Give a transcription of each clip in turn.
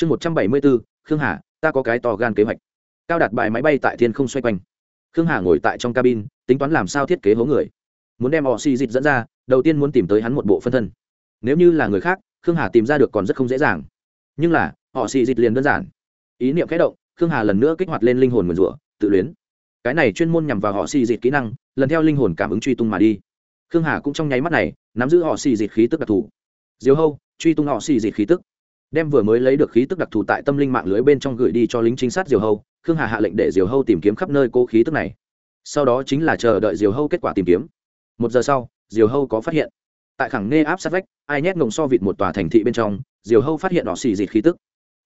chương một trăm bảy mươi bốn, khương hà, ta có cái to gan kế hoạch. Cao đặt bài máy bay tại thiên không xoay quanh. Khương hà ngồi tại trong cabin, tính toán làm sao thiết kế hố người. Muốn đem họ xì dịch dẫn ra, đầu tiên muốn tìm tới hắn một bộ phân thân. Nếu như là người khác, khương hà tìm ra được còn rất không dễ dàng. Nhưng là họ xì dịch liền đơn giản. Ý niệm khẽ động, khương hà lần nữa kích hoạt lên linh hồn nguyền rủa, tự luyến. Cái này chuyên môn nhằm vào họ xì dịch kỹ năng, lần theo linh hồn cảm ứng truy tung mà đi. Khương hà cũng trong nháy mắt này, nắm giữ họ xì dịch khí tức đặc thù. Diều hâu, truy tung họ xì dịch khí tức đem vừa mới lấy được khí tức đặc thù tại tâm linh mạng lưới bên trong gửi đi cho lính trinh sát diều hâu, khương hà hạ lệnh để diều hâu tìm kiếm khắp nơi cô khí tức này. Sau đó chính là chờ đợi diều hâu kết quả tìm kiếm. Một giờ sau, diều hâu có phát hiện. Tại khẳng nê áp sát vách, ai nhét ngồng so vịt một tòa thành thị bên trong, diều hâu phát hiện họ xì dịt khí tức.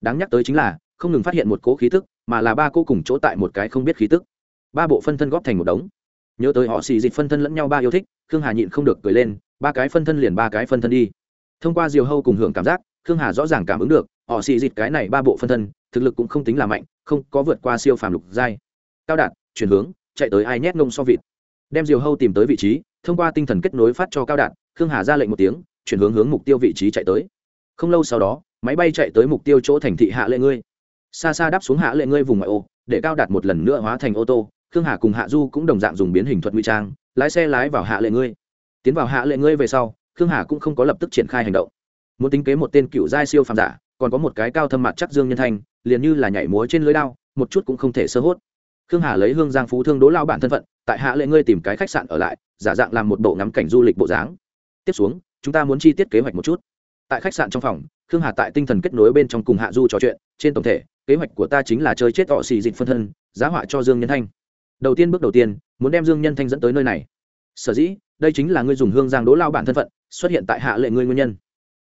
Đáng nhắc tới chính là, không ngừng phát hiện một cỗ khí tức, mà là ba cô cùng chỗ tại một cái không biết khí tức. Ba bộ phân thân góp thành một đống. Nhớ tới họ xì dịt phân thân lẫn nhau ba yêu thích, khương hà nhịn không được cười lên, ba cái phân thân liền ba cái phân thân đi. Thông qua diều hâu cùng hưởng cảm giác khương hà rõ ràng cảm ứng được, họ xì dịt cái này ba bộ phân thân, thực lực cũng không tính là mạnh, không có vượt qua siêu phàm lục giai. Cao đạt, chuyển hướng, chạy tới ai nhét ngông so vịt. Đem diều hâu tìm tới vị trí, thông qua tinh thần kết nối phát cho cao đạt, khương hà ra lệnh một tiếng, chuyển hướng hướng mục tiêu vị trí chạy tới. Không lâu sau đó, máy bay chạy tới mục tiêu chỗ thành thị hạ lệ ngươi. Xa xa đáp xuống hạ lệ ngươi vùng ngoại ô, để cao đạt một lần nữa hóa thành ô tô, khương hà cùng hạ du cũng đồng dạng dùng biến hình thuật nguy trang, lái xe lái vào hạ lệ ngươi. Tiến vào hạ lệ ngươi về sau, khương hà cũng không có lập tức triển khai hành động muốn tính kế một tên cựu giai siêu phàm giả, còn có một cái cao thâm mặt chắc dương nhân thanh, liền như là nhảy múa trên lưới đao, một chút cũng không thể sơ hốt. Khương hà lấy hương giang phú thương đỗ lao bản thân phận, tại hạ lệ ngươi tìm cái khách sạn ở lại, giả dạng làm một bộ ngắm cảnh du lịch bộ dáng. Tiếp xuống, chúng ta muốn chi tiết kế hoạch một chút. Tại khách sạn trong phòng, khương hà tại tinh thần kết nối bên trong cùng hạ du trò chuyện, trên tổng thể, kế hoạch của ta chính là chơi chết họ xì dịch phân thân, giá họa cho dương nhân thanh. Đầu tiên bước đầu tiên, muốn đem dương nhân thanh dẫn tới nơi này. Sở dĩ, đây chính là ngươi dùng hương giang đỗ lao bản thân phận, xuất hiện tại hạ lệ ngươi nguyên nhân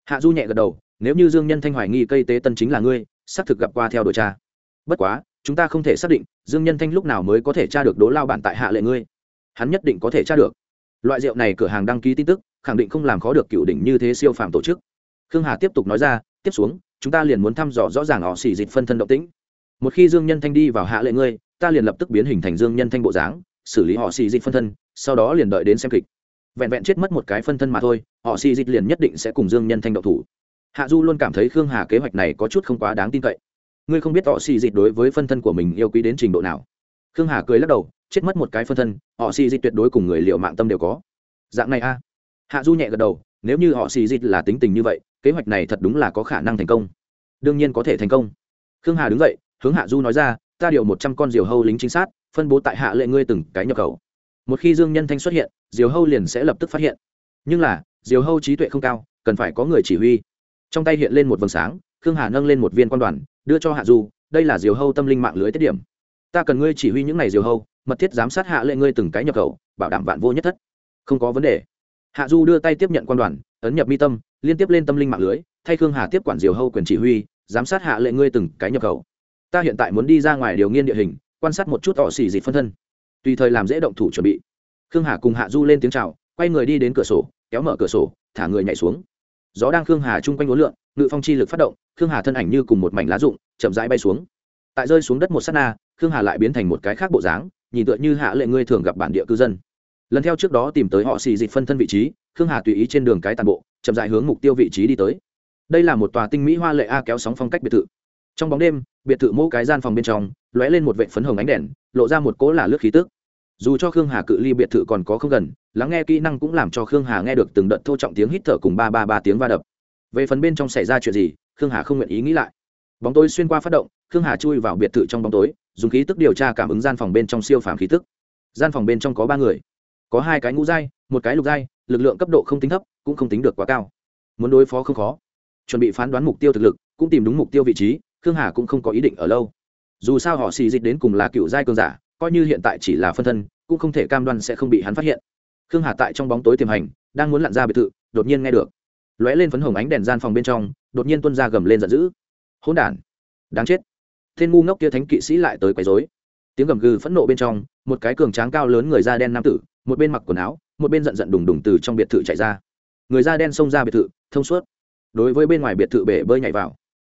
hạ du nhẹ gật đầu, nếu như dương nhân thanh hoài nghi cây tế tân chính là ngươi, xác thực gặp qua theo đội cha. Bất quá, chúng ta không thể xác định dương nhân thanh lúc nào mới có thể tra được đố lao bản tại hạ lệ ngươi. Hắn nhất định có thể tra được. Loại rượu này cửa hàng đăng ký tin tức, khẳng định không làm khó được cựu đỉnh như thế siêu phàm tổ chức. Khương hà tiếp tục nói ra, tiếp xuống, chúng ta liền muốn thăm dò rõ ràng họ xỉ dịch phân thân động tĩnh. Một khi dương nhân thanh đi vào hạ lệ ngươi, ta liền lập tức biến hình thành dương nhân thanh bộ dáng, xử lý họ xì dịch phân thân, sau đó liền đợi đến xem kịch. Vẹn vẹn chết mất một cái phân thân mà thôi họ xì dịch liền nhất định sẽ cùng dương nhân thanh độc thủ. Hạ du luôn cảm thấy khương hà kế hoạch này có chút không quá đáng tin cậy. Ngươi không biết họ xì dịch đối với phân thân của mình yêu quý đến trình độ nào. Khương hà cười lắc đầu, chết mất một cái phân thân, họ xì dịch tuyệt đối cùng người liệu mạng tâm đều có. Dạng này a. Hạ du nhẹ gật đầu, nếu như họ xì dịch là tính tình như vậy, kế hoạch này thật đúng là có khả năng thành công. Đương nhiên có thể thành công. Khương hà đứng dậy, hướng hạ du nói ra, ta điều một trăm con diều hâu lính chính sát, phân bố tại hạ lệ ngươi từng cái nhập khẩu. Một khi dương nhân thanh xuất hiện, diều hâu liền sẽ lập tức phát hiện. Nhưng là diều hâu trí tuệ không cao, cần phải có người chỉ huy. Trong tay hiện lên một vầng sáng, khương hà nâng lên một viên quan đoàn, đưa cho hạ du, đây là diều hâu tâm linh mạng lưới tiết điểm. Ta cần ngươi chỉ huy những n à y diều hâu, mật thiết giám sát hạ lệ ngươi từng cái nhập khẩu, bảo đảm vạn vô nhất thất. Không có vấn đề. Hạ du đưa tay tiếp nhận quan đoàn, ấn nhập mi tâm, liên tiếp lên tâm linh mạng lưới, thay khương hà tiếp quản diều hâu quyền chỉ huy, giám sát hạ lệ ngươi từng cái nhập khẩu. Ta hiện tại muốn đi ra ngoài điều nghiên địa hình, quan sát một chút tỏ xỉ dịt phân thân. Tùy thời làm dễ động thủ chuẩn bị. Khương hà cùng hạ du lên tiếng c h à o quay người đi đến cửa sổ kéo mở cửa sổ, thả người nhảy xuống. Gió đang khương hà chung quanh uốn lượn, ngự phong chi lực phát động, khương hà thân ảnh như cùng một mảnh lá rụng, chậm rãi bay xuống. Tại rơi xuống đất một s á t na, khương hà lại biến thành một cái khác bộ dáng, nhìn tựa như hạ lệ ngươi thường gặp bản địa cư dân. Lần theo trước đó tìm tới họ xì dịch phân thân vị trí, khương hà tùy ý trên đường cái tàn bộ, chậm dại hướng mục tiêu vị trí đi tới. Đây là một tòa tinh mỹ hoa lệ a kéo sóng phong cách biệt thự. Trong bóng đêm, biệt thự mô cái gian phòng bên trong, lóe lên một vệ phấn hồng ánh đèn, lộ ra một cỗ là lướt khí tức dù cho khương hà cự ly biệt thự còn có không gần, lắng nghe kỹ năng cũng làm cho khương hà nghe được từng đợt thô trọng tiếng hít thở cùng ba ba ba tiếng va đập. Về phần bên trong xảy ra chuyện gì, khương hà không nguyện ý nghĩ lại. Bóng tối xuyên qua phát động, khương hà chui vào biệt thự trong bóng tối, dùng khí tức điều tra cảm ứng gian phòng bên trong siêu phàm khí tức. Gian phòng bên trong có ba người. Có hai cái ngũ dai một cái lục dai lực lượng cấp độ không tính thấp, cũng không tính được quá cao. Muốn đối phó không khó. Chuẩn bị phán đoán mục tiêu thực lực, cũng tìm đúng mục tiêu vị trí, khương hà cũng không có ý định ở lâu. Dù sao họ xì dịch đến cùng là cựu giai cường giả coi như hiện tại chỉ là phân thân, cũng không thể cam đoan sẽ không bị hắn phát hiện. Khương hà tại trong bóng tối tiềm hành, đang muốn lặn ra biệt thự, đột nhiên nghe được. Lóe lên phấn hồng ánh đèn gian phòng bên trong, đột nhiên tuân ra gầm lên giận dữ. Hỗn đản! Đáng chết! Thiên ngu ngốc kia thánh kỵ sĩ lại tới quấy rối. Tiếng gầm gừ phẫn nộ bên trong, một cái cường tráng cao lớn người da đen nam tử, một bên mặc quần áo, một bên giận giận đùng đùng từ trong biệt thự chạy ra. Người da đen xông ra biệt thự, thông suốt. Đối với bên ngoài biệt thự bể bơi nhảy vào.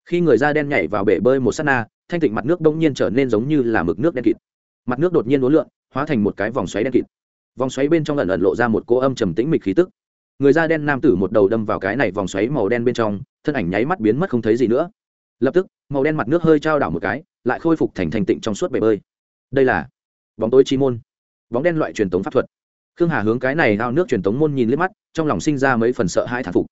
Khi người da đen nhảy vào bể bơi một s á t na, thanh tịnh mặt nước đông nhiên trở nên giống như là mực nước đen kịt mặt nước đột nhiên uốn lượn, hóa thành một cái vòng xoáy đen kịt. Vòng xoáy bên trong lần ẩn lộ ra một cô âm trầm tĩnh mịch khí tức. Người da đen nam tử một đầu đâm vào cái này vòng xoáy màu đen bên trong, thân ảnh nháy mắt biến mất không thấy gì nữa. Lập tức, màu đen mặt nước hơi trao đảo một cái, lại khôi phục thành thành tịnh trong suốt bể bơi. Đây là bóng tối chi môn, bóng đen loại truyền tống pháp thuật. Khương hà hướng cái này ao nước truyền tống môn nhìn liếc mắt, trong lòng sinh ra mấy phần sợ hai thản phục.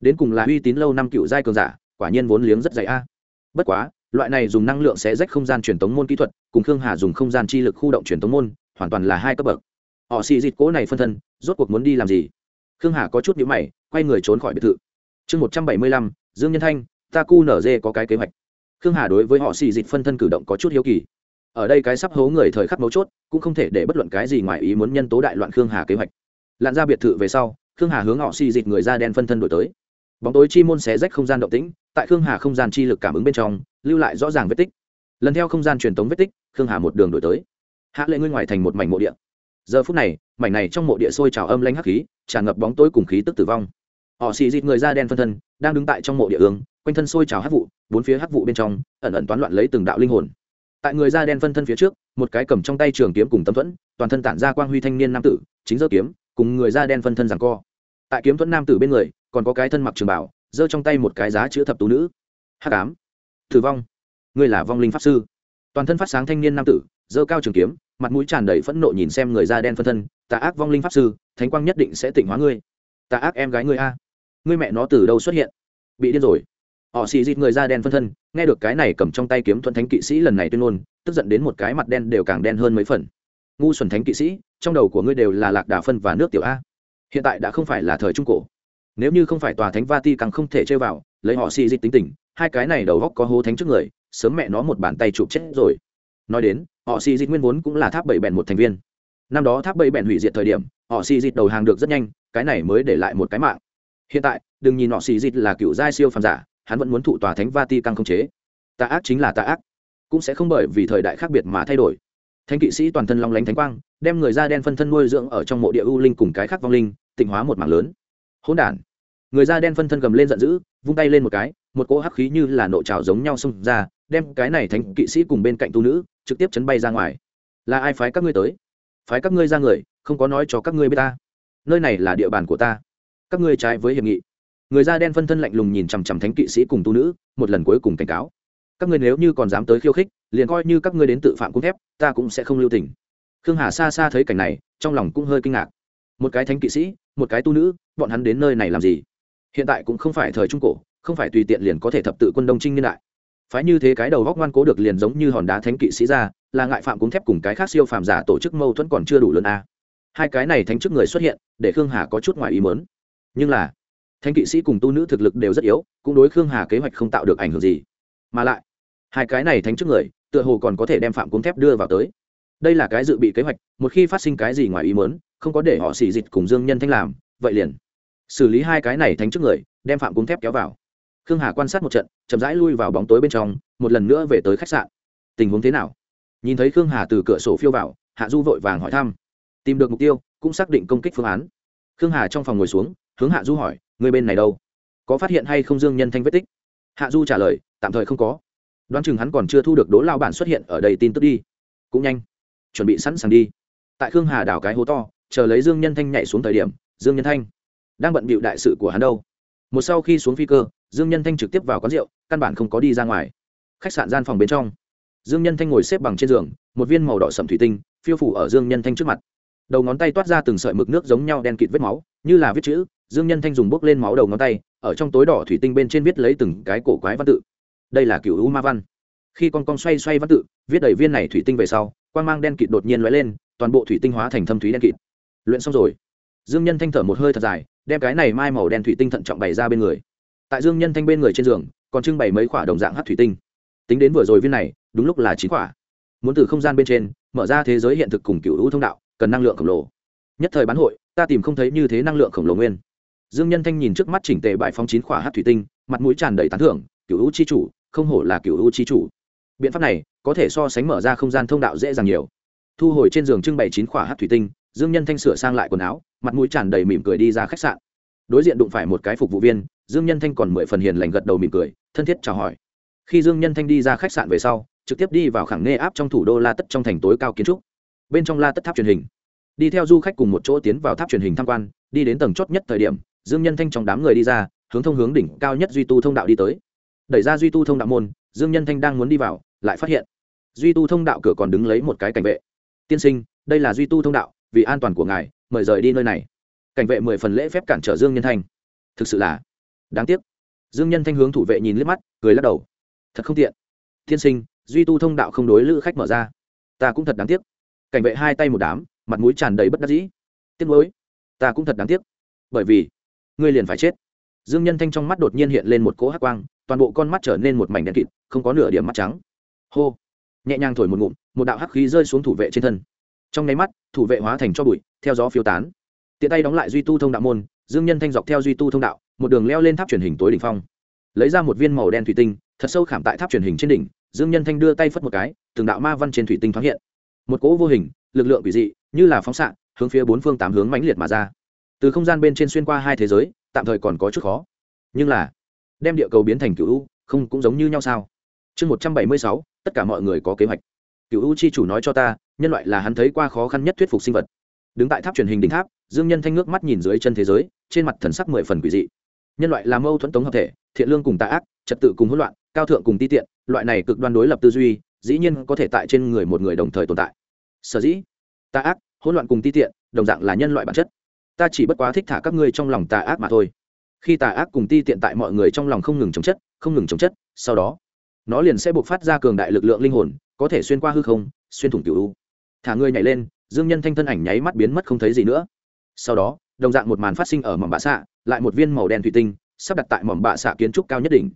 Đến cùng là uy tín lâu năm cựu giai cường giả, quả nhiên vốn liếng rất dày a. Bất quá loại này dùng năng lượng sẽ rách không gian truyền tống môn kỹ thuật, cùng khương hà dùng không gian chi lực khu động truyền tống môn, hoàn toàn là hai cấp bậc. Họ xì dịt cố này phân thân, rốt cuộc muốn đi làm gì? Khương hà có chút nhữ mày, quay người trốn khỏi biệt thự. Chương một trăm bảy mươi lăm, dương nhân thanh ta cu nở dê có cái kế hoạch. Khương hà đối với họ xì dịt phân thân cử động có chút hiếu kỳ. Ở đây cái sắp hố người thời khắc mấu chốt, cũng không thể để bất luận cái gì ngoài ý muốn nhân tố đại loạn khương hà kế hoạch. Lặn ra biệt thự về sau, khương hà hướng họ xì dịt người da đen phân thân đổi tới bóng tối chi môn xé rách không gian động tĩnh, tại khương hà không gian chi lực cảm ứng bên trong, lưu lại rõ ràng vết tích. Lần theo không gian truyền tống vết tích, khương hà một đường đổi tới. Hạ lệ ngươi ngoài thành một mảnh mộ địa. Giờ phút này, mảnh này trong mộ địa sôi trào âm lanh hắc khí, tràn ngập bóng tối cùng khí tức tử vong. Họ xì dịt người da đen phân thân, đang đứng tại trong mộ địa ương, quanh thân sôi trào hắc vụ, bốn phía hắc vụ bên trong, ẩn ẩn toán loạn lấy từng đạo linh hồn. Tại người da đen phân thân phía trước, một cái cầm trong tay trường kiếm cùng tâm thuẫn, toàn thân tản ra quang huy thanh niên nam tử, chính giơ kiếm, cùng người da đen phân thân rằng co. Tại kiếm thuẫn nam tử bên người còn có cái thân mặc trường bảo, giơ trong tay một cái giá chữ thập tú nữ. Hắc ám. Tử vong. Người là vong linh pháp sư. Toàn thân phát sáng thanh niên nam tử, giơ cao trường kiếm, mặt mũi tràn đầy phẫn nộ nhìn xem người da đen phân thân. Tà ác vong linh pháp sư, thánh quang nhất định sẽ tỉnh hóa ngươi. Tà ác em gái ngươi a. Ngươi mẹ nó từ đâu xuất hiện? Bị điên rồi. Họ xì dịt người da đen phân thân, nghe được cái này cầm trong tay kiếm thuận thánh kỵ sĩ lần này tuyên ngôn, tức giận đến một cái mặt đen đều càng đen hơn mấy phần. Ngu xuẩn thánh kỵ sĩ, trong đầu của ngươi đều là lạc đà phân và nước tiểu a. Hiện tại đã không phải là thời trung cổ nếu như không phải tòa thánh vati càng không thể chơi vào, lấy họ xì dịt tính tình, hai cái này đầu góc có hố thánh trước người, sớm mẹ nó một bàn tay chụp chết rồi. Nói đến, họ xì dịt nguyên vốn cũng là tháp bảy bèn một thành viên. Năm đó tháp bảy bèn hủy diệt thời điểm, họ xì dịt đầu hàng được rất nhanh, cái này mới để lại một cái mạng. Hiện tại, đừng nhìn họ xì dịt là cựu giai siêu phàm giả, hắn vẫn muốn thụ tòa thánh vati càng không chế. Tà ác chính là tà ác. Cũng sẽ không bởi vì thời đại khác biệt mà thay đổi. Thánh kỵ sĩ toàn thân long lánh thánh quang, đem người da đen phân thân nuôi dưỡng ở trong mộ địa u linh cùng cái khác vong linh, tịnh hóa một mảng lớn hỗn đản. Người da đen phân thân gầm lên giận dữ, vung tay lên một cái, một cỗ hắc khí như là nộ trào giống nhau xông ra, đem cái này thánh kỵ sĩ cùng bên cạnh tu nữ trực tiếp chấn bay ra ngoài. Là ai phái các ngươi tới? Phái các ngươi ra người, không có nói cho các ngươi biết ta. Nơi này là địa bàn của ta. Các ngươi trái với hiệp nghị. Người da đen phân thân lạnh lùng nhìn chằm chằm thánh kỵ sĩ cùng tu nữ, một lần cuối cùng cảnh cáo. Các ngươi nếu như còn dám tới khiêu khích, liền coi như các ngươi đến tự phạm cung thép, ta cũng sẽ không lưu tình. Khương hà xa xa thấy cảnh này, trong lòng cũng hơi kinh ngạc. Một cái thánh kỵ sĩ một cái tu nữ, bọn hắn đến nơi này làm gì? Hiện tại cũng không phải thời trung cổ, không phải tùy tiện liền có thể thập tự quân đông trinh niên đại. Phái như thế cái đầu góc ngoan cố được liền giống như hòn đá thánh kỵ sĩ ra, là ngại phạm cung thép cùng cái khác siêu phàm giả tổ chức mâu thuẫn còn chưa đủ lớn a. Hai cái này thánh chức người xuất hiện, để khương hà có chút ngoài ý mớn nhưng là, thánh kỵ sĩ cùng tu nữ thực lực đều rất yếu, cũng đối khương hà kế hoạch không tạo được ảnh hưởng gì. Mà lại, hai cái này thánh trước người, tựa hồ còn có thể đem phạm cúng thép đưa vào tới. Đây là cái dự bị kế hoạch, một khi phát sinh cái gì ngoài ý mớn không có để họ xỉ dịch cùng dương nhân thanh làm, vậy liền. Xử lý hai cái này thánh trước người, đem phạm cúng thép kéo vào. Khương hà quan sát một trận, chậm rãi lui vào bóng tối bên trong, một lần nữa về tới khách sạn. Tình huống thế nào? Nhìn thấy khương hà từ cửa sổ phiêu vào, hạ du vội vàng hỏi thăm. Tìm được mục tiêu, cũng xác định công kích phương án. Khương hà trong phòng ngồi xuống, hướng hạ du hỏi, người bên này đâu? Có phát hiện hay không dương nhân thanh vết tích? Hạ du trả lời, tạm thời không có. Đoán chừng hắn còn chưa thu được đố lao bản xuất hiện ở đây tin tức đi. Cũng nhanh. Chuẩn bị sẵn sàng đi. Tại khương hà đảo cái hố to chờ lấy dương nhân thanh nhảy xuống thời điểm, dương nhân thanh đang bận bịu đại sự của hắn đâu. Một sau khi xuống phi cơ, dương nhân thanh trực tiếp vào quán rượu, căn bản không có đi ra ngoài. Khách sạn gian phòng bên trong, dương nhân thanh ngồi xếp bằng trên giường, một viên màu đỏ sầm thủy tinh, phiêu phủ ở dương nhân thanh trước mặt. Đầu ngón tay toát ra từng sợi mực nước giống nhau đen kịt vết máu, như là viết chữ, dương nhân thanh dùng bốc lên máu đầu ngón tay, ở trong tối đỏ thủy tinh bên trên viết lấy từng cái cổ quái văn tự. Đây là cựu u ma văn. Khi con con xoay xoay văn tự, viết đầy viên này thủy tinh về sau quan g mang đen kịt đột nhiên lóe lên, toàn bộ thủy tinh hóa thành thâm thúy đen kịt luyện xong rồi. Dương nhân thanh thở một hơi thật dài, đem cái này mai màu đen thủy tinh thận trọng bày ra bên người. Tại dương nhân thanh bên người trên giường, còn trưng bày mấy khoả đồng dạng hát thủy tinh. Tính đến vừa rồi viên này, đúng lúc là chín khoả muốn từ không gian bên trên, mở ra thế giới hiện thực cùng cựu u thông đạo, cần năng lượng khổng lồ. Nhất thời bán hội, ta tìm không thấy như thế năng lượng khổng lồ nguyên. Dương nhân thanh nhìn trước mắt chỉnh tề bãi phong chín khoả hát thủy tinh, mặt mũi tràn đầy tán thưởng, cựu u chi chủ, không hổ là cựu u chi chủ. Biện pháp này, có thể so sánh mở ra không gian thông đạo dễ dàng nhiều. Thu hồi trên giường trưng bày chín khoả hát thủy tinh dương nhân thanh sửa sang lại quần áo, mặt mũi tràn đầy mỉm cười đi ra khách sạn. Đối diện đụng phải một cái phục vụ viên, dương nhân thanh còn mười phần hiền lành gật đầu mỉm cười, thân thiết chào hỏi. Khi dương nhân thanh đi ra khách sạn về sau, trực tiếp đi vào khẳng nê áp trong thủ đô la tất trong thành tối cao kiến trúc. Bên trong la tất tháp truyền hình. Đi theo du khách cùng một chỗ tiến vào tháp truyền hình tham quan, đi đến tầng chót nhất thời điểm, dương nhân thanh trong đám người đi ra, hướng thông hướng đỉnh cao nhất duy tu thông đạo đi tới. Đẩy ra duy tu thông đạo môn, dương nhân thanh đang muốn đi vào, lại phát hiện duy tu thông đạo cửa còn đứng lấy một cái cảnh vệ. Tiên sinh, đây là duy tu thông đạo vì an toàn của ngài, mời rời đi nơi này. Cảnh vệ mười phần lễ phép cản trở dương nhân thanh. Thực sự là đáng tiếc. Dương nhân thanh hướng thủ vệ nhìn liếc mắt, cười lắc đầu. Thật không tiện. Tiên sinh, duy tu thông đạo không đối lữ khách mở ra. Ta cũng thật đáng tiếc. Cảnh vệ hai tay một đám, mặt mũi tràn đầy bất đắc dĩ. Tiếc nuối. Ta cũng thật đáng tiếc. Bởi vì, ngươi liền phải chết. Dương nhân thanh trong mắt đột nhiên hiện lên một cỗ hắc quang, toàn bộ con mắt trở nên một mảnh đen kịt, không có nửa điểm mắt trắng. Hô. Nhẹ nhàng thổi một ngụm, một đạo hắc khí rơi xuống thủ vệ trên thân trong nháy mắt, thủ vệ hóa thành cho bụi, theo gió phiêu tán. Tiện tay đóng lại duy tu thông đạo môn, dương nhân thanh dọc theo duy tu thông đạo, một đường leo lên tháp truyền hình tối đỉnh phong. Lấy ra một viên màu đen thủy tinh, thật sâu khảm tại tháp truyền hình trên đỉnh, dương nhân thanh đưa tay phất một cái, từng đạo ma văn trên thủy tinh thoáng hiện. Một cỗ vô hình, lực lượng quỷ dị, như là phóng xạ, hướng phía bốn phương tám hướng mãnh liệt mà ra. Từ không gian bên trên xuyên qua hai thế giới, tạm thời còn có chút khó. Nhưng là, đem địa cầu biến thành cựu u, không cũng giống như nhau sao? Chương một trăm bảy mươi sáu, tất cả mọi người có kế hoạch. Cựu u chi chủ nói cho ta nhân loại là hắn thấy qua khó khăn nhất thuyết phục sinh vật. Đứng tại tháp truyền hình đỉnh tháp, dương nhân thanh ngước mắt nhìn dưới chân thế giới, trên mặt thần sắc mười phần quỷ dị. Nhân loại là mâu thuẫn tống hợp thể, thiện lương cùng tà ác, trật tự cùng hỗn loạn, cao thượng cùng ti tiện, loại này cực đoan đối lập tư duy, dĩ nhiên có thể tại trên người một người đồng thời tồn tại. Sở dĩ, tà ác, hỗn loạn cùng ti tiện, đồng dạng là nhân loại bản chất. Ta chỉ bất quá thích thả các ngươi trong lòng tà ác mà thôi. Khi tà ác cùng ti tiện tại mọi người trong lòng không ngừng chống chất, không ngừng chống chất, sau đó, nó liền sẽ buộc phát ra cường đại lực lượng linh hồn, có thể xuyên qua hư không, xuyên thủng cựu u thả người nhảy lên, dương nhân thanh thân ảnh nháy mắt biến mất không thấy gì nữa. Sau đó, đồng dạng một màn phát sinh ở mỏm bạ xạ, lại một viên màu đen thủy tinh, sắp đặt tại mỏm bạ xạ kiến trúc cao nhất đỉnh.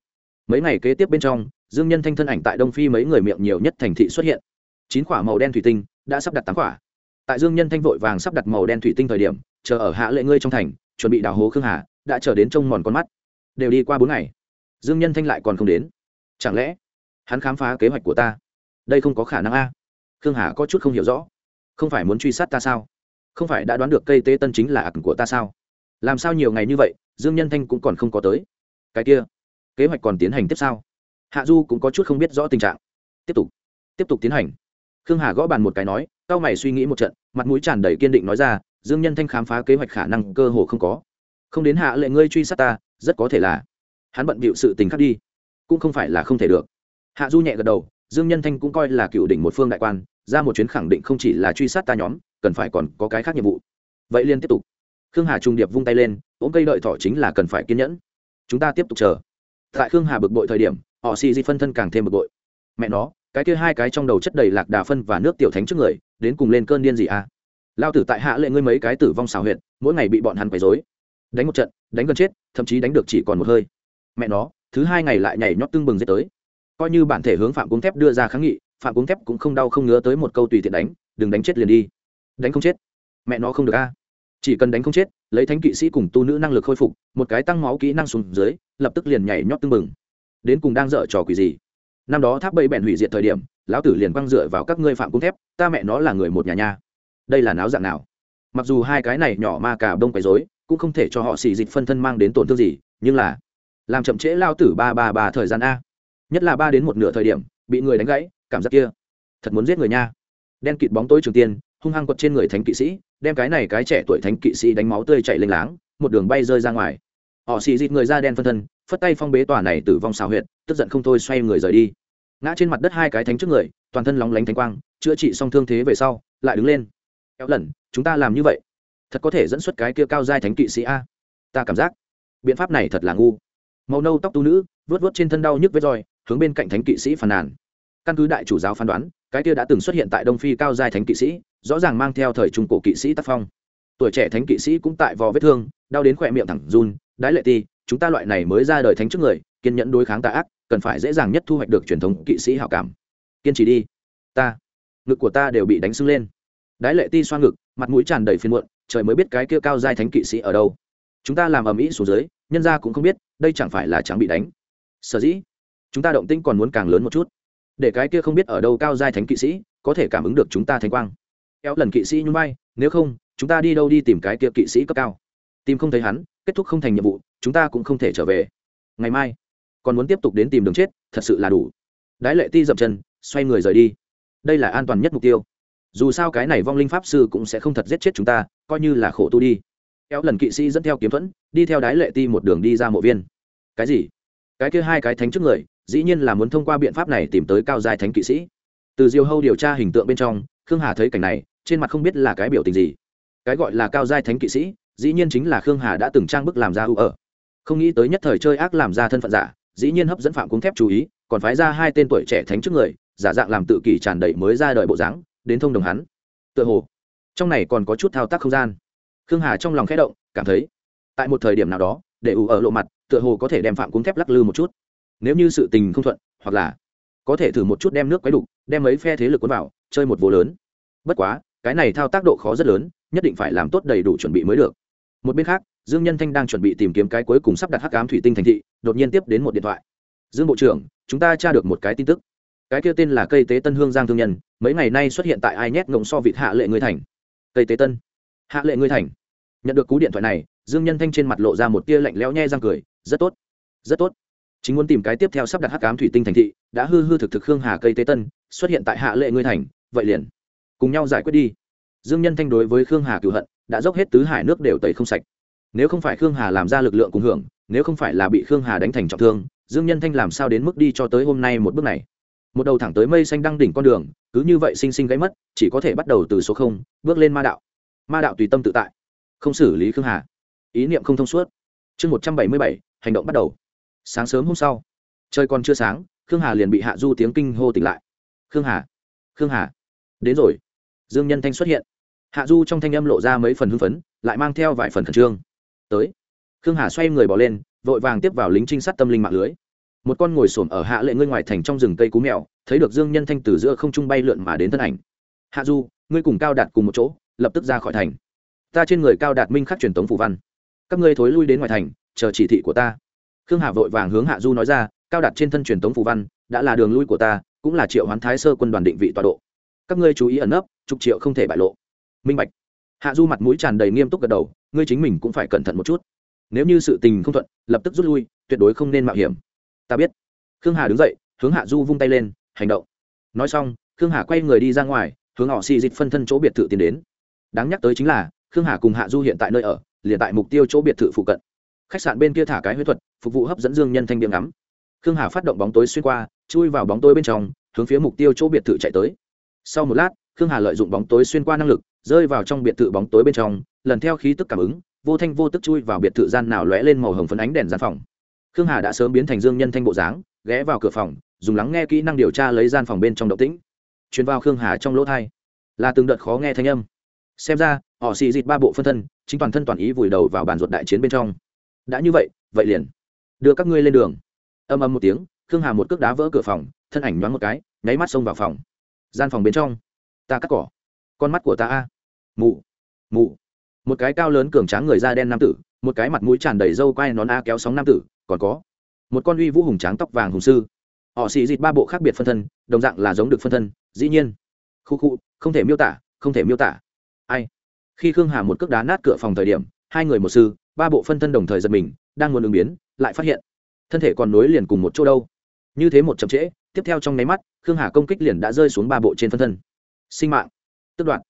Mấy ngày kế tiếp bên trong, dương nhân thanh thân ảnh tại đông phi mấy người miệng nhiều nhất thành thị xuất hiện. Chín quả màu đen thủy tinh đã sắp đặt tám quả. Tại dương nhân thanh vội vàng sắp đặt màu đen thủy tinh thời điểm, chờ ở hạ lệ ngươi trong thành, chuẩn bị đào hố khương hà, đã chờ đến trông mòn con mắt. Đều đi qua bốn ngày, dương nhân thanh lại còn không đến. Chẳng lẽ, hắn khám phá kế hoạch của ta? Đây không có khả năng a khương hà có chút không hiểu rõ. Không phải muốn truy sát ta sao? Không phải đã đoán được cây tế tân chính là ạc của ta sao? Làm sao nhiều ngày như vậy, dương nhân thanh cũng còn không có tới? Cái kia, kế hoạch còn tiến hành tiếp sau. Hạ du cũng có chút không biết rõ tình trạng. Tiếp tục tiếp tục tiến hành. Khương hà gõ bàn một cái nói cao mày suy nghĩ một trận, mặt mũi tràn đầy kiên định nói ra, dương nhân thanh khám phá kế hoạch khả năng cơ hồ không có. Không đến hạ lệ ngươi truy sát ta, rất có thể là hắn bận bịu sự tình khắc đi. Cũng không phải là không thể được. Hạ du nhẹ gật đầu dương nhân thanh cũng coi là cựu đỉnh một phương đại quan, ra một chuyến khẳng định không chỉ là truy sát ta nhóm, cần phải còn có cái khác nhiệm vụ. Vậy liên tiếp tục. Khương hà trung điệp vung tay lên, ôm cây đợi thỏ chính là cần phải kiên nhẫn. Chúng ta tiếp tục chờ. Tại khương hà bực bội thời điểm, họ xì di phân thân càng thêm bực bội. Mẹ nó, cái kia hai cái trong đầu chất đầy lạc đà phân và nước tiểu thánh trước người, đến cùng lên cơn điên gì à? Lao tử tại hạ lệ ngươi mấy cái tử vong xào huyệt, mỗi ngày bị bọn hắn quấy dối đánh một trận, đánh gần chết, thậm chí đánh được chỉ còn một hơi. Mẹ nó, thứ hai ngày lại nhảy nhót tưng bừng dết tới coi như bản thể hướng phạm cuống thép đưa ra kháng nghị, phạm cuống thép cũng không đau không ngứa tới một câu tùy tiện đánh, đừng đánh chết liền đi. Đánh không chết. Mẹ nó không được a. Chỉ cần đánh không chết, lấy thánh kỵ sĩ cùng tu nữ năng lực khôi phục, một cái tăng máu kỹ năng xuống dưới, lập tức liền nhảy nhót tưng bừng. Đến cùng đang dở trò quỷ gì? Năm đó tháp bẫy bẹn hủy diệt thời điểm, lão tử liền văng dựa vào các ngươi phạm cung thép, ta mẹ nó là người một nhà nha. Đây là náo dạng nào? Mặc dù hai cái này nhỏ ma cả bông quấy dối cũng không thể cho họ xì dịch phân thân mang đến tổn thương gì, nhưng là, làm chậm trễ lao tử ba ba ba thời gian a nhất là ba đến một nửa thời điểm, bị người đánh gãy, cảm giác kia, thật muốn giết người nha. Đen kịt bóng tối trường tiên, hung hăng quật trên người thánh kỵ sĩ, đem cái này cái trẻ tuổi thánh kỵ sĩ đánh máu tươi chảy lênh láng, một đường bay rơi ra ngoài. Họ xì dịt người da đen phân thân, phất tay phong bế tòa này tử vong xào huyệt, tức giận không thôi xoay người rời đi. Ngã trên mặt đất hai cái thánh trước người, toàn thân lóng lánh thánh quang, chữa trị xong thương thế về sau, lại đứng lên. Kéo lần, chúng ta làm như vậy, thật có thể dẫn xuất cái kia cao giai thánh kỵ sĩ a. Ta cảm giác, biện pháp này thật là ngu. Màu nâu tóc tu nữ vớt vớt trên thân đau nhức vết roi hướng bên cạnh thánh kỵ sĩ phàn nàn. Căn cứ đại chủ giáo phán đoán, cái kia đã từng xuất hiện tại đông phi cao giai thánh kỵ sĩ, rõ ràng mang theo thời trung cổ kỵ sĩ tác phong. Tuổi trẻ thánh kỵ sĩ cũng tại vò vết thương, đau đến khỏe miệng thẳng run, đái lệ ti, chúng ta loại này mới ra đời thánh trước người, kiên nhẫn đối kháng tà ác, cần phải dễ dàng nhất thu hoạch được truyền thống kỵ sĩ hảo cảm. Kiên trì đi. Ta, ngực của ta đều bị đánh sưng lên. Đái lệ ti xoa ngực, mặt mũi tràn đầy phiên muộn, trời mới biết cái kia cao giai thánh kỵ sĩ ở đâu. Chúng ta làm ầm ĩ xuống dưới, nhân ra cũng không biết, đây chẳng phải là chẳng bị đánh. Sở dĩ? Chúng ta động tĩnh còn muốn càng lớn một chút. Để cái kia không biết ở đâu cao giai thánh kỵ sĩ có thể cảm ứng được chúng ta thánh quang. Kéo lần kỵ sĩ nhún bay nếu không, chúng ta đi đâu đi tìm cái kia kỵ sĩ cấp cao. Tìm không thấy hắn, kết thúc không thành nhiệm vụ, chúng ta cũng không thể trở về. Ngày mai, còn muốn tiếp tục đến tìm đường chết, thật sự là đủ. Đái lệ ti dậm chân, xoay người rời đi. Đây là an toàn nhất mục tiêu. Dù sao cái này vong linh pháp sư cũng sẽ không thật giết chết chúng ta, coi như là khổ tu đi. Kéo lần kỵ sĩ dẫn theo kiếm thuẫn, đi theo đái lệ ti một đường đi ra mộ viên. Cái gì? Cái kia hai cái thánh trước người dĩ nhiên là muốn thông qua biện pháp này tìm tới cao giai thánh kỵ sĩ. Từ diêu hâu điều tra hình tượng bên trong, khương hà thấy cảnh này, trên mặt không biết là cái biểu tình gì. Cái gọi là cao giai thánh kỵ sĩ, dĩ nhiên chính là khương hà đã từng trang bức làm ra ưu ở. Không nghĩ tới nhất thời chơi ác làm ra thân phận giả, dĩ nhiên hấp dẫn phạm cung thép chú ý, còn phái ra hai tên tuổi trẻ thánh trước người, giả dạng làm tự kỷ tràn đầy mới ra đời bộ dáng, đến thông đồng hắn. Tựa hồ, trong này còn có chút thao tác không gian. Khương hà trong lòng khẽ động, cảm thấy, tại một thời điểm nào đó, để ủ ở lộ mặt, tựa hồ có thể đem phạm cung thép lắc lư một chút nếu như sự tình không thuận, hoặc là có thể thử một chút đem nước quấy đục, đem mấy phe thế lực cuốn vào, chơi một vô lớn. Bất quá, cái này thao tác độ khó rất lớn, nhất định phải làm tốt đầy đủ chuẩn bị mới được. Một bên khác, dương nhân thanh đang chuẩn bị tìm kiếm cái cuối cùng sắp đặt hắc ám thủy tinh thành thị, đột nhiên tiếp đến một điện thoại. Dương bộ trưởng, chúng ta tra được một cái tin tức. Cái kia tên là cây tế tân hương giang thương nhân, mấy ngày nay xuất hiện tại ai nhét ngộng so vịt hạ lệ người thành. Cây tế tân? Hạ lệ người thành? Nhận được cú điện thoại này, dương nhân thanh trên mặt lộ ra một tia lạnh lẽo nhe răng cười. Rất tốt rất tốt chính muốn tìm cái tiếp theo sắp đặt hắc ám thủy tinh thành thị, đã hư hư thực thực khương hà cây tế tân, xuất hiện tại hạ lệ ngươi thành, vậy liền, cùng nhau giải quyết đi. Dương nhân thanh đối với khương hà cựu hận, đã dốc hết tứ hải nước đều tẩy không sạch. Nếu không phải khương hà làm ra lực lượng cùng hưởng, nếu không phải là bị khương hà đánh thành trọng thương, dương nhân thanh làm sao đến mức đi cho tới hôm nay một bước này? Một đầu thẳng tới mây xanh đăng đỉnh con đường, cứ như vậy sinh sinh gãy mất, chỉ có thể bắt đầu từ số không, bước lên ma đạo. Ma đạo tùy tâm tự tại, không xử lý khương hà. Ý niệm không thông suốt. Chương một trăm bảy mươi bảy, hành động bắt đầu sáng sớm hôm sau, trời còn chưa sáng, khương hà liền bị hạ du tiếng kinh hô tỉnh lại. Khương hà khương hà, đến rồi. Dương nhân thanh xuất hiện. Hạ du trong thanh âm lộ ra mấy phần hưng phấn, lại mang theo vài phần khẩn trương. Tới. Khương hà xoay người bỏ lên, vội vàng tiếp vào lính trinh sát tâm linh mạng lưới. Một con ngồi xổm ở hạ lệ ngươi ngoài thành trong rừng cây cú mèo, thấy được dương nhân thanh từ giữa không trung bay lượn mà đến thân ảnh. Hạ du, ngươi cùng cao đạt cùng một chỗ, lập tức ra khỏi thành. Ta trên người cao đạt minh khắc truyền tống phủ văn. Các ngươi thối lui đến ngoài thành, chờ chỉ thị của ta khương hà vội vàng hướng hạ du nói ra, cao đặt trên thân truyền tống phù văn, đã là đường lui của ta, cũng là triệu hoán thái sơ quân đoàn định vị tọa độ. Các ngươi chú ý ẩn nấp, chục triệu không thể bại lộ. Minh bạch. Hạ du mặt mũi tràn đầy nghiêm túc gật đầu, ngươi chính mình cũng phải cẩn thận một chút. Nếu như sự tình không thuận, lập tức rút lui, tuyệt đối không nên mạo hiểm. Ta biết. Khương hà đứng dậy, hướng hạ du vung tay lên, hành động. Nói xong, khương hà quay người đi ra ngoài, hướng họ xì dịch phân thân chỗ biệt thự tiến đến. Đáng nhắc tới chính là, khương hà cùng hạ du hiện tại nơi ở, liền tại mục tiêu chỗ biệt thự phụ cận khách sạn bên kia thả cái huyết thuật, phục vụ hấp dẫn dương nhân thanh điểm ngắm. Khương hà phát động bóng tối xuyên qua, chui vào bóng tối bên trong, hướng phía mục tiêu chỗ biệt thự chạy tới. Sau một lát, khương hà lợi dụng bóng tối xuyên qua năng lực, rơi vào trong biệt thự bóng tối bên trong, lần theo khí tức cảm ứng, vô thanh vô tức chui vào biệt thự gian nào lóe lên màu hồng phấn ánh đèn gian phòng. Khương hà đã sớm biến thành dương nhân thanh bộ dáng, ghé vào cửa phòng, dùng lắng nghe kỹ năng điều tra lấy gian phòng bên trong động tĩnh. Chuyển vào khương hà trong lỗ thai là từng đợt khó nghe thanh âm. Xem ra, họ xì dịt ba bộ phân thân, chính toàn thân toàn ý vùi đầu vào bàn ruột đại chiến bên trong đã như vậy vậy liền. Đưa các ngươi lên đường. Âm âm một tiếng, khương hà một cước đá vỡ cửa phòng, thân ảnh nhoáng một cái, nháy mắt xông vào phòng. Gian phòng bên trong, ta cắt cỏ. Con mắt của ta a. Mụ. Mụ. Một cái cao lớn cường tráng người da đen nam tử, một cái mặt mũi tràn đầy râu quai nón a kéo sóng nam tử, còn có một con uy vũ hùng tráng tóc vàng hùng sư. Họ xì dịt ba bộ khác biệt phân thân, đồng dạng là giống được phân thân, dĩ nhiên. Khu khu, không thể miêu tả, không thể miêu tả. Ai? Khi khương hà một cước đá nát cửa phòng thời điểm, hai người một sư ba bộ phân thân đồng thời giật mình, đang muốn ứng biến, lại phát hiện, thân thể còn nối liền cùng một chỗ đâu. Như thế một chậm trễ, tiếp theo trong nháy mắt, khương hà công kích liền đã rơi xuống ba bộ trên phân thân. Sinh mạng. Tức đoạn.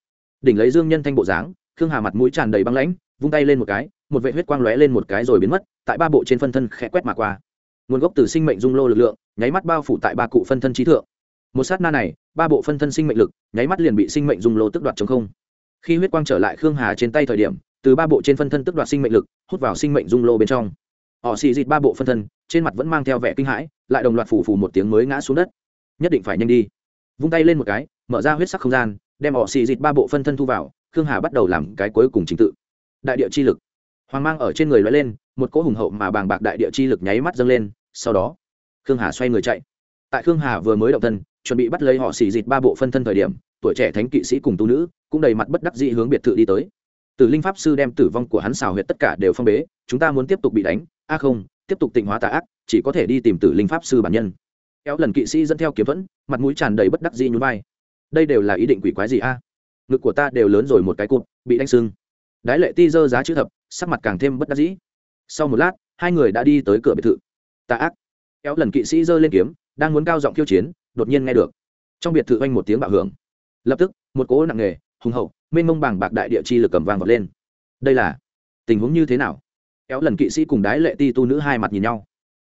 Đỉnh lấy dương nhân thanh bộ dáng, khương hà mặt mũi tràn đầy băng lãnh, vung tay lên một cái, một vệ huyết quang lóe lên một cái rồi biến mất, tại ba bộ trên phân thân khẽ quét mà qua. Nguồn gốc từ sinh mệnh dung lô lực lượng, nháy mắt bao phủ tại ba cụ phân thân trí thượng. Một sát na này, ba bộ phân thân sinh mệnh lực, nháy mắt liền bị sinh mệnh dung lô tức đoạt chống không. Khi huyết quang trở lại khương hà trên tay thời điểm từ ba bộ trên phân thân tức đoạt sinh mệnh lực, hút vào sinh mệnh dung lô bên trong. Họ xì dịt ba bộ phân thân, trên mặt vẫn mang theo vẻ kinh hãi, lại đồng loạt phủ phủ một tiếng mới ngã xuống đất. Nhất định phải nhanh đi. Vung tay lên một cái, mở ra huyết sắc không gian, đem họ xì dịt ba bộ phân thân thu vào, khương hà bắt đầu làm cái cuối cùng trình tự. Đại địa chi lực. Hoàng mang ở trên người loại lên, một cỗ hùng hậu mà bàng bạc đại địa chi lực nháy mắt dâng lên, sau đó, khương hà xoay người chạy. Tại khương hà vừa mới động thân, chuẩn bị bắt lấy họ xì dịt ba bộ phân thân thời điểm, tuổi trẻ thánh kỵ sĩ cùng tu nữ cũng đầy mặt bất đắc dĩ hướng biệt thự đi tới tử linh pháp sư đem tử vong của hắn xào huyệt tất cả đều phong bế, chúng ta muốn tiếp tục bị đánh. A không, tiếp tục tịnh hóa tà ác, chỉ có thể đi tìm tử linh pháp sư bản nhân. Kéo lần kỵ sĩ dẫn theo kiếm vẫn mặt mũi tràn đầy bất đắc dĩ nhún vai. Đây đều là ý định quỷ quái gì a? Ngực của ta đều lớn rồi một cái cụt, bị đánh sưng. Đái lệ ti dơ giá chữ thập, sắc mặt càng thêm bất đắc dĩ. Sau một lát, hai người đã đi tới cửa biệt thự. Tà ác. Kéo lần kỵ sĩ dơ lên kiếm, đang muốn cao giọng khiêu chiến, đột nhiên nghe được. Trong biệt thự oanh một tiếng bạo hưởng. Lập tức, một cỗ nặng nề, hùng hậu mênh mông bàng bạc đại địa chi lực cầm vang vọt lên. Đây là tình huống như thế nào? Kéo lần kỵ sĩ cùng đái lệ ti tu nữ hai mặt nhìn nhau.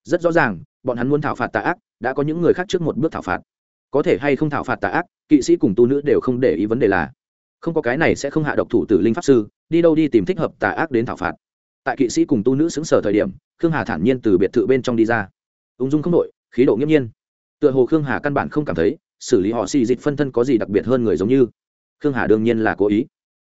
Rất rõ ràng, bọn hắn muốn thảo phạt tà ác, đã có những người khác trước một bước thảo phạt. Có thể hay không thảo phạt tà ác, kỵ sĩ cùng tu nữ đều không để ý vấn đề là, không có cái này sẽ không hạ độc thủ tử linh pháp sư, đi đâu đi tìm thích hợp tà ác đến thảo phạt. Tại kỵ sĩ cùng tu nữ xứng sở thời điểm, khương hà thản nhiên từ biệt thự bên trong đi ra. Ung dung không đội khí độ nghiêm nhiên. Tựa hồ khương hà căn bản không cảm thấy, xử lý họ xì dịch phân thân có gì đặc biệt hơn người giống như khương hà đương nhiên là cố ý.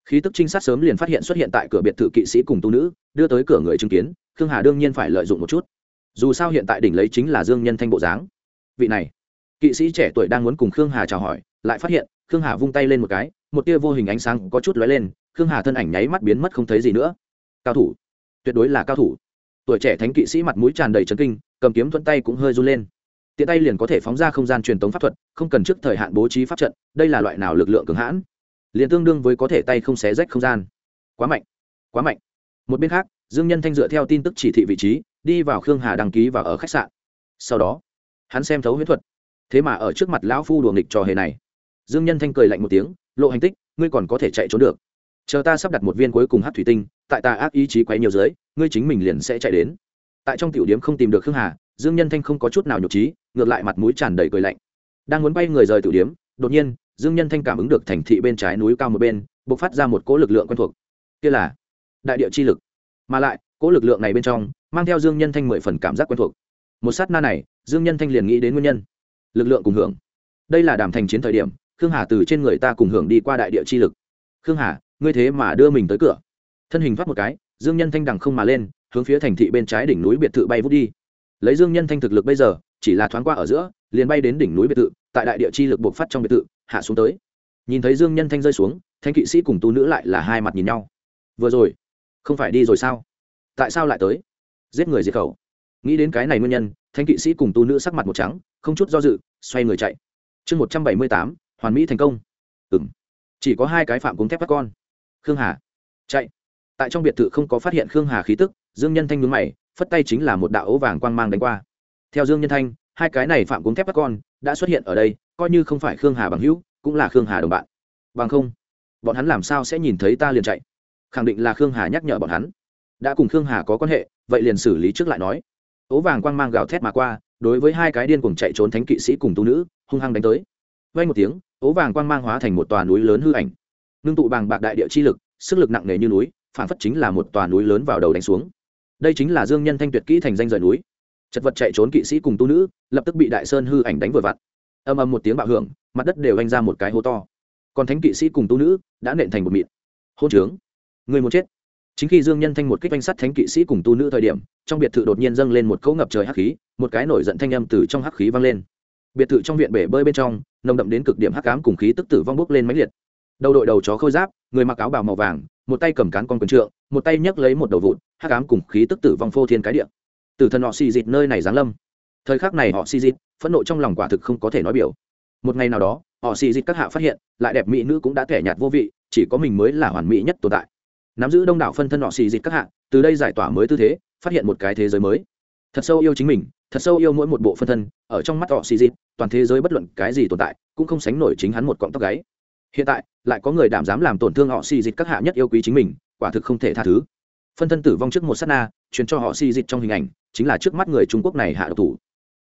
Khí tức trinh sát sớm liền phát hiện xuất hiện tại cửa biệt thự kỵ sĩ cùng tu nữ, đưa tới cửa người chứng kiến, khương hà đương nhiên phải lợi dụng một chút. Dù sao hiện tại đỉnh lấy chính là dương nhân thanh bộ dáng. Vị này, kỵ sĩ trẻ tuổi đang muốn cùng khương hà chào hỏi, lại phát hiện, khương hà vung tay lên một cái, một tia vô hình ánh sáng có chút lóe lên, khương hà thân ảnh nháy mắt biến mất không thấy gì nữa. Cao thủ, tuyệt đối là cao thủ. Tuổi trẻ thánh kỵ sĩ mặt mũi tràn đầy trấn kinh, cầm kiếm thuận tay cũng hơi run lên. Tiện tay liền có thể phóng ra không gian truyền tống pháp thuật, không cần trước thời hạn bố trí pháp trận, đây là loại nào lực lượng cường hãn? Liền tương đương với có thể tay không xé rách không gian. Quá mạnh quá mạnh. Một bên khác, dương nhân thanh dựa theo tin tức chỉ thị vị trí, đi vào khương hà đăng ký và ở khách sạn. Sau đó, hắn xem thấu huyễn thuật. Thế mà ở trước mặt lão phu đùa nghịch trò hề này. Dương nhân thanh cười lạnh một tiếng, lộ hành tích, ngươi còn có thể chạy trốn được. Chờ ta sắp đặt một viên cuối cùng hát thủy tinh, tại ta ác ý chí quấy nhiều dưới, ngươi chính mình liền sẽ chạy đến. Tại trong tiểu điếm không tìm được khương hà, dương nhân thanh không có chút nào nhục trí, ngược lại mặt mũi tràn đầy cười lạnh. Đang muốn bay người rời tiểu điếm đột nhiên dương nhân thanh cảm ứng được thành thị bên trái núi cao một bên, bộc phát ra một cỗ lực lượng quen thuộc. Kia là đại địa chi lực. Mà lại, cỗ lực lượng này bên trong, mang theo dương nhân thanh mười phần cảm giác quen thuộc. Một sát na này, dương nhân thanh liền nghĩ đến nguyên nhân. Lực lượng cùng hưởng. Đây là đàm thành chiến thời điểm, khương hà từ trên người ta cùng hưởng đi qua đại địa chi lực. Khương hà, ngươi thế mà đưa mình tới cửa. Thân hình thoát một cái, dương nhân thanh đằng không mà lên, hướng phía thành thị bên trái đỉnh núi biệt thự bay vút đi. Lấy dương nhân thanh thực lực bây giờ, chỉ là thoáng qua ở giữa, liền bay đến đỉnh núi biệt thự, tại đại địa chi lực buộc phát trong biệt thự hạ xuống tới. Nhìn thấy dương nhân thanh rơi xuống, thanh kỵ sĩ cùng tu nữ lại là hai mặt nhìn nhau. Vừa rồi, không phải đi rồi sao? Tại sao lại tới? Giết người diệt khẩu. Nghĩ đến cái này nguyên nhân, thanh kỵ sĩ cùng tu nữ sắc mặt một trắng, không chút do dự, xoay người chạy. Chương một trăm bảy mươi tám, hoàn mỹ thành công. Ừ m chỉ có hai cái phạm cúng thép các con. Khương hà. Chạy. Tại trong biệt thự không có phát hiện khương hà khí tức, dương nhân thanh nhúng mày, phất tay chính là một đạo ấu vàng quang mang đánh qua. Theo dương nhân thanh, hai cái này phạm cúng thép các con đã xuất hiện ở đây coi như không phải khương hà bằng hữu, cũng là khương hà đồng bạn. Bằng không, bọn hắn làm sao sẽ nhìn thấy ta liền chạy? Khẳng định là khương hà nhắc nhở bọn hắn. Đã cùng khương hà có quan hệ, vậy liền xử lý trước lại nói. Ố vàng quang mang gào thét mà qua, đối với hai cái điên cùng chạy trốn thánh kỵ sĩ cùng tu nữ, hung hăng đánh tới. Vay một tiếng, ố vàng quang mang hóa thành một tòa núi lớn hư ảnh. Ngưng tụ bàng bạc đại địa chi lực, sức lực nặng nề như núi, phản phất chính là một tòa núi lớn vào đầu đánh xuống. Đây chính là dương nhân thanh tuyệt kỹ thành danh rời núi. Chật vật chạy trốn kỵ sĩ cùng tu nữ, lập tức bị đại sơn hư ảnh đánh vừa vặn âm âm một tiếng bạo hưởng, mặt đất đều anh ra một cái hố to. Còn thánh kỵ sĩ cùng tu nữ đã nện thành một mịn. Hôn trướng. Người muốn chết. Chính khi dương nhân thanh một kích oanh sắt thánh kỵ sĩ cùng tu nữ thời điểm, trong biệt thự đột nhiên dâng lên một cỗ ngập trời hắc khí, một cái nổi giận thanh âm từ trong hắc khí vang lên. Biệt thự trong viện bể bơi bên trong, nồng đậm đến cực điểm hắc ám cùng khí tức tử vong bốc lên mãnh liệt. Đầu đội đầu chó khôi giáp, người mặc áo bào màu vàng, một tay cầm cán con quần trượng, một tay nhấc lấy một đầu vụn, hắc ám cùng khí tức tử vong phô thiên cái địa. Tử thần họ xì dịt nơi này giáng lâm thời khắc này họ xì dịt phẫn nộ trong lòng quả thực không có thể nói biểu. Một ngày nào đó, họ xì dịt các hạ phát hiện, lại đẹp mỹ nữ cũng đã kẻ nhạt vô vị, chỉ có mình mới là hoàn mỹ nhất tồn tại. Nắm giữ đông đảo phân thân họ xì dịt các hạ, từ đây giải tỏa mới tư thế, phát hiện một cái thế giới mới. Thật sâu yêu chính mình, thật sâu yêu mỗi một bộ phân thân, ở trong mắt họ xì dịt toàn thế giới bất luận cái gì tồn tại, cũng không sánh nổi chính hắn một cọng tóc gáy. Hiện tại, lại có người đảm dám làm tổn thương họ xì dịt các hạ nhất yêu quý chính mình, quả thực không thể tha thứ. Phân thân tử vong trước một s á t na, truyền cho họ xì dịt trong hình ảnh, chính là trước mắt người trung quốc này hạ độc thủ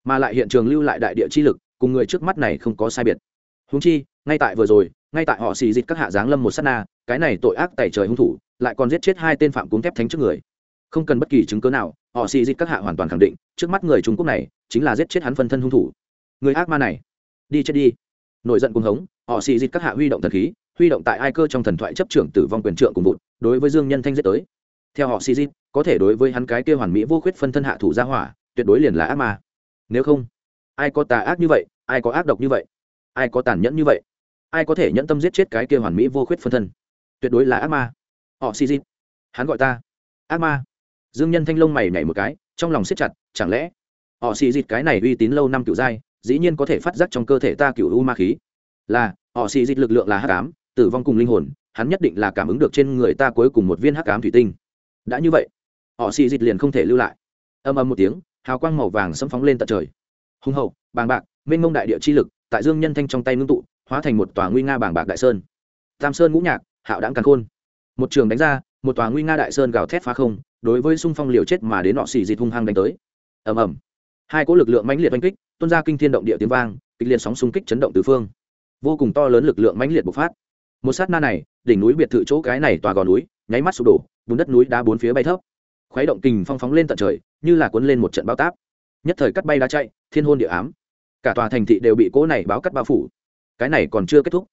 mà lại hiện trường lưu lại đại địa chi lực, cùng người trước mắt này không có sai biệt. Húng chi, ngay tại vừa rồi, ngay tại họ xì dịch các hạ giáng lâm một s á t na, cái này tội ác tẩy trời hung thủ, lại còn giết chết hai tên phạm cúng thép thánh trước người. Không cần bất kỳ chứng cớ nào, họ xì dịch các hạ hoàn toàn khẳng định, trước mắt người trung quốc này, chính là giết chết hắn phân thân hung thủ. Người ác ma này, đi chết đi. Nổi giận cuồng hống, họ xì dịch các hạ huy động thần khí, huy động tại ai cơ trong thần thoại chấp trưởng tử vong quyền trượng cùng vụt, đối với dương nhân thanh giết tới. Theo họ xì dịch, có thể đối với hắn cái kia hoàn mỹ vô khuyết phân thân hạ thủ gia hỏa, tuyệt đối liền là ác ma nếu không, ai có tà ác như vậy, ai có ác độc như vậy, ai có tàn nhẫn như vậy, ai có thể nhẫn tâm giết chết cái kia hoàn mỹ vô khuyết phân thân? Tuyệt đối là ác ma. Họ xì dịt. Hắn gọi ta. Ác ma. Dương nhân thanh lông mày nhảy một cái, trong lòng siết chặt, chẳng lẽ họ xì dịt cái này uy tín lâu năm cựu giai, dĩ nhiên có thể phát giác trong cơ thể ta cựu u ma khí? Là, họ xì dịt lực lượng là hắc ám, tử vong cùng linh hồn, hắn nhất định là cảm ứng được trên người ta cuối cùng một viên hắc ám thủy tinh. Đã như vậy, họ xì dịt liền không thể lưu lại. Âm âm một tiếng hào quang màu vàng xâm phóng lên tận trời. Hùng hậu, bàng bạc, mênh mông đại địa chi lực, tại dương nhân thanh trong tay ngưng tụ, hóa thành một tòa nguy nga bàng bạc đại sơn. Tam sơn ngũ nhạc, hạo đáng càng khôn. Một trường đánh ra, một tòa nguy nga đại sơn gào thét phá không, đối với xung phong liều chết mà đến nọ xì dịt hung hăng đánh tới. Ầm ầm. Hai cỗ lực lượng mãnh liệt oanh kích, tuôn ra kinh thiên động địa tiếng vang, kịch liệt sóng xung kích chấn động tứ phương. Vô cùng to lớn lực lượng mãnh liệt bộc phát. Một sát na này, đỉnh núi biệt thự chỗ cái này tòa gò núi, nháy mắt sụp đổ, bùn đất núi đá bốn phía bay thấp khuấy động kình phong phóng lên tận trời, như là cuốn lên một trận bao táp. Nhất thời cắt bay đá chạy, thiên hôn địa ám. Cả tòa thành thị đều bị cỗ này báo cắt bao phủ. Cái này còn chưa kết thúc.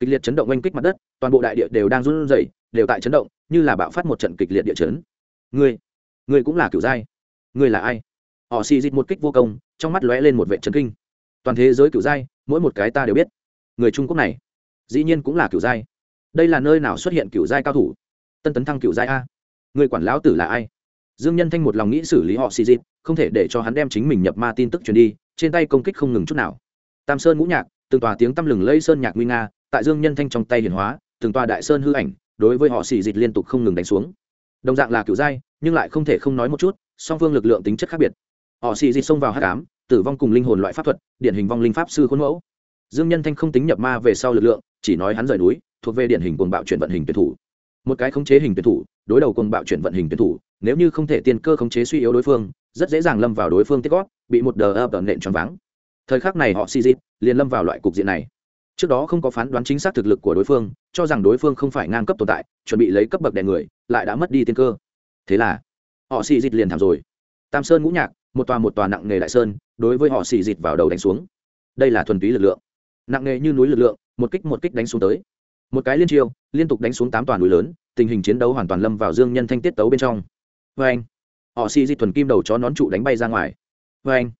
Kịch liệt chấn động oanh kích mặt đất, toàn bộ đại địa đều đang run rẩy, đều tại chấn động, như là bạo phát một trận kịch liệt địa chấn. Ngươi ngươi cũng là kiểu giai ngươi là ai? Họ xì dịch một kích vô công, trong mắt lóe lên một vệ trấn kinh. Toàn thế giới kiểu giai mỗi một cái ta đều biết. Người trung quốc này, dĩ nhiên cũng là kiểu giai đây là nơi nào xuất hiện kiểu giai cao thủ? Tân tấn thăng kiểu giai a. Người quản lão tử là ai? Dương nhân thanh một lòng nghĩ xử lý họ xì dịp, không thể để cho hắn đem chính mình nhập ma tin tức truyền đi trên tay công kích không ngừng chút nào. Tam sơn ngũ nhạc từng tòa tiếng tăm lừng lây sơn nhạc nguy nga tại dương nhân thanh trong tay hiển hóa từng tòa đại sơn hư ảnh đối với họ xì dịp liên tục không ngừng đánh xuống. Đồng dạng là kiểu giai nhưng lại không thể không nói một chút song phương lực lượng tính chất khác biệt. Họ xì dịp xông vào hát cám tử vong cùng linh hồn loại pháp thuật điển hình vong linh pháp sư khuôn mẫu. Dương nhân thanh không tính nhập ma về sau lực lượng chỉ nói hắn rời núi thuộc về điển hình cuồng bạo chuyển vận hình tuyển thủ. Một cái khống chế hình tuyển thủ đối đầu cuồng bạo chuyển vận hình tuyển thủ nếu như không thể tiên cơ khống chế suy yếu đối phương, rất dễ dàng lâm vào đối phương tiết gót, bị một đờ ập nện tròn vắng thời khắc này họ si dịp liền lâm vào loại cục diện này. Trước đó không có phán đoán chính xác thực lực của đối phương, cho rằng đối phương không phải ngang cấp tồn tại, chuẩn bị lấy cấp bậc đè người, lại đã mất đi tiên cơ. Thế là, họ xì dịt liền thảm rồi. Tam sơn ngũ nhạc, một tòa một tòa nặng nghề đại sơn, đối với họ xì dịt vào đầu đánh xuống. Đây là thuần túy lực lượng. Nặng nghề như núi lực lượng, một kích một kích đánh xuống tới. Một cái liên chiêu liên tục đánh xuống tám toàn núi lớn, tình hình chiến đấu hoàn toàn lâm vào dương nhân thanh tiết tấu bên trong vê anh. Họ xì dịch thuần kim đầu chó nón trụ đánh bay ra ngoài. Vê anh.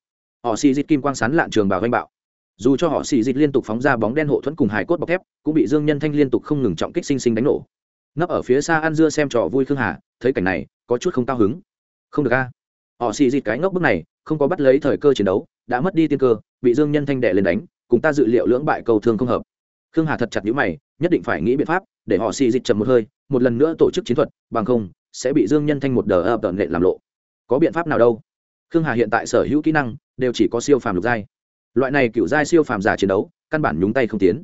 Họ xì dịch kim quang sán lạn trường bảo vanh bạo. Dù cho họ xì dịch liên tục phóng ra bóng đen hộ thuẫn cùng hải cốt bọc thép, cũng bị dương nhân thanh liên tục không ngừng trọng kích sinh sinh đánh nổ. Nấp ở phía xa ăn dưa xem trò vui khương hà, thấy cảnh này, có chút không cao hứng. Không được a. Họ xì dịch cái ngốc bức này, không có bắt lấy thời cơ chiến đấu, đã mất đi tiên cơ, bị dương nhân thanh đệ lên đánh, cùng ta dự liệu lưỡng bại cầu thương không hợp. Khương hà thật chặt nhữ mày, nhất định phải nghĩ biện pháp, để họ xì dịch chậm một hơi một lần nữa tổ chức chiến thuật, bằng không, sẽ bị dương nhân thanh một đờ ập tận lệ làm lộ. Có biện pháp nào đâu? Khương hà hiện tại sở hữu kỹ năng, đều chỉ có siêu phàm lục giai. Loại này cựu giai siêu phàm giả chiến đấu, căn bản nhúng tay không tiến.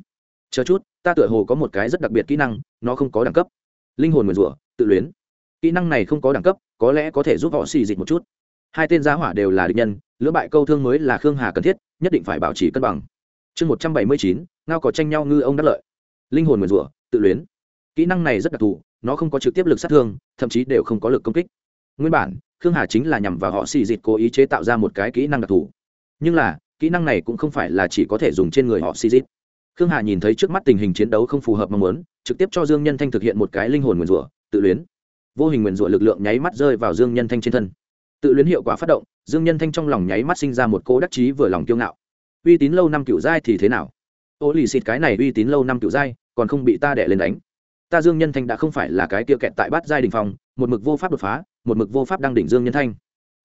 Chờ chút, ta tựa hồ có một cái rất đặc biệt kỹ năng, nó không có đẳng cấp. Linh hồn nguyền rủa, tự luyến. Kỹ năng này không có đẳng cấp, có lẽ có thể giúp họ xì dịch một chút. Hai tên giá hỏa đều là địch nhân, lưỡng bại câu thương mới là khương hà cần thiết, nhất định phải bảo trì cân bằng. Chương một trăm bảy mươi chín, ngao có tranh nhau ngư ông đắc lợi. Linh hồn nguyền rủa, tự luyến kỹ năng này rất đặc thù, nó không có trực tiếp lực sát thương, thậm chí đều không có lực công kích. Nguyên bản, khương hà chính là nhằm vào họ xì dịt cố ý chế tạo ra một cái kỹ năng đặc thù. Nhưng là, kỹ năng này cũng không phải là chỉ có thể dùng trên người họ xì dịt. Khương hà nhìn thấy trước mắt tình hình chiến đấu không phù hợp mong muốn, trực tiếp cho dương nhân thanh thực hiện một cái linh hồn nguyền rủa, tự luyến. Vô hình nguyền rủa lực lượng nháy mắt rơi vào dương nhân thanh trên thân. Tự luyến hiệu quả phát động, dương nhân thanh trong lòng nháy mắt sinh ra một cô đắc chí vừa lòng kiêu ngạo. Uy tín lâu năm cựu giai thì thế nào? Ô lì xịt cái này uy tín lâu năm cựu giai, còn không bị ta đẻ lên đánh ta dương nhân thanh đã không phải là cái kia kẹt tại bát giai đình phòng một mực vô pháp đột phá, một mực vô pháp đang đỉnh dương nhân thanh.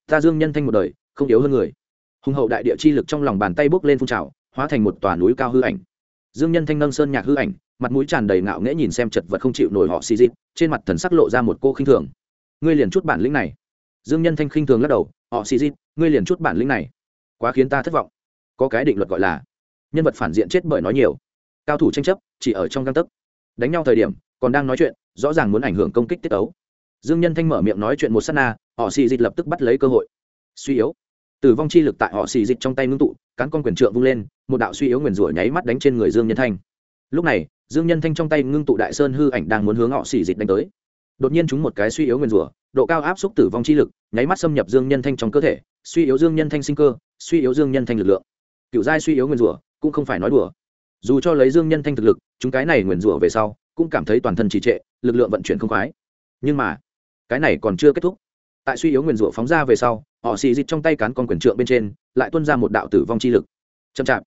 Ta dương nhân thanh một đời, không yếu hơn người. Hùng hậu đại địa chi lực trong lòng bàn tay bốc lên phun trào, hóa thành một tòa núi cao hư ảnh. Dương nhân thanh nâng sơn nhạc hư ảnh, mặt mũi tràn đầy ngạo nghễ nhìn xem chật vật không chịu nổi họ xì dịp trên mặt thần sắc lộ ra một cô khinh thường. Ngươi liền chút bản lĩnh này. Dương nhân thanh khinh thường lắc đầu, họ xì dịp ngươi liền chút bản lĩnh này. Quá khiến ta thất vọng. Có cái định luật gọi là, nhân vật phản diện chết bởi nói nhiều. Cao thủ tranh chấp, chỉ ở trong găng tấc. Đánh nhau thời điểm còn đang nói chuyện, rõ ràng muốn ảnh hưởng công kích tiết tấu. dương nhân thanh mở miệng nói chuyện một s á t na, họ xì dịch lập tức bắt lấy cơ hội. Suy yếu. Tử vong chi lực tại họ xì dịch trong tay ngưng tụ, cán con quyền trượng vung lên, một đạo suy yếu nguyền rủa nháy mắt đánh trên người dương nhân thanh. Lúc này, dương nhân thanh trong tay ngưng tụ đại sơn hư ảnh đang muốn hướng họ xì dịch đánh tới. Đột nhiên chúng một cái suy yếu nguyền rủa, độ cao áp xúc tử vong chi lực, nháy mắt xâm nhập dương nhân thanh trong cơ thể. Suy yếu dương nhân thanh sinh cơ, suy yếu dương nhân thanh lực lượng. Cựu giai suy yếu nguyền rủa, cũng không phải nói đùa. Dù cho lấy dương nhân thanh thực lực, chúng cái này nguyền rủa về sau cũng cảm thấy toàn thân trì trệ, lực lượng vận chuyển không khoái. Nhưng mà, cái này còn chưa kết thúc. Tại suy yếu nguyền rủa phóng ra về sau, họ xì dịch trong tay cán con quyền trượng bên trên, lại tuân ra một đạo tử vong chi lực. Chậm chạp.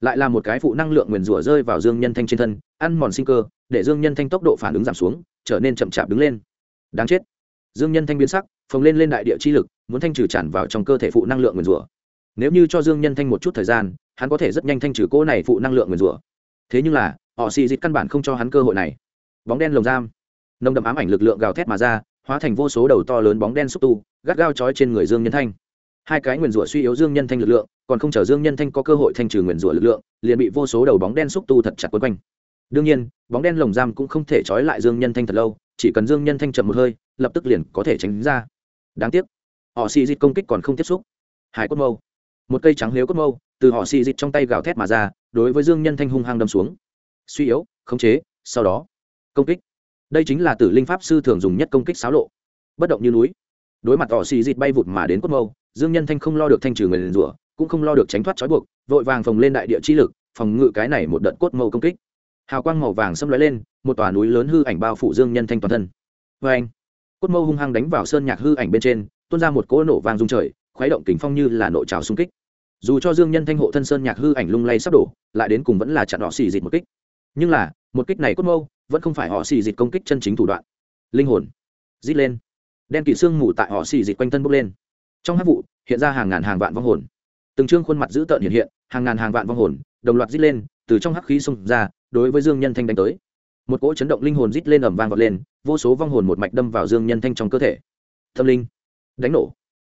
Lại là một cái phụ năng lượng nguyền rủa rơi vào dương nhân thanh trên thân, ăn mòn sinh cơ, để dương nhân thanh tốc độ phản ứng giảm xuống, trở nên chậm chạp đứng lên. Đáng chết. Dương nhân thanh biến sắc, phồng lên lên đại địa chi lực, muốn thanh trừ tràn vào trong cơ thể phụ năng lượng nguyền rủa. Nếu như cho dương nhân thanh một chút thời gian, hắn có thể rất nhanh thanh trừ cỗ này phụ năng lượng nguyền rủa thế nhưng là, họ xì dịch căn bản không cho hắn cơ hội này. Bóng đen lồng giam. Nồng đậm ám ảnh lực lượng gào thét mà ra, hóa thành vô số đầu to lớn bóng đen xúc tu, gắt gao chói trên người dương nhân thanh. Hai cái nguyền rủa suy yếu dương nhân thanh lực lượng, còn không chờ dương nhân thanh có cơ hội thanh trừ nguyền rủa lực lượng, liền bị vô số đầu bóng đen xúc tu thật chặt quấn quanh. Đương nhiên, bóng đen lồng giam cũng không thể trói lại dương nhân thanh thật lâu, chỉ cần dương nhân thanh chậm một hơi, lập tức liền có thể tránh ra. Đáng tiếc, họ xì dịch công kích còn không tiếp xúc. Hải cốt mâu. Một cây trắng lếu cốt mâu từ họ xì dịch trong tay gào thét mà ra, đối với dương nhân thanh hung hăng đâm xuống. Suy yếu, khống chế, sau đó, công kích. Đây chính là tử linh pháp sư thường dùng nhất công kích xáo lộ. Bất động như núi. Đối mặt họ xì dịch bay vụt mà đến cốt mâu, dương nhân thanh không lo được thanh trừ người liền rủa, cũng không lo được tránh thoát trói buộc, vội vàng phồng lên đại địa chi lực, phòng ngự cái này một đợt cốt mâu công kích. Hào quang màu vàng xâm lóe lên, một tòa núi lớn hư ảnh bao phủ dương nhân thanh toàn thân. Vê anh, cốt mâu hung hăng đánh vào sơn nhạc hư ảnh bên trên, tuôn ra một cỗ nổ vàng rung trời, khuấy động kính phong như là nội trào xung kích dù cho dương nhân thanh hộ thân sơn nhạc hư ảnh lung lay sắp đổ, lại đến cùng vẫn là chặn họ xì dịt một kích. Nhưng là, một kích này cốt mâu, vẫn không phải họ xì dịt công kích chân chính thủ đoạn. Linh hồn dít lên. Đen kỵ xương mù tại họ xì dịt quanh thân bốc lên. Trong hát vụ, hiện ra hàng ngàn hàng vạn vong hồn. Từng trương khuôn mặt dữ tợn hiện hiện, hàng ngàn hàng vạn vong hồn, đồng loạt dít lên, từ trong hắc khí xông ra, đối với dương nhân thanh đánh tới. Một cỗ chấn động linh hồn rít lên ẩm vang vọt lên, vô số vong hồn một mạch đâm vào dương nhân thanh trong cơ thể. Tâm linh, đánh nổ.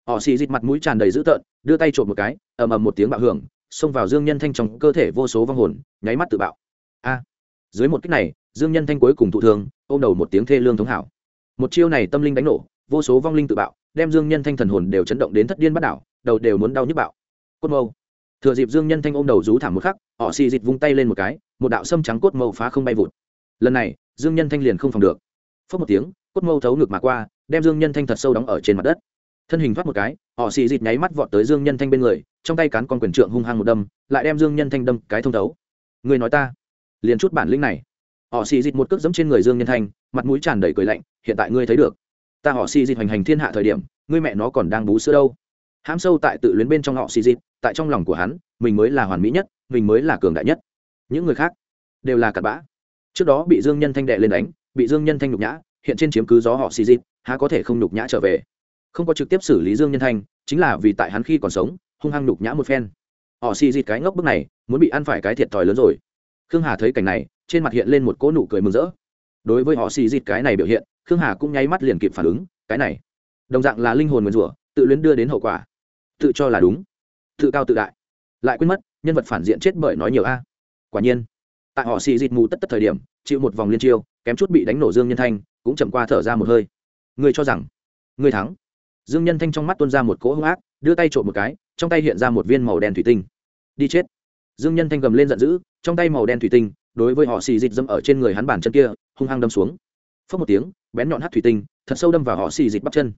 Họ xì dịt mặt mũi tràn đầy dữ tợn đưa tay trộm một cái, ầm ầm một tiếng bạo hưởng, xông vào dương nhân thanh trong cơ thể vô số vong hồn, nháy mắt tự bạo. A! Dưới một cách này, dương nhân thanh cuối cùng thụ thương, ôm đầu một tiếng thê lương thống hảo. Một chiêu này tâm linh đánh nổ, vô số vong linh tự bạo, đem dương nhân thanh thần hồn đều chấn động đến thất điên bắt đảo, đầu đều muốn đau nhức bạo. Cốt mâu. Thừa dịp dương nhân thanh ôm đầu rú thảm một khắc, họ xì dịch vung tay lên một cái, một đạo sâm trắng cốt mâu phá không bay vụt. Lần này, dương nhân thanh liền không phòng được. Phớt một tiếng, cốt mâu thấu ngực mà qua, đem dương nhân thanh thật sâu đóng ở trên mặt đất thân hình thoát một cái, họ xì dịt nháy mắt vọt tới dương nhân thanh bên người, trong tay cán con quyền trượng hung hăng một đâm, lại đem dương nhân thanh đâm cái thông thấu. Người nói ta, liền chút bản lĩnh này. Họ xì dịt một cước dẫm trên người dương nhân thanh, mặt mũi tràn đầy cười lạnh, hiện tại ngươi thấy được. Ta họ xì dịt hoành hành thiên hạ thời điểm, ngươi mẹ nó còn đang bú sữa đâu. Hãm sâu tại tự luyến bên trong họ xì dịt, tại trong lòng của hắn, mình mới là hoàn mỹ nhất, mình mới là cường đại nhất. Những người khác đều là cặn bã. Trước đó bị dương nhân thanh đệ lên đánh, bị dương nhân thanh nhục nhã, hiện trên chiếm cứ gió họ xì dịt, há có thể không nhục nhã trở về? Không có trực tiếp xử lý dương nhân thanh, chính là vì tại hắn khi còn sống, hung hăng nhục nhã một phen. Họ xì dịch cái ngốc bức này, muốn bị ăn phải cái thiệt thòi lớn rồi. Khương hà thấy cảnh này, trên mặt hiện lên một cỗ nụ cười mừng rỡ. Đối với họ xì dịch cái này biểu hiện, khương hà cũng nháy mắt liền kịp phản ứng, cái này. Đồng dạng là linh hồn nguyền rủa, tự luyến đưa đến hậu quả. Tự cho là đúng. Tự cao tự đại. Lại quên mất, nhân vật phản diện chết bởi nói nhiều a. Quả nhiên, tại họ xì dịt mù tất tất thời điểm, chịu một vòng liên chiêu, kém chút bị đánh nổ dương nhân thanh, cũng chậm qua thở ra một hơi. Ngươi cho rằng ngươi thắng dương nhân thanh trong mắt tuôn ra một cỗ hung ác, đưa tay trộm một cái, trong tay hiện ra một viên màu đen thủy tinh. Đi chết. Dương nhân thanh gầm lên giận dữ, trong tay màu đen thủy tinh, đối với họ xì dịch dâm ở trên người hắn bàn chân kia, hung hăng đâm xuống. Phớt một tiếng, bén nhọn hát thủy tinh, thật sâu đâm vào họ xì dịch bắp chân.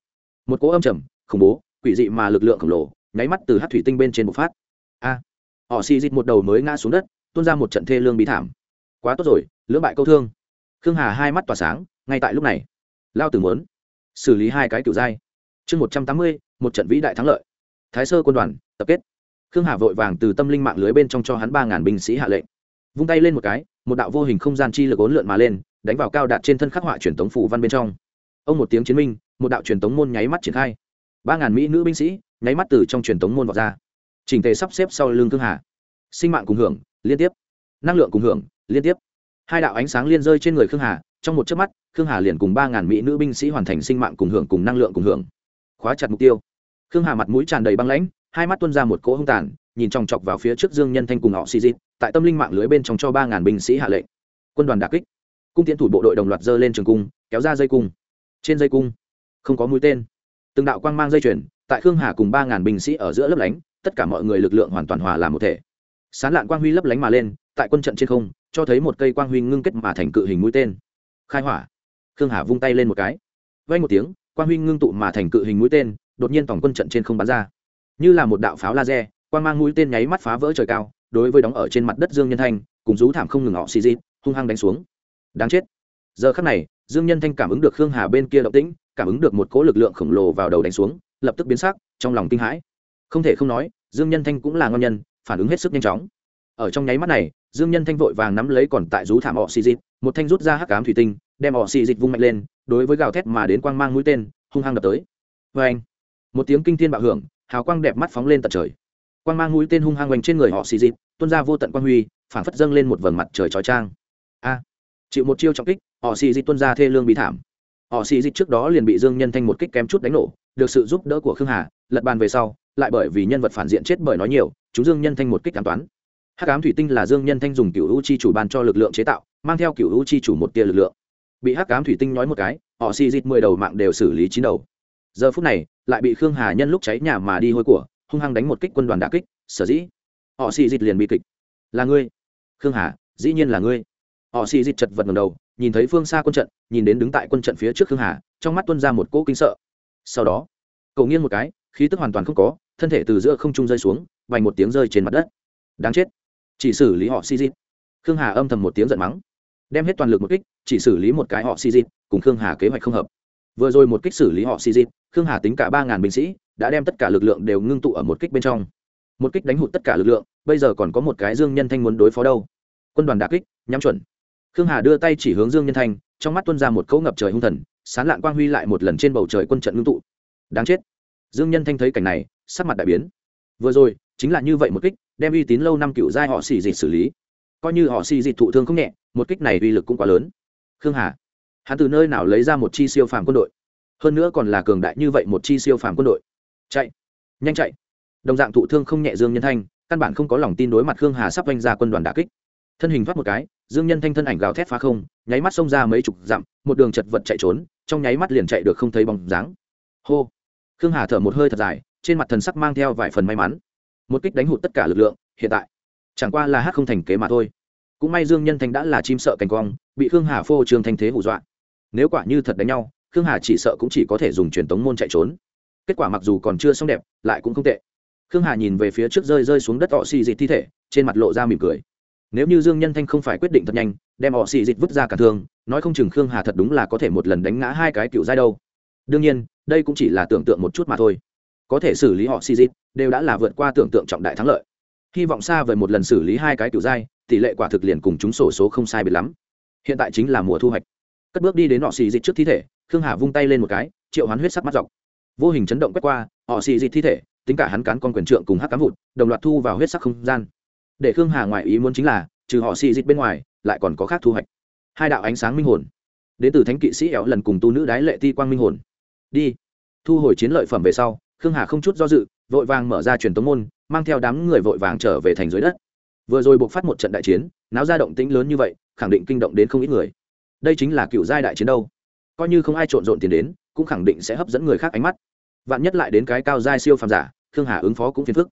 Một cỗ âm trầm, khủng bố, quỷ dị mà lực lượng khổng lồ, nháy mắt từ hát thủy tinh bên trên bộc phát. A! Họ xì dịch một đầu mới ngã xuống đất, tuôn ra một trận thê lương bí thảm. Quá tốt rồi, lưỡng bại câu thương. Khương hà hai mắt tỏa sáng, ngay tại lúc này. Lao tử muốn xử lý hai cái kiểu dai chương một trăm tám mươi, một trận vĩ đại thắng lợi. Thái sơ quân đoàn, tập kết. Khương hà vội vàng từ tâm linh mạng lưới bên trong cho hắn ba ngàn binh sĩ hạ lệnh. Vung tay lên một cái, một đạo vô hình không gian chi lực ốn lượn mà lên, đánh vào cao đạt trên thân khắc họa truyền thống phủ văn bên trong. Ông một tiếng chiến minh, một đạo truyền thống môn nháy mắt triển khai. Ba ngàn mỹ nữ binh sĩ, nháy mắt từ trong truyền thống môn vào ra. Chỉnh tề sắp xếp sau lưng khương hà. Sinh mạng cùng hưởng, liên tiếp. Năng lượng cùng hưởng, liên tiếp. Hai đạo ánh sáng liên rơi trên người khương hà, trong một chớp mắt, khương hà liền cùng ba ngàn mỹ nữ binh sĩ hoàn thành sinh mạng cùng hưởng cùng năng lượng cùng hưởng khóa chặt mục tiêu. Khương hà mặt mũi tràn đầy băng lãnh, hai mắt tuân ra một cỗ hung tàn, nhìn chòng chọc vào phía trước dương nhân thanh cùng họ xì dít tại tâm linh mạng lưới bên trong cho ba ngàn binh sĩ hạ lệnh. Quân đoàn đà kích. Cung tiến thủ bộ đội đồng loạt dơ lên trường cung, kéo ra dây cung. Trên dây cung, không có mũi tên. Từng đạo quang mang dây chuyền, tại khương hà cùng ba ngàn binh sĩ ở giữa lấp lánh, tất cả mọi người lực lượng hoàn toàn hòa làm một thể. Sán lạn quang huy lấp lánh mà lên, tại quân trận trên không, cho thấy một cây quang huy ngưng kết mà thành cự hình mũi tên. Khai hỏa. Khương hà vung tay lên một cái. Vay một tiếng quang huy ngưng tụ mà thành cự hình mũi tên, đột nhiên tổng quân trận trên không bắn ra. Như là một đạo pháo laser, quang mang mũi tên nháy mắt phá vỡ trời cao, đối với đóng ở trên mặt đất dương nhân thanh, cùng rú thảm không ngừng họ xì dít hung hăng đánh xuống. Đáng chết. Giờ khắc này, dương nhân thanh cảm ứng được khương hà bên kia động tĩnh, cảm ứng được một cỗ lực lượng khổng lồ vào đầu đánh xuống, lập tức biến sắc, trong lòng kinh hãi. Không thể không nói, dương nhân thanh cũng là ngon nhân, phản ứng hết sức nhanh chóng ở trong nháy mắt này, dương nhân thanh vội vàng nắm lấy còn tại rú thảm họ xì dít một thanh rút ra hắc cám thủy tinh, đem họ xì dịch vung mạnh lên, đối với gào thét mà đến quang mang mũi tên, hung hăng đập tới. Vê anh một tiếng kinh thiên bạo hưởng, hào quang đẹp mắt phóng lên tận trời. Quang mang mũi tên hung hăng hoành trên người họ xì dịch tuôn ra vô tận quang huy, phảng phất dâng lên một vầng mặt trời trói trang a! Chịu một chiêu trọng kích họ xì dịch tuôn ra thê lương bị thảm. Họ xì dịch trước đó liền bị dương nhân thanh một kích kém chút đánh nổ, được sự giúp đỡ của khương hà, lật bàn về sau, lại bởi vì nhân vật phản diện chết bởi nói nhiều, chúng dương nhân thanh một kích an toán hắc ám thủy tinh là dương nhân thanh dùng cựu u chi chủ ban cho lực lượng chế tạo, mang theo cựu u chi chủ một tia lực lượng. Bị hắc ám thủy tinh nói một cái, họ xì dịt mười đầu mạng đều xử lý chín đầu. Giờ phút này, lại bị khương hà nhân lúc cháy nhà mà đi hôi của, hung hăng đánh một kích quân đoàn đà kích, sở dĩ. Họ xì dịt liền bị kịch. Là ngươi. Khương hà, dĩ nhiên là ngươi. Họ xì dịt chật vật ngầm đầu, nhìn thấy phương xa quân trận, nhìn đến đứng tại quân trận phía trước khương hà, trong mắt tuân ra một cỗ kinh sợ. Sau đó cầu nghiêng một cái, khí tức hoàn toàn không có, thân thể từ giữa không trung rơi xuống, vành một tiếng rơi trên mặt đất. Đáng chết chỉ xử lý họ si dịp khương hà âm thầm một tiếng giận mắng. Đem hết toàn lực một kích, chỉ xử lý một cái họ si dịp cùng khương hà kế hoạch không hợp. Vừa rồi một kích xử lý họ si dịp khương hà tính cả ba ngàn binh sĩ, đã đem tất cả lực lượng đều ngưng tụ ở một kích bên trong. Một kích đánh hụt tất cả lực lượng, bây giờ còn có một cái dương nhân thanh muốn đối phó đâu? Quân đoàn đà kích, nhắm chuẩn. Khương hà đưa tay chỉ hướng dương nhân thanh, trong mắt tuân ra một cấu ngập trời hung thần, sán lạn quang huy lại một lần trên bầu trời quân trận ngưng tụ. Đáng chết. Dương nhân thanh thấy cảnh này, sắc mặt đại biến. Vừa rồi, chính là như vậy một kích đem uy tín lâu năm cựu giai họ xì dịch xử lý. Coi như họ xì dịch thụ thương không nhẹ, một kích này uy lực cũng quá lớn. Khương hà, hắn từ nơi nào lấy ra một chi siêu phàm quân đội? Hơn nữa còn là cường đại như vậy một chi siêu phàm quân đội. Chạy, nhanh chạy. Đồng dạng thụ thương không nhẹ dương nhân thanh, căn bản không có lòng tin đối mặt khương hà sắp oanh ra quân đoàn đà kích. Thân hình thoát một cái, dương nhân thanh thân ảnh gào thét phá không, nháy mắt xông ra mấy chục dặm, một đường chật vật chạy trốn, trong nháy mắt liền chạy được không thấy bóng dáng. Hô. Khương hà thở một hơi thật dài, trên mặt thần sắc mang theo vài phần may mắn một kích đánh hụt tất cả lực lượng, hiện tại. Chẳng qua là hát không thành kế mà thôi. Cũng may dương nhân thanh đã là chim sợ cành cong bị khương hà phô trương thanh thế hù dọa. Nếu quả như thật đánh nhau, khương hà chỉ sợ cũng chỉ có thể dùng truyền tống môn chạy trốn. Kết quả mặc dù còn chưa xong đẹp, lại cũng không tệ. Khương hà nhìn về phía trước rơi rơi xuống đất họ xì dịch thi thể, trên mặt lộ ra mỉm cười. Nếu như dương nhân thanh không phải quyết định thật nhanh, đem họ xì dịch vứt ra cả thương, nói không chừng khương hà thật đúng là có thể một lần đánh ngã hai cái cựu giai đâu. Đương nhiên, đây cũng chỉ là tưởng tượng một chút mà thôi có thể xử lý họ xì dịch đều đã là vượt qua tưởng tượng trọng đại thắng lợi. Hy vọng xa về một lần xử lý hai cái kiểu giai, tỷ lệ quả thực liền cùng chúng sổ số không sai biệt lắm. Hiện tại chính là mùa thu hoạch. Cất bước đi đến họ xì dịch trước thi thể, khương hà vung tay lên một cái, triệu hoán huyết sắc mắt dọc. Vô hình chấn động quét qua, họ xì dịch thi thể, tính cả hắn cán con quyền trượng cùng hắc cám vụt đồng loạt thu vào huyết sắc không gian. Để khương hà ngoại ý muốn chính là, trừ họ xì dịch bên ngoài, lại còn có khác thu hoạch. Hai đạo ánh sáng minh hồn. Đến từ thánh kỵ sĩ éo lần cùng tu nữ đái lệ ti quang minh hồn. Đi. Thu hồi chiến lợi phẩm về sau khương hà không chút do dự, vội vàng mở ra truyền tống môn, mang theo đám người vội vàng trở về thành dưới đất. Vừa rồi buộc phát một trận đại chiến, náo ra động tĩnh lớn như vậy, khẳng định kinh động đến không ít người. Đây chính là cựu giai đại chiến đâu. Coi như không ai trộn rộn tiền đến, cũng khẳng định sẽ hấp dẫn người khác ánh mắt. Vạn nhất lại đến cái cao giai siêu phàm giả, khương hà ứng phó cũng phiền phức.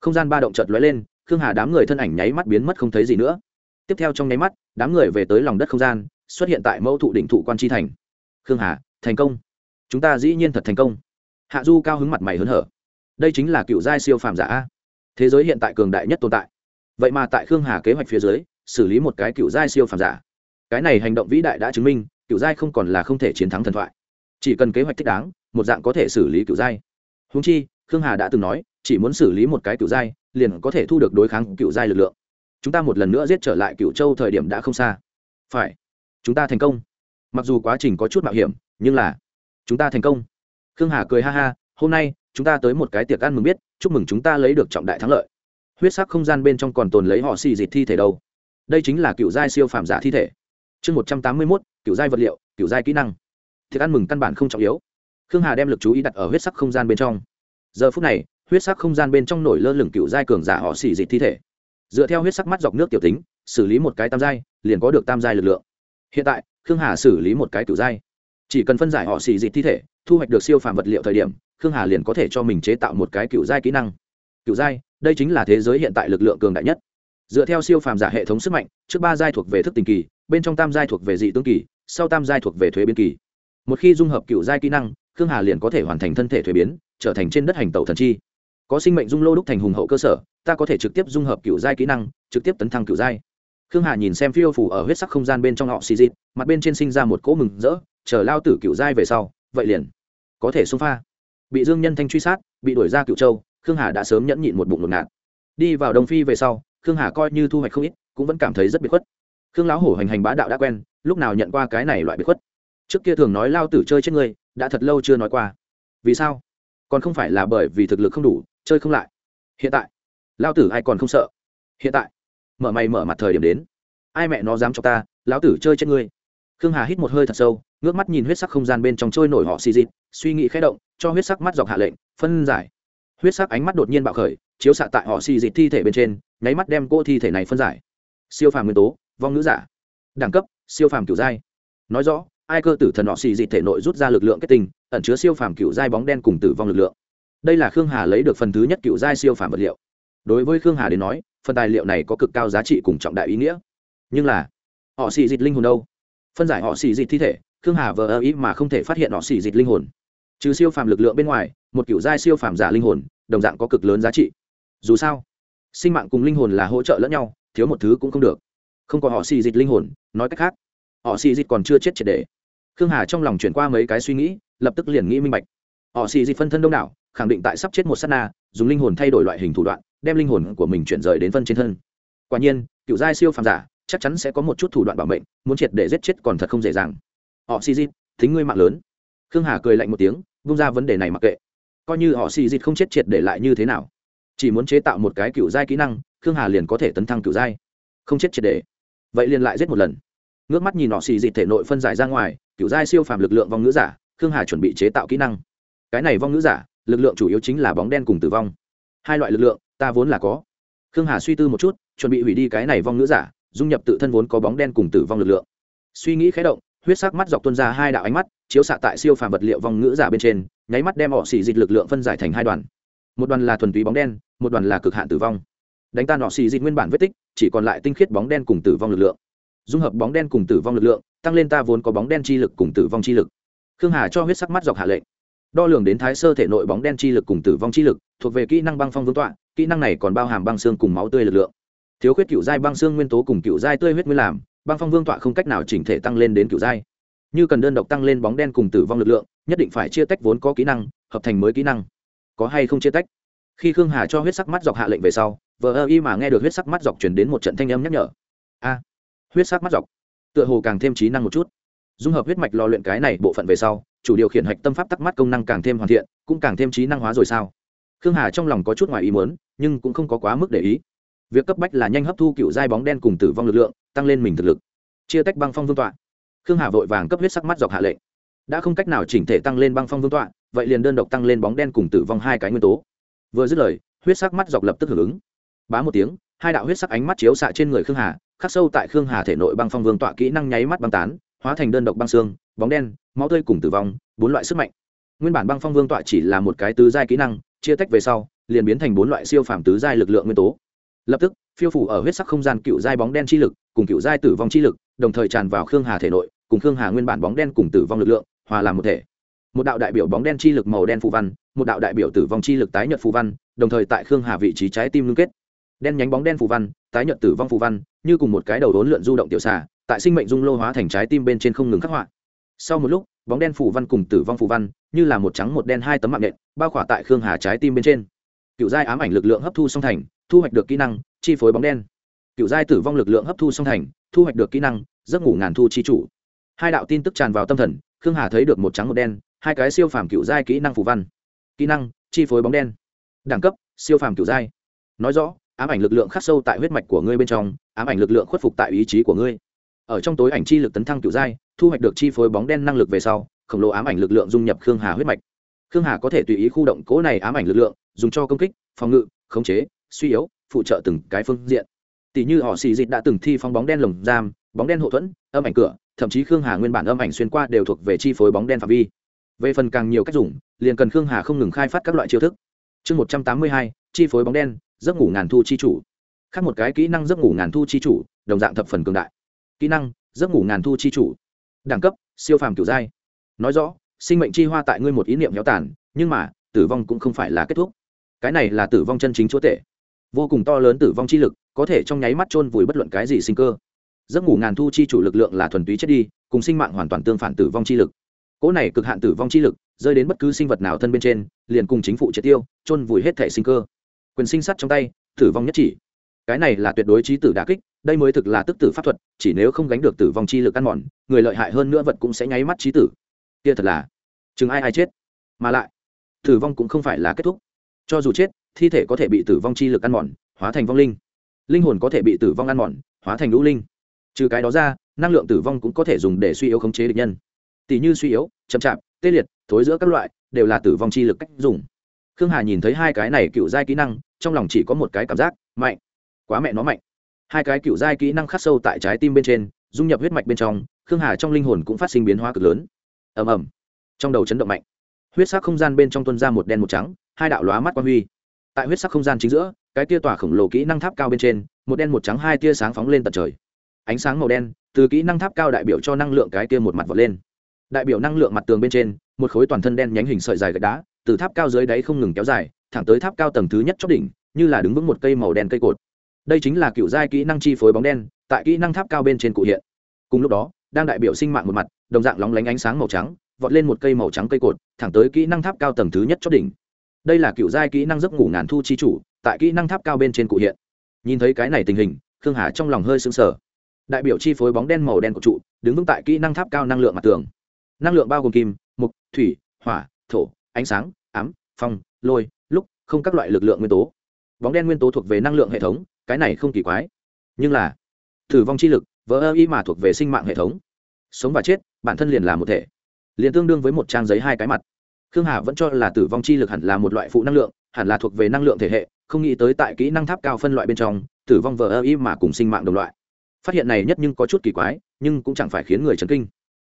Không gian ba động chợt lóe lên, khương hà đám người thân ảnh nháy mắt biến mất không thấy gì nữa. Tiếp theo trong nháy mắt, đám người về tới lòng đất không gian, xuất hiện tại mẫu thụ đỉnh thụ quan tri thành. Khương hà, thành công. Chúng ta dĩ nhiên thật thành công hạ du cao hứng mặt mày hớn hở. Đây chính là cựu giai siêu phàm giả thế giới hiện tại cường đại nhất tồn tại. Vậy mà tại khương hà kế hoạch phía dưới, xử lý một cái cựu giai siêu phàm giả. Cái này hành động vĩ đại đã chứng minh, cựu giai không còn là không thể chiến thắng thần thoại. Chỉ cần kế hoạch thích đáng, một dạng có thể xử lý cựu giai. Húng chi, khương hà đã từng nói, chỉ muốn xử lý một cái cựu giai, liền có thể thu được đối kháng cựu giai lực lượng. Chúng ta một lần nữa giết trở lại cựu châu thời điểm đã không xa. Phải. Chúng ta thành công. Mặc dù quá trình có chút mạo hiểm, nhưng là chúng ta thành công khương hà cười ha ha, hôm nay, chúng ta tới một cái tiệc ăn mừng biết, chúc mừng chúng ta lấy được trọng đại thắng lợi. Huyết sắc không gian bên trong còn tồn lấy họ xì dịt thi thể đâu. Đây chính là cựu giai siêu phàm giả thi thể. Chương một trăm tám mươi mốt, cựu giai vật liệu, cựu giai kỹ năng. Tiệc ăn mừng căn bản không trọng yếu. Khương hà đem lực chú ý đặt ở huyết sắc không gian bên trong. Giờ phút này, huyết sắc không gian bên trong nổi lơ lửng cựu giai cường giả họ xì dịt thi thể. Dựa theo huyết sắc mắt dọc nước tiểu tính, xử lý một cái tam giai, liền có được tam giai lực lượng. Hiện tại, khương hà xử lý một cái cựu giai. Chỉ cần phân giải họ xì dịt thi thể thu hoạch được siêu phàm vật liệu thời điểm, khương hà liền có thể cho mình chế tạo một cái cựu giai kỹ năng. Cựu giai, đây chính là thế giới hiện tại lực lượng cường đại nhất. Dựa theo siêu phàm giả hệ thống sức mạnh, trước ba giai thuộc về thức tình kỳ, bên trong tam giai thuộc về dị tương kỳ, sau tam giai thuộc về thuế biến kỳ. Một khi dung hợp cựu giai kỹ năng, khương hà liền có thể hoàn thành thân thể thuế biến, trở thành trên đất hành tẩu thần chi. Có sinh mệnh dung lô đúc thành hùng hậu cơ sở, ta có thể trực tiếp dung hợp cựu giai kỹ năng, trực tiếp tấn thăng cựu giai. Khương hà nhìn xem phiêu phủ ở huyết sắc không gian bên trong họ xì dịt mặt bên trên sinh ra một cỗ mừng rỡ, chờ lao tử cựu giai về sau vậy liền. Có thể xung pha. Bị dương nhân thanh truy sát, bị đuổi ra cựu châu, khương hà đã sớm nhẫn nhịn một bụng ngột ngạt. Đi vào đông phi về sau, khương hà coi như thu hoạch không ít, cũng vẫn cảm thấy rất biệt khuất. Khương lão hổ hành hành bá đạo đã quen, lúc nào nhận qua cái này loại biệt khuất? Trước kia thường nói lao tử chơi chết người đã thật lâu chưa nói qua. Vì sao? Còn không phải là bởi vì thực lực không đủ, chơi không lại. Hiện tại, lao tử ai còn không sợ? Hiện tại, mở mày mở mặt thời điểm đến. Ai mẹ nó dám cho ta, lão tử chơi chết ngươi. Khương hà hít một hơi thật sâu ngước mắt nhìn huyết sắc không gian bên trong trôi nổi họ xì dịt, suy nghĩ khẽ động, cho huyết sắc mắt dọc hạ lệnh, phân giải. Huyết sắc ánh mắt đột nhiên bạo khởi, chiếu xạ tại họ xì dịt thi thể bên trên, nháy mắt đem cô thi thể này phân giải. Siêu phàm nguyên tố, vong nữ giả. Đẳng cấp, siêu phàm kiểu giai nói rõ, ai cơ tử thần họ xì dịt thể nội rút ra lực lượng kết tinh, ẩn chứa siêu phàm kiểu giai bóng đen cùng tử vong lực lượng. Đây là khương hà lấy được phần thứ nhất kiểu giai siêu phàm vật liệu. Đối với khương hà đến nói, phần tài liệu này có cực cao giá trị cùng trọng đại ý nghĩa. Nhưng là, họ xì dịt linh hồn đâu? Phân giải họ xì dịt thi thể khương hà vờ ơ ý mà không thể phát hiện họ xì dịch linh hồn. Trừ siêu phàm lực lượng bên ngoài, một kiểu giai siêu phàm giả linh hồn, đồng dạng có cực lớn giá trị. Dù sao, sinh mạng cùng linh hồn là hỗ trợ lẫn nhau, thiếu một thứ cũng không được. Không có họ xì dịch linh hồn, nói cách khác, họ xì dịch còn chưa chết triệt đề khương hà trong lòng chuyển qua mấy cái suy nghĩ, lập tức liền nghĩ minh bạch. Họ xì dịch phân thân đông đảo, khẳng định tại sắp chết một s á t na, dùng linh hồn thay đổi loại hình thủ đoạn, đem linh hồn của mình chuyển rời đến phân trên thân. Quả nhiên cựu giai siêu phàm giả chắc chắn sẽ có một chút thủ đoạn bảo mệnh, muốn triệt để giết chết còn thật không dễ dàng họ xì dịt thính ngươi mạng lớn. Khương hà cười lạnh một tiếng bung ra vấn đề này mặc kệ. Coi như họ xì dịt không chết triệt để lại như thế nào, chỉ muốn chế tạo một cái cựu giai kỹ năng, khương hà liền có thể tấn thăng cựu giai. Không chết triệt để. Vậy liền lại giết một lần. Ngước mắt nhìn họ xì dịt thể nội phân giải ra ngoài, cựu giai siêu phàm lực lượng vong ngữ giả, khương hà chuẩn bị chế tạo kỹ năng. Cái này vong ngữ giả, lực lượng chủ yếu chính là bóng đen cùng tử vong. Hai loại lực lượng, ta vốn là có. Khương hà suy tư một chút, chuẩn bị hủy đi cái này vong ngữ giả, dung nhập tự thân vốn có bóng đen cùng tử vong lực lượng. Suy nghĩ khé động huyết sắc mắt dọc tuôn ra hai đạo ánh mắt, chiếu xạ tại siêu phàm vật liệu vong ngữ giả bên trên, nháy mắt đem họ xì dịch lực lượng phân giải thành hai đoàn. Một đoàn là thuần túy bóng đen, một đoàn là cực hạn tử vong. Đánh tan họ xì dịch nguyên bản vết tích, chỉ còn lại tinh khiết bóng đen cùng tử vong lực lượng. Dung hợp bóng đen cùng tử vong lực lượng, tăng lên ta vốn có bóng đen chi lực cùng tử vong chi lực. Khương hà cho huyết sắc mắt dọc hạ lệnh. Đo lường đến thái sơ thể nội bóng đen chi lực cùng tử vong chi lực, thuộc về kỹ năng băng phong vương tọa, kỹ năng này còn bao hàm băng xương cùng máu tươi lực lượng. Thiếu khuyết cựu giai băng xương nguyên tố cùng cựu giai tươi huyết nguyên làm băng phong vương tọa không cách nào chỉnh thể tăng lên đến kiểu giai. Như cần đơn độc tăng lên bóng đen cùng tử vong lực lượng, nhất định phải chia tách vốn có kỹ năng, hợp thành mới kỹ năng. Có hay không chia tách? Khi khương hà cho huyết sắc mắt dọc hạ lệnh về sau, vờ ơ y mà nghe được huyết sắc mắt dọc chuyển đến một trận thanh âm nhắc nhở. A, huyết sắc mắt dọc. Tựa hồ càng thêm trí năng một chút. Dung hợp huyết mạch lò luyện cái này bộ phận về sau, chủ điều khiển hạch tâm pháp tắc mắt công năng càng thêm hoàn thiện, cũng càng thêm trí năng hóa rồi sao? Khương hà trong lòng có chút ngoài ý muốn, nhưng cũng không có quá mức để ý. Việc cấp bách là nhanh hấp thu cựu giai bóng đen cùng tử vong lực lượng tăng lên mình thực lực. Chia tách băng phong vương tọa. Khương hà vội vàng cấp huyết sắc mắt dọc hạ lệnh. Đã không cách nào chỉnh thể tăng lên băng phong vương tọa, vậy liền đơn độc tăng lên bóng đen cùng tử vong hai cái nguyên tố. Vừa dứt lời, huyết sắc mắt dọc lập tức hưởng ứng. Bá một tiếng, hai đạo huyết sắc ánh mắt chiếu xạ trên người khương hà, khắc sâu tại khương hà thể nội băng phong vương tọa kỹ năng nháy mắt băng tán, hóa thành đơn độc băng xương, bóng đen, máu tươi cùng tử vong, bốn loại sức mạnh. Nguyên bản băng phong vương tọa chỉ là một cái tứ giai kỹ năng, chia tách về sau, liền biến thành bốn loại siêu phàm tứ giai lực lượng nguyên tố. Lập tức, phiêu phủ ở huyết sắc không gian cựu giai bóng đen chi lực cùng cựu giai tử vong chi lực, đồng thời tràn vào khương hà thể nội, cùng khương hà nguyên bản bóng đen cùng tử vong lực lượng, hòa làm một thể. Một đạo đại biểu bóng đen chi lực màu đen phù văn, một đạo đại biểu tử vong chi lực tái nhật phù văn, đồng thời tại khương hà vị trí trái tim ngưng kết. Đen nhánh bóng đen phù văn, tái nhật tử vong phù văn, như cùng một cái đầu đốn lượn du động tiểu xà, tại sinh mệnh dung lô hóa thành trái tim bên trên không ngừng khắc họa. Sau một lúc, bóng đen phù văn cùng tử vong phù văn, như là một trắng một đen hai tấm mạng nện, bao khỏa tại khương hà trái tim bên trên. Cựu giai ám ảnh lực lượng hấp thu song thành, thu hoạch được kỹ năng, chi phối bóng đen cựu giai tử vong lực lượng hấp thu song thành, thu hoạch được kỹ năng, giấc ngủ ngàn thu chi chủ. Hai đạo tin tức tràn vào tâm thần, khương hà thấy được một trắng một đen, hai cái siêu phàm cựu giai kỹ năng phù văn. Kỹ năng, chi phối bóng đen. Đẳng cấp, siêu phàm cựu giai. Nói rõ, ám ảnh lực lượng khắc sâu tại huyết mạch của ngươi bên trong, ám ảnh lực lượng khuất phục tại ý chí của ngươi. Ở trong tối ảnh chi lực tấn thăng cựu giai, thu hoạch được chi phối bóng đen năng lực về sau, khổng lồ ám ảnh lực lượng dung nhập khương hà huyết mạch. Khương hà có thể tùy ý khu động cố này ám ảnh lực lượng, dùng cho công kích, phòng ngự, khống chế, suy yếu, phụ trợ từng cái phương diện tỷ như họ xì dịch đã từng thi phóng bóng đen lồng giam, bóng đen hậu thuẫn, âm ảnh cửa, thậm chí khương hà nguyên bản âm ảnh xuyên qua đều thuộc về chi phối bóng đen phạm vi. Về phần càng nhiều cách dùng, liền cần khương hà không ngừng khai phát các loại chiêu thức. Chương một trăm tám mươi hai, chi phối bóng đen, giấc ngủ ngàn thu chi chủ. Khác một cái kỹ năng giấc ngủ ngàn thu chi chủ, đồng dạng thập phần cường đại. Kỹ năng, giấc ngủ ngàn thu chi chủ. Đẳng cấp, siêu phàm kiểu giai. Nói rõ, sinh mệnh chi hoa tại ngươi một ý niệm héo tàn, nhưng mà, tử vong cũng không phải là kết thúc. Cái này là tử vong chân chính chúa tể. Vô cùng to lớn tử vong chi lực có thể trong nháy mắt chôn vùi bất luận cái gì sinh cơ. Giấc ngủ ngàn thu chi chủ lực lượng là thuần túy chết đi, cùng sinh mạng hoàn toàn tương phản tử vong chi lực. Cỗ này cực hạn tử vong chi lực, rơi đến bất cứ sinh vật nào thân bên trên, liền cùng chính phủ triệt tiêu, chôn vùi hết thể sinh cơ. Quyền sinh sắt trong tay, tử vong nhất chỉ. Cái này là tuyệt đối trí tử đà kích, đây mới thực là tức tử pháp thuật, chỉ nếu không gánh được tử vong chi lực ăn mòn, người lợi hại hơn nữa vật cũng sẽ nháy mắt trí tử. Kia thật là, chừng ai ai chết. Mà lại, tử vong cũng không phải là kết thúc. Cho dù chết, thi thể có thể bị tử vong chi lực ăn mòn, hóa thành vong linh linh hồn có thể bị tử vong ăn mòn, hóa thành lũ linh. Trừ cái đó ra, năng lượng tử vong cũng có thể dùng để suy yếu khống chế địch nhân. Tỷ như suy yếu, chậm chạp, tê liệt, thối giữa các loại, đều là tử vong chi lực cách dùng. Khương hà nhìn thấy hai cái này cựu giai kỹ năng, trong lòng chỉ có một cái cảm giác, mạnh. Quá mẹ nó mạnh. Hai cái cựu giai kỹ năng khắc sâu tại trái tim bên trên, dung nhập huyết mạch bên trong, khương hà trong linh hồn cũng phát sinh biến hóa cực lớn. Ầm ầm. Trong đầu chấn động mạnh. Huyết sắc không gian bên trong tuân ra một đen một trắng, hai đạo lóa mắt quan huy. Tại huyết sắc không gian chính giữa cái tia tỏa khổng lồ kỹ năng tháp cao bên trên, một đen một trắng hai tia sáng phóng lên tận trời. Ánh sáng màu đen, từ kỹ năng tháp cao đại biểu cho năng lượng cái tia một mặt vọt lên. Đại biểu năng lượng mặt tường bên trên, một khối toàn thân đen nhánh hình sợi dài gạch đá, từ tháp cao dưới đáy không ngừng kéo dài, thẳng tới tháp cao tầng thứ nhất chót đỉnh, như là đứng vững một cây màu đen cây cột. Đây chính là cựu giai kỹ năng chi phối bóng đen, tại kỹ năng tháp cao bên trên cụ hiện. Cùng lúc đó, đang đại biểu sinh mạng một mặt, đồng dạng lóng lánh ánh sáng màu trắng, vọt lên một cây màu trắng cây cột, thẳng tới kỹ năng tháp cao tầng thứ nhất chót đỉnh. Đây là cựu giai kỹ năng giấc ngủ ngàn thu chi chủ tại kỹ năng tháp cao bên trên cụ hiện. Nhìn thấy cái này tình hình, khương hà trong lòng hơi sững sờ. Đại biểu chi phối bóng đen màu đen của trụ, đứng vững tại kỹ năng tháp cao năng lượng mặt tường. Năng lượng bao gồm kim, mục, thủy, hỏa, thổ, ánh sáng, ám, phong, lôi, lúc, không các loại lực lượng nguyên tố. Bóng đen nguyên tố thuộc về năng lượng hệ thống, cái này không kỳ quái. Nhưng là, thử vong chi lực, vỡ ơ y mà thuộc về sinh mạng hệ thống. Sống và chết, bản thân liền là một thể. Liền tương đương với một trang giấy hai cái mặt. Khương hà vẫn cho là tử vong chi lực hẳn là một loại phụ năng lượng hẳn là thuộc về năng lượng thể hệ, không nghĩ tới tại kỹ năng tháp cao phân loại bên trong, tử vong vờ ơ y mà cùng sinh mạng đồng loại. Phát hiện này nhất nhưng có chút kỳ quái, nhưng cũng chẳng phải khiến người chấn kinh.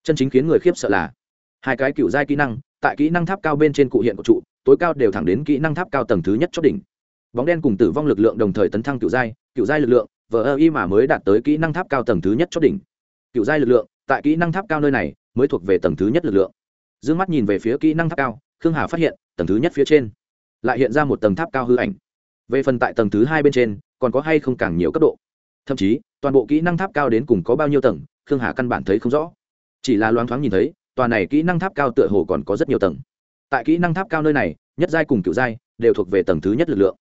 Chân chính khiến người khiếp sợ là, hai cái cựu giai kỹ năng, tại kỹ năng tháp cao bên trên cụ hiện của trụ, tối cao đều thẳng đến kỹ năng tháp cao tầng thứ nhất chót đỉnh. Bóng đen cùng tử vong lực lượng đồng thời tấn thăng cựu giai cựu giai lực lượng vờ ơ y mà mới đạt tới kỹ năng tháp cao tầng thứ nhất chót đỉnh. Cựu giai lực lượng, tại kỹ năng tháp cao nơi này mới thuộc về tầng thứ nhất lực lượng. D ư ơ n g mắt nhìn về phía kỹ năng tháp cao, khương hà phát hiện, tầng thứ nhất phía trên lại hiện ra một tầng tháp cao hư ảnh. Về phần tại tầng thứ hai bên trên, còn có hay không càng nhiều cấp độ. Thậm chí, toàn bộ kỹ năng tháp cao đến cùng có bao nhiêu tầng, khương hà căn bản thấy không rõ. Chỉ là loáng thoáng nhìn thấy, tòa này kỹ năng tháp cao tựa hồ còn có rất nhiều tầng. Tại kỹ năng tháp cao nơi này, nhất giai cùng cựu giai đều thuộc về tầng thứ nhất lực lượng.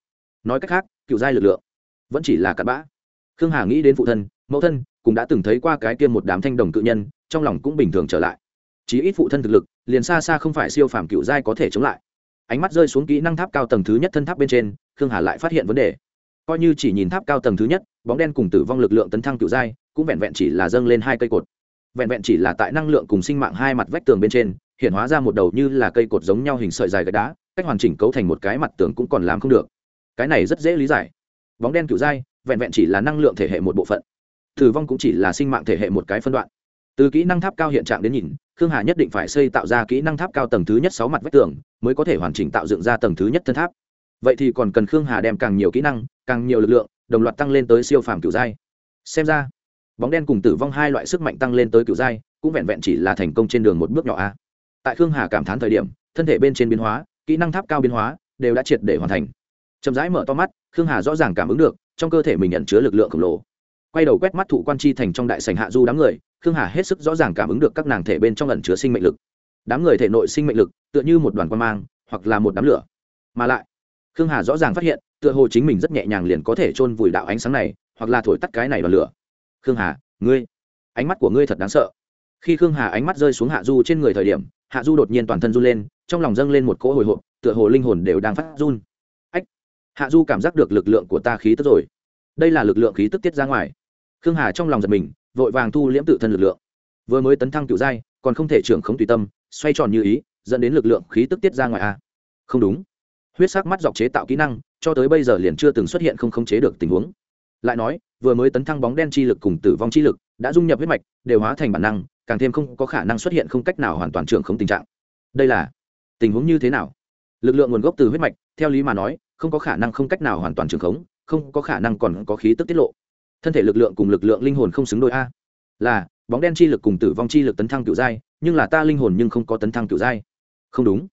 Nói cách khác cựu giai lực lượng vẫn chỉ là cặn bã. Khương hà nghĩ đến phụ thân, mẫu thân cũng đã từng thấy qua cái kia một đám thanh đồng cự nhân, trong lòng cũng bình thường trở lại. Chí ít phụ thân thực lực liền xa xa không phải siêu phàm cựu giai có thể chống lại ánh mắt rơi xuống kỹ năng tháp cao tầng thứ nhất thân tháp bên trên, khương hà lại phát hiện vấn đề. Coi như chỉ nhìn tháp cao tầng thứ nhất, bóng đen cùng tử vong lực lượng tấn thăng cựu giai cũng vẹn vẹn chỉ là dâng lên hai cây cột. Vẹn vẹn chỉ là tại năng lượng cùng sinh mạng hai mặt vách tường bên trên, hiện hóa ra một đầu như là cây cột giống nhau hình sợi dài gạch đá, cách hoàn chỉnh cấu thành một cái mặt tường cũng còn làm không được. Cái này rất dễ lý giải. Bóng đen cựu giai vẹn vẹn chỉ là năng lượng thể hệ một bộ phận. Tử vong cũng chỉ là sinh mạng thể hệ một cái phân đoạn. Từ kỹ năng tháp cao hiện trạng đến nhìn khương hà nhất định phải xây tạo ra kỹ năng tháp cao tầng thứ nhất sáu mặt vách tường, mới có thể hoàn chỉnh tạo dựng ra tầng thứ nhất thân tháp. Vậy thì còn cần khương hà đem càng nhiều kỹ năng, càng nhiều lực lượng, đồng loạt tăng lên tới siêu phàm cựu giai. Xem ra, bóng đen cùng tử vong hai loại sức mạnh tăng lên tới cựu giai, cũng vẹn vẹn chỉ là thành công trên đường một bước nhỏ a. Tại khương hà cảm thán thời điểm, thân thể bên trên biến hóa, kỹ năng tháp cao biến hóa, đều đã triệt để hoàn thành. Chậm rãi mở to mắt, khương hà rõ ràng cảm ứng được, trong cơ thể mình nhận chứa lực lượng khổng lồ. Quay đầu quét mắt thụ quan chi thành trong đại sành hạ du đám người khương hà hết sức rõ ràng cảm ứng được các nàng thể bên trong ẩn chứa sinh mệnh lực. Đám người thể nội sinh mệnh lực tựa như một đoàn quan mang, hoặc là một đám lửa. Mà lại, khương hà rõ ràng phát hiện, tựa hồ chính mình rất nhẹ nhàng liền có thể chôn vùi đạo ánh sáng này, hoặc là thổi tắt cái này đoàn lửa. Khương hà, ngươi, ánh mắt của ngươi thật đáng sợ. Khi khương hà ánh mắt rơi xuống hạ du trên người thời điểm, hạ du đột nhiên toàn thân run lên, trong lòng dâng lên một cỗ hồi hộp, tựa hồ linh hồn đều đang phát run. Ách, hạ du cảm giác được lực lượng của ta khí tức rồi. Đây là lực lượng khí tức tiết ra ngoài. Khương hà trong lòng giật mình vội vàng thu liễm tự thân lực lượng. Vừa mới tấn thăng cựu giai, còn không thể trưởng khống tùy tâm, xoay tròn như ý, dẫn đến lực lượng khí tức tiết ra ngoài a. Không đúng. Huyết sắc mắt dọc chế tạo kỹ năng, cho tới bây giờ liền chưa từng xuất hiện không khống chế được tình huống. Lại nói, vừa mới tấn thăng bóng đen chi lực cùng tử vong chi lực, đã dung nhập huyết mạch, đều hóa thành bản năng, càng thêm không có khả năng xuất hiện không cách nào hoàn toàn trưởng không tình trạng. Đây là tình huống như thế nào? Lực lượng nguồn gốc từ huyết mạch, theo lý mà nói, không có khả năng không cách nào hoàn toàn trưởng khống, không có khả năng còn có khí tức tiết lộ thân thể lực lượng cùng lực lượng linh hồn không xứng đôi a. Là, bóng đen chi lực cùng tử vong chi lực tấn thăng kiểu giai, nhưng là ta linh hồn nhưng không có tấn thăng kiểu giai. Không đúng.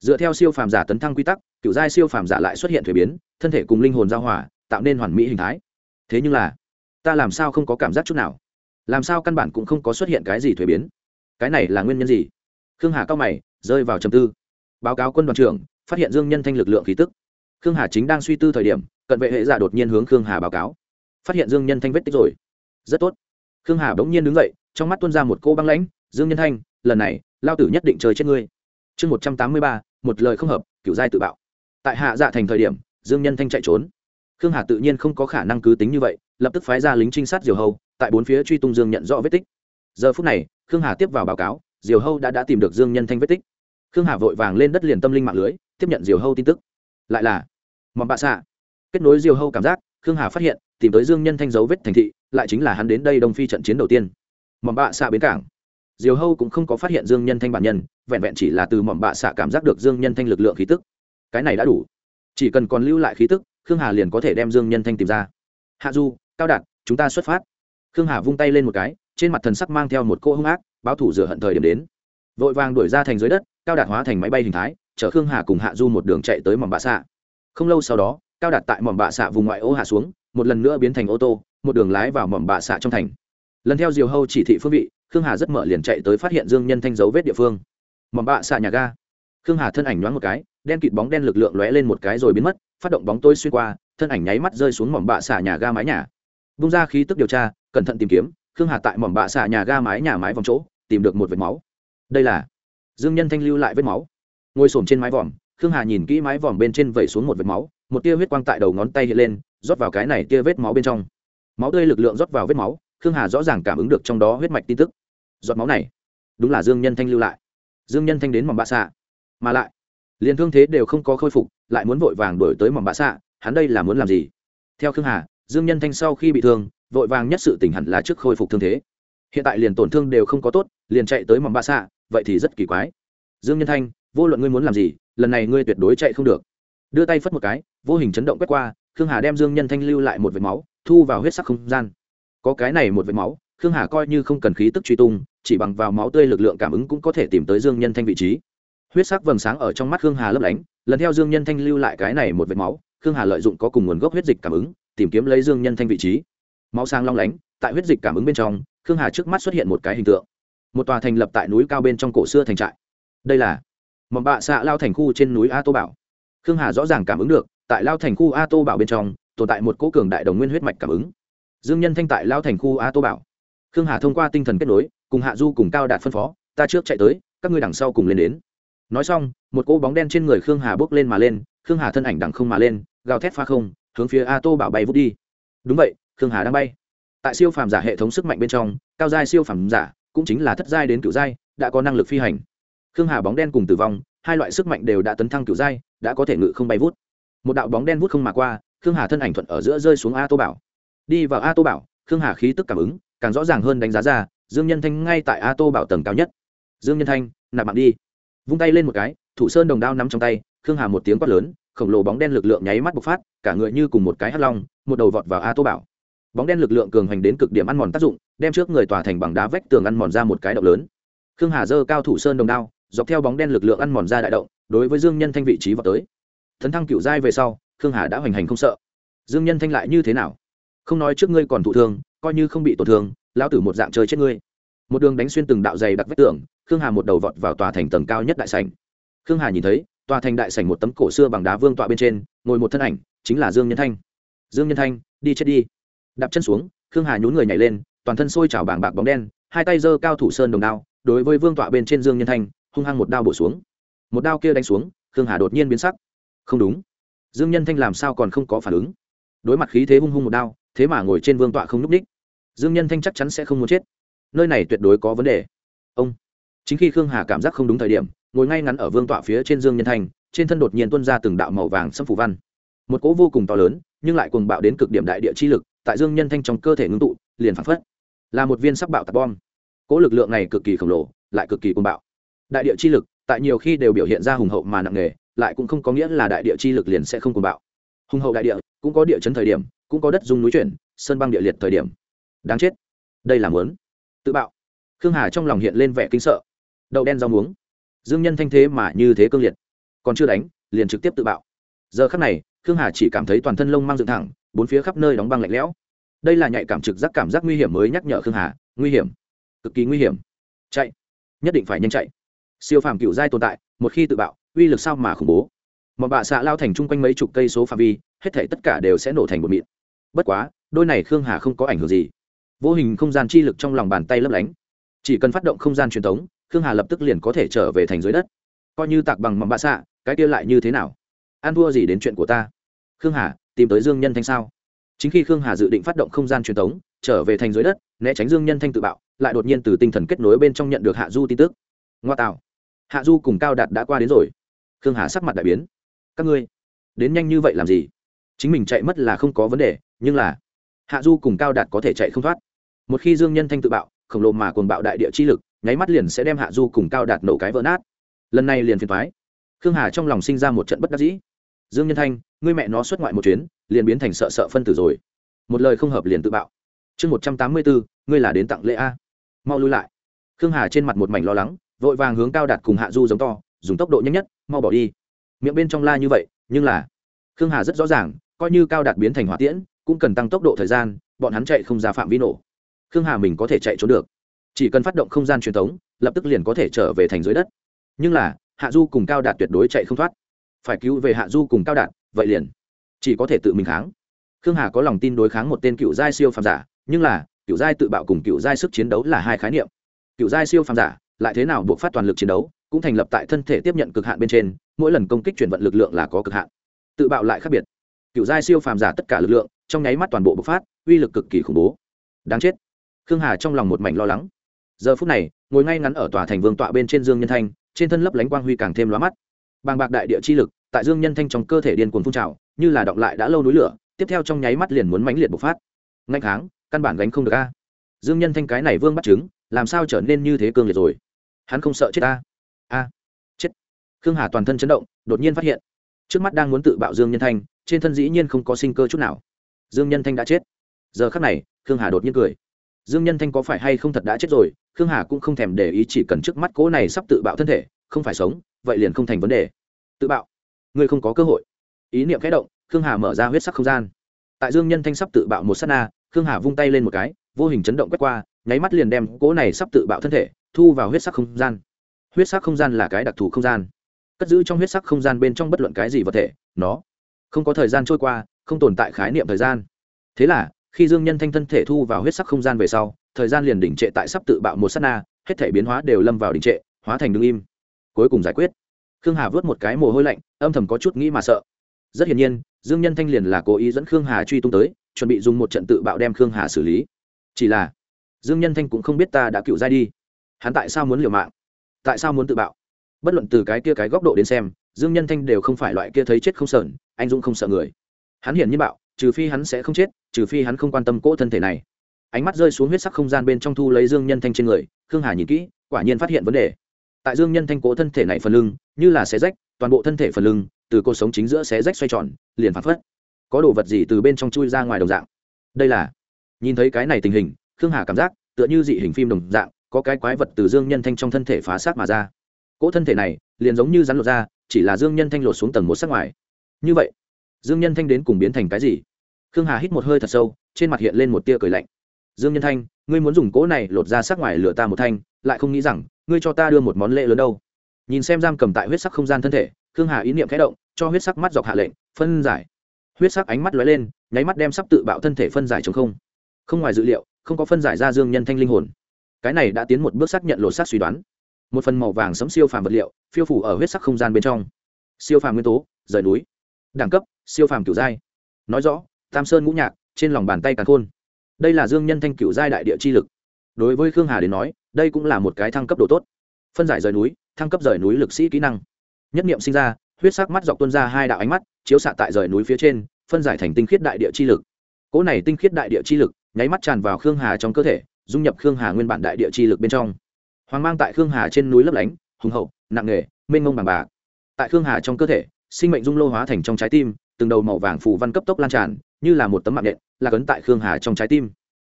Dựa theo siêu phàm giả tấn thăng quy tắc, kiểu giai siêu phàm giả lại xuất hiện thuế biến, thân thể cùng linh hồn giao hòa, tạo nên hoàn mỹ hình thái. Thế nhưng là, ta làm sao không có cảm giác chút nào? Làm sao căn bản cũng không có xuất hiện cái gì thuế biến? Cái này là nguyên nhân gì? Khương hà cao mày, rơi vào trầm tư. Báo cáo quân đoàn trưởng, phát hiện dương nhân thanh lực lượng khí tức. Khương hà chính đang suy tư thời điểm, cận vệ hệ giả đột nhiên hướng khương hà báo cáo phát hiện dương nhân thanh vết tích rồi. Rất tốt. Khương hà bỗng nhiên đứng dậy, trong mắt tuôn ra một cô băng lãnh, dương nhân thanh, lần này, lao tử nhất định chơi chết ngươi. Chương một trăm tám mươi ba, một lời không hợp, kiểu giai tự bạo. Tại hạ dạ thành thời điểm, dương nhân thanh chạy trốn. Khương hà tự nhiên không có khả năng cứ tính như vậy, lập tức phái ra lính trinh sát diều hâu, tại bốn phía truy tung dương nhận rõ vết tích. Giờ phút này, khương hà tiếp vào báo cáo, diều hâu đã đã tìm được dương nhân thanh vết tích. Khương hà vội vàng lên đất liền tâm linh mạng lưới, tiếp nhận diều hâu tin tức. Lại là mọn bạ xạ. Kết nối diều hâu cảm giác, khương hà phát hiện tìm tới dương nhân thanh dấu vết thành thị, lại chính là hắn đến đây đông phi trận chiến đầu tiên. Mỏm bạ xạ bến cảng. Diều hâu cũng không có phát hiện dương nhân thanh bản nhân, vẹn vẹn chỉ là từ mỏm bạ xạ cảm giác được dương nhân thanh lực lượng khí tức. Cái này đã đủ. Chỉ cần còn lưu lại khí tức, khương hà liền có thể đem dương nhân thanh tìm ra. Hạ du, cao đạt, chúng ta xuất phát. Khương hà vung tay lên một cái, trên mặt thần sắc mang theo một cô hung ác, báo thủ rửa hận thời điểm đến. Vội vàng đuổi ra thành dưới đất, cao đạt hóa thành máy bay hình thái, chở khương hà cùng hạ du một đường chạy tới mỏm bạ xạ. Không lâu sau đó, cao đạt tại mỏm bạ xạ vùng ngoại ô hạ xuống một lần nữa biến thành ô tô, một đường lái vào mỏm bạ xạ trong thành. Lần theo diều hâu chỉ thị phương vị, khương hà rất mở liền chạy tới phát hiện dương nhân thanh dấu vết địa phương. Mỏm bạ xạ nhà ga. Khương hà thân ảnh nhoáng một cái, đen kịt bóng đen lực lượng lóe lên một cái rồi biến mất, phát động bóng tôi xuyên qua, thân ảnh nháy mắt rơi xuống mỏm bạ xạ nhà ga mái nhà. Bung ra khí tức điều tra, cẩn thận tìm kiếm, khương hà tại mỏm bạ xạ nhà ga mái nhà mái vòng chỗ, tìm được một vệt máu. Đây là dương nhân thanh lưu lại vết máu. Ngồi s trên mái vòm, khương hà nhìn kỹ mái vòm bên trên vẩy xuống một vệt máu, một tia huyết quang tại đầu ngón tay hiện lên rót vào cái này tia vết máu bên trong. Máu tươi lực lượng rót vào vết máu, khương hà rõ ràng cảm ứng được trong đó huyết mạch tin tức. Giọt máu này, đúng là dương nhân thanh lưu lại. Dương nhân thanh đến mỏm bạ xạ, mà lại, liền thương thế đều không có khôi phục, lại muốn vội vàng đổi tới mỏm bạ xạ, hắn đây là muốn làm gì? Theo khương hà, dương nhân thanh sau khi bị thương, vội vàng nhất sự tỉnh hẳn là trước khôi phục thương thế. Hiện tại liền tổn thương đều không có tốt, liền chạy tới mỏm bạ xạ, vậy thì rất kỳ quái. Dương nhân thanh, vô luận ngươi muốn làm gì, lần này ngươi tuyệt đối chạy không được. Đưa tay phất một cái, vô hình chấn động quét qua khương hà đem dương nhân thanh lưu lại một vệt máu, thu vào huyết sắc không gian. Có cái này một vệt máu, khương hà coi như không cần khí tức truy tung, chỉ bằng vào máu tươi lực lượng cảm ứng cũng có thể tìm tới dương nhân thanh vị trí. Huyết sắc vầng sáng ở trong mắt khương hà lấp lánh, lần theo dương nhân thanh lưu lại cái này một vệt máu, khương hà lợi dụng có cùng nguồn gốc huyết dịch cảm ứng, tìm kiếm lấy dương nhân thanh vị trí. Máu sang long lánh, tại huyết dịch cảm ứng bên trong, khương hà trước mắt xuất hiện một cái hình tượng. Một tòa thành lập tại núi cao bên trong cổ xưa thành trại. Đây là mầm bạ xạ lao thành khu trên núi a tô bảo khương hà rõ ràng cảm ứng được, tại lao thành khu a tô bảo bên trong, tồn tại một cố cường đại đồng nguyên huyết mạch cảm ứng. Dương nhân thanh tại lao thành khu a tô bảo. Khương hà thông qua tinh thần kết nối, cùng hạ du cùng cao đạt phân phó, ta trước chạy tới, các ngươi đằng sau cùng lên đến. Nói xong, một cỗ bóng đen trên người khương hà bước lên mà lên, khương hà thân ảnh đằng không mà lên, gào thét pha không, hướng phía a tô bảo bay vút đi. Đúng vậy, khương hà đang bay. Tại siêu phàm giả hệ thống sức mạnh bên trong, cao giai siêu phàm giả cũng chính là thất giai đến cựu giai, đã có năng lực phi hành. Khương hà bóng đen cùng tử vong, hai loại sức mạnh đều đã tấn thăng cựu giai đã có thể ngự không bay vút. Một đạo bóng đen vút không mà qua, khương hà thân ảnh thuận ở giữa rơi xuống a tô bảo. Đi vào a tô bảo, khương hà khí tức cảm ứng, càng rõ ràng hơn đánh giá ra, dương nhân thanh ngay tại a tô bảo tầng cao nhất. Dương nhân thanh, nạp mạng đi. Vung tay lên một cái, thủ sơn đồng đao nắm trong tay, khương hà một tiếng quát lớn, khổng lồ bóng đen lực lượng nháy mắt bộc phát, cả người như cùng một cái hắt long, một đầu vọt vào a tô bảo. Bóng đen lực lượng cường hành đến cực điểm ăn mòn tác dụng, đem trước người tòa thành bằng đá vách tường ăn mòn ra một cái động lớn. Khương hà dơ cao thủ sơn đồng đao, dọc theo bóng đen lực lượng ăn mòn ra đại động đối với dương nhân thanh vị trí vào tới. Thấn thăng cựu giai về sau, khương hà đã hoành hành không sợ. Dương nhân thanh lại như thế nào? Không nói trước ngươi còn thụ thương, coi như không bị tổn thương lao tử một dạng chơi chết ngươi. Một đường đánh xuyên từng đạo dày đặc vách tường, khương hà một đầu vọt vào tòa thành tầng cao nhất đại sảnh. Khương hà nhìn thấy, tòa thành đại sảnh một tấm cổ xưa bằng đá vương tọa bên trên, ngồi một thân ảnh, chính là dương nhân thanh. Dương nhân thanh, đi chết đi. Đạp chân xuống, khương hà nhún người nhảy lên, toàn thân sôi trào bảng bạc bóng đen, hai tay giơ cao thủ sơn đồng đao, đối với vương tọa bên trên dương nhân thanh, hung hăng một đao bổ xuống một đao kia đánh xuống, khương hà đột nhiên biến sắc. Không đúng. Dương nhân thanh làm sao còn không có phản ứng? Đối mặt khí thế hung hung một đao, thế mà ngồi trên vương tọa không núp đích dương nhân thanh chắc chắn sẽ không muốn chết. Nơi này tuyệt đối có vấn đề. Ông. Chính khi khương hà cảm giác không đúng thời điểm, ngồi ngay ngắn ở vương tọa phía trên dương nhân thanh, trên thân đột nhiên tuân ra từng đạo màu vàng xâm phủ văn. Một cỗ vô cùng to lớn, nhưng lại cuồng bạo đến cực điểm đại địa chi lực, tại dương nhân thanh trong cơ thể ngưng tụ, liền phản phất. Là một viên sắc bạo tạc bom. Cỗ lực lượng này cực kỳ khổng lồ, lại cực kỳ cuồng bạo. Đại địa chi lực tại nhiều khi đều biểu hiện ra hùng hậu mà nặng nề, lại cũng không có nghĩa là đại địa chi lực liền sẽ không cùng bạo. Hùng hậu đại địa, cũng có địa chấn thời điểm, cũng có đất dung núi chuyển, sơn băng địa liệt thời điểm. Đáng chết. Đây là muốn tự bạo. Khương hà trong lòng hiện lên vẻ kinh sợ. Đậu đen rau muống. Dương nhân thanh thế mà như thế cương liệt. Còn chưa đánh, liền trực tiếp tự bạo. Giờ khắc này, khương hà chỉ cảm thấy toàn thân lông mang dựng thẳng, bốn phía khắp nơi đóng băng lạnh lẽo. Đây là nhạy cảm trực giác cảm giác nguy hiểm mới nhắc nhở khương hà. Nguy hiểm. Cực kỳ nguy hiểm. Chạy. Nhất định phải nhanh chạy siêu phàm cựu giai tồn tại, một khi tự bạo, uy lực sao mà khủng bố? Một bạ xạ lao thành chung quanh mấy chục cây số phạm vi, hết thể tất cả đều sẽ nổ thành một mịn. Bất quá, đôi này khương hà không có ảnh hưởng gì. Vô hình không gian chi lực trong lòng bàn tay lấp lánh. Chỉ cần phát động không gian truyền thống khương hà lập tức liền có thể trở về thành dưới đất. Coi như tạc bằng mầm bạ xạ, cái kia lại như thế nào? An thua gì đến chuyện của ta? Khương hà, tìm tới dương nhân thanh sao? Chính khi khương hà dự định phát động không gian truyền thống trở về thành dưới đất, né tránh dương nhân thanh tự bạo, lại đột nhiên từ tinh thần kết nối bên trong nhận được hạ du tin tức. Ngoa tạo hạ du cùng cao đạt đã qua đến rồi. Khương hà sắc mặt đại biến. Các ngươi, đến nhanh như vậy làm gì? Chính mình chạy mất là không có vấn đề, nhưng là hạ du cùng cao đạt có thể chạy không thoát. Một khi dương nhân thanh tự bạo, khổng lồ mà cồn bạo đại địa chi lực, nháy mắt liền sẽ đem hạ du cùng cao đạt nổ cái vỡ nát. Lần này liền phiền thoái khương hà trong lòng sinh ra một trận bất đắc dĩ. Dương nhân thanh, ngươi mẹ nó xuất ngoại một chuyến, liền biến thành sợ sợ phân tử rồi. Một lời không hợp liền tự bạo. Chương một trăm tám mươi bốn, ngươi là đến tặng lễ a. Mau lui lại. Khương hà trên mặt một mảnh lo lắng vội vàng hướng cao đạt cùng hạ du giống to, dùng tốc độ nhanh nhất, mau bỏ đi. Miệng bên trong la như vậy, nhưng là, khương hà rất rõ ràng, coi như cao đạt biến thành hỏa tiễn, cũng cần tăng tốc độ thời gian, bọn hắn chạy không ra phạm vi nổ. Khương hà mình có thể chạy trốn được. Chỉ cần phát động không gian truyền thống lập tức liền có thể trở về thành dưới đất. Nhưng là, hạ du cùng cao đạt tuyệt đối chạy không thoát. Phải cứu về hạ du cùng cao đạt, vậy liền, chỉ có thể tự mình kháng. Khương hà có lòng tin đối kháng một tên cựu giai siêu phàm giả, nhưng là, cựu giai tự bạo cùng cựu giai sức chiến đấu là hai khái niệm. Cựu giai siêu phàm giả lại thế nào buộc phát toàn lực chiến đấu, cũng thành lập tại thân thể tiếp nhận cực hạn bên trên, mỗi lần công kích chuyển vận lực lượng là có cực hạn. Tự bạo lại khác biệt. Cựu giai siêu phàm giả tất cả lực lượng, trong nháy mắt toàn bộ bộc phát, uy lực cực kỳ khủng bố. Đáng chết. Khương hà trong lòng một mảnh lo lắng. Giờ phút này, ngồi ngay ngắn ở tòa thành vương tọa bên trên dương nhân thanh, trên thân lấp lánh quang huy càng thêm lóa mắt. Bàng bạc đại địa chi lực, tại dương nhân thanh trong cơ thể điên cuồng phun trào, như là động lại đã lâu núi lửa, tiếp theo trong nháy mắt liền muốn mãnh liệt bộc phát. Ngay kháng, căn bản gánh không được a. Dương nhân thanh cái này vương bắt chứng làm sao trở nên như thế cương liệt rồi? Hắn không sợ chết a a, chết. Khương hà toàn thân chấn động, đột nhiên phát hiện, trước mắt đang muốn tự bạo dương nhân thanh, trên thân dĩ nhiên không có sinh cơ chút nào. Dương nhân thanh đã chết. Giờ khắc này, khương hà đột nhiên cười. Dương nhân thanh có phải hay không thật đã chết rồi, khương hà cũng không thèm để ý, chỉ cần trước mắt cỗ này sắp tự bạo thân thể, không phải sống, vậy liền không thành vấn đề. Tự bạo. Ngươi không có cơ hội. Ý niệm kẽ động, khương hà mở ra huyết sắc không gian. Tại dương nhân thanh sắp tự bạo một s á t na, khương hà vung tay lên một cái, vô hình chấn động quét qua, nháy mắt liền đem cỗ này sắp tự bạo thân thể thu vào huyết sắc không gian. Huyết sắc không gian là cái đặc thù không gian. Cất giữ trong huyết sắc không gian bên trong bất luận cái gì vật thể, nó không có thời gian trôi qua, không tồn tại khái niệm thời gian. Thế là, khi dương nhân thanh thân thể thu vào huyết sắc không gian về sau, thời gian liền đỉnh trệ tại sắp tự bạo một s á t na, hết thể biến hóa đều lâm vào đỉnh trệ, hóa thành đ ứ n g im. Cuối cùng giải quyết. Khương hà vớt một cái mồ hôi lạnh, âm thầm có chút nghĩ mà sợ. Rất hiển nhiên, dương nhân thanh liền là cố ý dẫn khương hà truy tung tới, chuẩn bị dùng một trận tự bạo đem khương hà xử lý. Chỉ là, dương nhân thanh cũng không biết ta đã cựu giai đi hắn tại sao muốn liều mạng? Tại sao muốn tự bạo? Bất luận từ cái kia cái góc độ đến xem, dương nhân thanh đều không phải loại kia thấy chết không sờn, anh dũng không sợ người. Hắn hiển nhiên bạo, trừ phi hắn sẽ không chết, trừ phi hắn không quan tâm cỗ thân thể này. Ánh mắt rơi xuống huyết sắc không gian bên trong thu lấy dương nhân thanh trên người, khương hà nhìn kỹ, quả nhiên phát hiện vấn đề. Tại dương nhân thanh cỗ thân thể này phần lưng, như là xé rách, toàn bộ thân thể phần lưng, từ cuộc sống chính giữa xé rách xoay tròn, liền phản phất. Có đồ vật gì từ bên trong chui ra ngoài đồng dạng? Đây là, nhìn thấy cái này tình hình, khương hà cảm giác tựa như dị hình phim đồng dạng có cái quái vật từ dương nhân thanh trong thân thể phá sát mà ra. Cỗ thân thể này liền giống như rắn lột ra chỉ là dương nhân thanh lột xuống tầng một sắc ngoài. Như vậy, dương nhân thanh đến cùng biến thành cái gì? Khương hà hít một hơi thật sâu, trên mặt hiện lên một tia cười lạnh. Dương nhân thanh, ngươi muốn dùng cỗ này lột ra sắc ngoài lửa ta một thanh, lại không nghĩ rằng, ngươi cho ta đưa một món lễ lớn đâu. Nhìn xem giam cầm tại huyết sắc không gian thân thể, khương hà ý niệm khẽ động, cho huyết sắc mắt dọc hạ lệnh, phân giải. Huyết sắc ánh mắt lóe lên, nháy mắt đem sắp tự bạo thân thể phân giải chống không. Không ngoài dự liệu, không có phân giải ra dương nhân thanh linh hồn cái này đã tiến một bước xác nhận lột xác suy đoán. Một phần màu vàng sấm siêu phàm vật liệu, phiêu phủ ở huyết sắc không gian bên trong. Siêu phàm nguyên tố, rời núi. Đẳng cấp, siêu phàm kiểu giai. Nói rõ, tam sơn ngũ nhạc, trên lòng bàn tay càn khôn. Đây là dương nhân thanh cựu giai đại địa chi lực. Đối với khương hà đến nói, đây cũng là một cái thăng cấp độ tốt. Phân giải rời núi, thăng cấp rời núi lực sĩ kỹ năng. Nhất nghiệm sinh ra, huyết sắc mắt dọc tuân ra hai đạo ánh mắt, chiếu xạ tại rời núi phía trên, phân giải thành tinh khiết đại địa chi lực. Cỗ này tinh khiết đại địa chi lực, nháy mắt tràn vào khương hà trong cơ thể dung nhập khương hà nguyên bản đại địa chi lực bên trong. Hoàng mang tại khương hà trên núi lấp lánh, hùng hậu, nặng nghề mênh mông bằng bạc. Tại khương hà trong cơ thể, sinh mệnh dung lô hóa thành trong trái tim, từng đầu màu vàng phù văn cấp tốc lan tràn, như là một tấm mạng nện là cấn tại khương hà trong trái tim.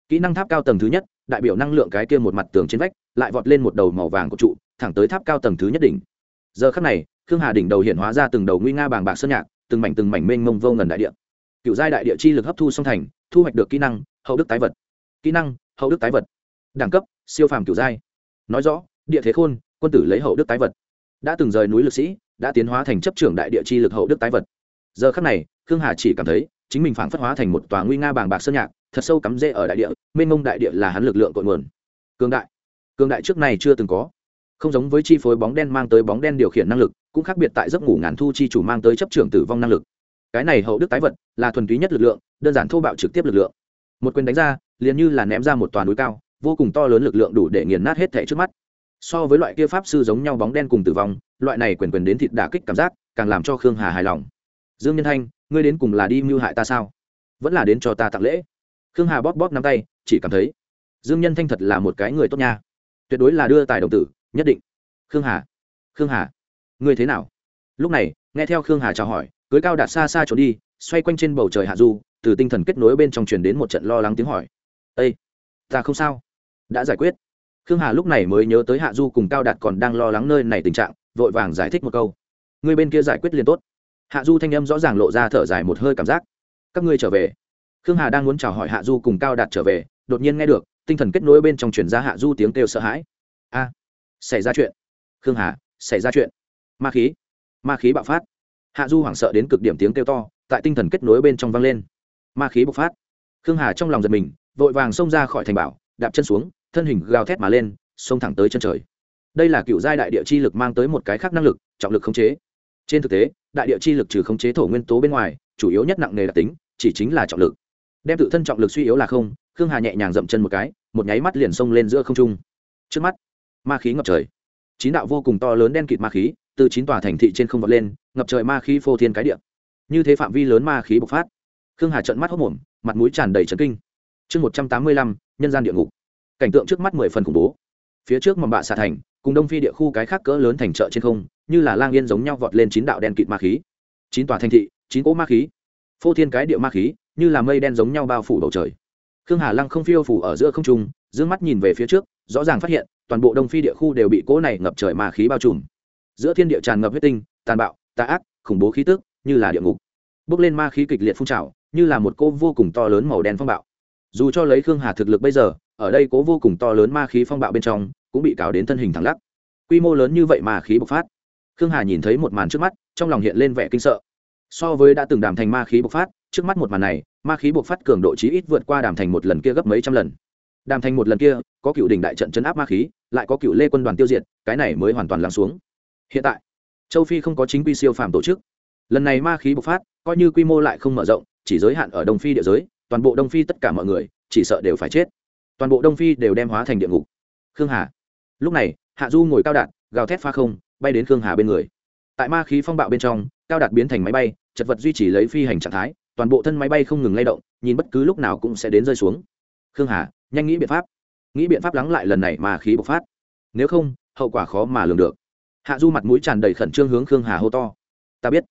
Kỹ năng tháp cao tầng thứ nhất, đại biểu năng lượng cái kia một mặt tường trên vách, lại vọt lên một đầu màu vàng của trụ, thẳng tới tháp cao tầng thứ nhất đỉnh. Giờ khắc này, khương hà đỉnh đầu hiện hóa ra từng đầu nguy nga bàng bạc sơn nhạc, từng mảnh từng mảnh mênh mông vô ngần đại địa. Cựu giai đại địa chi lực hấp thu song thành, thu hoạch được kỹ năng, hậu đức tái vật. Kỹ năng hậu đức tái vật. Đẳng cấp, siêu phàm kiểu giai. Nói rõ, địa thế khôn, quân tử lấy hậu đức tái vật. Đã từng rời núi lực sĩ, đã tiến hóa thành chấp trưởng đại địa chi lực hậu đức tái vật. Giờ khắc này, khương hà chỉ cảm thấy, chính mình phảng phất hóa thành một tòa nguy nga bàng bạc sơn nhạc, thật sâu cắm rễ ở đại địa, mênh mông đại địa là hắn lực lượng cội nguồn. Cương đại. Cương đại trước này chưa từng có. Không giống với chi phối bóng đen mang tới bóng đen điều khiển năng lực, cũng khác biệt tại giấc ngủ ngàn thu chi chủ mang tới chấp trưởng tử vong năng lực. Cái này hậu đức tái vật là thuần túy nhất lực lượng, đơn giản thô bạo trực tiếp lực lượng. Một quyền đánh ra liền như là ném ra một toàn núi cao, vô cùng to lớn lực lượng đủ để nghiền nát hết thẻ trước mắt. So với loại kia pháp sư giống nhau bóng đen cùng tử vong, loại này quyền quyền đến thịt đả kích cảm giác, càng làm cho khương hà hài lòng. Dương nhân thanh, ngươi đến cùng là đi mưu hại ta sao? Vẫn là đến cho ta tặng lễ. Khương hà bóp bóp nắm tay, chỉ cảm thấy, dương nhân thanh thật là một cái người tốt nha. Tuyệt đối là đưa tài đồng tử, nhất định. Khương hà khương hà, ngươi thế nào? Lúc này, nghe theo khương hà chào hỏi, cưới cao đạt xa xa trốn đi, xoay quanh trên bầu trời hạ du, từ tinh thần kết nối bên trong truyền đến một trận lo lắng tiếng hỏi ây ta không sao. Đã giải quyết. Khương hà lúc này mới nhớ tới hạ du cùng cao đạt còn đang lo lắng nơi này tình trạng, vội vàng giải thích một câu. Người bên kia giải quyết liền tốt. Hạ du thanh âm rõ ràng lộ ra thở dài một hơi cảm giác. Các ngươi trở về. Khương hà đang muốn chào hỏi hạ du cùng cao đạt trở về, đột nhiên nghe được, tinh thần kết nối bên trong chuyển ra hạ du tiếng kêu sợ hãi. A, xảy ra chuyện. Khương hà, xảy ra chuyện. Ma khí ma khí bạo phát. Hạ du hoảng sợ đến cực điểm tiếng kêu to, tại tinh thần kết nối bên trong vang lên. Ma khí bộc phát. Khương hà trong lòng giật mình vội vàng xông ra khỏi thành bảo, đạp chân xuống, thân hình gào thét mà lên, xông thẳng tới chân trời. Đây là cựu giai đại địa chi lực mang tới một cái khác năng lực, trọng lực khống chế. Trên thực tế, đại địa chi lực trừ khống chế thổ nguyên tố bên ngoài, chủ yếu nhất nặng nề đặc tính, chỉ chính là trọng lực. Đem tự thân trọng lực suy yếu là không, khương hà nhẹ nhàng dậm chân một cái, một nháy mắt liền xông lên giữa không trung. Trước mắt, ma khí ngập trời. Chín đạo vô cùng to lớn đen kịt ma khí, từ chín tòa thành thị trên không vọt lên, ngập trời ma khí phô thiên cái địa. Như thế phạm vi lớn ma khí bộc phát, khương hà trợn mắt hốc mồm, mặt mũi tràn đầy trấn kinh chương một trăm tám mươi lăm, nhân gian địa ngục. Cảnh tượng trước mắt mười phần khủng bố. Phía trước mầm bạ xạ thành, cùng đông phi địa khu cái khác cỡ lớn thành chợ trên không, như là lang yên giống nhau vọt lên chín đạo đen kịt ma khí. Chín tòa thành thị, chín cỗ ma khí. Phô thiên cái địa ma khí, như là mây đen giống nhau bao phủ bầu trời. Khương hà lăng không phiêu phủ ở giữa không trung d mắt nhìn về phía trước, rõ ràng phát hiện, toàn bộ đông phi địa khu đều bị cỗ này ngập trời ma khí bao trùm. Giữa thiên địa tràn ngập huyết tinh, tàn bạo, tà ác, khủng bố khí tức, như là địa ngục. Bước lên ma khí kịch liệt phun trào, như là một cô vô cùng to lớn màu đen phong bạo dù cho lấy khương hà thực lực bây giờ, ở đây cố vô cùng to lớn ma khí phong bạo bên trong, cũng bị cào đến thân hình thẳng lắc. Quy mô lớn như vậy mà khí bộc phát. Khương hà nhìn thấy một màn trước mắt, trong lòng hiện lên vẻ kinh sợ. So với đã từng đàm thành ma khí bộc phát, trước mắt một màn này, ma khí bộc phát cường độ chí ít vượt qua đàm thành một lần kia gấp mấy trăm lần. Đàm thành một lần kia, có cựu đỉnh đại trận chấn áp ma khí, lại có cựu lê quân đoàn tiêu diệt, cái này mới hoàn toàn lắng xuống. Hiện tại, châu phi không có chính quy siêu phàm tổ chức. Lần này ma khí bộc phát, coi như quy mô lại không mở rộng, chỉ giới hạn ở đông phi địa giới toàn bộ đông phi tất cả mọi người chỉ sợ đều phải chết. Toàn bộ đông phi đều đem hóa thành địa ngục. Khương hà. Lúc này, hạ du ngồi cao đạt gào thét pha không, bay đến khương hà bên người. Tại ma khí phong bạo bên trong, cao đạt biến thành máy bay, chật vật duy trì lấy phi hành trạng thái, toàn bộ thân máy bay không ngừng lay động, nhìn bất cứ lúc nào cũng sẽ đến rơi xuống. Khương hà, nhanh nghĩ biện pháp. Nghĩ biện pháp lắng lại lần này mà khí bộc phát. Nếu không, hậu quả khó mà lường được. Hạ du mặt mũi tràn đầy khẩn trương hướng khương hà hô to. Ta biết.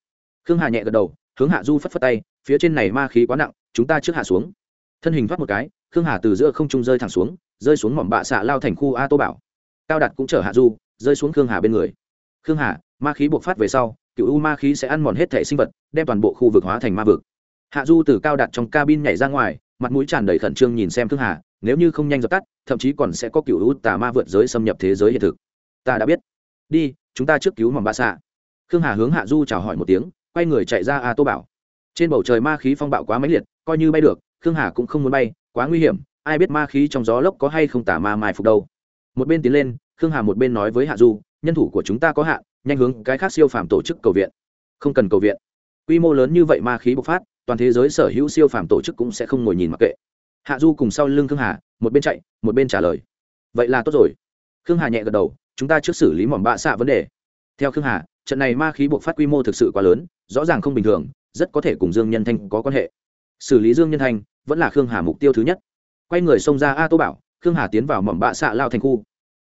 Khương hà nhẹ gật đầu, hướng hạ du phất phất tay, phía trên này ma khí quá nặng chúng ta trước hạ xuống. Thân hình thoát một cái, khương hà từ giữa không trung rơi thẳng xuống, rơi xuống mỏm bạ xạ lao thành khu a tô bảo. Cao đạt cũng chở hạ du, rơi xuống khương hà bên người. Khương hà, ma khí buộc phát về sau, cựu u ma khí sẽ ăn mòn hết thể sinh vật, đem toàn bộ khu vực hóa thành ma vực. Hạ du từ cao đạt trong cabin nhảy ra ngoài, mặt mũi tràn đầy khẩn trương nhìn xem khương hà, nếu như không nhanh dập tắt, thậm chí còn sẽ có cựu u tà ma vượt giới xâm nhập thế giới hiện thực. Ta đã biết. Đi, chúng ta trước cứu mỏm bạ xạ. Khương hà hướng hạ du chào hỏi một tiếng, quay người chạy ra a tô bảo trên bầu trời ma khí phong bạo quá mãnh liệt, coi như bay được, khương hà cũng không muốn bay, quá nguy hiểm, ai biết ma khí trong gió lốc có hay không tả ma mai phục đâu. Một bên tiến lên, khương hà một bên nói với hạ du, nhân thủ của chúng ta có hạn, nhanh hướng cái khác siêu phàm tổ chức cầu viện. Không cần cầu viện. Quy mô lớn như vậy ma khí bộc phát, toàn thế giới sở hữu siêu phàm tổ chức cũng sẽ không ngồi nhìn mặc kệ. Hạ du cùng sau lưng khương hà, một bên chạy, một bên trả lời. Vậy là tốt rồi. Khương hà nhẹ gật đầu, chúng ta trước xử lý mỏm bạ xạ vấn đề. Theo khương hà, trận này ma khí bộc phát quy mô thực sự quá lớn, rõ ràng không bình thường rất có thể cùng dương nhân thanh có quan hệ. Xử lý dương nhân thanh vẫn là khương hà mục tiêu thứ nhất. Quay người xông ra a tô bảo, khương hà tiến vào mỏm bạ xạ lao thành khu.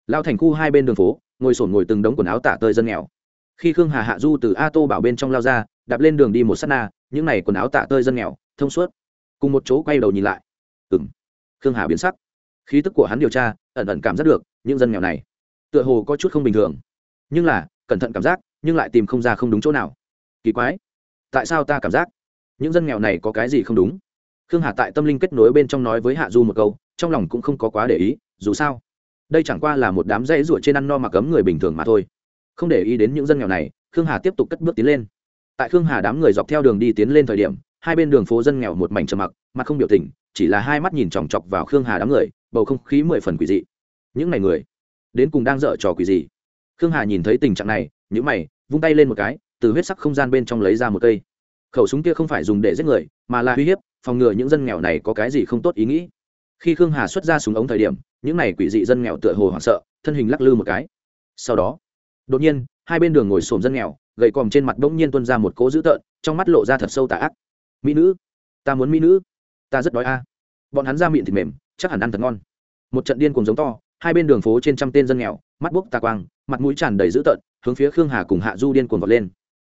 Lao thành khu hai bên đường phố, ngồi sổn ngồi từng đống quần áo tả tơi dân nghèo. Khi khương hà hạ du từ a tô bảo bên trong lao ra, đạp lên đường đi một s á t na, những n à y quần áo tả tơi dân nghèo, thông suốt. Cùng một chỗ quay đầu nhìn lại. Ừ m khương hà biến sắc. Khí tức của hắn điều tra, ẩn ẩn cảm giác được những dân nghèo này tựa hồ có chút không bình thường. Nhưng là, cẩn thận cảm giác, nhưng lại tìm không ra không đúng chỗ nào. Kỳ quái tại sao ta cảm giác những dân nghèo này có cái gì không đúng? Khương hà tại tâm linh kết nối bên trong nói với hạ du một câu, trong lòng cũng không có quá để ý, dù sao, đây chẳng qua là một đám dãy ruột trên ăn no mặc ấm người bình thường mà thôi. Không để ý đến những dân nghèo này, khương hà tiếp tục cất bước tiến lên. Tại khương hà đám người dọc theo đường đi tiến lên thời điểm, hai bên đường phố dân nghèo một mảnh trầm mặc mà không biểu tình, chỉ là hai mắt nhìn chòng chọc vào khương hà đám người, bầu không khí mười phần quỷ dị. Những ngày người, đến cùng đang dở trò quỷ gì? Khương hà nhìn thấy tình trạng này những mày, vung tay lên một cái từ huyết sắc không gian bên trong lấy ra một cây. Khẩu súng kia không phải dùng để giết người, mà là uy hiếp, phòng ngừa những dân nghèo này có cái gì không tốt ý nghĩ. Khi khương hà xuất ra súng ống thời điểm, những này quỷ dị dân nghèo tựa hồ hoảng sợ, thân hình lắc lư một cái. Sau đó, đột nhiên, hai bên đường ngồi xổm dân nghèo gậy còm trên mặt bỗng nhiên tuân ra một cỗ dữ tợn, trong mắt lộ ra thật sâu tà ác. Mỹ nữ, ta muốn mỹ nữ. Ta rất đói a. Bọn hắn ra miệng thịt mềm, chắc hẳn ăn thật ngon. Một trận điên cùng giống to, hai bên đường phố trên trăm tên dân nghèo, mắt bốc tà quang, mặt mũi tràn đầy dữ tợn, hướng phía khương hà cùng hạ du điên cuồng vọt lên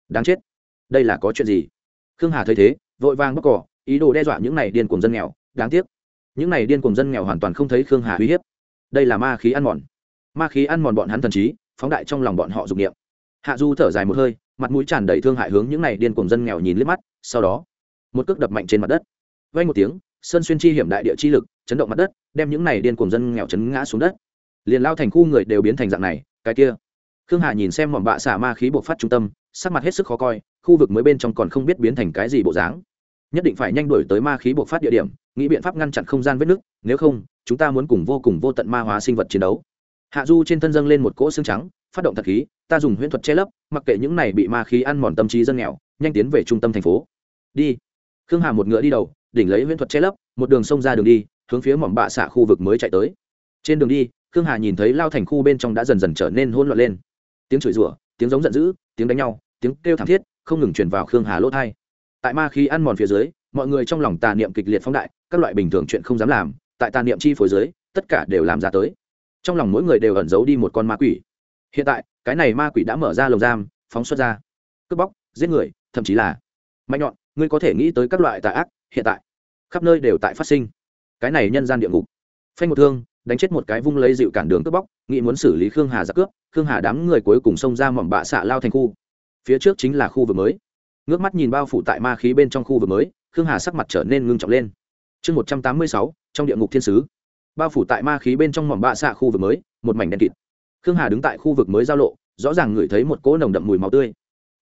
đáng chết. Đây là có chuyện gì? Khương hà thấy thế, vội vàng bóc cỏ, ý đồ đe dọa những này điên cuồng dân nghèo. Đáng tiếc. Những này điên cuồng dân nghèo hoàn toàn không thấy khương hà uy hiếp. Đây là ma khí ăn mòn. Ma khí ăn mòn bọn hắn thần trí, phóng đại trong lòng bọn họ dục niệm. Hạ du thở dài một hơi, mặt mũi tràn đầy thương hại hướng những này điên cuồng dân nghèo nhìn liếc mắt, sau đó, một cước đập mạnh trên mặt đất. Vay một tiếng, sơn xuyên chi hiểm đại địa chi lực chấn động mặt đất, đem những này điên cuồng dân nghèo chấn ngã xuống đất. Liền lao thành khu người đều biến thành dạng này, cái kia. Khương hà nhìn xem mỏm bạ xả ma khí bộc phát trung tâm sắc mặt hết sức khó coi, khu vực mới bên trong còn không biết biến thành cái gì bộ dáng. Nhất định phải nhanh đuổi tới ma khí bộc phát địa điểm, nghĩ biện pháp ngăn chặn không gian vết nứt, nếu không, chúng ta muốn cùng vô cùng vô tận ma hóa sinh vật chiến đấu. Hạ du trên thân dâng lên một cỗ xương trắng, phát động thật khí, ta dùng huyễn thuật che lấp, mặc kệ những này bị ma khí ăn mòn tâm trí dân nghèo, nhanh tiến về trung tâm thành phố. Đi. Khương hà một ngựa đi đầu, đỉnh lấy huyễn thuật che lấp, một đường sông ra đường đi, hướng phía mỏm bạ xạ khu vực mới chạy tới. Trên đường đi, khương hà nhìn thấy lao thành khu bên trong đã dần dần trở nên hỗn loạn lên. Tiếng chửi rủa, tiếng giống giận dữ tiếng đánh nhau, tiếng kêu thảm thiết, không ngừng truyền vào khương hà lỗ thai. Tại ma khí ăn mòn phía dưới, mọi người trong lòng tà niệm kịch liệt phóng đại, các loại bình thường chuyện không dám làm, tại tà niệm chi phối dưới, tất cả đều làm ra tới. Trong lòng mỗi người đều ẩn giấu đi một con ma quỷ. Hiện tại, cái này ma quỷ đã mở ra lồng giam, phóng xuất ra. Cướp bóc, giết người, thậm chí là mạnh nhọn, ngươi có thể nghĩ tới các loại tà ác hiện tại, khắp nơi đều tại phát sinh. Cái này nhân gian địa ngục. Phanh một thương đánh chết một cái vung lấy dịu cản đường cướp bóc, nghĩ muốn xử lý khương hà giặc cướp, khương hà đám người cuối cùng xông ra mỏm bạ xạ lao thành khu. Phía trước chính là khu vực mới. Ngước mắt nhìn bao phủ tại ma khí bên trong khu vực mới, khương hà sắc mặt trở nên ngưng trọng lên. Chương một trăm tám mươi sáu, trong địa ngục thiên sứ. Bao phủ tại ma khí bên trong mỏm bạ xạ khu vực mới, một mảnh đen kịt. Khương hà đứng tại khu vực mới giao lộ, rõ ràng ngửi thấy một cỗ nồng đậm mùi máu tươi.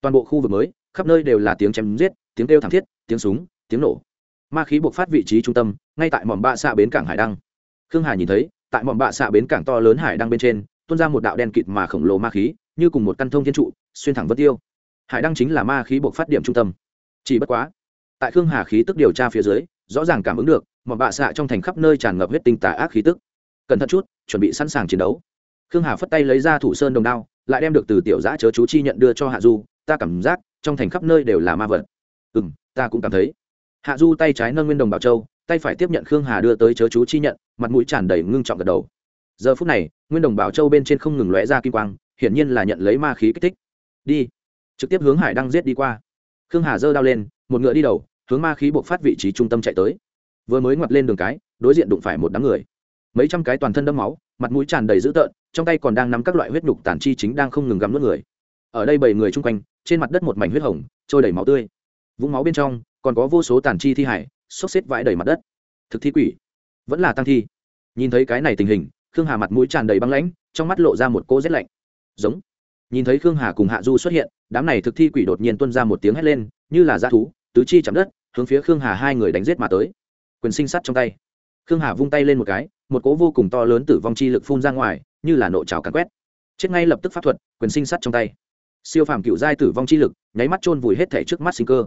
Toàn bộ khu vực mới, khắp nơi đều là tiếng chém giết, tiếng kêu thảm thiết, tiếng súng, tiếng nổ. Ma khí buộc phát vị trí trung tâm, ngay tại mỏm bạ xạ bến cảng hải đăng. Khương hà nhìn thấy tại mỏm bạ xạ bến cảng to lớn hải đăng bên trên, tuôn ra một đạo đen kịt mà khổng lồ ma khí, như cùng một căn thông thiên trụ, xuyên thẳng vân tiêu. Hải đăng chính là ma khí buộc phát điểm trung tâm. Chỉ bất quá, tại khương hà khí tức điều tra phía dưới, rõ ràng cảm ứng được, mỏm bạ xạ trong thành khắp nơi tràn ngập huyết tinh tà ác khí tức. Cẩn thận chút, chuẩn bị sẵn sàng chiến đấu. Khương hà phất tay lấy ra thủ sơn đồng đao, lại đem được từ tiểu giã chớ chú chi nhận đưa cho hạ du, ta cảm giác, trong thành khắp nơi đều là ma vật. Ừ m ta cũng cảm thấy. Hạ du tay trái nâng nguyên đồng bảo châu tay phải tiếp nhận khương hà đưa tới chớ chú chi nhận, mặt mũi tràn đầy ngưng trọng gật đầu. Giờ phút này, nguyên đồng bảo châu bên trên không ngừng lóe ra kim quang, hiển nhiên là nhận lấy ma khí kích thích. Đi. Trực tiếp hướng hải đăng giết đi qua. Khương hà giơ đao lên, một ngựa đi đầu, hướng ma khí buộc phát vị trí trung tâm chạy tới. Vừa mới ngoặt lên đường cái, đối diện đụng phải một đám người. Mấy trăm cái toàn thân đẫm máu, mặt mũi tràn đầy dữ tợn, trong tay còn đang nắm các loại huyết nhục tàn chi chính đang không ngừng gắm nuốt người. Ở đây bảy người chung quanh, trên mặt đất một mảnh huyết hồng, trôi đầy máu tươi. Vũng máu bên trong, còn có vô số tàn chi thi hải xốc xếp vãi đầy mặt đất. Thực thi quỷ. Vẫn là tăng thi. Nhìn thấy cái này tình hình, khương hà mặt mũi tràn đầy băng lãnh, trong mắt lộ ra một cô rét lạnh. Giống. Nhìn thấy khương hà cùng hạ du xuất hiện, đám này thực thi quỷ đột nhiên tuân ra một tiếng hét lên, như là dã thú, tứ chi chạm đất, hướng phía khương hà hai người đánh giết mà tới. Quyền sinh sắt trong tay. Khương hà vung tay lên một cái, một cỗ vô cùng to lớn tử vong chi lực phun ra ngoài, như là nộ trào cắn quét. Chết ngay lập tức pháp thuật, quyền sinh sắt trong tay. Siêu phàm cựu giai tử vong chi lực, nháy mắt chôn vùi hết thể trước mắt sinh cơ.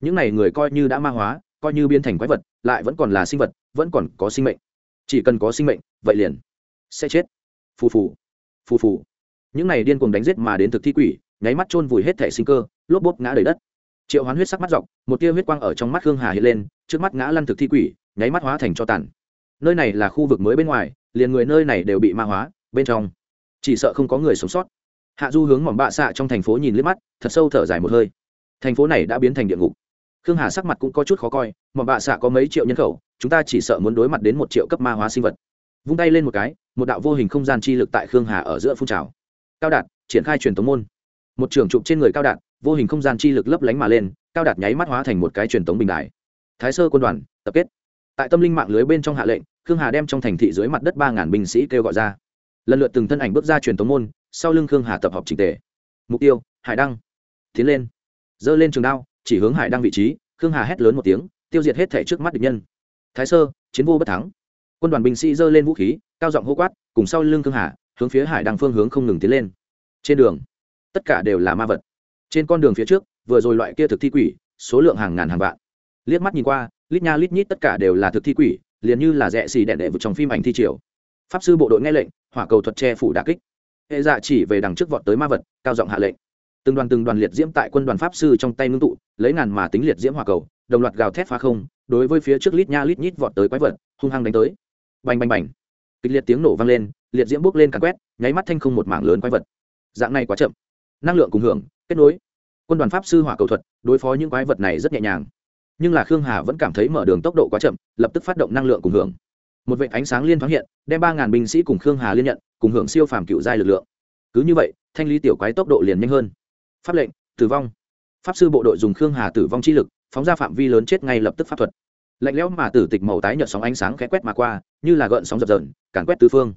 Những này người coi như đã ma hóa coi như biến thành quái vật, lại vẫn còn là sinh vật, vẫn còn có sinh mệnh. Chỉ cần có sinh mệnh, vậy liền sẽ chết. Phù phù phù phù. Những này điên cuồng đánh giết mà đến thực thi quỷ, nháy mắt chôn vùi hết thể sinh cơ, lốp bốp ngã đầy đất. Triệu hoán huyết sắc mắt dọc, một tia huyết quang ở trong mắt hương hà hiện lên, trước mắt ngã lăn thực thi quỷ, nháy mắt hóa thành cho tàn. Nơi này là khu vực mới bên ngoài, liền người nơi này đều bị ma hóa, bên trong. Chỉ sợ không có người sống sót. Hạ du hướng mỏm bạ xạ trong thành phố nhìn liếc mắt, thật sâu thở dài một hơi. Thành phố này đã biến thành địa ngục khương hà sắc mặt cũng có chút khó coi mỏm bạ xạ có mấy triệu nhân khẩu, chúng ta chỉ sợ muốn đối mặt đến một triệu cấp ma hóa sinh vật. Vung tay lên một cái, một đạo vô hình không gian chi lực tại khương hà ở giữa phun trào. Cao đạt, triển khai truyền tống môn. Một trường trục trên người cao đạt, vô hình không gian chi lực lấp lánh mà lên, cao đạt nháy mắt hóa thành một cái truyền tống bình đại thái sơ quân đoàn, tập kết. Tại tâm linh mạng lưới bên trong hạ lệnh, khương hà đem trong thành thị dưới mặt đất ba ngàn binh sĩ kêu gọi ra. Lần lượt từng thân ảnh bước ra truyền tống môn, sau lưng khương hà tập hợp trình tề. Mục tiêu, hải đăng. Tiến lên. Giơ lên trường đao chỉ hướng hải đăng vị trí, khương hà hét lớn một tiếng, tiêu diệt hết thể trước mắt địch nhân. Thái sơ, chiến vô bất thắng. Quân đoàn binh sĩ giơ lên vũ khí, cao giọng hô quát, cùng sau lưng khương hà, hướng phía hải đăng phương hướng không ngừng tiến lên. Trên đường, tất cả đều là ma vật. Trên con đường phía trước, vừa rồi loại kia thực thi quỷ, số lượng hàng ngàn hàng vạn. Liếc mắt nhìn qua, lít nha lít nhít tất cả đều là thực thi quỷ, liền như là rẽ xì đẹn đệ vượt trong phim ảnh thi triều. Pháp sư bộ đội nghe lệnh, hỏa cầu thuật che phủ đà kích. Hệ dạ chỉ về đằng trước vọt tới ma vật, cao giọng hạ lệnh từng đoàn từng đoàn liệt diễm tại quân đoàn pháp sư trong tay ngưng tụ, lấy ngàn mà tính liệt diễm hỏa cầu, đồng loạt gào thét phá không, đối với phía trước lít nha lít nhít vọt tới quái vật, hung hăng đánh tới. Bành bành bành. Kịch liệt tiếng nổ vang lên, liệt diễm bốc lên càn quét, nháy mắt thanh không một mảng lớn quái vật. Dạng này quá chậm. Năng lượng cùng hưởng, kết nối. Quân đoàn pháp sư hỏa cầu thuật, đối phó những quái vật này rất nhẹ nhàng. Nhưng là khương hà vẫn cảm thấy mở đường tốc độ quá chậm, lập tức phát động năng lượng cùng hưởng. Một vệ ánh sáng liên thoáng hiện, đem ba ngàn binh sĩ cùng khương hà liên nhận, cùng hưởng siêu phàm cựu giai lực lượng. Cứ như vậy, thanh lý tiểu quái tốc độ liền nhanh hơn pháp lệnh, tử vong. Pháp sư bộ đội dùng khương hà tử vong chi lực, phóng ra phạm vi lớn chết ngay lập tức pháp thuật. Lạnh lẽo mà tử tịch màu tái nhợt sóng ánh sáng khẽ quét mà qua, như là gợn sóng dập dờn, càn quét tứ phương.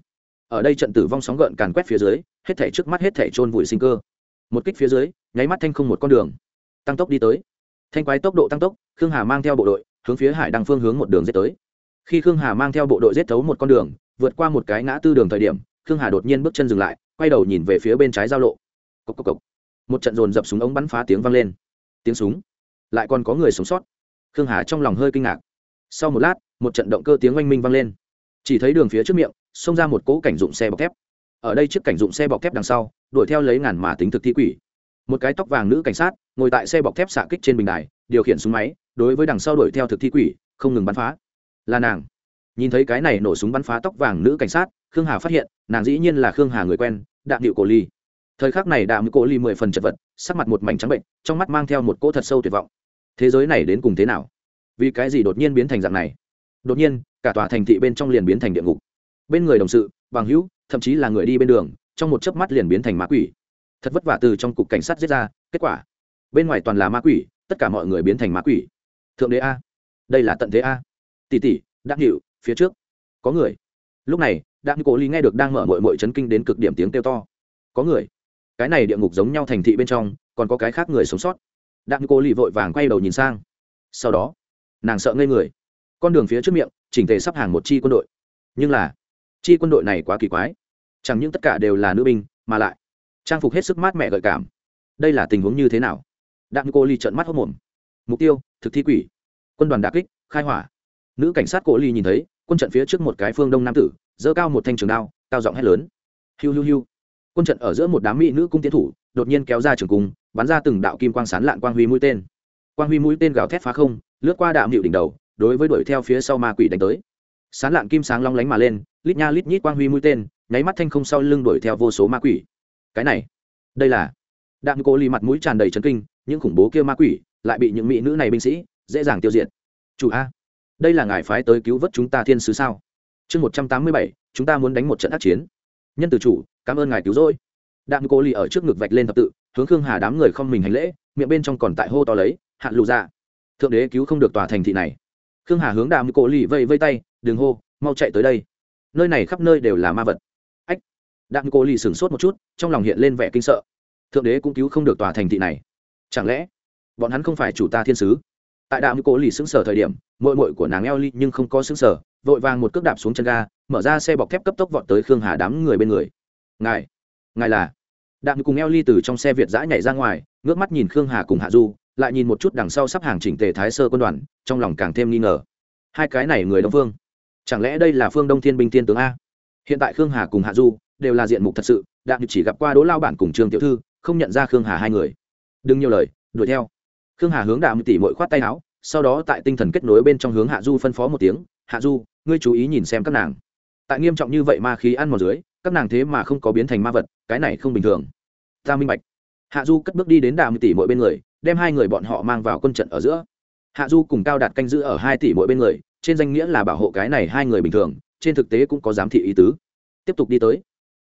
Ở đây trận tử vong sóng gợn càn quét phía dưới, hết thể trước mắt hết thể trôn vùi sinh cơ. Một kích phía dưới, nháy mắt thanh không một con đường. Tăng tốc đi tới. Thanh quái tốc độ tăng tốc, khương hà mang theo bộ đội, hướng phía hải đăng phương hướng một đường dết tới. Khi khương hà mang theo bộ đội dết thấu một con đường, vượt qua một cái ngã tư đường thời điểm, khương hà đột nhiên bước chân dừng lại, quay đầu nhìn về phía bên trái giao lộ. Cốc cốc cốc một trận dồn dập súng ống bắn phá tiếng vang lên. Tiếng súng. Lại còn có người sống sót. Khương hà trong lòng hơi kinh ngạc. Sau một lát, một trận động cơ tiếng oanh minh vang lên. Chỉ thấy đường phía trước miệng, xông ra một cỗ cảnh dụng xe bọc thép. Ở đây chiếc cảnh dụng xe bọc thép đằng sau, đuổi theo lấy ngàn mà tính thực thi quỷ. Một cái tóc vàng nữ cảnh sát, ngồi tại xe bọc thép xạ kích trên bình đài, điều khiển súng máy, đối với đằng sau đuổi theo thực thi quỷ, không ngừng bắn phá. Là nàng. Nhìn thấy cái này nổ súng bắn phá tóc vàng nữ cảnh sát, khương hà phát hiện, nàng dĩ nhiên là khương hà người quen đạm điệu cổ ly thời khắc này đạm cổ ly mười phần chật vật, sắc mặt một mảnh trắng bệnh, trong mắt mang theo một cỗ thật sâu tuyệt vọng. Thế giới này đến cùng thế nào? Vì cái gì đột nhiên biến thành dạng này? Đột nhiên, cả tòa thành thị bên trong liền biến thành địa ngục. Bên người đồng sự, bằng hữu, thậm chí là người đi bên đường, trong một chớp mắt liền biến thành ma quỷ. Thật vất vả từ trong cục cảnh sát giết ra, kết quả, bên ngoài toàn là ma quỷ, tất cả mọi người biến thành ma quỷ. Thượng đế a. Đây là tận thế a. Tỷ tỷ đắc hiệu phía trước. Có người. Lúc này đặng cổ ly nghe được đang mở mội mội chấn kinh đến cực điểm tiếng kêu to. Có người cái này địa ngục giống nhau thành thị bên trong, còn có cái khác người sống sót. Đặng Cô ly vội vàng quay đầu nhìn sang. Sau đó, nàng sợ ngây người. Con đường phía trước miệng, chỉnh tề sắp hàng một chi quân đội. Nhưng là, chi quân đội này quá kỳ quái. Chẳng những tất cả đều là nữ binh, mà lại, trang phục hết sức mát mẻ gợi cảm. Đây là tình huống như thế nào? Đặng cô ly trợn mắt hốc mồm mục tiêu, thực thi quỷ. Quân đoàn đà kích, khai hỏa. Nữ cảnh sát cô ly nhìn thấy, quân trận phía trước một cái phương đông nam tử, giơ cao một thanh trường đao, cao giọng hét lớn. Hiu hiu hiu quân trận ở giữa một đám mỹ nữ cung tiến thủ, đột nhiên kéo ra trường cung, bắn ra từng đạo kim quang sán lạn quang huy mũi tên. Quang huy mũi tên gào thét phá không, lướt qua đạm hiệu đỉnh đầu, đối với đuổi theo phía sau ma quỷ đánh tới. Sán lạn kim sáng long lánh mà lên, lít nha lít nhít quang huy mũi tên, nháy mắt thanh không sau lưng đuổi theo vô số ma quỷ. Cái này, đây là đạm cố ly mặt mũi tràn đầy trấn kinh, những khủng bố kia ma quỷ lại bị những mỹ nữ này binh sĩ dễ dàng tiêu diệt. Chủ a, đây là ngài phái tới cứu vớt chúng ta thiên sứ sao? Chương một trăm tám mươi bảy, chúng ta muốn đánh một trận ác chiến. Nhân từ chủ cảm ơn ngài cứu rỗi. Đạm cô ly ở trước ngực vạch lên thập tự, hướng khương hà đám người không mình hành lễ, miệng bên trong còn tại hô to lấy hạn lù ra thượng đế cứu không được tòa thành thị này. Khương hà hướng đạm cô ly vây vây tay, đừng hô, mau chạy tới đây. Nơi này khắp nơi đều là ma vật. Ách, đạm cô ly sửng sốt một chút, trong lòng hiện lên vẻ kinh sợ. Thượng đế cũng cứu không được tòa thành thị này. Chẳng lẽ bọn hắn không phải chủ ta thiên sứ? Tại đạm cô ly xứng sở thời điểm mội mội của nàng eo ly nhưng không có xứng sở vội vàng một cước đạp xuống chân ga, mở ra xe bọc thép cấp tốc vọt tới khương hà đám người bên người ngài ngài là. Đạm cùng eo ly từ trong xe việt giã nhảy ra ngoài, ngước mắt nhìn khương hà cùng hạ du, lại nhìn một chút đằng sau sắp hàng chỉnh tề thái sơ quân đoàn, trong lòng càng thêm nghi ngờ. Hai cái này người đông phương, chẳng lẽ đây là phương đông thiên binh tiên tướng a? Hiện tại khương hà cùng hạ du đều là diện mục thật sự, đạm chỉ gặp qua đỗ lao bản cùng trương tiểu thư, không nhận ra khương hà hai người. Đừng nhiều lời, đuổi theo. Khương hà hướng đạm tỉ mội khoát tay áo, sau đó tại tinh thần kết nối bên trong hướng hạ du phân phó một tiếng, hạ du, ngươi chú ý nhìn xem các nàng. Tại nghiêm trọng như vậy ma khí ăn mòn dưới các nàng thế mà không có biến thành ma vật, cái này không bình thường. Ta minh bạch. Hạ du cất bước đi đến đạm tỷ mỗi bên người, đem hai người bọn họ mang vào quân trận ở giữa. Hạ du cùng cao đạt canh giữ ở hai tỷ mỗi bên người, trên danh nghĩa là bảo hộ cái này hai người bình thường, trên thực tế cũng có giám thị ý tứ. Tiếp tục đi tới.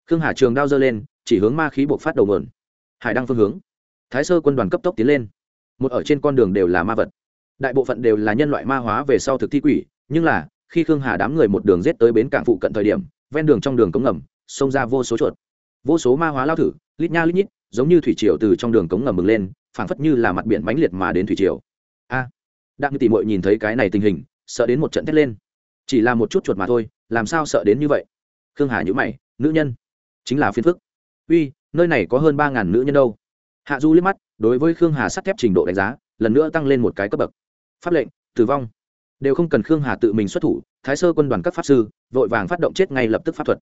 Khương hà trường đao dơ lên, chỉ hướng ma khí buộc phát đầu mườn hải đăng phương hướng. Thái sơ quân đoàn cấp tốc tiến lên. Một ở trên con đường đều là ma vật. Đại bộ phận đều là nhân loại ma hóa về sau thực thi quỷ, nhưng là, khi khương hà đám người một đường rết tới bến cảng phụ cận thời điểm, ven đường trong đường cống ngầm xông ra vô số chuột. Vô số ma hóa lao thử lít nha lít nhít giống như thủy triều từ trong đường cống ngầm bừng lên phảng phất như là mặt biển mãnh liệt mà đến thủy triều. A! À, đặng tỷ mội nhìn thấy cái này tình hình sợ đến một trận thét lên. Chỉ là một chút chuột mà thôi làm sao sợ đến như vậy? Khương hà nhữ mày nữ nhân chính là phiên phức. Uy nơi này có hơn ba ngàn nữ nhân đâu. Hạ du liếc mắt đối với khương hà sắt thép trình độ đánh giá lần nữa tăng lên một cái cấp bậc. Pháp lệnh tử vong. Đều không cần khương hà tự mình xuất thủ thái sơ quân đoàn các pháp sư vội vàng phát động chết ngay lập tức pháp thuật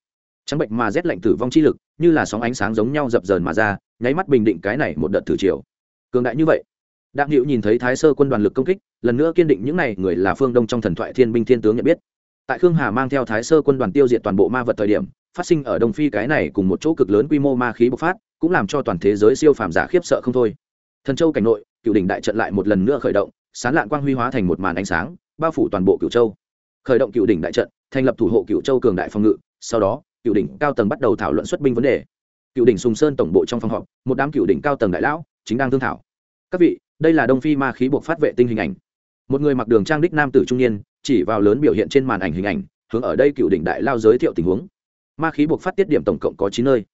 trắng bệnh mà rét lạnh tử vong chi lực, như là sóng ánh sáng giống nhau dập dờn mà ra, nháy mắt bình định cái này một đợt thử chiều. Cường đại như vậy đặng hữu nhìn thấy thái sơ quân đoàn lực công kích, lần nữa kiên định những này người là phương đông trong thần thoại thiên binh thiên tướng nhận biết. Tại khương hà mang theo thái sơ quân đoàn tiêu diệt toàn bộ ma vật thời điểm, phát sinh ở đông phi cái này cùng một chỗ cực lớn quy mô ma khí bộc phát, cũng làm cho toàn thế giới siêu phàm giả khiếp sợ không thôi. Thần châu cảnh nội, cựu đỉnh đại trận lại một lần nữa khởi động, sán lạn quang huy hóa thành một màn ánh sáng, bao phủ toàn bộ cựu châu. Khởi động cựu đỉnh đại trận, thành lập thủ hộ cựu châu cường đại phòng ngự, sau đó cựu đỉnh cao tầng bắt đầu thảo luận xuất binh vấn đề. Cựu đỉnh sùng sơn tổng bộ trong phòng họp, một đám cựu đỉnh cao tầng đại lão chính đang thương thảo. Các vị, đây là đông phi ma khí buộc phát vệ tinh hình ảnh. Một người mặc đường trang đích nam tử trung niên, chỉ vào lớn biểu hiện trên màn ảnh hình ảnh, hướng ở đây cựu đỉnh đại lao giới thiệu tình huống. Ma khí buộc phát tiết điểm tổng cộng có chín nơi.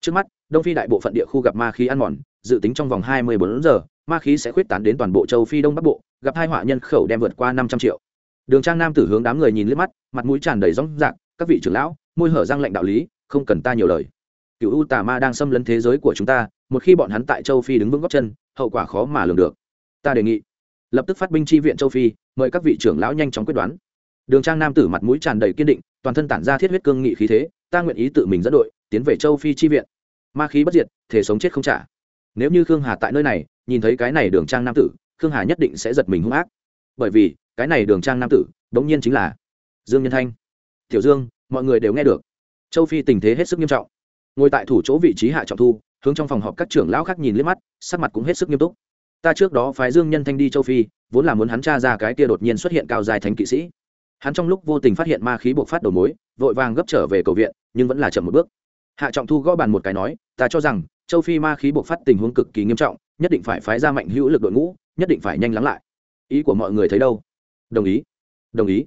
Trước mắt, đông phi đại bộ phận địa khu gặp ma khí ăn mòn, dự tính trong vòng hai mươi bốn giờ, ma khí sẽ khuyết tán đến toàn bộ châu phi đông bắc bộ, gặp hai họa nhân khẩu đem vượt qua năm trăm triệu. Đường trang nam tử hướng đám người nhìn liếc mắt, mặt mũi tràn đầy rong rạc, các vị trưởng lão môi hở răng lệnh đạo lý, không cần ta nhiều lời. Cựu u tà ma đang xâm lấn thế giới của chúng ta, một khi bọn hắn tại châu phi đứng vững góc chân, hậu quả khó mà lường được. Ta đề nghị, lập tức phát binh chi viện châu phi, mời các vị trưởng lão nhanh chóng quyết đoán. Đường trang nam tử mặt mũi tràn đầy kiên định, toàn thân tản ra thiết huyết cương nghị khí thế, ta nguyện ý tự mình dẫn đội, tiến về châu phi chi viện. Ma khí bất diệt, thể sống chết không trả. Nếu như khương hà tại nơi này, nhìn thấy cái này đường trang nam tử, khương hà nhất định sẽ giật mình hung ác. Bởi vì, cái này đường trang nam tử đ ố n g nhiên chính là dương nhân thanh. Tiểu dương mọi người đều nghe được. Châu phi tình thế hết sức nghiêm trọng. Ngồi tại thủ chỗ vị trí hạ trọng thu, hướng trong phòng họp các trưởng lão khác nhìn liếc mắt, sắc mặt cũng hết sức nghiêm túc. Ta trước đó phái dương nhân thanh đi châu phi, vốn là muốn hắn tra ra cái tia đột nhiên xuất hiện cao dài thánh kỵ sĩ. Hắn trong lúc vô tình phát hiện ma khí buộc phát đầu mối, vội vàng gấp trở về cầu viện, nhưng vẫn là chậm một bước. Hạ trọng thu gõ bàn một cái nói, ta cho rằng, châu phi ma khí buộc phát tình huống cực kỳ nghiêm trọng, nhất định phải phái ra mạnh hữu lực đội ngũ, nhất định phải nhanh lắng lại. Ý của mọi người thấy đâu? Đồng ý. Đồng ý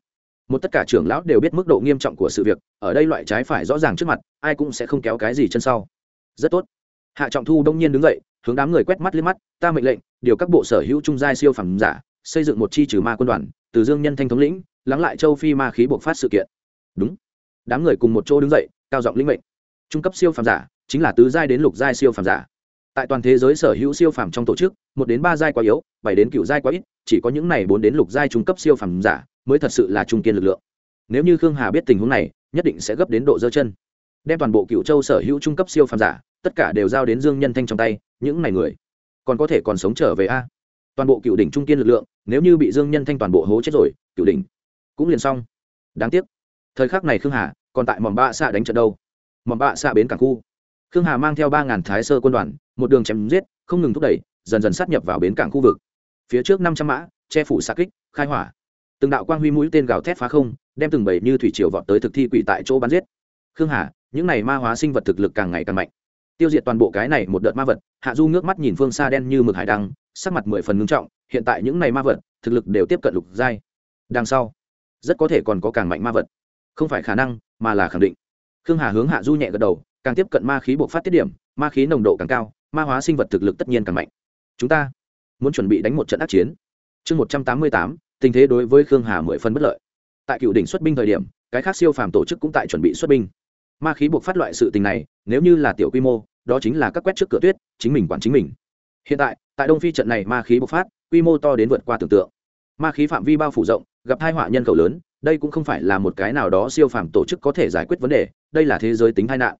một tất cả trưởng lão đều biết mức độ nghiêm trọng của sự việc, ở đây loại trái phải rõ ràng trước mặt, ai cũng sẽ không kéo cái gì chân sau. Rất tốt. Hạ trọng thu đông nhiên đứng dậy, hướng đám người quét mắt lên mắt, ta mệnh lệnh, điều các bộ sở hữu trung giai siêu phẩm giả, xây dựng một chi trừ ma quân đoàn, từ dương nhân thanh thống lĩnh, lắng lại châu phi ma khí buộc phát sự kiện. Đúng. Đám người cùng một chỗ đứng dậy, cao giọng lĩnh mệnh, trung cấp siêu phẩm giả, chính là tứ giai đến lục giai siêu phẩm giả. Tại toàn thế giới sở hữu siêu phẩm trong tổ chức, một đến ba giai quá yếu, bảy đến cựu giai quá ít, chỉ có những này bốn đến lục giai trung cấp siêu phẩm giả mới thật sự là trung kiên lực lượng. Nếu như khương hà biết tình huống này, nhất định sẽ gấp đến độ dơ chân. Đem toàn bộ cựu châu sở hữu trung cấp siêu phẩm giả, tất cả đều giao đến dương nhân thanh trong tay, những này người, còn có thể còn sống trở về a? Toàn bộ cựu đỉnh trung kiên lực lượng, nếu như bị dương nhân thanh toàn bộ hố chết rồi cựu đỉnh cũng liền xong. Đáng tiếc, thời khắc này khương hà còn tại mỏm bạ xạ đánh trận đâu. Mỏm bạ xạ bến cảng khu. Khương hà mang theo ba ngàn thái sơ quân đoàn, một đường chém giết, không ngừng thúc đẩy, dần dần sát nhập vào bến cảng khu vực. Phía trước năm trăm mã, che phủ xa kích, khai hỏa từng đạo quang huy mũi tên gào thét phá không, đem từng bầy như thủy triều vọt tới thực thi quỷ tại chỗ bắn giết. Khương hà, những này ma hóa sinh vật thực lực càng ngày càng mạnh. Tiêu diệt toàn bộ cái này một đợt ma vật, hạ du ngước mắt nhìn phương xa đen như mực hải đăng, sắc mặt mười phần ngưng trọng, hiện tại những này ma vật, thực lực đều tiếp cận lục giai. Đằng sau, rất có thể còn có càng mạnh ma vật. Không phải khả năng, mà là khẳng định. Khương hà hướng hạ du nhẹ gật đầu, càng tiếp cận ma khí bộc phát tiết điểm, ma khí nồng độ càng cao, ma hóa sinh vật thực lực tất nhiên càng mạnh. Chúng ta muốn chuẩn bị đánh một trận ác chiến. Chương một trăm tám mươi tám tình thế đối với khương hà mười phân bất lợi. Tại cựu đỉnh xuất binh thời điểm, cái khác siêu phàm tổ chức cũng tại chuẩn bị xuất binh. Ma khí buộc phát loại sự tình này, nếu như là tiểu quy mô, đó chính là các quét trước cửa tuyết, chính mình quản chính mình. Hiện tại tại đông phi trận này ma khí bộc phát, quy mô to đến vượt qua tưởng tượng. Ma khí phạm vi bao phủ rộng, gặp hai họa nhân khẩu lớn, đây cũng không phải là một cái nào đó siêu phàm tổ chức có thể giải quyết vấn đề, đây là thế giới tính tai nạn.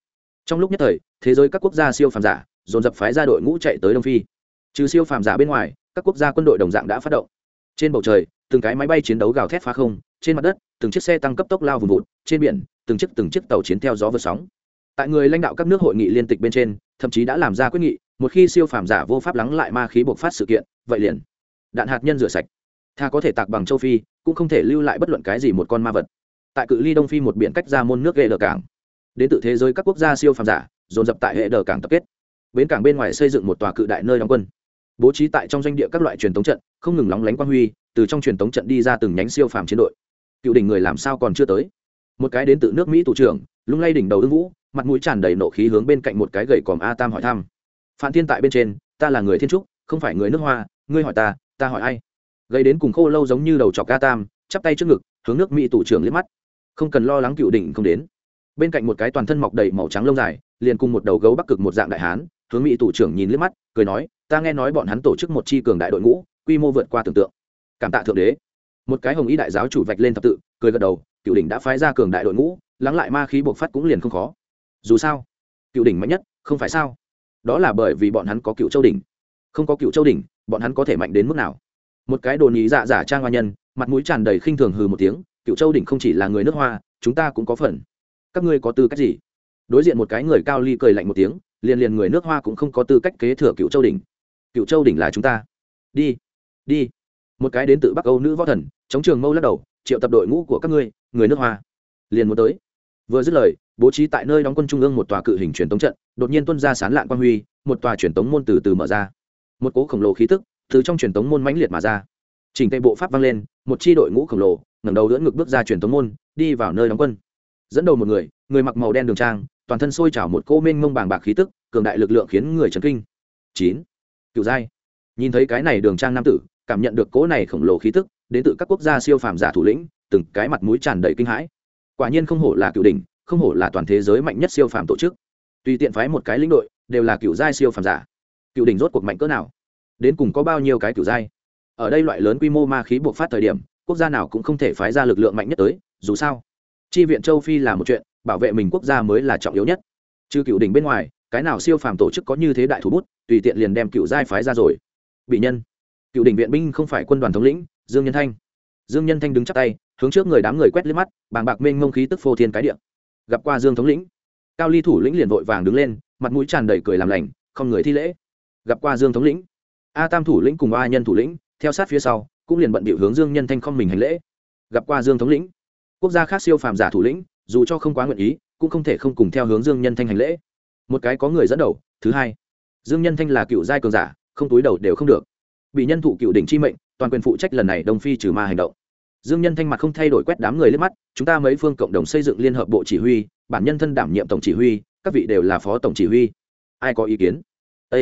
Trong lúc nhất thời, thế giới các quốc gia siêu phàm giả, dồn dập phái ra đội ngũ chạy tới đông phi. Trừ siêu phàm giả bên ngoài, các quốc gia quân đội đồng dạng đã phát động. Trên bầu trời từng cái máy bay chiến đấu gào thét phá không, trên mặt đất, từng chiếc xe tăng cấp tốc lao vùng vụt, trên biển, từng chiếc từng chiếc tàu chiến theo gió vượt sóng. Tại người lãnh đạo các nước hội nghị liên tịch bên trên, thậm chí đã làm ra quyết nghị, một khi siêu phàm giả vô pháp lắng lại ma khí bộc phát sự kiện, vậy liền, đạn hạt nhân rửa sạch. Tha có thể tạc bằng châu phi, cũng không thể lưu lại bất luận cái gì một con ma vật. Tại cự ly đông phi một biển cách ra môn nước ghệ đờ cảng, đến từ thế giới các quốc gia siêu phàm giả, dồn dập tại hệ đờ cảng tập kết. Bến cảng bên ngoài xây dựng một tòa cự đại nơi đóng quân. Bố trí tại trong doanh địa các loại truyền thống trận, không ngừng lóng lánh quang huy từ trong truyền thống trận đi ra từng nhánh siêu phàm chiến đội. Cựu đỉnh người làm sao còn chưa tới? Một cái đến từ nước mỹ thủ trưởng, lung lay đỉnh đầu đương vũ, mặt mũi tràn đầy nộ khí hướng bên cạnh một cái gậy còm a tam hỏi thăm. Phan thiên tại bên trên, ta là người thiên trúc, không phải người nước hoa, ngươi hỏi ta ta hỏi ai? Gây đến cùng khô lâu giống như đầu chọc a tam, chắp tay trước ngực, hướng nước mỹ thủ trưởng liếc mắt. Không cần lo lắng cựu đỉnh không đến. Bên cạnh một cái toàn thân mọc đầy màu trắng lông dài, liền cùng một đầu gấu bắc cực một dạng đại hán, hướng mỹ thủ trưởng nhìn liếc mắt, cười nói, ta nghe nói bọn hắn tổ chức một chi cường đại đội ngũ, quy mô vượt qua tưởng tượng cảm tạ thượng đế. Một cái hồng ý đại giáo chủ vạch lên thập tự, cười gật đầu, cựu đỉnh đã phái ra cường đại đội ngũ, lắng lại ma khí bộc phát cũng liền không khó. Dù sao, cựu đỉnh mạnh nhất, không phải sao? Đó là bởi vì bọn hắn có cựu châu đỉnh. Không có cựu châu đỉnh, bọn hắn có thể mạnh đến mức nào? Một cái đồ nhí dạ giả trang hoa nhân, mặt mũi tràn đầy khinh thường hừ một tiếng, cựu châu đỉnh không chỉ là người nước hoa, chúng ta cũng có phần. Các ngươi có tư cách gì? Đối diện một cái người cao ly cười lạnh một tiếng, liền liền người nước hoa cũng không có tư cách kế thừa cựu châu đỉnh. Cựu châu đỉnh là chúng ta. Đi đi một cái đến từ bắc âu nữ võ thần, chống trường mâu lắc đầu, triệu tập đội ngũ của các ngươi, người nước hoa. Liền muốn tới. Vừa dứt lời, bố trí tại nơi đóng quân trung ương một tòa cự hình truyền tống trận, đột nhiên tuân ra sán lạng quang huy, một tòa truyền tống môn từ từ mở ra. Một cố khổng lồ khí tức từ trong truyền tống môn mãnh liệt mà ra. Chỉnh tây bộ pháp vang lên, một chi đội ngũ khổng lồ, ngẩng đầu đỡ ngực bước ra truyền tống môn, đi vào nơi đóng quân. Dẫn đầu một người người mặc màu đen đường trang, toàn thân sôi trào một cô mênh mông bàng bạc khí tức, cường đại lực lượng khiến người chấn kinh. Chín. Cựu giai. Nhìn thấy cái này đường trang nam tử cảm nhận được cỗ này khổng lồ khí tức, đến từ các quốc gia siêu phàm giả thủ lĩnh, từng cái mặt mũi tràn đầy kinh hãi. Quả nhiên không hổ là cựu đỉnh, không hổ là toàn thế giới mạnh nhất siêu phàm tổ chức. Tùy tiện phái một cái lĩnh đội, đều là cựu giai siêu phàm giả. Cựu đỉnh rốt cuộc mạnh cỡ nào? Đến cùng có bao nhiêu cái cựu giai? Ở đây loại lớn quy mô ma khí buộc phát thời điểm, quốc gia nào cũng không thể phái ra lực lượng mạnh nhất tới, dù sao, chi viện châu phi là một chuyện, bảo vệ mình quốc gia mới là trọng yếu nhất. Trừ cựu đỉnh bên ngoài, cái nào siêu phàm tổ chức có như thế đại thủ bút, tùy tiện liền đem cựu giai phái ra rồi. Bị nhân cựu đỉnh viện binh không phải quân đoàn thống lĩnh, dương nhân thanh. Dương nhân thanh đứng chắc tay, hướng trước người đám người quét lên mắt, bàng bạc mênh ngông khí tức phô thiên cái điện gặp qua dương thống lĩnh, cao ly thủ lĩnh liền vội vàng đứng lên, mặt mũi tràn đầy cười làm lành, không người thi lễ. Gặp qua dương thống lĩnh, a tam thủ lĩnh cùng a nhân thủ lĩnh, theo sát phía sau, cũng liền bận bịu hướng dương nhân thanh không mình hành lễ. Gặp qua dương thống lĩnh, quốc gia khác siêu phàm giả thủ lĩnh, dù cho không quá nguyện ý, cũng không thể không cùng theo hướng dương nhân thanh hành lễ. Một cái có người dẫn đầu, thứ hai, dương nhân thanh là cựu giai cường giả, không túi đầu đều không được bị nhân thụ cựu đỉnh chi mệnh, toàn quyền phụ trách lần này đông phi trừ ma hành động. Dương nhân thanh mặt không thay đổi quét đám người lên mắt, chúng ta mấy phương cộng đồng xây dựng liên hợp bộ chỉ huy, bản nhân thân đảm nhiệm tổng chỉ huy, các vị đều là phó tổng chỉ huy. Ai có ý kiến? Â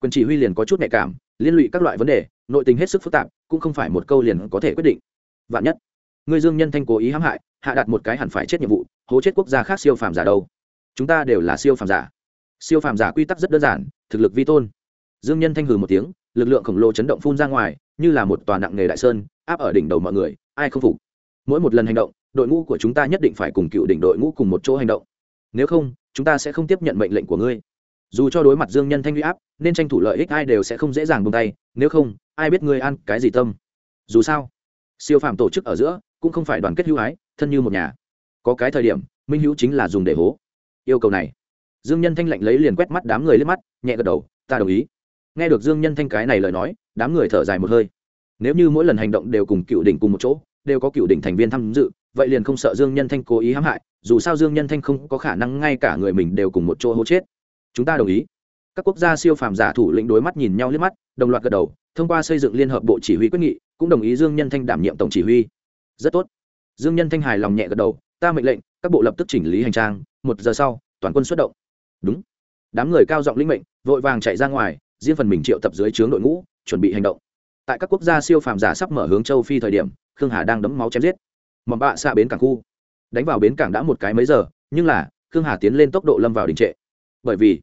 quyền chỉ huy liền có chút nhạy cảm, liên lụy các loại vấn đề, nội tình hết sức phức tạp, cũng không phải một câu liền có thể quyết định. Vạn nhất, người dương nhân thanh cố ý hãm hại, hạ đặt một cái hẳn phải chết nhiệm vụ, hố chết quốc gia khác siêu phàm giả đâu? Chúng ta đều là siêu phàm giả. Siêu phàm giả quy tắc rất đơn giản, thực lực vi tôn. Dương nhân thanh hừ một tiếng lực lượng khổng lồ chấn động phun ra ngoài, như là một tòa nặng nghề đại sơn, áp ở đỉnh đầu mọi người, ai không phục. Mỗi một lần hành động, đội ngũ của chúng ta nhất định phải cùng cựu đỉnh đội ngũ cùng một chỗ hành động. Nếu không, chúng ta sẽ không tiếp nhận mệnh lệnh của ngươi. Dù cho đối mặt dương nhân thanh huy áp, nên tranh thủ lợi ích ai đều sẽ không dễ dàng bông tay, nếu không, ai biết ngươi ăn cái gì tâm. Dù sao, siêu phạm tổ chức ở giữa cũng không phải đoàn kết hữu ái, thân như một nhà. Có cái thời điểm, minh hữu chính là dùng để hố. Yêu cầu này. Dương nhân thanh lạnh lấy liền quét mắt đám người lên mắt, nhẹ gật đầu, ta đồng ý nghe được dương nhân thanh cái này lời nói, đám người thở dài một hơi. Nếu như mỗi lần hành động đều cùng cựu đỉnh cùng một chỗ, đều có cựu đỉnh thành viên tham dự, vậy liền không sợ dương nhân thanh cố ý hãm hại, dù sao dương nhân thanh không có khả năng ngay cả người mình đều cùng một chỗ hố chết. Chúng ta đồng ý. Các quốc gia siêu phàm giả thủ lĩnh đối mắt nhìn nhau liếc mắt, đồng loạt gật đầu, thông qua xây dựng liên hợp bộ chỉ huy quyết nghị, cũng đồng ý dương nhân thanh đảm nhiệm tổng chỉ huy. Rất tốt. Dương nhân thanh hài lòng nhẹ gật đầu, ta mệnh lệnh, các bộ lập tức chỉnh lý hành trang, một giờ sau, toàn quân xuất động. Đúng. Đám người cao giọng linh mệnh, vội vàng chạy ra ngoài riêng phần mình triệu tập dưới trướng đội ngũ, chuẩn bị hành động. Tại các quốc gia siêu phàm giả sắp mở hướng châu phi thời điểm, khương hà đang đấm máu chém giết. Mầm bạ xa bến cảng khu. Đánh vào bến cảng đã một cái mấy giờ, nhưng là, khương hà tiến lên tốc độ lâm vào đình trệ. Bởi vì,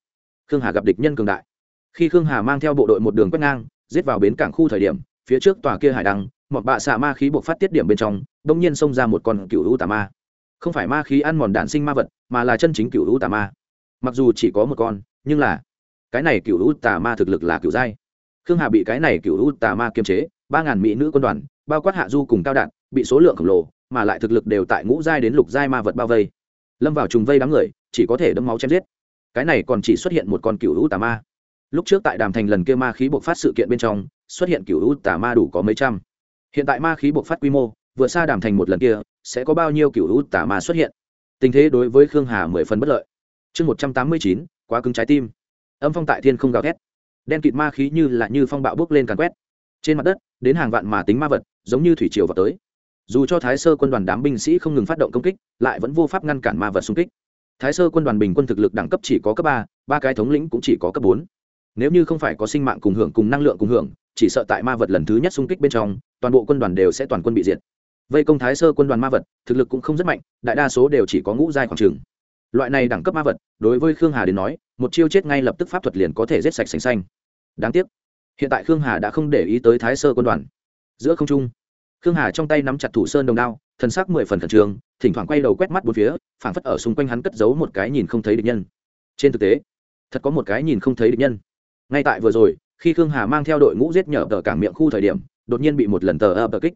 khương hà gặp địch nhân cường đại. Khi khương hà mang theo bộ đội một đường quét ngang, giết vào bến cảng khu thời điểm, phía trước tòa kia hải đăng một bạ xạ ma khí buộc phát tiết điểm bên trong, đông nhiên xông ra một con cựu hữu tà ma. Không phải ma khí ăn mòn đạn sinh ma vật, mà là chân chính cựu hữu tà ma. Mặc dù chỉ có một con, nhưng là cái này cựu hữu tà ma thực lực là cựu giai. Khương hà bị cái này cựu hữu tà ma kiềm chế, ba ngàn mỹ nữ quân đoàn, bao quát hạ du cùng cao đạn bị số lượng khổng lồ, mà lại thực lực đều tại ngũ giai đến lục giai ma vật bao vây. Lâm vào trùng vây đám người, chỉ có thể đấm máu chém giết. Cái này còn chỉ xuất hiện một con cựu hữu tà ma. Lúc trước tại đàm thành lần kia ma khí buộc phát sự kiện bên trong, xuất hiện cựu hữu tà ma đủ có mấy trăm. Hiện tại ma khí buộc phát quy mô, vừa xa đàm thành một lần kia, sẽ có bao nhiêu cựu hữu tà ma xuất hiện? Tình thế đối với khương hà mười phần bất lợi. Chương một trăm tám mươi chín, quá cứng trái tim âm phong tại thiên không gào thét. Đen kịt ma khí như là như phong bạo bước lên càn quét. Trên mặt đất, đến hàng vạn mà tính ma vật, giống như thủy triều vào tới. Dù cho thái sơ quân đoàn đám binh sĩ không ngừng phát động công kích, lại vẫn vô pháp ngăn cản ma vật xung kích. Thái sơ quân đoàn bình quân thực lực đẳng cấp chỉ có cấp ba ba cái thống lĩnh cũng chỉ có cấp bốn. Nếu như không phải có sinh mạng cùng hưởng cùng năng lượng cùng hưởng, chỉ sợ tại ma vật lần thứ nhất xung kích bên trong, toàn bộ quân đoàn đều sẽ toàn quân bị diệt. Vây công thái sơ quân đoàn ma vật, thực lực cũng không rất mạnh, đại đa số đều chỉ có ngũ giai khoảng trường loại này đẳng cấp ma vật, đối với khương hà đến nói, một chiêu chết ngay lập tức pháp thuật liền có thể giết sạch sành xanh. Đáng tiếc, hiện tại khương hà đã không để ý tới thái sơ quân đoàn. Giữa không trung, khương hà trong tay nắm chặt thủ sơn đồng đao, thần sắc mười phần khẩn trương, thỉnh thoảng quay đầu quét mắt bốn phía, phảng phất ở xung quanh hắn cất giấu một cái nhìn không thấy địch nhân. Trên thực tế, thật có một cái nhìn không thấy địch nhân. Ngay tại vừa rồi, khi khương hà mang theo đội ngũ giết nhở tờ cảng miệng khu thời điểm, đột nhiên bị một lần tờ ập tờ kích.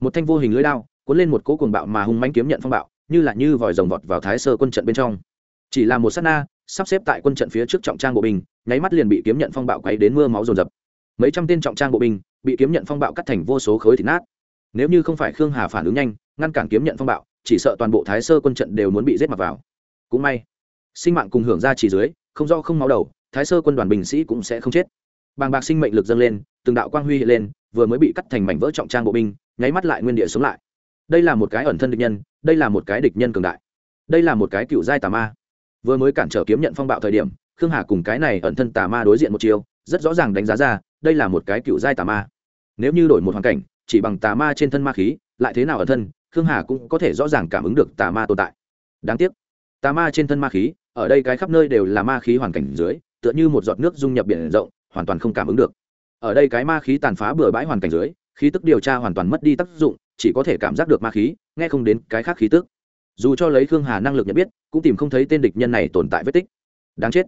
Một thanh vô hình lưới đao cuốn lên một cỗ cuồng bạo mà hung mánh kiếm nhận phong bạo như là như vòi rồng vọt vào thái sơ quân trận bên trong. Chỉ là một s á t na, sắp xếp tại quân trận phía trước trọng trang bộ binh, nháy mắt liền bị kiếm nhận phong bạo quấy đến mưa máu rồn rập mấy trăm tên trọng trang bộ binh bị kiếm nhận phong bạo cắt thành vô số khối thịt nát. Nếu như không phải khương hà phản ứng nhanh, ngăn cản kiếm nhận phong bạo, chỉ sợ toàn bộ thái sơ quân trận đều muốn bị giết mặt vào. Cũng may, sinh mạng cùng hưởng ra chỉ dưới, không do không máu đầu, thái sơ quân đoàn binh sĩ cũng sẽ không chết. Bàng bạc sinh mệnh lực dâng lên, từng đạo quang huy hiện lên, vừa mới bị cắt thành mảnh vỡ trọng trang bộ binh, nháy mắt lại nguyên địa sống lại. Đây là một cái ẩn thân địch nhân đây là một cái địch nhân cường đại. Đây là một cái cựu giai tà ma. Vừa mới cản trở kiếm nhận phong bạo thời điểm, khương hà cùng cái này ẩn thân tà ma đối diện một chiều rất rõ ràng đánh giá ra, đây là một cái cựu giai tà ma. Nếu như đổi một hoàn cảnh, chỉ bằng tà ma trên thân ma khí, lại thế nào ẩn thân, khương hà cũng có thể rõ ràng cảm ứng được tà ma tồn tại. Đáng tiếc, tà ma trên thân ma khí, ở đây cái khắp nơi đều là ma khí hoàn cảnh dưới, tựa như một giọt nước dung nhập biển rộng, hoàn toàn không cảm ứng được. Ở đây cái ma khí tàn phá bừa bãi hoàn cảnh dưới, khí tức điều tra hoàn toàn mất đi tác dụng chỉ có thể cảm giác được ma khí, nghe không đến cái khác khí tức. Dù cho lấy khương hà năng lực nhận biết, cũng tìm không thấy tên địch nhân này tồn tại vết tích. Đáng chết.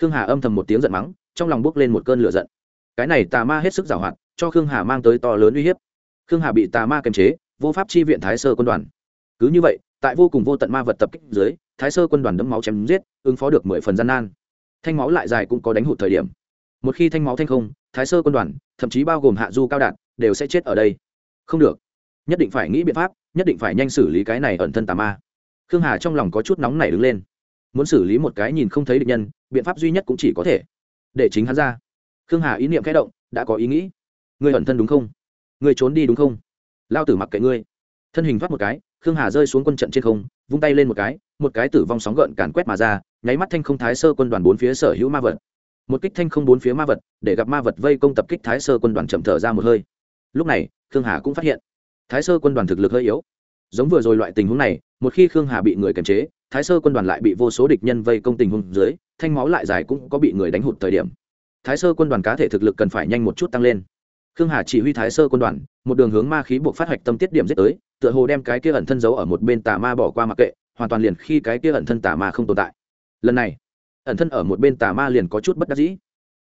Khương hà âm thầm một tiếng giận mắng, trong lòng bốc lên một cơn lửa giận. Cái này tà ma hết sức giảo hoạt cho khương hà mang tới to lớn uy hiếp. Khương hà bị tà ma kiềm chế, vô pháp chi viện thái sơ quân đoàn. Cứ như vậy, tại vô cùng vô tận ma vật tập kích dưới, thái sơ quân đoàn đấm máu chém giết, ứng phó được mười phần gian nan. Thanh máu lại dài cũng có đánh hụt thời điểm. Một khi thanh máu thanh không, thái sơ quân đoàn, thậm chí bao gồm hạ du cao đạn đều sẽ chết ở đây. Không được nhất định phải nghĩ biện pháp, nhất định phải nhanh xử lý cái này ẩn thân tà ma. Khương hà trong lòng có chút nóng nảy đứng lên. Muốn xử lý một cái nhìn không thấy địch nhân, biện pháp duy nhất cũng chỉ có thể để chính hắn ra. Khương hà ý niệm kẽ động, đã có ý nghĩ. Người ẩn thân đúng không? Người trốn đi đúng không? Lao tử mặc kệ ngươi. Thân hình thoát một cái, khương hà rơi xuống quân trận trên không, vung tay lên một cái một cái tử vong sóng gợn càn quét mà ra, nháy mắt thanh không thái sơ quân đoàn bốn phía sở hữu ma vật. Một kích thanh không bốn phía ma vật, để gặp ma vật vây công tập kích thái sơ quân đoàn chậm thở ra một hơi. Lúc này, khương hà cũng phát hiện thái sơ quân đoàn thực lực hơi yếu. Giống vừa rồi loại tình huống này, một khi khương hà bị người kiềm chế, thái sơ quân đoàn lại bị vô số địch nhân vây công tình huống dưới, thanh máu lại dài cũng có bị người đánh hụt thời điểm. Thái sơ quân đoàn cá thể thực lực cần phải nhanh một chút tăng lên. Khương hà chỉ huy thái sơ quân đoàn, một đường hướng ma khí buộc phát hoạch tâm tiết điểm giết tới, tựa hồ đem cái kia ẩn thân giấu ở một bên tà ma bỏ qua mặc kệ, hoàn toàn liền khi cái kia ẩn thân tà ma không tồn tại. Lần này, ẩn thân ở một bên tà ma liền có chút bất đắc dĩ.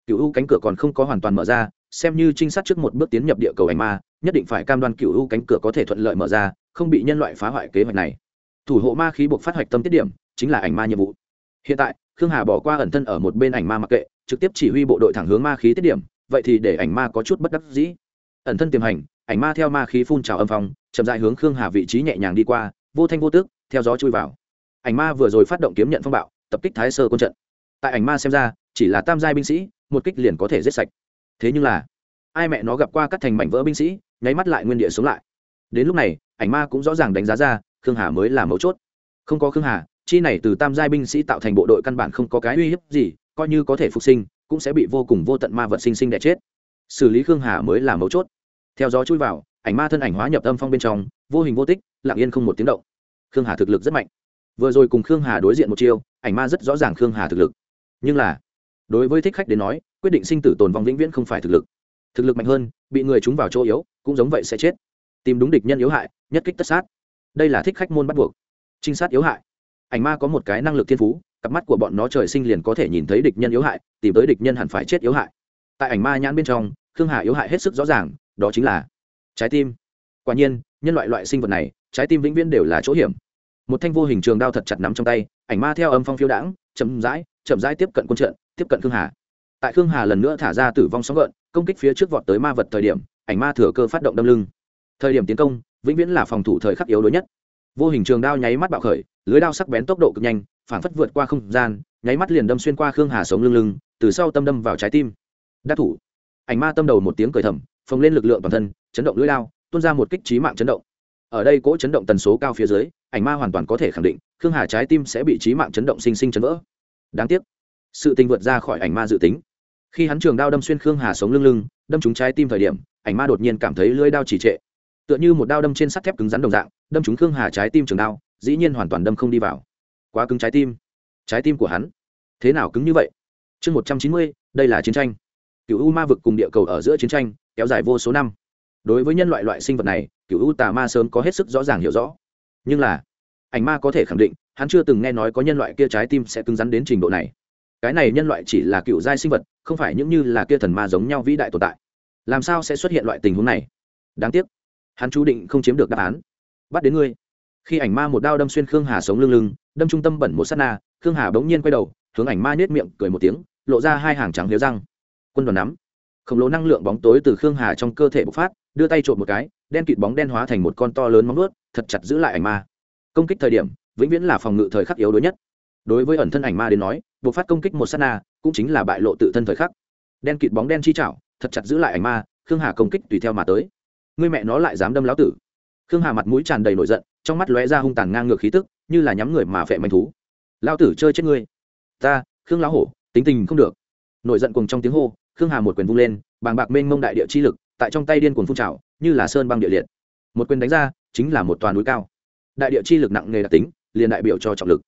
Cựu u cánh cửa còn không có hoàn toàn mở ra, xem như trinh sát trước một bước tiến nhập địa cầu ảnh ma nhất định phải cam đoan cựu u cánh cửa có thể thuận lợi mở ra, không bị nhân loại phá hoại kế hoạch này. Thủ hộ ma khí buộc phát hoạch tâm tiết điểm, chính là ảnh ma nhiệm vụ. Hiện tại, khương hà bỏ qua ẩn thân ở một bên ảnh ma mặc kệ, trực tiếp chỉ huy bộ đội thẳng hướng ma khí tiết điểm, vậy thì để ảnh ma có chút bất đắc dĩ. Ẩn thân tiềm hành, ảnh ma theo ma khí phun trào âm phong, chậm dại hướng khương hà vị trí nhẹ nhàng đi qua, vô thanh vô tước, theo gió chui vào. Ảnh ma vừa rồi phát động kiếm nhận phong bạo, tập kích thái sơ quân trận. Tại ảnh ma xem ra, chỉ là tam giai binh sĩ, một kích liền có thể giết sạch. Thế nhưng là, ai mẹ nó gặp qua cắt thành mảnh vỡ binh sĩ nháy mắt lại nguyên địa sống lại. Đến lúc này, ảnh ma cũng rõ ràng đánh giá ra, khương hà mới là mấu chốt. Không có khương hà, chi này từ tam giai binh sĩ tạo thành bộ đội căn bản không có cái uy hiếp gì, coi như có thể phục sinh, cũng sẽ bị vô cùng vô tận ma vật sinh sinh đẻ chết. Xử lý khương hà mới là mấu chốt. Theo gió chui vào, ảnh ma thân ảnh hóa nhập âm phong bên trong, vô hình vô tích, lặng yên không một tiếng động. Khương hà thực lực rất mạnh. Vừa rồi cùng khương hà đối diện một chiêu, ảnh ma rất rõ ràng khương hà thực lực. Nhưng là, đối với thích khách đến nói, quyết định sinh tử tồn vong vĩnh viễn không phải thực lực thực lực mạnh hơn, bị người chúng vào chỗ yếu, cũng giống vậy sẽ chết. Tìm đúng địch nhân yếu hại, nhất kích tất sát. Đây là thích khách môn bắt buộc. Trinh sát yếu hại. Ảnh ma có một cái năng lực thiên phú, cặp mắt của bọn nó trời sinh liền có thể nhìn thấy địch nhân yếu hại, tìm tới địch nhân hẳn phải chết yếu hại. Tại ảnh ma nhãn bên trong, khương hà yếu hại hết sức rõ ràng, đó chính là trái tim. Quả nhiên, nhân loại loại sinh vật này, trái tim vĩnh viễn đều là chỗ hiểm. Một thanh vô hình trường đao thật chặt nắm trong tay, ảnh ma theo âm phong phiêu đãng, chậm rãi chậm rãi tiếp cận quân trận, tiếp cận khương hà. Tại khương hà lần nữa thả ra tử vong sóng gợn công kích phía trước vọt tới ma vật thời điểm, ảnh ma thừa cơ phát động đâm lưng. Thời điểm tiến công, vĩnh viễn là phòng thủ thời khắc yếu đuối nhất. Vô hình trường đao nháy mắt bạo khởi, lưới đao sắc bén tốc độ cực nhanh, phản phất vượt qua không gian, nháy mắt liền đâm xuyên qua khương hà sống lưng lưng, từ sau tâm đâm vào trái tim. Đắc thủ. Ảnh ma tâm đầu một tiếng cười thầm, phồng lên lực lượng toàn thân, chấn động lưới đao, tuôn ra một kích trí mạng chấn động. Ở đây cỗ chấn động tần số cao phía dưới, ảnh ma hoàn toàn có thể khẳng định, khương hà trái tim sẽ bị trí mạng chấn động sinh sinh chấn vỡ. Đáng tiếc, sự tình vượt ra khỏi ảnh ma dự tính khi hắn trường đao đâm xuyên khương hà sống lưng lưng, đâm trúng trái tim thời điểm, ảnh ma đột nhiên cảm thấy lưỡi đao chỉ trệ. Tựa như một đao đâm trên sắt thép cứng rắn đồng dạng, đâm trúng khương hà trái tim trường đao, dĩ nhiên hoàn toàn đâm không đi vào. Quá cứng trái tim. Trái tim của hắn. Thế nào cứng như vậy? Chương một trăm chín mươi, đây là chiến tranh. Cựu u ma vực cùng địa cầu ở giữa chiến tranh, kéo dài vô số năm. Đối với nhân loại loại sinh vật này, cựu u tà ma sớm có hết sức rõ ràng hiểu rõ. Nhưng là, ảnh ma có thể khẳng định, hắn chưa từng nghe nói có nhân loại kia trái tim sẽ cứng rắn đến trình độ này cái này nhân loại chỉ là cựu giai sinh vật, không phải những như là kia thần ma giống nhau vĩ đại tồn tại. Làm sao sẽ xuất hiện loại tình huống này? Đáng tiếc, hắn chú định không chiếm được đáp án. Bắt đến ngươi. Khi ảnh ma một đao đâm xuyên khương hà sống lưng lưng, đâm trung tâm bẩn một s á t na, khương hà bỗng nhiên quay đầu, hướng ảnh ma nhếch miệng cười một tiếng, lộ ra hai hàng trắng liếu răng. Quân đoàn nắm. Khổng lồ năng lượng bóng tối từ khương hà trong cơ thể bộc phát, đưa tay trộm một cái, đen kịt bóng đen hóa thành một con to lớn móng nuốt thật chặt giữ lại ảnh ma. Công kích thời điểm, vĩnh viễn là phòng ngự thời khắc yếu đuối nhất đối với ẩn thân ảnh ma đến nói bộc phát công kích một s á t na, cũng chính là bại lộ tự thân thời khắc. Đen kịt bóng đen chi chảo thật chặt giữ lại ảnh ma, khương hà công kích tùy theo mà tới. Người mẹ nó lại dám đâm lão tử. Khương hà mặt mũi tràn đầy nổi giận, trong mắt lóe ra hung tàn ngang ngược khí tức, như là nhắm người mà phệ manh thú. Lao tử chơi chết ngươi. Ta, khương lão hổ, tính tình không được. Nổi giận cùng trong tiếng hô, khương hà một quyền vung lên, bàng bạc mênh mông đại địa chi lực, tại trong tay điên cuồng phun trào, như là sơn băng địa liệt. Một quyền đánh ra, chính là một toàn núi cao. Đại địa chi lực nặng nghề đặc tính, liền đại biểu cho trọng lực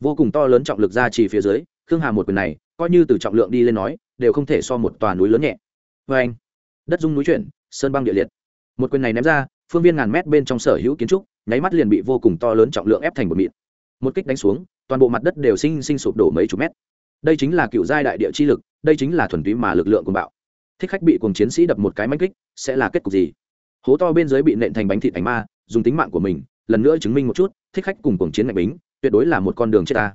vô cùng to lớn trọng lực ra chỉ phía dưới, khương hà một quyền này, coi như từ trọng lượng đi lên nói, đều không thể so một tòa núi lớn nhẹ. Vê anh, đất dung núi chuyển, sơn băng địa liệt. Một quyền này ném ra, phương viên ngàn mét bên trong sở hữu kiến trúc, nháy mắt liền bị vô cùng to lớn trọng lượng ép thành một mịn. Một kích đánh xuống, toàn bộ mặt đất đều sinh sinh sụp đổ mấy chục mét. Đây chính là cựu giai đại địa chi lực, đây chính là thuần túy mà lực lượng của bạo. Thích khách bị cùng chiến sĩ đập một cái mánh kích, sẽ là kết cục gì? Hố to bên dưới bị nện thành bánh thịt ảnh ma, dùng tính mạng của mình, lần nữa chứng minh một chút, thích khách cùng cuồng chiến ngạch bính tuyệt đối là một con đường chết ta.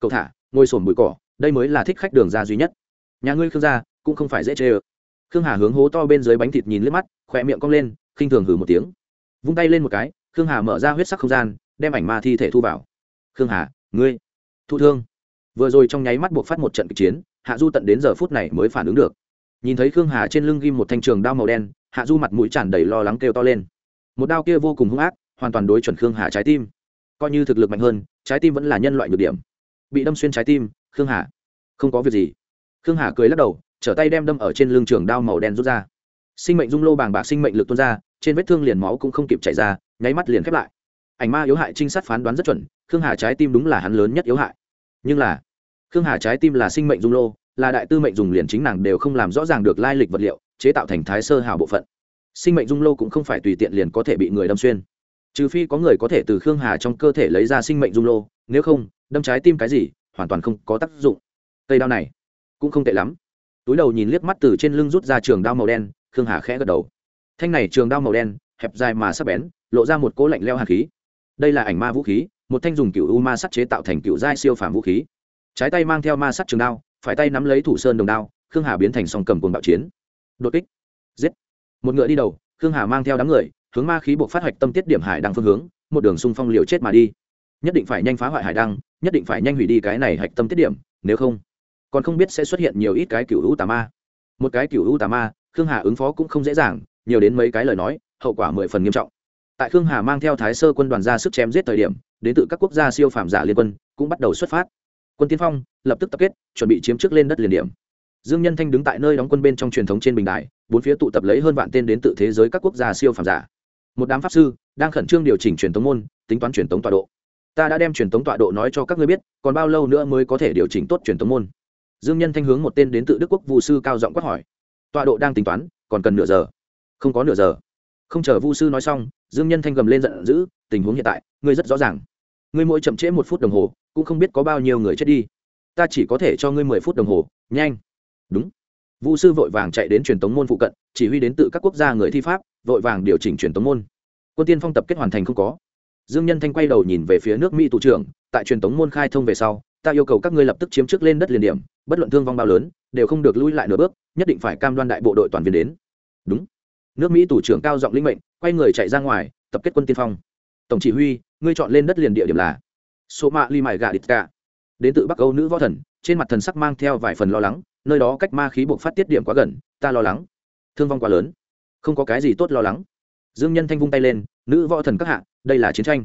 Cậu thả, ngồi sồn bụi cỏ, đây mới là thích khách đường ra duy nhất. Nhà ngươi khương gia cũng không phải dễ chê ơ. Khương hà hướng hố to bên dưới bánh thịt nhìn lướt mắt, khỏe miệng cong lên, khinh thường hử một tiếng. Vung tay lên một cái, khương hà mở ra huyết sắc không gian, đem ảnh ma thi thể thu vào. Khương hà, ngươi, thụ thương. Vừa rồi trong nháy mắt buộc phát một trận kịch chiến, hạ du tận đến giờ phút này mới phản ứng được. Nhìn thấy khương hà trên lưng ghim một thanh trường đao màu đen, hạ du mặt mũi tràn đầy lo lắng kêu to lên. Một đao kia vô cùng hung ác, hoàn toàn đối chuẩn khương hà trái tim coi như thực lực mạnh hơn, trái tim vẫn là nhân loại nhược điểm. Bị đâm xuyên trái tim, khương hà. Không có việc gì. Khương hà cười lắc đầu, trở tay đem đâm ở trên lưng trường đao màu đen rút ra. Sinh mệnh dung lô bàng bạc sinh mệnh lực tuôn ra, trên vết thương liền máu cũng không kịp chảy ra, nháy mắt liền khép lại. Ảnh ma yếu hại trinh sát phán đoán rất chuẩn, khương hà trái tim đúng là hắn lớn nhất yếu hại. Nhưng là, khương hà trái tim là sinh mệnh dung lô, là đại tư mệnh dùng liền chính nàng đều không làm rõ ràng được lai lịch vật liệu, chế tạo thành thái sơ hào bộ phận. Sinh mệnh dung lô cũng không phải tùy tiện liền có thể bị người đâm xuyên trừ phi có người có thể từ khương hà trong cơ thể lấy ra sinh mệnh dung lô, nếu không, đâm trái tim cái gì, hoàn toàn không có tác dụng. Cây đao này cũng không tệ lắm. Túi đầu nhìn liếc mắt từ trên lưng rút ra trường đao màu đen, khương hà khẽ gật đầu. Thanh này trường đao màu đen, hẹp dài mà sắp bén, lộ ra một cỗ lạnh leo hạt khí. Đây là ảnh ma vũ khí, một thanh dùng cựu u ma sắt chế tạo thành cựu giai siêu phàm vũ khí. Trái tay mang theo ma sắt trường đao, phải tay nắm lấy thủ sơn đồng đao, khương hà biến thành song cầm cùng bạo chiến. Đột kích. Giết. Một ngựa đi đầu, khương hà mang theo đám người hướng ma khí buộc phát hoạch tâm tiết điểm hải đăng phương hướng, một đường xung phong liều chết mà đi. Nhất định phải nhanh phá hoại hải đăng, nhất định phải nhanh hủy đi cái này hạch tâm tiết điểm, nếu không, còn không biết sẽ xuất hiện nhiều ít cái cựu u tà ma. Một cái cựu u tà ma, khương hà ứng phó cũng không dễ dàng, nhiều đến mấy cái lời nói, hậu quả mười phần nghiêm trọng. Tại khương hà mang theo thái sơ quân đoàn ra sức chém giết thời điểm, đến từ các quốc gia siêu phàm giả liên quân cũng bắt đầu xuất phát. Quân tiên phong lập tức tập kết, chuẩn bị chiếm trước lên đất liền điểm. Dương nhân thanh đứng tại nơi đóng quân bên trong truyền thống trên bình đài, bốn phía tụ tập lấy hơn vạn tên đến từ thế giới các quốc gia siêu phàm giả một đám pháp sư đang khẩn trương điều chỉnh truyền thống môn, tính toán truyền thống tọa độ. Ta đã đem truyền thống tọa độ nói cho các ngươi biết, còn bao lâu nữa mới có thể điều chỉnh tốt truyền thống môn? Dương nhân thanh hướng một tên đến từ đức quốc vụ sư cao giọng quát hỏi. Tọa độ đang tính toán, còn cần nửa giờ? Không có nửa giờ. Không chờ vu sư nói xong, dương nhân thanh gầm lên giận dữ, tình huống hiện tại, ngươi rất rõ ràng. Ngươi mỗi chậm trễ một phút đồng hồ, cũng không biết có bao nhiêu người chết đi. Ta chỉ có thể cho ngươi mười phút đồng hồ, nhanh. Đúng vu sư vội vàng chạy đến truyền tống môn phụ cận, chỉ huy đến tự các quốc gia người thi pháp, vội vàng điều chỉnh truyền tống môn. Quân tiên phong tập kết hoàn thành không có. Dương nhân thanh quay đầu nhìn về phía nước mỹ thủ trưởng, tại truyền tống môn khai thông về sau, ta yêu cầu các ngươi lập tức chiếm trước lên đất liền điểm, bất luận thương vong bao lớn, đều không được lui lại nửa bước, nhất định phải cam đoan đại bộ đội toàn viên đến. Đúng. Nước mỹ thủ trưởng cao giọng linh mệnh, quay người chạy ra ngoài, tập kết quân tiên phong. Tổng chỉ huy, ngươi chọn lên đất liền địa điểm là số mạ ly mải gà đít cả đến từ bắc âu nữ võ thần, trên mặt thần sắc mang theo vài phần lo lắng nơi đó cách ma khí buộc phát tiết điểm quá gần, ta lo lắng. Thương vong quá lớn. Không có cái gì tốt lo lắng. Dương nhân thanh vung tay lên, nữ võ thần các hạ, đây là chiến tranh.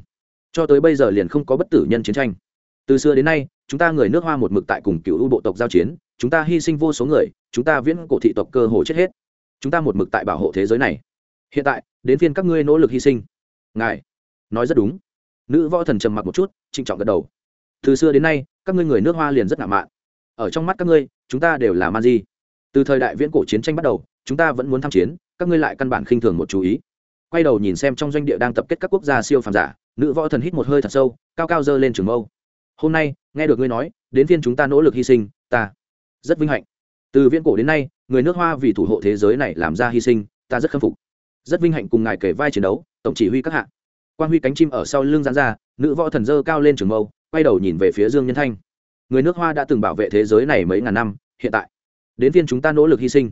Cho tới bây giờ liền không có bất tử nhân chiến tranh. Từ xưa đến nay, chúng ta người nước hoa một mực tại cùng cựu u bộ tộc giao chiến, chúng ta hy sinh vô số người, chúng ta viễn cổ thị tộc cơ hồ chết hết. Chúng ta một mực tại bảo hộ thế giới này. Hiện tại, đến phiên các ngươi nỗ lực hy sinh. Ngài nói rất đúng. Nữ võ thần trầm mặc một chút, trịnh trọng gật đầu. Từ xưa đến nay, các ngươi người nước hoa liền rất ngạo mạn ở trong mắt các ngươi, chúng ta đều là man di. Từ thời đại viễn cổ chiến tranh bắt đầu, chúng ta vẫn muốn tham chiến, các ngươi lại căn bản khinh thường một chú ý. Quay đầu nhìn xem trong doanh địa đang tập kết các quốc gia siêu phàm giả, nữ võ thần hít một hơi thật sâu, cao cao dơ lên trường mâu. Hôm nay, nghe được ngươi nói, đến phiên chúng ta nỗ lực hy sinh, ta rất vinh hạnh. Từ viễn cổ đến nay, người nước hoa vì thủ hộ thế giới này làm ra hy sinh, ta rất khâm phục. Rất vinh hạnh cùng ngài kể vai chiến đấu, tổng chỉ huy các hạ. Quan huy cánh chim ở sau lưng gián ra, nữ võ thần dơ cao lên trường mâu, quay đầu nhìn về phía dương nhân thanh người nước hoa đã từng bảo vệ thế giới này mấy ngàn năm, hiện tại, đến phiên chúng ta nỗ lực hy sinh.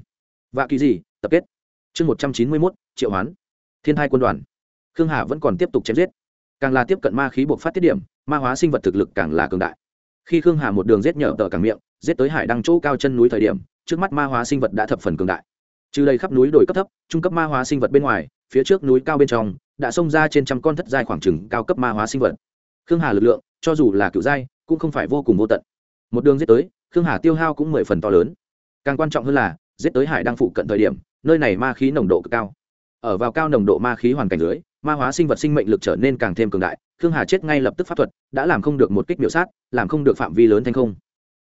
Và kỳ gì, tập kết. Chương một trăm chín mươi mốt, triệu hoán. Thiên thai quân đoàn. Khương hà vẫn còn tiếp tục chém giết. Càng là tiếp cận ma khí buộc phát tiết điểm, ma hóa sinh vật thực lực càng là cường đại. Khi khương hà một đường giết nhở tờ càng miệng, giết tới hải đăng chỗ cao chân núi thời điểm, trước mắt ma hóa sinh vật đã thập phần cường đại. Trừ đây khắp núi đồi cấp thấp, trung cấp ma hóa sinh vật bên ngoài, phía trước núi cao bên trong, đã xông ra trên trăm con thất giai khoảng trừng cao cấp ma hóa sinh vật. Khương hà lực lượng, cho dù là cựu giai cũng không phải vô cùng vô tận. Một đường giết tới, khương hà tiêu hao cũng mười phần to lớn. Càng quan trọng hơn là, giết tới hải đang phụ cận thời điểm, nơi này ma khí nồng độ cực cao. Ở vào cao nồng độ ma khí hoàn cảnh dưới, ma hóa sinh vật sinh mệnh lực trở nên càng thêm cường đại, khương hà chết ngay lập tức pháp thuật, đã làm không được một kích biểu sát, làm không được phạm vi lớn thành không.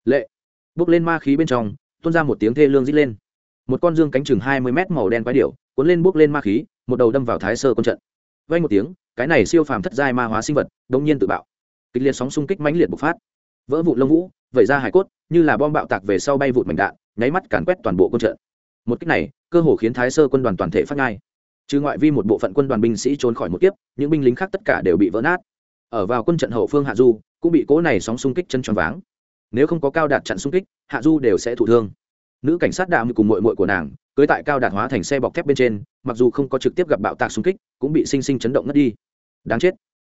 Lệ. Bước lên ma khí bên trong, tuôn ra một tiếng thê lương rít lên. Một con dương cánh chừng hai mươi mét màu đen quái điệu cuốn lên bước lên ma khí, một đầu đâm vào thái sơ quân trận. Vay một tiếng, cái này siêu phàm thất giai ma hóa sinh vật đông nhiên tự bạo kịch liệt sóng xung kích mãnh liệt bộc phát. Vỡ vụ lông vũ, vẩy ra hải cốt, như là bom bạo tạc về sau bay vụt mảnh đạn, nháy mắt càn quét toàn bộ quân trận. Một cách này, cơ hồ khiến thái sơ quân đoàn toàn thể phát ngai trừ ngoại vi một bộ phận quân đoàn binh sĩ trốn khỏi một kiếp, những binh lính khác tất cả đều bị vỡ nát. Ở vào quân trận hậu phương hạ du, cũng bị cố này sóng xung kích chân tròn váng. Nếu không có cao đạt chặn xung kích, hạ du đều sẽ thụ thương. Nữ cảnh sát đạo cùng mội mội của nàng, cưới tại cao đạt hóa thành xe bọc thép bên trên, mặc dù không có trực tiếp gặp bạo tạc xung kích, cũng bị sinh sinh chấn động ngất đi. Đáng chết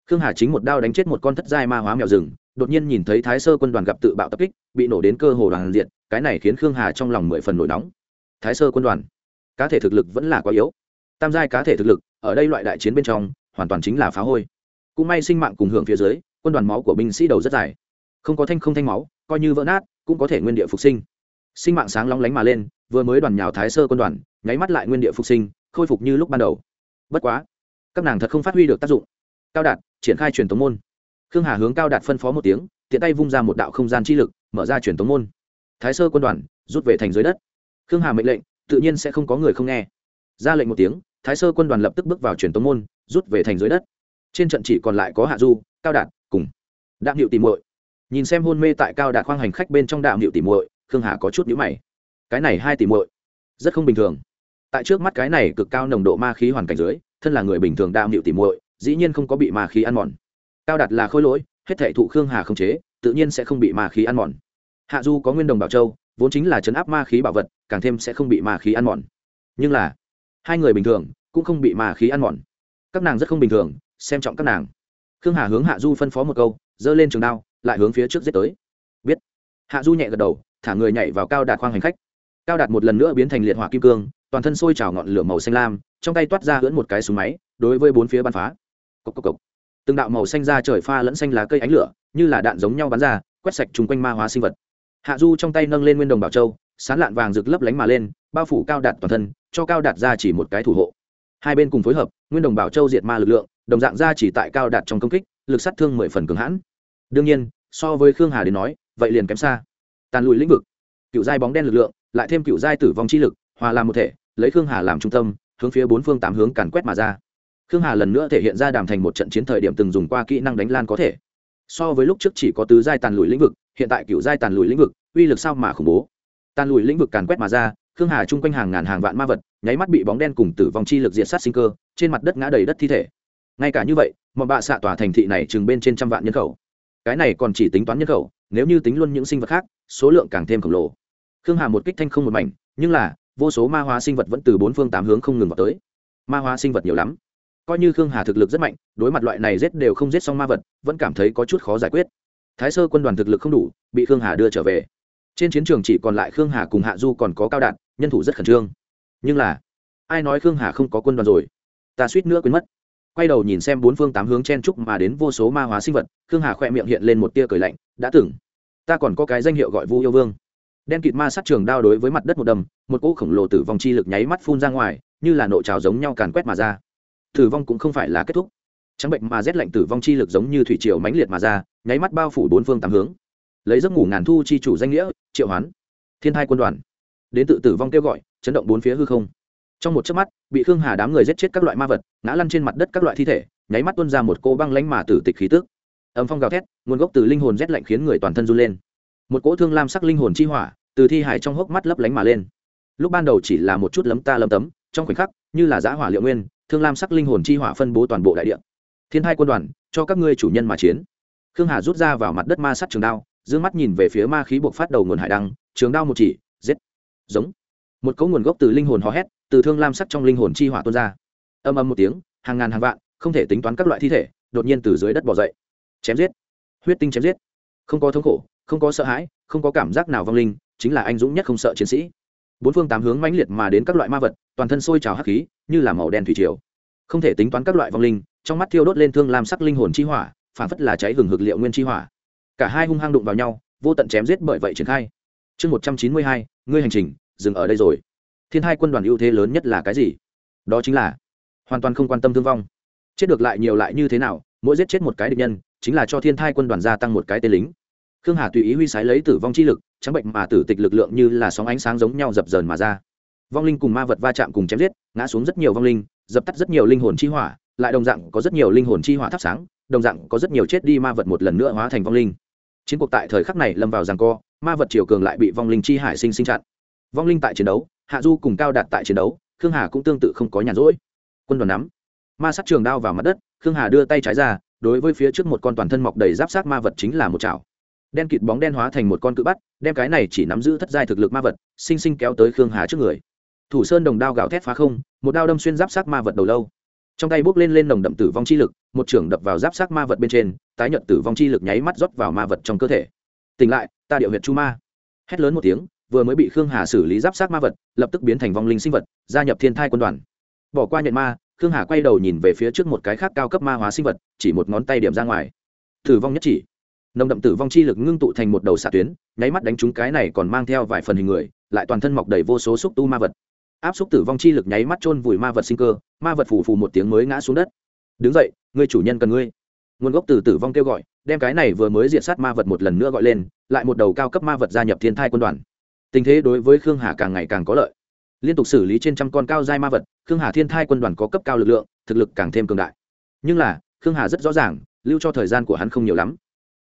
khương hà chính một đao đánh chết một con thất giai ma hóa mèo rừng, đột nhiên nhìn thấy thái sơ quân đoàn gặp tự bạo tập kích, bị nổ đến cơ hồ đoàn diện cái này khiến khương hà trong lòng mười phần nổi nóng. Thái sơ quân đoàn, cá thể thực lực vẫn là quá yếu. Tam giai cá thể thực lực, ở đây loại đại chiến bên trong, hoàn toàn chính là phá hôi. Cũng may sinh mạng cùng hưởng phía dưới, quân đoàn máu của binh sĩ đầu rất dài. Không có thanh không thanh máu, coi như vỡ nát, cũng có thể nguyên địa phục sinh. Sinh mạng sáng lóng lánh mà lên, vừa mới đoàn nhào thái sơ quân đoàn, nháy mắt lại nguyên địa phục sinh, khôi phục như lúc ban đầu. Bất quá, các nàng thật không phát huy được tác dụng. Cao đạt triển khai truyền tống môn. Khương hà hướng cao đạt phân phó một tiếng, tiện tay vung ra một đạo không gian chi lực, mở ra truyền tống môn. Thái sơ quân đoàn, rút về thành dưới đất. Khương hà mệnh lệnh, tự nhiên sẽ không có người không nghe. Ra lệnh một tiếng, thái sơ quân đoàn lập tức bước vào truyền tống môn, rút về thành dưới đất. Trên trận chỉ còn lại có hạ du, cao đạt cùng đạm hiệu tìm muội. Nhìn xem hôn mê tại cao đạt khoang hành khách bên trong đạm hiệu tìm muội, khương hà có chút nhữ mày. Cái này hai tỷ muội, rất không bình thường. Tại trước mắt cái này cực cao nồng độ ma khí hoàn cảnh dưới, thân là người bình thường đạm hiệu tìm muội dĩ nhiên không có bị ma khí ăn mòn. Cao đạt là khôi lỗi, hết thể thụ khương hà không chế, tự nhiên sẽ không bị ma khí ăn mòn. Hạ du có nguyên đồng bảo châu, vốn chính là chấn áp ma khí bảo vật, càng thêm sẽ không bị ma khí ăn mòn. Nhưng là, hai người bình thường, cũng không bị ma khí ăn mòn. Các nàng rất không bình thường, xem trọng các nàng. Khương hà hướng hạ du phân phó một câu, giơ lên trường đao, lại hướng phía trước giết tới. Biết. Hạ du nhẹ gật đầu, thả người nhảy vào cao đạt khoang hành khách. Cao đạt một lần nữa biến thành liệt hỏa kim cương, toàn thân sôi trào ngọn lửa màu xanh lam, trong tay toát ra hưỡn một cái súng máy, đối với bốn phía bắn phá cốc cốc cốc. từng đạo màu xanh ra trời pha lẫn xanh lá cây ánh lửa, như là đạn giống nhau bắn ra, quét sạch chung quanh ma hóa sinh vật. Hạ du trong tay nâng lên nguyên đồng bảo châu, sán lạn vàng rực lấp lánh mà lên, bao phủ cao đạt toàn thân, cho cao đạt ra chỉ một cái thủ hộ. Hai bên cùng phối hợp, nguyên đồng bảo châu diệt ma lực lượng, đồng dạng ra chỉ tại cao đạt trong công kích, lực sát thương mười phần cường hãn. Đương nhiên, so với khương hà đến nói, vậy liền kém xa. Tàn lùi lĩnh vực. Cựu giai bóng đen lực lượng, lại thêm cựu giai tử vong chi lực, hòa làm một thể, lấy khương hà làm trung tâm, hướng phía bốn phương tám hướng càn quét mà ra khương hà lần nữa thể hiện ra đàm thành một trận chiến thời điểm từng dùng qua kỹ năng đánh lan có thể. So với lúc trước chỉ có tứ giai tàn lùi lĩnh vực, hiện tại cựu giai tàn lùi lĩnh vực, uy lực sao mà khủng bố. Tàn lùi lĩnh vực càn quét mà ra, khương hà chung quanh hàng ngàn hàng vạn ma vật, nháy mắt bị bóng đen cùng tử vong chi lực diệt sát sinh cơ, trên mặt đất ngã đầy đất thi thể. Ngay cả như vậy mọi bạ xạ tỏa thành thị này chừng bên trên trăm vạn nhân khẩu. Cái này còn chỉ tính toán nhân khẩu, nếu như tính luôn những sinh vật khác, số lượng càng thêm khổng lồ. Khương hà một kích thanh không một mảnh, nhưng là, vô số ma hóa sinh vật vẫn từ bốn phương tám hướng không ngừng vào tới. Ma hóa sinh vật nhiều lắm coi như khương hà thực lực rất mạnh đối mặt loại này giết đều không giết xong ma vật vẫn cảm thấy có chút khó giải quyết thái sơ quân đoàn thực lực không đủ bị khương hà đưa trở về trên chiến trường chỉ còn lại khương hà cùng hạ du còn có cao đạn nhân thủ rất khẩn trương nhưng là ai nói khương hà không có quân đoàn rồi ta suýt nữa quên mất quay đầu nhìn xem bốn phương tám hướng chen trúc mà đến vô số ma hóa sinh vật khương hà khoe miệng hiện lên một tia cười lạnh đã từng ta còn có cái danh hiệu gọi vu yêu vương đen kịt ma sát trường đao đối với mặt đất một đầm một cỗ khổng lồ tử vong chi lực nháy mắt phun ra ngoài như là nộ trào giống nhau càn quét mà ra tử vong cũng không phải là kết thúc. Trắng bệnh mà rét lạnh tử vong chi lực giống như thủy triều mãnh liệt mà ra, nháy mắt bao phủ bốn phương tám hướng. Lấy giấc ngủ ngàn thu chi chủ danh nghĩa, triệu hoán, thiên thai quân đoàn. Đến tự tử vong kêu gọi, chấn động bốn phía hư không. Trong một chớp mắt, bị khương hà đám người giết chết các loại ma vật, ngã lăn trên mặt đất các loại thi thể, nháy mắt tuôn ra một cô băng lánh mà tử tịch khí tức. Âm phong gào thét, nguồn gốc từ linh hồn rét lạnh khiến người toàn thân run lên. Một cỗ thương lam sắc linh hồn chi hỏa, từ thi hải trong hốc mắt lấp lánh mà lên. Lúc ban đầu chỉ là một chút lấm ta lấm tấm, trong khoảnh khắc, như là giã hỏa liệu nguyên thương lam sắc linh hồn chi hỏa phân bố toàn bộ đại địa. Thiên hai quân đoàn, cho các ngươi chủ nhân mà chiến. Khương hà rút ra vào mặt đất ma sắt trường đao d mắt nhìn về phía ma khí buộc phát đầu nguồn hải đăng, trường đao một chỉ, giết. Giống. Một cấu nguồn gốc từ linh hồn hò hét, từ thương lam sắc trong linh hồn chi hỏa tuôn ra. Âm âm một tiếng, hàng ngàn hàng vạn, không thể tính toán các loại thi thể, đột nhiên từ dưới đất bỏ dậy. Chém giết. Huyết tinh chém giết. Không có thống khổ, không có sợ hãi, không có cảm giác nào vong linh, chính là anh dũng nhất không sợ chiến sĩ bốn phương tám hướng mãnh liệt mà đến các loại ma vật, toàn thân sôi trào hắc khí, như là màu đen thủy triều. Không thể tính toán các loại vong linh, trong mắt thiêu đốt lên thương lam sắc linh hồn chi hỏa, phản phất là cháy hừng hực liệu nguyên chi hỏa. Cả hai hung hăng đụng vào nhau, vô tận chém giết bởi vậy triển khai. Chương một trăm chín mươi hai, ngươi hành trình, dừng ở đây rồi. Thiên hai quân đoàn ưu thế lớn nhất là cái gì? Đó chính là, hoàn toàn không quan tâm thương vong. Chết được lại nhiều lại như thế nào, mỗi giết chết một cái địch nhân, chính là cho thiên thai quân đoàn gia tăng một cái tên lính khương hà tùy ý huy sái lấy tử vong chi lực, trắng bệnh mà tử tịch lực lượng như là sóng ánh sáng giống nhau dập dờn mà ra. Vong linh cùng ma vật va chạm cùng chém giết, ngã xuống rất nhiều vong linh, dập tắt rất nhiều linh hồn chi hỏa, lại đồng dạng có rất nhiều linh hồn chi hỏa thắp sáng, đồng dạng có rất nhiều chết đi ma vật một lần nữa hóa thành vong linh. Chiến cuộc tại thời khắc này lâm vào rằng co, ma vật triều cường lại bị vong linh chi hải sinh sinh chặn. Vong linh tại chiến đấu, hạ du cùng cao đạt tại chiến đấu, khương hà cũng tương tự không có nhàn rỗi. Quân đoàn nắm. Ma sát trường đao vào mặt đất, khương hà đưa tay trái ra, đối với phía trước một con toàn thân mọc đầy giáp sát ma vật chính là một chảo đen kịt bóng đen hóa thành một con cự bắt, đem cái này chỉ nắm giữ thất giai thực lực ma vật, sinh sinh kéo tới khương hà trước người. Thủ sơn đồng đao gào thét phá không, một đao đâm xuyên giáp sát ma vật đầu lâu. Trong tay bốc lên lên nồng đậm tử vong chi lực, một trưởng đập vào giáp sát ma vật bên trên, tái nhận tử vong chi lực nháy mắt rót vào ma vật trong cơ thể. Tỉnh lại, ta điệu huyệt chu ma. Hét lớn một tiếng, vừa mới bị khương hà xử lý giáp sát ma vật, lập tức biến thành vong linh sinh vật, gia nhập thiên thai quân đoàn. Bỏ qua nhận ma, khương hà quay đầu nhìn về phía trước một cái khác cao cấp ma hóa sinh vật, chỉ một ngón tay điểm ra ngoài. Tử vong nhất chỉ nồng đậm tử vong chi lực ngưng tụ thành một đầu xạ tuyến, nháy mắt đánh trúng cái này còn mang theo vài phần hình người, lại toàn thân mọc đầy vô số xúc tu ma vật. Áp xúc tử vong chi lực nháy mắt chôn vùi ma vật sinh cơ, ma vật phù phù một tiếng mới ngã xuống đất. Đứng dậy, ngươi chủ nhân cần ngươi. Nguồn gốc từ tử vong kêu gọi, đem cái này vừa mới diện sát ma vật một lần nữa gọi lên, lại một đầu cao cấp ma vật gia nhập thiên thai quân đoàn. Tình thế đối với khương hà càng ngày càng có lợi. Liên tục xử lý trên trăm con cao giai ma vật, khương hà thiên thai quân đoàn có cấp cao lực lượng, thực lực càng thêm cường đại. Nhưng là, khương hà rất rõ ràng, lưu cho thời gian của hắn không nhiều lắm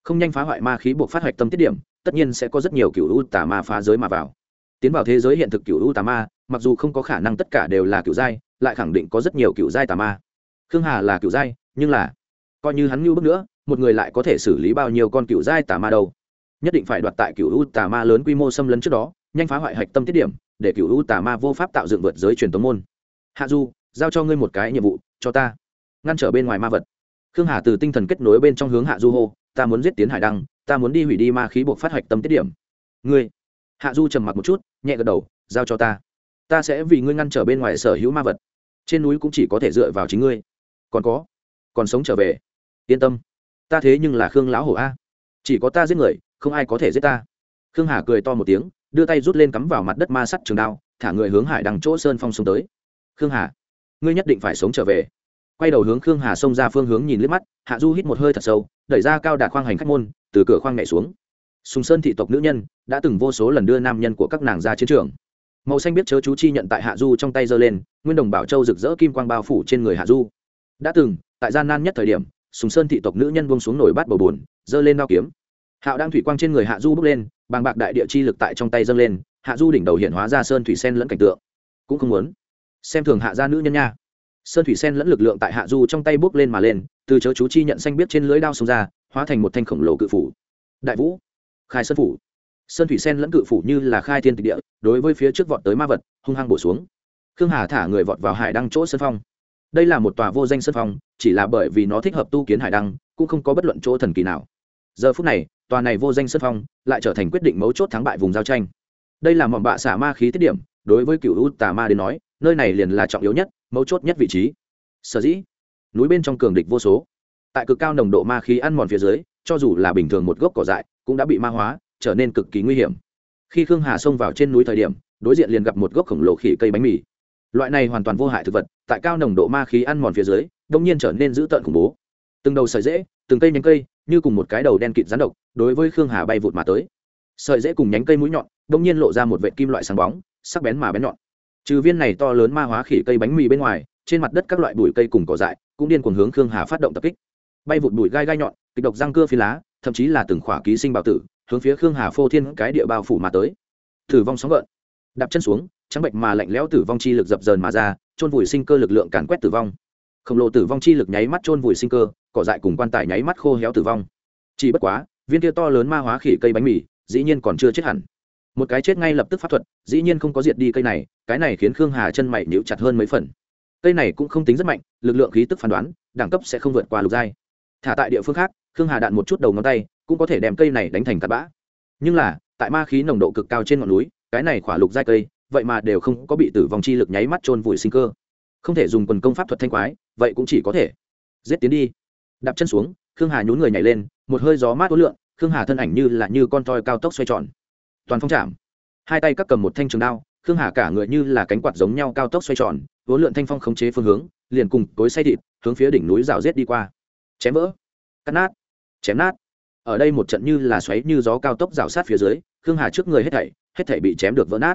không nhanh phá hoại ma khí buộc phát hoạch tâm tiết điểm, tất nhiên sẽ có rất nhiều cựu u tà ma phá giới mà vào. Tiến vào thế giới hiện thực cựu u tà ma, mặc dù không có khả năng tất cả đều là cựu giai, lại khẳng định có rất nhiều cựu giai tà ma. Khương hà là cựu giai, nhưng là coi như hắn ngưu bước nữa, một người lại có thể xử lý bao nhiêu con cựu giai tà ma đâu? Nhất định phải đoạt tại cựu u tà ma lớn quy mô xâm lấn trước đó, nhanh phá hoại hạch tâm tiết điểm, để cựu u tà ma vô pháp tạo dựng vượt giới truyền tống môn. Hạ du, giao cho ngươi một cái nhiệm vụ, cho ta ngăn trở bên ngoài ma vật. Khương hà từ tinh thần kết nối bên trong hướng hạ du hô ta muốn giết tiến hải đăng, ta muốn đi hủy đi ma khí buộc phát hạch tâm tiết điểm. Ngươi, hạ du trầm mặc một chút, nhẹ gật đầu, giao cho ta. Ta sẽ vì ngươi ngăn trở bên ngoài sở hữu ma vật. Trên núi cũng chỉ có thể dựa vào chính ngươi. Còn có, còn sống trở về. Yên tâm. Ta thế nhưng là khương lão hổ a. Chỉ có ta giết người, không ai có thể giết ta. Khương hà cười to một tiếng, đưa tay rút lên cắm vào mặt đất ma sắt trường đao, thả người hướng hải đằng chỗ sơn phong xuống tới. Khương hà, ngươi nhất định phải sống trở về quay đầu hướng khương hà xông ra phương hướng nhìn liếc mắt, hạ du hít một hơi thật sâu, đẩy ra cao đạt khoang hành khách môn, từ cửa khoang nhảy xuống. Sùng sơn thị tộc nữ nhân đã từng vô số lần đưa nam nhân của các nàng ra chiến trường. Màu xanh biết chớ chú chi nhận tại hạ du trong tay giơ lên, nguyên đồng bảo châu rực rỡ kim quang bao phủ trên người hạ du. Đã từng, tại gian nan nhất thời điểm, sùng sơn thị tộc nữ nhân buông xuống nổi bát bầu bùn giơ lên đao kiếm. Hạo đang thủy quang trên người hạ du bước lên, bàng bạc đại địa chi lực tại trong tay dâng lên, hạ du đỉnh đầu hiện hóa ra sơn thủy sen lẫn cảnh tượng. Cũng không muốn xem thường hạ gia nữ nhân nha sơn thủy sen lẫn lực lượng tại hạ du trong tay bước lên mà lên, từ chớ chú chi nhận xanh biết trên lưỡi đao xông ra, hóa thành một thanh khổng lồ cự phủ. Đại vũ, khai sơn phủ. Sơn thủy sen lẫn cự phủ như là khai thiên tịch địa, đối với phía trước vọt tới ma vật, hung hăng bổ xuống. Khương hà thả người vọt vào hải đăng chỗ sân phong. Đây là một tòa vô danh sân phong, chỉ là bởi vì nó thích hợp tu kiến hải đăng, cũng không có bất luận chỗ thần kỳ nào. Giờ phút này, tòa này vô danh sân phong lại trở thành quyết định mấu chốt thắng bại vùng giao tranh. Đây là mỏm bạ xả ma khí tiết điểm, đối với cựu u tà ma đến nói, nơi này liền là trọng yếu nhất mấu chốt nhất vị trí. Sở dĩ, núi bên trong cường địch vô số. Tại cực cao nồng độ ma khí ăn mòn phía dưới, cho dù là bình thường một gốc cỏ dại, cũng đã bị ma hóa, trở nên cực kỳ nguy hiểm. Khi khương hà xông vào trên núi thời điểm, đối diện liền gặp một gốc khổng lồ khỉ cây bánh mì. Loại này hoàn toàn vô hại thực vật, tại cao nồng độ ma khí ăn mòn phía dưới, đông nhiên trở nên dữ tợn khủng bố. Từng đầu sợi dễ, từng cây nhánh cây, như cùng một cái đầu đen kịt rắn độc, đối với khương hà bay vụt mà tới. Sợi dễ cùng nhánh cây mũi nhọn, đông nhiên lộ ra một vệ kim loại sáng bóng, sắc bén mà bén nhọn trừ viên này to lớn ma hóa khỉ cây bánh mì bên ngoài, trên mặt đất các loại bụi cây cùng cỏ dại cũng điên cuồng hướng khương hà phát động tập kích. Bay vụt bụi gai gai nhọn, kịch độc răng cưa phi lá, thậm chí là từng khỏa ký sinh bào tử, hướng phía khương hà phô thiên cái địa bao phủ mà tới. Tử vong sóng gợn, đạp chân xuống, trắng bệnh mà lạnh lẽo tử vong chi lực dập dờn mà ra, chôn vùi sinh cơ lực lượng càn quét tử vong. Khổng lồ tử vong chi lực nháy mắt chôn vùi sinh cơ, cỏ dại cùng quan tài nháy mắt khô héo tử vong. Chỉ bất quá, viên kia to lớn ma hóa khỉ cây bánh mì, dĩ nhiên còn chưa chết hẳn một cái chết ngay lập tức pháp thuật, dĩ nhiên không có diệt đi cây này, cái này khiến khương hà chân mày níu chặt hơn mấy phần. Cây này cũng không tính rất mạnh, lực lượng khí tức phán đoán, đẳng cấp sẽ không vượt qua lục giai. Thả tại địa phương khác, khương hà đạn một chút đầu ngón tay, cũng có thể đem cây này đánh thành tạt bã. Nhưng là, tại ma khí nồng độ cực cao trên ngọn núi, cái này khỏa lục giai cây, vậy mà đều không có bị tử vong chi lực nháy mắt trôn vùi sinh cơ. Không thể dùng quần công pháp thuật thanh quái, vậy cũng chỉ có thể giết tiến đi. Đạp chân xuống, khương hà nhún người nhảy lên, một hơi gió mát ối lượng khương hà thân ảnh như là như con toi cao tốc xoay tròn toàn phong chạm. Hai tay các cầm một thanh trường đao, khương hà cả người như là cánh quạt giống nhau cao tốc xoay tròn vốn lượn thanh phong khống chế phương hướng, liền cùng cối say thịt, hướng phía đỉnh núi rào rết đi qua. Chém vỡ. Cắt nát. Chém nát. Ở đây một trận như là xoáy như gió cao tốc rào sát phía dưới, khương hà trước người hết thảy hết thảy bị chém được vỡ nát.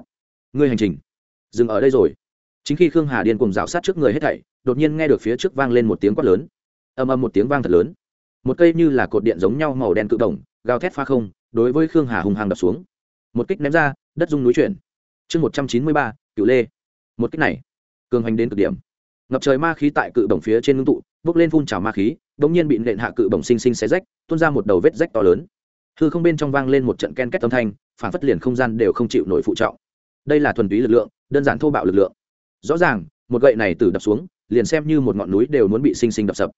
Ngươi hành trình, dừng ở đây rồi. Chính khi khương hà điên cùng rào sát trước người hết thảy, đột nhiên nghe được phía trước vang lên một tiếng quát lớn. Âm âm một tiếng vang thật lớn. Một cây như là cột điện giống nhau màu đen cự đồng, gào thét pha không, đối với khương hà hùng hàng đập xuống một kích ném ra, đất dung núi chuyển. Chương một trăm chín mươi ba cựu lê. Một kích này, cường hành đến cực điểm. Ngập trời ma khí tại cự bổng phía trên ngưng tụ bốc lên phun trào ma khí đ ỗ n g nhiên bị nện hạ cự bổng xinh xinh xé rách, tuôn ra một đầu vết rách to lớn. Hư không bên trong vang lên một trận ken két âm thanh, phản phất liền không gian đều không chịu nổi phụ trọng. Đây là thuần túy lực lượng, đơn giản thô bạo lực lượng. Rõ ràng, một gậy này từ đập xuống, liền xem như một ngọn núi đều muốn bị xinh xinh đập sập.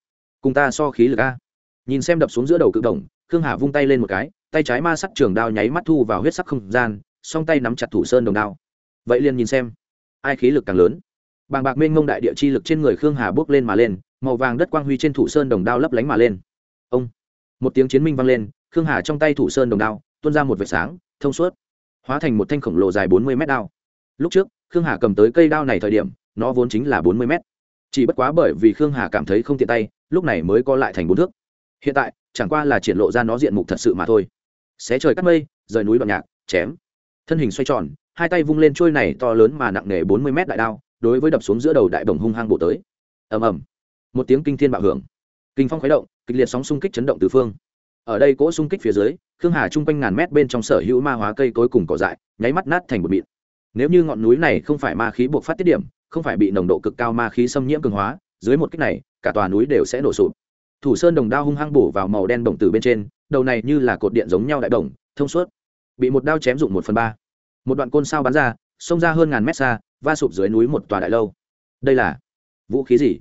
Cùng ta so khí lực a. Nhìn xem đập xuống giữa đầu cự đồng khương hà vung tay lên một cái tay trái ma sắt trường đao nháy mắt thu vào huyết sắc không gian, song tay nắm chặt thủ sơn đồng đao. Vậy liền nhìn xem, ai khí lực càng lớn. Bàng bạc mênh ngông đại địa chi lực trên người khương hà bước lên mà lên, màu vàng đất quang huy trên thủ sơn đồng đao lấp lánh mà lên. Ông, một tiếng chiến minh vang lên, khương hà trong tay thủ sơn đồng đao, tuôn ra một vệt sáng, thông suốt, hóa thành một thanh khổng lồ dài bốn mươi mét đao. Lúc trước, khương hà cầm tới cây đao này thời điểm, nó vốn chính là bốn mươi mét. Chỉ bất quá bởi vì khương hà cảm thấy không tiện tay, lúc này mới co lại thành bốn thước. Hiện tại, chẳng qua là triển lộ ra nó diện mục thật sự mà thôi xé trời cắt mây, rời núi đoạn nhạc, chém. Thân hình xoay tròn, hai tay vung lên trôi này to lớn mà nặng nề bốn mươi mét đại đao, đối với đập xuống giữa đầu đại đồng hung hăng bổ tới. Ầm ầm. Một tiếng kinh thiên bạo hưởng. Kinh phong khuấy động, kịch liệt sóng xung kích chấn động từ phương. Ở đây cỗ xung kích phía dưới, khương hà chung quanh ngàn mét bên trong sở hữu ma hóa cây cối cùng cỏ dại, nháy mắt nát thành một mịn. Nếu như ngọn núi này không phải ma khí buộc phát tiết điểm, không phải bị nồng độ cực cao ma khí xâm nhiễm cường hóa, dưới một kích này, cả tòa núi đều sẽ nổ sụp thủ sơn đồng đao hung hăng bổ vào màu đen đồng tử bên trên, đầu này như là cột điện giống nhau đại đồng thông suốt. Bị một đao chém dụng một phần ba. Một đoạn côn sao bắn ra, xông ra hơn ngàn mét xa, va sụp dưới núi một tòa đại lâu. Đây là vũ khí gì?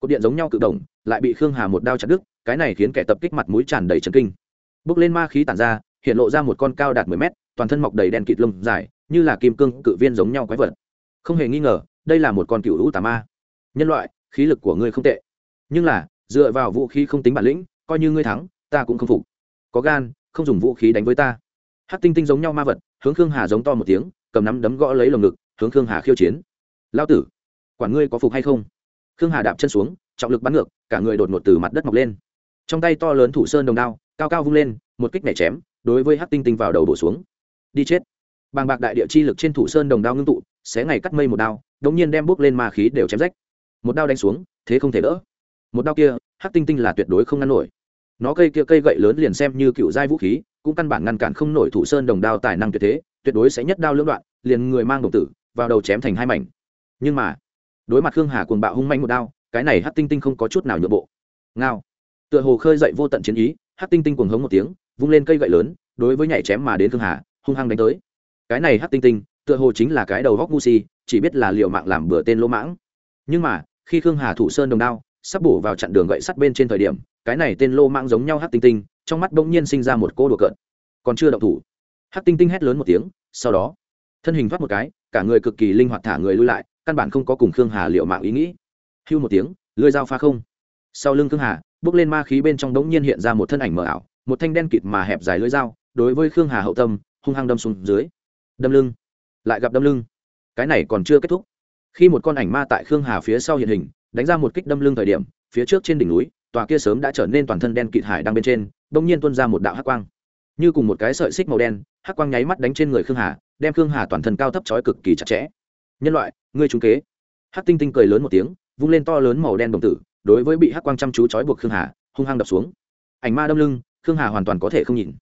Cột điện giống nhau cự đồng lại bị khương hà một đao chặt đứt, cái này khiến kẻ tập kích mặt mũi tràn đầy trần kinh. Bước lên ma khí tản ra, hiện lộ ra một con cao đạt mười mét, toàn thân mọc đầy đen kịt lông dài, như là kim cương cự viên giống nhau quái vật. Không hề nghi ngờ, đây là một con cựu hữu tà ma. Nhân loại, khí lực của ngươi không tệ. Nhưng là dựa vào vũ khí không tính bản lĩnh, coi như ngươi thắng, ta cũng không phục. Có gan, không dùng vũ khí đánh với ta. Hát tinh tinh giống nhau ma vật, hướng khương hà giống to một tiếng, cầm nắm đấm gõ lấy lồng ngực, hướng khương hà khiêu chiến. Lao tử, quản ngươi có phục hay không? Khương hà đạp chân xuống, trọng lực bắn ngược, cả người đột ngột từ mặt đất mọc lên. Trong tay to lớn thủ sơn đồng đao, cao cao vung lên, một kích mẻ chém, đối với hát tinh tinh vào đầu bổ xuống. Đi chết. Bàng bạc đại địa chi lực trên thủ sơn đồng đao ngưng tụ, xé ngày cắt mây một đao đống nhiên đem bốc lên ma khí đều chém rách. Một đao đánh xuống, thế không thể đỡ một đao kia, hắc tinh tinh là tuyệt đối không ngăn nổi. Nó cây kia cây gậy lớn liền xem như cựu giai vũ khí, cũng căn bản ngăn cản không nổi thủ sơn đồng đao tài năng tuyệt thế, tuyệt đối sẽ nhất đao lưỡng đoạn, liền người mang đồng tử, vào đầu chém thành hai mảnh. Nhưng mà, đối mặt khương hà cuồng bạo hung manh một đao, cái này hắc tinh tinh không có chút nào nhượng bộ. Ngao. Tựa hồ khơi dậy vô tận chiến ý, hắc tinh tinh cuồng hống một tiếng, vung lên cây gậy lớn, đối với nhảy chém mà đến khương hà, hung hăng đánh tới. Cái này hắc tinh tinh, tựa hồ chính là cái đầu góc ngu si, chỉ biết là liệu mạng làm bừa tên lỗ mãng. Nhưng mà, khi khương hà thủ sơn đồng đao sắp bổ vào chặn đường gậy sắt bên trên thời điểm, cái này tên lô mạng giống nhau hát tinh tinh, trong mắt bỗng nhiên sinh ra một cô đùa cợt. Còn chưa động thủ hát tinh tinh hét lớn một tiếng, sau đó, thân hình thoát một cái, cả người cực kỳ linh hoạt thả người lui lại, căn bản không có cùng khương hà liệu mạng ý nghĩ. Hưu một tiếng lưới dao pha không. Sau lưng khương hà, bước lên ma khí bên trong đống nhiên hiện ra một thân ảnh mờ ảo, một thanh đen kịt mà hẹp dài lưới dao, đối với khương hà hậu tâm, hung hăng đâm xuống dưới. Đâm lưng, lại gặp đâm lưng. Cái này còn chưa kết thúc. Khi một con ảnh ma tại khương hà phía sau hiện hình đánh ra một kích đâm lưng thời điểm, phía trước trên đỉnh núi, tòa kia sớm đã trở nên toàn thân đen kịt hải đang bên trên bỗng nhiên tuôn ra một đạo hắc quang. Như cùng một cái sợi xích màu đen, hắc quang nháy mắt đánh trên người khương hà, đem khương hà toàn thân cao thấp trói cực kỳ chặt chẽ. Nhân loại, ngươi trúng kế. Hắc tinh tinh cười lớn một tiếng, vung lên to lớn màu đen đồng tử, đối với bị hắc quang chăm chú trói buộc khương hà, hung hăng đập xuống. Ảnh ma đâm lưng, khương hà hoàn toàn có thể không nhìn.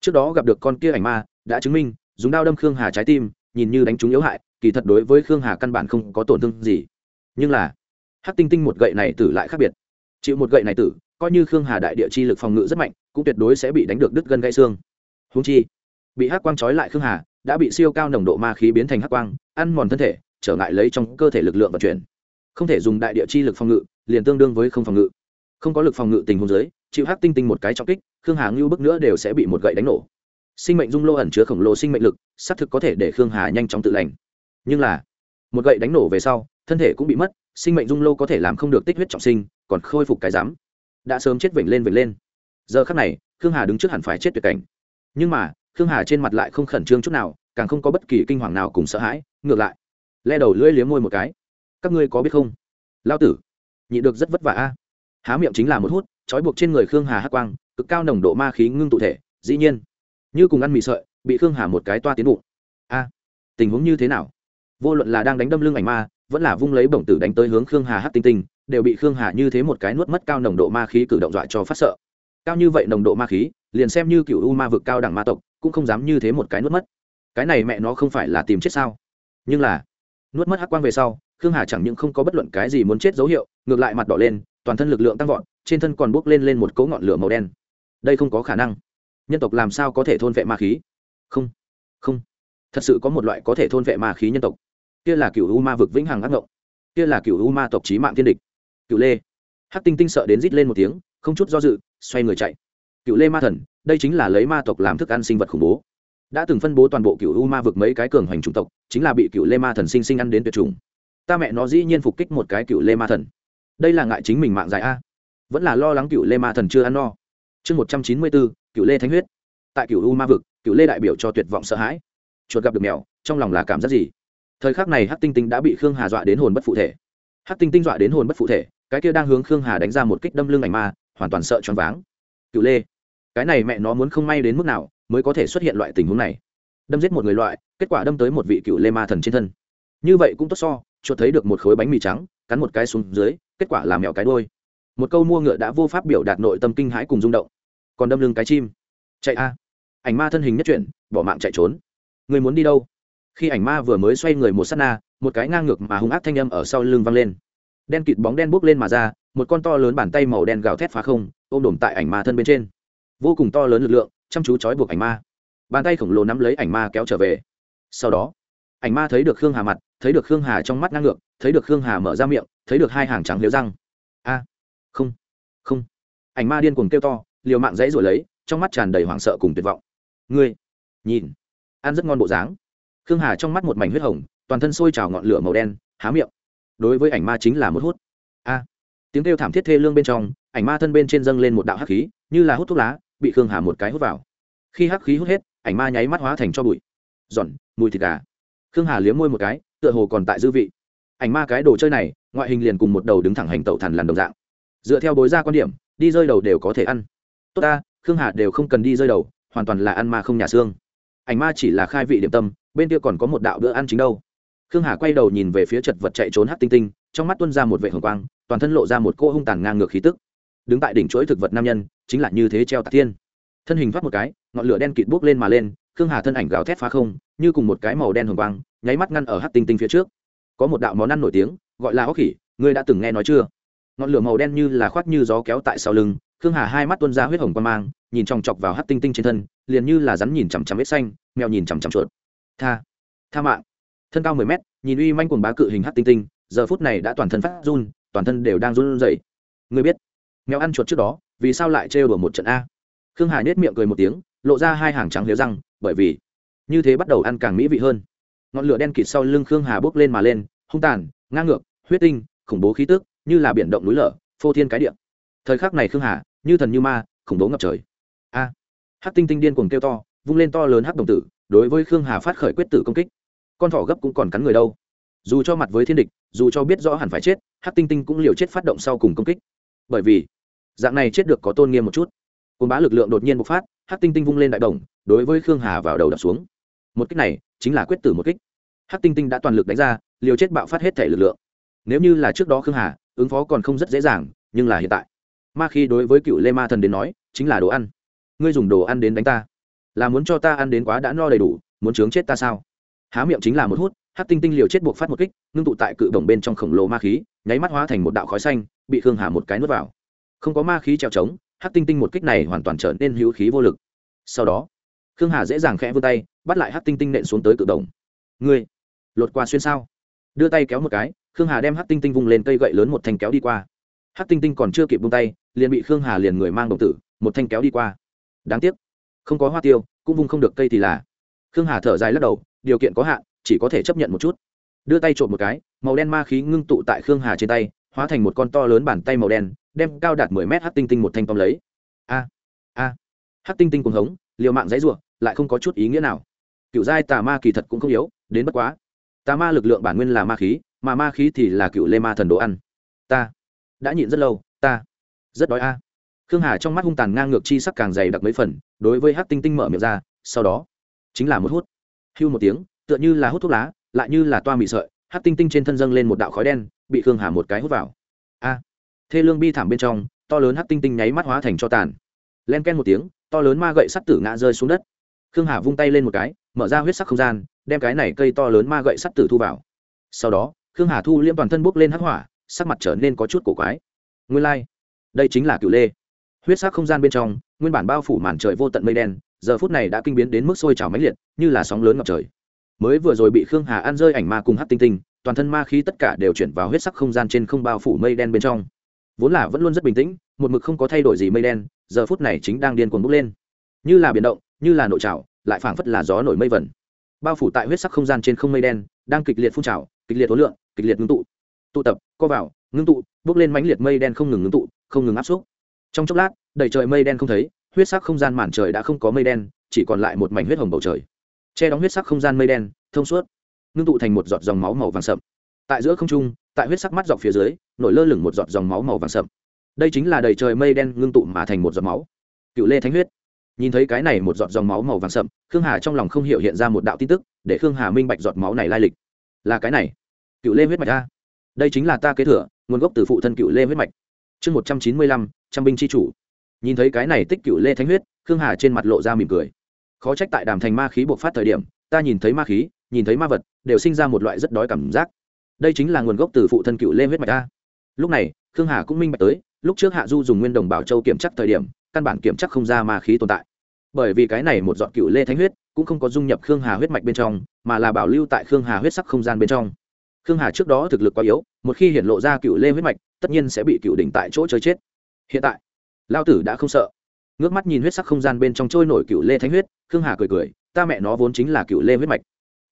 Trước đó gặp được con kia ảnh ma, đã chứng minh, dùng đao đâm khương hà trái tim, nhìn như đánh trúng yếu hại, kỳ thật đối với khương hà căn bản không có tổn thương gì. Nhưng là hắc tinh tinh một gậy này tử lại khác biệt. Chịu một gậy này tử, coi như khương hà đại địa chi lực phòng ngự rất mạnh, cũng tuyệt đối sẽ bị đánh được đứt gân gãy xương. Húng chi, bị hắc quang trói lại khương hà, đã bị siêu cao nồng độ ma khí biến thành hắc quang, ăn mòn thân thể, trở ngại lấy trong cơ thể lực lượng vận chuyển. Không thể dùng đại địa chi lực phòng ngự, liền tương đương với không phòng ngự. Không có lực phòng ngự tình huống giới chịu hắc tinh tinh một cái trọng kích, khương hà ngưu bức nữa đều sẽ bị một gậy đánh nổ. Sinh mệnh dung lô ẩn chứa khổng lồ sinh mệnh lực, xác thực có thể để khương hà nhanh chóng tự lành. Nhưng là, một gậy đánh nổ về sau, thân thể cũng bị mất sinh mệnh dung lô có thể làm không được tích huyết trọng sinh, còn khôi phục cái dám. Đã sớm chết vểnh lên vểnh lên. Giờ khắc này, khương hà đứng trước hẳn phải chết tuyệt cảnh. Nhưng mà, khương hà trên mặt lại không khẩn trương chút nào, càng không có bất kỳ kinh hoàng nào cùng sợ hãi, ngược lại. Le đầu lưỡi liếm môi một cái. Các ngươi có biết không? Lao tử, nhị được rất vất vả a. Há miệng chính là một hút, trói buộc trên người khương hà hắc quang, cực cao nồng độ ma khí ngưng tụ thể, dĩ nhiên. Như cùng ăn mì sợi, bị khương hà một cái toa tiến bụng. A, tình huống như thế nào? Vô luận là đang đánh đâm lưng ảnh ma vẫn là vung lấy bổng tử đánh tới hướng khương hà hát tinh tinh, đều bị khương hà như thế một cái nuốt mất cao nồng độ ma khí cử động dọa cho phát sợ. Cao như vậy nồng độ ma khí, liền xem như cựu u ma vực cao đẳng ma tộc, cũng không dám như thế một cái nuốt mất. Cái này mẹ nó không phải là tìm chết sao? Nhưng là, nuốt mất hắc quang về sau, khương hà chẳng những không có bất luận cái gì muốn chết dấu hiệu, ngược lại mặt đỏ lên, toàn thân lực lượng tăng vọt, trên thân còn bốc lên lên một cỗ ngọn lửa màu đen. Đây không có khả năng. Nhân tộc làm sao có thể thôn vệ ma khí? Không không. Thật sự có một loại có thể thôn vệ ma khí nhân tộc kia là cựu u ma vực vĩnh hằng ác ngộng. Kia là cựu u ma tộc trí mạng thiên địch. Cựu lê. Hắc tinh tinh sợ đến rít lên một tiếng, không chút do dự, xoay người chạy. Cựu lê ma thần, đây chính là lấy ma tộc làm thức ăn sinh vật khủng bố. Đã từng phân bố toàn bộ cựu u ma vực mấy cái cường hoành chủng tộc, chính là bị cựu lê ma thần sinh sinh ăn đến tuyệt chủng. Ta mẹ nó dĩ nhiên phục kích một cái cựu lê ma thần. Đây là ngại chính mình mạng dài a. Vẫn là lo lắng cựu lê ma thần chưa ăn no. Chương một trăm chín mươi bốn, cựu lê thánh huyết. Tại cựu u ma vực, cựu lê đại biểu cho tuyệt vọng sợ hãi. Chuột gặp được mèo, trong lòng là cảm giác gì? Thời khắc này hát tinh tinh đã bị khương hà dọa đến hồn bất phụ thể. Hát tinh tinh dọa đến hồn bất phụ thể, cái kia đang hướng khương hà đánh ra một kích đâm lưng ảnh ma, hoàn toàn sợ choáng váng. Cựu lê, cái này mẹ nó muốn không may đến mức nào mới có thể xuất hiện loại tình huống này? Đâm giết một người loại, kết quả đâm tới một vị cựu lê ma thần trên thân. Như vậy cũng tốt so, chuột thấy được một khối bánh mì trắng, cắn một cái xuống dưới, kết quả làm mèo cái đôi một câu mua ngựa đã vô pháp biểu đạt nội tâm kinh hãi cùng rung động. Còn đâm lưng cái chim. Chạy a. Ảnh ma thân hình nhất chuyển, bỏ mạng chạy trốn. Người muốn đi đâu? Khi ảnh ma vừa mới xoay người một s á t na, một cái ngang ngược mà hung ác thanh â m ở sau lưng văng lên. Đen kịt bóng đen bốc lên mà ra, một con to lớn bàn tay màu đen gào thét phá không, ôm đổm tại ảnh ma thân bên trên. Vô cùng to lớn lực lượng, chăm chú trói buộc ảnh ma. Bàn tay khổng lồ nắm lấy ảnh ma kéo trở về. Sau đó, ảnh ma thấy được khương hà mặt, thấy được khương hà trong mắt ngang ngược, thấy được khương hà mở ra miệng, thấy được hai hàng trắng liếu răng. A, không không. Ảnh ma điên cuồng kêu to, liều mạng dãy rồi lấy, trong mắt tràn đầy hoảng sợ cùng tuyệt vọng. Ngươi, nhìn, ăn rất ngon bộ dáng khương hà trong mắt một mảnh huyết hồng, toàn thân sôi trào ngọn lửa màu đen, há miệng. Đối với ảnh ma chính là một hút. A. Tiếng kêu thảm thiết thê lương bên trong, ảnh ma thân bên trên dâng lên một đạo hắc khí, như là hút thuốc lá, bị khương hà một cái hút vào. Khi hắc khí hút hết, ảnh ma nháy mắt hóa thành cho bụi. Giòn, mùi thịt gà. Khương hà liếm môi một cái, tựa hồ còn tại dư vị. Ảnh ma cái đồ chơi này, ngoại hình liền cùng một đầu đứng thẳng hành tẩu thằn lằn đồng dạng. Dựa theo bối ra quan điểm, đi rơi đầu đều có thể ăn. Tốt ta, khương hà đều không cần đi rơi đầu, hoàn toàn là ăn ma không nhà xương. Ảnh ma chỉ là khai vị điểm tâm bên kia còn có một đạo bữa ăn chính đâu. Khương hà quay đầu nhìn về phía chật vật chạy trốn hát tinh tinh, trong mắt tuân ra một vệ hồng quang, toàn thân lộ ra một cô hung tàn ngang ngược khí tức. Đứng tại đỉnh chuỗi thực vật nam nhân, chính là như thế treo tạc thiên. Thân hình thoát một cái, ngọn lửa đen kịt bốc lên mà lên, khương hà thân ảnh gào thét phá không, như cùng một cái màu đen hồng quang, nháy mắt ngăn ở hát tinh tinh phía trước. Có một đạo món ăn nổi tiếng, gọi là óc khỉ, ngươi đã từng nghe nói chưa? Ngọn lửa màu đen như là khoác như gió kéo tại sau lưng, khương hà hai mắt tuân ra huyết hồng quan mang, nhìn chòng chọc vào hát tinh tinh trên thân, liền như là rắn nhìn chằm chằm vết xanh, mèo nhìn chằm chằm chuột tha. Tha mạng. Thân cao mười mét nhìn uy manh cuồng bá cự hình hát tinh tinh giờ phút này đã toàn thân phát run toàn thân đều đang run rẩy. Người biết mèo ăn chuột trước đó vì sao lại trêu đùa một trận a? Khương hà nết miệng cười một tiếng lộ ra hai hàng trắng liếu răng bởi vì như thế bắt đầu ăn càng mỹ vị hơn. Ngọn lửa đen kịt sau lưng khương hà bốc lên mà lên hung tàn ngang ngược huyết tinh khủng bố khí tức như là biển động núi lở phô thiên cái địa. Thời khắc này khương hà như thần như ma khủng bố ngập trời. A à, hát tinh tinh điên cuồng kêu to vung lên to lớn hắc đồng tử đối với khương hà phát khởi quyết tử công kích, con thỏ gấp cũng còn cắn người đâu. Dù cho mặt với thiên địch, dù cho biết rõ hẳn phải chết, hắc tinh tinh cũng liều chết phát động sau cùng công kích. Bởi vì, dạng này chết được có tôn nghiêm một chút. Cồn bá lực lượng đột nhiên bộc phát, hắc tinh tinh vung lên đại đồng, đối với khương hà vào đầu đập xuống. Một kích này chính là quyết tử một kích. Hắc tinh tinh đã toàn lực đánh ra, liều chết bạo phát hết thể lực lượng. Nếu như là trước đó khương hà, ứng phó còn không rất dễ dàng, nhưng là hiện tại. Ma khi đối với cựu lê ma thần đến nói, chính là đồ ăn. Ngươi dùng đồ ăn đến đánh ta là muốn cho ta ăn đến quá đã no đầy đủ, muốn chướng chết ta sao? Há miệng chính là một hút hát tinh tinh liều chết buộc phát một kích, ngưng tụ tại cự bổng bên trong khổng lồ ma khí, nháy mắt hóa thành một đạo khói xanh, bị khương hà một cái nuốt vào. Không có ma khí trèo trống Hát tinh tinh một kích này hoàn toàn trở nên hữu khí vô lực. Sau đó, khương hà dễ dàng khẽ vươn tay, bắt lại Hát tinh tinh nện xuống tới cự bổng. Ngươi, lột qua xuyên sao? Đưa tay kéo một cái, khương hà đem Hát tinh tinh vung lên cây gậy lớn một thanh kéo đi qua. Hát tinh tinh còn chưa kịp vung tay, liền bị khương hà liền người mang đồng tử, một thanh kéo đi qua. Đáng tiếc không có hoa tiêu, cũng vung không được cây thì là. Khương hà thở dài lắc đầu, điều kiện có hạn, chỉ có thể chấp nhận một chút. Đưa tay trộm một cái, màu đen ma khí ngưng tụ tại khương hà trên tay, hóa thành một con to lớn bàn tay màu đen, đem cao đạt mười mét hát tinh tinh một thanh tóm lấy. A a. À. hát tinh tinh cuồng hống, liều mạng dãy r u ộ lại không có chút ý nghĩa nào. Cựu giai tà ma kỳ thật cũng không yếu, đến bất quá. Tà ma lực lượng bản nguyên là ma khí, mà ma khí thì là cựu lê ma thần đồ ăn. Ta, đã nhịn rất lâu, ta. Rất đói a khương hà trong mắt hung tàn ngang ngược chi sắc càng dày đặc mấy phần, đối với hát tinh tinh mở miệng ra, sau đó, chính là một hút. Hưu một tiếng, tựa như là hút thuốc lá, lại như là toa mị sợi hát tinh tinh trên thân dâng lên một đạo khói đen, bị khương hà một cái hút vào. A! Thê lương bi thảm bên trong, to lớn hát tinh tinh nháy mắt hóa thành cho tàn. Len ken một tiếng, to lớn ma gậy sắt tử ngã rơi xuống đất. Khương hà vung tay lên một cái, mở ra huyết sắc không gian, đem cái này cây to lớn ma gậy sắt tử thu vào. Sau đó, khương hà thu liễm toàn thân bốc lên hắc hỏa, sắc mặt trở nên có chút cổ quái. Nguyên lai、like. đây chính là cựu lê huyết sắc không gian bên trong, nguyên bản bao phủ màn trời vô tận mây đen, giờ phút này đã kinh biến đến mức sôi trào mãnh liệt, như là sóng lớn ngập trời. Mới vừa rồi bị khương hà ăn rơi ảnh ma cùng hát tinh tinh, toàn thân ma khí tất cả đều chuyển vào huyết sắc không gian trên không bao phủ mây đen bên trong. Vốn là vẫn luôn rất bình tĩnh, một mực không có thay đổi gì mây đen, giờ phút này chính đang điên cuồng bốc lên. Như là biển động, như là nội trào lại phảng phất là gió nổi mây vẩn. Bao phủ tại huyết sắc không gian trên không mây đen, đang kịch liệt phun trào, kịch liệt ối lượng, kịch liệt ngưng tụ. Tụ tập, co vào, ngưng tụ bốc lên mãnh liệt mây đen không ngừng ngưng tụ, không ngừng áp xúc trong chốc lát đầy trời mây đen không thấy huyết sắc không gian màn trời đã không có mây đen chỉ còn lại một mảnh huyết hồng bầu trời. Che đóng huyết sắc không gian mây đen thông suốt ngưng tụ thành một giọt dòng máu màu vàng sậm. Tại giữa không trung tại huyết sắc mắt dọc phía dưới nổi lơ lửng một giọt dòng máu màu vàng sậm. Đây chính là đầy trời mây đen ngưng tụ mà thành một giọt máu. Cựu lê thánh huyết. Nhìn thấy cái này một giọt dòng máu màu vàng sậm khương hà trong lòng không hiểu hiện ra một đạo tin tức để khương hà minh bạch giọt máu này lai lịch. Là cái này. Cựu lê huyết mạch a, đây chính là ta kế thừa nguồn gốc từ phụ thân cựu lê huyết mạch. Chương một trăm chín mươi lăm trăm binh chi chủ. Nhìn thấy cái này tích cựu lê thánh huyết, khương hà trên mặt lộ ra mỉm cười. Khó trách tại đàm thành ma khí bộc phát thời điểm, ta nhìn thấy ma khí, nhìn thấy ma vật, đều sinh ra một loại rất đói cảm giác. Đây chính là nguồn gốc từ phụ thân cựu lê huyết mạch ta lúc này, khương hà cũng minh bạch tới, lúc trước hạ du dùng nguyên đồng bảo châu kiểm chắc thời điểm, căn bản kiểm chắc không ra ma khí tồn tại. Bởi vì cái này một dọn cựu lê thánh huyết, cũng không có dung nhập khương hà huyết mạch bên trong, mà là bảo lưu tại khương hà huyết sắc không gian bên trong. Khương hà trước đó thực lực quá yếu, một khi hiện lộ ra cựu lê huyết mạch, tất nhiên sẽ bị cựu đỉnh tại chỗ chơi chết hiện tại, lao tử đã không sợ. Ngước mắt nhìn huyết sắc không gian bên trong trôi nổi cựu lê thánh huyết, khương hà cười cười, ta mẹ nó vốn chính là cựu lê huyết mạch.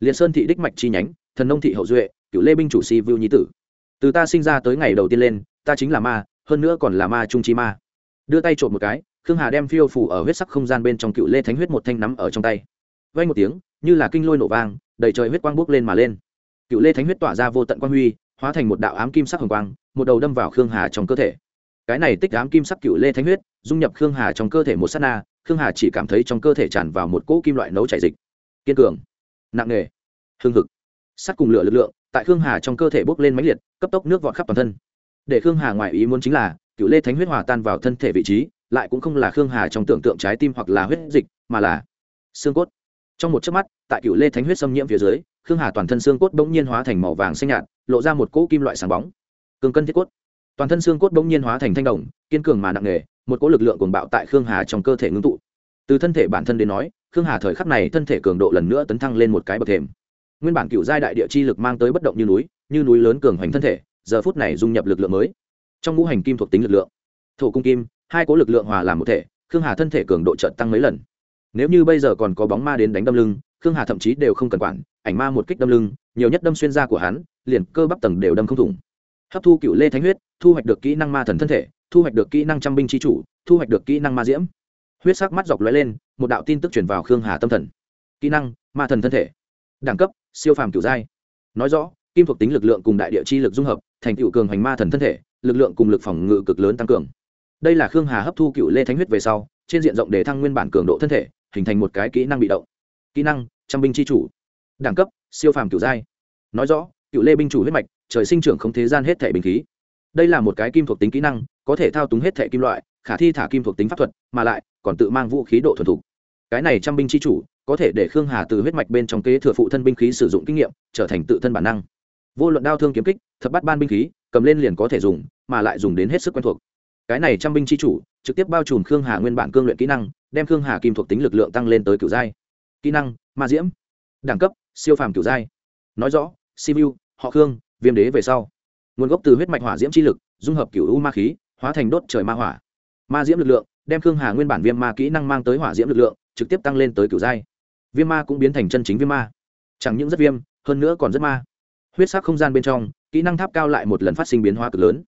Liền sơn thị đích mạch chi nhánh, thần nông thị hậu duệ, cựu lê binh chủ si vưu nhi tử. Từ ta sinh ra tới ngày đầu tiên lên, ta chính là ma, hơn nữa còn là ma trung chi ma. Đưa tay trộm một cái, khương hà đem phiêu phủ ở huyết sắc không gian bên trong cựu lê thánh huyết một thanh nắm ở trong tay. Vay một tiếng, như là kinh lôi nổ vang, đầy trời huyết quang bốc lên mà lên. Cựu lê thánh huyết tỏa ra vô tận quang huy, hóa thành một đạo ám kim sắc hồng quang, một đầu đâm vào khương hà trong cơ thể cái này tích ám kim sắc cựu lê thánh huyết, dung nhập khương hà trong cơ thể một s á t na, khương hà chỉ cảm thấy trong cơ thể tràn vào một cỗ kim loại nấu chảy dịch. Kiên cường, nặng nề hương thực sắt cùng lửa lực lượng, tại khương hà trong cơ thể bốc lên máy liệt, cấp tốc nước vọt khắp toàn thân. Để khương hà ngoài ý muốn chính là, cựu lê thánh huyết hòa tan vào thân thể vị trí, lại cũng không là khương hà trong tưởng tượng trái tim hoặc là huyết dịch, mà là xương cốt. Trong một chớp mắt, tại cựu lê thánh huyết xâm nhiễm phía dưới, khương hà toàn thân xương cốt bỗng nhiên hóa thành màu vàng xanh nhạt, lộ ra một cỗ kim loại sáng bóng. Cường cân thiết cốt toàn thân xương cốt bỗng nhiên hóa thành thanh đồng, kiên cường mà nặng nề, một cỗ lực lượng cuồng bạo tại khương hà trong cơ thể ngưng tụ. Từ thân thể bản thân đến nói, khương hà thời khắc này thân thể cường độ lần nữa tấn thăng lên một cái bậc thềm. Nguyên bản cựu giai đại địa chi lực mang tới bất động như núi như núi lớn cường hoành thân thể, giờ phút này dung nhập lực lượng mới. Trong ngũ hành kim thuộc tính lực lượng, thổ cung kim, hai cố lực lượng hòa làm một thể, khương hà thân thể cường độ trận tăng mấy lần. Nếu như bây giờ còn có bóng ma đến đánh đâm lưng, khương hà thậm chí đều không cần quản, ảnh ma một kích đâm lưng, nhiều nhất đâm xuyên da của hắn, liền cơ bắp tầng đều đâm không thủng hấp thu cựu lê thánh huyết, thu hoạch được kỹ năng ma thần thân thể, thu hoạch được kỹ năng trăm binh c chủ, thu hoạch được kỹ năng ma diễm. Huyết sắc mắt dọc lóe lên, một đạo tin tức chuyển vào khương hà tâm thần. Kỹ năng, ma thần thân thể. Đẳng cấp, siêu phàm kiểu giai. Nói rõ, kim thuộc tính lực lượng cùng đại địa chi lực dung hợp, thành cựu cường hành ma thần thân thể, lực lượng cùng lực phòng ngự cực lớn tăng cường. Đây là khương hà hấp thu cựu lê thánh huyết về sau, trên diện rộng để thăng nguyên bản cường độ thân thể, hình thành một cái kỹ năng bị động. Kỹ năng, trăm binh c h i chủ. Đẳng cấp, siêu phàm kiểu giai. Nói rõ cựu lê binh chủ huyết mạch, trời sinh trưởng không thế gian hết thể bình khí. Đây là một cái kim thuộc tính kỹ năng, có thể thao túng hết thể kim loại, khả thi thả kim thuộc tính pháp thuật, mà lại còn tự mang vũ khí độ thuần thục. Cái này trăm binh c h i chủ, có thể để khương hà từ huyết mạch bên trong kế thừa phụ thân binh khí sử dụng kinh nghiệm, trở thành tự thân bản năng. Vô luận đao thương kiếm kích, thập bắt ban binh khí, cầm lên liền có thể dùng, mà lại dùng đến hết sức quen thuộc. Cái này trăm binh chi chủ, trực tiếp bao trùm khương hà nguyên bản cương luyện kỹ năng, đem khương hà kim thuộc tính lực lượng tăng lên tới cửu giai. Kỹ năng, ma diễm. Đẳng cấp, siêu phàm cửu giai. Nói rõ simu họ khương, viêm đế về sau. Nguồn gốc từ huyết mạch hỏa diễm chi lực, dung hợp cửu u ma khí, hóa thành đốt trời ma hỏa. Ma diễm lực lượng đem khương hà nguyên bản viêm ma kỹ năng mang tới hỏa diễm lực lượng, trực tiếp tăng lên tới cửu giai. Viêm ma cũng biến thành chân chính viêm ma. Chẳng những rất viêm, hơn nữa còn rất ma. Huyết sắc không gian bên trong, kỹ năng tháp cao lại một lần phát sinh biến hóa cực lớn.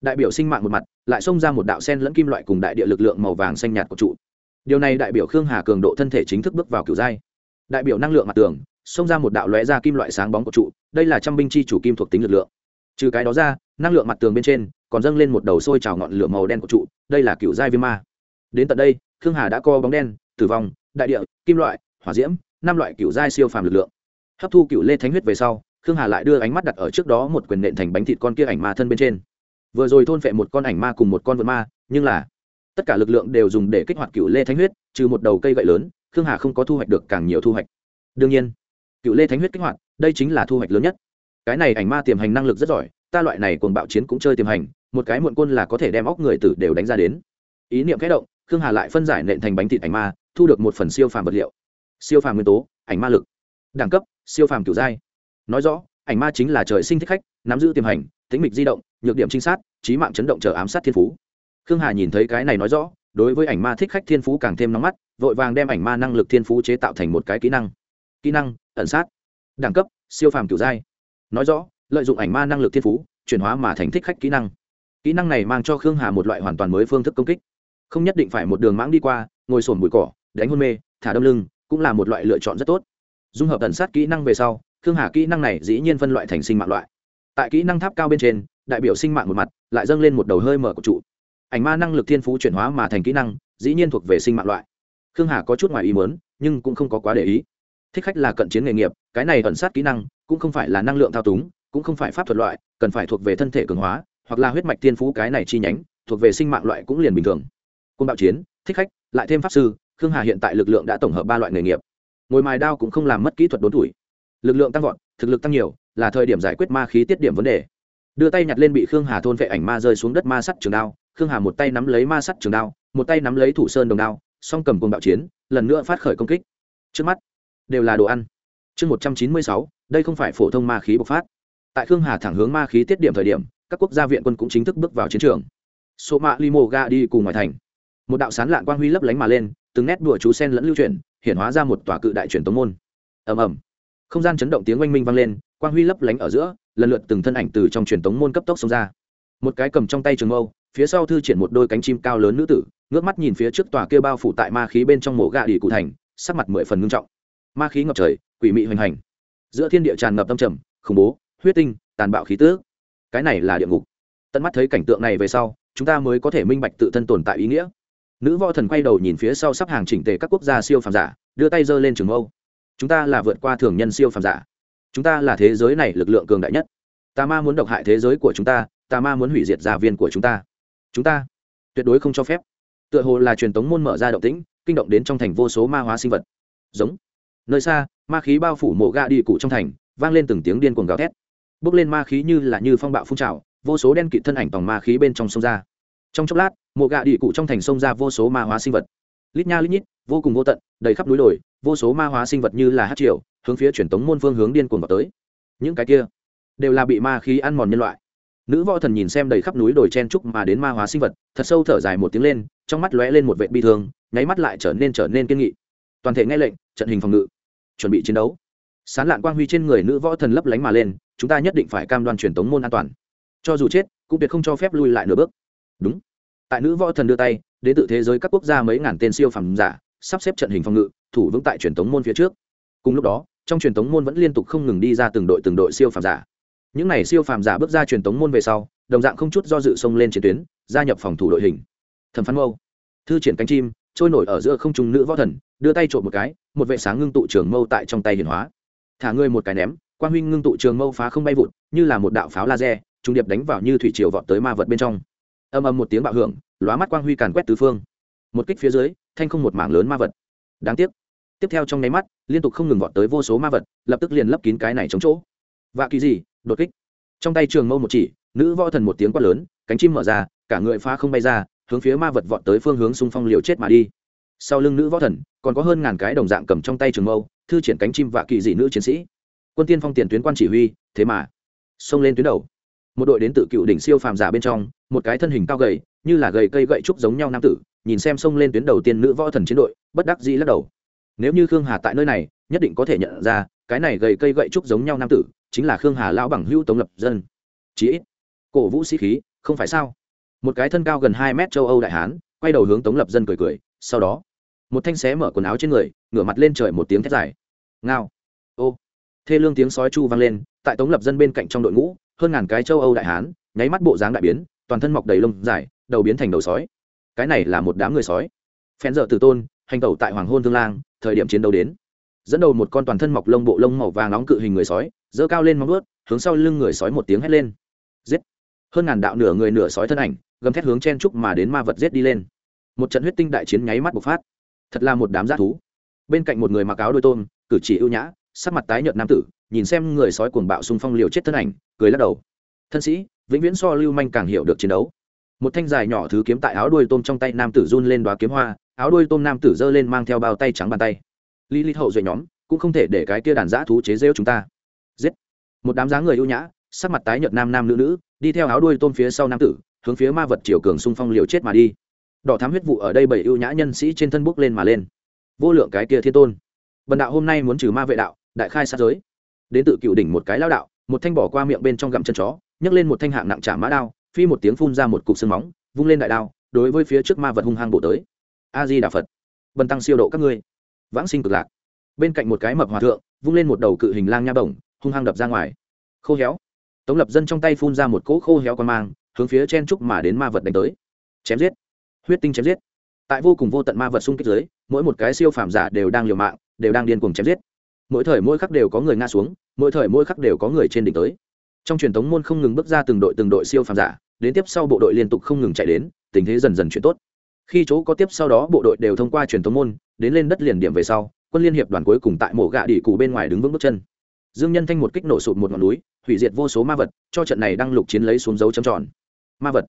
Đại biểu sinh mạng một mặt, lại xông ra một đạo sen lẫn kim loại cùng đại địa lực lượng màu vàng xanh nhạt của trụ. Điều này đại biểu khương hà cường độ thân thể chính thức bước vào kiểu giai. Đại biểu năng lượng mặt tường xông ra một đạo lóe ra kim loại sáng bóng của trụ, đây là trăm binh chi chủ kim thuộc tính lực lượng. Trừ cái đó ra, năng lượng mặt tường bên trên còn dâng lên một đầu sôi trào ngọn lửa màu đen của trụ, đây là cựu giai viêm ma. Đến tận đây, khương hà đã co bóng đen, tử vong, đại địa, kim loại, hỏa diễm, năm loại cựu giai siêu phàm lực lượng. Hấp thu cựu lê thánh huyết về sau, khương hà lại đưa ánh mắt đặt ở trước đó một quyền nện thành bánh thịt con kia ảnh ma thân bên trên. Vừa rồi thôn phệ một con ảnh ma cùng một con vượt ma, nhưng là tất cả lực lượng đều dùng để kích hoạt cựu lê thánh huyết, trừ một đầu cây gậy lớn, khương hà không có thu hoạch được càng nhiều thu hoạch. Đương nhiên cựu lê thánh huyết kích hoạt, đây chính là thu hoạch lớn nhất. Cái này ảnh ma tiềm hành năng lực rất giỏi, ta loại này cùng bạo chiến cũng chơi tiềm hành, một cái muộn côn là có thể đem óc người tử đều đánh ra đến. Ý niệm kẽ động, khương hà lại phân giải nện thành bánh thịt ảnh ma, thu được một phần siêu phàm vật liệu. Siêu phàm nguyên tố, ảnh ma lực. Đẳng cấp, siêu phàm kiểu giai. Nói rõ, ảnh ma chính là trời sinh thích khách, nắm giữ tiềm hành tính mịch di động, nhược điểm trinh sát, trí mạng chấn động chờ ám sát thiên phú. Khương hà nhìn thấy cái này nói rõ, đối với ảnh ma thích khách thiên phú càng thêm nóng mắt, vội vàng đem ảnh ma năng lực thiên phú chế tạo thành một cái kỹ năng kỹ năng, ẩn sát, đẳng cấp, siêu phàm kiểu giai. Nói rõ, lợi dụng ảnh ma năng lực thiên phú, chuyển hóa mà thành thích khách kỹ năng. Kỹ năng này mang cho khương hà một loại hoàn toàn mới phương thức công kích. Không nhất định phải một đường mãng đi qua, ngồi sồn bụi cỏ, đánh hôn mê, thả đâm lưng, cũng là một loại lựa chọn rất tốt. Dung hợp ẩn sát kỹ năng về sau, khương hà kỹ năng này dĩ nhiên phân loại thành sinh mạng loại. Tại kỹ năng tháp cao bên trên, đại biểu sinh mạng một mặt, lại dâng lên một đầu hơi mở của trụ. Ảnh ma năng lực thiên phú chuyển hóa mà thành kỹ năng, dĩ nhiên thuộc về sinh mạng loại. Khương hà có chút ngoài ý mớn nhưng cũng không có quá để ý thích khách là cận chiến nghề nghiệp, cái này ẩn sát kỹ năng cũng không phải là năng lượng thao túng, cũng không phải pháp thuật loại, cần phải thuộc về thân thể cường hóa, hoặc là huyết mạch thiên phú cái này chi nhánh, thuộc về sinh mạng loại cũng liền bình thường. Côn bạo chiến, thích khách, lại thêm pháp sư, khương hà hiện tại lực lượng đã tổng hợp ba loại nghề nghiệp. Ngồi mài đao cũng không làm mất kỹ thuật đốn tuổi. Lực lượng tăng vọt, thực lực tăng nhiều, là thời điểm giải quyết ma khí tiết điểm vấn đề. Đưa tay nhặt lên bị khương hà thôn vệ ảnh ma rơi xuống đất ma sắt trường đao, khương hà một tay nắm lấy ma sắt trường đao, một tay nắm lấy thủ sơn đồng đao, song cầm côn bạo chiến, lần nữa phát khởi công kích. Trước mắt đều là đồ ăn. Chương một trăm chín mươi sáu, đây không phải phổ thông ma khí bộc phát. Tại khương hà thẳng hướng ma khí tiết điểm thời điểm, các quốc gia viện quân cũng chính thức bước vào chiến trường. Số mạ limo ga đi cùng ngoài thành. Một đạo sán lạn quang huy lấp lánh mà lên, từng nét đùa chú sen lẫn lưu truyền hiện hóa ra một tòa cự đại truyền tống môn. Ầm ầm. Không gian chấn động tiếng oanh minh vang lên, quang huy lấp lánh ở giữa, lần lượt từng thân ảnh từ trong truyền tống môn cấp tốc xông ra. Một cái cầm trong tay trường mâu, phía sau thư triển một đôi cánh chim cao lớn nữ tử, ngước mắt nhìn phía trước tòa kia bao phủ tại ma khí bên trong mộ gạ đi cụ thành, sắc mặt mười phần ngưng trọng ma khí ngập trời, quỷ mị hoành hành. Giữa thiên địa tràn ngập tâm trầm, khủng bố, huyết tinh, tàn bạo khí tước cái này là địa ngục. Tận mắt thấy cảnh tượng này về sau, chúng ta mới có thể minh bạch tự thân tồn tại ý nghĩa. Nữ võ thần quay đầu nhìn phía sau sắp hàng chỉnh tề các quốc gia siêu phàm giả, đưa tay giơ lên trường mâu. Chúng ta là vượt qua thường nhân siêu phàm giả. Chúng ta là thế giới này lực lượng cường đại nhất. Tà ma muốn độc hại thế giới của chúng ta, tà ma muốn hủy diệt gia viên của chúng ta. Chúng ta tuyệt đối không cho phép. Tựa hồ là truyền tống môn mở ra động tĩnh, kinh động đến trong thành vô số ma hóa sinh vật. Giống nơi xa, ma khí bao phủ mộ ga đi cụ trong thành, vang lên từng tiếng điên cuồng gào thét. Bốc lên ma khí như là như phong bạo phun trào, vô số đen kịt thân ảnh tòng ma khí bên trong sông ra. Trong chốc lát, mộ gạ đi cụ trong thành sông ra vô số ma hóa sinh vật. Lít nha lít nhít, vô cùng vô tận, đầy khắp núi đồi, vô số ma hóa sinh vật như là hát triều, hướng phía truyền tống môn phương hướng điên cuồng vào tới. Những cái kia đều là bị ma khí ăn mòn nhân loại. Nữ võ thần nhìn xem đầy khắp núi đồi chen trúc mà đến ma hóa sinh vật, thật sâu thở dài một tiếng lên, trong mắt lóe lên một vệ bi thương, nháy mắt lại trở nên trở nên kiên nghị. Toàn thể nghe lệnh, trận hình phòng ngự chuẩn bị chiến đấu. Sán lạn quang huy trên người nữ võ thần lấp lánh mà lên, chúng ta nhất định phải cam đoan truyền tống môn an toàn. Cho dù chết, cũng tuyệt không cho phép lui lại nửa bước. Đúng. Tại nữ võ thần đưa tay, đến từ thế giới các quốc gia mấy ngàn tên siêu phẩm giả, sắp xếp trận hình phòng ngự, thủ vững tại truyền tống môn phía trước. Cùng lúc đó, trong truyền tống môn vẫn liên tục không ngừng đi ra từng đội từng đội siêu phàm giả. Những n à y siêu phàm giả bước ra truyền tống môn về sau, đồng dạng không chút do dự xông lên chiến tuyến, gia nhập phòng thủ đội hình. Thẩm phán mâu, thư triển cánh chim trôi nổi ở giữa không trung nữ võ thần, đưa tay trộm một cái, một vệ sáng ngưng tụ trường mâu tại trong tay hiển hóa. Thả ngươi một cái ném, quang huynh ngưng tụ trường mâu phá không bay vụt, như là một đạo pháo laser trung điệp đánh vào như thủy triều vọt tới ma vật bên trong. Âm âm một tiếng bạo hưởng, lóa mắt quang huy càn quét tứ phương. Một kích phía dưới, thanh không một mảng lớn ma vật. Đáng tiếc. Tiếp theo trong nháy mắt, liên tục không ngừng vọt tới vô số ma vật, lập tức liền lấp kín cái này chống chỗ. Vạ kỳ gì, đột kích. Trong tay trường mâu một chỉ, nữ võ thần một tiếng quát lớn, cánh chim mở ra, cả người phá không bay ra hướng phía ma vật vọt tới phương hướng xung phong liều chết mà đi. Sau lưng nữ võ thần, còn có hơn ngàn cái đồng dạng cầm trong tay trường mâu, thư triển cánh chim và kỳ dị nữ chiến sĩ. Quân tiên phong tiền tuyến quan chỉ huy, thế mà, xông lên tuyến đầu. Một đội đến tự cựu đỉnh siêu phàm giả bên trong, một cái thân hình cao gầy, như là gầy cây gậy trúc giống nhau nam tử, nhìn xem xông lên tuyến đầu tiên nữ võ thần chiến đội, bất đắc dĩ lắc đầu. Nếu như khương hà tại nơi này, nhất định có thể nhận ra, cái này gầy cây gậy trúc giống nhau nam tử, chính là khương hà lão bằng hữu tống lập dân. Chí ít, cổ vũ sĩ khí, không phải sao? Một cái thân cao gần hai mét châu âu đại hán, quay đầu hướng tống lập dân cười cười, sau đó, một thanh xé mở quần áo trên người, ngửa mặt lên trời một tiếng thét dài. Ngao. Ô. Thê lương tiếng sói chu vang lên, tại tống lập dân bên cạnh trong đội ngũ, hơn ngàn cái châu âu đại hán, nháy mắt bộ dáng đại biến, toàn thân mọc đầy lông dài, đầu biến thành đầu sói. Cái này là một đám người sói. Phen dợ từ tôn, hành tẩu tại hoàng hôn thương lang, thời điểm chiến đấu đến. Dẫn đầu một con toàn thân mọc lông bộ lông màu vàng nóng cự hình người sói, giơ cao lên móng ướt hướng sau lưng người sói một tiếng hét lên. Giết hơn ngàn đạo nửa người nửa sói thân ảnh, gầm thét hướng chen trúc mà đến ma vật giết đi lên. Một trận huyết tinh đại chiến nháy mắt bộc phát. Thật là một đám g thú. Bên cạnh một người mặc áo đôi tôm, cử chỉ ưu nhã, sắc mặt tái nhợt nam tử, nhìn xem người sói cuồng bạo xung phong liều chết thân ảnh, cười lắc đầu. Thân sĩ, vĩnh viễn so lưu manh càng hiểu được chiến đấu. Một thanh dài nhỏ thứ kiếm tại áo đuôi tôm trong tay nam tử run lên đoá kiếm hoa, áo đuôi tôm nam tử giơ lên mang theo bao tay trắng bàn tay. Li li hậu duệ nhóm, cũng không thể để cái kia đàn giã thú chế rêu chúng ta. Giết. Một đám dáng người ưu nhã sắc mặt tái nhợt nam nam nữ nữ, đi theo áo đuôi tôm phía sau nam tử, hướng phía ma vật triều cường xung phong liều chết mà đi. Đỏ thám huyết vụ ở đây bảy ưu nhã nhân sĩ trên thân bốc lên mà lên. Vô lượng cái kia thiên tôn. Bần đạo hôm nay muốn trừ ma vệ đạo, đại khai sát giới. Đến tự cựu đỉnh một cái lao đạo, một thanh bỏ qua miệng bên trong gặm chân chó, nhấc lên một thanh hạng nặng trả mã đao, phi một tiếng phun ra một cục xương móng, vung lên đại đao, đối với phía trước ma vật hung hăng bổ tới. A di đà phật. Bần tăng siêu độ các ngươi. Vãng sinh cực lạc. Bên cạnh một cái mập hòa thượng, vung lên một đầu cự hình lang nha bổng, hung hăng đập ra ngoài. Khô héo tống lập dân trong tay phun ra một cỗ khô héo con mang, hướng phía chen trúc mà đến ma vật đánh tới. Chém giết. Huyết tinh chém giết. Tại vô cùng vô tận ma vật xung kích dưới, mỗi một cái siêu phàm giả đều đang liều mạng, đều đang điên cuồng chém giết. Mỗi thời mỗi khắc đều có người ngã xuống, mỗi thời mỗi khắc đều có người trên đỉnh tới. Trong truyền thống môn không ngừng bước ra từng đội từng đội siêu phàm giả, đến tiếp sau bộ đội liên tục không ngừng chạy đến, tình thế dần dần chuyển tốt. Khi chỗ có tiếp sau đó, bộ đội đều thông qua truyền thống môn, đến lên đất liền điểm về sau, quân liên hiệp đoàn cuối cùng tại mổ gạ đỉ cụ bên ngoài đứng vững bước chân dương nhân thanh một kích nổ sụt một ngọn núi, hủy diệt vô số ma vật, cho trận này đang lục chiến lấy xuống dấu châm tròn. Ma vật.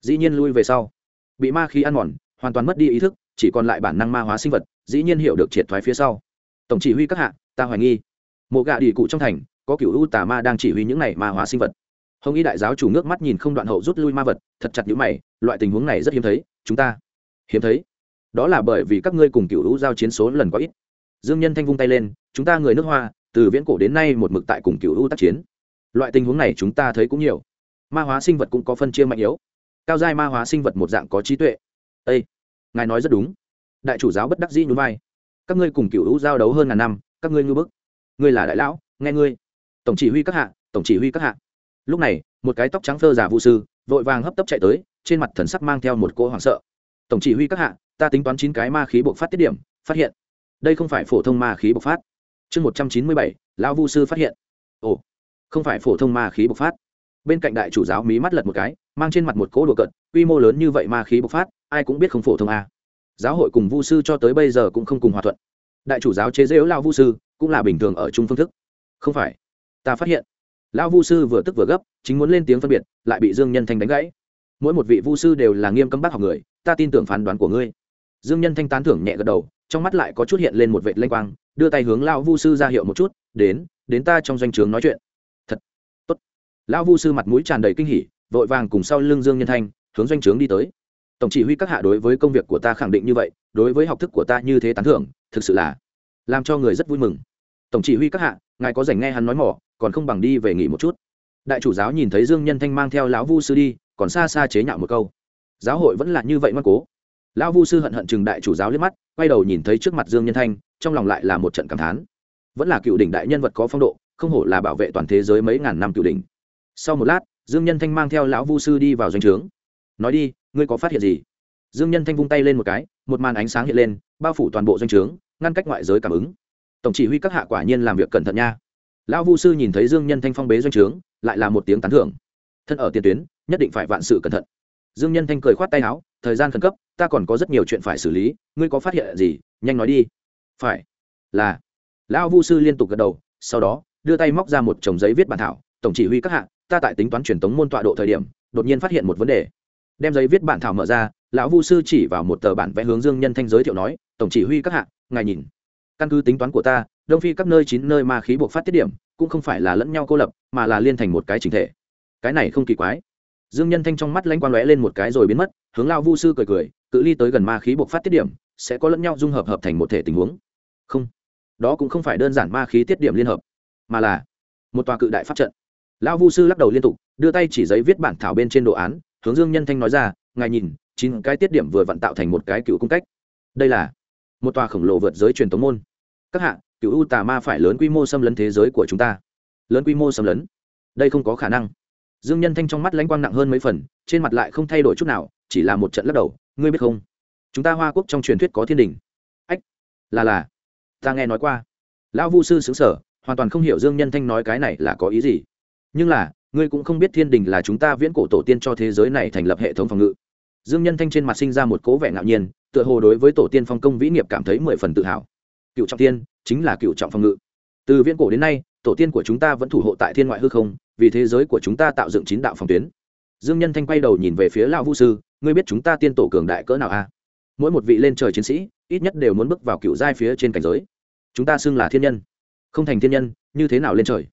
Dĩ nhiên lui về sau. Bị ma khí ăn mòn, hoàn toàn mất đi ý thức, chỉ còn lại bản năng ma hóa sinh vật, dĩ nhiên hiểu được triệt thoái phía sau. Tổng chỉ huy các hạ, ta hoài nghi. Mộ gạ đi cụ trong thành, có cựu u tà ma đang chỉ huy những này ma hóa sinh vật. Hồng y đại giáo chủ nước mắt nhìn không đoạn hậu rút lui ma vật, thật chặt nhữ mày, loại tình huống này rất hiếm thấy, chúng ta. Hiếm thấy? Đó là bởi vì các ngươi cùng cựu u giao chiến số lần có ít. Dương nhân thanh vung tay lên, chúng ta người nước hoa từ viễn cổ đến nay một mực tại cùng cựu u tác chiến. Loại tình huống này chúng ta thấy cũng nhiều. Ma hóa sinh vật cũng có phân chia mạnh yếu. Cao giai ma hóa sinh vật một dạng có trí tuệ. Â ngài nói rất đúng. Đại chủ giáo bất đắc dĩ nhún vai. Các ngươi cùng cựu hữu giao đấu hơn ngàn năm, các ngươi ngư bức. Ngươi là đại lão, nghe ngươi. Tổng chỉ huy các hạ, tổng chỉ huy các hạ. Lúc này, một cái tóc trắng phơ giả vũ sư, vội vàng hấp tấp chạy tới, trên mặt thần sắc mang theo một cỗ hoảng sợ. Tổng chỉ huy các hạ, ta tính toán chín cái ma khí bộc phát tiết điểm, phát hiện. Đây không phải phổ thông ma khí bộc phát chương một trăm chín mươi bảy, lão vu sư phát hiện. Ồ, không phải phổ thông ma khí bộc phát. Bên cạnh đại chủ giáo mí mắt lật một cái, mang trên mặt một cỗ đồ cận quy mô lớn như vậy ma khí bộc phát, ai cũng biết không phổ thông a. Giáo hội cùng vu sư cho tới bây giờ cũng không cùng hòa thuận. Đại chủ giáo chế dễu lao vu sư cũng là bình thường ở chung phương thức. Không phải. Ta phát hiện, lão vu sư vừa tức vừa gấp, chính muốn lên tiếng phân biệt, lại bị dương nhân thanh đánh gãy. Mỗi một vị vu sư đều là nghiêm cấm bác học người, ta tin tưởng phán đoán của ngươi. Dương nhân thanh tán thưởng nhẹ gật đầu trong mắt lại có chút hiện lên một vệt lanh quang, đưa tay hướng lão vu sư ra hiệu một chút, đến đến ta trong doanh trường nói chuyện. Thật, tốt. Lão vu sư mặt mũi tràn đầy kinh hỉ, vội vàng cùng sau lưng dương nhân thanh, hướng doanh trướng đi tới. Tổng chỉ huy các hạ đối với công việc của ta khẳng định như vậy, đối với học thức của ta như thế tán thưởng, thực sự là làm cho người rất vui mừng. Tổng chỉ huy các hạ, ngài có dành nghe hắn nói mỏ, còn không bằng đi về nghỉ một chút. Đại chủ giáo nhìn thấy dương nhân thanh mang theo lão vu sư đi, còn xa xa chế nhạo một câu. Giáo hội vẫn là như vậy ngoan cố lão vu sư hận hận chừng đại chủ giáo liếc mắt, quay đầu nhìn thấy trước mặt dương nhân thanh, trong lòng lại là một trận cảm thán. Vẫn là cựu đỉnh đại nhân vật có phong độ, không hổ là bảo vệ toàn thế giới mấy ngàn năm cựu đỉnh. Sau một lát, dương nhân thanh mang theo lão vu sư đi vào doanh trướng. Nói đi, ngươi có phát hiện gì? Dương nhân thanh vung tay lên một cái, một màn ánh sáng hiện lên, bao phủ toàn bộ doanh trướng, ngăn cách ngoại giới cảm ứng. Tổng chỉ huy các hạ quả nhiên làm việc cẩn thận nha. Lão vu sư nhìn thấy dương nhân thanh phong bế doanh trướng, lại là một tiếng tán thưởng. Thân ở tiền tuyến, nhất định phải vạn sự cẩn thận dương nhân thanh cười khoát tay áo, thời gian khẩn cấp, ta còn có rất nhiều chuyện phải xử lý, ngươi có phát hiện gì, nhanh nói đi. Phải. Là. Lão vu sư liên tục gật đầu, sau đó, đưa tay móc ra một chồng giấy viết bản thảo, tổng chỉ huy các hạ, ta tại tính toán truyền tống môn tọa độ thời điểm, đột nhiên phát hiện một vấn đề. Đem giấy viết bản thảo mở ra, lão vu sư chỉ vào một tờ bản vẽ hướng dương nhân thanh giới thiệu nói, tổng chỉ huy các hạ, ngài nhìn. Căn cứ tính toán của ta, đông phi các nơi chín nơi ma khí buộc phát tiết điểm, cũng không phải là lẫn nhau cô lập, mà là liên thành một cái chính thể. Cái này không kỳ quái dương nhân thanh trong mắt lanh quang lóe lên một cái rồi biến mất, hướng lao vu sư cười cười, cự ly tới gần ma khí buộc phát tiết điểm, sẽ có lẫn nhau dung hợp hợp thành một thể tình huống. Không, đó cũng không phải đơn giản ma khí tiết điểm liên hợp, mà là một tòa cự đại pháp trận. Lão vu sư lắc đầu liên tục, đưa tay chỉ giấy viết bản thảo bên trên đồ án, hướng dương nhân thanh nói ra, ngài nhìn, chín cái tiết điểm vừa vặn tạo thành một cái cựu cung cách. Đây là một tòa khổng lồ vượt giới truyền tống môn. Các hạ, cựu u tà ma phải lớn quy mô xâm lấn thế giới của chúng ta. Lớn quy mô xâm lấn. Đây không có khả năng dương nhân thanh trong mắt lãnh quang nặng hơn mấy phần, trên mặt lại không thay đổi chút nào, chỉ là một trận lắc đầu, ngươi biết không? Chúng ta hoa quốc trong truyền thuyết có thiên đình. Ách, là là, ta nghe nói qua. Lão vu sư xứng sở hoàn toàn không hiểu dương nhân thanh nói cái này là có ý gì. Nhưng là, ngươi cũng không biết thiên đình là chúng ta viễn cổ tổ tiên cho thế giới này thành lập hệ thống phòng ngự. Dương nhân thanh trên mặt sinh ra một cố vẻ ngạo nhiên, tựa hồ đối với tổ tiên phong công vĩ nghiệp cảm thấy mười phần tự hào. Cựu trọng tiên chính là cựu trọng phòng ngự. Từ viễn cổ đến nay, tổ tiên của chúng ta vẫn thủ hộ tại thiên ngoại hư không vì thế giới của chúng ta tạo dựng chín đạo phòng tuyến. Dương nhân thanh quay đầu nhìn về phía lão vũ sư, ngươi biết chúng ta tiên tổ cường đại cỡ nào a à? mỗi một vị lên trời chiến sĩ, ít nhất đều muốn bước vào cựu giai phía trên cảnh giới. Chúng ta xưng là thiên nhân. Không thành thiên nhân, như thế nào lên trời?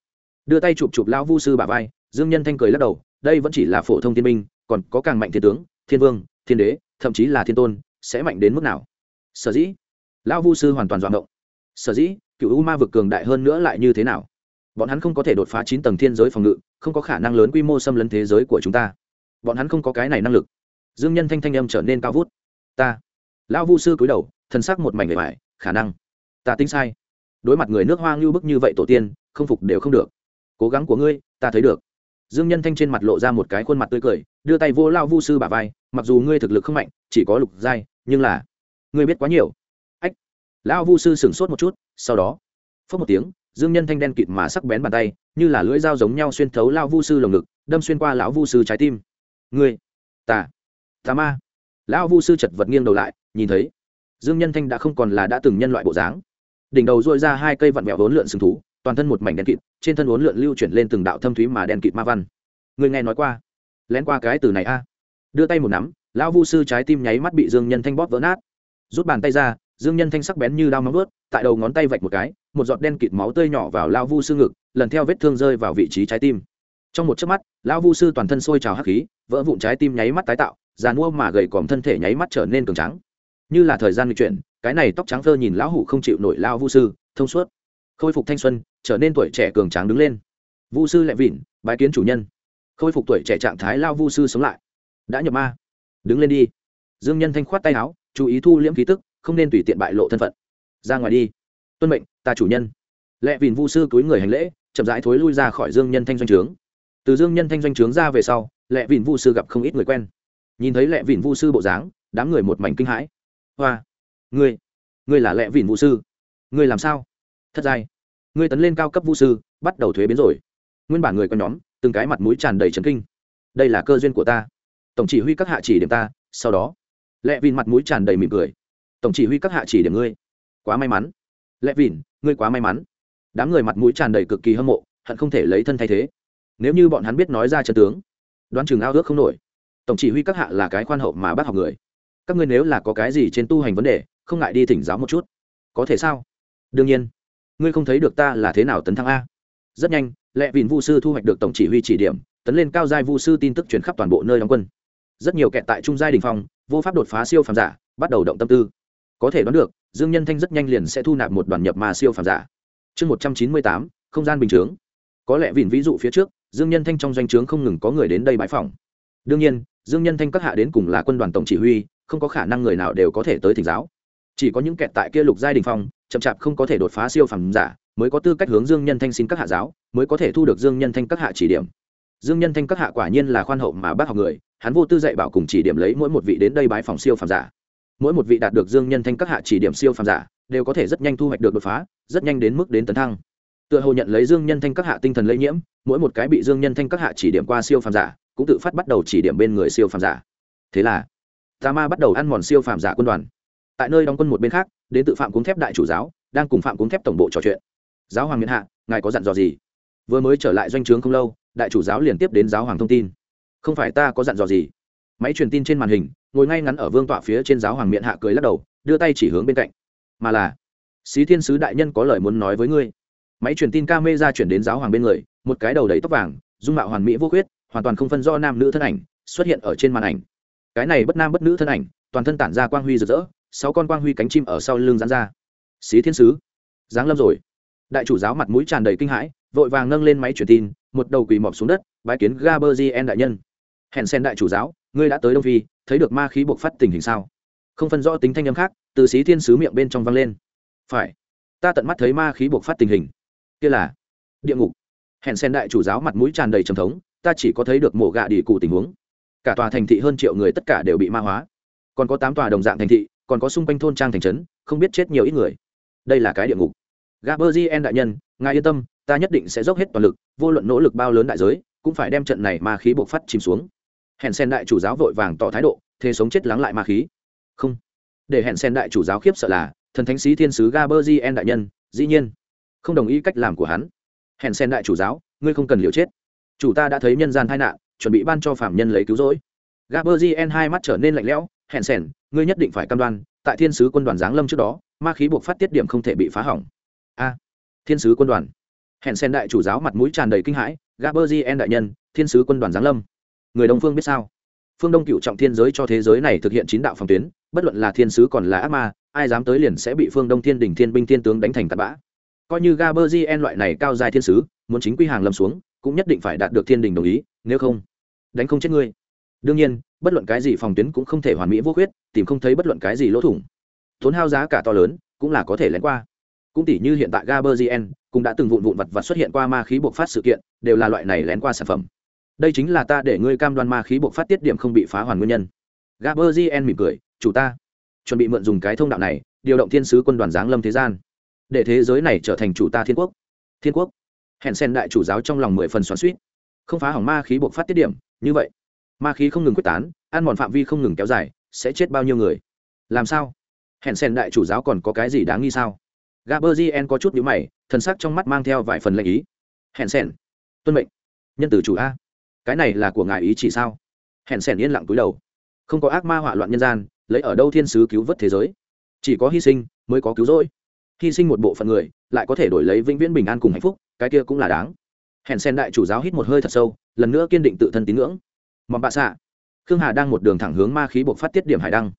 Đưa tay chụp chụp lão vu sư bà vai, dương nhân thanh cười lắc đầu, đây vẫn chỉ là phổ thông thiên minh còn có càng mạnh thiên tướng, thiên vương, thiên đế, thậm chí là thiên tôn, sẽ mạnh đến mức nào? Sở dĩ. Lão vu sư hoàn toàn doạng động. Sở dĩ, cựu u ma vực cường đại hơn nữa lại như thế nào? Bọn hắn không có thể đột phá chín tầng thiên giới phòng ngự, không có khả năng lớn quy mô xâm lấn thế giới của chúng ta. Bọn hắn không có cái này năng lực. Dương nhân thanh thanh âm trở nên cao vút. Ta. Lão vu sư cúi đầu thân sắc một mảnh bề mại khả năng. Ta tính sai. Đối mặt người nước hoa ngưu bức như vậy tổ tiên, không phục đều không được. Cố gắng của ngươi, ta thấy được. Dương nhân thanh trên mặt lộ ra một cái khuôn mặt tươi cười, đưa tay vô lao vu sư bà vai, mặc dù ngươi thực lực không mạnh, chỉ có lục giai, nhưng là, ngươi biết quá nhiều. Ách. Lão vu sư sửng sốt một chút, sau đó phớt một tiếng dương nhân thanh đen kịt mà sắc bén bàn tay như là lưỡi dao giống nhau xuyên thấu lao vu sư lồng ngực đâm xuyên qua lão vu sư trái tim. Người, ta tà ma. Lão vu sư chật vật nghiêng đầu lại nhìn thấy dương nhân thanh đã không còn là đã từng nhân loại bộ dáng. Đỉnh đầu dội ra hai cây vặn vẹo vốn lượn sừng thú toàn thân một mảnh đen kịt trên thân vốn lượn lưu chuyển lên từng đạo thâm thúy mà đen kịt ma văn. Người nghe nói qua lén qua cái từ này a. Đưa tay một nắm lão vu sư trái tim nháy mắt bị dương nhân thanh bóp vỡ nát. Rút bàn tay ra dương nhân thanh sắc bén như đao móng ướt tại đầu ngón tay vạch một cái, một giọt đen kịt máu tươi nhỏ vào lao vu sư ngực, lần theo vết thương rơi vào vị trí trái tim. Trong một chớp mắt, lao vu sư toàn thân sôi trào hắc khí, vỡ vụn trái tim nháy mắt tái tạo, già mua mà gầy còm thân thể nháy mắt trở nên cường trắng như là thời gian lịch chuyển, cái này tóc trắng phơ nhìn lão hủ không chịu nổi lao vu sư, thông suốt. Khôi phục thanh xuân, trở nên tuổi trẻ cường tráng đứng lên. Vu sư lại vịn, bái kiến chủ nhân. Khôi phục tuổi trẻ trạng thái lao vu sư sống lại. Đã nhập ma. Đứng lên đi. Dương nhân thanh khoát tay áo, chú ý thu liễm khí tức, không nên tùy tiện bại lộ thân phận ra ngoài đi. Tuân mệnh, ta chủ nhân. Lệ vìn vu sư túi người hành lễ, chậm rãi thối lui ra khỏi dương nhân thanh doanh trướng. Từ dương nhân thanh doanh trướng ra về sau, lệ vìn vu sư gặp không ít người quen. Nhìn thấy lệ vìn vu sư bộ dáng, đám người một mảnh kinh hãi. Hoa, ngươi ngươi là lệ vìn vu sư? Ngươi làm sao? Thất giai ngươi tấn lên cao cấp vu sư, bắt đầu thuế biến rồi. Nguyên bản người con nhóm, từng cái mặt mũi tràn đầy trấn kinh. Đây là cơ duyên của ta. Tổng chỉ huy các hạ chỉ điểm ta, sau đó. Lệ vìn mặt mũi tràn đầy mỉm cười. Tổng chỉ huy các hạ chỉ điểm ngươi quá may mắn. Lẽ vìn ngươi quá may mắn. Đám người mặt mũi tràn đầy cực kỳ hâm mộ, hận không thể lấy thân thay thế. Nếu như bọn hắn biết nói ra chân tướng, đoán chừng ao ước không nổi. Tổng chỉ huy các hạ là cái khoan hậu mà bác học người. Các ngươi nếu là có cái gì trên tu hành vấn đề, không ngại đi thỉnh giáo một chút. Có thể sao? Đương nhiên. Ngươi không thấy được ta là thế nào tấn thăng a. Rất nhanh, lệ vìn vu sư thu hoạch được tổng chỉ huy chỉ điểm, tấn lên cao giai vu sư tin tức truyền khắp toàn bộ nơi đóng quân. Rất nhiều kẹt tại trung giai đình phong, vô pháp đột phá siêu phàm giả, bắt đầu động tâm tư. Có thể đoán được dương nhân thanh rất nhanh liền sẽ thu nạp một đoàn nhập ma siêu phàm giả. Chương một trăm chín mươi tám, không gian bình chướng. Có lẽ vìn ví dụ phía trước, dương nhân thanh trong doanh trướng không ngừng có người đến đây bãi phòng đương nhiên, dương nhân thanh các hạ đến cùng là quân đoàn tổng chỉ huy, không có khả năng người nào đều có thể tới thỉnh giáo. Chỉ có những kẹt tại kia lục giai đình phong, chậm chạp không có thể đột phá siêu phàm giả, mới có tư cách hướng dương nhân thanh xin các hạ giáo, mới có thể thu được dương nhân thanh các hạ chỉ điểm. Dương nhân thanh các hạ quả nhiên là khoan hậu mà bác học người, hắn vô tư dạy bảo cùng chỉ điểm lấy mỗi một vị đến đây bái phòng siêu phàm giả mỗi một vị đạt được dương nhân thanh các hạ chỉ điểm siêu phàm giả, đều có thể rất nhanh thu hoạch được đột phá, rất nhanh đến mức đến tấn thăng. Tựa hồ nhận lấy dương nhân thanh các hạ tinh thần lây nhiễm, mỗi một cái bị dương nhân thanh các hạ chỉ điểm qua siêu phàm giả, cũng tự phát bắt đầu chỉ điểm bên người siêu phàm giả. Thế là tà ma bắt đầu ăn mòn siêu phàm giả quân đoàn. Tại nơi đóng quân một bên khác, đến tự phạm cuốn thép đại chủ giáo, đang cùng phạm cuốn thép tổng bộ trò chuyện. Giáo hoàng miền hạ, ngài có dặn dò gì? Vừa mới trở lại doanh trướng không lâu, đại chủ giáo liền tiếp đến giáo hoàng thông tin. Không phải ta có dặn dò gì. Máy truyền tin trên màn hình ngồi ngay ngắn ở vương tọa phía trên giáo hoàng miệng hạ cười lắc đầu, đưa tay chỉ hướng bên cạnh. Mà là, xí thiên sứ đại nhân có lời muốn nói với ngươi. Máy truyền tin ca mê ra chuyển đến giáo hoàng bên người, một cái đầu đầy tóc vàng, dung mạo hoàn mỹ vô khuyết, hoàn toàn không phân do nam nữ thân ảnh, xuất hiện ở trên màn ảnh. Cái này bất nam bất nữ thân ảnh, toàn thân tản ra quang huy rực rỡ, sáu con quang huy cánh chim ở sau lưng dán ra. Xí thiên sứ, giáng lâm rồi. Đại chủ giáo mặt mũi tràn đầy kinh hãi, vội vàng nâng lên máy truyền tin, một đầu quỳ mọp xuống đất, bái kiến gaberzien đại nhân. Hẹn sen đại chủ giáo, ngươi đã tới đông phi thấy được ma khí buộc phát tình hình sao? Không phân rõ tính thanh âm khác, từ xí thiên sứ miệng bên trong vang lên. Phải, ta tận mắt thấy ma khí buộc phát tình hình. Kia là địa ngục. Hẹn sen đại chủ giáo mặt mũi tràn đầy trầm thống, ta chỉ có thấy được mổ gạ đi cụ tình huống. Cả tòa thành thị hơn triệu người tất cả đều bị ma hóa. Còn có tám tòa đồng dạng thành thị, còn có xung quanh thôn trang thành trấn, không biết chết nhiều ít người. Đây là cái địa ngục. Gaberzien đại nhân, ngài yên tâm, ta nhất định sẽ dốc hết toàn lực, vô luận nỗ lực bao lớn đại giới, cũng phải đem trận này ma khí buộc phát chìm xuống hẹn sen đại chủ giáo vội vàng tỏ thái độ, thế sống chết lắng lại ma khí. Không. Để hẹn sen đại chủ giáo khiếp sợ là, thần thánh sĩ thiên sứ gaberzien đại nhân, dĩ nhiên. Không đồng ý cách làm của hắn. Hẹn sen đại chủ giáo, ngươi không cần liều chết. Chủ ta đã thấy nhân gian tai nạn, chuẩn bị ban cho phạm nhân lấy cứu rỗi. Gaberzien hai mắt trở nên lạnh lẽo hẹn sen, ngươi nhất định phải cam đoan, tại thiên sứ quân đoàn giáng lâm trước đó, ma khí buộc phát tiết điểm không thể bị phá hỏng. A. Thiên sứ quân đoàn. Hẹn sen đại chủ giáo mặt mũi tràn đầy kinh hãi gaberzien đại nhân, thiên sứ quân đoàn giáng lâm người đông phương biết sao? Phương đông cựu trọng thiên giới cho thế giới này thực hiện chín đạo phòng tuyến, bất luận là thiên sứ còn là ác ma, ai dám tới liền sẽ bị phương đông thiên đình thiên binh thiên tướng đánh thành tạt bã. Coi như gaberzien loại này cao dài thiên sứ, muốn chính quy hàng lâm xuống, cũng nhất định phải đạt được thiên đình đồng ý, nếu không, đánh không chết ngươi. Đương nhiên, bất luận cái gì phòng tuyến cũng không thể hoàn mỹ vô khuyết, tìm không thấy bất luận cái gì lỗ thủng. Tốn hao giá cả to lớn, cũng là có thể lén qua. Cũng tỷ như hiện tại gaberzien cũng đã từng vụn vụn vật và xuất hiện qua ma khí bộc phát sự kiện, đều là loại này lén qua sản phẩm đây chính là ta để ngươi cam đoan ma khí bộc phát tiết điểm không bị phá hoàn nguyên nhân. Gaberzien mỉm cười, chủ ta, chuẩn bị mượn dùng cái thông đạo này, điều động thiên sứ quân đoàn giáng lâm thế gian, để thế giới này trở thành chủ ta thiên quốc. Thiên quốc? Hẹn sen đại chủ giáo trong lòng mười phần xoắn suýt không phá hỏng ma khí bộc phát tiết điểm, như vậy, ma khí không ngừng quyết tán, ăn mòn phạm vi không ngừng kéo dài, sẽ chết bao nhiêu người? Làm sao? Hẹn sen đại chủ giáo còn có cái gì đáng nghi sao? Gaberzien có chút nhíu mày, thần sắc trong mắt mang theo vài phần lệnh ý. Hẹn sen tuân mệnh, nhân tử chủ a cái này là của ngài ý chỉ sao? Hẹn sen yên lặng cúi đầu. Không có ác ma hỏa loạn nhân gian, lấy ở đâu thiên sứ cứu vớt thế giới? Chỉ có hy sinh mới có cứu rỗi. Hy sinh một bộ phận người, lại có thể đổi lấy vĩnh viễn bình an cùng hạnh phúc, cái kia cũng là đáng. Hẹn sen đại chủ giáo hít một hơi thật sâu, lần nữa kiên định tự thân tín ngưỡng. Mong bạ xạ. Khương hà đang một đường thẳng hướng ma khí buộc phát tiết điểm hải đăng.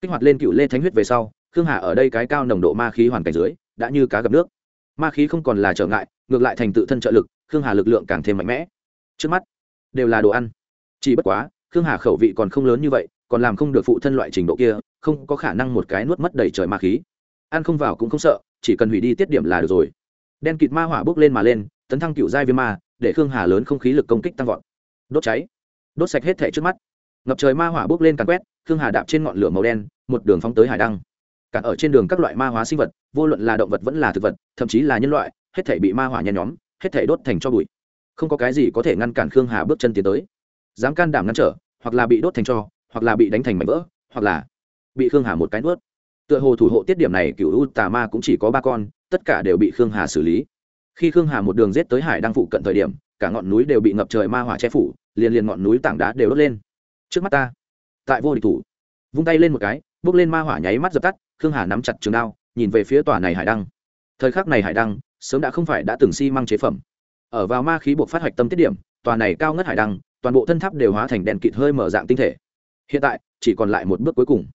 Kích hoạt lên cựu lê thánh huyết về sau, khương hà ở đây cái cao nồng độ ma khí hoàn cảnh dưới, đã như cá gặp nước. Ma khí không còn là trở ngại, ngược lại thành tự thân trợ lực, khương hà lực lượng càng thêm mạnh mẽ. Trước mắt đều là đồ ăn. Chỉ bất quá, khương hà khẩu vị còn không lớn như vậy, còn làm không được phụ thân loại trình độ kia, không có khả năng một cái nuốt mất đầy trời ma khí. Ăn không vào cũng không sợ, chỉ cần hủy đi tiết điểm là được rồi. Đen kịt ma hỏa bốc lên mà lên, tấn thăng cựu giai viêm ma, để khương hà lớn không khí lực công kích tăng vọt. Đốt cháy. Đốt sạch hết thể trước mắt. Ngập trời ma hỏa bốc lên càn quét, khương hà đạp trên ngọn lửa màu đen, một đường phóng tới hải đăng. Cản ở trên đường các loại ma hóa sinh vật, vô luận là động vật vẫn là thực vật, thậm chí là nhân loại, hết thể bị ma hỏa nhen nhóm, hết thể đốt thành cho bụi không có cái gì có thể ngăn cản khương hà bước chân tiến tới. Dám can đảm ngăn trở, hoặc là bị đốt thành cho, hoặc là bị đánh thành mảnh vỡ, hoặc là bị khương hà một cái nuốt. Tựa hồ thủ hộ tiết điểm này cựu u tà ma cũng chỉ có ba con, tất cả đều bị khương hà xử lý. Khi khương hà một đường rết tới hải đang phụ cận thời điểm, cả ngọn núi đều bị ngập trời ma hỏa che phủ, liền liền ngọn núi tảng đá đều đốt lên. Trước mắt ta, tại vô địch thủ, vung tay lên một cái bước lên ma hỏa nháy mắt dập tắt, khương hà nắm chặt trường đao, nhìn về phía tòa này hải đăng. Thời khắc này hải đăng sớm đã không phải đã từng xi、si、măng chế phẩm ở vào ma khí buộc phát hoạch tâm tiết điểm, tòa này cao ngất hải đăng, toàn bộ thân tháp đều hóa thành đèn kịt hơi mở dạng tinh thể. Hiện tại, chỉ còn lại một bước cuối cùng.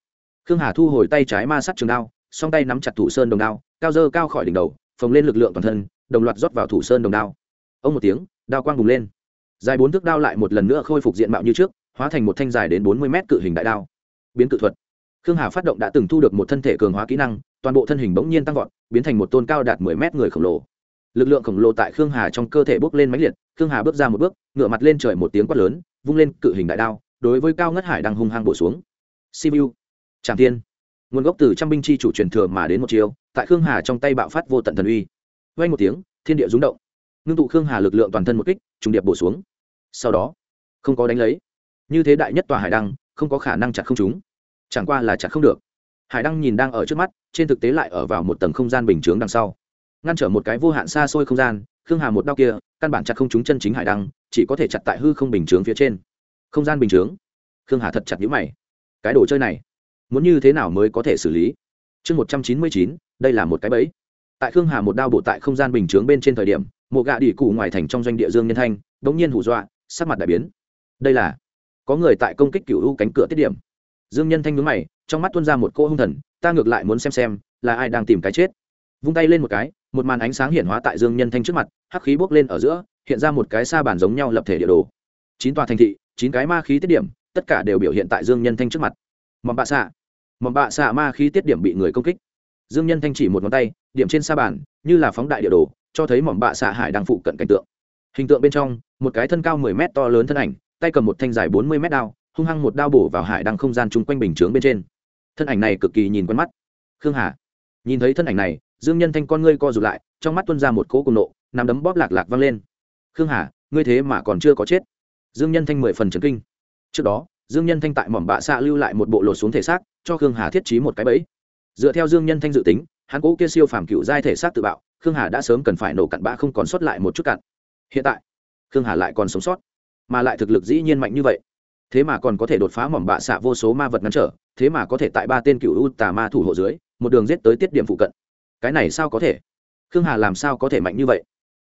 Khương hà thu hồi tay trái ma sắt trường đao, song tay nắm chặt thủ sơn đồng đao, cao dơ cao khỏi đỉnh đầu, phồng lên lực lượng toàn thân, đồng loạt rót vào thủ sơn đồng đao. Ông một tiếng, đao quang bùng lên. Dài bốn thước đao lại một lần nữa khôi phục diện mạo như trước, hóa thành một thanh dài đến bốn mươi mét cự hình đại đao. Biến cự thuật. Khương hà phát động đã từng thu được một thân thể cường hóa kỹ năng, toàn bộ thân hình bỗng nhiên tăng vọt, biến thành một tôn cao đạt mười mét người khổng lồ lực lượng khổng lồ tại khương hà trong cơ thể bốc lên máy liệt, khương hà bước ra một bước ngựa mặt lên trời một tiếng quát lớn, vung lên cự hình đại đao, đối với cao ngất hải đang hung hăng bổ xuống. Sibiu tràng thiên. Nguồn gốc từ trăm binh chi chủ truyền thừa mà đến một chiều tại khương hà trong tay bạo phát vô tận thần uy. Vay một tiếng, thiên địa rúng động. Ngưng tụ khương hà lực lượng toàn thân một kích, trùng điệp bổ xuống. Sau đó, không có đánh lấy. Như thế đại nhất tòa hải đăng, không có khả năng chặt không chúng chẳng qua là chặt không được. Hải đăng nhìn đang ở trước mắt, trên thực tế lại ở vào một tầng không gian bình chướng đằng sau ngăn trở một cái vô hạn xa xôi không gian, khương hà một đau kia, căn bản chặt không chúng chân chính hải đăng, chỉ có thể chặt tại hư không bình chướng phía trên. Không gian bình chướng. Khương hà thật chặt nhữ mày. Cái đồ chơi này, muốn như thế nào mới có thể xử lý? Chương một trăm chín mươi chín, đây là một cái bẫy. Tại khương hà một đao bộ tại không gian bình chướng bên trên thời điểm mộ gạ đỉ cụ ngoài thành trong doanh địa dương nhân thanh đ ỗ n g nhiên hù dọa, sắc mặt đại biến. Đây là, có người tại công kích cựu u cánh cửa tiết điểm. Dương nhân thanh nhướng mày, trong mắt tuôn ra một cô hung thần, ta ngược lại muốn xem xem, là ai đang tìm cái chết. Vung tay lên một cái một màn ánh sáng hiện hóa tại dương nhân thanh trước mặt, hắc khí bốc lên ở giữa, hiện ra một cái sa bàn giống nhau lập thể địa đồ. Chín tòa thành thị, chín cái ma khí tiết điểm, tất cả đều biểu hiện tại dương nhân thanh trước mặt. Mầm bạ xạ. Mầm bạ xạ ma khí tiết điểm bị người công kích. Dương nhân thanh chỉ một ngón tay, điểm trên sa bàn, như là phóng đại địa đồ, cho thấy mầm bạ xạ hải đang phụ cận cảnh tượng. Hình tượng bên trong, một cái thân cao mười mét to lớn thân ảnh, tay cầm một thanh dài bốn mươi mét đao, hung hăng một đao bổ vào hải đang không gian chung quanh bình chướng bên trên. Thân ảnh này cực kỳ nhìn quen mắt. Khương hà. Nhìn thấy thân ảnh này dương nhân thanh con ngươi co rụt lại, trong mắt tuân ra một cỗ cùng nộ nằm đấm bóp lạc lạc vang lên. Khương hà, ngươi thế mà còn chưa có chết. Dương nhân thanh mười phần trấn kinh. Trước đó, dương nhân thanh tại mỏm bạ xạ lưu lại một bộ lột xuống thể xác, cho khương hà thiết trí một cái bẫy. Dựa theo dương nhân thanh dự tính, hắn cố kia siêu phàm cựu giai thể xác tự bạo, khương hà đã sớm cần phải nổ cặn bã không còn sót lại một chút cặn. Hiện tại, khương hà lại còn sống sót, mà lại thực lực dĩ nhiên mạnh như vậy. Thế mà còn có thể đột phá mỏm bạ xạ vô số ma vật ngăn trở, thế mà có thể tại ba tên cựu u tà ma thủ hộ dưới, một đường giết tới tiết điểm phụ cận cái này sao có thể? Khương hà làm sao có thể mạnh như vậy?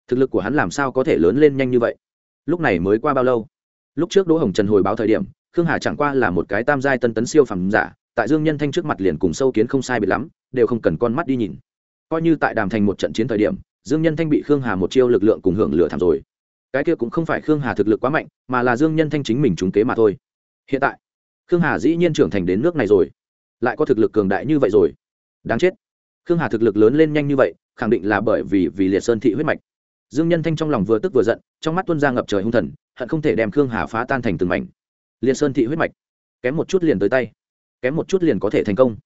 Thực lực của hắn làm sao có thể lớn lên nhanh như vậy? Lúc này mới qua bao lâu? Lúc trước đỗ hồng trần hồi báo thời điểm, khương hà chẳng qua là một cái tam giai tân tấn siêu phẩm giả, tại dương nhân thanh trước mặt liền cùng sâu kiến không sai biệt lắm, đều không cần con mắt đi nhìn. Coi như tại đàm thành một trận chiến thời điểm, dương nhân thanh bị khương hà một chiêu lực lượng cùng hưởng lửa thảm rồi. Cái kia cũng không phải khương hà thực lực quá mạnh, mà là dương nhân thanh chính mình trúng kế mà thôi. Hiện tại, khương hà dĩ nhiên trưởng thành đến nước này rồi, lại có thực lực cường đại như vậy rồi. Đáng chết khương hà thực lực lớn lên nhanh như vậy, khẳng định là bởi vì vì liệt sơn thị huyết mạch. Dương nhân thanh trong lòng vừa tức vừa giận, trong mắt tuân ra ngập trời hung thần, hận không thể đem khương hà phá tan thành từng mảnh. Liệt sơn thị huyết mạch, kém một chút liền tới tay, kém một chút liền có thể thành công.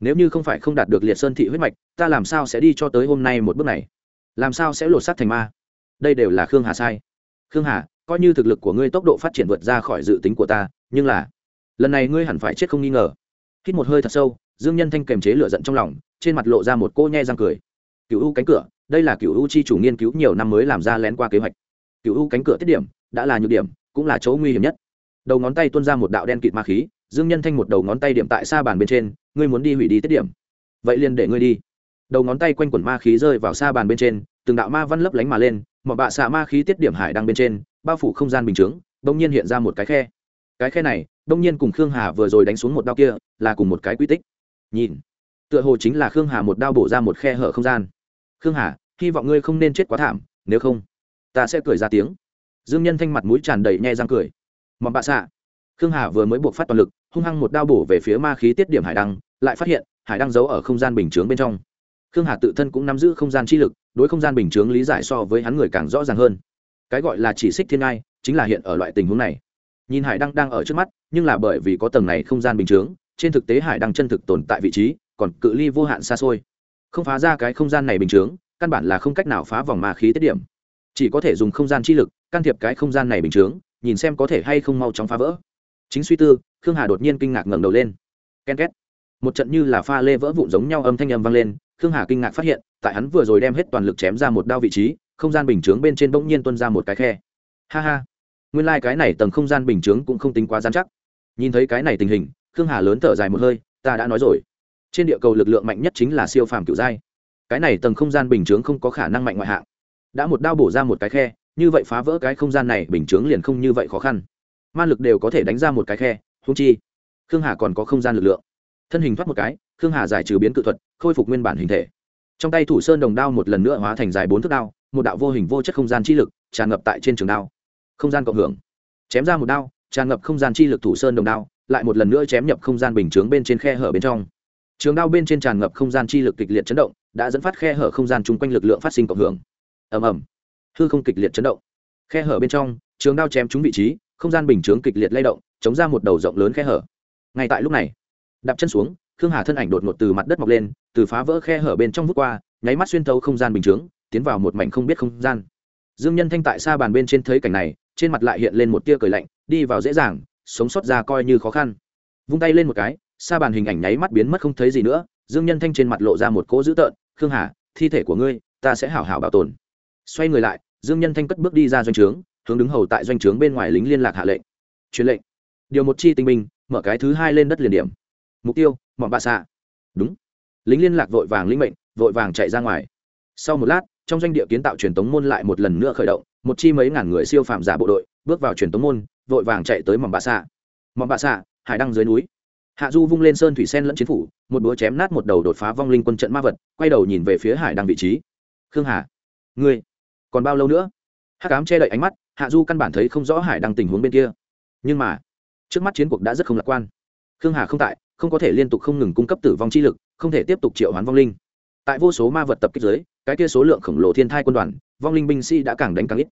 Nếu như không phải không đạt được liệt sơn thị huyết mạch, ta làm sao sẽ đi cho tới hôm nay một bước này? Làm sao sẽ lột xác thành ma? Đây đều là khương hà sai. Khương hà, coi như thực lực của ngươi tốc độ phát triển vượt ra khỏi dự tính của ta, nhưng là, lần này ngươi hẳn phải chết không nghi ngờ. Hít một hơi thật sâu dương nhân thanh kềm chế lửa giận trong lòng, trên mặt lộ ra một cô nhe răng cười. Cựu u cánh cửa, đây là cựu u chi chủ nghiên cứu nhiều năm mới làm ra lén qua kế hoạch. Cựu u cánh cửa tiết điểm, đã là nhược điểm, cũng là chỗ nguy hiểm nhất. Đầu ngón tay tuôn ra một đạo đen kịt ma khí, dương nhân thanh một đầu ngón tay điểm tại xa bàn bên trên, ngươi muốn đi hủy đi tiết điểm. Vậy liền để ngươi đi. Đầu ngón tay quanh quẩn ma khí rơi vào xa bàn bên trên, từng đạo ma văn lấp lánh mà lên mọi bạ xạ ma khí tiết điểm hải đang bên trên, bao phủ không gian bình chướng đông nhiên hiện ra một cái khe. Cái khe này đông nhiên cùng khương hà vừa rồi đánh xuống một đao kia, là cùng một cái quy tích nhìn. Tựa hồ chính là khương hà một đao bổ ra một khe hở không gian. Khương hà, hy vọng ngươi không nên chết quá thảm, nếu không, ta sẽ cười ra tiếng. Dương nhân thanh mặt mũi tràn đầy nhe răng cười. Mọc bạ xạ. Khương hà vừa mới buộc phát toàn lực, hung hăng một đao bổ về phía ma khí tiết điểm hải đăng, lại phát hiện, hải đăng giấu ở không gian bình chướng bên trong. Khương hà tự thân cũng nắm giữ không gian chi lực, đối không gian bình chướng lý giải so với hắn người càng rõ ràng hơn. Cái gọi là chỉ xích thiên ngai, chính là hiện ở loại tình huống này. Nhìn hải đăng đang ở trước mắt, nhưng là bởi vì có tầng này không gian bình chướng trên thực tế hải đăng chân thực tồn tại vị trí, còn cự ly vô hạn xa xôi. Không phá ra cái không gian này bình chướng, căn bản là không cách nào phá vòng ma khí tiết điểm. Chỉ có thể dùng không gian chi lực, can thiệp cái không gian này bình chướng, nhìn xem có thể hay không mau chóng phá vỡ. Chính suy tư, khương hà đột nhiên kinh ngạc ngẩng đầu lên. Ken két. Một trận như là pha lê vỡ vụn giống nhau âm thanh âm vang lên, khương hà kinh ngạc phát hiện, tại hắn vừa rồi đem hết toàn lực chém ra một đao vị trí, không gian bình chướng bên trên bỗng nhiên tuân ra một cái khe. Ha ha. Nguyên lai、like、cái này tầng không gian bình chướng cũng không tính quá dán chắc. Nhìn thấy cái này tình hình khương hà lớn thở dài một hơi, ta đã nói rồi. Trên địa cầu lực lượng mạnh nhất chính là siêu phàm cựu giai. Cái này tầng không gian bình chướng không có khả năng mạnh ngoại hạng. Đã một đao bổ ra một cái khe, như vậy phá vỡ cái không gian này bình chướng liền không như vậy khó khăn. Ma lực đều có thể đánh ra một cái khe húng chi, khương hà còn có không gian lực lượng. Thân hình thoát một cái, khương hà giải trừ biến cự thuật, khôi phục nguyên bản hình thể. Trong tay thủ sơn đồng đao một lần nữa hóa thành dài bốn thước đao, một đạo vô hình vô chất không gian chi lực tràn ngập tại trên trường đao. Không gian cộng hưởng. Chém ra một đao, tràn ngập không gian chi lực thủ sơn đồng đao lại một lần nữa chém nhập không gian bình chướng bên trên khe hở bên trong. Trường đao bên trên tràn ngập không gian chi lực kịch liệt chấn động, đã dẫn phát khe hở không gian chung quanh lực lượng phát sinh cộng hưởng. Ầm ầm. Hư không kịch liệt chấn động. Khe hở bên trong, trường đao chém trúng vị trí, không gian bình chướng kịch liệt lay động, chống ra một đầu rộng lớn khe hở. Ngay tại lúc này, đạp chân xuống, khương hà thân ảnh đột ngột từ mặt đất mọc lên, từ phá vỡ khe hở bên trong vút qua, nháy mắt xuyên thấu không gian bình chướng, tiến vào một mảnh không biết không gian. Dương nhân thanh tại xa bàn bên trên thấy cảnh này, trên mặt lại hiện lên một tia cười lạnh, đi vào dễ dàng sống sót ra coi như khó khăn. Vung tay lên một cái, xa bàn hình ảnh nháy mắt biến mất không thấy gì nữa, dương nhân thanh trên mặt lộ ra một cỗ dữ tợn, khương hà, thi thể của ngươi, ta sẽ hảo hảo bảo tồn. Xoay người lại, dương nhân thanh cất bước đi ra doanh trướng, hướng đứng hầu tại doanh trướng bên ngoài lính liên lạc hạ lệnh. Truyền lệnh. Điều một chi tinh binh, mở cái thứ hai lên đất liền điểm. Mục tiêu mọn bạ xạ. Đúng. Lính liên lạc vội vàng linh mệnh, vội vàng chạy ra ngoài. Sau một lát, trong doanh địa kiến tạo truyền tống môn lại một lần nữa khởi động, một chi mấy ngàn người siêu phạm giả bộ đội, bước vào truyền tống môn vội vàng chạy tới mỏm bà xạ. Mỏm bà xạ, hải đăng dưới núi. Hạ du vung lên sơn thủy sen lẫn chiến phủ, một búa chém nát một đầu đột phá vong linh quân trận ma vật, quay đầu nhìn về phía hải đăng vị trí. Khương hà, ngươi còn bao lâu nữa? Hắc ám che đậy ánh mắt, hạ du căn bản thấy không rõ hải đăng tình huống bên kia. Nhưng mà, trước mắt chiến cuộc đã rất không lạc quan. Khương hà không tại, không có thể liên tục không ngừng cung cấp tử vong chi lực, không thể tiếp tục triệu hoán vong linh. Tại vô số ma vật tập kích giới cái kia số lượng khổng lồ thiên thai quân đoàn, vong linh binh sĩ đã càng đánh càng ít.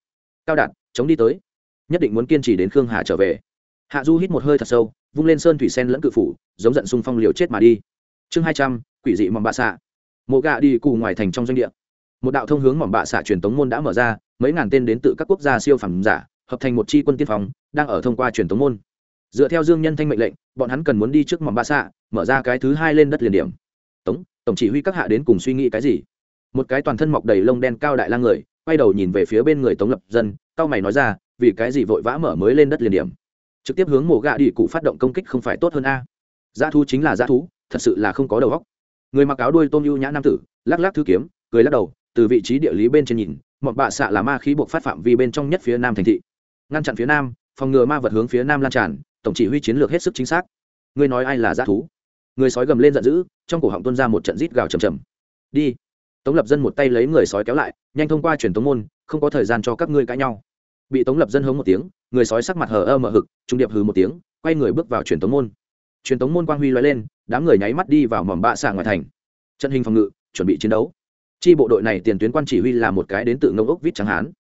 Cao đạt, chống đi tới nhất định muốn kiên trì đến khương hà trở về. Hạ du hít một hơi thật sâu, vung lên sơn thủy sen lẫn cự phủ, giống giận xung phong liều chết mà đi. Chương hai trăm, quỷ dị mỏng bạ xạ. Mộ gạ đi cù ngoài thành trong doanh địa. Một đạo thông hướng mỏng bạ xạ truyền tống môn đã mở ra, mấy ngàn tên đến từ các quốc gia siêu phẩm giả, hợp thành một chi quân tiên phong, đang ở thông qua truyền tống môn. Dựa theo dương nhân thanh mệnh lệnh, bọn hắn cần muốn đi trước mỏng bạ xạ, mở ra cái thứ hai lên đất liền điểm. Tống, tổng chỉ huy các hạ đến cùng suy nghĩ cái gì? Một cái toàn thân mọc đầy lông đen cao đại lang người, quay đầu nhìn về phía bên người tống lập dân, cao mày nói ra vì cái gì vội vã mở mới lên đất liền điểm? Trực tiếp hướng mổ gạ đi, cụ phát động công kích không phải tốt hơn a. Dã thú chính là dã thú, thật sự là không có đầu óc. Người mặc áo đuôi tôm ưu nhã nam tử, lắc lắc thứ kiếm, cười lắc đầu, từ vị trí địa lý bên trên nhìn một bạ xạ là ma khí buộc phát phạm vi bên trong nhất phía nam thành thị. Ngăn chặn phía nam, phòng ngừa ma vật hướng phía nam lan tràn, tổng chỉ huy chiến lược hết sức chính xác. Ngươi nói ai là dã thú? Người sói gầm lên giận dữ, trong cổ họng tuôn ra một trận rít gào chầm chầm đi. Tống lập dân một tay lấy người sói kéo lại, nhanh thông qua truyền tống môn, không có thời gian cho các ngươi cãi nhau bị tống lập dân hống một tiếng, người sói sắc mặt hờ ơ mờ hực, trung điệp hừ một tiếng, quay người bước vào truyền tống môn. Truyền tống môn quang huy l lên, đám người nháy mắt đi vào mỏm bạ xạ ngoài thành. Trận hình phòng ngự, chuẩn bị chiến đấu. Chi bộ đội này tiền tuyến quan chỉ huy là một cái đến tự ngông ốc vít trắng hán.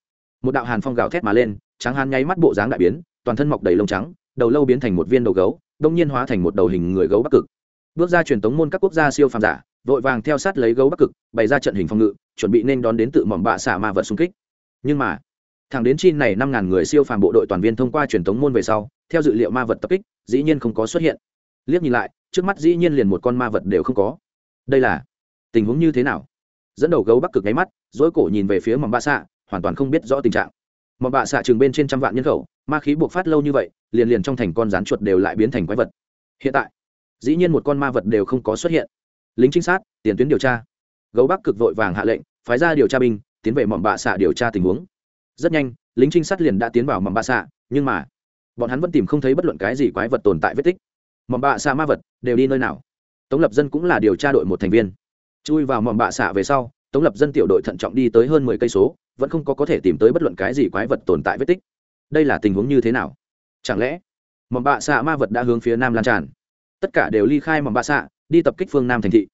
Một đạo hàn phong gào thét mà lên, trắng hán nháy mắt bộ dáng đại biến, toàn thân mọc đầy lông trắng, đầu lâu biến thành một viên đầu gấu, đông nhiên hóa thành một đầu hình người gấu bắc cực. Bước ra truyền tống môn các quốc gia siêu phàm giả, vội vàng theo sát lấy gấu bắc cực, bày ra trận hình phòng ngự, chuẩn bị nên đón đến tự mỏm bạ xạ ma vật xung kích. Nhưng mà thẳng đến chi này năm ngàn người siêu phàm bộ đội toàn viên thông qua truyền thống môn về sau, theo dự liệu ma vật tập kích, dĩ nhiên không có xuất hiện. Liếc nhìn lại, trước mắt dĩ nhiên liền một con ma vật đều không có. Đây là tình huống như thế nào? Dẫn đầu gấu bắc cực nháy mắt dỗi cổ nhìn về phía mỏm bạ xạ hoàn toàn không biết rõ tình trạng. Mỏm bạ xạ chừng bên trên trăm vạn nhân khẩu, ma khí buộc phát lâu như vậy, liền liền trong thành con rán chuột đều lại biến thành quái vật. Hiện tại, dĩ nhiên một con ma vật đều không có xuất hiện. Lính trinh sát, tiền tuyến điều tra. Gấu bắc cực vội vàng hạ lệnh, phái ra điều tra binh, tiến về mỏm bạ xạ điều tra tình huống rất nhanh, lính trinh sát liền đã tiến vào mỏm bạ xạ nhưng mà, bọn hắn vẫn tìm không thấy bất luận cái gì quái vật tồn tại vết tích. Mỏm bạ xạ ma vật đều đi nơi nào? Tống lập dân cũng là điều tra đội một thành viên. Chui vào mỏm bạ xạ về sau, tống lập dân tiểu đội thận trọng đi tới hơn mười cây số, vẫn không có có thể tìm tới bất luận cái gì quái vật tồn tại vết tích. Đây là tình huống như thế nào? Chẳng lẽ mỏm bạ xạ ma vật đã hướng phía nam lan tràn? Tất cả đều ly khai mỏm bạ xạ đi tập kích phương nam thành thị.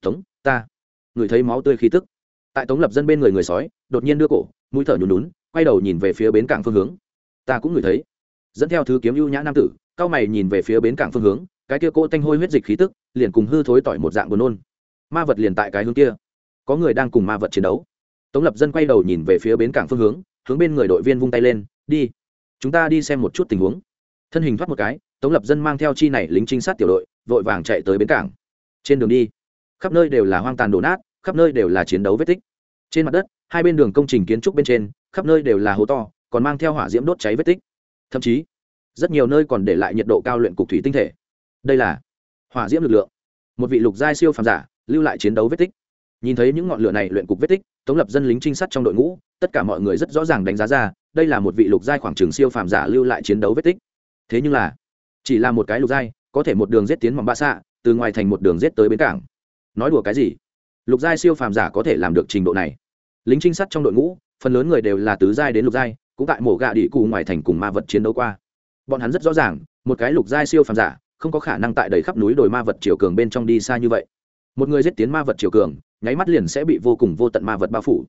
Tống, ta, người thấy máu tươi khí tức. Tại tống lập dân bên người người sói, đột nhiên đưa cổ, mũi thở nhún nhún quay đầu nhìn về phía bến cảng phương hướng. Ta cũng ngửi thấy. Dẫn theo thứ kiếm ưu nhã nam tử, cao mày nhìn về phía bến cảng phương hướng, cái kia cỗ tanh hôi huyết dịch khí tức, liền cùng hư thối tỏi một dạng buồn nôn. Ma vật liền tại cái hướng kia. Có người đang cùng ma vật chiến đấu. Tống lập dân quay đầu nhìn về phía bến cảng phương hướng hướng bên người đội viên vung tay lên, đi. Chúng ta đi xem một chút tình huống. Thân hình thoát một cái, tống lập dân mang theo chi này lính trinh sát tiểu đội, vội vàng chạy tới bến cảng. Trên đường đi, khắp nơi đều là hoang tàn đổ nát, khắp nơi đều là chiến đấu vết tích. Trên mặt đất, hai bên đường công trình kiến trúc bên trên khắp nơi đều là hố to, còn mang theo hỏa diễm đốt cháy vết tích. Thậm chí, rất nhiều nơi còn để lại nhiệt độ cao luyện cục thủy tinh thể. Đây là hỏa diễm lực lượng. Một vị lục giai siêu phàm giả, lưu lại chiến đấu vết tích. Nhìn thấy những ngọn lửa này luyện cục vết tích, tống lập dân lính trinh sát trong đội ngũ, tất cả mọi người rất rõ ràng đánh giá ra, đây là một vị lục giai khoảng trường siêu phàm giả lưu lại chiến đấu vết tích. Thế nhưng là, chỉ là một cái lục giai, có thể một đường giết tiến mỏng ba xạ, từ ngoài thành một đường giết tới bến cảng. Nói đùa cái gì? Lục giai siêu phàm giả có thể làm được trình độ này. Lính trinh sát trong đội ngũ phần lớn người đều là tứ giai đến lục giai, cũng tại mổ gạ đi cụ ngoài thành cùng ma vật chiến đấu qua. Bọn hắn rất rõ ràng, một cái lục giai siêu phàm giả, không có khả năng tại đầy khắp núi đồi ma vật chiều cường bên trong đi xa như vậy. Một người giết tiến ma vật chiều cường, nháy mắt liền sẽ bị vô cùng vô tận ma vật bao phủ.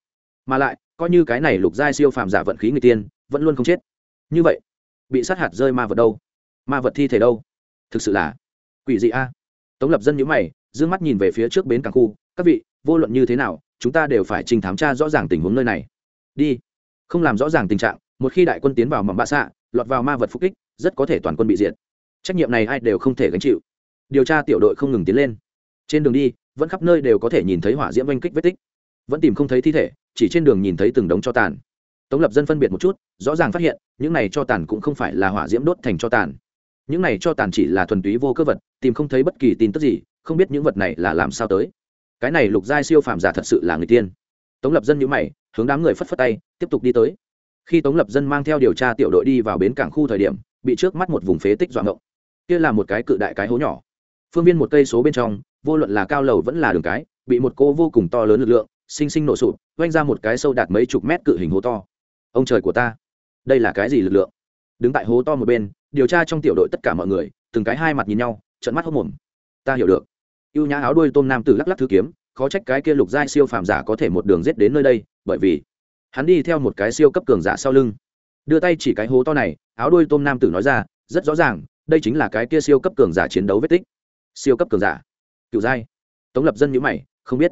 Mà lại, coi như cái này lục giai siêu phàm giả vận khí người tiên, vẫn luôn không chết. Như vậy, bị sát hạt rơi ma vật đâu? Ma vật thi thể đâu? Thực sự là quỷ dị a. Tống lập dân nhữ mày d ư ơ n g mắt nhìn về phía trước bến cảng khu, các vị, vô luận như thế nào, chúng ta đều phải trình thám tra rõ ràng tình huống nơi này đi. Không làm rõ ràng tình trạng, một khi đại quân tiến vào mầm bạ xạ, lọt vào ma vật phục kích, rất có thể toàn quân bị diệt. Trách nhiệm này ai đều không thể gánh chịu. Điều tra tiểu đội không ngừng tiến lên. Trên đường đi, vẫn khắp nơi đều có thể nhìn thấy hỏa diễm oanh kích vết tích. Vẫn tìm không thấy thi thể, chỉ trên đường nhìn thấy từng đống cho tàn. Tống lập dân phân biệt một chút, rõ ràng phát hiện, những này cho tàn cũng không phải là hỏa diễm đốt thành cho tàn. Những này cho tàn chỉ là thuần túy vô cơ vật, tìm không thấy bất kỳ tin tức gì, không biết những vật này là làm sao tới. Cái này lục giai siêu phàm giả thật sự là người tiên. Tống lập dân nhữ mày hướng đám người phất phất tay, tiếp tục đi tới. Khi tống lập dân mang theo điều tra tiểu đội đi vào bến cảng khu thời điểm, bị trước mắt một vùng phế tích dọa ngộng. Kia là một cái cự đại cái hố nhỏ. Phương viên một cây số bên trong, vô luận là cao lầu vẫn là đường cái, bị một cô vô cùng to lớn lực lượng, sinh sinh nổ sụp oanh ra một cái sâu đạt mấy chục mét cự hình hố to. Ông trời của ta, đây là cái gì lực lượng? Đứng tại hố to một bên, điều tra trong tiểu đội tất cả mọi người, từng cái hai mặt nhìn nhau trận mắt hốc mồm. Ta hiểu được. Y ê u nhã áo đuôi tôm nam tử lắc lắc thứ kiếm khó trách cái kia lục giai siêu phàm giả có thể một đường giết đến nơi đây, bởi vì hắn đi theo một cái siêu cấp cường giả sau lưng. Đưa tay chỉ cái hố to này, áo đuôi tôm nam tử nói ra, rất rõ ràng, đây chính là cái kia siêu cấp cường giả chiến đấu vết tích. Siêu cấp cường giả? Cựu giai. Tống lập dân nhíu mày, không biết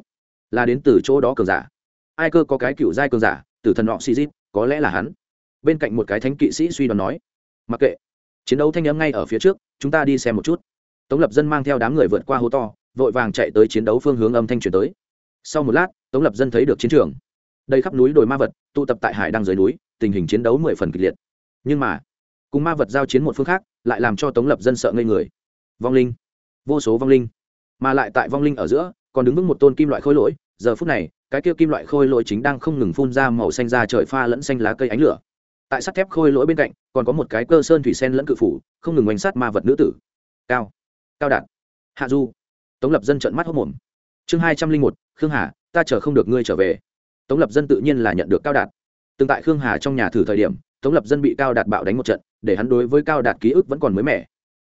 là đến từ chỗ đó cường giả. Ai cơ có cái cựu giai cường giả? Tử thần họ xì có lẽ là hắn. Bên cạnh một cái thánh kỵ sĩ suy đoán nói, mặc kệ, chiến đấu thanh âm ngay ở phía trước, chúng ta đi xem một chút. Tống lập dân mang theo đám người vượt qua hố to vội vàng chạy tới chiến đấu phương hướng âm thanh truyền tới. Sau một lát, tống lập dân thấy được chiến trường. Đây khắp núi đồi ma vật, tụ tập tại hải đăng dưới núi, tình hình chiến đấu mười phần kịch liệt. Nhưng mà, cùng ma vật giao chiến một phương khác, lại làm cho tống lập dân sợ ngây người. Vong linh. Vô số vong linh. Mà lại tại vong linh ở giữa, còn đứng vững một tôn kim loại khôi lỗi. Giờ phút này, cái kia kim loại khôi lỗi chính đang không ngừng phun ra màu xanh ra trời pha lẫn xanh lá cây ánh lửa. Tại sắt thép khôi lỗi bên cạnh, còn có một cái cơ sơn thủy sen lẫn cự phủ, không ngừng oanh sát ma vật nữ tử. Cao. Cao đạt. Hạ du tống lập dân trận mắt hốc mồm. Chương hai trăm linh một, khương hà, ta chờ không được ngươi trở về. Tống lập dân tự nhiên là nhận được cao đạt. Từng tại khương hà trong nhà thử thời điểm, tống lập dân bị cao đạt bạo đánh một trận, để hắn đối với cao đạt ký ức vẫn còn mới mẻ.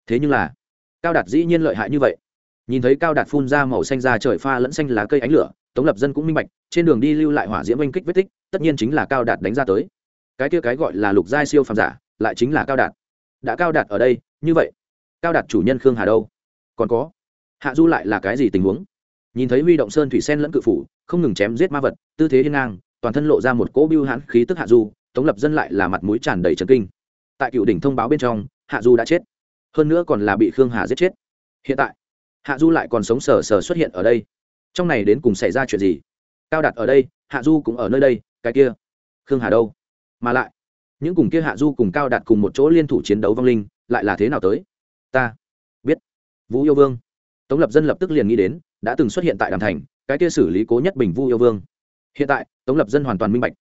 Thế nhưng là, cao đạt dĩ nhiên lợi hại như vậy. Nhìn thấy cao đạt phun ra màu xanh ra trời pha lẫn xanh lá cây ánh lửa, tống lập dân cũng minh bạch, trên đường đi lưu lại hỏa diễm oanh kích vết tích, tất nhiên chính là cao đạt đánh ra tới. Cái kia cái gọi là lục giai siêu phàm giả, lại chính là cao đạt. Đã cao đạt ở đây, như vậy, cao đạt chủ nhân khương hà đâu? Còn có hạ du lại là cái gì tình huống? Nhìn thấy huy động sơn thủy sen lẫn cự phủ, không ngừng chém giết ma vật, tư thế hiên ngang, toàn thân lộ ra một cỗ biêu hãn khí tức hạ du, tống lập dân lại là mặt mũi tràn đầy trần kinh. Tại cựu đỉnh thông báo bên trong, hạ du đã chết. Hơn nữa còn là bị khương hà giết chết. Hiện tại, hạ du lại còn sống sờ sờ xuất hiện ở đây. Trong này đến cùng xảy ra chuyện gì? Cao đặt ở đây, hạ du cũng ở nơi đây, cái kia, khương hà đâu? Mà lại, những cùng kia hạ du cùng cao đạt cùng một chỗ liên thủ chiến đấu vong linh, lại là thế nào tới? Ta biết. Vũ yêu vương tống lập dân lập tức liền nghĩ đến, đã từng xuất hiện tại đàm thành, cái kia xử lý cố nhất bình vu yêu vương. Hiện tại, tống lập dân hoàn toàn minh bạch.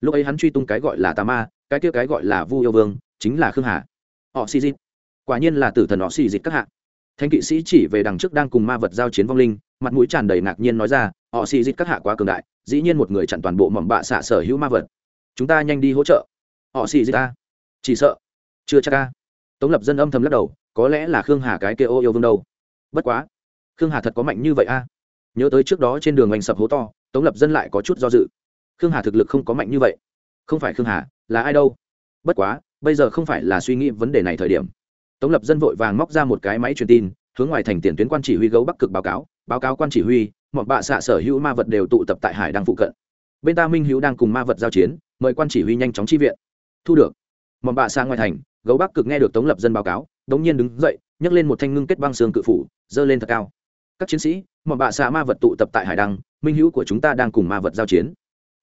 Lúc ấy hắn truy tung cái gọi là tà ma, cái kia cái gọi là vu yêu vương, chính là khương hà. Họ xì dịt. Quả nhiên là tử thần họ xì dịt các hạ. Thanh kỵ sĩ chỉ về đằng trước đang cùng ma vật giao chiến vong linh, mặt mũi tràn đầy ngạc nhiên nói ra, họ xì dịt các hạ quá cường đại, dĩ nhiên một người chặn toàn bộ mỏm bạ xạ sở hữu ma vật. Chúng ta nhanh đi hỗ trợ. Họ xì dịt ta? Chỉ sợ? Chưa chắc ca tống lập dân âm thầm lắc đầu, có lẽ là khương hà cái kia ô yêu vương đâu. Bất quá khương hà thật có mạnh như vậy a? Nhớ tới trước đó trên đường oanh sập hố to, tống lập dân lại có chút do dự. Khương hà thực lực không có mạnh như vậy. Không phải khương hà, là ai đâu? Bất quá, bây giờ không phải là suy nghĩ vấn đề này thời điểm. Tống lập dân vội vàng móc ra một cái máy truyền tin, hướng ngoài thành tiền tuyến quan chỉ huy gấu bắc cực báo cáo. Báo cáo quan chỉ huy, mọi bạ xạ sở hữu ma vật đều tụ tập tại hải đang phụ cận. Bên ta minh hữu đang cùng ma vật giao chiến, mời quan chỉ huy nhanh chóng chi viện. Thu được. Mọi bạ xạ ngoài thành, gấu bắc cực nghe được tống lập dân báo cáo, đống nhiên đứng dậy, nhấc lên một thanh ngưng kết băng xương cự phủ dơ lên thật cao các chiến sĩ mọi bạ xạ ma vật tụ tập tại hải đăng, minh hữu của chúng ta đang cùng ma vật giao chiến.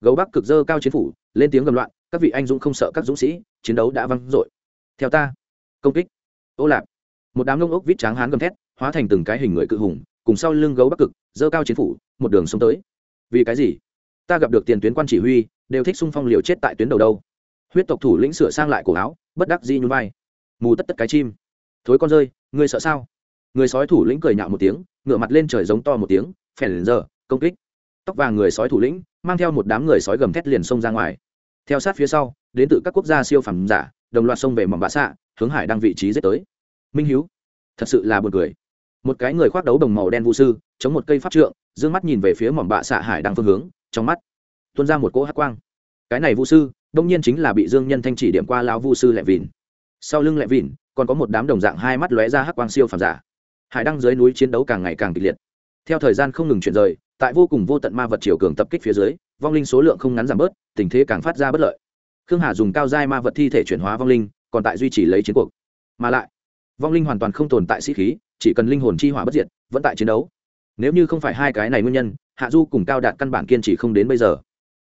Gấu bắc cực dơ cao chiến phủ, lên tiếng gầm loạn, các vị anh dũng không sợ các dũng sĩ, chiến đấu đã văng dội. Theo ta, công kích. Ô lạp. Một đám lông ốc vít tráng hán gầm thét, hóa thành từng cái hình người cự hùng, cùng sau lưng gấu bắc cực, dơ cao chiến phủ, một đường xông tới. Vì cái gì? Ta gặp được tiền tuyến quan chỉ huy, đều thích xung phong liều chết tại tuyến đầu đâu. Huyết tộc thủ lĩnh sửa sang lại cổ áo, bất đắc di nhún vai. Mù tất tất cái chim. Thối con rơi người sợ sao? Người sói thủ lĩnh cười nhạo một tiếng ngửa mặt lên trời giống to một tiếng, phèn giờ, công kích. Tóc vàng người sói thủ lĩnh, mang theo một đám người sói gầm thét liền xông ra ngoài. Theo sát phía sau, đến từ các quốc gia siêu phẩm giả, đồng loạt xông về mỏng bạ xạ, hướng hải đang vị trí dết tới. Minh hiếu, thật sự là buồn cười. Một cái người khoác đấu đồng màu đen vũ sư, chống một cây pháp trượng d mắt nhìn về phía mỏm bạ xạ hải đang phương hướng, trong mắt tuôn ra một cỗ hát quang. Cái này vũ sư, đông nhiên chính là bị dương nhân thanh chỉ điểm qua lao vũ sư lẹ vìn sau lưng lẹ vìn còn có một đám đồng dạng hai mắt lóe ra hắc quang siêu phàm giả hải đăng dưới núi chiến đấu càng ngày càng kịch liệt. Theo thời gian không ngừng chuyển rời, tại vô cùng vô tận ma vật chiều cường tập kích phía dưới, vong linh số lượng không ngắn giảm bớt, tình thế càng phát ra bất lợi. Khương hà dùng cao giai ma vật thi thể chuyển hóa vong linh, còn tại duy trì lấy chiến cuộc. Mà lại, vong linh hoàn toàn không tồn tại sĩ khí, chỉ cần linh hồn chi hỏa bất diệt, vẫn tại chiến đấu. Nếu như không phải hai cái này nguyên nhân, hạ du cùng cao đạt căn bản kiên trì không đến bây giờ.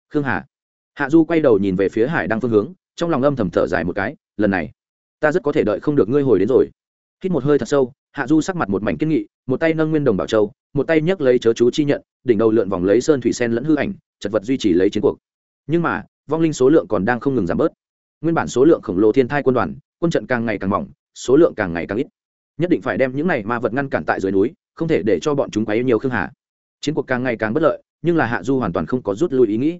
Khương hà. Hạ du quay đầu nhìn về phía hải đăng phương hướng, trong lòng âm thầm thở dài một cái, lần này, ta rất có thể đợi không được ngươi hồi đến rồi. Hít một hơi thật sâu hạ du sắc mặt một mảnh kiên nghị, một tay nâng nguyên đồng bảo châu, một tay nhấc lấy chớ chú chi nhận, đỉnh đầu lượn vòng lấy sơn thủy sen lẫn hư ảnh, chật vật duy trì lấy chiến cuộc. Nhưng mà, vong linh số lượng còn đang không ngừng giảm bớt. Nguyên bản số lượng khổng lồ thiên thai quân đoàn, quân trận càng ngày càng mỏng, số lượng càng ngày càng ít. Nhất định phải đem những này ma vật ngăn cản tại dưới núi, không thể để cho bọn chúng quấy nhiều khương hà. Chiến cuộc càng ngày càng bất lợi, nhưng là hạ du hoàn toàn không có rút lui ý nghĩ.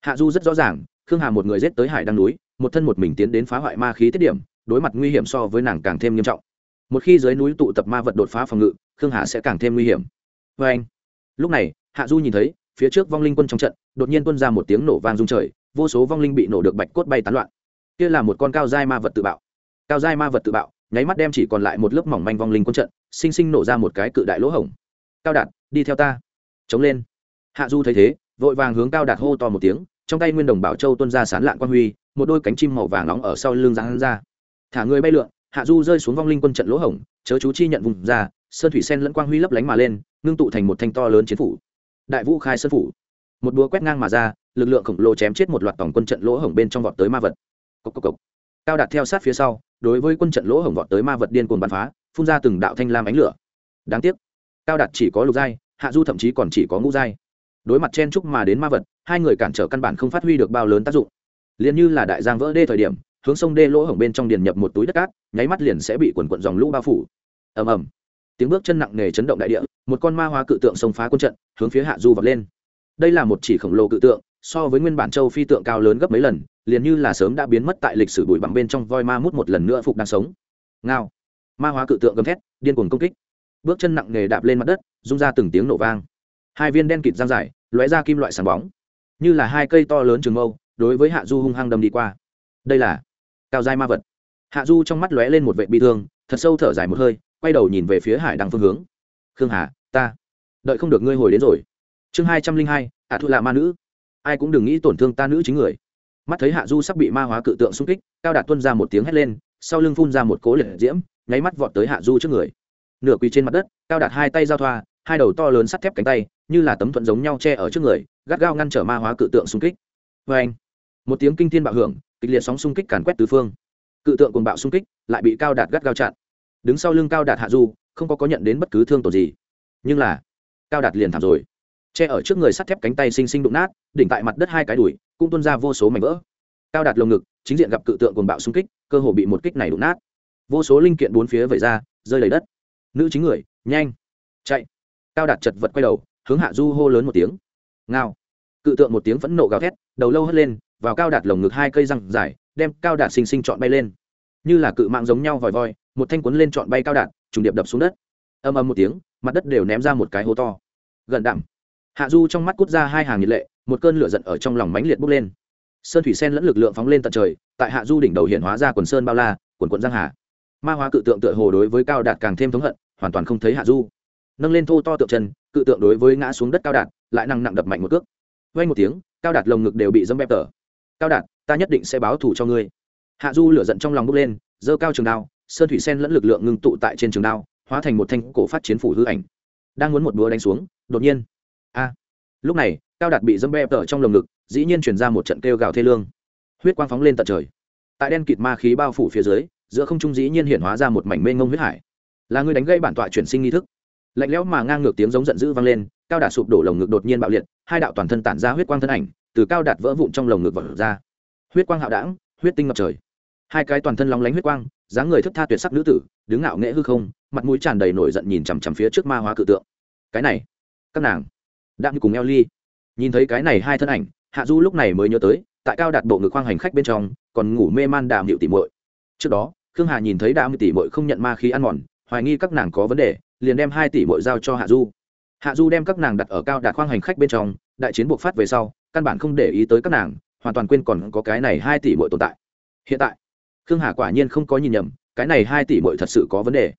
Hạ du rất rõ ràng, khương hà một người rết tới hải đăng núi, một thân một mình tiến đến phá hoại ma khí tiết điểm, đối mặt nguy hiểm so với nàng càng thêm nghiêm trọng một khi dưới núi tụ tập ma vật đột phá phòng ngự, khương hà sẽ càng thêm nguy hiểm. Vê anh, lúc này, hạ du nhìn thấy, phía trước vong linh quân trong trận, đột nhiên tuân ra một tiếng nổ vang rung trời, vô số vong linh bị nổ được bạch cốt bay tán loạn. Kia là một con cao dai ma vật tự bạo. Cao dai ma vật tự bạo, nháy mắt đem chỉ còn lại một lớp mỏng manh vong linh quân trận, sinh sinh nổ ra một cái cự đại lỗ hổng. Cao đạt, đi theo ta. Chống lên. Hạ du thấy thế, vội vàng hướng cao đạt hô to một tiếng, trong tay nguyên đồng bảo châu tuân ra sán lạng quan huy, một đôi cánh chim màu vàng nóng ở sau lưng giáng ra. Thả người bay lượn hạ du rơi xuống vong linh quân trận lỗ hổng, chớ chú chi nhận vùng ra, sơn thủy sen lẫn quang huy lấp lánh mà lên, ngưng tụ thành một thanh to lớn chiến phủ. Đại vũ khai sơn phủ. Một búa quét ngang mà ra, lực lượng khổng lồ chém chết một loạt tổng quân trận lỗ hổng bên trong vọt tới ma vật. Cốc cốc cốc. cao đạt theo sát phía sau, đối với quân trận lỗ hổng vọt tới ma vật điên cuồng bắn phá, phun ra từng đạo thanh lam ánh lửa. Đáng tiếc, cao đạt chỉ có lục giai, hạ du thậm chí còn chỉ có ngũ giai. Đối mặt chen chúc mà đến ma vật, hai người cản trở căn bản không phát huy được bao lớn tác dụng. Liền như là đại giang vỡ đê thời điểm hướng sông đê lỗ hổng bên trong điền nhập một túi đất cát, nháy mắt liền sẽ bị quần quận dòng lũ bao phủ. Ầm ầm. Tiếng bước chân nặng nề chấn động đại địa, một con ma hóa cự tượng xông phá quân trận, hướng phía hạ du vọt lên. Đây là một chỉ khổng lồ cự tượng, so với nguyên bản châu phi tượng cao lớn gấp mấy lần, liền như là sớm đã biến mất tại lịch sử bụi bằng bên trong voi ma mút một lần nữa phục đang sống. Ngao. Ma hóa cự tượng gầm thét, điên cuồng công kích. Bước chân nặng nề đạp lên mặt đất, rung ra từng tiếng nổ vang. Hai viên đen kịt giang dài, lóe ra kim loại sáng bóng. Như là hai cây to lớn trường mâu, đối với hạ du hung hăng đâm đi qua. Đây là cao giai ma vật. Hạ du trong mắt lóe lên một vệ bi thương, thật sâu thở dài một hơi, quay đầu nhìn về phía hải đăng phương hướng. Khương hà, ta đợi không được ngươi hồi đến rồi. Chương hai trăm linh hai, ả thu là ma nữ. Ai cũng đừng nghĩ tổn thương ta nữ chính người. Mắt thấy hạ du sắp bị ma hóa cự tượng xung kích, cao đạt tuân ra một tiếng hét lên, sau lưng phun ra một cố liệt diễm, nháy mắt vọt tới hạ du trước người. Nửa quỳ trên mặt đất, cao đạt hai tay giao thoa, hai đầu to lớn sắt thép cánh tay, như là tấm thuận giống nhau che ở trước người, gắt gao ngăn trở ma hóa cự tượng xung kích. Vê anh một tiếng kinh thiên bạo hưởng kịch liệt sóng xung kích càn quét tứ phương. Cự tượng cùng bạo xung kích lại bị cao đạt gắt gao chặn. Đứng sau lưng cao đạt hạ du, không có có nhận đến bất cứ thương tổn gì. Nhưng là, cao đạt liền thảm rồi. Che ở trước người sắt thép cánh tay xinh xinh đụng nát, đỉnh tại mặt đất hai cái đùi, cũng tuôn ra vô số mảnh vỡ. Cao đạt lồng ngực, chính diện gặp cự tượng cùng bạo xung kích, cơ hồ bị một kích này đụng nát. Vô số linh kiện bốn phía vẩy ra, rơi đầy đất. Nữ chính người, nhanh, chạy. Cao đạt chật vật quay đầu, hướng hạ du hô lớn một tiếng. Ngao. Cự tượng một tiếng phẫn nộ gào thét, đầu lâu hất lên vào cao đạt lồng ngực hai cây răng dài, đem cao đạt xinh xinh chọn bay lên. Như là cự mạng giống nhau vòi voi, một thanh quấn lên chọn bay cao đạt, trùng điệp đập xuống đất. Âm âm một tiếng, mặt đất đều ném ra một cái hố to. Gần đạm. Hạ du trong mắt cút ra hai hàng nhiệt lệ, một cơn lửa giận ở trong lòng mãnh liệt bốc lên. Sơn thủy sen lẫn lực lượng phóng lên tận trời, tại hạ du đỉnh đầu hiện hóa ra quần sơn bao la, quần quận giang hà. Ma hóa cự tượng tựa hồ đối với cao đạt càng thêm thống hận, hoàn toàn không thấy hạ du. Nâng lên thô to tượng chân cự tượng đối với ngã xuống đất cao đạt, lại năng nặng đập mạnh một cước. Vay một tiếng, cao đạt lồng ngực đều bị dâm bẹp tở cao đạt, ta nhất định sẽ báo thù cho ngươi. Hạ du lửa giận trong lòng bốc lên, giơ cao trường đao, sơn thủy sen lẫn lực lượng ngưng tụ tại trên trường đao, hóa thành một thanh cổ phát chiến phủ hư ảnh. Đang muốn một búa đánh xuống, đột nhiên, a! Lúc này, cao đạt bị dâm bẹp ở trong lồng ngực, dĩ nhiên chuyển ra một trận kêu gào thê lương. Huyết quang phóng lên tận trời. Tại đen kịt ma khí bao phủ phía dưới, giữa không trung dĩ nhiên hiện hóa ra một mảnh mê ngông huyết hải. Là người đánh gây bản tọa chuyển sinh nghi thức. Lạnh lẽo mà ngang ngược tiếng giống giận dữ vang lên cao đạt sụp đổ lồng ngực đột nhiên bạo liệt, hai đạo toàn thân tản ra huyết quang thân ảnh, từ cao đạt vỡ vụn trong lồng ngực vật ra. Huyết quang hạo đảng huyết tinh ngập trời. Hai cái toàn thân lóng lánh huyết quang, dáng người thức tha tuyệt sắc nữ tử, đứng ngạo nghễ hư không, mặt mũi tràn đầy nổi giận nhìn chằm chằm phía trước ma hóa cự tượng. Cái này, các nàng, đang cùng eo ly nhìn thấy cái này hai thân ảnh, hạ du lúc này mới nhớ tới, tại cao đạt bộ ngực khoang hành khách bên trong, còn ngủ mê man đàm hiệu tỉ mội trước đó, khương hà nhìn thấy đàm hiệu tỉ mội không nhận ma khí ăn mòn, hoài nghi các nàng có vấn đề, liền đem hai tỷ mội giao cho hạ du hạ du đem các nàng đặt ở cao đạt khoang hành khách bên trong, đại chiến buộc phát về sau, căn bản không để ý tới các nàng, hoàn toàn quên còn có cái này hai tỷ mội tồn tại. Hiện tại, khương hà quả nhiên không có nhìn nhầm, cái này hai tỷ mội thật sự có vấn đề.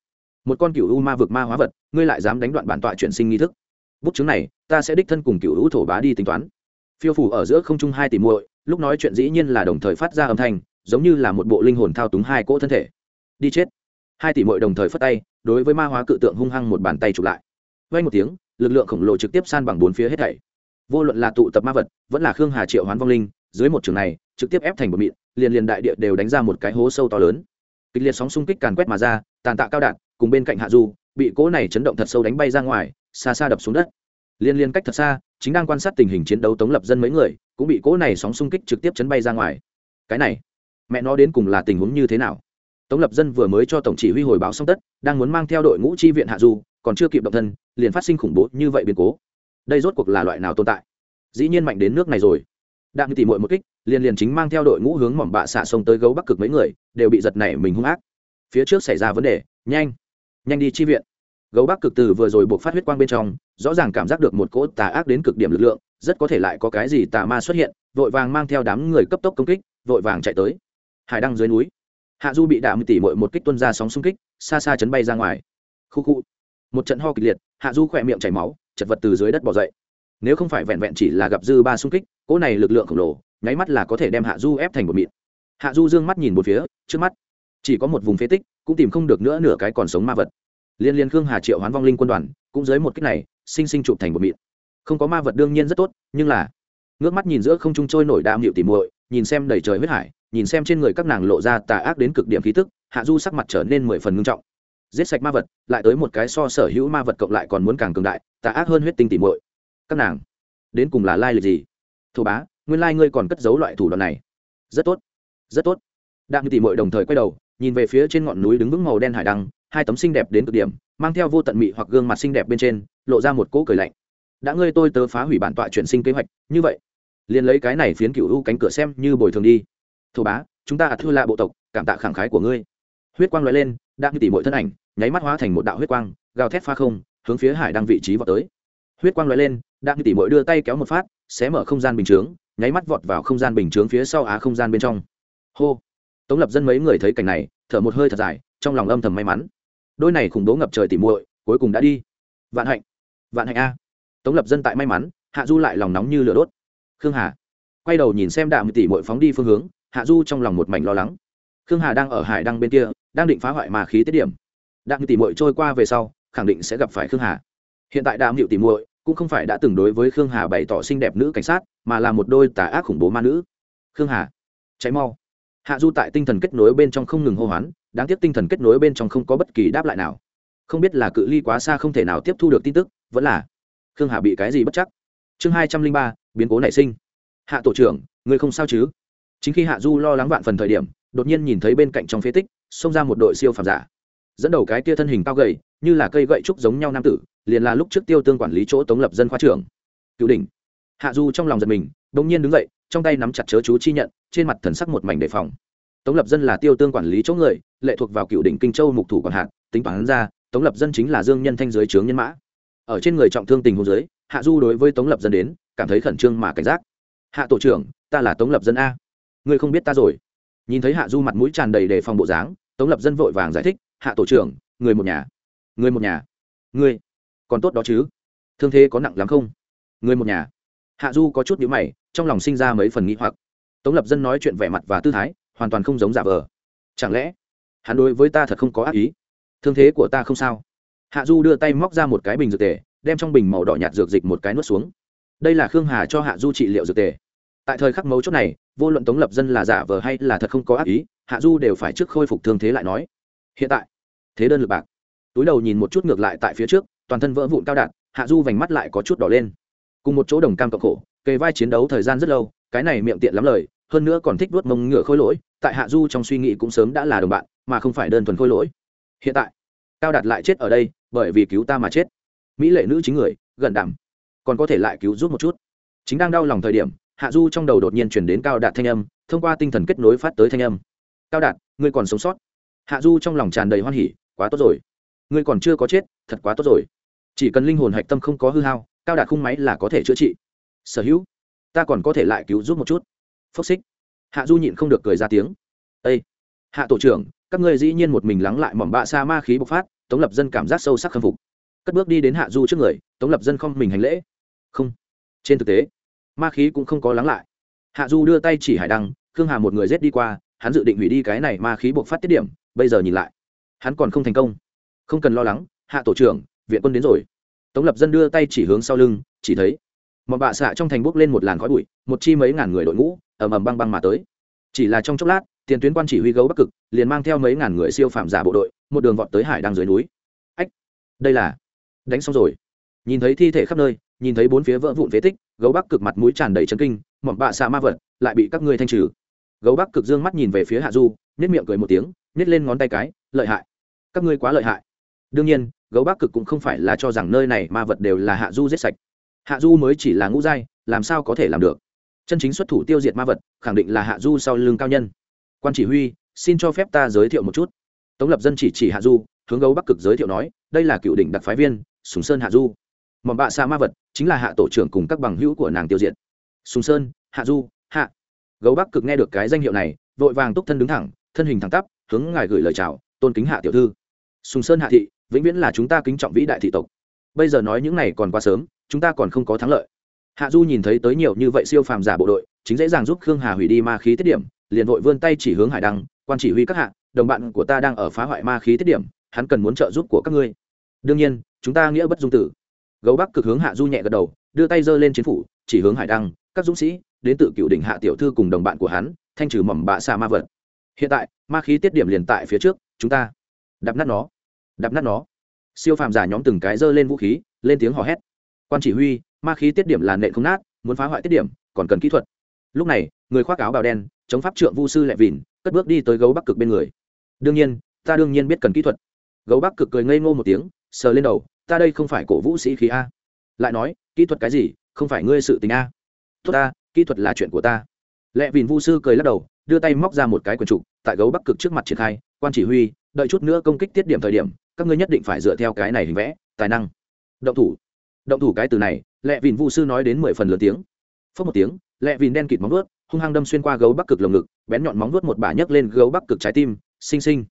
Một con cựu u ma vực ma hóa vật, ngươi lại dám đánh đoạn bản tọa chuyển sinh nghi thức. Bút chứng này, ta sẽ đích thân cùng cựu u thổ bá đi tính toán. Phiêu phủ ở giữa không trung hai tỷ muội, lúc nói chuyện dĩ nhiên là đồng thời phát ra âm thanh, giống như là một bộ linh hồn thao túng hai cỗ thân thể. Đi chết. Hai tỷ muội đồng thời phất tay, đối với ma hóa cự tượng hung hăng một bàn tay chụp lại. Vay một tiếng lực lượng khổng lồ trực tiếp san bằng bốn phía hết thảy. Vô luận là tụ tập ma vật, vẫn là khương hà triệu hoán vong linh, dưới một trường này, trực tiếp ép thành một mịn, liền liền đại địa đều đánh ra một cái hố sâu to lớn. Kịch liệt sóng xung kích càn quét mà ra, tàn tạ cao đạn, cùng bên cạnh hạ du, bị cỗ này chấn động thật sâu đánh bay ra ngoài, xa xa đập xuống đất. Liên liên cách thật xa, chính đang quan sát tình hình chiến đấu tống lập dân mấy người, cũng bị cỗ này sóng xung kích trực tiếp chấn bay ra ngoài. Cái này, mẹ nó đến cùng là tình huống như thế nào? Tống lập dân vừa mới cho tổng chỉ huy hồi báo xong tất, đang muốn mang theo đội ngũ chi viện hạ du, còn chưa kịp động thân, liền phát sinh khủng bố như vậy biến cố. Đây rốt cuộc là loại nào tồn tại? Dĩ nhiên mạnh đến nước này rồi. Đạm như tỉ mội một kích, liền liền chính mang theo đội ngũ hướng mỏm bạ xả sông tới gấu bắc cực mấy người, đều bị giật nảy mình hung ác. Phía trước xảy ra vấn đề, nhanh nhanh đi chi viện. Gấu bắc cực từ vừa rồi buộc phát huyết quang bên trong, rõ ràng cảm giác được một cỗ tà ác đến cực điểm lực lượng, rất có thể lại có cái gì tà ma xuất hiện, vội vàng mang theo đám người cấp tốc công kích, vội vàng chạy tới. Hải đăng dưới núi hạ du bị đạm tỉ mội một kích tuân ra sóng xung kích, xa xa chấn bay ra ngoài. Khu khu. Một trận ho kịch liệt, hạ du khỏe miệng chảy máu, chật vật từ dưới đất bỏ dậy. Nếu không phải vẹn vẹn chỉ là gặp dư ba xung kích, cỗ này lực lượng khổng lồ, nháy mắt là có thể đem hạ du ép thành một mịn. Hạ du d ư ơ n g mắt nhìn một phía, trước mắt, chỉ có một vùng phế tích, cũng tìm không được nữa nửa cái còn sống ma vật. Liên liên khương hà triệu hoán vong linh quân đoàn, cũng dưới một kích này, sinh sinh chụp thành một mịn. Không có ma vật đương nhiên rất tốt, nhưng là, ngước mắt nhìn giữa không trung trôi nổi đạm hiệu tỉ muội, nhìn xem đầy trời huyết hải nhìn xem trên người các nàng lộ ra tà ác đến cực điểm khí tức, hạ du sắc mặt trở nên mười phần ngưng trọng. Giết sạch ma vật, lại tới một cái so sở hữu ma vật cộng lại còn muốn càng cường đại, tà ác hơn huyết tinh tỉ muội. Các nàng, đến cùng là lai lịch gì? Thổ bá, nguyên lai ngươi còn cất giấu loại thủ đoạn này. Rất tốt rất tốt. Đạm tỉ muội đồng thời quay đầu, nhìn về phía trên ngọn núi đứng vững màu đen hải đăng, hai tấm xinh đẹp đến cực điểm, mang theo vô tận mị hoặc gương mặt xinh đẹp bên trên, lộ ra một cỗ cười lạnh. Đã ngươi tôi tớ phá hủy bản tọa chuyển sinh kế hoạch, như vậy, liền lấy cái này phiến cựu u cánh cửa xem như bồi thường đi thổ bá, chúng ta thưa lạ bộ tộc, cảm tạ khẳng khái của ngươi. Huyết quang loại lên đang tỉ mọi thân ảnh, nháy mắt hóa thành một đạo huyết quang, gào thét pha không, hướng phía hải đăng vị trí vào tới. Huyết quang loại lên đang tỉ mọi đưa tay kéo một phát, xé mở không gian bình chướng, nháy mắt vọt vào không gian bình chướng phía sau á không gian bên trong. Hô! Tống lập dân mấy người thấy cảnh này, thở một hơi thật dài, trong lòng âm thầm may mắn. Đôi này khủng bố ngập trời tỉ muội, cuối cùng đã đi. Vạn hạnh! Vạn hạnh a! Tống lập dân tại may mắn, hạ du lại lòng nóng như lửa đốt. Khương hà! Quay đầu nhìn xem đạm tỉ muội phóng đi phương hướng hạ du trong lòng một mảnh lo lắng. Khương hà đang ở hải đăng bên kia, đang định phá hoại mà khí tiết điểm. Đạm tỉ Mội trôi qua về sau, khẳng định sẽ gặp phải khương hà. Hiện tại đạm hiệu tỉ Mội cũng không phải đã từng đối với khương hà bày tỏ xinh đẹp nữ cảnh sát, mà là một đôi tà ác khủng bố ma nữ. Khương hà cháy mau. Hạ du tại tinh thần kết nối bên trong không ngừng hô hoán, đáng tiếc tinh thần kết nối bên trong không có bất kỳ đáp lại nào. Không biết là cự ly quá xa không thể nào tiếp thu được tin tức, vẫn là khương hà bị cái gì bất chắc. Chương hai trăm linh ba, biến cố nảy sinh. Hạ tổ trưởng người không sao chứ? Chính khi hạ du lo lắng vạn phần thời điểm, đột nhiên nhìn thấy bên cạnh trong phế tích, xông ra một đội siêu phàm giả. Dẫn đầu cái kia thân hình cao gầy, như là cây gậy trúc giống nhau nam tử, liền là lúc trước tiêu tương quản lý chỗ tống lập dân khoa trưởng. Cựu đỉnh. Hạ du trong lòng giật mình, đột nhiên đứng dậy, trong tay nắm chặt chớ chú chi nhận, trên mặt thần sắc một mảnh đề phòng. Tống lập dân là tiêu tương quản lý chỗ người, lệ thuộc vào cựu đỉnh kinh châu mục thủ quản hạt, tính toán ra, tống lập dân chính là dương nhân thanh giới trướng nhân mã. Ở trên người trọng thương tình hồ giới hạ du đối với tống lập dân đến, cảm thấy khẩn trương mà cảnh giác. Hạ tổ trưởng, ta là tống lập dân a ngươi không biết ta rồi. Nhìn thấy hạ du mặt mũi tràn đầy đề phòng bộ dáng, tống lập dân vội vàng giải thích, hạ tổ trưởng, người một nhà. Người một nhà? Ngươi còn tốt đó chứ? Thương thế có nặng lắm không? Người một nhà. Hạ du có chút nhữ mày, trong lòng sinh ra mấy phần nghĩ hoặc. Tống lập dân nói chuyện vẻ mặt và tư thái, hoàn toàn không giống giả vờ. Chẳng lẽ hắn đối với ta thật không có ác ý? Thương thế của ta không sao. Hạ du đưa tay móc ra một cái bình dược tề, đem trong bình màu đỏ nhạt dược dịch một cái nuốt xuống. Đây là khương hà cho hạ du trị liệu dược tề. Tại thời khắc mấu chốt này vô luận tống lập dân là giả vờ hay là thật không có ác ý, hạ du đều phải trước khôi phục thương thế lại nói. Hiện tại, thế đơn lực bạc. Túi đầu nhìn một chút ngược lại tại phía trước, toàn thân vỡ vụn cao đạn, hạ du vành mắt lại có chút đỏ lên. Cùng một chỗ đồng cam cộng khổ, kề vai chiến đấu thời gian rất lâu, cái này miệng tiện lắm lời, hơn nữa còn thích vuốt mông ngựa khôi lỗi, tại hạ du trong suy nghĩ cũng sớm đã là đồng bạn, mà không phải đơn thuần khôi lỗi. Hiện tại, cao đạt lại chết ở đây, bởi vì cứu ta mà chết. Mỹ lệ nữ chính người, gần đảm còn có thể lại cứu giúp một chút. Chính đang đau lòng thời điểm hạ du trong đầu đột nhiên chuyển đến cao đạt thanh âm, thông qua tinh thần kết nối phát tới thanh âm. Cao đạt, ngươi còn sống sót? Hạ du trong lòng tràn đầy hoan hỉ, quá tốt rồi. Ngươi còn chưa có chết, thật quá tốt rồi. Chỉ cần linh hồn hạch tâm không có hư hao, cao đạt khung máy là có thể chữa trị. Sở hữu, ta còn có thể lại cứu giúp một chút. Phốc xích. Hạ du nhịn không được cười ra tiếng. Ây hạ tổ trưởng, các ngươi dĩ nhiên một mình lắng lại mỏm bạ xa ma khí bộc phát, tống lập dân cảm giác sâu sắc khâm phục. Cất bước đi đến hạ du trước người, tống lập dân không mình hành lễ. Không. Trên thực tế ma khí cũng không có lắng lại. Hạ du đưa tay chỉ hải đăng, khương hà một người rết đi qua, hắn dự định hủy đi cái này ma khí buộc phát tiết điểm, bây giờ nhìn lại, hắn còn không thành công. Không cần lo lắng, hạ tổ trưởng, viện quân đến rồi. Tống lập dân đưa tay chỉ hướng sau lưng, chỉ thấy, một bạ xạ trong thành bốc lên một làn khói bụi, một chi mấy ngàn người đội ngũ, ầm ầm băng băng mà tới. Chỉ là trong chốc lát, tiền tuyến quan chỉ huy gấu bắc cực, liền mang theo mấy ngàn người siêu phạm giả bộ đội, một đường vọt tới hải đang dưới núi. Ách, đây là, đánh xong rồi. Nhìn thấy thi thể khắp nơi, nhìn thấy bốn phía vỡ vụn phế tích gấu bắc cực mặt mũi tràn đầy chấn kinh, mỏm bạ xạ ma vật, lại bị các ngươi thanh trừ. Gấu bắc cực dương mắt nhìn về phía hạ du nhét miệng cười một tiếng nhét lên ngón tay cái, lợi hại. Các ngươi quá lợi hại. Đương nhiên, gấu bắc cực cũng không phải là cho rằng nơi này ma vật đều là hạ du giết sạch. Hạ du mới chỉ là ngũ giai, làm sao có thể làm được? Chân chính xuất thủ tiêu diệt ma vật, khẳng định là hạ du sau lưng cao nhân. Quan chỉ huy, xin cho phép ta giới thiệu một chút. Tống lập dân chỉ chỉ hạ du, hướng gấu bắc cực giới thiệu nói, đây là cựu đỉnh đặc phái viên, sùng sơn hạ du mỏm bạ xa ma vật chính là hạ tổ trưởng cùng các bằng hữu của nàng tiêu diệt. Sùng sơn, hạ du, hạ. Gấu bắc cực nghe được cái danh hiệu này, vội vàng túc thân đứng thẳng, thân hình thẳng tắp, hướng ngài gửi lời chào, tôn kính hạ tiểu thư. Sùng sơn hạ thị, vĩnh viễn là chúng ta kính trọng vĩ đại thị tộc. Bây giờ nói những này còn quá sớm, chúng ta còn không có thắng lợi. Hạ du nhìn thấy tới nhiều như vậy siêu phàm giả bộ đội, chính dễ dàng giúp khương hà hủy đi ma khí tiết điểm, liền vội vươn tay chỉ hướng hải đăng, quan chỉ huy các hạ, đồng bạn của ta đang ở phá hoại ma khí tiết điểm, hắn cần muốn trợ giúp của các ngươi. Đương nhiên, chúng ta nghĩa bất dung tử gấu bắc cực hướng hạ du nhẹ gật đầu, đưa tay giơ lên chiến phủ, chỉ hướng hải đăng, các dũng sĩ, đến tự cựu đỉnh hạ tiểu thư cùng đồng bạn của hắn, thanh trừ mầm bạ xa ma vật. Hiện tại, ma khí tiết điểm liền tại phía trước, chúng ta đập nát nó đập nát nó. Siêu phàm giả nhóm từng cái giơ lên vũ khí, lên tiếng hò hét. Quan chỉ huy, ma khí tiết điểm là nện không nát, muốn phá hoại tiết điểm, còn cần kỹ thuật. Lúc này, người khoác áo bào đen, chống pháp trượng vu sư lẹ vìn cất bước đi tới gấu bắc cực bên người. Đương nhiên, ta đương nhiên biết cần kỹ thuật. Gấu bắc cực cười ngây ngô một tiếng, sờ lên đầu ta đây không phải cổ vũ sĩ khí a. Lại nói, kỹ thuật cái gì, không phải ngươi sự tình a. Tốt ta, kỹ thuật là chuyện của ta. Lệ vìn vu sư cười lắc đầu, đưa tay móc ra một cái quần trục, tại gấu bắc cực trước mặt triển khai, quan chỉ huy, đợi chút nữa công kích tiết điểm thời điểm, các ngươi nhất định phải dựa theo cái này hình vẽ, tài năng. Động thủ. Động thủ cái từ này, Lệ vìn vu sư nói đến mười phần lớn tiếng. Phớt một tiếng, Lệ vìn đen kịt móng vuốt, hung hăng đâm xuyên qua gấu bắc cực lồng ngực, bén nhọn móng vuốt một bả nhấc lên gấu bắc cực trái tim, xinh xinh.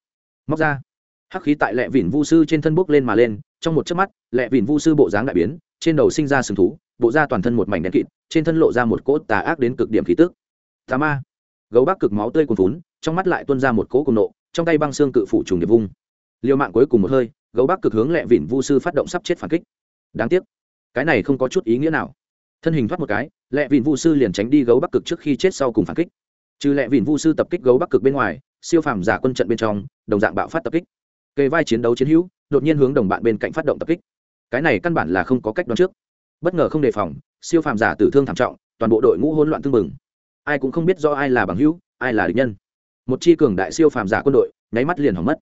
Móc ra. Hắc khí tại lẹ vìn vu sư trên thân bốc lên mà lên trong một chớp mắt lẹ vìn vu sư bộ dáng đại biến trên đầu sinh ra sừng thú bộ da toàn thân một mảnh đen kịt trên thân lộ ra một cỗ tà ác đến cực điểm khí tức. Tà ma. Gấu bắc cực máu tươi cuồn vốn, trong mắt lại tuôn ra một cỗ cùng nộ trong tay băng xương cự phủ trùng điệp vung. Liều mạng cuối cùng một hơi gấu bắc cực hướng lẹ vìn vu sư phát động sắp chết phản kích. Đáng tiếc cái này không có chút ý nghĩa nào. Thân hình thoát một cái lẹ vìn vu sư liền tránh đi gấu bắc cực trước khi chết sau cùng phản kích. Trừ lẹ vìn vu sư tập kích gấu bắc cực bên ngoài siêu phàm giả quân trận bên trong đồng dạng bạo phát tập kích. Kề vai chiến đấu chiến hữu đột nhiên hướng đồng bạn bên cạnh phát động tập kích. Cái này căn bản là không có cách đoán trước. Bất ngờ không đề phòng, siêu phàm giả tử thương thảm trọng, toàn bộ đội ngũ hỗn loạn tương mừng ai cũng không biết do ai là bằng hữu, ai là địch nhân. Một chi cường đại siêu phàm giả quân đội, nháy mắt liền hỏng mất.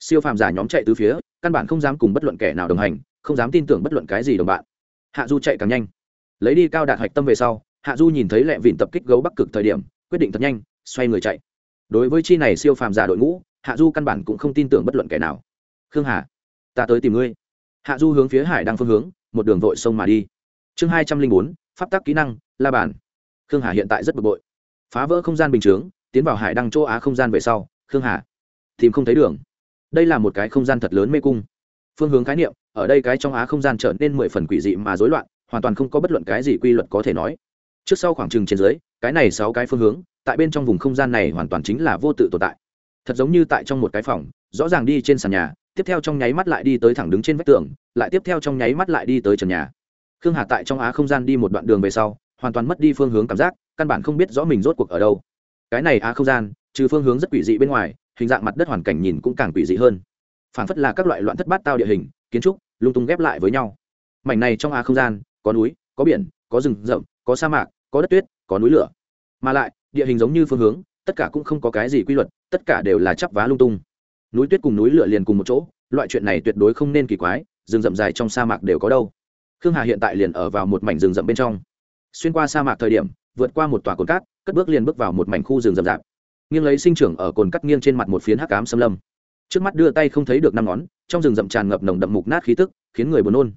Siêu phàm giả nhóm chạy từ phía, căn bản không dám cùng bất luận kẻ nào đồng hành, không dám tin tưởng bất luận cái gì đồng bạn. Hạ du chạy càng nhanh. Lấy đi cao đạt hạch tâm về sau, hạ du nhìn thấy lẹ vịn tập kích gấu bắc cực thời điểm, quyết định thật nhanh, xoay người chạy. Đối với chi này siêu phàm giả đội ngũ, hạ du căn bản cũng không tin tưởng bất luận kẻ nào. Khương hà ta tới tìm ngươi. Hạ du hướng phía hải đăng phương hướng, một đường vội sông mà đi. Chương hai trăm linh bốn, pháp tắc kỹ năng, la bàn. Khương hà hiện tại rất bực bội. Phá vỡ không gian bình chướng, tiến vào hải đăng châu á không gian về sau, khương hà tìm không thấy đường. Đây là một cái không gian thật lớn mê cung. Phương hướng khái niệm, ở đây cái trong á không gian trở nên mười phần quỷ dị mà rối loạn, hoàn toàn không có bất luận cái gì quy luật có thể nói. Trước sau khoảng trừng trên dưới, cái này sáu cái phương hướng, tại bên trong vùng không gian này hoàn toàn chính là vô tự tồn tại. Thật giống như tại trong một cái phòng, rõ ràng đi trên sàn nhà tiếp theo trong nháy mắt lại đi tới thẳng đứng trên vách tường, lại tiếp theo trong nháy mắt lại đi tới trần nhà. Khương hà tại trong á không gian đi một đoạn đường về sau, hoàn toàn mất đi phương hướng cảm giác, căn bản không biết rõ mình rốt cuộc ở đâu. Cái này á không gian, trừ phương hướng rất quỷ dị bên ngoài, hình dạng mặt đất hoàn cảnh nhìn cũng càng quỷ dị hơn. Phản phất là các loại loạn thất bát tao địa hình, kiến trúc, lung tung ghép lại với nhau. Mảnh này trong á không gian, có núi, có biển, có rừng rậm, có sa mạc, có đất tuyết, có núi lửa. Mà lại, địa hình giống như phương hướng, tất cả cũng không có cái gì quy luật, tất cả đều là chắp vá lung tung núi tuyết cùng núi lửa liền cùng một chỗ, loại chuyện này tuyệt đối không nên kỳ quái, rừng rậm dài trong sa mạc đều có đâu. Khương hà hiện tại liền ở vào một mảnh rừng rậm bên trong. Xuyên qua sa mạc thời điểm, vượt qua một tòa cồn cát, cất bước liền bước vào một mảnh khu rừng rậm rạp. Nghiêng lấy sinh trưởng ở cồn cắt nghiêng trên mặt một phiến hắc cám xâm lâm. Trước mắt đưa tay không thấy được năm ngón, trong rừng rậm tràn ngập nồng đậm mục nát khí tức, khiến người buồn nôn.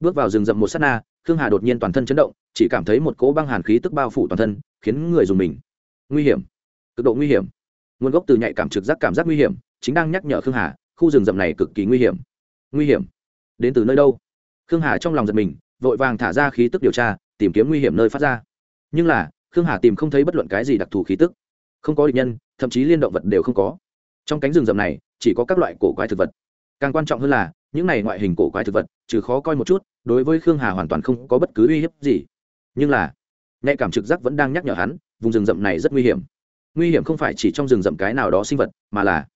Bước vào rừng rậm một s á t na, khương hà đột nhiên toàn thân chấn động, chỉ cảm thấy một cỗ băng hàn khí tức bao phủ toàn thân, khiến người dùng mình. Nguy hiểm. Cực độ nguy hiểm. Nguồn gốc từ nhạy cảm trực giác cảm giác nguy hiểm chính đang nhắc nhở khương hà, khu rừng rậm này cực kỳ nguy hiểm. Nguy hiểm? Đến từ nơi đâu? Khương hà trong lòng giật mình, vội vàng thả ra khí tức điều tra, tìm kiếm nguy hiểm nơi phát ra. Nhưng là, khương hà tìm không thấy bất luận cái gì đặc thù khí tức. Không có địch nhân, thậm chí liên động vật đều không có. Trong cánh rừng rậm này, chỉ có các loại cổ quái thực vật. Càng quan trọng hơn là, những này ngoại hình cổ quái thực vật, trừ khó coi một chút, đối với khương hà hoàn toàn không có bất cứ uy hiếp gì. Nhưng là, nhạy cảm trực giác vẫn đang nhắc nhở hắn, vùng rừng rậm này rất nguy hiểm. Nguy hiểm không phải chỉ trong rừng rậm cái nào đó sinh vật, mà là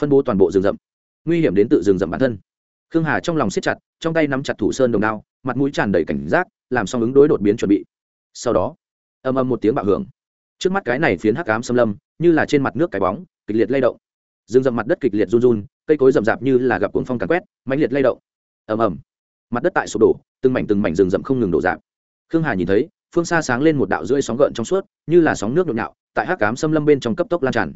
phân bố toàn bộ rừng rậm. Nguy hiểm đến tự rừng rậm bản thân. Khương hà trong lòng siết chặt, trong tay nắm chặt thủ sơn đồng đao, mặt mũi tràn đầy cảnh giác, làm xong ứng đối đột biến chuẩn bị. Sau đó âm âm một tiếng bạo hưởng. Trước mắt cái này phiến hắc ám xâm lâm, như là trên mặt nước cái bóng, kịch liệt lay động. Rừng rậm mặt đất kịch liệt run run, cây cối rậm rạp như là gặp cuồng phong càn quét, mãnh liệt lay động. Ầm ầm. Mặt đất tại sụp đổ, từng mảnh từng mảnh rừng rậm không ngừng đổ rạp. Khương hà nhìn thấy, phương xa sáng lên một đạo rưỡi sóng gợn trong suốt, như là sóng nước nhộn nhạo, tại hắc ám xâm lâm bên trong cấp tốc lan tràn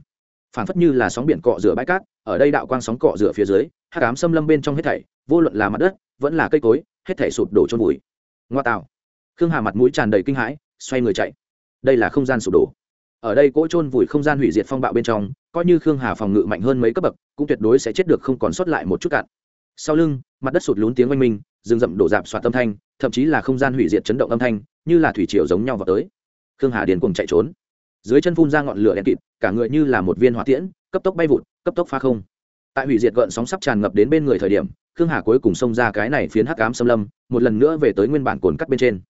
phảng phất như là sóng biển cọ rửa bãi cát, ở đây đạo quang sóng cọ rửa phía dưới, hắc ám xâm lâm bên trong hết thảy, vô luận là mặt đất, vẫn là cây cối, hết thảy sụp đổ trôn vùi. Ngoa tạo. Khương hà mặt mũi tràn đầy kinh hãi, xoay người chạy. Đây là không gian sụp đổ. Ở đây cỗ trôn vùi không gian hủy diệt phong bạo bên trong, coi như khương hà phòng ngự mạnh hơn mấy cấp bậc, cũng tuyệt đối sẽ chết được không còn sót lại một chút cạn. Sau lưng, mặt đất sụt lún tiếng oanh minh, rừng rậm đổ dạp xoạt âm thanh, thậm chí là không gian hủy diệt chấn động âm thanh, như là thủy triều giống nhau vào tới. Khương hà điền cùng chạy trốn dưới chân phun ra ngọn lửa đen kịt, cả người như là một viên hỏa tiễn, cấp tốc bay vụt, cấp tốc pha không. Tại hủy diệt gợn sóng sắp tràn ngập đến bên người thời điểm, khương hà cuối cùng xông ra cái này phiến hắc ám xâm lâm, một lần nữa về tới nguyên bản cồn cắt bên trên.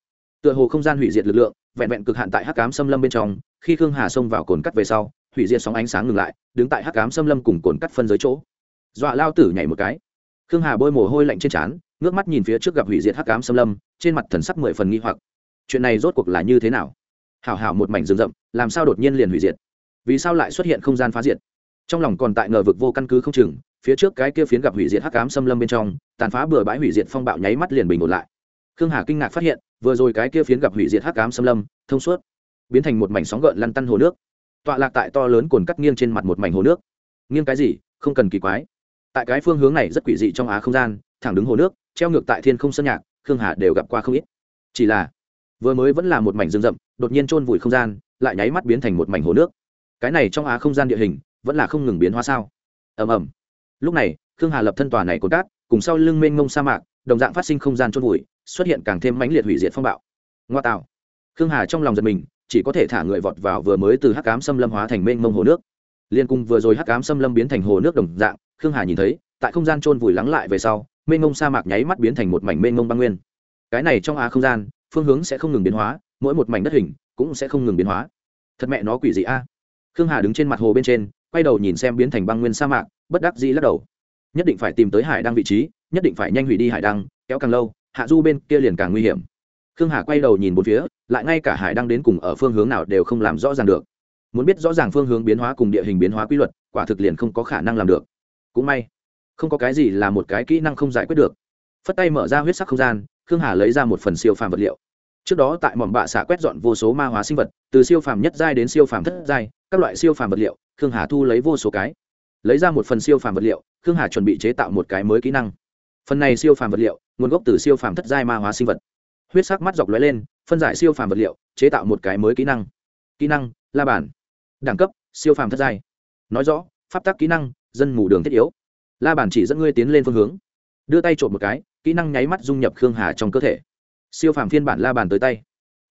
Tựa hồ không gian hủy diệt lực lượng, vẹn vẹn cực hạn tại hắc ám xâm lâm bên trong, khi khương hà xông vào cồn cắt về sau, hủy diệt sóng ánh sáng ngừng lại, đứng tại hắc ám xâm lâm cùng cồn cắt phân giới chỗ. Dọa lao tử nhảy một cái. Khương hà bôi mồ hôi lạnh trên trán, ngước mắt nhìn phía trước gặp hủy diệt hắc ám xâm lâm, trên mặt thần sắc mười phần nghi hoặc. Chuyện này rốt cuộc là như thế nào? Hảo hảo một mảnh rừng rậm, làm sao đột nhiên liền hủy diệt? Vì sao lại xuất hiện không gian phá diệt? Trong lòng còn tại ngờ vực vô căn cứ không chừng, phía trước cái kia phiến gặp hủy diệt hắc ám xâm lâm bên trong, tàn phá bừa bãi hủy diệt phong bạo nháy mắt liền bình ổn lại. Khương hà kinh ngạc phát hiện, vừa rồi cái kia phiến gặp hủy diệt hắc ám xâm lâm, thông suốt, biến thành một mảnh sóng gợn lăn tăn hồ nước. Tọa lạc tại to lớn cồn cắt nghiêng trên mặt một mảnh hồ nước. Nghiêng cái gì? Không cần kỳ quái. Tại cái phương hướng này rất quỷ dị trong á không gian, thẳng đứng hồ nước, treo ngược tại thiên không sơn nhạc, khương hà đều gặp qua không ít. Chỉ là vừa mới vẫn là một mảnh rừng rậm, đột nhiên chôn vùi không gian, lại nháy mắt biến thành một mảnh hồ nước. Cái này trong á không gian địa hình, vẫn là không ngừng biến hóa sao? Ầm ầm. Lúc này, khương hà lập thân tòa này cồn cát, cùng sau lưng mênh mông sa mạc, đồng dạng phát sinh không gian chôn vùi, xuất hiện càng thêm mãnh liệt hủy diệt phong bạo. Ngoa tạo. Khương hà trong lòng giật mình, chỉ có thể thả người vọt vào vừa mới từ hắc cám xâm lâm hóa thành mênh mông hồ nước. Liên cung vừa rồi hắc cám xâm lâm biến thành hồ nước đồng dạng, khương hà nhìn thấy, tại không gian trôn vùi lắng lại về sau, mênh mông sa mạc nháy mắt biến thành một mảnh mênh mông băng nguyên. Cái này trong á không gian phương hướng sẽ không ngừng biến hóa, mỗi một mảnh đất hình cũng sẽ không ngừng biến hóa. Thật mẹ nó quỷ gì a. Khương hà đứng trên mặt hồ bên trên, quay đầu nhìn xem biến thành băng nguyên sa mạc, bất đắc dĩ lắc đầu. Nhất định phải tìm tới hải đăng vị trí, nhất định phải nhanh hủy đi hải đăng, kéo càng lâu, hạ du bên kia liền càng nguy hiểm. Khương hà quay đầu nhìn một phía, lại ngay cả hải đăng đến cùng ở phương hướng nào đều không làm rõ ràng được. Muốn biết rõ ràng phương hướng biến hóa cùng địa hình biến hóa quy luật, quả thực liền không có khả năng làm được. Cũng may, không có cái gì là một cái kỹ năng không giải quyết được phất tay mở ra huyết sắc không gian, khương hà lấy ra một phần siêu phàm vật liệu. Trước đó tại mỏm bạ xạ quét dọn vô số ma hóa sinh vật, từ siêu phàm nhất giai đến siêu phàm thất giai, các loại siêu phàm vật liệu, khương hà thu lấy vô số cái. Lấy ra một phần siêu phàm vật liệu, khương hà chuẩn bị chế tạo một cái mới kỹ năng. Phần này siêu phàm vật liệu, nguồn gốc từ siêu phàm thất giai ma hóa sinh vật. Huyết sắc mắt dọc lóe lên, phân giải siêu phàm vật liệu, chế tạo một cái mới kỹ năng. Kỹ năng, la bản đẳng cấp, siêu phàm thất giai. Nói rõ, pháp tắc kỹ năng, dân mù đường thiết yếu. La bản chỉ dẫn ngươi tiến lên phương hướng. Đưa tay trộm một cái kỹ năng nháy mắt dung nhập khương hà trong cơ thể. Siêu phàm phiên bản la bàn tới tay.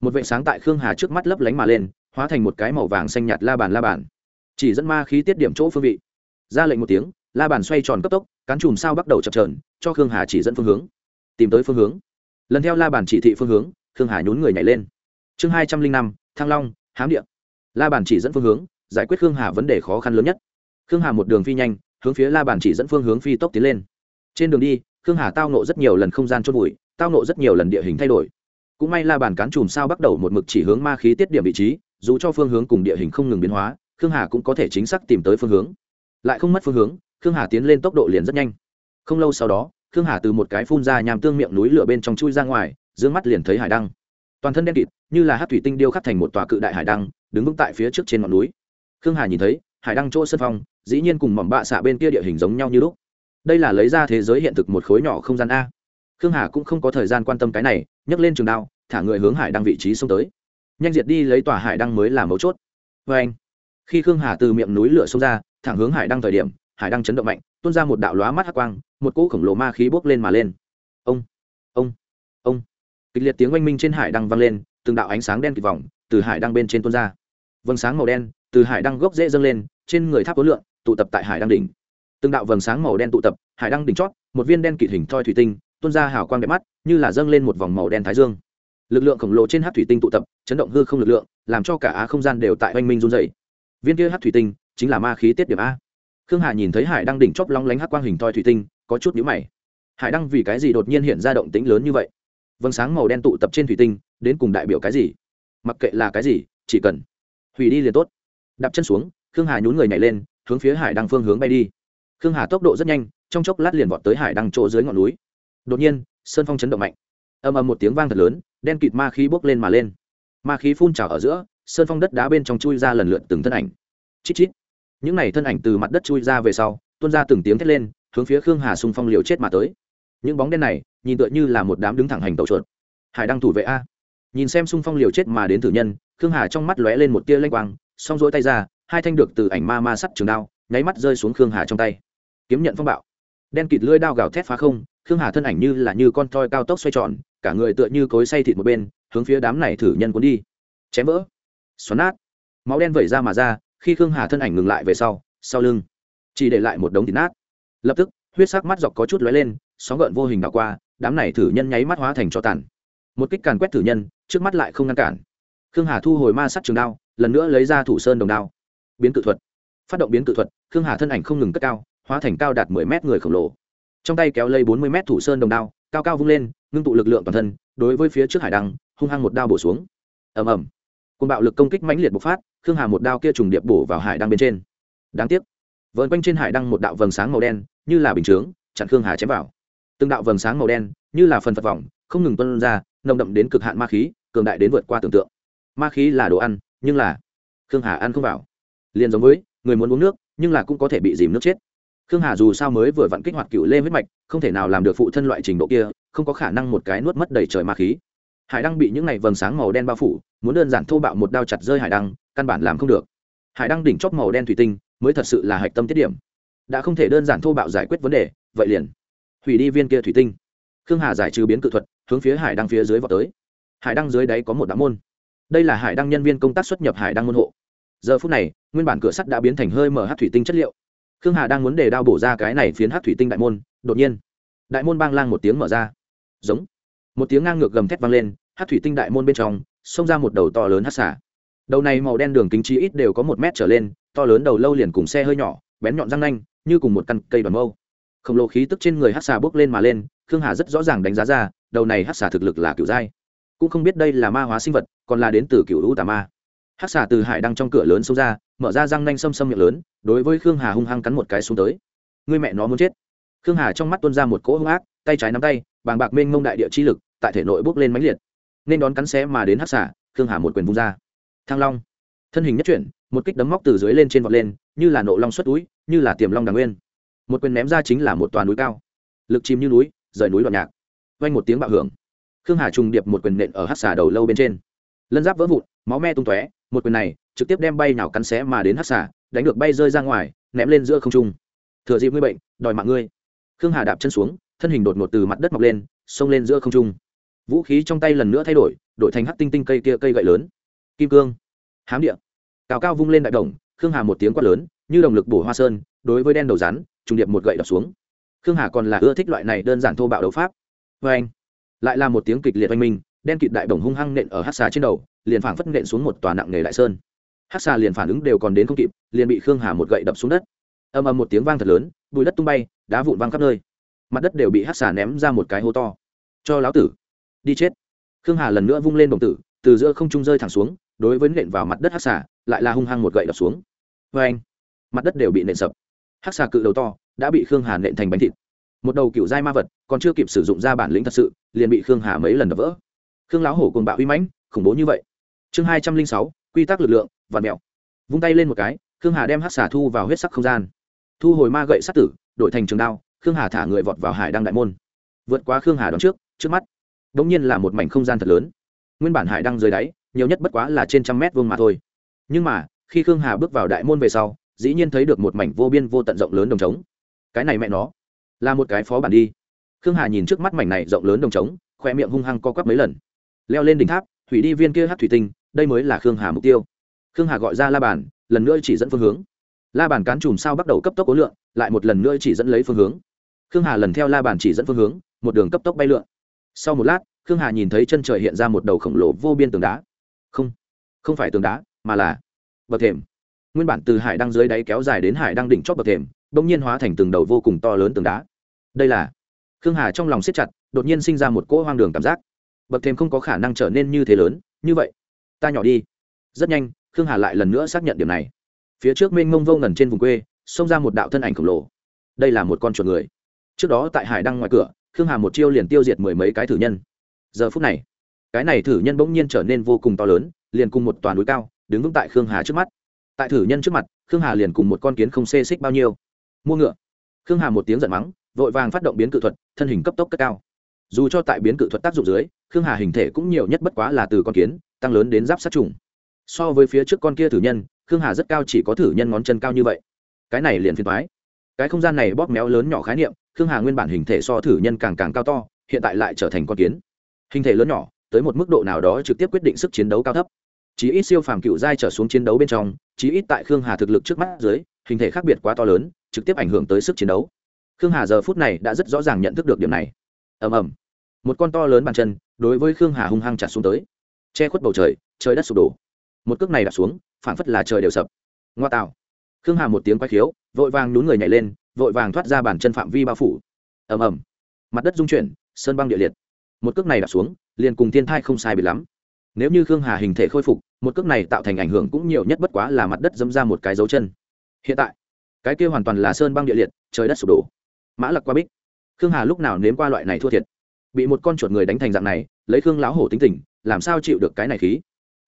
Một vệ sáng tại khương hà trước mắt lấp lánh mà lên, hóa thành một cái màu vàng xanh nhạt la bàn la bàn. Chỉ dẫn ma khí tiết điểm chỗ phương vị. Ra lệnh một tiếng, la bàn xoay tròn cấp tốc, cán chùm sao bắt đầu chập trờn cho khương hà chỉ dẫn phương hướng. Tìm tới phương hướng. Lần theo la bàn chỉ thị phương hướng, khương hà nhún người nhảy lên. Chương hai trăm linh năm, thăng long, hám địa. La bàn chỉ dẫn phương hướng, giải quyết khương hà vấn đề khó khăn lớn nhất. Khương hà một đường phi nhanh, hướng phía la bàn chỉ dẫn phương hướng phi tốc tiến lên. Trên đường đi khương hà tao nộ rất nhiều lần không gian trôn vùi, tao nộ rất nhiều lần địa hình thay đổi. Cũng may là bàn cán chùm sao bắt đầu một mực chỉ hướng ma khí tiết điểm vị trí, dù cho phương hướng cùng địa hình không ngừng biến hóa, khương hà cũng có thể chính xác tìm tới phương hướng. Lại không mất phương hướng, khương hà tiến lên tốc độ liền rất nhanh. Không lâu sau đó, khương hà từ một cái phun ra nhàm tương miệng núi lửa bên trong chui ra ngoài d mắt liền thấy hải đăng. Toàn thân đen kịt, như là hát thủy tinh điêu khắc thành một tòa cự đại hải đăng, đứng vững tại phía trước trên ngọn núi. Khương hà nhìn thấy, hải đăng chỗ sân phong dĩ nhiên cùng mỏm bạ xạ bên kia địa hình giống nhau như lúc đây là lấy ra thế giới hiện thực một khối nhỏ không gian a. Khương hà cũng không có thời gian quan tâm cái này, nhấc lên trường đao, thả người hướng hải đăng vị trí xông tới. Nhanh diệt đi lấy tòa hải đăng mới là mấu chốt. Vê anh, khi khương hà từ miệng núi lửa xông ra, thẳng hướng hải đăng thời điểm, hải đăng chấn động mạnh, tuôn ra một đạo lóa mắt hắc quang, một cỗ khổng lồ ma khí bốc lên mà lên. Ông ông ông. Kịch liệt tiếng oanh minh trên hải đăng vang lên, từng đạo ánh sáng đen kịt vòng từ hải đăng bên trên tuôn ra. Vầng sáng màu đen từ hải đăng gốc dễ dâng lên, trên người tháp ối lượng tụ tập tại hải đăng đỉnh từng đạo vầng sáng màu đen tụ tập, hải đăng đỉnh chót, một viên đen kịt hình thoi thủy tinh, tuôn ra hào quang đẹp mắt, như là dâng lên một vòng màu đen thái dương. Lực lượng khổng lồ trên hát thủy tinh tụ tập, chấn động hư không lực lượng, làm cho cả á không gian đều tại oanh minh run dày viên kia hát thủy tinh, chính là ma khí tiết điểm a. Khương hà nhìn thấy hải đăng đỉnh chóp long lánh hát quang hình thoi thủy tinh, có chút nhũ mày. Hải đăng vì cái gì đột nhiên hiện ra động tĩnh lớn như vậy? Vầng sáng màu đen tụ tập trên thủy tinh, đến cùng đại biểu cái gì? Mặc kệ là cái gì, chỉ cần hủy đi liền tốt. Đạp chân xuống, khương hà nhún người nhảy lên, hướng phía hải đăng phương hướng bay đi khương hà tốc độ rất nhanh, trong chốc lát liền vọt tới hải đăng chỗ dưới ngọn núi. Đột nhiên sơn phong chấn động mạnh. Âm âm một tiếng vang thật lớn, đen kịt ma khí bốc lên mà lên. Ma khí phun trào ở giữa sơn phong đất đá bên trong chui ra lần lượt từng thân ảnh. Chít chít. Những n à y thân ảnh từ mặt đất chui ra về sau, tuôn ra từng tiếng thét lên, hướng phía khương hà xung phong liều chết mà tới. Những bóng đen này, nhìn tựa như là một đám đứng thẳng hành tàu chuột. Hải đăng thủ vệ a. Nhìn xem xung phong liều chết mà đến tử nhân, khương hà trong mắt lóe lên một tia lanh quang xong rỗi tay ra, hai thanh được từ ảnh ma ma sắt trường đao, nháy mắt rơi xuống khương hà trong tay kiếm nhận phong bạo. Đen kịt lưỡi đao gào thét phá không, khương hà thân ảnh như là như con toi cao tốc xoay tròn, cả người tựa như cối say thịt một bên, hướng phía đám này thử nhân cuốn đi. Chém vỡ. Xoắn nát. Máu đen vẩy ra mà ra, khi khương hà thân ảnh ngừng lại về sau sau lưng, chỉ để lại một đống thịt nát. Lập tức, huyết sắc mắt dọc có chút lóe lên, sóng gợn vô hình đảo qua, đám này thử nhân nháy mắt hóa thành cho tàn. Một kích càn quét thử nhân, trước mắt lại không ngăn cản. Khương hà thu hồi ma sắt trường đao, lần nữa lấy ra thủ sơn đồng đao. Biến cự thuật. Phát động biến cự thuật, khương hà thân ảnh không ngừng cất cao hóa thành cao đạt mười mét người khổng lồ. Trong tay kéo lây bốn mươi mét thủ sơn đồng đao, cao cao vung lên, ngưng tụ lực lượng toàn thân, đối với phía trước hải đăng, hung hăng một đao bổ xuống. Ầm ầm. Côn bạo lực công kích mãnh liệt bộc phát, khương hà một đao kia trùng điệp bổ vào hải đăng bên trên. Đáng tiếc vợn quanh trên hải đăng một đạo vầng sáng màu đen, như là bình chướng, chặn khương hà chém vào. Từng đạo vầng sáng màu đen, như là phần phật vòng không ngừng tuân ra, nồng đậm đến cực hạn ma khí, cường đại đến vượt qua tưởng tượng. Ma khí là đồ ăn, nhưng là khương hà ăn không vào. Liền giống với, người muốn uống nước, nhưng là cũng có thể bị dìm nước chết khương hà dù sao mới vừa vặn kích hoạt cựu lê huyết mạch, không thể nào làm được phụ thân loại trình độ kia, không có khả năng một cái nuốt mất đầy trời ma khí. Hải đăng bị những ngày vầng sáng màu đen bao phủ, muốn đơn giản thô bạo một đao chặt rơi hải đăng, căn bản làm không được. Hải đăng đỉnh chóp màu đen thủy tinh, mới thật sự là hạch tâm tiết điểm. Đã không thể đơn giản thô bạo giải quyết vấn đề, vậy liền hủy đi viên kia thủy tinh. Khương hà giải trừ biến cự thuật, hướng phía hải đăng phía dưới vào tới. Hải đăng dưới đáy có một đạo môn. Đây là hải đăng nhân viên công tác xuất nhập hải đăng môn hộ. Giờ phút này, nguyên bản cửa sắt đã biến thành hơi mở hát thủy tinh chất liệu khương hà đang muốn để đao bổ ra cái này phiến hát thủy tinh đại môn, đột nhiên, đại môn bang lang một tiếng mở ra. Giống. Một tiếng ngang ngược gầm thét vang lên hát thủy tinh đại môn bên trong, xông ra một đầu to lớn hát xả đầu này màu đen đường kính trí ít đều có một mét trở lên, to lớn đầu lâu liền cùng xe hơi nhỏ, bén nhọn răng nanh, như cùng một căn cây đoàn mâu. Khổng lồ khí tức trên người hát xà bước lên mà lên, khương hà rất rõ ràng đánh giá ra, đầu này hát xà thực lực là kiểu giai cũng không biết đây là ma hóa sinh vật, còn là đến từ kiểu lũ tà ma hát xà từ hải đăng trong cửa lớn xông ra, mở ra răng nanh xâm xâm miệng lớn, đối với khương hà hung hăng cắn một cái xuống tới. Người mẹ nó muốn chết. Khương hà trong mắt tuôn ra một cỗ hung ác, tay trái nắm tay, bàng bạc mênh mông đại địa chi lực, tại thể nội bước lên mãnh liệt. Nên đón cắn xé mà đến hát xà, khương hà một quyền vung ra. Thăng long. Thân hình nhất chuyển, một kích đấm móc từ dưới lên trên vọt lên, như là nộ long xuất túi, như là tiềm long đàng nguyên. Một quyền ném ra chính là một toàn núi cao. Lực chìm như núi, rời núi đoạn nhạc. Vang một tiếng bạo hưởng. Khương hà trùng điệp một quyền nện ở hát xà đầu lâu bên trên. Lân giáp vỡ vụn, máu me tung tóe một quyền này trực tiếp đem bay nào cắn xé mà đến hát xả, đánh được bay rơi ra ngoài ném lên giữa không trung. Thừa dịp ngươi bệnh đòi mạng ngươi. Khương hà đạp chân xuống thân hình đột ngột từ mặt đất mọc lên xông lên giữa không trung. Vũ khí trong tay lần nữa thay đổi đổi thành hát tinh tinh cây kia cây gậy lớn. Kim cương. Hám địa. Cao cao vung lên đại đồng khương hà một tiếng quát lớn như động lực bổ hoa sơn đối với đen đầu rắn trùng điệp một gậy đập xuống. Khương hà còn là ưa thích loại này đơn giản thô bạo đấu pháp. Vê anh lại là một tiếng kịch liệt oanh minh đen kịt đại đồng hung hăng nện ở hát xà trên đầu liền phảng phất nện xuống một tòa nặng nề đại sơn. Hát xà liền phản ứng đều còn đến không kịp, liền bị khương hà một gậy đập xuống đất. Âm âm một tiếng vang thật lớn, bụi đất tung bay, đá vụn văng khắp nơi. Mặt đất đều bị hát xà ném ra một cái hố to. Cho lão tử, đi chết. Khương hà lần nữa vung lên đồng tử, từ giữa không trung rơi thẳng xuống, đối với nện vào mặt đất hát xà, lại là hung hăng một gậy đập xuống. Vê anh mặt đất đều bị nện sập. Hát xà cự đầu to, đã bị khương hà nện thành bánh thịt. Một đầu cựu dai ma vật, còn chưa kịp sử dụng ra bản lĩnh thật sự, liền bị khương hà mấy lần đập vỡ. Khương lão hổ cùng bạo uy mãnh, khủng bố như vậy chương hai trăm linh sáu, quy tắc lực lượng và mẹo. Vung tay lên một cái, khương hà đem hát xà thu vào huyết sắc không gian. Thu hồi ma gậy sát tử, đổi thành trường đao, khương hà thả người vọt vào hải đăng đại môn. Vượt qua khương hà đón trước trước mắt. Đ ỗ n g nhiên là một mảnh không gian thật lớn. Nguyên bản hải đăng dưới đáy, nhiều nhất bất quá là trên trăm mét vuông mà thôi. Nhưng mà, khi khương hà bước vào đại môn về sau, dĩ nhiên thấy được một mảnh vô biên vô tận rộng lớn đồng trống. Cái này mẹ nó, là một cái phó bản đi. Khương hà nhìn trước mắt mảnh này rộng lớn đồng trống, khoe miệng hung hăng co quắp mấy lần. Leo lên đỉnh tháp thủy đi viên kia hát thủy tinh đây mới là khương hà mục tiêu khương hà gọi ra la bàn lần nữa chỉ dẫn phương hướng la bàn cán chùm sao bắt đầu cấp tốc ố lượn, lại một lần nữa chỉ dẫn lấy phương hướng khương hà lần theo la bàn chỉ dẫn phương hướng một đường cấp tốc bay lượn sau một lát khương hà nhìn thấy chân trời hiện ra một đầu khổng lồ vô biên tường đá không không phải tường đá mà là bậc thềm nguyên bản từ hải đăng dưới đáy kéo dài đến hải đăng đỉnh chót bậc thềm bỗng nhiên hóa thành từng đầu vô cùng to lớn tường đá đây là khương hà trong lòng siết chặt đột nhiên sinh ra một cỗ hoang đường cảm giác bậc thềm không có khả năng trở nên như thế lớn như vậy ta nhỏ đi. Rất nhanh, khương hà lại lần nữa xác nhận điểm này. Phía trước mênh mông vô ngần trên vùng quê, xông ra một đạo thân ảnh khổng lồ. Đây là một con chuột người. Trước đó tại hải đăng ngoài cửa, khương hà một chiêu liền tiêu diệt mười mấy cái thử nhân. Giờ phút này, cái này thử nhân bỗng nhiên trở nên vô cùng to lớn, liền cùng một toàn núi cao, đứng vững tại khương hà trước mắt. Tại thử nhân trước mặt, khương hà liền cùng một con kiến không xê xích bao nhiêu. Mua ngựa. Khương hà một tiếng giận mắng, vội vàng phát động biến cự thuật, thân hình cấp tốc cất cao. Dù cho tại biến cự thuật tác dụng dưới, khương hà hình thể cũng nhiều nhất bất quá là từ con kiến tăng lớn đến giáp sát trùng. So với phía trước con kia thử nhân, khương hà rất cao chỉ có thử nhân ngón chân cao như vậy. Cái này liền phiền thoái cái không gian này bóp méo lớn nhỏ khái niệm, khương hà nguyên bản hình thể so thử nhân càng càng cao to, hiện tại lại trở thành con kiến. Hình thể lớn nhỏ, tới một mức độ nào đó trực tiếp quyết định sức chiến đấu cao thấp. Chí ít siêu phàm cựu giai trở xuống chiến đấu bên trong, chí ít tại khương hà thực lực trước mắt dưới, hình thể khác biệt quá to lớn, trực tiếp ảnh hưởng tới sức chiến đấu. Khương hà giờ phút này đã rất rõ ràng nhận thức được điểm này. Ầm ầm. Một con to lớn bàn chân đối với khương hà hung hăng chặt xuống tới che khuất bầu trời trời đất sụp đổ. Một cước này đạp xuống phản phất là trời đều sập. Ngoa tạo. Khương hà một tiếng quay khiếu, vội vàng nhún người nhảy lên, vội vàng thoát ra bàn chân phạm vi bao phủ. Ầm ầm. Mặt đất rung chuyển, sơn băng địa liệt. Một cước này đạp xuống, liền cùng thiên thai không sai biệt lắm. Nếu như khương hà hình thể khôi phục, một cước này tạo thành ảnh hưởng cũng nhiều nhất bất quá là mặt đất dâm ra một cái dấu chân. Hiện tại, cái kia hoàn toàn là sơn băng địa liệt, trời đất sụp đổ. Mã lặc qua bích. Khương hà lúc nào nếm qua loại này thua thiệt. Bị một con chuột người đánh thành dạng này lấy khương lão hổ tính tình, làm sao chịu được cái này khí?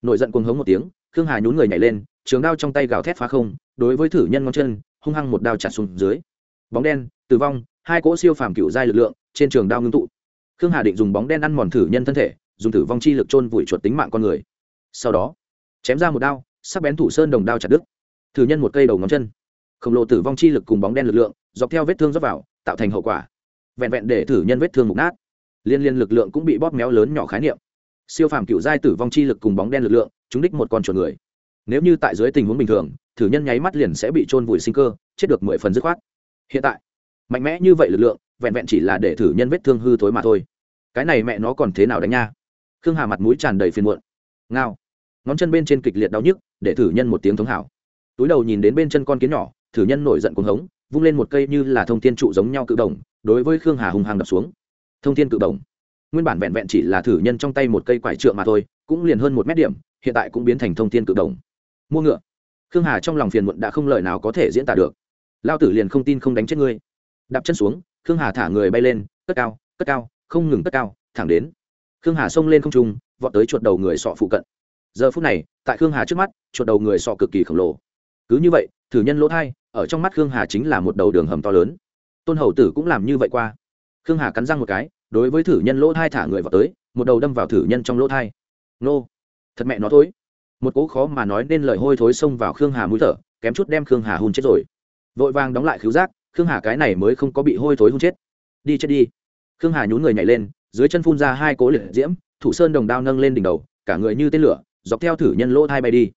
Nổi giận cuồng hống một tiếng, khương hà nhún người nhảy lên, trường đao trong tay gào thét phá không, đối với thử nhân ngón chân, hung hăng một đao chặt xuống dưới. Bóng đen, tử vong, hai cỗ siêu phàm cựu giai lực lượng, trên trường đao ngưng tụ. Khương hà định dùng bóng đen ăn mòn thử nhân thân thể, dùng tử vong chi lực chôn vùi chuột tính mạng con người. Sau đó, chém ra một đao, sắc bén thủ sơn đồng đao chặt đứt. Thử nhân một cây đầu ngón chân. Khổng lồ tử vong chi lực cùng bóng đen lực lượng, dọc theo vết thương dốc vào, tạo thành hậu quả. Vẹn vẹn để thử nhân vết thương mục nát liên liên lực lượng cũng bị bóp méo lớn nhỏ khái niệm. Siêu phàm cựu giai tử vong chi lực cùng bóng đen lực lượng, chúng đích một con chuột người. Nếu như tại dưới tình huống bình thường, thử nhân nháy mắt liền sẽ bị trôn vùi sinh cơ, chết được mười phần dứt khoát. Hiện tại, mạnh mẽ như vậy lực lượng, vẹn vẹn chỉ là để thử nhân vết thương hư thối mà thôi. Cái này mẹ nó còn thế nào đánh nha? Khương hà mặt mũi tràn đầy phiền muộn. Ngao. Ngón chân bên trên kịch liệt đau nhức, để thử nhân một tiếng thống hảo. Túi đầu nhìn đến bên chân con kiến nhỏ, thử nhân nổi giận cuồng hống, vung lên một cây như là thông thiên trụ giống nhau cự đồng, đối với khương hà hùng hàng đập xuống thông thiên cự đồng nguyên bản vẹn vẹn chỉ là thử nhân trong tay một cây quải trượng mà thôi, cũng liền hơn một mét điểm, hiện tại cũng biến thành thông thiên cự đồng mua ngựa. Khương hà trong lòng phiền muộn đã không lời nào có thể diễn tả được. Lao tử liền không tin không đánh chết ngươi. Đạp chân xuống, khương hà thả người bay lên, cất cao cất cao, không ngừng cất cao, thẳng đến. Khương hà xông lên không trung, vọt tới chuột đầu người sọ phụ cận. Giờ phút này, tại khương hà trước mắt, chuột đầu người sọ cực kỳ khổng lồ. Cứ như vậy, thử nhân lỗ thai, ở trong mắt khương hà chính là một đầu đường hầm to lớn. Tôn hầu tử cũng làm như vậy qua khương hà cắn răng một cái, đối với thử nhân lỗ thai thả người vào tới, một đầu đâm vào thử nhân trong lỗ thai. Nô. Thật mẹ nó thối một cỗ khó mà nói nên lời hôi thối xông vào khương hà mũi thở, kém chút đem khương hà hôn chết rồi. Vội vàng đóng lại khứu giác, khương hà cái này mới không có bị hôi thối hôn chết. Đi chết đi. Khương hà nhún người nhảy lên, dưới chân phun ra hai cỗ liệt diễm, thủ sơn đồng đao nâng lên đỉnh đầu, cả người như tên lửa, dọc theo thử nhân lỗ thai bay đi.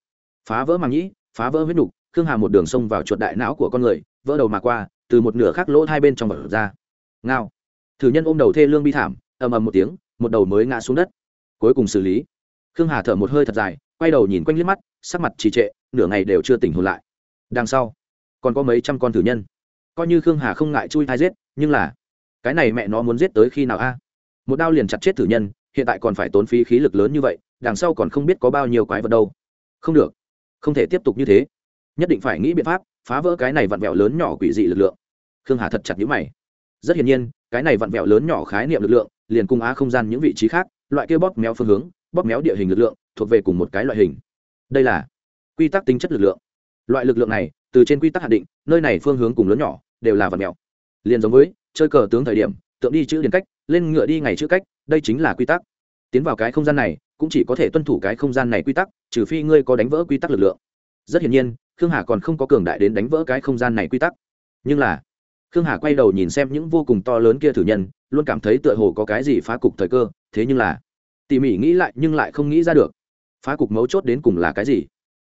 Phá vỡ màng nhĩ, phá vỡ huyết nục, khương hà một đường xông vào chuột đại não của con người, vỡ đầu mà qua, từ một nửa khác lỗ hai bên trong vật ra. Ngao thử nhân ôm đầu thê lương bi thảm, ầm ầm một tiếng, một đầu mới ngã xuống đất. Cuối cùng xử lý. Khương hà thở một hơi thật dài, quay đầu nhìn quanh liếc mắt, sắc mặt trì trệ, nửa ngày đều chưa tỉnh hồn lại. Đằng sau, còn có mấy trăm con thử nhân. Coi như khương hà không ngại chui thai giết, nhưng là, cái này mẹ nó muốn giết tới khi nào a? Một đao liền chặt chết thử nhân, hiện tại còn phải tốn phí khí lực lớn như vậy, đằng sau còn không biết có bao nhiêu quái vật đâu. Không được, không thể tiếp tục như thế. Nhất định phải nghĩ biện pháp phá vỡ cái này vặn vẹo lớn nhỏ quỷ dị lực lượng. Khương hà thật chặt nhữ mày. Rất hiển nhiên cái này vặn vẹo lớn nhỏ khái niệm lực lượng, liền cung á không gian những vị trí khác, loại kia bóp méo phương hướng, bóp méo địa hình lực lượng, thuộc về cùng một cái loại hình. Đây là quy tắc tính chất lực lượng. Loại lực lượng này, từ trên quy tắc hạn định, nơi này phương hướng cùng lớn nhỏ, đều là vặn mèo liền giống với chơi cờ tướng thời điểm, tượng đi chữ điền cách, lên ngựa đi ngày chữ cách, đây chính là quy tắc. Tiến vào cái không gian này, cũng chỉ có thể tuân thủ cái không gian này quy tắc, trừ phi ngươi có đánh vỡ quy tắc lực lượng. Rất hiển nhiên, khương hà còn không có cường đại đến đánh vỡ cái không gian này quy tắc. Nhưng là khương hà quay đầu nhìn xem những vô cùng to lớn kia thử nhân, luôn cảm thấy tựa hồ có cái gì phá cục thời cơ, thế nhưng là, tỉ mỉ nghĩ lại nhưng lại không nghĩ ra được. Phá cục mấu chốt đến cùng là cái gì?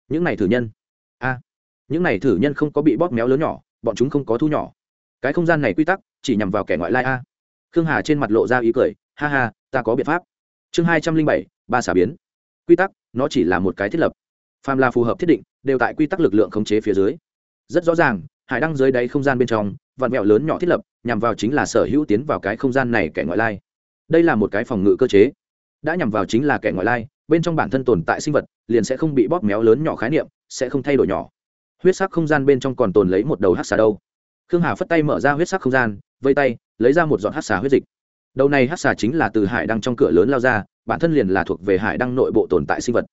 Những này thử nhân. A, những này thử nhân không có bị bóp méo lớn nhỏ, bọn chúng không có thu nhỏ. Cái không gian này quy tắc, chỉ nhằm vào kẻ ngoại lai a. Khương hà trên mặt lộ ra ý cười, ha ha, ta có biện pháp. Chương hai trăm linh bảy, ba xả biến. Quy tắc, nó chỉ là một cái thiết lập. Phàm là phù hợp thiết định, đều tại quy tắc lực lượng khống chế phía dưới. Rất rõ ràng hải đăng dưới đáy không gian bên trong, vạn mẹo lớn nhỏ thiết lập, nhằm vào chính là sở hữu tiến vào cái không gian này kẻ ngoại lai. Đây là một cái phòng ngự cơ chế. Đã nhằm vào chính là kẻ ngoại lai, bên trong bản thân tồn tại sinh vật, liền sẽ không bị bóp méo lớn nhỏ khái niệm, sẽ không thay đổi nhỏ. Huyết sắc không gian bên trong còn tồn lấy một đầu hát xà đâu. Khương hà phất tay mở ra huyết sắc không gian, vây tay, lấy ra một giọt hát xà huyết dịch. Đầu này hát xà chính là từ hải đăng trong cửa lớn lao ra, bản thân liền là thuộc về hải đăng nội bộ tồn tại sinh vật.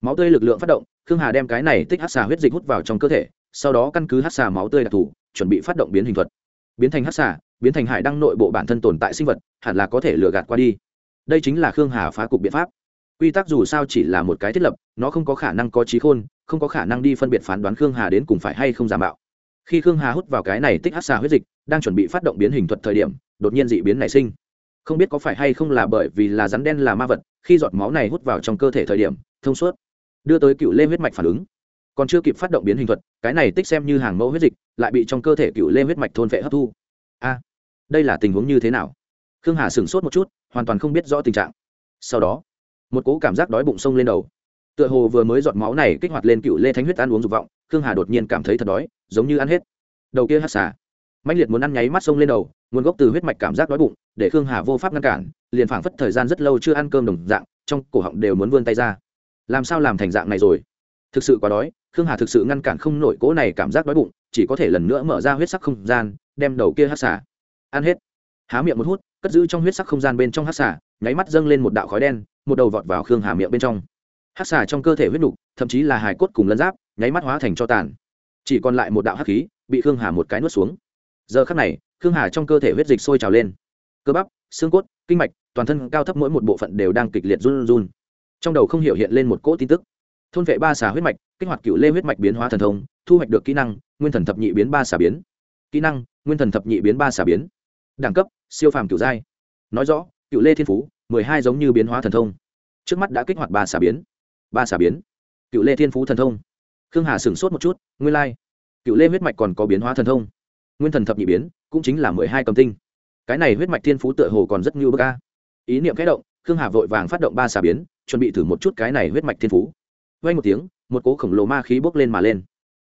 Máu tươi lực lượng phát động, khương hà đem cái này tích hát xà huyết dịch hút vào trong cơ thể sau đó căn cứ hát xà máu tươi đặc thù, chuẩn bị phát động biến hình thuật. Biến thành hát xà, biến thành hải đăng nội bộ bản thân tồn tại sinh vật, hẳn là có thể lừa gạt qua đi. Đây chính là khương hà phá cục biện pháp. Quy tắc dù sao chỉ là một cái thiết lập, nó không có khả năng có trí khôn, không có khả năng đi phân biệt phán đoán khương hà đến cùng phải hay không giả mạo. Khi khương hà hút vào cái này tích hát xà huyết dịch, đang chuẩn bị phát động biến hình thuật thời điểm, đột nhiên dị biến nảy sinh. Không biết có phải hay không là bởi vì là rắn đen là ma vật, khi giọt máu này hút vào trong cơ thể thời điểm, thông suốt, đưa tới cựu lê huyết mạch phản ứng còn chưa kịp phát động biến hình thuật, cái này tích xem như hàng mẫu huyết dịch, lại bị trong cơ thể cựu lê huyết mạch thôn vệ hấp thu. A, đây là tình huống như thế nào? Khương hà sửng sốt một chút, hoàn toàn không biết rõ tình trạng. Sau đó, một cố cảm giác đói bụng sông lên đầu. Tựa hồ vừa mới giọt máu này kích hoạt lên cựu lê thánh huyết ăn uống dục vọng, khương hà đột nhiên cảm thấy thật đói, giống như ăn hết. Đầu kia hát xả mạnh liệt muốn ăn nháy mắt sông lên đầu, nguồn gốc từ huyết mạch cảm giác đói bụng, để khương hà vô pháp ngăn cản, liền phảng phất thời gian rất lâu chưa ăn cơm đồng dạng, trong cổ họng đều muốn vươn tay ra. Làm sao làm thành dạng này rồi? Thực sự quá đói, khương hà thực sự ngăn cản không nổi cỗ này cảm giác đói bụng, chỉ có thể lần nữa mở ra huyết sắc không gian, đem đầu kia hát xả ăn hết. Há miệng một hút, cất giữ trong huyết sắc không gian bên trong hát xả nháy mắt dâng lên một đạo khói đen, một đầu vọt vào khương hà miệng bên trong. Hát xả trong cơ thể huyết nục, thậm chí là hài cốt cùng lân giáp, nháy mắt hóa thành cho tàn. Chỉ còn lại một đạo hắc khí, bị khương hà một cái nuốt xuống. Giờ khắc này, khương hà trong cơ thể huyết dịch sôi trào lên. Cơ bắp, xương cốt, kinh mạch, toàn thân cao thấp mỗi một bộ phận đều đang kịch liệt run run. Trong đầu không hiểu hiện lên một cỗ tin tức thôn vệ ba xà huyết mạch, kích hoạt cựu lê huyết mạch biến hóa thần thông, thu hoạch được kỹ năng, nguyên thần thập nhị biến ba xà biến. Kỹ năng, nguyên thần thập nhị biến ba xà biến. Đẳng cấp, siêu phàm cựu giai. Nói rõ cựu lê thiên phú, mười hai giống như biến hóa thần thông. Trước mắt đã kích hoạt ba xà biến. Ba xà biến. Cựu lê thiên phú thần thông. Khương hà sửng sốt một chút, nguyên lai、like. cựu lê huyết mạch còn có biến hóa thần thông. Nguyên thần thập nhị biến, cũng chính là mười hai cầm tinh. Cái này huyết mạch thiên phú tựa hồ còn rất như bơ ca ý niệm kẽ động, khương hà vội vàng phát động ba xà biến, chuẩn bị thử một chút cái này huyết mạch thiên phú vang một tiếng, một cỗ khổng lồ ma khí bốc lên mà lên.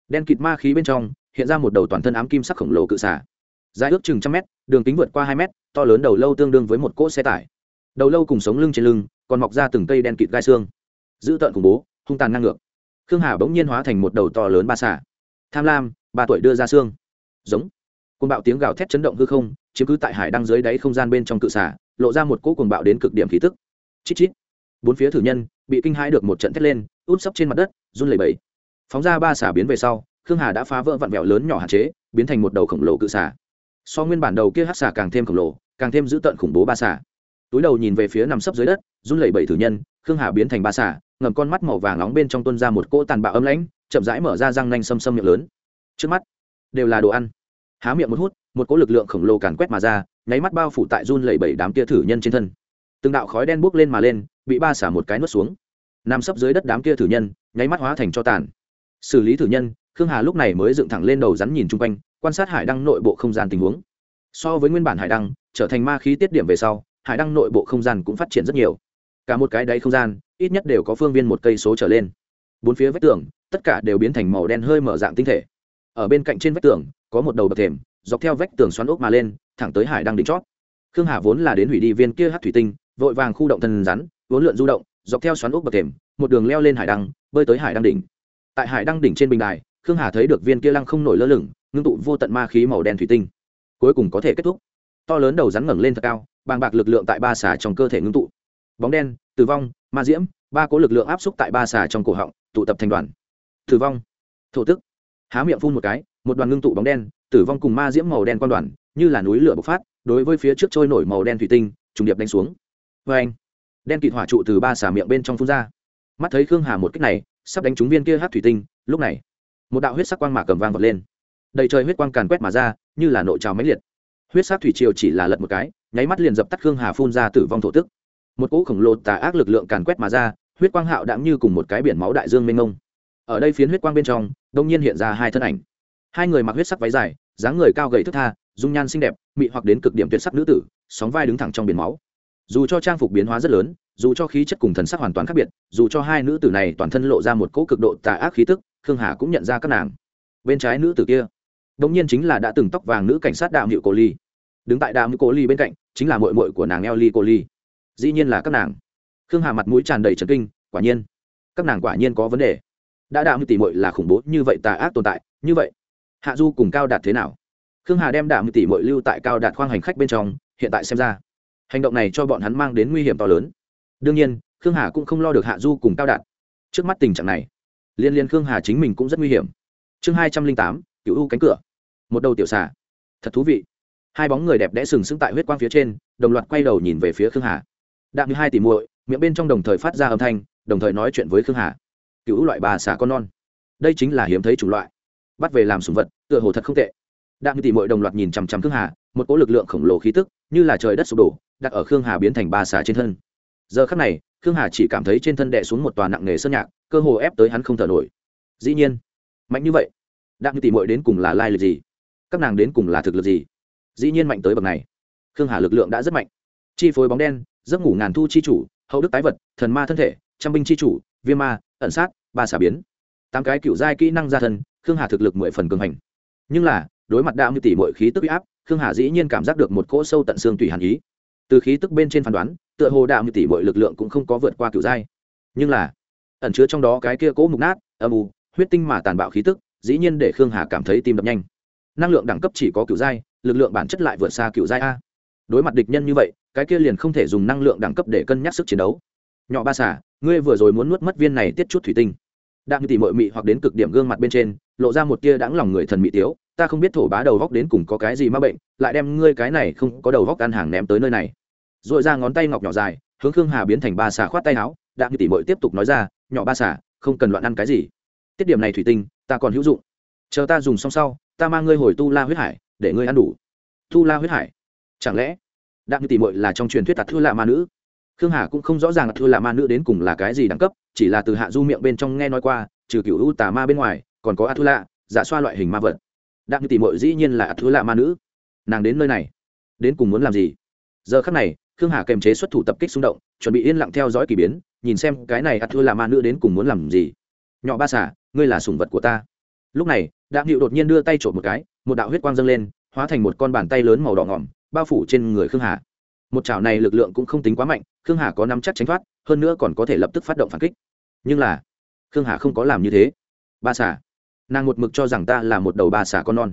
Đen kịt ma khí bên trong, hiện ra một đầu toàn thân ám kim sắc khổng lồ cự xả dài ước chừng trăm mét, đường kính vượt qua hai mét, to lớn đầu lâu tương đương với một cỗ xe tải. Đầu lâu cùng sống lưng trên lưng, còn mọc ra từng cây đen kịt gai xương. Dữ tợn khủng bố, hung tàn ngang ngược. Khương hà bỗng nhiên hóa thành một đầu to lớn ba xả tham lam, ba tuổi đưa ra xương. Giống. Côn bạo tiếng gào thét chấn động hư không, chiếm cứ tại hải đăng dưới đáy không gian bên trong cự xả lộ ra một cỗ cuồng bạo đến cực điểm khí tức. Chít chít. Bốn phía thử nhân bị kinh hãi được một trận thét lên út sấp trên mặt đất, run lẩy bẩy. Phóng ra ba xả biến về sau, khương hà đã phá vỡ vặn vẹo lớn nhỏ hạn chế, biến thành một đầu khổng lồ cự xả so nguyên bản đầu kia hát xả càng thêm khổng lồ, càng thêm dữ tợn khủng bố ba xả túi đầu nhìn về phía nằm sấp dưới đất, run lẩy bẩy thử nhân, khương hà biến thành ba xả ngầm con mắt màu vàng nóng bên trong tuân ra một cỗ tàn bạo âm lãnh, chậm rãi mở ra răng nanh xâm xâm miệng lớn. Trước mắt, đều là đồ ăn. Há miệng một hút, một cỗ lực lượng khổng lồ càn quét mà ra, nháy mắt bao phủ tại run lẩy bẩy đám kia thử nhân trên thân. Từng đạo khói đen bốc lên mà lên bị ba xả một cái nuốt xuống. Nằm sấp dưới đất đám kia thử nhân, nháy mắt hóa thành cho tàn. Xử lý thử nhân, khương hà lúc này mới dựng thẳng lên đầu rắn nhìn chung quanh, quan sát hải đăng nội bộ không gian tình huống. So với nguyên bản hải đăng, trở thành ma khí tiết điểm về sau, hải đăng nội bộ không gian cũng phát triển rất nhiều. Cả một cái đáy không gian, ít nhất đều có phương viên một cây số trở lên. Bốn phía vách tường, tất cả đều biến thành màu đen hơi mở dạng tinh thể. Ở bên cạnh trên vách tường, có một đầu bậc thềm, dọc theo vách tường xoắn ốc mà lên, thẳng tới hải đăng đỉnh chót. Khương hà vốn là đến hủy đi viên kia hát thủy tinh, vội vàng khu động thân rắn vốn lượn du động, dọc theo xoắn ốc bậc thềm, một đường leo lên hải đăng, bơi tới hải đăng đỉnh. Tại hải đăng đỉnh trên bình đài, khương hà thấy được viên kia lăng không nổi lơ lửng, ngưng tụ vô tận ma khí màu đen thủy tinh. Cuối cùng có thể kết thúc. To lớn đầu rắn ngẩng lên thật cao, bàng bạc lực lượng tại ba xà trong cơ thể ngưng tụ. Bóng đen, tử vong, ma diễm, ba cố lực lượng áp xúc tại ba xà trong cổ họng, tụ tập thành đoàn. Tử vong. Thổ tức. Há miệng phun một cái, một đoàn ngưng tụ bóng đen, tử vong cùng ma diễm màu đen quan đoàn, như là núi lửa bộc phát, đối với phía trước trôi nổi màu đen thủy tinh, trùng điệp đánh xuống. Vê anh đen kịt hỏa trụ từ ba xà miệng bên trong phun ra. Mắt thấy khương hà một cách này, sắp đánh trúng viên kia hát thủy tinh, lúc này, một đạo huyết sắc quang mạc cầm vang vọt lên. Đầy trời huyết quang càn quét mà ra, như là nội trào máy liệt. Huyết sắc thủy triều chỉ là lật một cái, nháy mắt liền dập tắt khương hà phun ra tử vong thổ tức. Một cỗ khổng lồ tà ác lực lượng càn quét mà ra, huyết quang hạo đạm như cùng một cái biển máu đại dương mênh mông. Ở đây phiến huyết quang bên trong, đông nhiên hiện ra hai thân ảnh. Hai người mặc huyết sắc váy dài, dáng người cao gầy thức tha, dung nhan xinh đẹp, mị hoặc đến cực điểm tuyệt sắc nữ tử, sóng vai đứng thẳng trong biển máu dù cho trang phục biến hóa rất lớn, dù cho khí chất cùng thần sắc hoàn toàn khác biệt, dù cho hai nữ tử này toàn thân lộ ra một cỗ cực độ tà ác khí tức, khương hà cũng nhận ra các nàng. Bên trái nữ tử kia, đống nhiên chính là đã từng tóc vàng nữ cảnh sát đạo hiệu cô ly. Đứng tại đạo hữu cô ly bên cạnh, chính là mội mội của nàng eo ly cô ly. Dĩ nhiên là các nàng. Khương hà mặt mũi tràn đầy trần kinh, quả nhiên, các nàng quả nhiên có vấn đề. Đã đạo hữu tỷ mội là khủng bố như vậy, tà ác tồn tại, như vậy, hạ du cùng cao đạt thế nào? Khương hà đem đạo hữu tỷ mội lưu tại cao đạt khoang hành khách bên trong, hiện tại xem ra hành động này cho bọn hắn mang đến nguy hiểm to lớn. Đương nhiên, khương hà cũng không lo được hạ du cùng cao đạt. Trước mắt tình trạng này, liên liên khương hà chính mình cũng rất nguy hiểm. Chương hai trăm linh tám cựu u cánh cửa. Một đầu tiểu xà. Thật thú vị. Hai bóng người đẹp đẽ sừng sững tại huyết quang phía trên, đồng loạt quay đầu nhìn về phía khương hà. Đạm như hai tỷ muội, miệng bên trong đồng thời phát ra âm thanh, đồng thời nói chuyện với khương hà. Cựu loại bà xà con non. Đây chính là hiếm thấy chủng loại. Bắt về làm sùng vật, tựa hồ thật không tệ đạm như tỷ muội đồng loạt nhìn chằm chằm khương hà, một cỗ lực lượng khổng lồ khí tức, như là trời đất sụp đổ, đặt ở khương hà biến thành ba xà trên thân. Giờ khắc này, khương hà chỉ cảm thấy trên thân đè xuống một tòa nặng nề sơn nhạc, cơ hồ ép tới hắn không thở nổi. Dĩ nhiên, mạnh như vậy, đạm như tỷ muội đến cùng là lai lịch gì? Các nàng đến cùng là thực lực gì? Dĩ nhiên mạnh tới bậc này. Khương hà lực lượng đã rất mạnh. Chi phối bóng đen, giấc ngủ ngàn thu chi chủ, hậu đức tái vật, thần ma thân thể, trăm binh chi chủ, viêm ma, ẩn sát, ba xả biến. Tám cái cựu giai kỹ năng gia thân, khương hà thực lực mười phần cường hành. Nhưng là đối mặt đạo như tỷ mọi khí tức uy áp, khương hà dĩ nhiên cảm giác được một cỗ sâu tận xương tùy hàn ý. Từ khí tức bên trên phán đoán, tựa hồ đạo như tỷ mọi lực lượng cũng không có vượt qua cựu giai nhưng là, ẩn chứa trong đó cái kia cỗ mục nát, âm u, huyết tinh mà tàn bạo khí tức, dĩ nhiên để khương hà cảm thấy tim đập nhanh. Năng lượng đẳng cấp chỉ có cựu giai lực lượng bản chất lại vượt xa cựu giai a. Đối mặt địch nhân như vậy, cái kia liền không thể dùng năng lượng đẳng cấp để cân nhắc sức chiến đấu. Nhỏ ba xả ngươi vừa rồi muốn nuốt mất viên này tiết chút thủy tinh. Đạm tỉ mội mị hoặc đến cực điểm gương mặt bên trên, lộ ra một tia đáng lòng người thần mị tiếu ta không biết thổ bá đầu góc đến cùng có cái gì m a bệnh, lại đem ngươi cái này không có đầu góc ăn hàng ném tới nơi này. R ồ i ra ngón tay ngọc nhỏ dài, hướng khương hà biến thành ba xà khoát tay áo, đạm tỉ mội tiếp tục nói ra, nhỏ ba xà, không cần loạn ăn cái gì. Tiết điểm này thủy tinh, ta còn hữu dụng. Chờ ta dùng xong sau, ta mang ngươi hồi tu la huyết hải, để ngươi ăn đủ. Tu la huyết hải? Chẳng lẽ đặng tỷ mội là trong truyền thuyết tạt thư lạ ma nữ? Khương hà cũng không rõ ràng thư lạ ma nữ đến cùng là cái gì đẳng cấp, chỉ là từ hạ du miệng bên trong nghe nói qua, trừ cựu u tà ma bên ngoài, còn có a thư lạ dạ giả xoa loại hình ma vật đặng tỷ mội dĩ nhiên là thứ lạ ma nữ. Nàng đến nơi này, đến cùng muốn làm gì? Giờ khắc này, khương hà kềm chế xuất thủ tập kích xung động, chuẩn bị yên lặng theo dõi k ỳ biến, nhìn xem cái này a thư lạ ma nữ đến cùng muốn làm gì. Nhỏ ba xả ngươi là sủng vật của ta. Lúc này, đặng hiệu đột nhiên đưa tay trộm một cái, một đạo huyết quang dâng lên, hóa thành một con bàn tay lớn màu đỏ ngỏm, bao phủ trên người khương hà. Một chảo này lực lượng cũng không tính quá mạnh, khương hà có nắm chắc tránh thoát, hơn nữa còn có thể lập tức phát động phản kích. Nhưng là, khương hà không có làm như thế. Ba xả nàng một mực cho rằng ta là một đầu ba xả con non.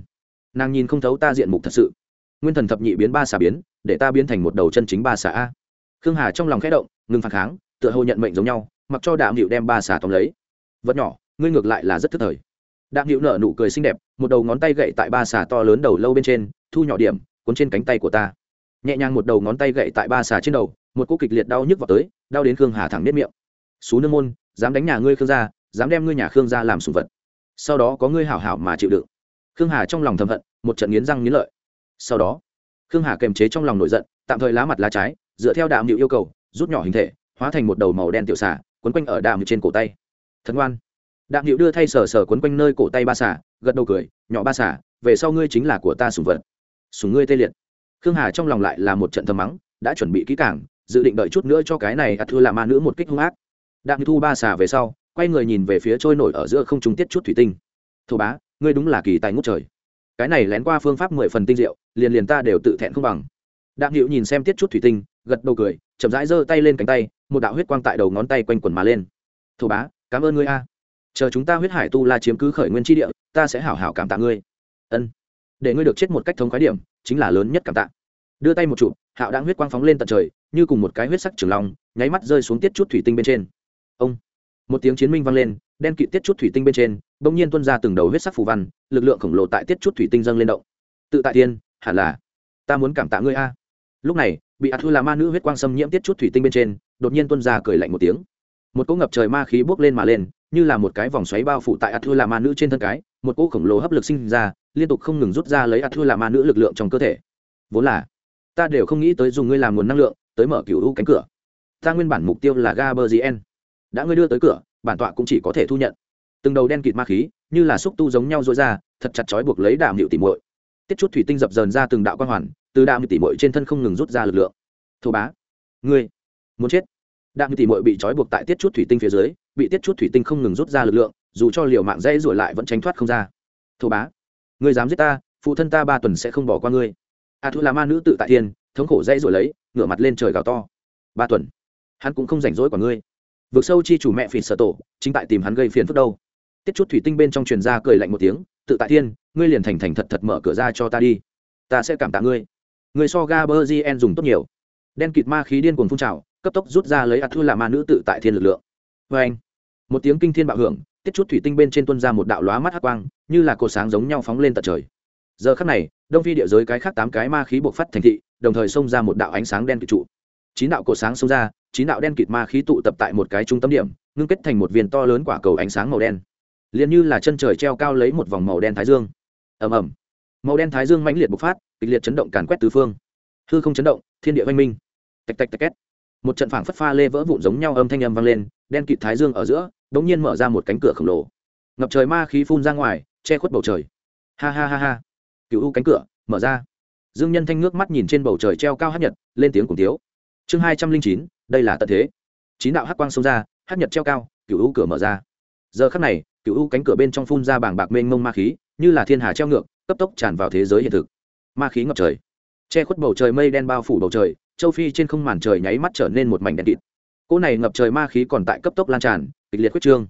Nàng nhìn không thấu ta diện mục thật sự. Nguyên thần thập nhị biến ba xả biến, để ta biến thành một đầu chân chính ba xả a. Khương hà trong lòng khẽ động, ngừng phản kháng, tựa hồ nhận mệnh giống nhau, mặc cho đạm hiệu đem ba xả tóm lấy. Vật nhỏ, ngươi ngược lại là rất thức thời. Đạm hiệu nở nụ cười xinh đẹp, một đầu ngón tay gậy tại ba xả to lớn đầu lâu bên trên, thu nhỏ điểm, cuốn trên cánh tay của ta. Nhẹ nhàng một đầu ngón tay gậy tại ba xà trên đầu, một cô kịch liệt đau nhức vào tới, đau đến khương hà thẳng nếp miệng. Xú nương môn, dám đánh nhà ngươi khương gia, dám đem ngươi nhà khương gia làm sùng vật sau đó có ngươi hảo hảo mà chịu đựng. Khương hà trong lòng thầm hận, một trận nghiến răng nghiến lợi. Sau đó, khương hà kềm chế trong lòng nổi giận, tạm thời lá mặt lá trái, dựa theo đạm nhịu yêu cầu, rút nhỏ hình thể, hóa thành một đầu màu đen tiểu xà, quấn quanh ở đạm trên cổ tay. Thần ngoan đạm nhịu đưa thay sờ sờ quấn quanh nơi cổ tay ba xà, gật đầu cười, nhỏ ba xà, về sau ngươi chính là của ta sùng vật. Sùng ngươi tê liệt. Khương hà trong lòng lại là một trận thầm mắng, đã chuẩn bị kỹ cảng dự định đợi chút nữa cho cái này ắt thư là ma nữ một kích hung ác. Đặng thu ba xà về sau quay người nhìn về phía trôi nổi ở giữa không trung tiết chút thủy tinh. Thô bá, ngươi đúng là kỳ tài ngút trời. Cái này lén qua phương pháp mười phần tinh diệu, liền liền ta đều tự thẹn không bằng. Đặng hữu nhìn xem tiết chút thủy tinh, gật đầu cười, chậm rãi giơ tay lên cánh tay, một đạo huyết quang tại đầu ngón tay quanh quần mà lên. Thô bá, cảm ơn ngươi a. Chờ chúng ta huyết hải tu la chiếm cứ khởi nguyên tri địa, ta sẽ hảo hảo cảm tạ ngươi. Ân. Để ngươi được chết một cách thống khái điểm, chính là lớn nhất cảm tạ. Đưa tay một chụp, hạo đang huyết quang phóng lên tận trời, như cùng một cái huyết sắc trường long, nháy mắt rơi xuống tiết chút thủy tinh bên trên. Ông một tiếng chiến minh vang lên, đen kịt tiết chút thủy tinh bên trên, bỗng nhiên tuôn ra từng đầu huyết sắc phù văn, lực lượng khổng lồ tại tiết chút thủy tinh dâng lên động. Tự tại tiên, hẳn là, ta muốn cảm tạ ngươi a. Lúc này, bị ạt thu là ma nữ huyết quang xâm nhiễm tiết chút thủy tinh bên trên, đột nhiên tuôn ra cười lạnh một tiếng. Một cỗ ngập trời ma khí bốc lên mà lên, như là một cái vòng xoáy bao phủ tại ạt thu là ma nữ trên thân cái, một cỗ khổng lồ hấp lực sinh ra, liên tục không ngừng rút ra lấy ạt thu là ma nữ lực lượng trong cơ thể. Vốn là, ta đều không nghĩ tới dùng ngươi làm nguồn năng lượng, tới mở cựu u cánh cửa. Ta nguyên bản mục tiêu là gaberzien đã ngươi đưa tới cửa, bản tọa cũng chỉ có thể thu nhận. Từng đầu đen kịt ma khí, như là xúc tu giống nhau dối ra, thật chặt chói buộc lấy đạm hiệu tỉ muội. Tiết chút thủy tinh dập dờn ra từng đạo quan hoàn, từ đạm hiệu tỉ muội trên thân không ngừng rút ra lực lượng. Thô bá, ngươi muốn chết. Đạm hiệu tỉ muội bị trói buộc tại tiết chút thủy tinh phía dưới, bị tiết chút thủy tinh không ngừng rút ra lực lượng, dù cho liều mạng dây rủi lại vẫn tránh thoát không ra. Thô bá, ngươi dám giết ta, phụ thân ta ba tuần sẽ không bỏ qua ngươi. A thu là ma nữ tự tại thiên, thống khổ dây rủi lấy, ngửa mặt lên trời gào to. Ba tuần, hắn cũng không rảnh rỗi của ngươi vực sâu chi chủ mẹ phỉ sợ tổ, chính tại tìm hắn gây phiền phức đâu. Tiết chút thủy tinh bên trong truyền ra cười lạnh một tiếng, tự tại thiên, ngươi liền thành thành thật thật mở cửa ra cho ta đi. Ta sẽ cảm tạ ngươi. Người so ga berjien dùng tốt nhiều. Đen kịt ma khí điên cuồng phun trào, cấp tốc rút ra lấy ạt thư là ma nữ tự tại thiên lực lượng. Vê anh, một tiếng kinh thiên bạo hưởng, tiết chút thủy tinh bên trên tuân ra một đạo lóa mắt hắc quang, như là cột sáng giống nhau phóng lên tận trời. Giờ khắc này, đông phi địa giới cái khác tám cái ma khí bộc phát thành thị, đồng thời xông ra một đạo ánh sáng đen kịt trụ. Chín đạo cột sáng xông ra chín đạo đen kịt ma khí tụ tập tại một cái trung tâm điểm, ngưng kết thành một viên to lớn quả cầu ánh sáng màu đen. Liền như là chân trời treo cao lấy một vòng màu đen thái dương. Ầm ầm. Màu đen thái dương mãnh liệt bộc phát, kịch liệt chấn động càn quét tứ phương. Hư không chấn động, thiên địa văn minh. Tạch tạch tạch két. Một trận phảng phất pha lê vỡ vụn giống nhau âm thanh âm vang lên, đen kịt thái dương ở giữa đ nhiên mở ra một cánh cửa khổng lồ. Ngập trời ma khí phun ra ngoài, che khuất bầu trời. Ha ha ha ha. Cựu u cánh cửa, mở ra. Dương nhân thanh nước mắt nhìn trên bầu trời treo cao hát nhật, lên tiếng cùng tiếu chương hai trăm linh chín đây là tận thế. Chín đạo hát quang xông ra hát nhật treo cao cựu u cửa mở ra. Giờ khắc này cựu u cánh cửa bên trong phun ra bảng bạc mênh mông ma khí, như là thiên hà treo ngược, cấp tốc tràn vào thế giới hiện thực. Ma khí ngập trời. Che khuất bầu trời mây đen bao phủ bầu trời, châu phi trên không màn trời nháy mắt trở nên một mảnh đen kịt. Cỗ này ngập trời ma khí còn tại cấp tốc lan tràn, kịch liệt quyết trương.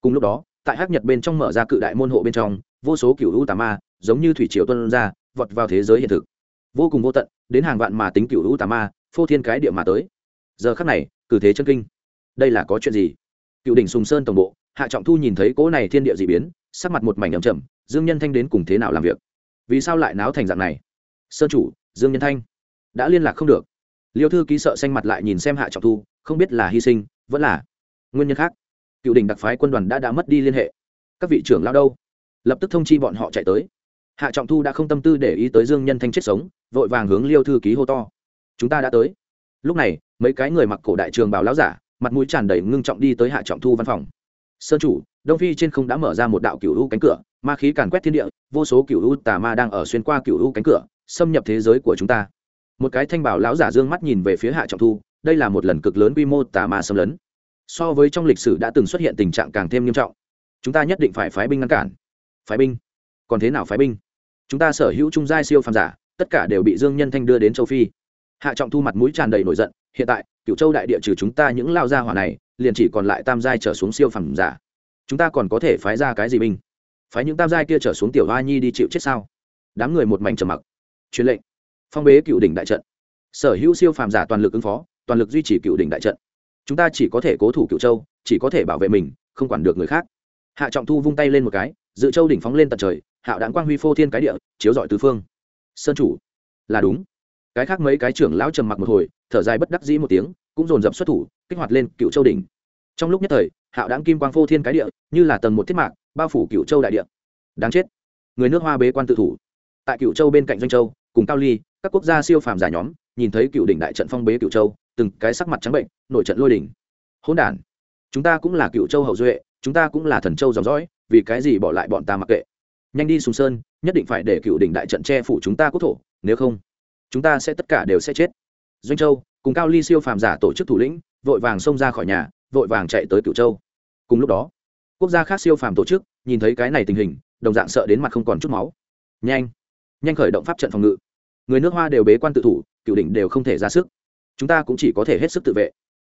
Cùng lúc đó, tại hắc nhật bên trong mở ra cự đại môn hộ bên trong, vô số cựu u tà ma, giống như thủy triều tuân ra, vọt vào thế giới hiện thực. Vô cùng vô tận, đến hàng vạn mà tính cựu u tà ma, phô thiên cái địa mà tới giờ khắc này, cử thế chân kinh. Đây là có chuyện gì? Cựu đỉnh sùng sơn tổng bộ, hạ trọng thu nhìn thấy cỗ này thiên địa d ị biến, sắc mặt một mảnh ẩm chậm dương nhân thanh đến cùng thế nào làm việc? Vì sao lại náo thành dạng này? Sơn chủ, dương nhân thanh, đã liên lạc không được. Liêu thư ký sợ xanh mặt lại nhìn xem hạ trọng thu, không biết là hy sinh, vẫn là nguyên nhân khác. Cựu đình đặc phái quân đoàn đã đã mất đi liên hệ. Các vị trưởng lao đâu? Lập tức thông chi bọn họ chạy tới. Hạ trọng thu đã không tâm tư để ý tới dương nhân thanh chết sống, vội vàng hướng liêu thư ký hô to. Chúng ta đã tới. Lúc này mấy cái người mặc cổ đại trường bảo lão giả, mặt mũi tràn đầy ngưng trọng đi tới hạ trọng thu văn phòng. Sơn chủ, đông phi trên không đã mở ra một đạo cựu u cánh cửa, ma khí càn quét thiên địa, vô số cựu u tà ma đang ở xuyên qua cựu u cánh cửa, xâm nhập thế giới của chúng ta. Một cái thanh bảo lão giả dương mắt nhìn về phía hạ trọng thu, đây là một lần cực lớn quy mô tà ma xâm lấn. So với trong lịch sử đã từng xuất hiện tình trạng càng thêm nghiêm trọng. Chúng ta nhất định phải phái binh ngăn cản. Phái binh? Còn thế nào phái binh? Chúng ta sở hữu trung giai siêu phàm giả, tất cả đều bị dương nhân thanh đưa đến châu phi hạ trọng thu mặt mũi tràn đầy nổi giận, hiện tại cựu châu đại địa trừ chúng ta những lao gia hỏa này, liền chỉ còn lại tam giai trở xuống siêu phẩm giả. Chúng ta còn có thể phái ra cái gì binh? Phái những tam giai kia trở xuống tiểu hoa nhi đi chịu chết sao? Đám người một mảnh trầm mặc. Truyền lệnh. Phong bế cựu đỉnh đại trận. Sở hữu siêu phàm giả toàn lực ứng phó, toàn lực duy trì cựu đỉnh đại trận. Chúng ta chỉ có thể cố thủ cựu châu, chỉ có thể bảo vệ mình, không quản được người khác. Hạ trọng thu vung tay lên một cái, dự châu đỉnh phóng lên tận trời, hạo đạn quang huy phô thiên cái địa, chiếu dọi tứ phương. Sơn chủ. Là đúng cái khác mấy cái trưởng lão trầm mặc một hồi, thở dài bất đắc dĩ một tiếng, cũng dồn dập xuất thủ, kích hoạt lên cựu châu đỉnh. Trong lúc nhất thời, hạo đáng kim quang phô thiên cái địa, như là tầng một thiết mạc, bao phủ cựu châu đại địa. Đáng chết. Người nước hoa bế quan tự thủ. Tại cựu châu bên cạnh doanh châu, cùng cao ly, các quốc gia siêu phàm giả nhóm, nhìn thấy cựu đỉnh đại trận phong bế cựu châu, từng cái sắc mặt trắng bệnh nội trận lôi đỉnh hỗn đản, chúng ta cũng là cựu châu hậu duệ, chúng ta cũng là thần châu dòng dõi, vì cái gì bỏ lại bọn ta mặc kệ? Nhanh đi sùng sơn, nhất định phải để cựu đỉnh đại trận che phủ chúng ta quốc thổ, nếu không chúng ta sẽ tất cả đều sẽ chết. Doanh châu, cùng cao ly siêu phàm giả tổ chức thủ lĩnh, vội vàng xông ra khỏi nhà, vội vàng chạy tới cựu châu. Cùng lúc đó, quốc gia khác siêu phàm tổ chức nhìn thấy cái này tình hình, đồng dạng sợ đến mặt không còn chút máu. Nhanh nhanh khởi động pháp trận phòng ngự. Người nước hoa đều bế quan tự thủ, cựu đỉnh đều không thể ra sức. Chúng ta cũng chỉ có thể hết sức tự vệ.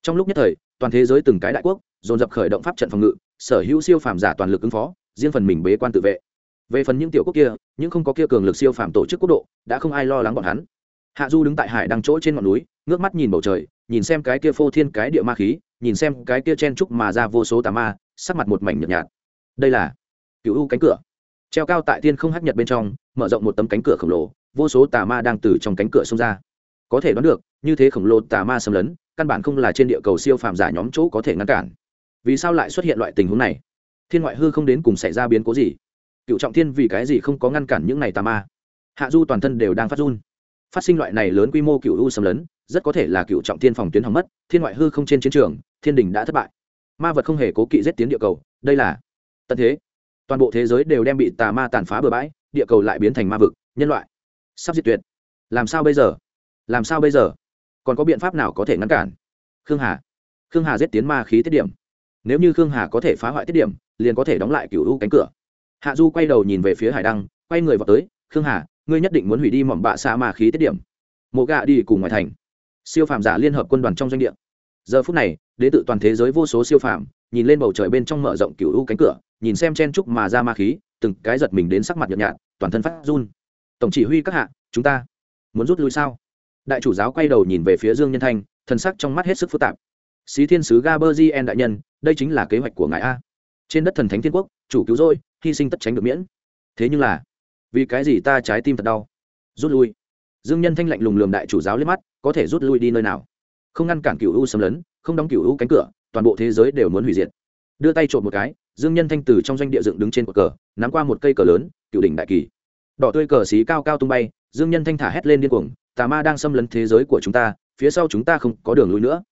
Trong lúc nhất thời, toàn thế giới từng cái đại quốc dồn dập khởi động pháp trận phòng ngự, sở hữu siêu phàm giả toàn lực ứng phó, riêng phần mình bế quan tự vệ. Về phần những tiểu quốc kia, những không có kia cường lực siêu phàm tổ chức quốc độ, đã không ai lo lắng bọn hắn hạ du đứng tại hải đăng chỗ trên ngọn núi, ngước mắt nhìn bầu trời, nhìn xem cái kia phô thiên cái địa ma khí, nhìn xem cái kia chen trúc mà ra vô số tà ma, sắc mặt một mảnh nhợt nhạt. Đây là cựu u cánh cửa. Treo cao tại thiên không hắc nhật bên trong, mở rộng một tấm cánh cửa khổng lồ, vô số tà ma đang từ trong cánh cửa xông ra. Có thể đoán được, như thế khổng lồ tà ma xâm lấn, căn bản không là trên địa cầu siêu phàm giả nhóm chỗ có thể ngăn cản. Vì sao lại xuất hiện loại tình huống này? Thiên ngoại hư không đến cùng xảy ra biến cố gì? Cựu trọng thiên vì cái gì không có ngăn cản những này tà ma? Hạ du toàn thân đều đang phát run phát sinh loại này lớn quy mô cựu u xâm lấn, rất có thể là cựu trọng thiên phòng tuyến hỏng mất, thiên ngoại hư không trên chiến trường, thiên đình đã thất bại. Ma vật không hề cố kỵ giết tiến địa cầu, đây là tận thế. Toàn bộ thế giới đều đem bị tà ma tàn phá bừa bãi, địa cầu lại biến thành ma vực, nhân loại. Sắp diệt tuyệt. Làm sao bây giờ? Làm sao bây giờ? Còn có biện pháp nào có thể ngăn cản? Khương hà. Khương hà giết tiến ma khí tiết điểm. Nếu như khương hà có thể phá hoại tiết điểm, liền có thể đóng lại cựu u cánh cửa. Hạ du quay đầu nhìn về phía hải đăng, quay người vào tới, khương hà ngươi nhất định muốn hủy đi mỏm bạ xa mà khí tiết điểm. Mộ gạ đi cùng ngoài thành. Siêu phàm giả liên hợp quân đoàn trong doanh địa. Giờ phút này, đế tự toàn thế giới vô số siêu phàm, nhìn lên bầu trời bên trong mở rộng cựu u cánh cửa, nhìn xem chen trúc mà ra ma khí, từng cái giật mình đến sắc mặt nhợt nhạt, toàn thân phát run. Tổng chỉ huy các hạ, chúng ta muốn rút lui sao? Đại chủ giáo quay đầu nhìn về phía dương nhân thanh, thần sắc trong mắt hết sức phức tạp. Xí thiên sứ gaberzien đại nhân, đây chính là kế hoạch của ngài a. Trên đất thần thánh thiên quốc, chủ cứu rỗi, hy sinh tất tránh được miễn. Thế nhưng là vì cái gì ta trái tim thật đau? Rút lui. Dương nhân thanh lạnh lùng lường đại chủ giáo liếc mắt, có thể rút lui đi nơi nào? Không ngăn cản cựu u xâm lấn, không đóng cựu u cánh cửa, toàn bộ thế giới đều muốn hủy diệt. Đưa tay trộm một cái, dương nhân thanh từ trong doanh địa dựng đứng trên cột cờ, nắm qua một cây cờ lớn, cựu đỉnh đại kỳ. Đỏ tươi cờ xí cao cao tung bay, dương nhân thanh thả hét lên điên cuồng, tà ma đang xâm lấn thế giới của chúng ta, phía sau chúng ta không có đường lui nữa.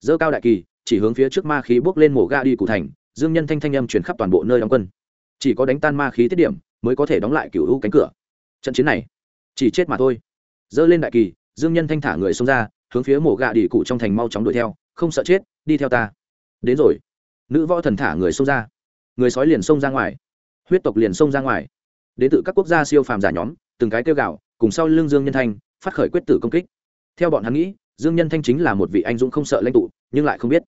Dơ cao đại kỳ, chỉ hướng phía trước ma khí bước lên mổ ga đi cụ thành, dương nhân thanh thanh âm chuyển khắp toàn bộ nơi đóng quân. Chỉ có đánh tan ma khí tiết điểm mới có thể đóng lại cựu hữu cánh cửa. Trận chiến này, chỉ chết mà thôi. Dơ lên đại kỳ, dương nhân thanh thả người xông ra, hướng phía mổ gạ đi cụ trong thành mau chóng đuổi theo, không sợ chết, đi theo ta. Đến rồi. Nữ võ thần thả người xông ra. Người sói liền xông ra ngoài. Huyết tộc liền xông ra ngoài. Đến từ các quốc gia siêu phàm giả nhóm, từng cái kêu gạo cùng sau lưng dương nhân thanh, phát khởi quyết tử công kích. Theo bọn hắn nghĩ, dương nhân thanh chính là một vị anh dũng không sợ lãnh tụ, nhưng lại không biết.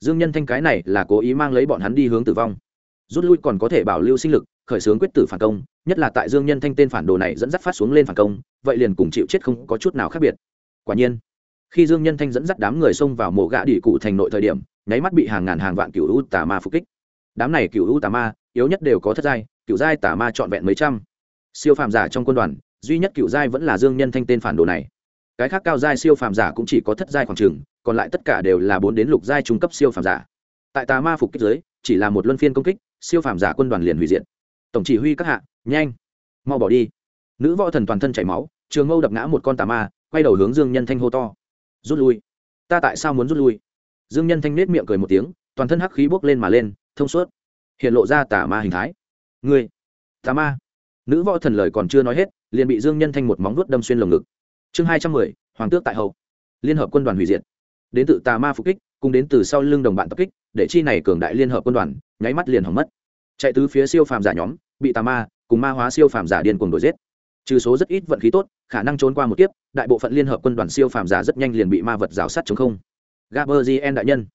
Dương nhân thanh cái này là cố ý mang lấy bọn hắn đi hướng tử vong. Rút lui còn có thể bảo lưu sinh lực khởi xướng quyết tử phản công, nhất là tại dương nhân thanh tên phản đồ này dẫn dắt phát xuống lên phản công, vậy liền cùng chịu chết không có chút nào khác biệt. Quả nhiên, khi dương nhân thanh dẫn dắt đám người xông vào mộ gã đỉ cụ thành nội thời điểm, nháy mắt bị hàng ngàn hàng vạn cựu u tà ma phục kích. Đám này cựu u tà ma, yếu nhất đều có thất giai cựu giai tà ma trọn vẹn mấy trăm. Siêu phàm giả trong quân đoàn, duy nhất cựu giai vẫn là dương nhân thanh tên phản đồ này. Cái khác cao giai siêu phàm giả cũng chỉ có thất giai khoảng trường còn lại tất cả đều là bốn đến lục giai trung cấp siêu phàm giả. Tại tà ma phục kích giới chỉ là một luân phiên công kích, siêu phàm giả quân đoàn liền hủy diệt tổng chỉ huy các hạ, nhanh, mau bỏ đi. Nữ võ thần toàn thân chảy máu, trường mâu đập ngã một con tà ma, quay đầu hướng dương nhân thanh hô to. Rút lui. Ta tại sao muốn rút lui? Dương nhân thanh nết miệng cười một tiếng, toàn thân hắc khí bốc lên mà lên, thông suốt. Hiện lộ ra tà ma hình thái. Ngươi, tà ma. Nữ võ thần lời còn chưa nói hết, liền bị dương nhân thanh một móng vuốt đâm xuyên lồng ngực. Chương hai trăm mười, hoàng tước tại hậu. Liên hợp quân đoàn hủy diệt. Đến từ tà ma phục kích, cùng đến từ sau lưng đồng bạn tập kích, để chi này cường đại liên hợp quân đoàn, nháy mắt liền hỏng mất. Chạy từ phía siêu phàm giả nhóm bị tà ma cùng ma hóa siêu phàm giả điên cuồng đuổi giết. Trừ số rất ít vận khí tốt, khả năng trốn qua một kiếp, đại bộ phận liên hợp quân đoàn siêu phàm giả rất nhanh liền bị ma vật rào sát chống không. Gaberzien đại nhân,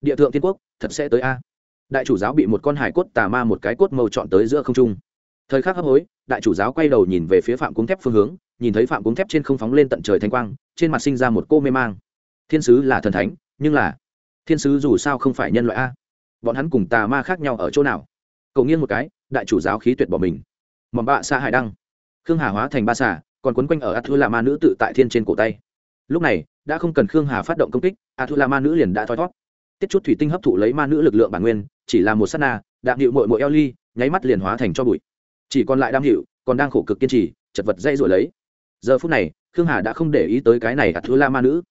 địa thượng thiên quốc, thật sẽ tới a. Đại chủ giáo bị một con hải cốt tà ma một cái cốt màu chọn tới giữa không trung. Thời khắc hấp hối, đại chủ giáo quay đầu nhìn về phía phạm cúng thép phương hướng, nhìn thấy phạm cúng thép trên không phóng lên tận trời thanh quang, trên mặt sinh ra một cô mê mang. Thiên sứ là thần thánh, nhưng là, thiên sứ dù sao không phải nhân loại a. Bọn hắn cùng tà ma khác nhau ở chỗ nào? Cậu nghiêng một cái, đại chủ giáo khí tuyệt bỏ mình. Mầm bạ xa hải đăng. Khương hà hóa thành ba xà, còn quấn quanh ở a thu la ma nữ tự tại thiên trên cổ tay. Lúc này, đã không cần khương hà phát động công kích a thu la ma nữ liền đã thoi thót tiết chút thủy tinh hấp thụ lấy ma nữ lực lượng bản nguyên, chỉ là một s á t na, đạm hiệu mội mội eo ly, nháy mắt liền hóa thành cho bụi. Chỉ còn lại đam hiệu còn đang khổ cực kiên trì, chật vật dây rồi lấy. Giờ phút này, khương hà đã không để ý tới cái này a thu la ma nữ.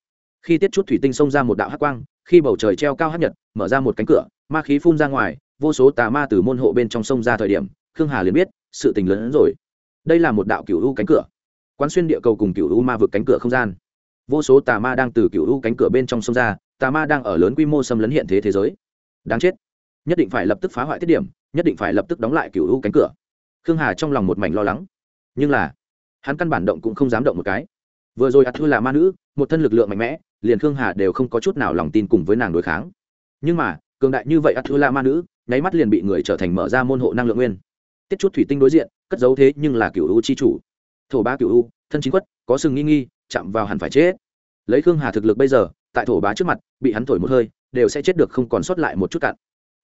Khi tiết chút thủy tinh xông ra một đạo hát quang, khi bầu trời treo cao hát nhật, mở ra một cánh cửa, ma khí phun ra ngoài vô số tà ma từ môn hộ bên trong sông ra thời điểm, khương hà liền biết, sự tình lớn hơn rồi. Đây là một đạo cựu u cánh cửa. Quán xuyên địa cầu cùng cựu u ma vượt cánh cửa không gian. Vô số tà ma đang từ cựu u cánh cửa bên trong sông ra, tà ma đang ở lớn quy mô xâm lấn hiện thế thế giới. Đáng chết. Nhất định phải lập tức phá hoại tiết điểm, nhất định phải lập tức đóng lại cựu u cánh cửa. Khương hà trong lòng một mảnh lo lắng. Nhưng là, hắn căn bản động cũng không dám động một cái. Vừa rồi ắt thư là ma nữ, một thân lực lượng mạnh mẽ, liền khương hà đều không có chút nào lòng tin cùng với nàng đối kháng. Nhưng mà, cường đại như vậy ắt thư là ma nữ nháy mắt liền bị người trở thành mở ra môn hộ năng lượng nguyên. Tiết chút thủy tinh đối diện, cất dấu thế nhưng là cựu u chi chủ. Thổ ba cựu u, thân chính quất, có sừng nghi nghi, chạm vào hẳn phải chết. Lấy khương hà thực lực bây giờ, tại thổ bá trước mặt, bị hắn thổi một hơi, đều sẽ chết được không còn sót lại một chút cặn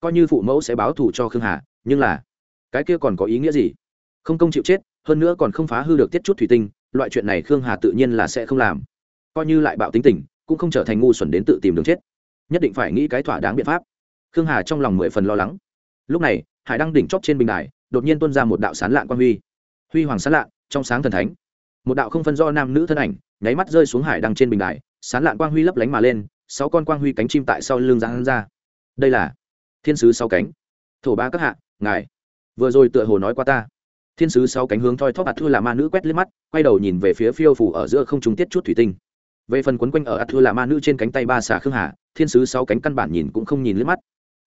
coi như phụ mẫu sẽ báo thù cho khương hà, nhưng là, cái kia còn có ý nghĩa gì? Không công chịu chết, hơn nữa còn không phá hư được tiết chút thủy tinh, loại chuyện này khương hà tự nhiên là sẽ không làm. Coi như lại bạo tính tình, cũng không trở thành ngu xuẩn đến tự tìm đường chết. Nhất định phải nghĩ cái thỏa đáng biện pháp khương hà trong lòng mười phần lo lắng. Lúc này, hải đăng đỉnh chóp trên bình đài, đột nhiên tuôn ra một đạo sán lạn quan huy. Huy hoàng sán lạn, trong sáng thần thánh. Một đạo không phân do nam nữ thân ảnh, nháy mắt rơi xuống hải đăng trên bình đài, sán lạn quang huy lấp lánh mà lên, sáu con quang huy cánh chim tại sau lưng giáng ra. Đây là thiên sứ sáu cánh. Thổ ba các hạ, ngài, vừa rồi tựa hồ nói qua ta. Thiên sứ sáu cánh hướng thoi thóp ạt thư là ma nữ quét lên mắt, quay đầu nhìn về phía phiêu phủ ở giữa không trung tiết chút thủy tinh. Về phần quấn quanh ở ạt thư là ma nữ trên cánh tay ba xà khương hà, thiên sứ sáu cánh căn bản nhìn cũng không nhìn lên mắt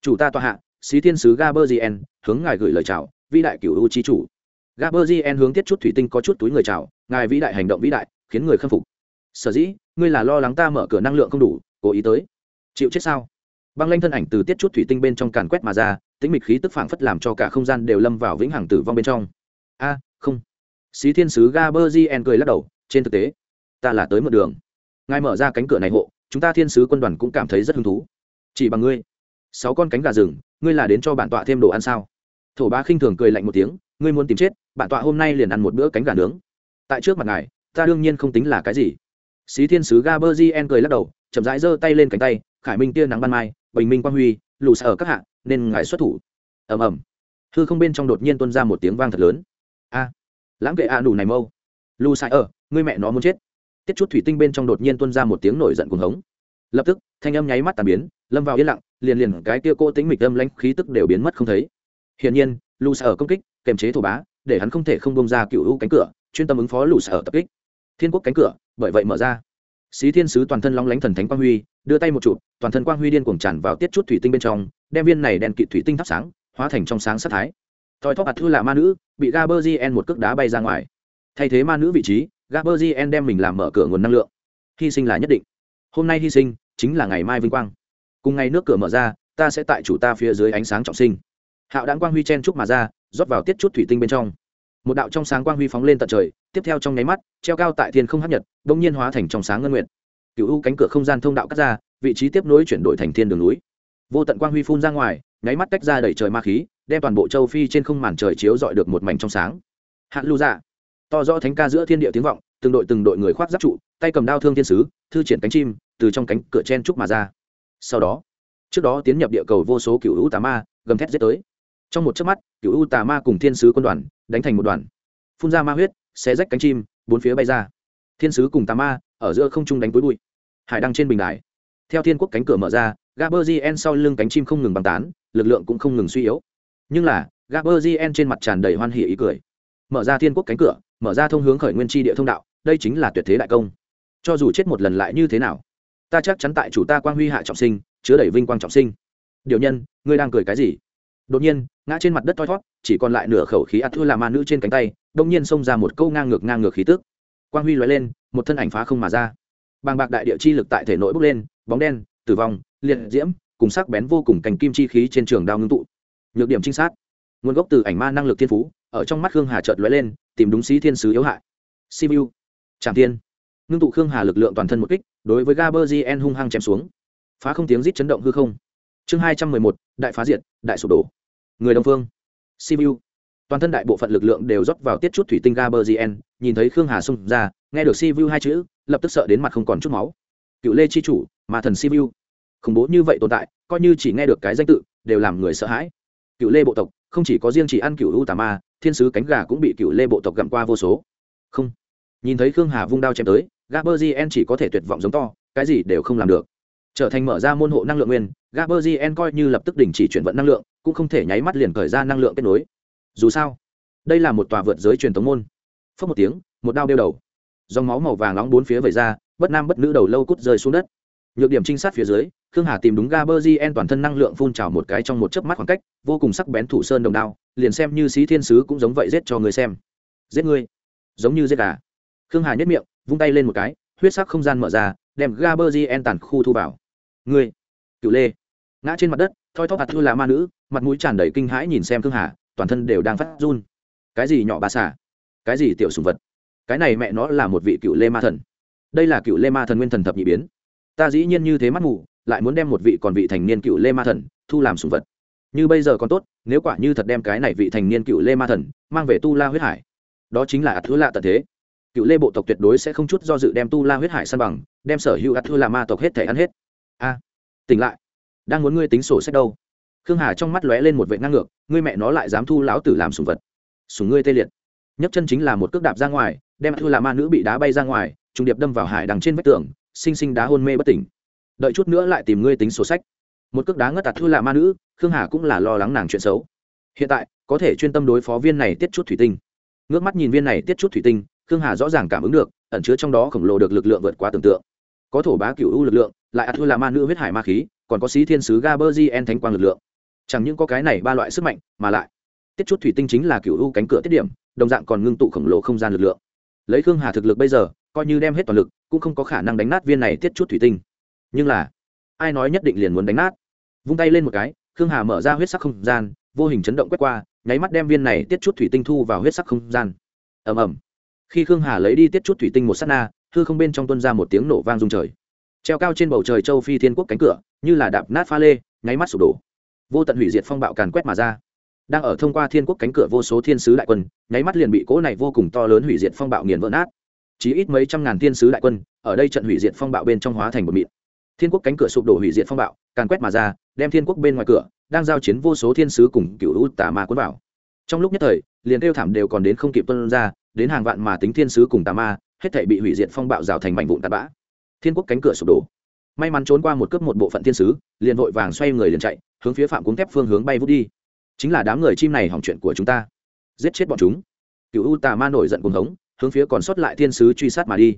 chủ ta tọa hạ, xí thiên sứ gaberzien hướng ngài gửi lời chào, vĩ đại cửu u chi chủ. Gaberzien hướng tiết chút thủy tinh có chút túi người chào, ngài vĩ đại hành động vĩ đại, khiến người khâm phục. Sở dĩ, ngươi là lo lắng ta mở cửa năng lượng không đủ, cố ý tới. Chịu chết sao? Băng lanh thân ảnh từ tiết chút thủy tinh bên trong càn quét mà ra, tĩnh mịch khí tức phảng phất làm cho cả không gian đều lâm vào vĩnh hằng tử vong bên trong. A, không. Xí thiên sứ gaberzien cười lắc đầu, trên thực tế, ta là tới một đường. Ngài mở ra cánh cửa này hộ, chúng ta thiên sứ quân đoàn cũng cảm thấy rất hứng thú. Chỉ bằng ngươi sáu con cánh gà rừng, ngươi là đến cho bản tọa thêm đồ ăn sao? Thổ ba khinh thường cười lạnh một tiếng, ngươi muốn tìm chết, bản tọa hôm nay liền ăn một bữa cánh gà nướng. Tại trước mặt ngài, ta đương nhiên không tính là cái gì. Xí thiên sứ gaberzien cười lắc đầu, chậm rãi giơ tay lên cánh tay, khải minh tia nắng ban mai, bình minh quang huy, lù xa ở các hạng nên ngài xuất thủ. Ầm ầm. Hư không bên trong đột nhiên tuôn ra một tiếng vang thật lớn. A. Lãng kệ a đủ này mâu lù xa ở, ngươi mẹ nó muốn chết. Tiết chút thủy tinh bên trong đột nhiên tuôn ra một tiếng nổi giận cuồng hống. Lập tức, thanh âm nháy mắt tàn biến, lâm vào yên lặng liền liền cái kia cô tính mịch âm lãnh khí tức đều biến mất không thấy. Hiển nhiên lù xa ở công kích, kềm chế thổ bá, để hắn không thể không bông ra cựu hữu cánh cửa, chuyên tâm ứng phó lù xa ở tập kích. Thiên quốc cánh cửa, bởi vậy mở ra. Xí thiên sứ toàn thân long lánh thần thánh quang huy, đưa tay một chụp, toàn thân quang huy điên cuồng tràn vào tiết chút thủy tinh bên trong, đem viên này đèn kỵ thủy tinh thắp sáng, hóa thành trong sáng sát thái. Thoi thóp ạt thư là ma nữ, bị gaberzien một cước đá bay ra ngoài. Thay thế ma nữ vị trí gaberzien đem mình làm mở cửa nguồn năng lượng. Hy sinh là nhất định. Hôm nay hy sinh, chính là ngày mai vinh quang cùng ngày nước cửa mở ra, ta sẽ tại chủ ta phía dưới ánh sáng trọng sinh. Hạo đáng quang huy chen trúc mà ra, rót vào tiết chút thủy tinh bên trong. Một đạo trong sáng quang huy phóng lên tận trời, tiếp theo trong nháy mắt, treo cao tại thiên không hấp nhật đ ỗ n g nhiên hóa thành trong sáng ngân nguyện cựu u cánh cửa không gian thông đạo cắt ra, vị trí tiếp nối chuyển đổi thành thiên đường núi. Vô tận quang huy phun ra ngoài, nháy mắt tách ra đẩy trời ma khí, đem toàn bộ châu phi trên không màn trời chiếu dọi được một mảnh trong sáng. Hạn lưu dạ. To rõ thánh ca giữa thiên địa tiếng vọng, từng đội từng đội người khoác giáp trụ, tay cầm đao thương thiên sứ, thư triển cánh chim, từ trong cánh cửa chen trúc mà ra sau đó, trước đó tiến nhập địa cầu vô số cựu u tà ma, gầm thét giết tới. Trong một chớp mắt, cựu u tà ma cùng thiên sứ quân đoàn đánh thành một đoàn. Phun ra ma huyết, xé rách cánh chim, bốn phía bay ra. Thiên sứ cùng tà ma ở giữa không trung đánh túi bụi. Hải đăng trên bình đài. Theo thiên quốc cánh cửa mở ra gaberzien sau lưng cánh chim không ngừng băng tán, lực lượng cũng không ngừng suy yếu. Nhưng là gaberzien trên mặt tràn đầy hoan hỉ ý cười. Mở ra thiên quốc cánh cửa, mở ra thông hướng khởi nguyên tri địa thông đạo, đây chính là tuyệt thế đại công. Cho dù chết một lần lại như thế nào? Ta chắc chắn tại chủ ta quang huy hạ trọng sinh, chứa đẩy vinh quang trọng sinh. Điều nhân, ngươi đang cười cái gì? Đột nhiên, ngã trên mặt đất thoi thót, chỉ còn lại nửa khẩu khí ắt thua là ma nữ trên cánh tay, đông nhiên xông ra một câu ngang ngược ngang ngược khí tức. Quang huy lóe lên, một thân ảnh phá không mà ra. Bàng bạc đại địa chi lực tại thể nội bốc lên, bóng đen, tử vong, liệt diễm, cùng sắc bén vô cùng cành kim chi khí trên trường đao ngưng tụ. Nhược điểm trinh sát. Nguồn gốc từ ảnh ma năng lực thiên phú, ở trong mắt khương hà chợt lóe lên, tìm đúng sĩ thiên sứ yếu hại. Simu tràng tiên ngưng tụ khương hà lực lượng toàn thân một kích đối với gaberzien hung hăng chém xuống. Phá không tiếng rít chấn động hư không. Chương hai trăm mười một, đại phá diệt, đại sụp đổ. Người đông phương simu toàn thân đại bộ phận lực lượng đều rót vào tiết chút thủy tinh gaberzien nhìn thấy khương hà xông ra, nghe được simu hai chữ, lập tức sợ đến mặt không còn chút máu. Cựu lê chi chủ mà thần simu khủng bố như vậy tồn tại, coi như chỉ nghe được cái danh tự, đều làm người sợ hãi. Cựu lê bộ tộc, không chỉ có riêng chỉ ăn cựu u tà ma, thiên sứ cánh gà cũng bị cựu lê bộ tộc gặm qua vô số. Không. Nhìn thấy khương hà vung đao chém tới gaberzien chỉ có thể tuyệt vọng giống to, cái gì đều không làm được. Trở thành mở ra môn hộ năng lượng nguyên, gaberzien coi như lập tức đình chỉ chuyển vận năng lượng, cũng không thể nháy mắt liền khởi ra năng lượng kết nối. Dù sao, đây là một tòa vượt giới truyền thống môn. Phất một tiếng, một đao đeo đầu. Dòng máu màu vàng nóng bốn phía vẩy ra, bất nam bất nữ đầu lâu cút rơi xuống đất. Nhược điểm trinh sát phía dưới, khương hà tìm đúng gaberzien toàn thân năng lượng phun trào một cái trong một chớp mắt khoảng cách, vô cùng sắc bén thủ sơn đồng đao, liền xem như xí thiên sứ cũng giống vậy giết cho người xem. Giết ngươi giống như giết gà. Khương hà nhất miệng vung tay lên một cái huyết sắc không gian mở ra đem gaberzien tàn khu thu vào. Người, cựu lê. Ngã trên mặt đất thoi thóp hạt thư là ma nữ mặt mũi tràn đầy kinh hãi nhìn xem khương hà toàn thân đều đang phát run. Cái gì nhỏ bà xả cái gì tiểu sùng vật? Cái này mẹ nó là một vị cựu lê ma thần. Đây là cựu lê ma thần nguyên thần thập nhị biến. Ta dĩ nhiên như thế mắt mù lại muốn đem một vị còn vị thành niên cựu lê ma thần thu làm sùng vật. Như bây giờ còn tốt nếu quả như thật đem cái này vị thành niên cựu lê ma thần mang về tu la huyết hải đó chính là ạt thứ lạ tận thế cựu lê bộ tộc tuyệt đối sẽ không chút do dự đem tu la huyết hải săn bằng, đem sở hữu ạt thư là ma tộc hết thể ăn hết. A, tỉnh lại. Đang muốn ngươi tính sổ sách đâu? Khương hà trong mắt lóe lên một vệ ngang ngược, ngươi mẹ nó lại dám thu lão tử làm sùng vật. Sùng ngươi tê liệt. Nhấc chân chính là một cước đạp ra ngoài, đem thư là ma nữ bị đá bay ra ngoài, trùng điệp đâm vào hải đằng trên vách tường, sinh sinh đá hôn mê bất tỉnh. Đợi chút nữa lại tìm ngươi tính sổ sách. Một cước đá ngất tạt thư là ma nữ, khương hà cũng là lo lắng nàng chuyện xấu. Hiện tại, có thể chuyên tâm đối phó viên này tiết chút thủy tinh. Ngước mắt nhìn viên này tiết chút thủy tinh khương hà rõ ràng cảm ứng được, ẩn chứa trong đó khổng lồ được lực lượng vượt qua tưởng tượng. Có thổ bá cựu u lực lượng, lại ạt thua là ma nữ huyết hải ma khí, còn có sĩ thiên sứ gaberzien thánh quang lực lượng. Chẳng những có cái này ba loại sức mạnh, mà lại, tiết chút thủy tinh chính là cựu u cánh cửa tiết điểm, đồng dạng còn ngưng tụ khổng lồ không gian lực lượng. Lấy khương hà thực lực bây giờ, coi như đem hết toàn lực, cũng không có khả năng đánh nát viên này tiết chút thủy tinh. Nhưng là, ai nói nhất định liền muốn đánh nát? Vung tay lên một cái, khương hà mở ra huyết sắc không gian, vô hình chấn động quét qua, nháy mắt đem viên này tiết chút thủy tinh thu vào huyết sắc không gian. Ầm ầm khi khương hà lấy đi tiết chút thủy tinh một s á t na, hư không bên trong tuân ra một tiếng nổ vang rung trời. Treo cao trên bầu trời châu phi thiên quốc cánh cửa, như là đạp nát pha lê, nháy mắt sụp đổ. Vô tận hủy diệt phong bạo càn quét mà ra. Đang ở thông qua thiên quốc cánh cửa vô số thiên sứ đại quân, nháy mắt liền bị cỗ này vô cùng to lớn hủy diệt phong bạo nghiền vỡ nát. Chỉ ít mấy trăm ngàn thiên sứ đại quân, ở đây trận hủy diệt phong bạo bên trong hóa thành một mịn. Thiên quốc cánh cửa sụp đổ hủy diệt phong bạo, càn quét mà ra, đem thiên quốc bên ngoài cửa, đang giao chiến vô số thiên sứ cùng cựu u tà ma quân vào. Trong lúc nhất thời liền kêu thảm đều còn đến không kịp tuân ra, đến hàng vạn mà tính thiên sứ cùng tà ma, hết thể bị hủy diệt phong bạo rào thành mảnh vụn tạt bã. Thiên quốc cánh cửa sụp đổ. May mắn trốn qua một cướp một bộ phận thiên sứ, liền vội vàng xoay người liền chạy, hướng phía phạm cuống thép phương hướng bay vút đi. Chính là đám người chim này hỏng chuyện của chúng ta. Giết chết bọn chúng. Cựu u tà ma nổi giận cùng hống, hướng phía còn sót lại thiên sứ truy sát mà đi.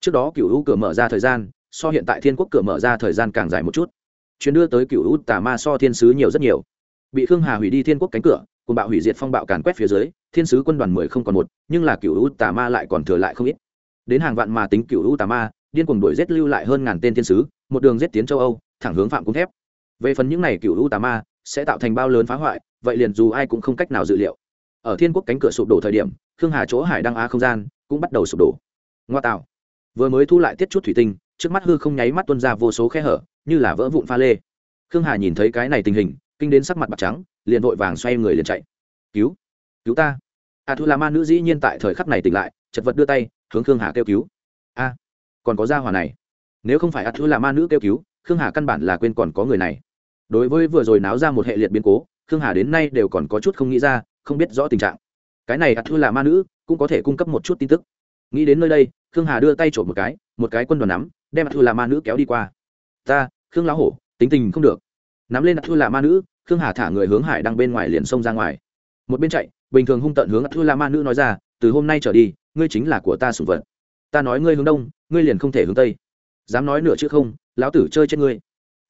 Trước đó cựu u cửa mở ra thời gian, so hiện tại thiên quốc cửa mở ra thời gian càng dài một chút. Chuyến đưa tới cựu u tà ma so thiên sứ nhiều rất nhiều. Bị khương hà hủy đi thiên quốc cánh cửa cùng bạo hủy diệt phong bạo càn quét phía dưới, thiên sứ quân đoàn mười không còn một, nhưng là cựu u tà ma lại còn thừa lại không ít. Đến hàng vạn mà tính cựu u tà ma, điên cuồng đuổi giết lưu lại hơn ngàn tên thiên sứ, một đường giết tiến châu âu, thẳng hướng phạm cung thép. Về phần những này cựu u tà ma, sẽ tạo thành bao lớn phá hoại, vậy liền dù ai cũng không cách nào dự liệu. Ở thiên quốc cánh cửa sụp đổ thời điểm, khương hà chỗ hải đăng á không gian cũng bắt đầu sụp đổ. Ngoa tạo. Vừa mới thu lại tiết chút thủy tinh, trước mắt hư không nháy mắt tuân ra vô số khe hở, như là vỡ vụn pha lê. Khương hà nhìn thấy cái này tình hình, kinh đến sắc mặt bạc trắng liền vội vàng xoay người liền chạy. Cứu cứu ta. A thu là ma nữ dĩ nhiên tại thời khắc này tỉnh lại, chật vật đưa tay, hướng khương hà kêu cứu. A, còn có gia hỏa này. Nếu không phải a thu là ma nữ kêu cứu, khương hà căn bản là quên còn có người này. Đối với vừa rồi náo ra một hệ liệt biến cố, khương hà đến nay đều còn có chút không nghĩ ra, không biết rõ tình trạng. Cái này a thu là ma nữ cũng có thể cung cấp một chút tin tức. Nghĩ đến nơi đây, khương hà đưa tay trộm một cái một cái quân đoàn nắm, đem a thu là ma nữ kéo đi qua. Ta, khương lão hổ, tính tình không được. Nắm lên a thu là ma nữ khương hà thả người hướng hải đăng bên ngoài liền xông ra ngoài. Một bên chạy, bình thường hung tận hướng thư thu ma nữ nói ra, từ hôm nay trở đi, ngươi chính là của ta sủng vật. Ta nói ngươi hướng đông, ngươi liền không thể hướng tây. Dám nói nửa chữ không, lão tử chơi chết ngươi.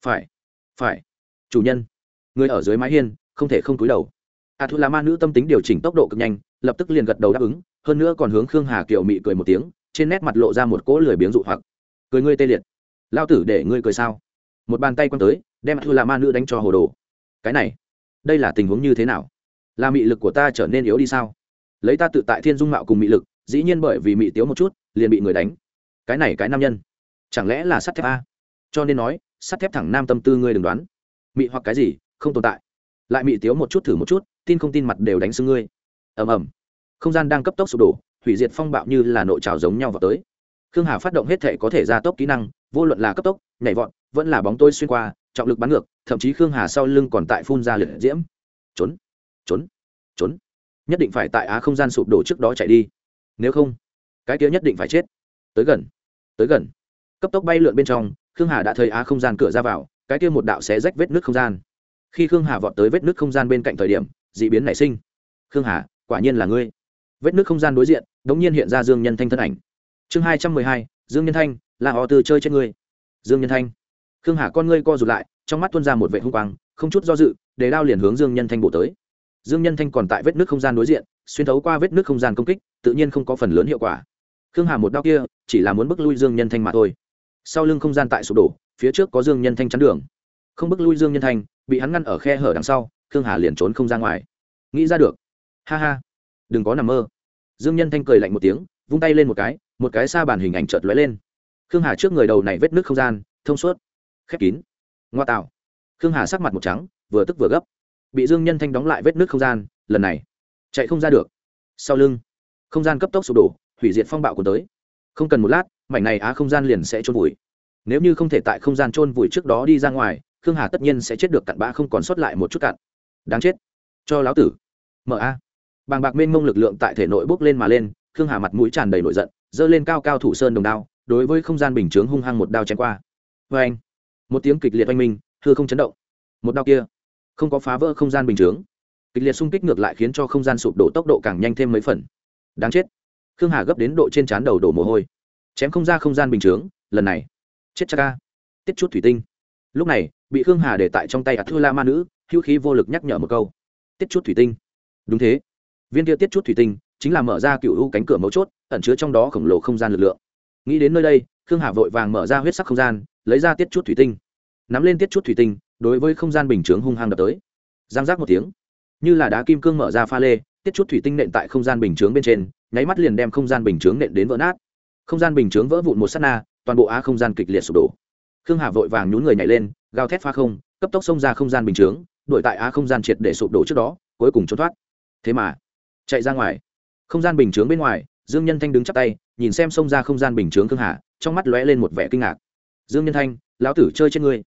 Phải phải, chủ nhân. Ngươi ở dưới mái hiên, không thể không cúi đầu. À, a thu La ma nữ tâm tính điều chỉnh tốc độ cực nhanh, lập tức liền gật đầu đáp ứng, hơn nữa còn hướng khương hà kiều mị cười một tiếng, trên nét mặt lộ ra một cỗ lười biếng dụ hoặc. Cười ngươi tê liệt. Lao tử để ngươi cười sao? Một bàn tay quăng tới, đem a thu La ma nữ đánh cho hồ đồ cái này, đây là tình huống như thế nào? Là mị lực của ta trở nên yếu đi sao? Lấy ta tự tại thiên dung mạo cùng mị lực, dĩ nhiên bởi vì mị tiếu một chút, liền bị người đánh. Cái này cái nam nhân, chẳng lẽ là sắt thép a? Cho nên nói, sắt thép thẳng nam tâm tư ngươi đừng đoán. Mị hoặc cái gì, không tồn tại. Lại mị tiếu một chút thử một chút, tin không tin mặt đều đánh xương ngươi. Ầm ầm. Không gian đang cấp tốc sụp đổ, hủy diệt phong bạo như là nội trào giống nhau vào tới. Khương hà phát động hết thể có thể gia tốc kỹ năng, vô luận là cấp tốc, nhảy vọt, vẫn là bóng tôi xuyên qua, trọng lực bắn ngược thậm chí khương hà sau lưng còn tại phun ra liệt diễm. Trốn trốn trốn. Nhất định phải tại á không gian sụp đổ trước đó chạy đi. Nếu không, cái kia nhất định phải chết. Tới gần tới gần. Cấp tốc bay lượn bên trong, khương hà đã thấy á không gian cửa ra vào, cái kia một đạo xé rách vết nước không gian. Khi khương hà vọt tới vết nước không gian bên cạnh thời điểm d ị biến nảy sinh. Khương hà, quả nhiên là ngươi. Vết nước không gian đối diện đ ỗ n g nhiên hiện ra dương nhân thanh thân ảnh. Chương hai trăm mười hai, dương nhân thanh, là họ từ chơi trên ngươi. Dương nhân thanh. Khương hà con ngươi co rụt lại trong mắt tuôn ra một vệ hung quang, không chút do dự, để đao liền hướng dương nhân thanh bổ tới. Dương nhân thanh còn tại vết nước không gian đối diện, xuyên thấu qua vết nước không gian công kích, tự nhiên không có phần lớn hiệu quả. Khương hà một đao kia, chỉ là muốn bức lui dương nhân thanh mà thôi. Sau lưng không gian tại sụp đổ, phía trước có dương nhân thanh chắn đường. Không bức lui dương nhân thanh, bị hắn ngăn ở khe hở đằng sau, khương hà liền trốn không ra ngoài. Nghĩ ra được. Ha ha. Đừng có nằm mơ. Dương nhân thanh cười lạnh một tiếng, vung tay lên một cái một cái xa bàn hình ảnh chợt lóe lên. Khương hà trước người đầu này vết nước không gian, thông suốt, khép kín ngoa tạo khương hà sắc mặt một trắng, vừa tức vừa gấp. Bị dương nhân thanh đóng lại vết nước không gian, lần này, chạy không ra được. Sau lưng, không gian cấp tốc sụp đổ, hủy diệt phong bạo của tới. Không cần một lát, mảnh này á không gian liền sẽ trôn vùi. Nếu như không thể tại không gian trôn vùi trước đó đi ra ngoài, khương hà tất nhiên sẽ chết được cặn bã không còn sót lại một chút cặn. Đáng chết. Cho lão tử. Mở a. Bàng bạc mênh mông lực lượng tại thể nội bốc lên mà lên, khương hà mặt mũi tràn đầy nổi giận, giơ lên cao cao thủ sơn đồng đao, đối với không gian bình chướng hung hăng một đao chém qua. Vê anh một tiếng kịch liệt oanh minh, hư không chấn động. Một đao kia, không có phá vỡ không gian bình chướng. Kịch liệt xung kích ngược lại khiến cho không gian sụp đổ tốc độ càng nhanh thêm mấy phần. Đáng chết. Khương hà gấp đến độ trên trán đầu đổ mồ hôi. Chém không ra không gian bình chướng, lần này. Chết cha ca tiết chút thủy tinh. Lúc này, bị khương hà để tại trong tay ạt thư la ma nữ, hữu khí vô lực nhắc nhở một câu. Tiết chút thủy tinh. Đúng thế. Viên kia tiết chút thủy tinh, chính là mở ra cựu u cánh cửa mấu chốt, ẩn chứa trong đó khổng lồ không gian lực lượng nghĩ đến nơi đây, khương hà vội vàng mở ra huyết sắc không gian, lấy ra tiết chút thủy tinh. Nắm lên tiết chút thủy tinh, đối với không gian bình chướng hung hăng đập tới. Giang giác một tiếng. Như là đá kim cương mở ra pha lê, tiết chút thủy tinh nện tại không gian bình chướng bên trên, nháy mắt liền đem không gian bình chướng nện đến vỡ nát. Không gian bình chướng vỡ vụn một s á t na, toàn bộ á không gian kịch liệt sụp đổ. Khương hà vội vàng nhún người nhảy lên, gào thét pha không, cấp tốc xông ra không gian bình chướng, đuổi tại á không gian triệt để sụp đổ trước đó, cuối cùng trốn thoát. Thế mà, chạy ra ngoài. Không gian bình chướng bên ngoài dương nhân thanh đứng chắp tay, nhìn xem xông ra không gian bình chướng khương hà, trong mắt lóe lên một vẻ kinh ngạc. Dương nhân thanh, lão tử chơi trên ngươi.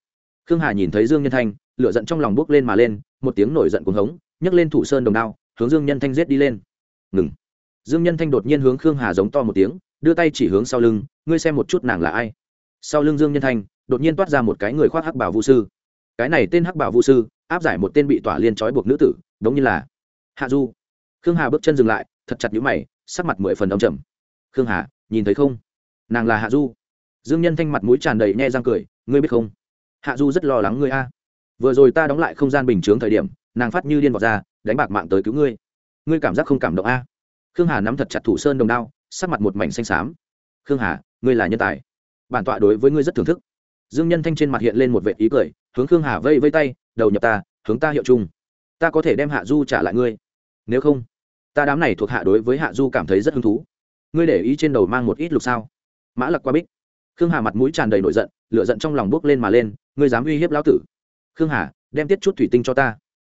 Khương hà nhìn thấy dương nhân thanh, lửa giận trong lòng bước lên mà lên, một tiếng nổi giận cuồng hống, nhấc lên thủ sơn đồng đao, hướng dương nhân thanh giết đi lên. Ngừng. Dương nhân thanh đột nhiên hướng khương hà giống to một tiếng, đưa tay chỉ hướng sau lưng, ngươi xem một chút nàng là ai. Sau lưng dương nhân thanh, đột nhiên toát ra một cái người khoác hắc bảo vũ sư. Cái này tên hắc bảo vũ sư, áp giải một tên bị tỏa liên trói buộc nữ tử, đống như là hạ du. Khương hà bước chân dừng lại, thật chặt nhũ mày sắc mặt mười phần đông trầm. Khương hà, nhìn thấy không? Nàng là hạ du. Dương nhân thanh mặt mũi tràn đầy nhe răng cười, ngươi biết không? Hạ du rất lo lắng ngươi a. Vừa rồi ta đóng lại không gian bình chướng thời điểm, nàng phát như điên vọt ra, đánh bạc mạng tới cứu ngươi. Ngươi cảm giác không cảm động a? Khương hà nắm thật chặt thủ sơn đồng đao, sắc mặt một mảnh xanh xám. Khương hà, ngươi là nhân tài. Bản tọa đối với ngươi rất thưởng thức. Dương nhân thanh trên mặt hiện lên một vệ ý cười, hướng khương hà vây vây tay, đầu nhập ta, hướng ta hiệu chung. Ta có thể đem hạ du trả lại ngươi. Nếu không ta đám này thuộc hạ đối với hạ du cảm thấy rất hứng thú. Ngươi để ý trên đầu mang một ít lục sao? Mã lặc qua bích. Khương hà mặt mũi tràn đầy nổi giận, lửa giận trong lòng bốc lên mà lên, ngươi dám uy hiếp lão tử. Khương hà, đem tiết chút thủy tinh cho ta.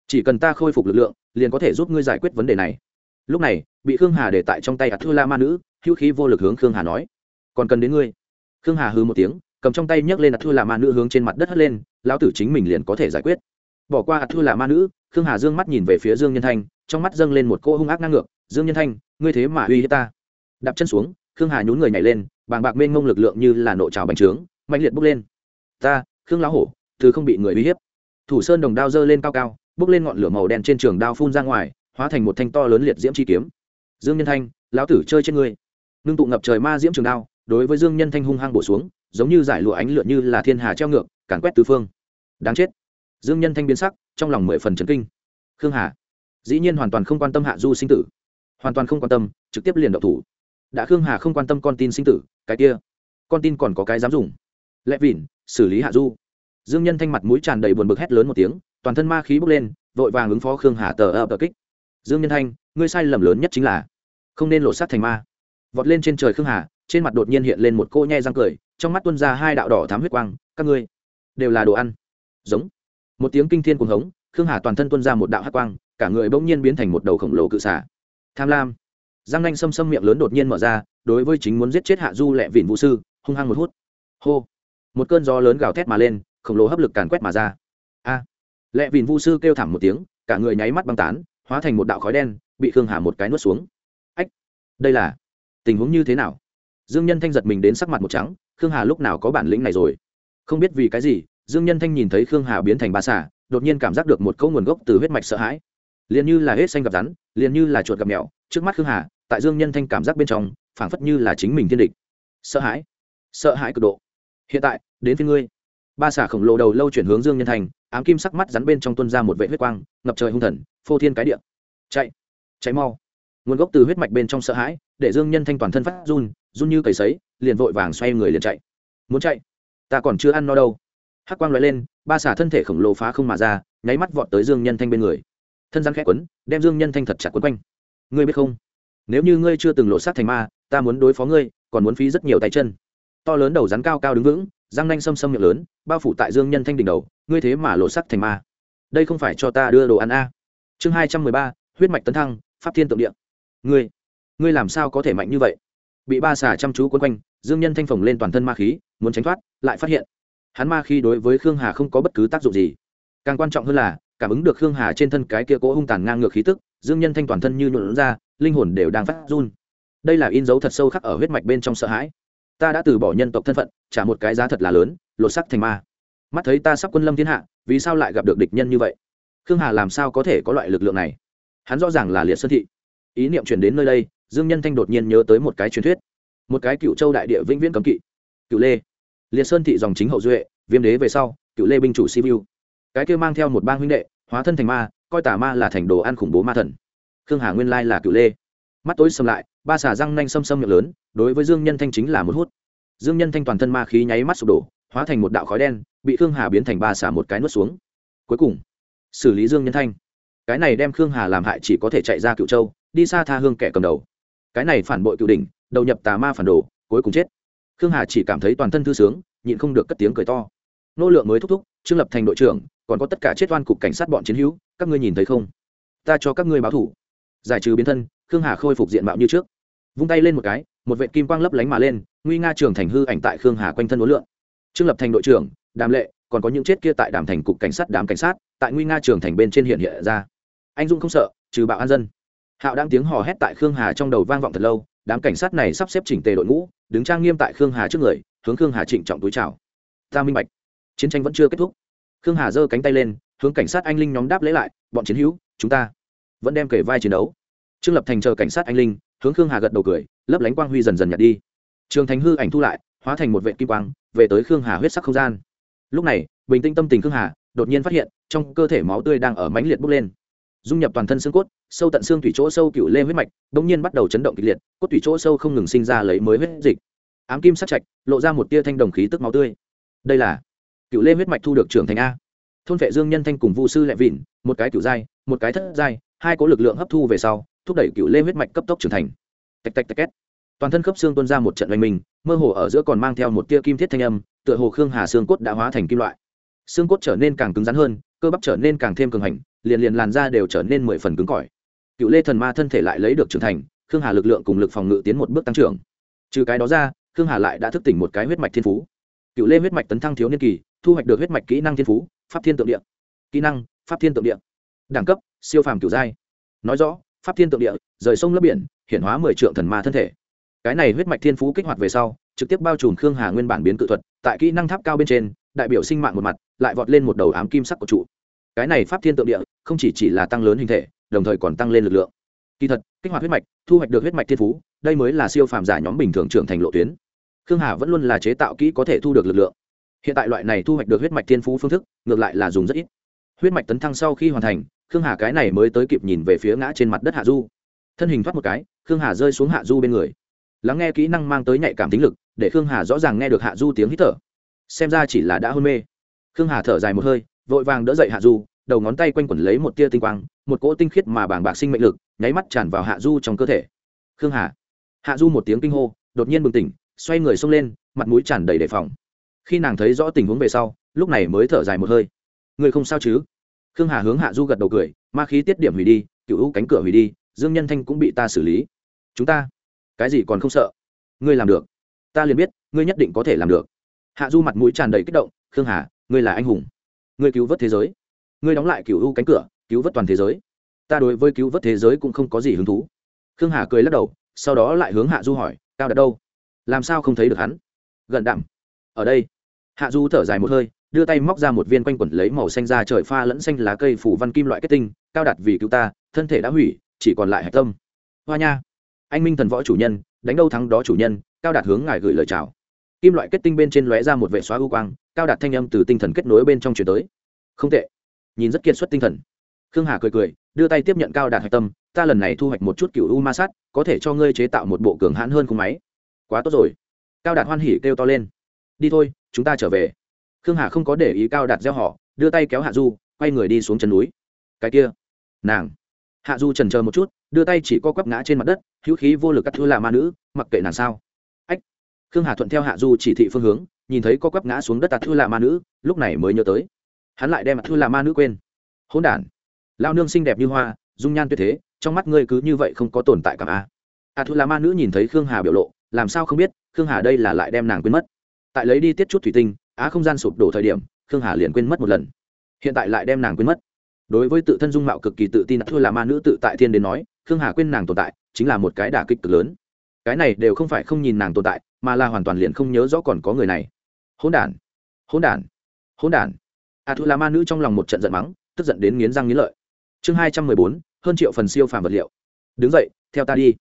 Chỉ cần ta khôi phục lực lượng, liền có thể giúp ngươi giải quyết vấn đề này. Lúc này, bị khương hà để tại trong tay ạt thư la ma nữ, hữu khí vô lực hướng khương hà nói, còn cần đến ngươi. Khương hà hư một tiếng, cầm trong tay nhấc lên ạt thư la ma nữ hướng trên mặt đất hất lên, lão tử chính mình liền có thể giải quyết bỏ qua ạt thư là ma nữ, khương hà dương mắt nhìn về phía dương nhân thanh, trong mắt dâng lên một cỗ hung ác ngang ngược. Dương nhân thanh, ngươi thế mà uy hiếp ta. Đạp chân xuống, khương hà nhún người nhảy lên, bàng bạc mênh ngông lực lượng như là nộ trào bành trướng mạnh liệt bốc lên. Ta, khương lão hổ thứ không bị người uy hiếp. Thủ sơn đồng đao dơ lên cao cao bốc lên ngọn lửa màu đen trên trường đao phun ra ngoài, hóa thành một thanh to lớn liệt diễm chi kiếm. Dương nhân thanh, lão tử chơi trên ngươi. Ngưng tụ ngập trời ma diễm trường đao, đối với dương nhân thanh hung hăng bổ xuống, giống như giải lụa ánh lửa như là thiên hà treo ngược, càn quét tứ phương. Đáng chết dương nhân thanh biến sắc, trong lòng mười phần trấn kinh. Khương hà, dĩ nhiên hoàn toàn không quan tâm hạ du sinh tử. Hoàn toàn không quan tâm, trực tiếp liền đậu thủ. Đã khương hà không quan tâm con tin sinh tử, cái kia, con tin còn có cái dám dùng. Lẽ vỉn xử lý hạ du. Dương nhân thanh mặt mũi tràn đầy buồn bực hét lớn một tiếng, toàn thân ma khí bốc lên, vội vàng ứng phó khương hà tờ ập tờ kích. Dương nhân thanh, ngươi sai lầm lớn nhất chính là, không nên lột sát thành ma. Vọt lên trên trời khương hà, trên mặt đột nhiên hiện lên một cô nhe răng cười, trong mắt tuân ra hai đạo đỏ thám huyết quang, các ngươi, đều là đồ ăn. Giống một tiếng kinh thiên cuồng hống, khương hà toàn thân tuân ra một đạo hát quang, cả người bỗng nhiên biến thành một đầu khổng lồ cự xả tham lam. Giang nanh xâm xâm miệng lớn đột nhiên mở ra, đối với chính muốn giết chết hạ du lẹ vịn vũ sư, hung hăng một hút. Hô. Một cơn gió lớn gào thét mà lên, khổng lồ hấp lực càn quét mà ra. A. Lẹ vịn vũ sư kêu thảm một tiếng, cả người nháy mắt băng tán, hóa thành một đạo khói đen, bị khương hà một cái nuốt xuống. Ách. Đây là tình huống như thế nào? Dương nhân thanh giật mình đến sắc mặt một trắng, khương hà lúc nào có bản lĩnh này rồi? Không biết vì cái gì dương nhân thanh nhìn thấy khương hà biến thành ba xả đột nhiên cảm giác được một câu nguồn gốc từ huyết mạch sợ hãi. Liền như là hết xanh gặp rắn, liền như là chuột gặp mèo, trước mắt khương hà, tại dương nhân thanh cảm giác bên trong, phảng phất như là chính mình thiên địch. Sợ hãi sợ hãi cực độ. Hiện tại, đến phía ngươi. Ba xả khổng lồ đầu lâu chuyển hướng dương nhân thanh, ám kim sắc mắt rắn bên trong tuân ra một vệ huyết quang, ngập trời hung thần, phô thiên cái địa. Chạy cháy mau. Nguồn gốc từ huyết mạch bên trong sợ hãi, để dương nhân thanh toàn thân phát run run như cầy sấy, liền vội vàng xoay người liền chạy. Muốn chạy? Ta còn chưa ăn no đâu hắc quang loại lên, ba xả thân thể khổng lồ phá không mà ra, nháy mắt vọt tới dương nhân thanh bên người. Thân rắn khẽ quấn, đem dương nhân thanh thật chặt quấn quanh. Ngươi biết không? Nếu như ngươi chưa từng lộ sát thành ma, ta muốn đối phó ngươi, còn muốn phí rất nhiều tay chân. To lớn đầu rắn cao cao đứng vững, răng nanh xâm xâm miệng lớn, bao phủ tại dương nhân thanh đỉnh đầu, ngươi thế mà lộ sắc thành ma. Đây không phải cho ta đưa đồ ăn a. Chương hai trăm mười ba, huyết mạch tấn thăng, pháp thiên tượng địa. Ngươi ngươi làm sao có thể mạnh như vậy? Bị ba xà chăm chú quấn quanh, dương nhân thanh phồng lên toàn thân ma khí, muốn tránh thoát, lại phát hiện hắn ma khi đối với khương hà không có bất cứ tác dụng gì. Càng quan trọng hơn là, cảm ứng được khương hà trên thân cái kia cố hung tàn ngang ngược khí tức, dương nhân thanh toàn thân như nhuộn ra, linh hồn đều đang phát run. Đây là in dấu thật sâu khắc ở huyết mạch bên trong sợ hãi. Ta đã từ bỏ nhân tộc thân phận, trả một cái giá thật là lớn, lột sắc thành ma. Mắt thấy ta sắp quân lâm thiên hạ, vì sao lại gặp được địch nhân như vậy? Khương hà làm sao có thể có loại lực lượng này? Hắn rõ ràng là liệt sơn thị. Ý niệm chuyển đến nơi đây, dương nhân thanh đột nhiên nhớ tới một cái truyền thuyết. Một cái cựu châu đại địa vĩnh viễn cấm kỵ. Cựu lê liệt sơn thị dòng chính hậu duệ, viêm đế về sau, cựu lê binh chủ sivu cái kia mang theo một bang huynh đệ, hóa thân thành ma, coi tà ma là thành đồ ăn khủng bố ma thần. Khương hà nguyên lai là cựu lê. Mắt tối sầm lại, ba xà răng nanh xâm xâm miệng lớn, đối với dương nhân thanh chính là một hút. Dương nhân thanh toàn thân ma khí nháy mắt sụp đổ, hóa thành một đạo khói đen, bị khương hà biến thành ba xà một cái nuốt xuống. Cuối cùng, xử lý dương nhân thanh. Cái này đem khương hà làm hại chỉ có thể chạy ra cựu châu, đi xa tha hương kẻ cầm đầu. Cái này phản bội cựu đỉnh, đầu nhập tà ma phản đồ, cuối cùng chết khương hà chỉ cảm thấy toàn thân thư sướng, nhịn không được cất tiếng cười to. Nô lượng mới thúc thúc, trương lập thành đội trưởng, còn có tất cả chết oan cục cảnh sát bọn chiến hữu, các ngươi nhìn thấy không? Ta cho các ngươi báo thủ. Giải trừ biến thân, khương hà khôi phục diện mạo như trước. Vung tay lên một cái, một vệ kim quang lấp lánh mà lên, nguy nga trưởng thành hư ảnh tại khương hà quanh thân đối lượng. Trương lập thành đội trưởng, đàm lệ, còn có những chết kia tại đàm thành cục cảnh sát đám cảnh sát, tại nguy nga trưởng thành bên trên hiện hiện ra. Anh dung không sợ, trừ bạo an dân. Hạo đang tiếng hò hét tại khương hà trong đầu vang vọng thật lâu đám cảnh sát này sắp xếp chỉnh tề đội ngũ, đứng trang nghiêm tại khương hà trước người, hướng khương hà trịnh trọng túi chào. Ta minh bạch. Chiến tranh vẫn chưa kết thúc. Khương hà giơ cánh tay lên, hướng cảnh sát anh linh nhóm đáp lễ lại, bọn chiến hữu, chúng ta vẫn đem kể vai chiến đấu. Trương lập thành chờ cảnh sát anh linh, hướng khương hà gật đầu cười, lấp lánh quang huy dần dần nhạt đi. Trường thành hư ảnh thu lại, hóa thành một vệ kim quang, về tới khương hà huyết sắc không gian. Lúc này, bình tĩnh tâm tình khương hà đột nhiên phát hiện, trong cơ thể máu tươi đang ở mãnh liệt bốc lên dung nhập toàn thân xương cốt, sâu tận xương thủy chỗ sâu cựu lê huyết mạch đ ỗ n g nhiên bắt đầu chấn động kịch liệt, cốt thủy chỗ sâu không ngừng sinh ra lấy mới huyết dịch. Ám kim sắc chạch lộ ra một tia thanh đồng khí tức máu tươi. Đây là cựu lê huyết mạch thu được trưởng thành a. Thôn vệ dương nhân thanh cùng vu sư lẹ vịn, một cái cựu giai, một cái thất giai, hai có lực lượng hấp thu về sau, thúc đẩy cựu lê huyết mạch cấp tốc trưởng thành. Tạch tạch tạch két. Toàn thân khớp xương tuôn ra một trận oanh mình mơ hồ ở giữa còn mang theo một tia kim thiết thanh âm, tựa hồ khương hà xương cốt đã hóa thành kim loại. Xương cốt trở nên càng cứng rắn hơn cơ bắp trở nên càng thêm cường hành, liền liền làn da đều trở nên mười phần cứng cỏi. Cựu lê thần ma thân thể lại lấy được trưởng thành, khương hà lực lượng cùng lực phòng ngự tiến một bước tăng trưởng. Trừ cái đó ra, khương hà lại đã thức tỉnh một cái huyết mạch thiên phú. Cựu lê huyết mạch tấn thăng thiếu niên kỳ, thu hoạch được huyết mạch kỹ năng thiên phú, pháp thiên tượng địa. Kỹ năng, pháp thiên tượng địa. Đẳng cấp, siêu phàm kiểu giai. Nói rõ, pháp thiên tượng địa, rời sông lấp biển hiện hóa mười trượng thần ma thân thể. Cái này huyết mạch thiên phú kích hoạt về sau, trực tiếp bao trùm khương hà nguyên bản biến cự thuật, tại kỹ năng tháp cao bên trên, đại biểu sinh mạng một mặt, lại vọt lên một đầu ám kim sắc của trụ cái này pháp thiên tượng địa, không chỉ chỉ là tăng lớn hình thể, đồng thời còn tăng lên lực lượng. Kỳ thật, kích hoạt huyết mạch, thu hoạch được huyết mạch thiên phú, đây mới là siêu phàm giả nhóm bình thường trưởng thành lộ tuyến. Khương hà vẫn luôn là chế tạo kỹ có thể thu được lực lượng. Hiện tại loại này thu hoạch được huyết mạch thiên phú phương thức, ngược lại là dùng rất ít. Huyết mạch tấn thăng sau khi hoàn thành, khương hà cái này mới tới kịp nhìn về phía ngã trên mặt đất hạ du. Thân hình thoát một cái, khương hà rơi xuống hạ du bên người. Lắng nghe kỹ năng mang tới nhạy cảm tính lực, để khương hà rõ ràng nghe được hạ du tiếng hít thở. Xem ra chỉ là đã hôn mê. Khương hà thở dài một hơi vội vàng đỡ dậy hạ du, đầu ngón tay quanh quẩn lấy một tia tinh quang, một cỗ tinh khiết mà bảng bạc sinh mệnh lực, nháy mắt tràn vào hạ du trong cơ thể. Khương hà. Hạ du một tiếng kinh hô, đột nhiên bừng tỉnh, xoay người xông lên, mặt mũi tràn đầy đề phòng. Khi nàng thấy rõ tình huống về sau, lúc này mới thở dài một hơi. Người không sao chứ? Khương hà hướng hạ du gật đầu cười, ma khí tiết điểm hủy đi, cựu hữu cánh cửa hủy đi, dương nhân thanh cũng bị ta xử lý. Chúng ta? Cái gì còn không sợ? Ngươi làm được. Ta liền biết, ngươi nhất định có thể làm được. Hạ du mặt mũi tràn đầy kích động, khương hà, ngươi là anh hùng ngươi cứu vớt thế giới. Ngươi đóng lại cựu u cánh cửa, cứu vớt toàn thế giới. Ta đối với cứu vớt thế giới cũng không có gì hứng thú. Khương hà cười lắc đầu, sau đó lại hướng hạ du hỏi, cao đặt đâu? Làm sao không thấy được hắn? Gần đạm. Ở đây. Hạ du thở dài một hơi, đưa tay móc ra một viên quanh quẩn lấy màu xanh ra trời pha lẫn xanh lá cây phủ văn kim loại kết tinh, cao đặt vì cứu ta, thân thể đã hủy, chỉ còn lại hạch tâm. Hoa nha. Anh minh thần võ chủ nhân, đánh đâu thắng đó chủ nhân. Cao đạt hướng ngài gửi lời chào kim loại kết tinh bên trên lóe ra một vệ xóa ưu quang, cao đạt thanh âm từ tinh thần kết nối bên trong chuyển tới. Không tệ. Nhìn rất kiệt xuất tinh thần. Khương hà cười cười, đưa tay tiếp nhận cao đạt hạch tâm, ta lần này thu hoạch một chút cựu u ma sát, có thể cho ngươi chế tạo một bộ cường hãn hơn khung máy. Quá tốt rồi. Cao đạt hoan hỉ kêu to lên. Đi thôi, chúng ta trở về. Khương hà không có để ý cao đạt gieo họ, đưa tay kéo hạ du, quay người đi xuống chân núi. Cái kia. Nàng. Hạ du trần chờ một chút, đưa tay chỉ co quắp ngã trên mặt đất, hữu khí vô lực cắt thua là ma nữ, mặc kệ nàng sao khương hà thuận theo hạ du chỉ thị phương hướng, nhìn thấy có quắp ngã xuống đất tạt thư là ma nữ, lúc này mới nhớ tới. Hắn lại đem thư là ma nữ quên. Hỗn đản lao nương xinh đẹp như hoa, dung nhan tuyệt thế, trong mắt ngươi cứ như vậy không có tồn tại cảm a. A thư là ma nữ nhìn thấy khương hà biểu lộ, làm sao không biết, khương hà đây là lại đem nàng quên mất. Tại lấy đi tiết chút thủy tinh, á không gian sụp đổ thời điểm, khương hà liền quên mất một lần. Hiện tại lại đem nàng quên mất. Đối với tự thân dung mạo cực kỳ tự tin thua là ma nữ tự tại thiên đến nói, khương hà quên nàng tồn tại, chính là một cái đả kích cực lớn. Cái này đều không phải không nhìn nàng tồn tại mà là hoàn toàn liền không nhớ rõ còn có người này. Hỗn đản hỗn đản hỗn đản. A thu là ma nữ trong lòng một trận giận mắng, tức giận đến nghiến răng nghiến lợi. Chương hai trăm mười bốn, hơn triệu phần siêu phàm vật liệu. Đứng dậy, theo ta đi.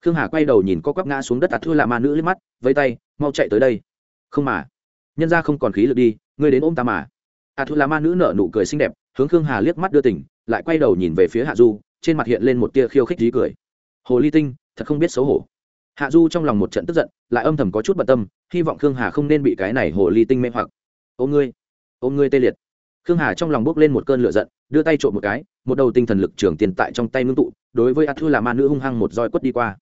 Khương hà quay đầu nhìn có quắp ngã xuống đất a thu là ma nữ lên mắt vây tay, mau chạy tới đây. Không mà. Nhân ra không còn khí lực đi, ngươi đến ôm ta mà. A thu là ma nữ nở nụ cười xinh đẹp, hướng khương hà liếc mắt đưa tỉnh lại quay đầu nhìn về phía hạ du, trên mặt hiện lên một tia khiêu khích dí cười. Hồ ly tinh, thật không biết xấu hổ hạ du trong lòng một trận tức giận, lại âm thầm có chút bận tâm, hy vọng khương hà không nên bị cái này hồ ly tinh mê hoặc. Ôm ngươi ôm ngươi tê liệt. Khương hà trong lòng bốc lên một cơn lửa giận, đưa tay trộm một cái, một đầu tinh thần lực trưởng tiền tại trong tay ngưng tụ, đối với a thư là ma nữ hung hăng một roi quất đi qua.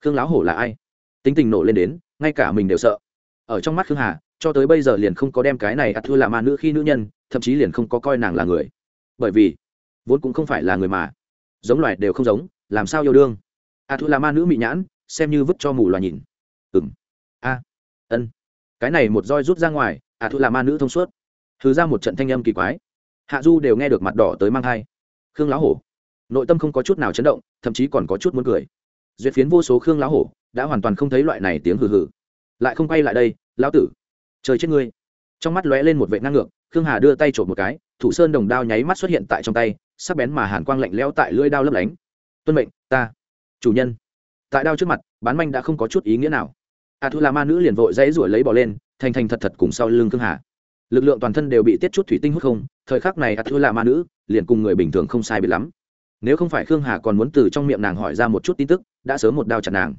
Khương láo hổ là ai? Tính tình nổ lên đến, ngay cả mình đều sợ. Ở trong mắt khương hà, cho tới bây giờ liền không có đem cái này a thư là ma nữ khi nữ nhân, thậm chí liền không có coi nàng là người. Bởi vì, vốn cũng không phải là người mà. Giống loài đều không giống, làm sao yêu đương? A thư là ma nữ mị nhãn xem như vứt cho mù loà nhìn. Ừng a. Ân. Cái này một roi rút ra ngoài à thư là ma nữ thông suốt. Thứ ra một trận thanh âm kỳ quái. Hạ du đều nghe được mặt đỏ tới mang thai. Khương lão hổ. Nội tâm không có chút nào chấn động, thậm chí còn có chút muốn cười. Duyệt phiến vô số khương lão hổ đã hoàn toàn không thấy loại này tiếng hừ hừ. Lại không quay lại đây, lão tử. Trời chết ngươi. Trong mắt lóe lên một vệ năng ngược, khương hà đưa tay trộm một cái, thủ sơn đồng đao nháy mắt xuất hiện tại trong tay, sắc bén mà hàn quang lạnh lẽo tại lưỡi đao lấp lánh. Tuân mệnh, ta. Chủ nhân tại đao trước mặt, bán manh đã không có chút ý nghĩa nào. A thu là ma nữ liền vội dãy ruổi lấy bỏ lên, thành thành thật thật cùng sau lưng khương hà. Lực lượng toàn thân đều bị tiết chút thủy tinh hút không, thời khắc này a thu là ma nữ liền cùng người bình thường không sai biệt lắm. Nếu không phải khương hà còn muốn từ trong miệng nàng hỏi ra một chút tin tức, đã sớm một đao chặt nàng.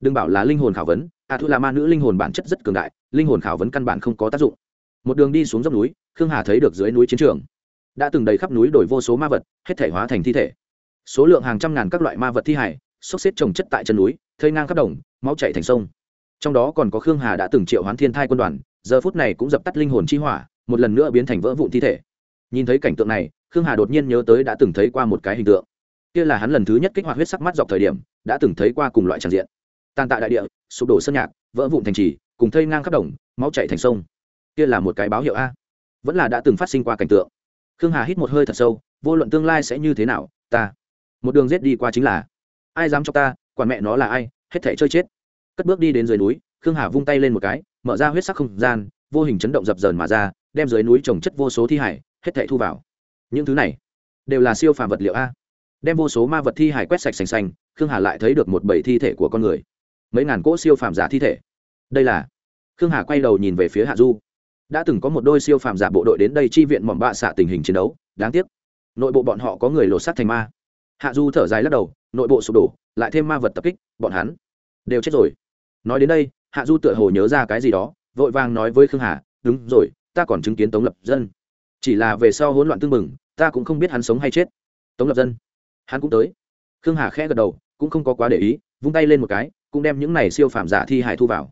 Đừng bảo là linh hồn khảo vấn a thu là ma nữ linh hồn bản chất rất cường đại, linh hồn khảo vấn căn bản không có tác dụng. Một đường đi xuống dốc núi, khương hà thấy được dưới núi chiến trường. Đã từng đầy khắp núi đổi vô số ma vật, hết thể hóa thành thi thể. Số lượng hàng trăm ngàn các loại ma vật thi hải xốc xếp trồng chất tại chân núi thơi ngang khắp đồng, máu chảy thành sông. Trong đó còn có khương hà đã từng triệu hoán thiên thai quân đoàn, giờ phút này cũng dập tắt linh hồn chi hỏa, một lần nữa biến thành vỡ vụn thi thể. Nhìn thấy cảnh tượng này, khương hà đột nhiên nhớ tới đã từng thấy qua một cái hình tượng. Kia là hắn lần thứ nhất kích hoạt huyết sắc mắt dọc thời điểm, đã từng thấy qua cùng loại tràn diện. Tàn tạ đại địa, sụp đổ sân nhạc, vỡ vụn thành trì, cùng thây ngang khắp đồng, máu chảy thành sông. Kia là một cái báo hiệu a. Vẫn là đã từng phát sinh qua cảnh tượng. Khương hà hít một hơi thật sâu, vô luận tương lai sẽ như thế nào, ta, một đường rết đi qua chính là ai dám cho ta, quản mẹ nó là ai, hết thể chơi chết. Cất bước đi đến dưới núi, khương hà vung tay lên một cái, mở ra huyết sắc không gian, vô hình chấn động dập dờn mà ra, đem dưới núi trồng chất vô số thi hải, hết thể thu vào. Những thứ này đều là siêu phàm vật liệu a. Đem vô số ma vật thi hải quét sạch sành sành, khương hà lại thấy được một bảy thi thể của con người. Mấy ngàn cỗ siêu phàm giả thi thể. Đây là khương hà quay đầu nhìn về phía hạ du. Đã từng có một đôi siêu phàm giả bộ đội đến đây chi viện mỏm bạ xạ tình hình chiến đấu, đáng tiếc. Nội bộ bọn họ có người lột sát thành ma. Hạ du thở dài lắc đầu nội bộ sụp đổ, lại thêm ma vật tập kích, bọn hắn đều chết rồi. Nói đến đây, hạ du tựa hồ nhớ ra cái gì đó, vội vàng nói với khương hà, đúng rồi, ta còn chứng kiến tống lập dân. Chỉ là về sau hỗn loạn tương mừng ta cũng không biết hắn sống hay chết. Tống lập dân? Hắn cũng tới. Khương hà khẽ gật đầu, cũng không có quá để ý, vung tay lên một cái, cũng đem những này siêu phàm giả thi hải thu vào.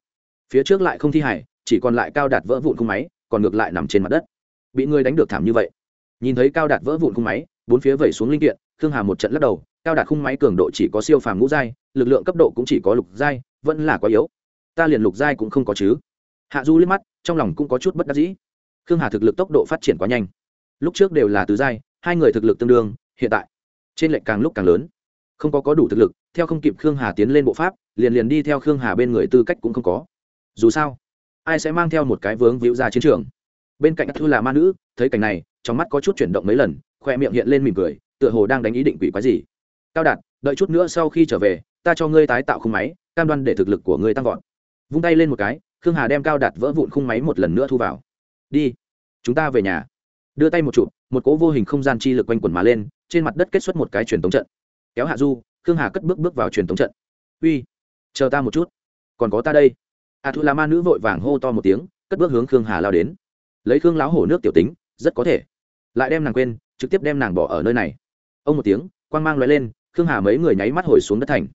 Phía trước lại không thi hải chỉ còn lại cao đạt vỡ vụn khung máy, còn ngược lại nằm trên mặt đất. Bị người đánh được thảm như vậy. Nhìn thấy cao đạt vỡ vụn khung máy bốn phía vẩy xuống linh kiện, khương hà một trận lắc đầu, cao đạt khung máy cường độ chỉ có siêu phàm ngũ giai, lực lượng cấp độ cũng chỉ có lục giai, vẫn là quá yếu. Ta liền lục giai cũng không có chứ. Hạ du liếc mắt, trong lòng cũng có chút bất đắc dĩ. Khương hà thực lực tốc độ phát triển quá nhanh. Lúc trước đều là tứ giai, hai người thực lực tương đương, hiện tại, trên lệnh càng lúc càng lớn. Không có có đủ thực lực, theo không kịp khương hà tiến lên bộ pháp, liền liền đi theo khương hà bên người tư cách cũng không có. Dù sao, ai sẽ mang theo một cái vướng víu ra chiến trường? Bên cạnh thư là ma nữ, thấy cảnh này, trong mắt có chút chuyển động mấy lần khoe miệng hiện lên mỉm cười, tựa hồ đang đánh ý định quỷ quái gì. Cao đạt, đợi chút nữa sau khi trở về, ta cho ngươi tái tạo khung máy, cam đoan để thực lực của ngươi tăng vọt. Vung tay lên một cái, khương hà đem cao đạt vỡ vụn khung máy một lần nữa thu vào. Đi, chúng ta về nhà. Đưa tay một chụp, một cỗ vô hình không gian chi lực quanh quẩn mà lên, trên mặt đất kết xuất một cái truyền tống trận. Kéo hạ du, khương hà cất bước bước vào truyền tống trận. Uy, chờ ta một chút. Còn có ta đây. A thu là ma nữ vội vàng hô to một tiếng, cất bước hướng khương hà lao đến. Lấy khương láo hổ nước tiểu tính, rất có thể. Lại đem nàng quên trực tiếp đem nàng bỏ ở nơi này. Ông một tiếng, quang mang l lên, khương hà mấy người nháy mắt hồi xuống đất thành.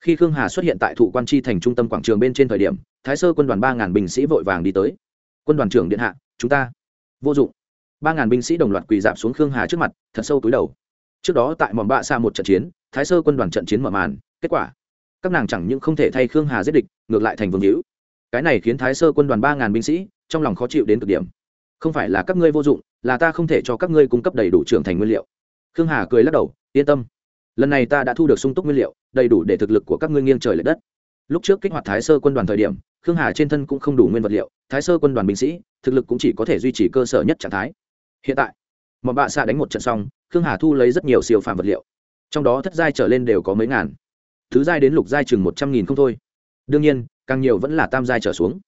Khi khương hà xuất hiện tại thụ quan chi thành trung tâm quảng trường bên trên thời điểm, thái sơ quân đoàn ba ngàn binh sĩ vội vàng đi tới. Quân đoàn trưởng điện hạ, chúng ta. Vô dụng. Ba ngàn binh sĩ đồng loạt quỳ dạp xuống khương hà trước mặt, thật sâu túi đầu. Trước đó tại mỏm bạ xa một trận chiến, thái sơ quân đoàn trận chiến mở màn, kết quả, các nàng chẳng những không thể thay khương hà giết địch, ngược lại thành vương hữu. Cái này khiến thái sơ quân đoàn ba ngàn binh sĩ trong lòng khó chịu đến cực điểm. Không phải là các ngươi vô dụng là ta không thể cho các ngươi cung cấp đầy đủ trưởng thành nguyên liệu. Khương hà cười lắc đầu, yên tâm. Lần này ta đã thu được sung túc nguyên liệu, đầy đủ để thực lực của các ngươi nghiêng trời l ệ đất. Lúc trước kích hoạt thái sơ quân đoàn thời điểm, khương hà trên thân cũng không đủ nguyên vật liệu, thái sơ quân đoàn binh sĩ, thực lực cũng chỉ có thể duy trì cơ sở nhất trạng thái. Hiện tại mọi bạ xạ đánh một trận xong, khương hà thu lấy rất nhiều siêu phàm vật liệu. Trong đó thất giai trở lên đều có mấy ngàn. Thứ giai đến lục giai chừng một trăm nghìn không thôi. Đương nhiên, càng nhiều vẫn là tam giai trở xuống.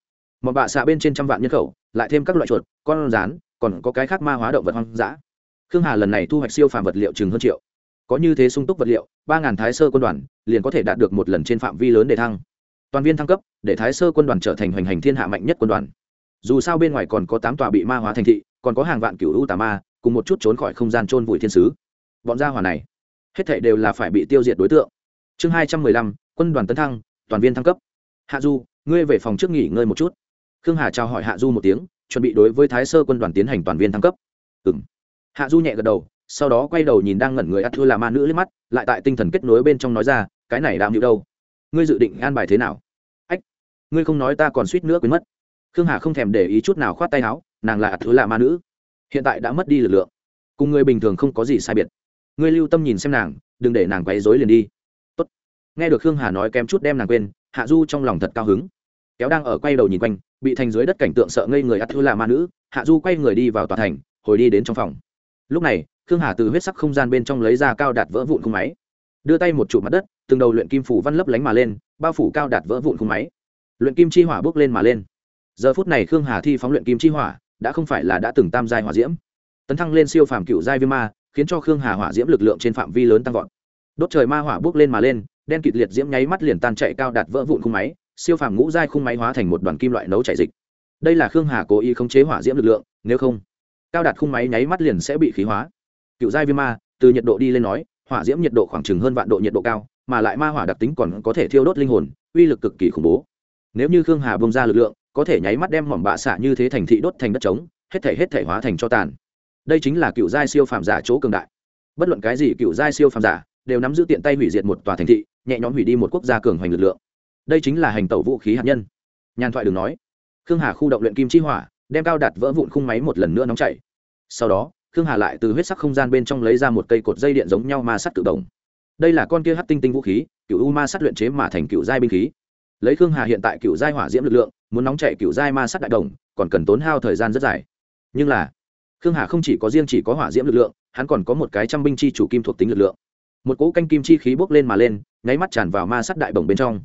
Mọi bạ xạ bên trên trăm vạn nhân khẩu, lại thêm các loại chuột, con rán còn có cái khác ma hóa động vật hoang dã. Khương hà lần này thu hoạch siêu phàm vật liệu chừng hơn triệu. Có như thế sung túc vật liệu, ba ngàn thái sơ quân đoàn liền có thể đạt được một lần trên phạm vi lớn để thăng. Toàn viên thăng cấp, để thái sơ quân đoàn trở thành hoành hành thiên hạ mạnh nhất quân đoàn. Dù sao bên ngoài còn có tám tòa bị ma hóa thành thị, còn có hàng vạn cựu u tà ma, cùng một chút trốn khỏi không gian trôn vùi thiên sứ. Bọn gia hỏa này, hết thảy đều là phải bị tiêu diệt đối tượng. Chương hai trăm mười lăm, quân đoàn tấn thăng, toàn viên thăng cấp. Hạ du, ngươi về phòng trước nghỉ ngơi một chút. Khương hà chào hỏi hạ du một tiếng chuẩn bị đối với thái sơ quân đoàn tiến hành toàn viên thăng cấp. Ừm. hạ du nhẹ gật đầu, sau đó quay đầu nhìn đang ngẩn người ắt thua là ma nữ lên mắt, lại tại tinh thần kết nối bên trong nói ra, cái này đạm hữu đâu? Ngươi dự định an bài thế nào? Ách, ngươi không nói ta còn suýt nữa quên mất. Khương hà không thèm để ý chút nào khoát tay áo, nàng là ắt thua là ma nữ. Hiện tại đã mất đi lực lượng. Cùng người bình thường không có gì sai biệt. Ngươi lưu tâm nhìn xem nàng, đừng để nàng quấy rối liền đi. Tốt. nghe được khương hà nói kém chút đem nàng quên, hạ du trong lòng thật cao hứng. Kéo đang ở quay đầu nhìn quanh bị thành dưới đất cảnh tượng sợ ngây người ắt thư là ma nữ, hạ du quay người đi vào tòa thành, hồi đi đến trong phòng. Lúc này, khương hà từ huyết sắc không gian bên trong lấy ra cao đạt vỡ vụn khung máy, đưa tay một trụ mặt đất, từng đầu luyện kim phủ văn lấp lánh mà lên, bao phủ cao đạt vỡ vụn khung máy. Luyện kim chi hỏa bước lên mà lên. Giờ phút này khương hà thi phóng luyện kim chi hỏa, đã không phải là đã từng tam giai hỏa diễm. Tấn thăng lên siêu phàm cựu giai viêm ma, khiến cho khương hà hỏa diễm lực lượng trên phạm vi lớn tăng vọt. Đốt trời ma hỏa bước lên mà lên, đen kịt liệt diễm nháy mắt liền tan chạy cao đạt vỡ vụn khung máy siêu phàm ngũ giai khung máy hóa thành một đoàn kim loại nấu chảy dịch. Đây là khương hà cố ý khống chế hỏa diễm lực lượng, nếu không, cao đạt khung máy nháy mắt liền sẽ bị khí hóa. Cựu giai viêm ma, từ nhiệt độ đi lên nói, hỏa diễm nhiệt độ khoảng chừng hơn vạn độ nhiệt độ cao, mà lại ma hỏa đặc tính còn có thể thiêu đốt linh hồn, uy lực cực kỳ khủng bố. Nếu như khương hà bông ra lực lượng, có thể nháy mắt đem mỏm bạ xạ như thế thành thị đốt thành đất trống, hết thể hết thể hóa thành cho tàn. Đây chính là cựu giai siêu phàm giả chỗ cường đại. Bất luận cái gì cựu giai siêu phàm giả, đều nắm giữ tiện tay hủy diệt một tòa thành thị, nhẹ nhõm hủy đi một quốc gia cường hoành lực lượng đây chính là hành tẩu vũ khí hạt nhân. Nhàn thoại đừng nói. Khương hà khu động luyện kim chi hỏa, đem cao đặt vỡ vụn khung máy một lần nữa nóng chảy. Sau đó, khương hà lại từ huyết sắc không gian bên trong lấy ra một cây cột dây điện giống nhau ma sắt tự động. Đây là con kia hát tinh tinh vũ khí, cựu u ma sắt luyện chế mà thành cựu giai binh khí. Lấy khương hà hiện tại cựu giai hỏa diễm lực lượng, muốn nóng chạy cựu giai ma sắt đại đồng, còn cần tốn hao thời gian rất dài. Nhưng là, khương hà không chỉ có riêng chỉ có hỏa diễm lực lượng, hắn còn có một cái trăm binh chi chủ kim thuộc tính lực lượng. Một cỗ canh kim chi khí bốc lên mà lên, nháy mắt tràn vào ma sắt đại bồng bên trong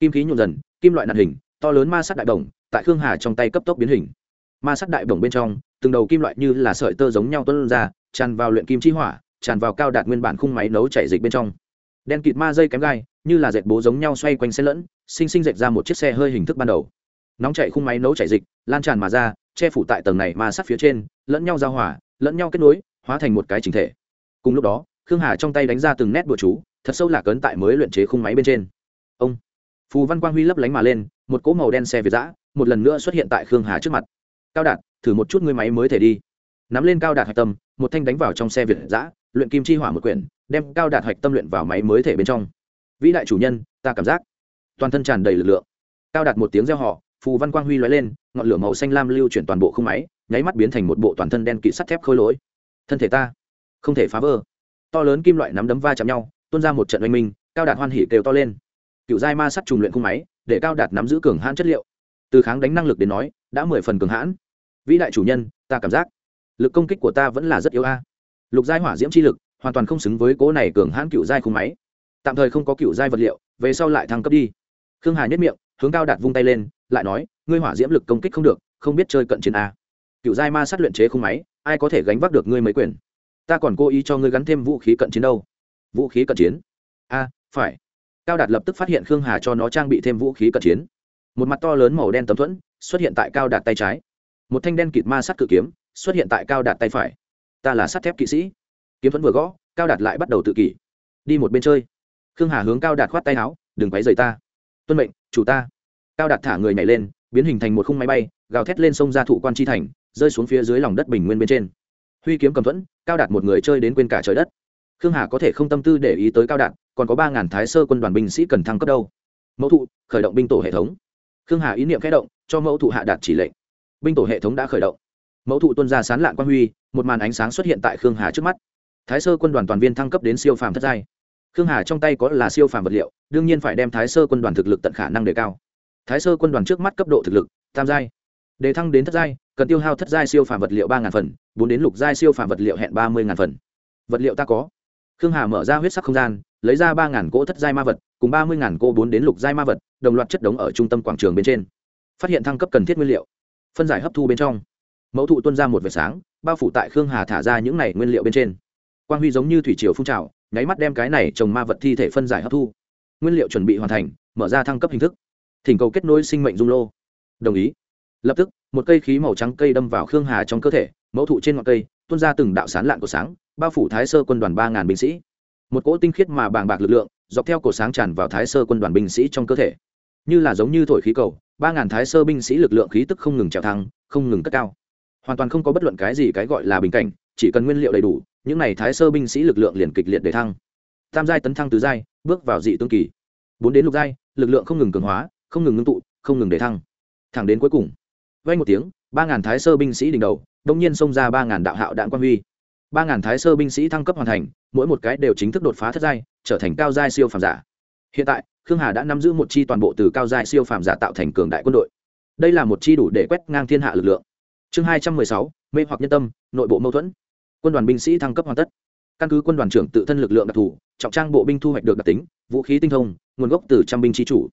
kim khí nhuộm dần kim loại nạt hình to lớn ma sắt đại đồng, tại khương hà trong tay cấp tốc biến hình. Ma sắt đại đồng bên trong từng đầu kim loại như là sợi tơ giống nhau tuân ra tràn vào luyện kim chi hỏa tràn vào cao đạt nguyên bản khung máy nấu chảy dịch bên trong. Đen kịt ma dây kém gai như là dệt bố giống nhau xoay quanh xe lẫn sinh sinh dệt ra một chiếc xe hơi hình thức ban đầu. Nóng chạy khung máy nấu chảy dịch lan tràn mà ra che phủ tại tầng này ma sát phía trên lẫn nhau giao hỏa lẫn nhau kết nối hóa thành một cái chính thể. Cùng lúc đó khương hà trong tay đánh ra từng nét bụa chú thật sâu lạc ấn tại mới luyện chế khung máy bên trên. Ông! Phù văn quang huy lấp lánh mà lên, một cỗ màu đen xe việt giã một lần nữa xuất hiện tại khương hà trước mặt. Cao đạt, thử một chút ngươi máy mới thể đi. Nắm lên cao đạt hạch tâm, một thanh đánh vào trong xe việt giã luyện kim chi hỏa một quyển, đem cao đạt hạch tâm luyện vào máy mới thể bên trong. Vĩ đại chủ nhân, ta cảm giác toàn thân tràn đầy lực lượng. Cao đạt một tiếng reo họ phù văn quang huy lóe lên, ngọn lửa màu xanh lam lưu chuyển toàn bộ không máy, nháy mắt biến thành một bộ toàn thân đen kỵ sắt thép khôi lỗi. Thân thể ta không thể phá vỡ. To lớn kim loại nắm đấm va chạm nhau, tuôn ra một trận oanh minh, cao đạt hoan hỉ kêu to lên cựu giai ma sắt trùng luyện khung máy, để cao đạt nắm giữ cường hãn chất liệu. Từ kháng đánh năng lực đến nói, đã mười phần cường hãn. Vĩ đại chủ nhân, ta cảm giác, lực công kích của ta vẫn là rất yếu a. Lục giai hỏa diễm chi lực, hoàn toàn không xứng với cố này cường hãn cựu giai khung máy. Tạm thời không có cựu giai vật liệu, về sau lại thăng cấp đi. Khương hà nhất miệng, hướng cao đạt vung tay lên, lại nói, ngươi hỏa diễm lực công kích không được, không biết chơi cận chiến a. Cựu giai ma sát luyện chế khung máy, ai có thể gánh vác được ngươi mấy quyền? Ta còn cố ý cho ngươi gắn thêm vũ khí cận chiến đâu. Vũ khí cận chiến? A, phải cao đạt lập tức phát hiện khương hà cho nó trang bị thêm vũ khí cận chiến. Một mặt to lớn màu đen tấm thuẫn xuất hiện tại cao đạt tay trái. Một thanh đen kịt ma sắt cự kiếm xuất hiện tại cao đạt tay phải. Ta là sắt thép kỵ sĩ. Kiếm thuẫn vừa gõ, cao đạt lại bắt đầu tự kỷ. Đi một bên chơi. Khương hà hướng cao đạt khoát tay áo, đừng quấy rời ta. Tuân mệnh, chủ ta. Cao đạt thả người nhảy lên, biến hình thành một khung máy bay, gào thét lên sông ra thụ quan chi thành, rơi xuống phía dưới lòng đất bình nguyên bên trên. Huy kiếm cầm thuẫn, cao đạt một người chơi đến quên cả trời đất. Khương hà có thể không tâm tư để ý tới cao đạt còn có ba ngàn thái sơ quân đoàn binh sĩ cần thăng cấp đâu. Mẫu thụ, khởi động binh tổ hệ thống. Khương hà ý niệm khẽ động, cho mẫu thụ hạ đạt chỉ lệnh. Binh tổ hệ thống đã khởi động. Mẫu thụ tuân ra sán lạng quan huy, một màn ánh sáng xuất hiện tại khương hà trước mắt. Thái sơ quân đoàn toàn viên thăng cấp đến siêu phàm thất giai. Khương hà trong tay có là siêu phàm vật liệu, đương nhiên phải đem thái sơ quân đoàn thực lực tận khả năng đề cao. Thái sơ quân đoàn trước mắt cấp độ thực lực, tam giai. Đề thăng đến thất giai, cần tiêu hao thất giai siêu phàm vật liệu ba ngàn phần, bốn đến lục giai siêu phàm vật liệu hẹn ba mươi ngàn phần. Vật liệu ta có. Khương hà mở ra huyết sắc không gian lấy ra ba ngàn cỗ thất giai ma vật, cùng ba mươi ngàn cỗ bốn đến lục giai ma vật, đồng loạt chất đống ở trung tâm quảng trường bên trên. Phát hiện thăng cấp cần thiết nguyên liệu. Phân giải hấp thu bên trong. Mẫu thụ tuân ra một vệt sáng, bao phủ tại khương hà thả ra những này nguyên liệu bên trên. Quang huy giống như thủy triều phun trào, nháy mắt đem cái này trồng ma vật thi thể phân giải hấp thu. Nguyên liệu chuẩn bị hoàn thành, mở ra thăng cấp hình thức. Thỉnh cầu kết nối sinh mệnh dung lô. Đồng ý. Lập tức, một cây khí màu trắng cây đâm vào khương hà trong cơ thể, mẫu thụ trên ngọn cây, tuôn ra từng đạo sán lạn của sáng, bao phủ thái sơ quân đoàn ba ngàn binh sĩ một cỗ tinh khiết mà bàng bạc lực lượng, dọc theo cổ sáng tràn vào thái sơ quân đoàn binh sĩ trong cơ thể. Như là giống như thổi khí cầu, ba ngàn thái sơ binh sĩ lực lượng khí tức không ngừng trèo thăng, không ngừng cất cao. Hoàn toàn không có bất luận cái gì cái gọi là bình cảnh, chỉ cần nguyên liệu đầy đủ, những n à y thái sơ binh sĩ lực lượng liền kịch liệt để thăng. Tam giai tấn thăng tứ giai, bước vào dị tương kỳ. Bốn đến lục giai, lực lượng không ngừng cường hóa, không ngừng ngưng tụ, không ngừng để thăng. Thẳng đến cuối cùng vay một tiếng, ba ngàn thái sơ binh sĩ đỉnh đầu, đông nhiên xông ra ba ngàn đạo hạo đạn quan huy ba ngàn thái sơ binh sĩ thăng cấp hoàn thành, mỗi một cái đều chính thức đột phá thất giai, trở thành cao giai siêu phàm giả. Hiện tại, khương hà đã nắm giữ một chi toàn bộ từ cao giai siêu phàm giả tạo thành cường đại quân đội. Đây là một chi đủ để quét ngang thiên hạ lực lượng. Chương hai trăm mười sáu, mê hoặc nhân tâm, nội bộ mâu thuẫn. Quân đoàn binh sĩ thăng cấp hoàn tất. Căn cứ quân đoàn trưởng tự thân lực lượng đặc thù, trọng trang bộ binh thu hoạch được đặc tính, vũ khí tinh thông, nguồn gốc từ trăm binh trí chủ.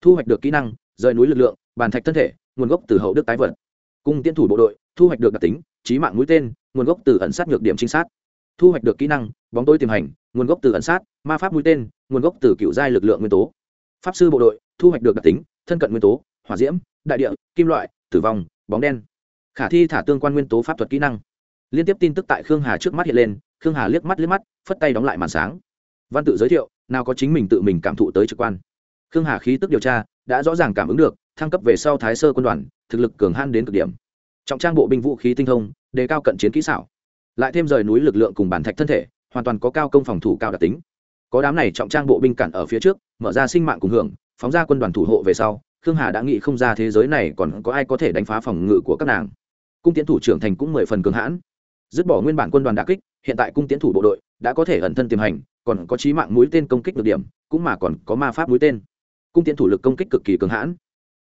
Thu hoạch được kỹ năng, rời núi lực lượng, bàn thạch thân thể, nguồn gốc từ hậu đức tái vật. Cung tiến thủ bộ đội, thu hoạch được đặc tính trí mạng mũi tên, nguồn gốc từ ẩn sát nhược điểm trinh sát. Thu hoạch được kỹ năng, bóng tối tiềm hành, nguồn gốc từ ẩn sát, ma pháp mũi tên, nguồn gốc từ cựu giai lực lượng nguyên tố. Pháp sư bộ đội, thu hoạch được đặc tính, thân cận nguyên tố, hỏa diễm, đại địa, kim loại, tử vong, bóng đen. Khả thi thả tương quan nguyên tố pháp thuật kỹ năng. Liên tiếp tin tức tại khương hà trước mắt hiện lên, khương hà liếc mắt liếc mắt, phất tay đóng lại màn sáng. Văn tự giới thiệu, nào có chính mình tự mình cảm thụ tới trực quan. Khương hà khí tức điều tra, đã rõ ràng cảm ứng được, thăng cấp về sau thái sơ quân đoàn, thực lực cường han đến cực điểm trọng trang bộ binh vũ khí tinh thông, đề cao cận chiến kỹ xảo. Lại thêm rời núi lực lượng cùng bản thạch thân thể, hoàn toàn có cao công phòng thủ cao đặc tính. Có đám này trọng trang bộ binh cản ở phía trước, mở ra sinh mạng cùng hưởng, phóng ra quân đoàn thủ hộ về sau, khương hà đã nghĩ không ra thế giới này còn có ai có thể đánh phá phòng ngự của các nàng. Cung tiến thủ trưởng thành cũng mười phần cường hãn. Dứt bỏ nguyên bản quân đoàn đà kích, hiện tại cung tiến thủ bộ đội đã có thể ẩn thân tiềm hành, còn có trí mạng mũi tên công kích được điểm, cũng mà còn có ma pháp mũi tên. Cung tiến thủ lực công kích cực kỳ cường hãn.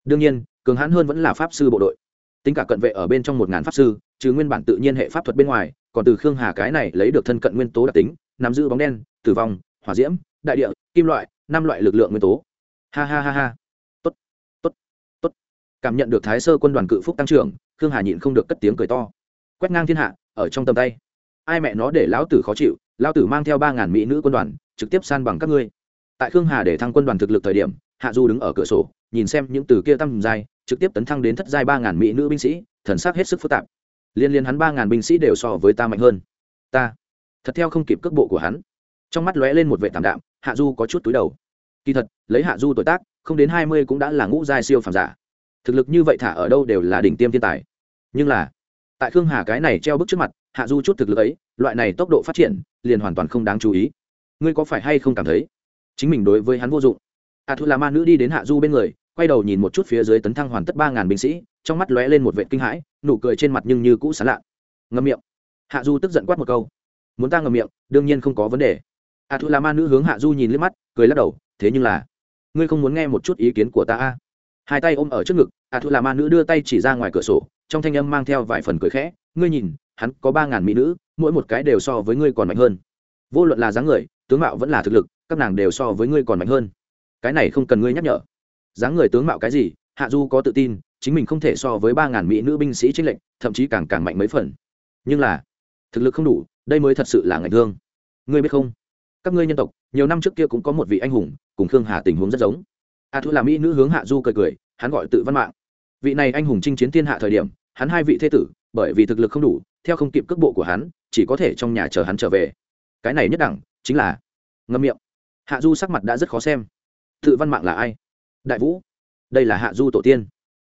Đương nhiên, cường hãn hơn vẫn là pháp sư bộ đội tính cả cận vệ ở bên trong một ngàn pháp sư, trừ nguyên bản tự nhiên hệ pháp thuật bên ngoài, còn từ khương hà cái này lấy được thân cận nguyên tố đặc tính, nắm giữ bóng đen, tử vong, hỏa diễm, đại địa, kim loại, năm loại lực lượng nguyên tố. Ha ha ha ha. Tốt tốt tốt. Cảm nhận được thái sơ quân đoàn cự phúc tăng trưởng, khương hà nhịn không được cất tiếng cười to. Quét ngang thiên hạ, ở trong tầm tay. Ai mẹ nó để lão tử khó chịu, lão tử mang theo ba ngàn mỹ nữ quân đoàn, trực tiếp san bằng các ngươi. Tại khương hà để thăng quân đoàn thực lực thời điểm, hạ du đứng ở cửa sổ, nhìn xem những từ kia tăng dài trực tiếp tấn thăng đến thất giai ba ngàn mỹ nữ binh sĩ, thần sắc hết sức phức tạp. Liên liên hắn ba ngàn binh sĩ đều so với ta mạnh hơn. Ta, thật theo không kịp cước bộ của hắn. Trong mắt lóe lên một vệ tảm đạm, hạ du có chút túi đầu. Kỳ thật, lấy hạ du tuổi tác, không đến hai mươi cũng đã là ngũ giai siêu phàm giả. Thực lực như vậy thả ở đâu đều là đỉnh tiêm thiên tài. Nhưng là, tại khương hà cái này treo bức trước mặt, hạ du chút thực lực ấy, loại này tốc độ phát triển, liền hoàn toàn không đáng chú ý. Ngươi có phải hay không cảm thấy, chính mình đối với hắn vô dụng? A thu là ma nữ đi đến hạ du bên người quay đầu nhìn một chút phía dưới tấn thăng hoàn tất ba ngàn binh sĩ, trong mắt lóe lên một vệ kinh hãi, nụ cười trên mặt nhưng như cũ sán lạ. Ngâm miệng. Hạ du tức giận quát một câu. Muốn ta ngậm miệng, đương nhiên không có vấn đề. A thu là ma nữ hướng hạ du nhìn lên mắt, cười lắc đầu, thế nhưng là, ngươi không muốn nghe một chút ý kiến của ta a? Hai tay ôm ở trước ngực, a thu là ma nữ đưa tay chỉ ra ngoài cửa sổ, trong thanh âm mang theo vài phần cười khẽ, ngươi nhìn, hắn có ba ngàn mỹ nữ, mỗi một cái đều so với ngươi còn mạnh hơn. Vô luận là dáng người, tướng mạo vẫn là thực lực, các nàng đều so với ngươi còn mạnh hơn. Cái này không cần ngươi nhắc nhở dáng người tướng mạo cái gì, hạ du có tự tin, chính mình không thể so với ba ngàn mỹ nữ binh sĩ tranh lệnh thậm chí càng càng mạnh mấy phần. Nhưng là, thực lực không đủ, đây mới thật sự là ngạch thương. Ngươi biết không? Các ngươi nhân tộc, nhiều năm trước kia cũng có một vị anh hùng, cùng khương hà tình huống rất giống. A thu là mỹ nữ hướng hạ du cười cười, hắn gọi tự văn mạng. Vị này anh hùng chinh chiến thiên hạ thời điểm, hắn hai vị thế tử, bởi vì thực lực không đủ, theo không kịp cước bộ của hắn, chỉ có thể trong nhà chờ hắn trở về. Cái này nhất đẳng, chính là, ngâm miệng. Hạ du sắc mặt đã rất khó xem. Tự văn mạng là ai? Đại vũ, đây là hạ du tổ tiên.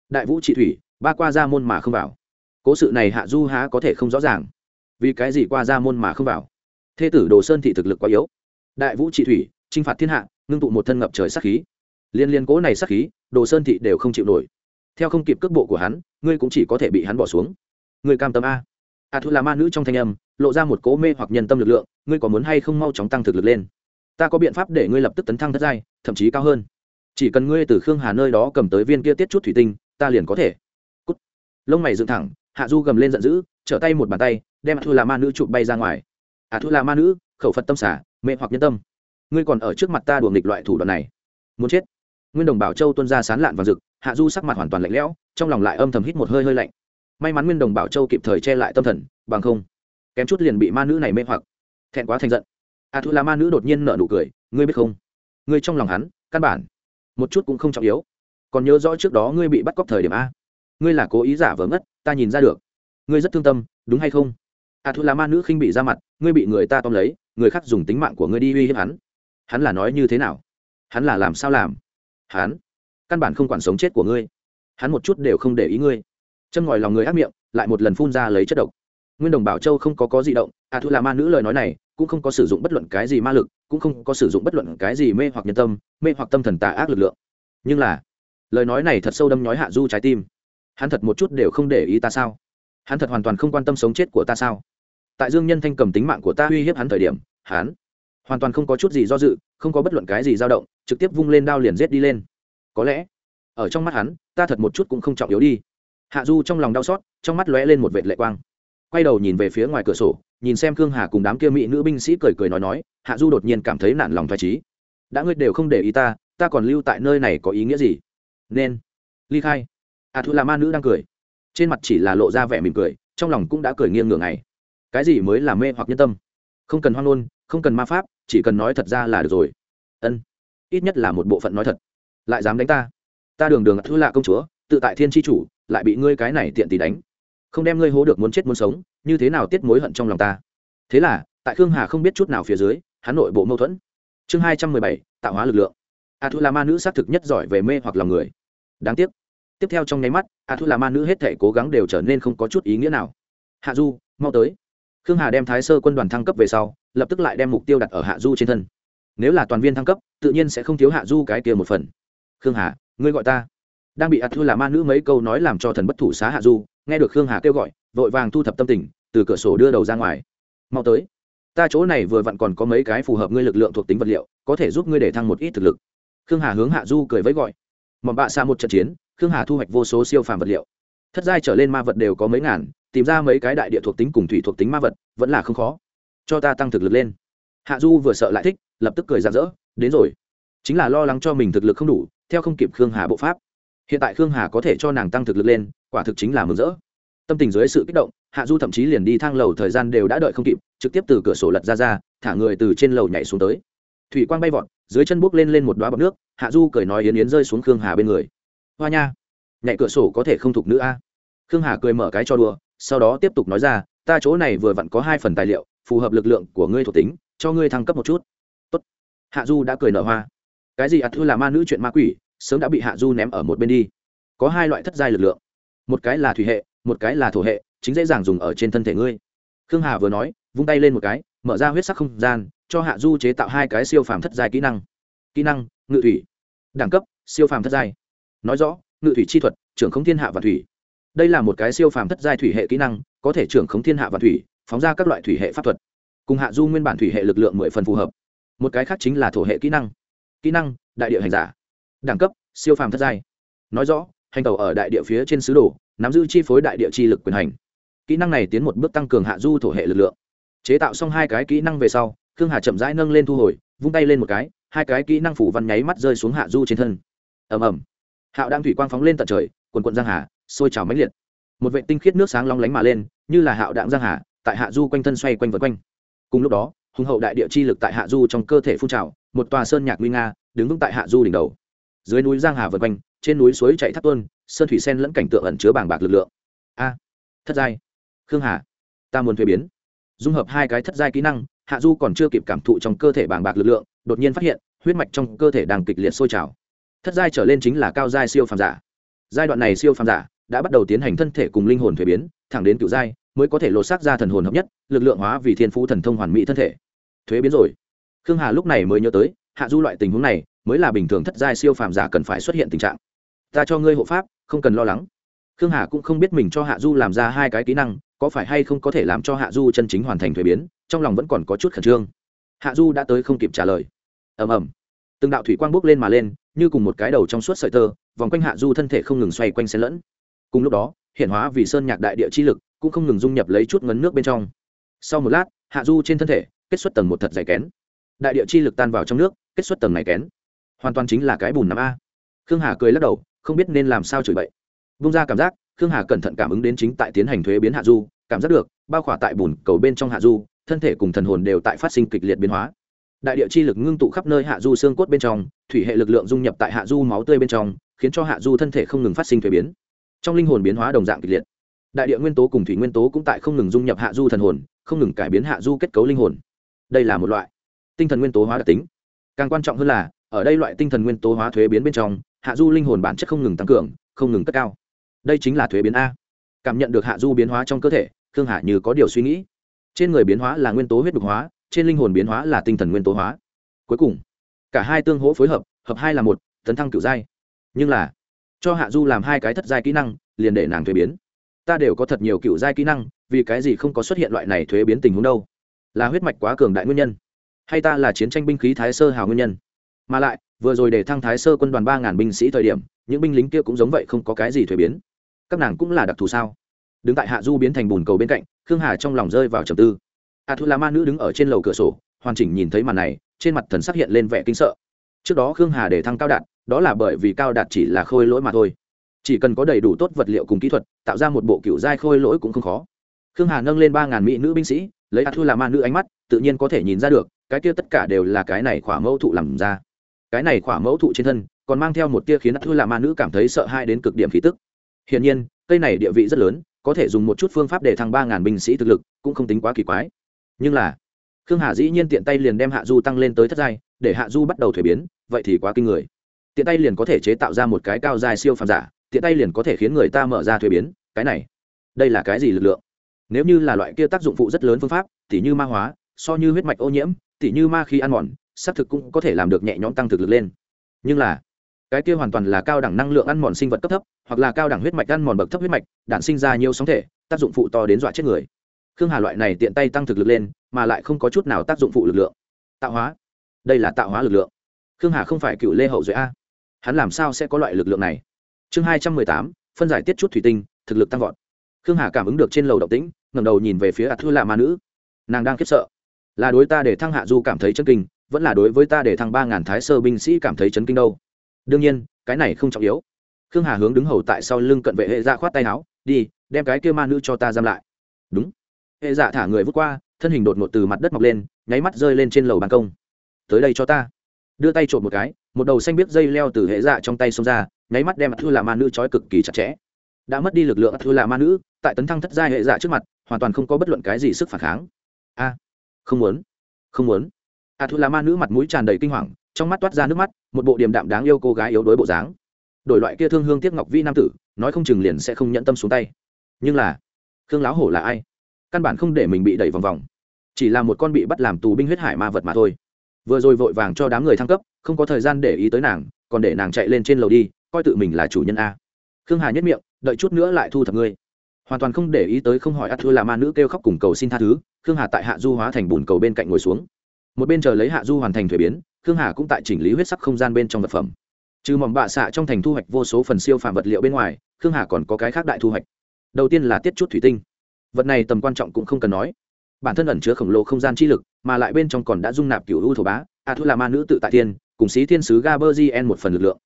Đại vũ trị thủy, ba qua ra môn mà không vào. Cố sự này hạ du há có thể không rõ ràng. Vì cái gì qua ra môn mà không vào? Thê tử đồ sơn thị thực lực quá yếu. Đại vũ trị thủy t r i n h phạt thiên hạ, ngưng tụ một thân ngập trời sắc khí. Liên liên cố này sắc khí, đồ sơn thị đều không chịu nổi. Theo không kịp cước bộ của hắn, ngươi cũng chỉ có thể bị hắn bỏ xuống. Ngươi cam tâm a. A thu là ma nữ trong thanh âm, lộ ra một cố mê hoặc nhân tâm lực lượng, ngươi có muốn hay không mau chóng tăng thực lực lên? Ta có biện pháp để ngươi lập tức tấn thăng thất giai, thậm chí cao hơn chỉ cần ngươi từ khương hà nơi đó cầm tới viên kia tiết chút thủy tinh, ta liền có thể. Cút. lông mày dựng thẳng, hạ du gầm lên giận dữ, trở tay một bàn tay, đem thu là ma nữ chụp bay ra ngoài. À thu là ma nữ, khẩu phật tâm xả, mê hoặc nhân tâm. Ngươi còn ở trước mặt ta đùa nghịch loại thủ đoạn này. Muốn chết. Nguyên đồng bảo châu tuân ra sán lạn và rực, hạ du sắc mặt hoàn toàn lạnh lẽo, trong lòng lại âm thầm hít một hơi hơi lạnh. May mắn nguyên đồng bảo châu kịp thời che lại tâm thần, bằng không, kém chút liền bị ma nữ này mê hoặc. Thẹn quá thành giận. A thu là ma nữ đột nhiên nợ nụ cười, ngươi biết không? Ngươi trong lòng hắn, căn bản một chút cũng không trọng yếu. Còn nhớ rõ trước đó ngươi bị bắt cóc thời điểm a. Ngươi là cố ý giả vờ ngất, ta nhìn ra được. Ngươi rất thương tâm, đúng hay không? A thu la ma nữ khinh bị ra mặt, ngươi bị người ta tóm lấy, người khác dùng tính mạng của ngươi đi uy hiếp hắn. Hắn là nói như thế nào? Hắn là làm sao làm? Hắn căn bản không quản sống chết của ngươi. Hắn một chút đều không để ý ngươi. Chân ngòi lòng người ác miệng, lại một lần phun ra lấy chất độc. Nguyên đồng bảo châu không có có di động a thu là ma nữ lời nói này cũng không có sử dụng bất luận cái gì ma lực, cũng không có sử dụng bất luận cái gì mê hoặc nhân tâm, mê hoặc tâm thần tà ác lực lượng. Nhưng là, lời nói này thật sâu đâm nhói hạ du trái tim. Hắn thật một chút đều không để ý ta sao? Hắn thật hoàn toàn không quan tâm sống chết của ta sao? Tại dương nhân thanh cầm tính mạng của ta uy hiếp hắn thời điểm, hắn hoàn toàn không có chút gì do dự, không có bất luận cái gì dao động, trực tiếp vung lên đao liền rết đi lên. Có lẽ, ở trong mắt hắn, ta thật một chút cũng không trọng yếu đi. Hạ du trong lòng đau xót, trong mắt lóe lên một vệt lệ quang quay đầu nhìn về phía ngoài cửa sổ, nhìn xem khương hà cùng đám kia mỹ nữ binh sĩ cười cười nói nói, hạ du đột nhiên cảm thấy nản lòng thoải trí đã ngươi đều không để ý ta ta còn lưu tại nơi này có ý nghĩa gì? Nên, ly khai. A thu là ma nữ đang cười. Trên mặt chỉ là lộ ra vẻ mỉm cười, trong lòng cũng đã cười nghiêng ngửa ngày. Cái gì mới là mê hoặc nhân tâm? Không cần hoang ngôn, không cần ma pháp, chỉ cần nói thật ra là được rồi. Ân, ít nhất là một bộ phận nói thật. Lại dám đánh ta. Ta đường đường thu lạ công chúa, tự tại thiên tri chủ, lại bị ngươi cái này tiện tỷ đánh không đem ngươi hố được muốn chết muốn sống, như thế nào tiết mối hận trong lòng ta? Thế là, tại khương hà không biết chút nào phía dưới, hắn nội bộ mâu thuẫn. Chương hai trăm mười bảy, tạo hóa lực lượng. A thu là ma nữ xác thực nhất giỏi về mê hoặc lòng người. Đáng tiếc. Tiếp theo trong nháy mắt a thu là ma nữ hết thể cố gắng đều trở nên không có chút ý nghĩa nào. Hạ du, mau tới. Khương hà đem thái sơ quân đoàn thăng cấp về sau, lập tức lại đem mục tiêu đặt ở hạ du trên thân. Nếu là toàn viên thăng cấp, tự nhiên sẽ không thiếu hạ du cái kia một phần. Khương hà, ngươi gọi ta đang bị ạt thư là ma nữ mấy câu nói làm cho thần bất thủ xá hạ du, nghe được khương hà kêu gọi, vội vàng thu thập tâm tình, từ cửa sổ đưa đầu ra ngoài. Mau tới, ta chỗ này vừa vặn còn có mấy cái phù hợp ngươi lực lượng thuộc tính vật liệu, có thể giúp ngươi để thăng một ít thực lực. Khương hà hướng hạ du cười với gọi. Mỏm bạ xa một trận chiến, khương hà thu hoạch vô số siêu phàm vật liệu. Thất giai trở lên ma vật đều có mấy ngàn, tìm ra mấy cái đại địa thuộc tính cùng thủy thuộc tính ma vật, vẫn là không khó. Cho ta tăng thực lực lên. Hạ du vừa sợ lại thích, lập tức cười rạng rỡ. Đến rồi. Chính là lo lắng cho mình thực lực không đủ, theo không kịp khương hà bộ pháp hiện tại khương hà có thể cho nàng tăng thực lực lên, quả thực chính là mừng rỡ. Tâm tình dưới sự kích động, hạ du thậm chí liền đi thang lầu thời gian đều đã đợi không kịp, trực tiếp từ cửa sổ lật ra ra, thả người từ trên lầu nhảy xuống tới. Thủy quang bay vọt, dưới chân bốc lên lên một đoá bọc nước, hạ du cười nói yến yến rơi xuống khương hà bên người. Hoa nha, nhảy cửa sổ có thể không thục nữ a. Khương hà cười mở cái cho đùa, sau đó tiếp tục nói ra, ta chỗ này vừa vặn có hai phần tài liệu, phù hợp lực lượng của ngươi thuộc tính, cho ngươi thăng cấp một chút. Tốt. hạ du đã cười nở hoa. Cái gì ạt thư là ma nữ chuyện ma quỷ sớm đã bị hạ du ném ở một bên đi. Có hai loại thất giai lực lượng. Một cái là thủy hệ, một cái là thổ hệ, chính dễ dàng dùng ở trên thân thể ngươi. Khương hà vừa nói, vung tay lên một cái, mở ra huyết sắc không gian, cho hạ du chế tạo hai cái siêu phàm thất giai kỹ năng. Kỹ năng, ngự thủy. Đẳng cấp, siêu phàm thất giai. Nói rõ, ngự thủy chi thuật, trưởng không thiên hạ và thủy. Đây là một cái siêu phàm thất giai thủy hệ kỹ năng, có thể trưởng khống thiên hạ và thủy, phóng ra các loại thủy hệ pháp thuật. Cùng hạ du nguyên bản thủy hệ lực lượng mười phần phù hợp. Một cái khác chính là thổ hệ kỹ năng. Kỹ năng, đại địa hành giả đẳng cấp, siêu phàm thất giai. Nói rõ, hành tàu ở đại địa phía trên sứ đồ, nắm giữ chi phối đại địa chi lực quyền hành. Kỹ năng này tiến một bước tăng cường hạ du thổ hệ lực lượng. Chế tạo xong hai cái kỹ năng về sau, khương hà chậm rãi nâng lên thu hồi, vung tay lên một cái, hai cái kỹ năng phủ văn nháy mắt rơi xuống hạ du trên thân. Ầm ầm. Hạo đang thủy quang phóng lên tận trời, quần quận giang hà, sôi trào mãnh liệt. Một vệ tinh khiết nước sáng long lánh mà lên, như là hạo đạm giang hà, tại hạ du quanh thân xoay quanh vân quanh. Cùng lúc đó, hùng hậu đại địa chi lực tại hạ du trong cơ thể phun trào, một tòa sơn nhạc nguy nga, đứng vững tại hạ du đỉnh đầu dưới núi giang hà vân quanh, trên núi suối chạy thác tuôn, sơn thủy sen lẫn cảnh tượng ẩn chứa bàng bạc lực lượng. A, thất giai. Khương hà, ta muốn thuế biến. Dung hợp hai cái thất giai kỹ năng, hạ du còn chưa kịp cảm thụ trong cơ thể bàng bạc lực lượng, đột nhiên phát hiện, huyết mạch trong cơ thể đang kịch liệt sôi trào. Thất giai trở lên chính là cao giai siêu phàm giả. Giai đoạn này siêu phàm giả đã bắt đầu tiến hành thân thể cùng linh hồn thuế biến, thẳng đến cựu giai mới có thể lột xác ra thần hồn hợp nhất, lực lượng hóa vì thiên phú thần thông hoàn mỹ thân thể. Thuế biến rồi. Khương hà lúc này mới nhớ tới, hạ du loại tình huống này mới là bình thường thất giai siêu phàm giả cần phải xuất hiện tình trạng. Ta cho ngươi hộ pháp, không cần lo lắng. Khương hà cũng không biết mình cho hạ du làm ra hai cái kỹ năng, có phải hay không có thể làm cho hạ du chân chính hoàn thành thuế biến, trong lòng vẫn còn có chút khẩn trương. Hạ du đã tới không kịp trả lời. Ầm ầm. Từng đạo thủy quang bốc lên mà lên, như cùng một cái đầu trong suốt sợi tơ, vòng quanh hạ du thân thể không ngừng xoay quanh xen lẫn. Cùng lúc đó, hiện hóa vì sơn nhạc đại địa chi lực, cũng không ngừng dung nhập lấy chút ngấn nước bên trong. Sau một lát, hạ du trên thân thể, kết xuất tầng một thật dày kén. Đại địa chi lực tan vào trong nước, kết xuất tầng này kén hoàn toàn chính là cái bùn nắm a. Khương hà cười lắc đầu, không biết nên làm sao chửi bậy. Bung ra cảm giác, khương hà cẩn thận cảm ứng đến chính tại tiến hành thuế biến hạ du, cảm giác được, bao khỏa tại bùn cầu bên trong hạ du, thân thể cùng thần hồn đều tại phát sinh kịch liệt biến hóa. Đại địa chi lực ngưng tụ khắp nơi hạ du xương cốt bên trong, thủy hệ lực lượng dung nhập tại hạ du máu tươi bên trong, khiến cho hạ du thân thể không ngừng phát sinh thuế biến. Trong linh hồn biến hóa đồng dạng kịch liệt. Đại địa nguyên tố cùng thủy nguyên tố cũng tại không ngừng dung nhập hạ du thần hồn, không ngừng cải biến hạ du kết cấu linh hồn. Đây là một loại tinh thần nguyên tố hóa đặc tính. Càng quan trọng hơn là ở đây loại tinh thần nguyên tố hóa thuế biến bên trong, hạ du linh hồn bản chất không ngừng tăng cường, không ngừng cất cao. Đây chính là thuế biến a. Cảm nhận được hạ du biến hóa trong cơ thể, khương hạ như có điều suy nghĩ. Trên người biến hóa là nguyên tố huyết đục hóa, trên linh hồn biến hóa là tinh thần nguyên tố hóa. Cuối cùng, cả hai tương hỗ phối hợp hợp hai là một, tấn thăng cựu giai. Nhưng là, cho hạ du làm hai cái thất giai kỹ năng, liền để nàng thuế biến. Ta đều có thật nhiều cựu giai kỹ năng, vì cái gì không có xuất hiện loại này thuế biến tình huống đâu? Là huyết mạch quá cường đại nguyên nhân, hay ta là chiến tranh binh khí thái sơ hào nguyên nhân? Mà lại, vừa rồi để thăng thái sơ quân đoàn ba ngàn binh sĩ thời điểm, những binh lính kia cũng giống vậy không có cái gì thuế biến. Các nàng cũng là đặc thù sao? Đứng tại hạ du biến thành bùn cầu bên cạnh, khương hà trong lòng rơi vào trầm tư. A thu la ma nữ đứng ở trên lầu cửa sổ, hoàn chỉnh nhìn thấy màn này, trên mặt thần sắc hiện lên vẻ kinh sợ. Trước đó khương hà để thăng cao đạt, đó là bởi vì cao đạt chỉ là khôi lỗi mà thôi. Chỉ cần có đầy đủ tốt vật liệu cùng kỹ thuật, tạo ra một bộ cựu giai khôi lỗi cũng không khó. Khương hà nâng lên ba ngàn mỹ nữ binh sĩ, lấy a thu la ma nữ ánh mắt, tự nhiên có thể nhìn ra được, cái kia tất cả đều là cái này khỏa mẫu thụ làm ra cái này khỏa mẫu thụ trên thân, còn mang theo một tia khiến thư là ma nữ cảm thấy sợ hãi đến cực điểm khí tức. Hiển nhiên, cây này địa vị rất lớn, có thể dùng một chút phương pháp để thăng ba ngàn binh sĩ thực lực, cũng không tính quá kỳ quái. Nhưng là, khương hà dĩ nhiên tiện tay liền đem hạ du tăng lên tới thất giai, để hạ du bắt đầu thuế biến, vậy thì quá kinh người. Tiện tay liền có thể chế tạo ra một cái cao dài siêu phàm giả, tiện tay liền có thể khiến người ta mở ra thuế biến, cái này, đây là cái gì lực lượng? Nếu như là loại kia tác dụng phụ rất lớn phương pháp, tỉ như ma hóa, so như huyết mạch ô nhiễm, tỉ như ma khi ăn mòn xác thực cũng có thể làm được nhẹ nhõm tăng thực lực lên. Nhưng là, cái kia hoàn toàn là cao đẳng năng lượng ăn mòn sinh vật cấp thấp, hoặc là cao đẳng huyết mạch ăn mòn bậc thấp huyết mạch đạn sinh ra nhiều sóng thể, tác dụng phụ to đến dọa chết người. Khương hà loại này tiện tay tăng thực lực lên, mà lại không có chút nào tác dụng phụ lực lượng. Tạo hóa. Đây là tạo hóa lực lượng. Khương hà không phải cựu lê hậu duệ a. Hắn làm sao sẽ có loại lực lượng này? Chương hai trăm mười tám, phân giải tiết chút thủy tinh, thực lực tăng vọt. Khương hà cảm ứng được trên lầu động tĩnh ngầm đầu nhìn về phía ạt thư lạ ma nữ. Nàng đang khiếp sợ. Là đối ta để thăng hạ du cảm thấy chân kinh vẫn là đối với ta để thăng ba ngàn thái sơ binh sĩ cảm thấy chấn kinh đâu. Đương nhiên, cái này không trọng yếu. Khương hà hướng đứng hầu tại sau lưng cận vệ hệ dạ khoát tay áo, đi, đem cái kia ma nữ cho ta giam lại. Đúng. Hệ dạ thả người vút qua, thân hình đột ngột từ mặt đất mọc lên, nháy mắt rơi lên trên lầu ban công. Tới đây cho ta. Đưa tay trộm một cái, một đầu xanh biết dây leo từ hệ dạ trong tay xông ra, nháy mắt đem thư là ma nữ trói cực kỳ chặt chẽ. Đã mất đi lực lượng thư là ma nữ, tại tấn thăng thất giai hệ dạ trước mặt, hoàn toàn không có bất luận cái gì sức phản kháng. A, không muốn không muốn a Thu là ma nữ mặt mũi tràn đầy kinh hoàng, trong mắt toát ra nước mắt, một bộ điềm đạm đáng yêu cô gái yếu đuối bộ dáng. Đổi loại kia thương hương tiếc ngọc vi nam tử, nói không chừng liền sẽ không nhận tâm xuống tay. Nhưng là, khương lão hổ là ai? Căn bản không để mình bị đẩy vòng vòng. Chỉ là một con bị bắt làm tù binh huyết hải ma vật mà thôi. Vừa rồi vội vàng cho đám người thăng cấp, không có thời gian để ý tới nàng, còn để nàng chạy lên trên lầu đi, coi tự mình là chủ nhân a. Khương hà nhất miệng, đợi chút nữa lại thu thập ngươi. Hoàn toàn không để ý tới không hỏi ắt thư là ma nữ kêu khóc cùng cầu xin tha thứ, khương hà tại hạ du hóa thành bùn cầu bên cạnh ngồi xuống một bên chờ lấy hạ du hoàn thành thuế biến, khương hà cũng tại chỉnh lý huyết sắc không gian bên trong vật phẩm. Trừ mỏm bạ xạ trong thành thu hoạch vô số phần siêu phạm vật liệu bên ngoài, khương hà còn có cái khác đại thu hoạch. Đầu tiên là tiết chút thủy tinh. Vật này tầm quan trọng cũng không cần nói. Bản thân ẩn chứa khổng lồ không gian chi lực, mà lại bên trong còn đã dung nạp cựu u thổ bá a thu là ma nữ tự tại tiên, cùng xí thiên sứ gaberzien một phần lực lượng.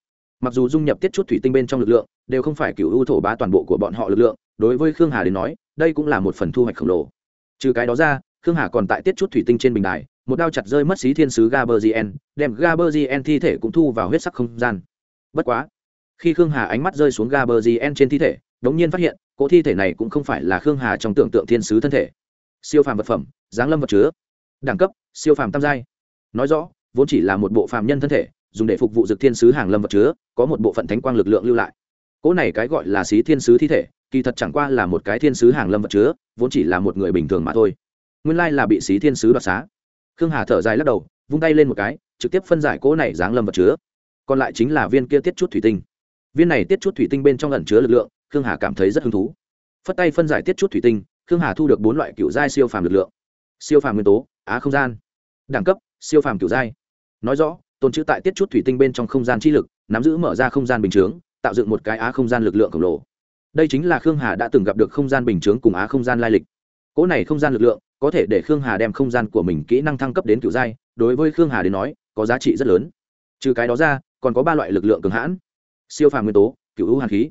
Mặc dù dung nhập tiết chút thủy tinh bên trong lực lượng, đều không phải cựu u thổ bá toàn bộ của bọn họ lực lượng, đối với khương hà đến nói, đây cũng là một phần thu hoạch khổng lồ. Trừ cái đó ra, khương hà còn tại tiết chút thủy tinh trên bình đài một đao chặt rơi mất xí thiên sứ gaberzien đem gaberzien thi thể cũng thu vào huyết sắc không gian. Bất quá, khi khương hà ánh mắt rơi xuống gaberzien trên thi thể, đống nhiên phát hiện, cỗ thi thể này cũng không phải là khương hà trong tưởng tượng thiên sứ thân thể. Siêu phàm vật phẩm giáng lâm vật chứa. Đẳng cấp, siêu phàm tam giai. Nói rõ, vốn chỉ là một bộ phàm nhân thân thể, dùng để phục vụ dược thiên sứ hàng lâm vật chứa, có một bộ phận thánh quang lực lượng lưu lại. Cỗ này cái gọi là xí thiên sứ thi thể, kỳ thật chẳng qua là một cái thiên sứ hàng lâm vật chứa, vốn chỉ là một người bình thường mà thôi. Nguyên lai là bị xí thiên sứ đoạt xá khương hà thở dài lắc đầu, vung tay lên một cái, trực tiếp phân giải cỗ này dáng lâm vật chứa. Còn lại chính là viên kia tiết chút thủy tinh. Viên này tiết chút thủy tinh bên trong ẩn chứa lực lượng, khương hà cảm thấy rất hứng thú. Phất tay phân giải tiết chút thủy tinh, khương hà thu được bốn loại cựu giai siêu phàm lực lượng. Siêu phàm nguyên tố, á không gian. Đẳng cấp, siêu phàm cựu giai. Nói rõ, tồn chữ tại tiết chút thủy tinh bên trong không gian chi lực, nắm giữ mở ra không gian bình chướng, tạo dựng một cái á không gian lực lượng khổng lồ. Đây chính là khương hà đã từng gặp được không gian bình chướng cùng á không gian lai lịch. Cỗ này không gian lực lượng có thể để khương hà đem không gian của mình kỹ năng thăng cấp đến cựu giai, đối với khương hà đến nói, có giá trị rất lớn. Trừ cái đó ra, còn có ba loại lực lượng cường hãn. Siêu phàm nguyên tố, cựu u hàn khí.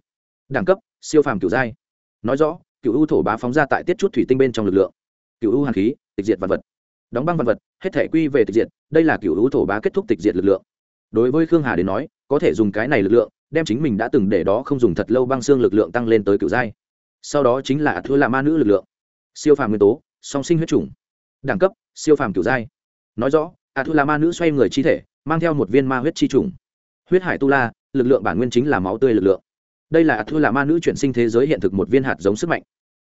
Đẳng cấp, siêu phàm cựu giai. Nói rõ, cựu u thổ bá phóng ra tại tiết chút thủy tinh bên trong lực lượng. Cựu u hàn khí, tịch diệt vật vật. Đóng băng vật vật, hết thể quy về tịch diệt, đây là cựu hữu thổ bá kết thúc tịch diệt lực lượng. Đối với khương hà đến nói, có thể dùng cái này lực lượng, đem chính mình đã từng để đó không dùng thật lâu băng xương lực lượng tăng lên tới cựu giai. Sau đó chính là thua là ma nữ lực lượng. Siêu phàm nguyên tố song sinh huyết chủng. Đẳng cấp, siêu phàm kiểu giai. Nói rõ a thu là ma nữ xoay người chi thể, mang theo một viên ma huyết chi trùng huyết hải tu la, lực lượng bản nguyên chính là máu tươi lực lượng. Đây là a thu là ma nữ chuyển sinh thế giới hiện thực một viên hạt giống sức mạnh.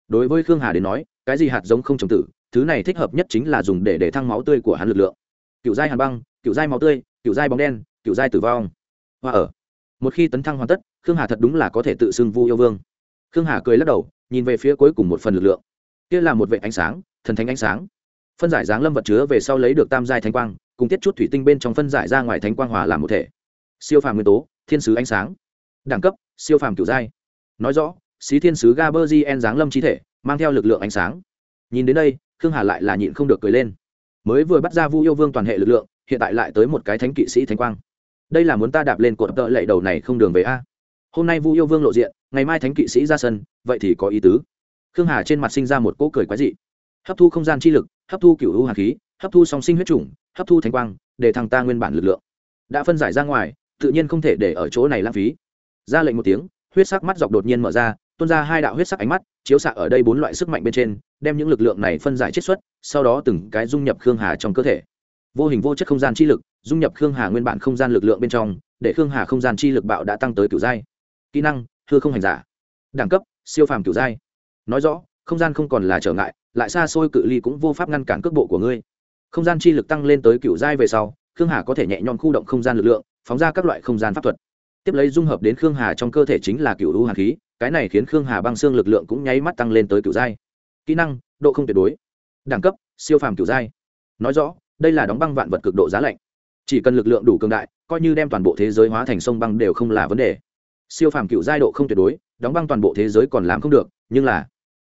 Đối với khương hà đến nói, cái gì hạt giống không trồng tử, thứ này thích hợp nhất chính là dùng để để thăng máu tươi của hắn lực lượng. Cựu giai hàn băng cựu giai máu tươi cựu giai bóng đen cựu giai tử vong. Hoa ở. Một khi tấn thăng hoàn tất, khương hà thật đúng là có thể tự xưng vu yêu vương. Khương hà cười lắc đầu, nhìn về phía cuối cùng một phần lực lượng. Kia là một vệ ánh sáng thần thánh ánh sáng. Phân giải dáng lâm vật chứa về sau lấy được tam giai thánh quang, cùng tiết chút thủy tinh bên trong phân giải ra ngoài thánh quang hòa làm một thể. Siêu phàm nguyên tố, thiên sứ ánh sáng. Đẳng cấp, siêu phàm kiểu giai. Nói rõ, xí thiên sứ gaberzien dáng lâm chi thể, mang theo lực lượng ánh sáng. Nhìn đến đây, khương hà lại là nhịn không được cười lên. Mới vừa bắt ra vu yêu vương toàn hệ lực lượng, hiện tại lại tới một cái thánh kỵ sĩ thánh quang. Đây là muốn ta đạp lên cột tợ lệ đầu này không đường về a. Hôm nay vu yêu vương lộ diện, ngày mai thánh kỵ sĩ ra sân, vậy thì có ý tứ. Khương hà trên mặt sinh ra một cỗ cười quái dị hấp thu không gian chi lực, hấp thu cựu hữu hạt khí, hấp thu song sinh huyết chủng, hấp thu thánh quang, để thăng ta nguyên bản lực lượng. Đã phân giải ra ngoài, tự nhiên không thể để ở chỗ này lãng phí. Ra lệnh một tiếng, huyết sắc mắt dọc đột nhiên mở ra, tuôn ra hai đạo huyết sắc ánh mắt, chiếu xạ ở đây bốn loại sức mạnh bên trên, đem những lực lượng này phân giải chiết xuất, sau đó từng cái dung nhập khương hà trong cơ thể. Vô hình vô chất không gian chi lực, dung nhập khương hà nguyên bản không gian lực lượng bên trong, để khương hà không gian chi lực bạo đã tăng tới kiểu giai. Kỹ năng thưa không hành giả. Đẳng cấp, siêu phàm kiểu giai. Nói rõ không gian không còn là trở ngại, lại xa xôi cự ly cũng vô pháp ngăn cản cước bộ của ngươi. Không gian chi lực tăng lên tới cựu giai về sau, khương hà có thể nhẹ nhõm khu động không gian lực lượng, phóng ra các loại không gian pháp thuật. Tiếp lấy dung hợp đến khương hà trong cơ thể chính là cựu lưu hàn khí, cái này khiến khương hà băng xương lực lượng cũng nháy mắt tăng lên tới cựu giai. Kỹ năng, độ không tuyệt đối. Đẳng cấp, siêu phàm cựu giai. Nói rõ, đây là đóng băng vạn vật cực độ giá lạnh. Chỉ cần lực lượng đủ cường đại, coi như đem toàn bộ thế giới hóa thành sông băng đều không là vấn đề. Siêu phàm cựu giai độ không tuyệt đối, đóng băng toàn bộ thế giới còn làm không được, nhưng là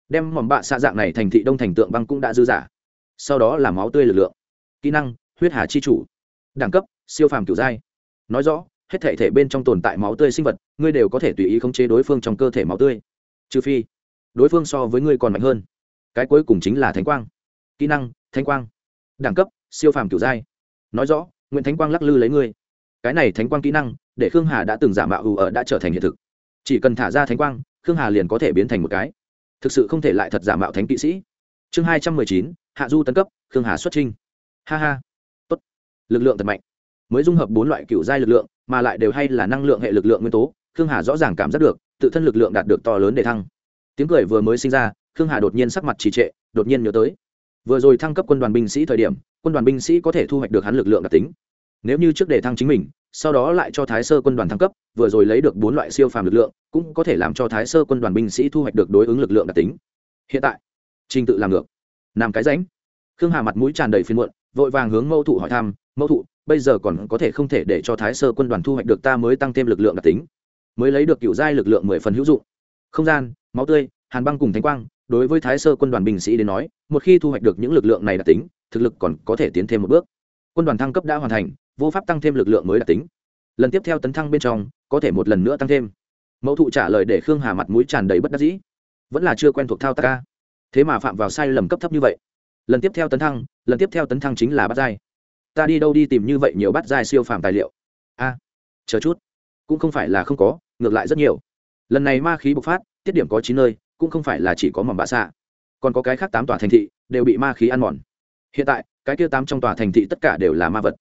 đem mỏm bạ xạ dạng này thành thị đông thành tượng băng cũng đã dư giả. Sau đó là máu tươi lực lượng, kỹ năng, huyết hà chi chủ, đẳng cấp, siêu phàm kiểu giai. Nói rõ, hết thể thể bên trong tồn tại máu tươi sinh vật, ngươi đều có thể tùy ý khống chế đối phương trong cơ thể máu tươi. Trừ phi, đối phương so với ngươi còn mạnh hơn. Cái cuối cùng chính là thánh quang. Kỹ năng, thánh quang. Đẳng cấp, siêu phàm kiểu giai. Nói rõ nguyễn thánh quang lắc lư lấy ngươi. Cái này thánh quang kỹ năng, để khương hà đã từng giả mạo ù ở đã trở thành hiện thực. Chỉ cần thả ra thánh quang, khương hà liền có thể biến thành một cái thực sự không thể lại thật giả mạo thánh kỵ sĩ. Chương hai trăm mười chín, hạ du tấn cấp, khương hà xuất trinh ha ha. Tốt. Lực lượng thật mạnh. Mới dung hợp bốn loại cựu giai lực lượng, mà lại đều hay là năng lượng hệ lực lượng nguyên tố, khương hà rõ ràng cảm giác được, tự thân lực lượng đạt được to lớn để thăng. Tiếng cười vừa mới sinh ra, khương hà đột nhiên sắc mặt trì trệ, đột nhiên nhớ tới. Vừa rồi thăng cấp quân đoàn binh sĩ thời điểm, quân đoàn binh sĩ có thể thu hoạch được hắn lực lượng đặc tính. Nếu như trước để thăng chính mình sau đó lại cho thái sơ quân đoàn thăng cấp, vừa rồi lấy được bốn loại siêu phàm lực lượng, cũng có thể làm cho thái sơ quân đoàn binh sĩ thu hoạch được đối ứng lực lượng đặc tính. Hiện tại, trình tự làm ngược. Làm cái ránh khương hà mặt mũi tràn đầy phiên muộn, vội vàng hướng mẫu thụ hỏi thăm, mẫu thụ, bây giờ còn có thể không thể để cho thái sơ quân đoàn thu hoạch được ta mới tăng thêm lực lượng đặc tính? Mới lấy được cựu giai lực lượng mười phần hữu dụng. Không gian, máu tươi, hàn băng cùng thánh quang, đối với thái sơ quân đoàn binh sĩ đến nói, một khi thu hoạch được những lực lượng này đặc tính, thực lực còn có thể tiến thêm một bước. Quân đoàn thăng cấp đã hoàn thành vô pháp tăng thêm lực lượng mới đạt tính. Lần tiếp theo tấn thăng bên trong, có thể một lần nữa tăng thêm. Mẫu thụ trả lời để khương hà mặt mũi tràn đầy bất đắc dĩ. Vẫn là chưa quen thuộc thao tác ca thế mà phạm vào sai lầm cấp thấp như vậy. Lần tiếp theo tấn thăng, lần tiếp theo tấn thăng chính là bắt giai. Ta đi đâu đi tìm như vậy nhiều bắt giai siêu phàm tài liệu? A, chờ chút. Cũng không phải là không có, ngược lại rất nhiều. Lần này ma khí bộc phát, tiết điểm có chín nơi, cũng không phải là chỉ có mỏm bạ xạ. Còn có cái khác tám tòa thành thị, đều bị ma khí ăn mòn. Hiện tại, cái kia tám trong tòa thành thị tất cả đều là ma vật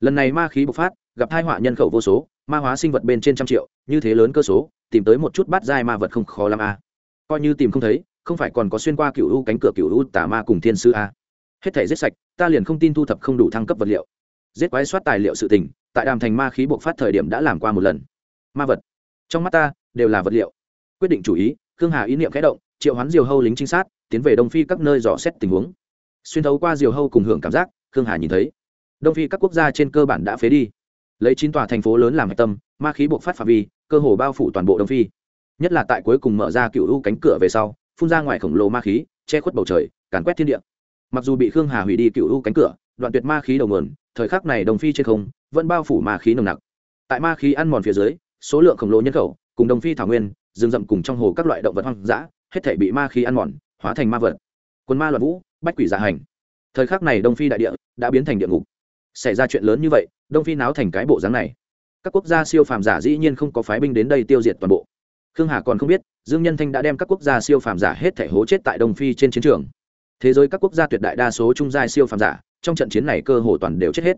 lần này ma khí bộc phát, gặp hai họa nhân khẩu vô số, ma hóa sinh vật bên trên trăm triệu, như thế lớn cơ số, tìm tới một chút bát giai ma vật không khó làm a. Coi như tìm không thấy, không phải còn có xuyên qua cựu u cánh cửa cựu u tà ma cùng thiên sư a. Hết thể giết sạch, ta liền không tin thu thập không đủ thăng cấp vật liệu. Giết quái soát tài liệu sự tình, tại đàm thành ma khí bộc phát thời điểm đã làm qua một lần. Ma vật. Trong mắt ta, đều là vật liệu. Quyết định chủ ý, khương hà ý niệm khẽ động, triệu hoán diều hâu lính trinh sát, tiến về đông phi các nơi dò xét tình huống. Xuyên thấu qua diều hâu cùng hưởng cảm giác, khương hà nhìn thấy đông phi các quốc gia trên cơ bản đã phế đi. Lấy chín tòa thành phố lớn làm hạch tâm, ma khí buộc phát phạm vi, cơ hồ bao phủ toàn bộ đông phi. Nhất là tại cuối cùng mở ra cựu u cánh cửa về sau, phun ra ngoài khổng lồ ma khí, che khuất bầu trời, càn quét thiên địa. Mặc dù bị khương hà hủy đi cựu u cánh cửa, đoạn tuyệt ma khí đầu nguồn, thời khắc này đồng phi trên không, vẫn bao phủ ma khí nồng nặc. Tại ma khí ăn mòn phía dưới, số lượng khổng lồ nhân khẩu, cùng đồng phi thảo nguyên, rừng rậm cùng trong hồ các loại động vật hoang dã, hết thể bị ma khí ăn mòn, hóa thành ma vật. Quân ma loạn vũ, bách quỷ dạ hành. Thời khắc này đông phi đại địa đã biến thành địa ngục xảy ra chuyện lớn như vậy, đông phi náo thành cái bộ dáng này. Các quốc gia siêu phàm giả dĩ nhiên không có phái binh đến đây tiêu diệt toàn bộ. Khương hà còn không biết, dương nhân thanh đã đem các quốc gia siêu phàm giả hết thể hố chết tại đông phi trên chiến trường. Thế giới các quốc gia tuyệt đại đa số trung giai siêu phàm giả, trong trận chiến này cơ hồ toàn đều chết hết.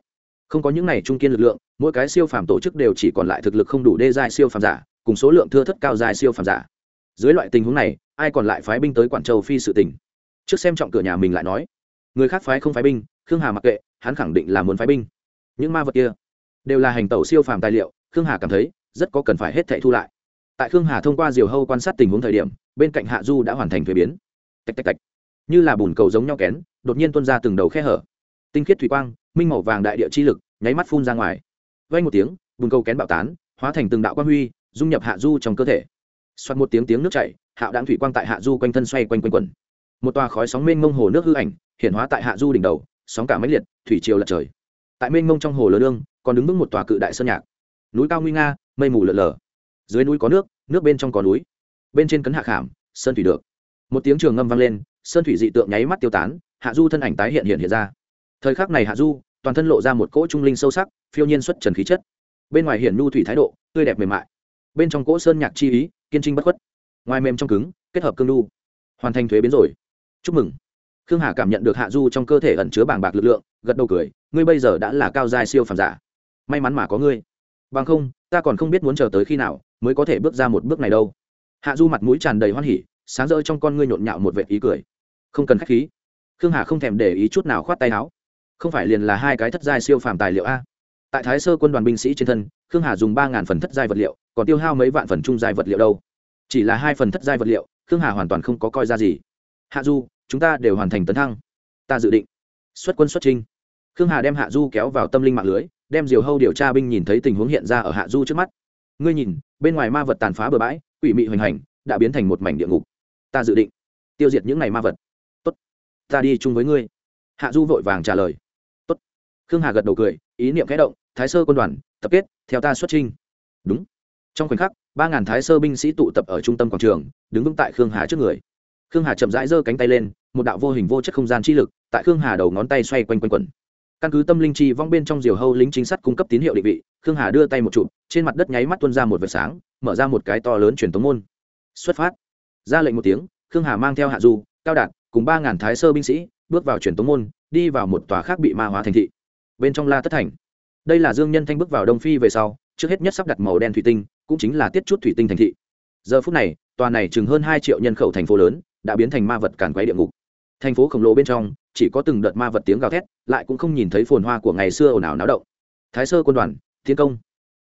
Không có những này trung kiên lực lượng, mỗi cái siêu phàm tổ chức đều chỉ còn lại thực lực không đủ đê giai siêu phàm giả, cùng số lượng thưa thất cao giai siêu phàm giả. Dưới loại tình huống này, ai còn lại phái binh tới quản châu phi sự tình? Trước xem trọng cửa nhà mình lại nói. Người khác phái không phái binh khương hà mặc kệ, hắn khẳng định là muốn phái binh. Những ma vật kia đều là hành tẩu siêu phàm tài liệu, khương hà cảm thấy rất có cần phải hết thệ thu lại. Tại khương hà thông qua diều hâu quan sát tình huống thời điểm, bên cạnh hạ du đã hoàn thành thuế biến. Tạch tạch tạch. Như là bùn cầu giống nhau kén, đột nhiên tuôn ra từng đầu khe hở. Tinh khiết thủy quang, minh màu vàng đại địa chi lực, nháy mắt phun ra ngoài. Vay một tiếng, bùn cầu kén bạo tán, hóa thành từng đạo quang huy, dung nhập hạ du trong cơ thể. Xoát một tiếng tiếng nước chảy, hạo đáng thủy quang tại hạ du quanh thân xoay quanh quanh quẩn một tòa khói sóng mênh mông hồ nước hư ảnh, hiện hóa tại hạ du đỉnh đầu sóng cả máy liệt, thủy triều lật trời. Tại mênh mông trong hồ lơ lương còn đứng vững một tòa cự đại sơn nhạc. Núi cao nguy nga, mây mù lợn lờ dưới núi có nước nước bên trong có núi. Bên trên cấn hạ khảm, sơn thủy được. Một tiếng trường ngâm vang lên, sơn thủy dị tượng nháy mắt tiêu tán, hạ du thân ảnh tái hiện hiện hiện ra. Thời khắc này hạ du, toàn thân lộ ra một cỗ trung linh sâu sắc, phiêu nhiên xuất trần khí chất. Bên ngoài hiển nhu thủy thái độ, tươi đẹp mềm mại. Bên trong cỗ sơn nhạc chi ý, kiên trinh bất khuất. Ngoài mềm trong cứng, kết hợp cương đu. Hoàn thành thuế biến rồi. Chúc mừng khương hà cảm nhận được hạ du trong cơ thể ẩn chứa bàng bạc lực lượng, gật đầu cười, ngươi bây giờ đã là cao giai siêu phàm giả. May mắn mà có ngươi. Bằng không, ta còn không biết muốn chờ tới khi nào, mới có thể bước ra một bước này đâu. Hạ du mặt mũi tràn đầy hoan hỉ, sáng rỡ trong con ngươi nhộn nhạo một vệt ý cười. Không cần k h á c h khí. Khương hà không thèm để ý chút nào khoát tay áo. Không phải liền là hai cái thất giai siêu phàm tài liệu a? Tại thái sơ quân đoàn binh sĩ trên thân, khương hà dùng ba ngàn phần thất giai vật liệu, còn tiêu hao mấy vạn phần trung giai vật liệu đâu. Chỉ là hai phần thất giai vật liệu, khương hà hoàn toàn không có coi ra gì. Hạ du chúng ta đều hoàn thành tấn thăng. Ta dự định xuất quân xuất trinh khương hà đem hạ du kéo vào tâm linh mạng lưới, đem diều hâu điều tra binh nhìn thấy tình huống hiện ra ở hạ du trước mắt. Ngươi nhìn, bên ngoài ma vật tàn phá bờ bãi, quỷ mị hoành hành, đã biến thành một mảnh địa ngục. Ta dự định tiêu diệt những ngày ma vật. Tốt, ta đi chung với ngươi. Hạ du vội vàng trả lời. Tốt. Khương hà gật đầu cười, ý niệm kẽ động, thái sơ quân đoàn, tập kết, theo ta xuất trinh đúng. Trong khoảnh khắc, ba ngàn thái sơ binh sĩ tụ tập ở trung tâm quảng trường, đứng vững tại khương hà trước người khương hà chậm rãi giơ cánh tay lên, một đạo vô hình vô chất không gian chi lực tại khương hà đầu ngón tay xoay quanh quanh quẩn. Căn cứ tâm linh chi vong bên trong diều hâu lính chính sát cung cấp tín hiệu định vị, khương hà đưa tay một chụp, trên mặt đất nháy mắt tuôn ra một vệt sáng, mở ra một cái to lớn truyền tống môn. Xuất phát. Ra lệnh một tiếng, khương hà mang theo hạ du, cao đạt cùng ba ngàn thái sơ binh sĩ bước vào truyền tống môn, đi vào một tòa khác bị ma hóa thành thị. Bên trong la tất thành. Đây là dương nhân thanh bước vào đông phi về sau, trước hết nhất sắp đặt màu đen thủy tinh, cũng chính là tiết chút thủy tinh thành thị. Giờ phút này, tòa này chừng hơn hai triệu nhân khẩu thành phố lớn đã biến thành ma vật càn quấy địa ngục. Thành phố khổng lồ bên trong, chỉ có từng đợt ma vật tiếng gào thét, lại cũng không nhìn thấy phồn hoa của ngày xưa ồn ào náo động. Thái sơ quân đoàn thiên công.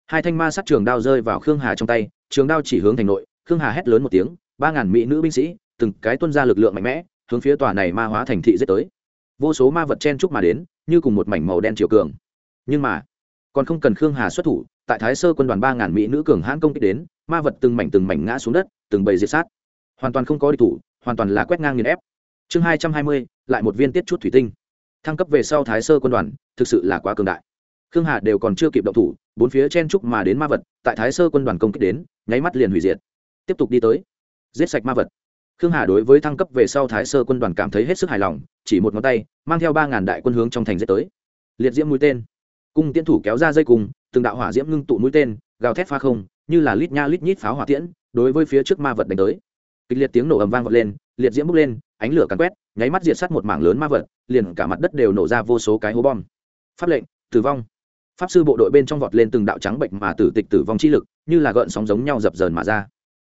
Hai thanh ma sát trường đao rơi vào khương hà trong tay, trường đao chỉ hướng thành nội, khương hà hét lớn một tiếng, ba ngàn mỹ nữ binh sĩ, từng cái tuân ra lực lượng mạnh mẽ, hướng phía tòa này ma hóa thành thị giết tới. Vô số ma vật chen chúc mà đến, như cùng một mảnh màu đen triều cường. Nhưng mà, còn không cần khương hà xuất thủ, tại thái sơ quân đoàn ba ngàn mỹ nữ cường hãn công kích đến, ma vật từng mảnh từng mảnh ngã xuống đất, từng bầy diệt sát. Hoàn toàn không có đi thủ hoàn toàn là quét ngang nghiền ép. Chương hai trăm hai mươi, lại một viên tiết chút thủy tinh. Thăng cấp về sau thái sơ quân đoàn, thực sự là quá cường đại. Khương hà đều còn chưa kịp động thủ, bốn phía chen trúc mà đến ma vật, tại thái sơ quân đoàn công kích đến, nháy mắt liền hủy diệt. Tiếp tục đi tới. Giết sạch ma vật. Khương hà đối với thăng cấp về sau thái sơ quân đoàn cảm thấy hết sức hài lòng, chỉ một ngón tay, mang theo ba ngàn đại quân hướng trong thành giết tới. Liệt diễm mũi tên. Cung tiễn thủ kéo ra dây cùng từng đạo hỏa diễm ngưng tụ mũi tên, gào thét pha không, như là lít nha lít nhít pháo hỏa tiễn, đối với phía trước ma vật đánh tới kịch liệt tiếng nổ ầm vang vọt lên, liệt diễm bốc lên, ánh lửa càn quét, nháy mắt diệt sát một mảng lớn ma vật, liền cả mặt đất đều nổ ra vô số cái hố bom. Pháp lệnh, tử vong. Pháp sư bộ đội bên trong vọt lên từng đạo trắng bệnh mà tử tịch tử vong chi lực, như là gợn sóng giống nhau dập dờn mà ra.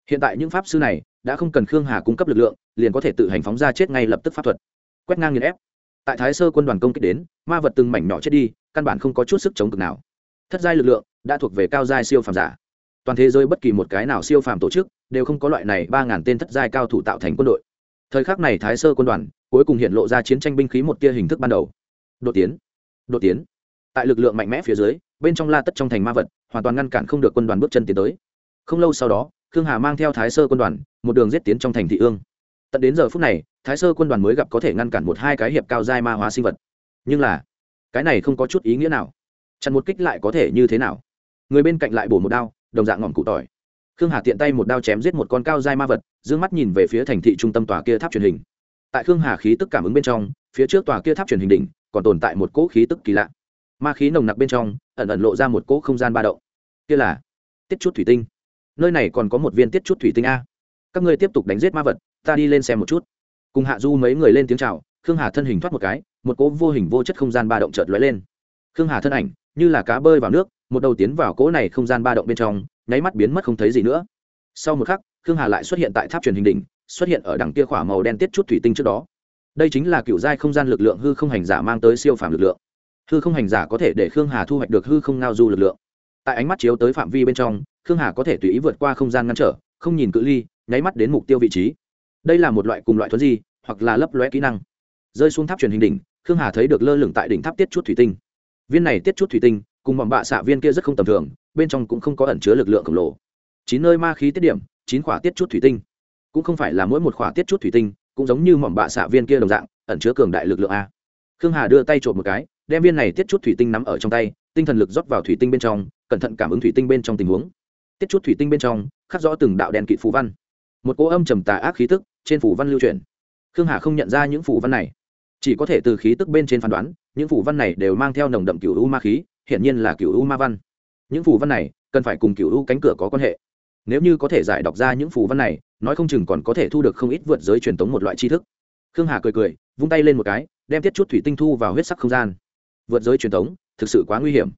Hiện tại những pháp sư này đã không cần khương hà cung cấp lực lượng, liền có thể tự hành phóng ra chết ngay lập tức pháp thuật. Quét ngang nghiền ép. Tại thái sơ quân đoàn công kích đến, ma vật từng mảnh nhỏ chết đi, căn bản không có chút sức chống cực nào. Thất giai lực lượng đã thuộc về cao giai siêu phàm giả toàn thế giới bất kỳ một cái nào siêu phàm tổ chức đều không có loại này ba ngàn tên thất giai cao thủ tạo thành quân đội. Thời khắc này thái sơ quân đoàn cuối cùng hiện lộ ra chiến tranh binh khí một tia hình thức ban đầu. Đột tiến đột tiến. Tại lực lượng mạnh mẽ phía dưới, bên trong la tất trong thành ma vật, hoàn toàn ngăn cản không được quân đoàn bước chân tiến tới. Không lâu sau đó, khương hà mang theo thái sơ quân đoàn, một đường giết tiến trong thành thị ương. Tận đến giờ phút này, thái sơ quân đoàn mới gặp có thể ngăn cản một hai cái hiệp cao giai ma hóa sinh vật. Nhưng là, cái này không có chút ý nghĩa nào. Chặn một kích lại có thể như thế nào? Người bên cạnh lại bổ một đao đồng dạng ngỏm cụ tỏi. Khương hà tiện tay một đao chém giết một con cao dai ma vật d ư ơ n g mắt nhìn về phía thành thị trung tâm tòa kia tháp truyền hình. Tại khương hà khí tức cảm ứng bên trong, phía trước tòa kia tháp truyền hình đỉnh còn tồn tại một cỗ khí tức kỳ lạ. Ma khí nồng nặc bên trong, ẩn ẩn lộ ra một cỗ không gian ba động. Kia là tiết chút thủy tinh. Nơi này còn có một viên tiết chút thủy tinh a. Các ngươi tiếp tục đánh giết ma vật, ta đi lên xem một chút. Cùng hạ du mấy người lên tiếng chào, khương hà thân hình thoát một cái, một cỗ vô hình vô chất không gian ba động chợt lóe lên. Khương hà thân ảnh như là cá bơi vào nước, một đầu tiến vào cỗ này không gian ba động bên trong, nháy mắt biến mất không thấy gì nữa. Sau một khắc, khương hà lại xuất hiện tại tháp truyền hình đỉnh, xuất hiện ở đằng kia khỏa màu đen tiết chút thủy tinh trước đó. Đây chính là cựu giai không gian lực lượng hư không hành giả mang tới siêu phàm lực lượng. Hư không hành giả có thể để khương hà thu hoạch được hư không ngao du lực lượng. Tại ánh mắt chiếu tới phạm vi bên trong, khương hà có thể tùy ý vượt qua không gian ngăn trở, không nhìn cự ly, nháy mắt đến mục tiêu vị trí. Đây là một loại cùng loại thuấn di, hoặc là lấp lóe kỹ năng. Rơi xuống tháp truyền hình đỉnh, khương hà thấy được lơ lửng tại đỉnh tháp tiết chút thủy tinh viên này tiết chút thủy tinh, cùng bọn bạ xạ viên kia rất không tầm thường, bên trong cũng không có ẩn chứa lực lượng khổng lồ. Chín nơi ma khí tiết điểm, chín khỏa tiết chút thủy tinh. Cũng không phải là mỗi một khỏa tiết chút thủy tinh cũng giống như mỏm bạ xạ viên kia đồng dạng, ẩn chứa cường đại lực lượng a. Khương hà đưa tay trộm một cái, đem viên này tiết chút thủy tinh nắm ở trong tay, tinh thần lực rót vào thủy tinh bên trong, cẩn thận cảm ứng thủy tinh bên trong tình huống. Tiết chút thủy tinh bên trong, khắc rõ từng đạo đèn kỵ phù văn. Một cỗ âm trầm tà ác khí tức trên phủ văn lưu truyền. Khương hà không nhận ra những phủ văn này chỉ có thể từ khí tức bên trên phán đoán, những phủ văn này đều mang theo nồng đậm cựu u ma khí, hiển nhiên là cựu u ma văn. Những phủ văn này cần phải cùng cựu u cánh cửa có quan hệ. Nếu như có thể giải đọc ra những phủ văn này, nói không chừng còn có thể thu được không ít vượt giới truyền thống một loại tri thức. Khương hà cười cười, vung tay lên một cái, đem tiết chút thủy tinh thu vào huyết sắc không gian. Vượt giới truyền thống thực sự quá nguy hiểm.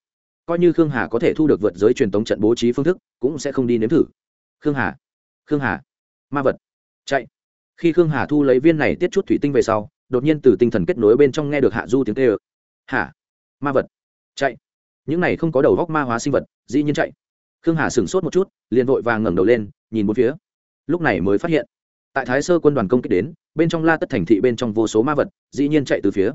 Coi như khương hà có thể thu được vượt giới truyền thống trận bố trí phương thức, cũng sẽ không đi nếm thử. Khương hà khương hà, ma vật, chạy. Khi khương hà thu lấy viên này tiết chút thủy tinh về sau đột nhiên từ tinh thần kết nối bên trong nghe được hạ du tiếng tê ơ hả? Ma vật. Chạy. Những này không có đầu góc ma hóa sinh vật, dĩ nhiên chạy. Khương hà sửng sốt một chút, liền vội vàng ngẩng đầu lên, nhìn bốn phía. Lúc này mới phát hiện, tại thái sơ quân đoàn công kích đến, bên trong la tất thành thị bên trong vô số ma vật, dĩ nhiên chạy từ phía.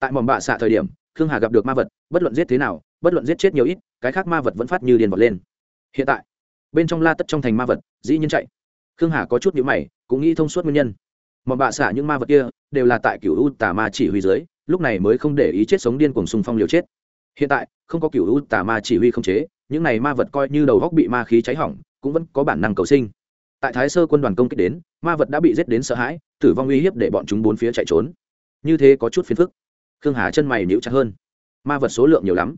Tại mỏm bạ xạ thời điểm, khương hà gặp được ma vật, bất luận giết thế nào, bất luận giết chết nhiều ít, cái khác ma vật vẫn phát như điền vọt lên. Hiện tại, bên trong la tất trong thành ma vật, dĩ nhiên chạy. Khương hà có chút nhữ mày, cũng nghĩ thông suốt nguyên nhân mỏm bạ xạ những ma vật kia đều là tại cựu u tà ma chỉ huy dưới, lúc này mới không để ý chết sống điên cuồng xung phong liều chết. Hiện tại, không có cựu u tà ma chỉ huy không chế, những này ma vật coi như đầu góc bị ma khí cháy hỏng, cũng vẫn có bản năng cầu sinh. Tại thái sơ quân đoàn công kích đến, ma vật đã bị giết đến sợ hãi, tử vong uy hiếp để bọn chúng bốn phía chạy trốn. Như thế có chút phiền phức. Khương hà chân mày níu chặt hơn. Ma vật số lượng nhiều lắm.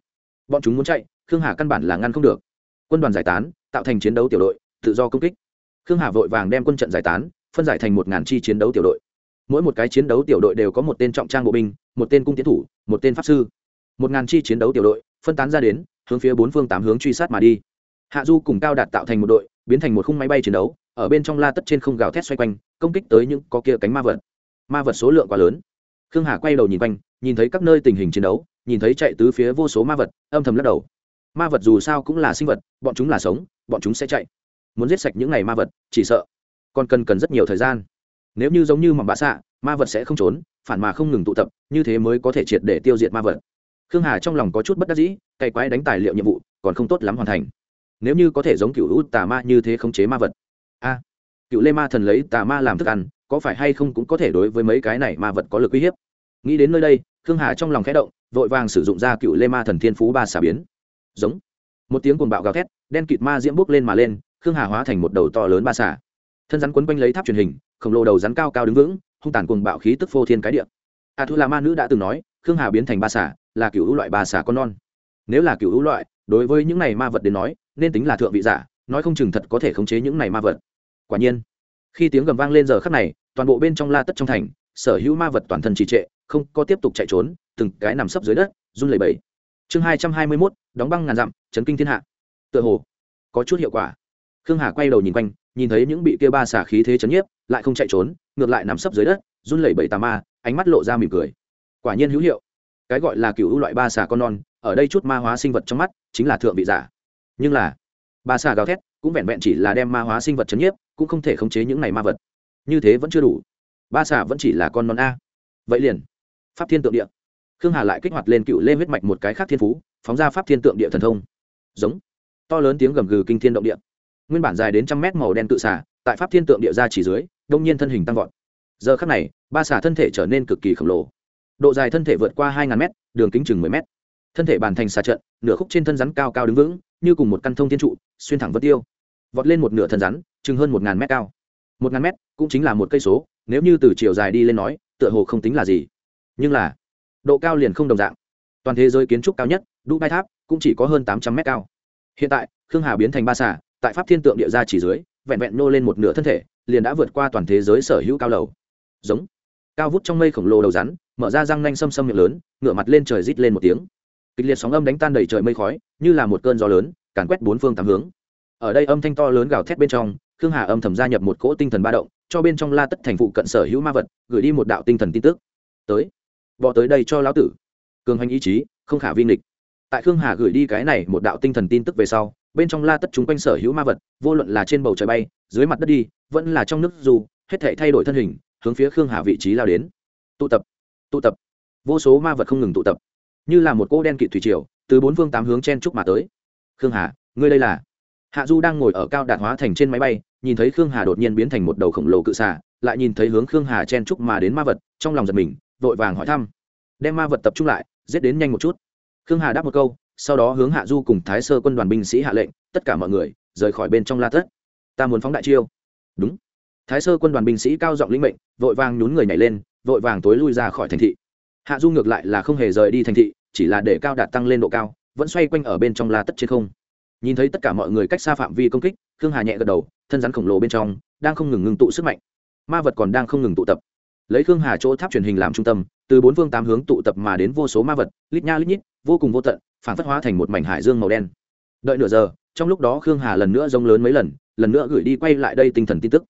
Bọn chúng muốn chạy, khương hà căn bản là ngăn không được. Quân đoàn giải tán, tạo thành chiến đấu tiểu đội, tự do công kích. Khương hà vội vàng đem quân trận giải tán phân giải thành một ngàn chi chiến đấu tiểu đội. Mỗi một cái chiến đấu tiểu đội đều có một tên trọng trang bộ binh, một tên cung tiến thủ, một tên pháp sư. Một ngàn chi chiến đấu tiểu đội phân tán ra đến, hướng phía bốn phương tám hướng truy sát mà đi. Hạ du cùng cao đạt tạo thành một đội, biến thành một khung máy bay chiến đấu, ở bên trong la tất trên không gào thét xoay quanh, công kích tới những có kia cánh ma vật. Ma vật số lượng quá lớn. Khương hà quay đầu nhìn quanh, nhìn thấy các nơi tình hình chiến đấu, nhìn thấy chạy tứ phía vô số ma vật, âm thầm lắc đầu. Ma vật dù sao cũng là sinh vật, bọn chúng là sống, bọn chúng sẽ chạy. Muốn giết sạch những ngày ma vật, chỉ sợ còn cần cần rất nhiều thời gian. Nếu như giống như mỏng bạ xạ, ma vật sẽ không trốn, phản mà không ngừng tụ tập, như thế mới có thể triệt để tiêu diệt ma vật. Khương hà trong lòng có chút bất đắc dĩ, cày quái đánh tài liệu nhiệm vụ, còn không tốt lắm hoàn thành. Nếu như có thể giống cựu út tà ma như thế khống chế ma vật. A, cựu lê ma thần lấy tà ma làm thức ăn, có phải hay không cũng có thể đối với mấy cái này ma vật có lực uy hiếp? Nghĩ đến nơi đây, khương hà trong lòng khẽ động, vội vàng sử dụng ra cựu lê ma thần thiên phú ba xà biến. Giống. Một tiếng cuồng bạo gào thét, đen kịt ma diễm bốc lên mà lên, khương hà hóa thành một đầu to lớn ba xà thân rắn quấn quanh lấy tháp truyền hình khổng lồ đầu rắn cao cao đứng vững hung tàn cuồng bạo khí tức phô thiên cái địa. A thu là ma nữ đã từng nói khương hà biến thành ba xả, là cựu loại ba xả con non. Nếu là cựu loại đối với những này ma vật đến nói nên tính là thượng vị giả nói không chừng thật có thể khống chế những này ma vật. Quả nhiên khi tiếng gầm vang lên giờ khắc này toàn bộ bên trong la tất trong thành sở hữu ma vật toàn thân trì trệ không có tiếp tục chạy trốn từng cái nằm sấp dưới đất run lẩy bẩy. Chương hai trăm hai mươi mốt đóng băng ngàn dặm chấn kinh thiên hạ. Tựa hồ có chút hiệu quả. Khương hà quay đầu nhìn quanh nhìn thấy những bị kia ba xả khí thế chấn nhiếp, lại không chạy trốn, ngược lại nằm sấp dưới đất, run lẩy bẩy tà ma, ánh mắt lộ ra mỉm cười. Quả nhiên hữu hiệu. Cái gọi là cựu loại ba xà con non, ở đây chút ma hóa sinh vật trong mắt, chính là thượng vị giả. Nhưng là, ba xà gào thét cũng vẹn vẹn chỉ là đem ma hóa sinh vật chấn nhiếp, cũng không thể khống chế những này ma vật. Như thế vẫn chưa đủ. Ba xà vẫn chỉ là con non a. Vậy liền, pháp thiên tượng địa. Khương hà lại kích hoạt lên cựu lê huyết mạch một cái khác thiên phú, phóng ra pháp thiên tượng địa thần thông. Giống. To lớn tiếng gầm gừ kinh thiên động địa nguyên bản dài đến trăm mét màu đen tự xả tại pháp thiên tượng địa ra chỉ dưới đông nhiên thân hình tăng vọt. Giờ khắc này ba xả thân thể trở nên cực kỳ khổng lồ. Độ dài thân thể vượt qua hai ngàn mét, đường kính chừng mười mét. thân thể bàn thành xà trận nửa khúc trên thân rắn cao cao đứng vững như cùng một căn thông thiên trụ xuyên thẳng vân tiêu. Vọt lên một nửa thân rắn chừng hơn một ngàn mét cao. Một ngàn mét cũng chính là một cây số nếu như từ chiều dài đi lên nói tựa hồ không tính là gì. Nhưng là độ cao liền không đồng dạng. Toàn thế giới kiến trúc cao nhất dubai tháp cũng chỉ có hơn tám trăm mét cao. Hiện tại khương hà biến thành ba xả tại pháp thiên tượng địa ra chỉ dưới, vẹn vẹn nô lên một nửa thân thể, liền đã vượt qua toàn thế giới sở hữu cao lầu. Giống. Cao vút trong mây khổng lồ đầu rắn, mở ra răng nanh xâm xâm miệng lớn, ngửa mặt lên trời rít lên một tiếng. Kịch liệt sóng âm đánh tan đầy trời mây khói, như là một cơn gió lớn, càn quét bốn phương tám hướng. Ở đây âm thanh to lớn gào thét bên trong, khương hà âm thầm gia nhập một cỗ tinh thần ba động, cho bên trong la tất thành phụ cận sở hữu ma vật, gửi đi một đạo tinh thần tin tức. Tới. Bỏ tới đây cho lão tử. Cường hành ý chí, không khả vi nghịch. Tại khương hà gửi đi cái này một đạo tinh thần tin tức về sau bên trong la tất chúng quanh sở hữu ma vật, vô luận là trên bầu trời bay, dưới mặt đất đi, vẫn là trong nước dù, hết thể thay đổi thân hình, hướng phía khương hà vị trí lao đến. Tụ tập tụ tập. Vô số ma vật không ngừng tụ tập. Như là một cỗ đen kỵ thủy triều, từ bốn phương tám hướng chen trúc mà tới. Khương hà, ngươi đây là? Hạ du đang ngồi ở cao đạt hóa thành trên máy bay, nhìn thấy khương hà đột nhiên biến thành một đầu khổng lồ cự xà, lại nhìn thấy hướng khương hà chen trúc mà đến ma vật, trong lòng giật mình, vội vàng hỏi thăm. Đem ma vật tập trung lại, giết đến nhanh một chút. Khương hà đáp một câu sau đó hướng hạ du cùng thái sơ quân đoàn binh sĩ hạ lệnh, tất cả mọi người, rời khỏi bên trong la thất. Ta muốn phóng đại chiêu. Đúng. Thái sơ quân đoàn binh sĩ cao giọng lĩnh mệnh, vội vàng nhún người nhảy lên, vội vàng tối lui ra khỏi thành thị. Hạ du ngược lại là không hề rời đi thành thị, chỉ là để cao đạt tăng lên độ cao, vẫn xoay quanh ở bên trong la tất trên không. Nhìn thấy tất cả mọi người cách xa phạm vi công kích, khương hà nhẹ gật đầu, thân rắn khổng lồ bên trong, đang không ngừng ngưng tụ sức mạnh. Ma vật còn đang không ngừng tụ tập. Lấy khương hà chỗ tháp truyền hình làm trung tâm, từ bốn phương tám hướng tụ tập mà đến vô số ma vật, lít nha lít nhít, vô cùng vô tận phản phất hóa thành một mảnh hải dương màu đen. Đợi nửa giờ, trong lúc đó khương hà lần nữa rông lớn mấy lần lần nữa gửi đi quay lại đây tinh thần tin tức.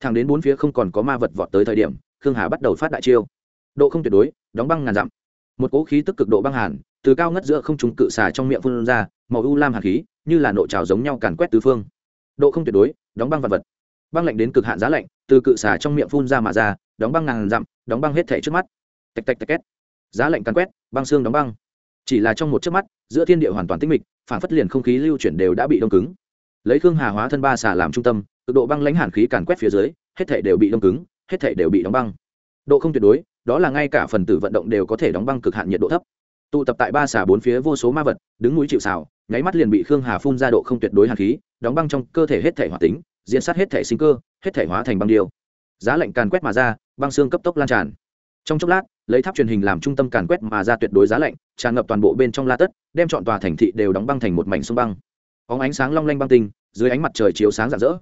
Thẳng đến bốn phía không còn có ma vật vọt tới thời điểm, khương hà bắt đầu phát đại chiêu. Độ không tuyệt đối, đóng băng ngàn dặm. Một cỗ khí tức cực độ băng hàn, từ cao ngất giữa không trùng cự xà trong miệng phun ra, màu u lam hàn khí, như là nộ trào giống nhau càn quét tứ phương. Độ không tuyệt đối, đóng băng vật vật. Băng lạnh đến cực hạn giá lạnh, từ cự xà trong miệng phun ra mà ra, đóng băng ngàn dặm, đóng băng hết thể trước mắt. Tạch tạch tạch két. Giá lạnh càn quét, băng xương đóng băng chỉ là trong một chớp mắt, giữa thiên địa hoàn toàn tĩnh mịch phản phất liền không khí lưu chuyển đều đã bị đông cứng. Lấy khương hà hóa thân ba xà làm trung tâm, cực độ băng lãnh hàn khí càn quét phía dưới, hết thể đều bị đông cứng, hết thể đều bị đóng băng. Độ không tuyệt đối, đó là ngay cả phần tử vận động đều có thể đóng băng cực hạn nhiệt độ thấp. Tụ tập tại ba xà bốn phía vô số ma vật, đứng núi chịu xào nháy mắt liền bị khương hà phun ra độ không tuyệt đối hàn khí, đóng băng trong cơ thể hết thể hoạt tính, diễn sát hết thể sinh cơ, hết thể hóa thành băng điêu. Giá lạnh càn quét mà ra, băng xương cấp tốc lan tràn. Trong chốc lát, lấy tháp truyền hình làm trung tâm càn quét mà ra tuyệt đối giá lạnh tràn ngập toàn bộ bên trong la tất, đem chọn tòa thành thị đều đóng băng thành một mảnh sông băng. Có ánh sáng long lanh băng tinh, dưới ánh mặt trời chiếu sáng rạng rỡ.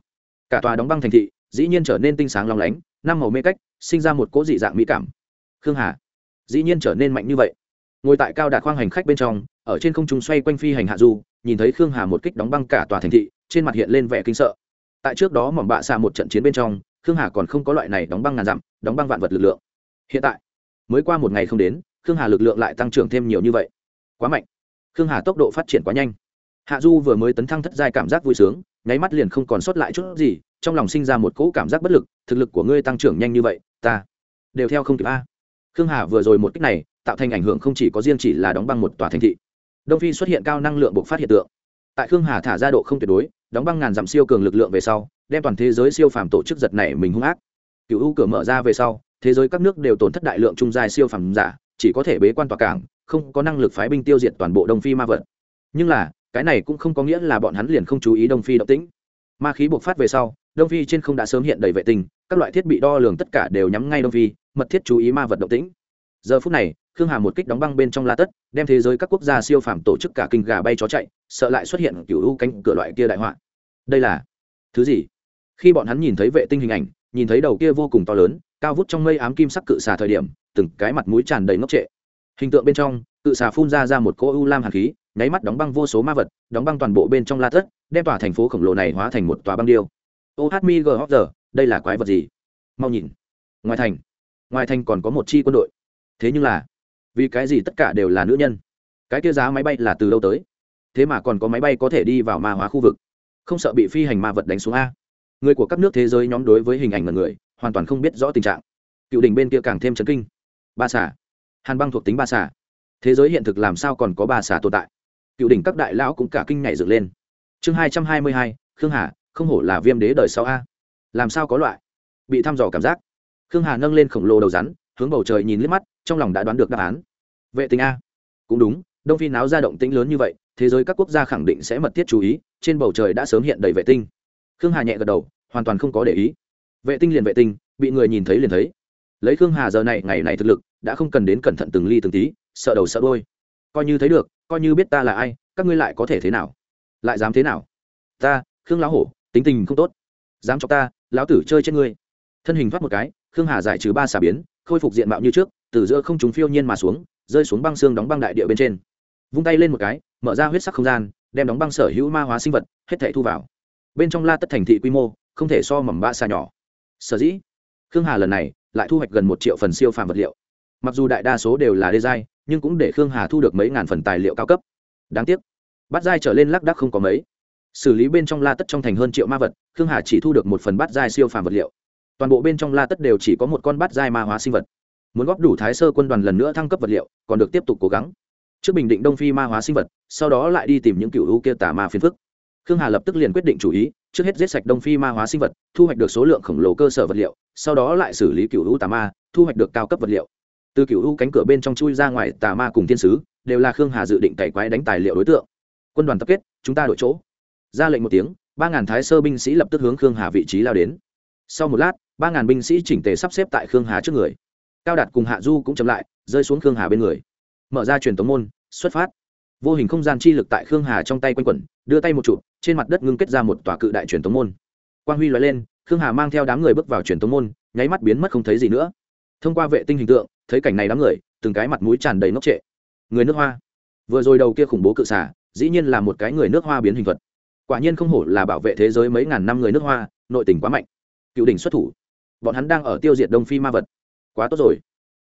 Cả tòa đóng băng thành thị dĩ nhiên trở nên tinh sáng long lánh, năm màu mê cách, sinh ra một cỗ dị dạng mỹ cảm. Khương hà, dĩ nhiên trở nên mạnh như vậy. Ngồi tại cao đạt khoang hành khách bên trong, ở trên không trung xoay quanh phi hành hạ du, nhìn thấy khương hà một kích đóng băng cả tòa thành thị, trên mặt hiện lên vẻ kinh sợ. Tại trước đó mỏm bạ xa một trận chiến bên trong, khương hà còn không có loại này đóng băng ngàn dặm, đóng băng vạn vật lực lượng. Hiện tại, mới qua một ngày không đến khương hà lực lượng lại tăng trưởng thêm nhiều như vậy. Quá mạnh. Khương hà tốc độ phát triển quá nhanh. Hạ du vừa mới tấn thăng thất giai cảm giác vui sướng, nháy mắt liền không còn sót lại chút gì, trong lòng sinh ra một cỗ cảm giác bất lực, thực lực của ngươi tăng trưởng nhanh như vậy, ta đều theo không kịp a. Khương hà vừa rồi một cách này, tạo thành ảnh hưởng không chỉ có riêng chỉ là đóng băng một tòa thành thị. Đông phi xuất hiện cao năng lượng bộc phát hiện tượng. Tại khương hà thả ra độ không tuyệt đối, đóng băng ngàn dặm siêu cường lực lượng về sau, đem toàn thế giới siêu phàm tổ chức giật này mình hung ác. Cựu u cửa mở ra về sau, thế giới các nước đều tổn thất đại lượng trung giai siêu phàm giả chỉ có thể bế quan tòa cảng, không có năng lực phái binh tiêu diệt toàn bộ đông phi ma vật. Nhưng là, cái này cũng không có nghĩa là bọn hắn liền không chú ý đông phi động tĩnh. Ma khí buộc phát về sau, đông phi trên không đã sớm hiện đầy vệ tinh, các loại thiết bị đo lường tất cả đều nhắm ngay đông phi, mật thiết chú ý ma vật động tĩnh. Giờ phút này, khương hà một kích đóng băng bên trong la tất, đem thế giới các quốc gia siêu phàm tổ chức cả kinh gà bay chó chạy, sợ lại xuất hiện cựu u cánh cửa loại kia đại họa. Đây là thứ gì? Khi bọn hắn nhìn thấy vệ tinh hình ảnh, nhìn thấy đầu kia vô cùng to lớn cao vút trong mây ám kim sắc cự xà thời điểm, từng cái mặt mũi tràn đầy ngốc trệ. Hình tượng bên trong, cự xà phun ra ra một cỗ u lam hạt khí, nháy mắt đóng băng vô số ma vật, đóng băng toàn bộ bên trong la thất, đem tòa thành phố khổng lồ này hóa thành một tòa băng điêu. Ô hát mi g giờ, đây là quái vật gì? Mau nhìn. Ngoài thành. Ngoài thành còn có một chi quân đội. Thế nhưng là, vì cái gì tất cả đều là nữ nhân? Cái kia giá máy bay là từ đâu tới? Thế mà còn có máy bay có thể đi vào ma hóa khu vực. Không sợ bị phi hành ma vật đánh xuống a. Người của các nước thế giới nhóm đối với hình ảnh mật người hoàn toàn không biết rõ tình trạng. Cựu đỉnh bên kia càng thêm chấn kinh. Ba xả hàn băng thuộc tính ba xả thế giới hiện thực làm sao còn có ba xả tồn tại? Cựu đỉnh các đại lão cũng cả kinh nhảy dựng lên. Chương hai trăm hai mươi hai, khương hà, không hổ là viêm đế đời sau a. Làm sao có loại? Bị thăm dò cảm giác. Khương hà nâng lên khổng lồ đầu rắn, hướng bầu trời nhìn liếc mắt, trong lòng đã đoán được đáp án. Vệ tinh a. Cũng đúng, đông phi náo ra động tĩnh lớn như vậy, thế giới các quốc gia khẳng định sẽ mật thiết chú ý, trên bầu trời đã sớm hiện đầy vệ tinh. Khương hà nhẹ gật đầu, hoàn toàn không có để ý vệ tinh liền vệ tinh, bị người nhìn thấy liền thấy. Lấy khương hà giờ này, ngày này thực lực, đã không cần đến cẩn thận từng ly từng tí, sợ đầu sợ đôi coi như thấy được, coi như biết ta là ai, các ngươi lại có thể thế nào? Lại dám thế nào? Ta, khương lão hổ, tính tình không tốt. Dám cho ta, lão tử chơi trên ngươi. Thân hình thoát một cái, khương hà giải trừ ba xà biến, khôi phục diện mạo như trước, từ giữa không chúng phiêu nhiên mà xuống, rơi xuống băng xương đóng băng đại địa bên trên. Vung tay lên một cái, mở ra huyết sắc không gian, đem đóng băng sở hữu ma hóa sinh vật, hết thể thu vào. Bên trong la tất thành thị quy mô, không thể so mầm ba xa nhỏ sở dĩ. Khương hà lần này lại thu hoạch gần một triệu phần siêu phàm vật liệu. Mặc dù đại đa số đều là đê giai, nhưng cũng để khương hà thu được mấy ngàn phần tài liệu cao cấp. Đáng tiếc bắt giai trở lên lác đắc không có mấy. Xử lý bên trong la tất trong thành hơn triệu ma vật, khương hà chỉ thu được một phần bát giai siêu phàm vật liệu. Toàn bộ bên trong la tất đều chỉ có một con bát giai ma hóa sinh vật. Muốn góp đủ thái sơ quân đoàn lần nữa thăng cấp vật liệu, còn được tiếp tục cố gắng. Trước bình định đông phi ma hóa sinh vật, sau đó lại đi tìm những cựu u kia tà ma phiền phức. Khương hà lập tức liền quyết định chủ ý trước hết giết sạch đông phi ma hóa sinh vật, thu hoạch được số lượng khổng lồ cơ sở vật liệu, sau đó lại xử lý cựu u tà ma, thu hoạch được cao cấp vật liệu. Từ cựu u cánh cửa bên trong chui ra ngoài, tà ma cùng thiên sứ đều là khương hà dự định cày quái đánh tài liệu đối tượng. Quân đoàn tập kết, chúng ta đổi chỗ. Ra lệnh một tiếng, ba ngàn thái sơ binh sĩ lập tức hướng khương hà vị trí lao đến. Sau một lát, ba ngàn binh sĩ chỉnh tề sắp xếp tại khương hà trước người. Cao đạt cùng hạ du cũng chậm lại, rơi xuống khương hà bên người. Mở ra truyền tống môn, xuất phát vô hình không gian chi lực tại khương hà trong tay quanh quẩn, đưa tay một chụp, trên mặt đất ngưng kết ra một tòa cự đại truyền tống môn. Quang huy loại lên, khương hà mang theo đám người bước vào truyền tống môn, nháy mắt biến mất không thấy gì nữa. Thông qua vệ tinh hình tượng, thấy cảnh này đám người, từng cái mặt mũi tràn đầy ngốc trệ. Người nước hoa. Vừa rồi đầu kia khủng bố cự xả dĩ nhiên là một cái người nước hoa biến hình thuật. Quả nhiên không hổ là bảo vệ thế giới mấy ngàn năm người nước hoa, nội tình quá mạnh. Cựu đỉnh xuất thủ. Bọn hắn đang ở tiêu diệt đông phi ma vật. Quá tốt rồi.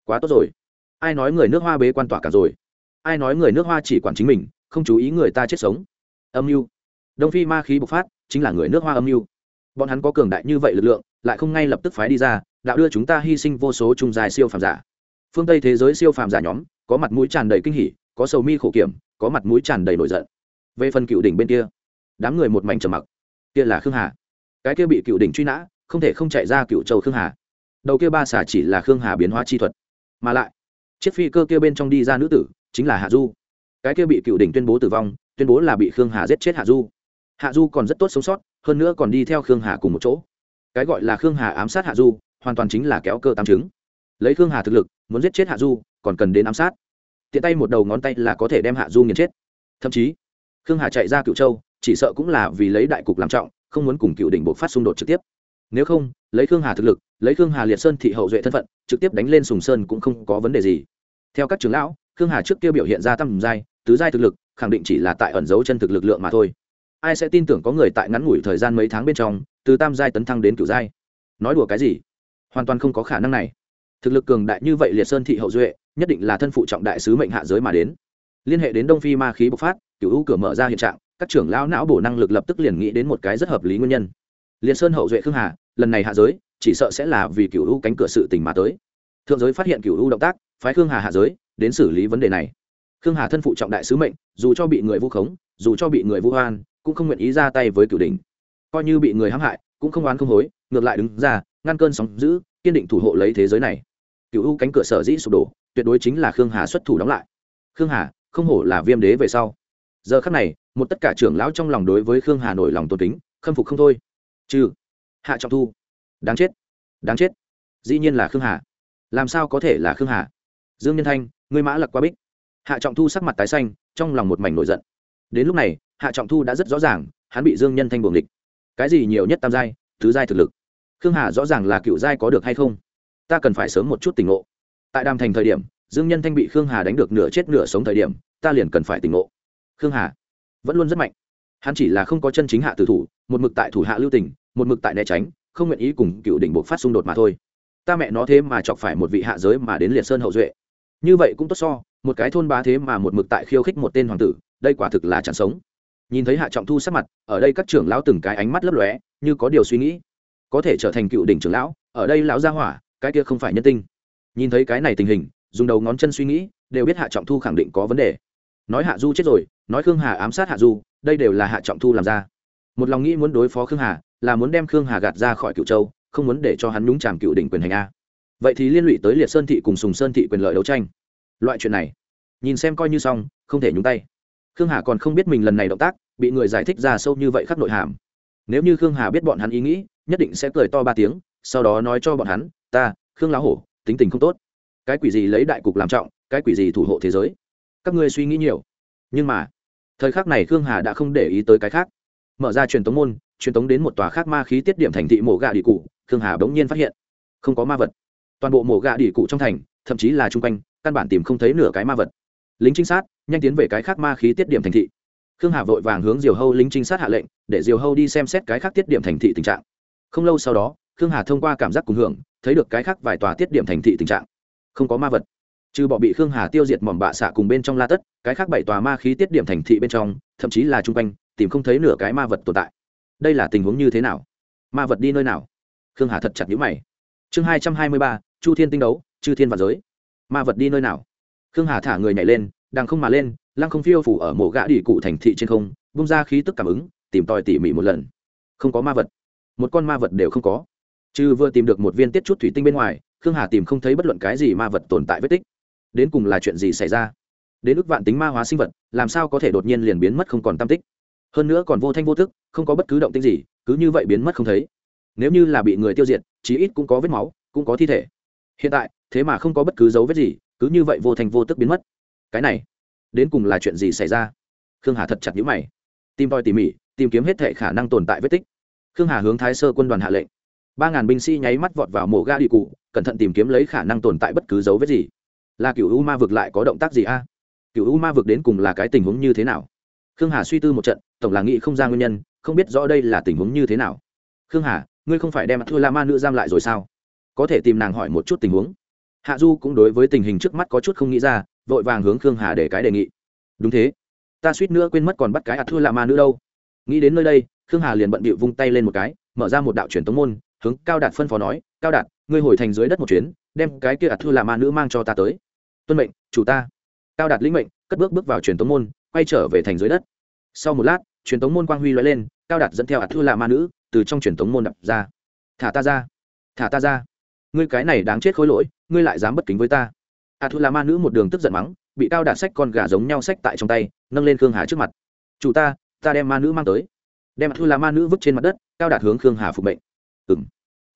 Quá tốt rồi. Ai nói người nước hoa bế quan tỏa cả rồi? Ai nói người nước hoa chỉ quản chính mình, không chú ý người ta chết sống. Âm mưu. Đông phi ma khí bộc phát, chính là người nước hoa âm mưu. Bọn hắn có cường đại như vậy lực lượng, lại không ngay lập tức phái đi ra, đạo đưa chúng ta hy sinh vô số trung dài siêu phàm giả. Phương tây thế giới siêu phàm giả nhóm, có mặt mũi tràn đầy kinh hỉ, có sầu mi khổ kiểm, có mặt mũi tràn đầy nổi giận. Về phần cựu đỉnh bên kia, đám người một mảnh trầm mặc. Kia là khương hà. Cái kia bị cựu đỉnh truy nã, không thể không chạy ra cựu châu khương hà. Đầu kia ba xả chỉ là khương hà biến hóa chi thuật. Mà lại, chiếc phi cơ kia bên trong đi ra nữ tử chính là hạ du. Cái kia bị cựu đỉnh tuyên bố tử vong, tuyên bố là bị khương hà giết chết hạ du. Hạ du còn rất tốt sống sót, hơn nữa còn đi theo khương hà cùng một chỗ. Cái gọi là khương hà ám sát hạ du, hoàn toàn chính là kéo cơ tam chứng lấy khương hà thực lực, muốn giết chết hạ du, còn cần đến ám sát. Tiện tay một đầu ngón tay là có thể đem hạ du nghiền chết. Thậm chí, khương hà chạy ra cựu châu, chỉ sợ cũng là vì lấy đại cục làm trọng, không muốn cùng cựu đỉnh bộ phát xung đột trực tiếp. Nếu không, lấy khương hà thực lực, lấy khương hà liệt sơn thị hậu duệ thân phận, trực tiếp đánh lên sùng sơn cũng không có vấn đề gì. Theo các trưởng lão khương hà trước kia biểu hiện ra tăng giai tứ giai thực lực, khẳng định chỉ là tại ẩn dấu chân thực lực lượng mà thôi. Ai sẽ tin tưởng có người tại ngắn ngủi thời gian mấy tháng bên trong, từ tam giai tấn thăng đến cửu giai? Nói đùa cái gì? Hoàn toàn không có khả năng này. Thực lực cường đại như vậy liệt sơn thị hậu duệ, nhất định là thân phụ trọng đại sứ mệnh hạ giới mà đến. Liên hệ đến đông phi ma khí bộc phát, cửu u cửa mở ra hiện trạng, các trưởng lão não bổ năng lực lập tức liền nghĩ đến một cái rất hợp lý nguyên nhân. Liệt sơn hậu duệ khương hà, lần này hạ giới, chỉ sợ sẽ là vì cửu u cánh cửa sự tình mà tới. Thượng giới phát hiện cửu u động tác, phái khương hà hạ giới đến xử lý vấn đề này. Khương hà thân phụ trọng đại sứ mệnh, dù cho bị người vu khống, dù cho bị người vu hoan cũng không nguyện ý ra tay với cửu đình coi như bị người hãm hại, cũng không oán không hối, ngược lại đứng ra, ngăn cơn sóng giữ kiên định thủ hộ lấy thế giới này. Cựu u cánh cửa sở dĩ sụp đổ, tuyệt đối chính là khương hà xuất thủ đóng lại. Khương hà, không hổ là viêm đế về sau. Giờ khắc này, một tất cả trưởng lão trong lòng đối với khương hà nổi lòng tôn kính, khâm phục không thôi. Trừ hạ trọng thu. Đáng chết. Đáng chết. Dĩ nhiên là khương hà. Làm sao có thể là khương hà? Dương nhân thanh ngươi mã lặc qua bích. Hạ trọng thu sắc mặt tái xanh, trong lòng một mảnh nổi giận. Đến lúc này, hạ trọng thu đã rất rõ ràng, hắn bị dương nhân thanh buồng địch. Cái gì nhiều nhất tam giai, thứ giai thực lực. Khương hà rõ ràng là cựu giai có được hay không? Ta cần phải sớm một chút tỉnh ngộ. Tại đàm thành thời điểm, dương nhân thanh bị khương hà đánh được nửa chết nửa sống thời điểm, ta liền cần phải tỉnh ngộ. Khương hà vẫn luôn rất mạnh. Hắn chỉ là không có chân chính hạ tử thủ, một mực tại thủ hạ lưu tỉnh một mực tại né tránh, không nguyện ý cùng cựu đỉnh buộc phát xung đột mà thôi. Ta mẹ nó thế mà chọc phải một vị hạ giới mà đến liệt sơn hậu duệ như vậy cũng tốt so, một cái thôn bá thế mà một mực tại khiêu khích một tên hoàng tử, đây quả thực là chẳng sống. Nhìn thấy hạ trọng thu sắc mặt, ở đây các trưởng lão từng cái ánh mắt lấp lóe, như có điều suy nghĩ. Có thể trở thành cựu đỉnh trưởng lão, ở đây lão gia hỏa, cái kia không phải nhân tinh. Nhìn thấy cái này tình hình, dùng đầu ngón chân suy nghĩ, đều biết hạ trọng thu khẳng định có vấn đề. Nói hạ du chết rồi, nói khương hà ám sát hạ du, đây đều là hạ trọng thu làm ra. Một lòng nghĩ muốn đối phó khương hà, là muốn đem khương hà gạt ra khỏi cựu châu, không muốn để cho hắn nhúng chàm cựu đỉnh quyền hành a vậy thì liên lụy tới liệt sơn thị cùng sùng sơn thị quyền lợi đấu tranh. Loại chuyện này, nhìn xem coi như xong, không thể nhúng tay. Khương hà còn không biết mình lần này động tác, bị người giải thích ra sâu như vậy khắc nội hàm. Nếu như khương hà biết bọn hắn ý nghĩ, nhất định sẽ cười to ba tiếng, sau đó nói cho bọn hắn, ta, khương lá hổ, tính tình không tốt. Cái quỷ gì lấy đại cục làm trọng, cái quỷ gì thủ hộ thế giới? Các ngươi suy nghĩ nhiều. Nhưng mà, thời khắc này khương hà đã không để ý tới cái khác. Mở ra truyền tống môn, truyền tống đến một tòa khác ma khí tiết điểm thành thị mổ gà đi cụ, khương hà bỗng nhiên phát hiện, không có ma vật toàn bộ mổ gà đỉ cụ trong thành, thậm chí là chung quanh, căn bản tìm không thấy nửa cái ma vật. Lính trinh sát, nhanh tiến về cái khác ma khí tiết điểm thành thị. Khương hà vội vàng hướng diều hâu lính trinh sát hạ lệnh, để diều hâu đi xem xét cái khác tiết điểm thành thị tình trạng. Không lâu sau đó, khương hà thông qua cảm giác cùng hưởng, thấy được cái khác vài tòa tiết điểm thành thị tình trạng. Không có ma vật. Trừ bỏ bị khương hà tiêu diệt mỏm bạ xạ cùng bên trong la tất, cái khác bảy tòa ma khí tiết điểm thành thị bên trong, thậm chí là chung quanh, tìm không thấy nửa cái ma vật tồn tại. Đây là tình huống như thế nào? Ma vật đi nơi nào? Khương hà thật chặt nhữ mày. Chương hai trăm hai mươi ba chu thiên tinh đấu, chư thiên và giới. Ma vật đi nơi nào? Khương hà thả người nhảy lên đang không mà lên, lăng không phiêu phủ ở mộ gã đỉ cụ thành thị trên không, bung ra khí tức cảm ứng, tìm tòi tỉ mỉ một lần. Không có ma vật. Một con ma vật đều không có. Chứ vừa tìm được một viên tiết chút thủy tinh bên ngoài, khương hà tìm không thấy bất luận cái gì ma vật tồn tại vết tích. Đến cùng là chuyện gì xảy ra? Đến ước vạn tính ma hóa sinh vật, làm sao có thể đột nhiên liền biến mất không còn tam tích? Hơn nữa còn vô thanh vô thức không có bất cứ động tinh gì, cứ như vậy biến mất không thấy. Nếu như là bị người tiêu diệt, chí ít cũng có vết máu, cũng có thi thể hiện tại, thế mà không có bất cứ dấu vết gì, cứ như vậy vô thanh vô tức biến mất. Cái này, đến cùng là chuyện gì xảy ra? Khương hà thật chặt nhữ mày. Tìm tòi tỉ mỉ, tìm kiếm hết thể khả năng tồn tại vết tích. Khương hà hướng thái sơ quân đoàn hạ lệnh. Ba ngàn binh sĩ nháy mắt vọt vào mổ ga đi cụ, cẩn thận tìm kiếm lấy khả năng tồn tại bất cứ dấu vết gì. Là cựu u ma vực lại có động tác gì a? À? cựu u ma vực đến cùng là cái tình huống như thế nào? Khương hà suy tư một trận, tổng là nghĩ không ra nguyên nhân, không biết rõ đây là tình huống như thế nào. Khương hà, ngươi không phải đem thua la ma nữ giam lại rồi sao? Có thể tìm nàng hỏi một chút tình huống. Hạ du cũng đối với tình hình trước mắt có chút không nghĩ ra, vội vàng hướng khương hà để cái đề nghị. Đúng thế. Ta suýt nữa quên mất còn bắt cái ạt thua lạ ma nữ đâu. Nghĩ đến nơi đây, khương hà liền bận bịu vung tay lên một cái, mở ra một đạo truyền tống môn, hướng cao đạt phân phó nói, cao đạt, ngươi hồi thành dưới đất một chuyến, đem cái kia ạt thua lạ ma nữ mang cho ta tới. Tuân mệnh, chủ ta. Cao đạt lĩnh mệnh, cất bước bước vào truyền tống môn, quay trở về thành dưới đất. Sau một lát, truyền tống môn quang huy l lên, cao đạt dẫn theo ạt thua lạ ma nữ từ trong truyền tống môn đập ra. Thả ta ra, thả ta ra ngươi cái này đáng chết khối lỗi, ngươi lại dám bất kính với ta. A Thu là ma nữ một đường tức giận mắng, bị cao đạt sách con gà giống nhau sách tại trong tay, nâng lên khương hà trước mặt. Chủ ta ta đem ma nữ mang tới. Đem A thu là ma nữ vứt trên mặt đất, cao đạt hướng khương hà phục mệnh. Ừng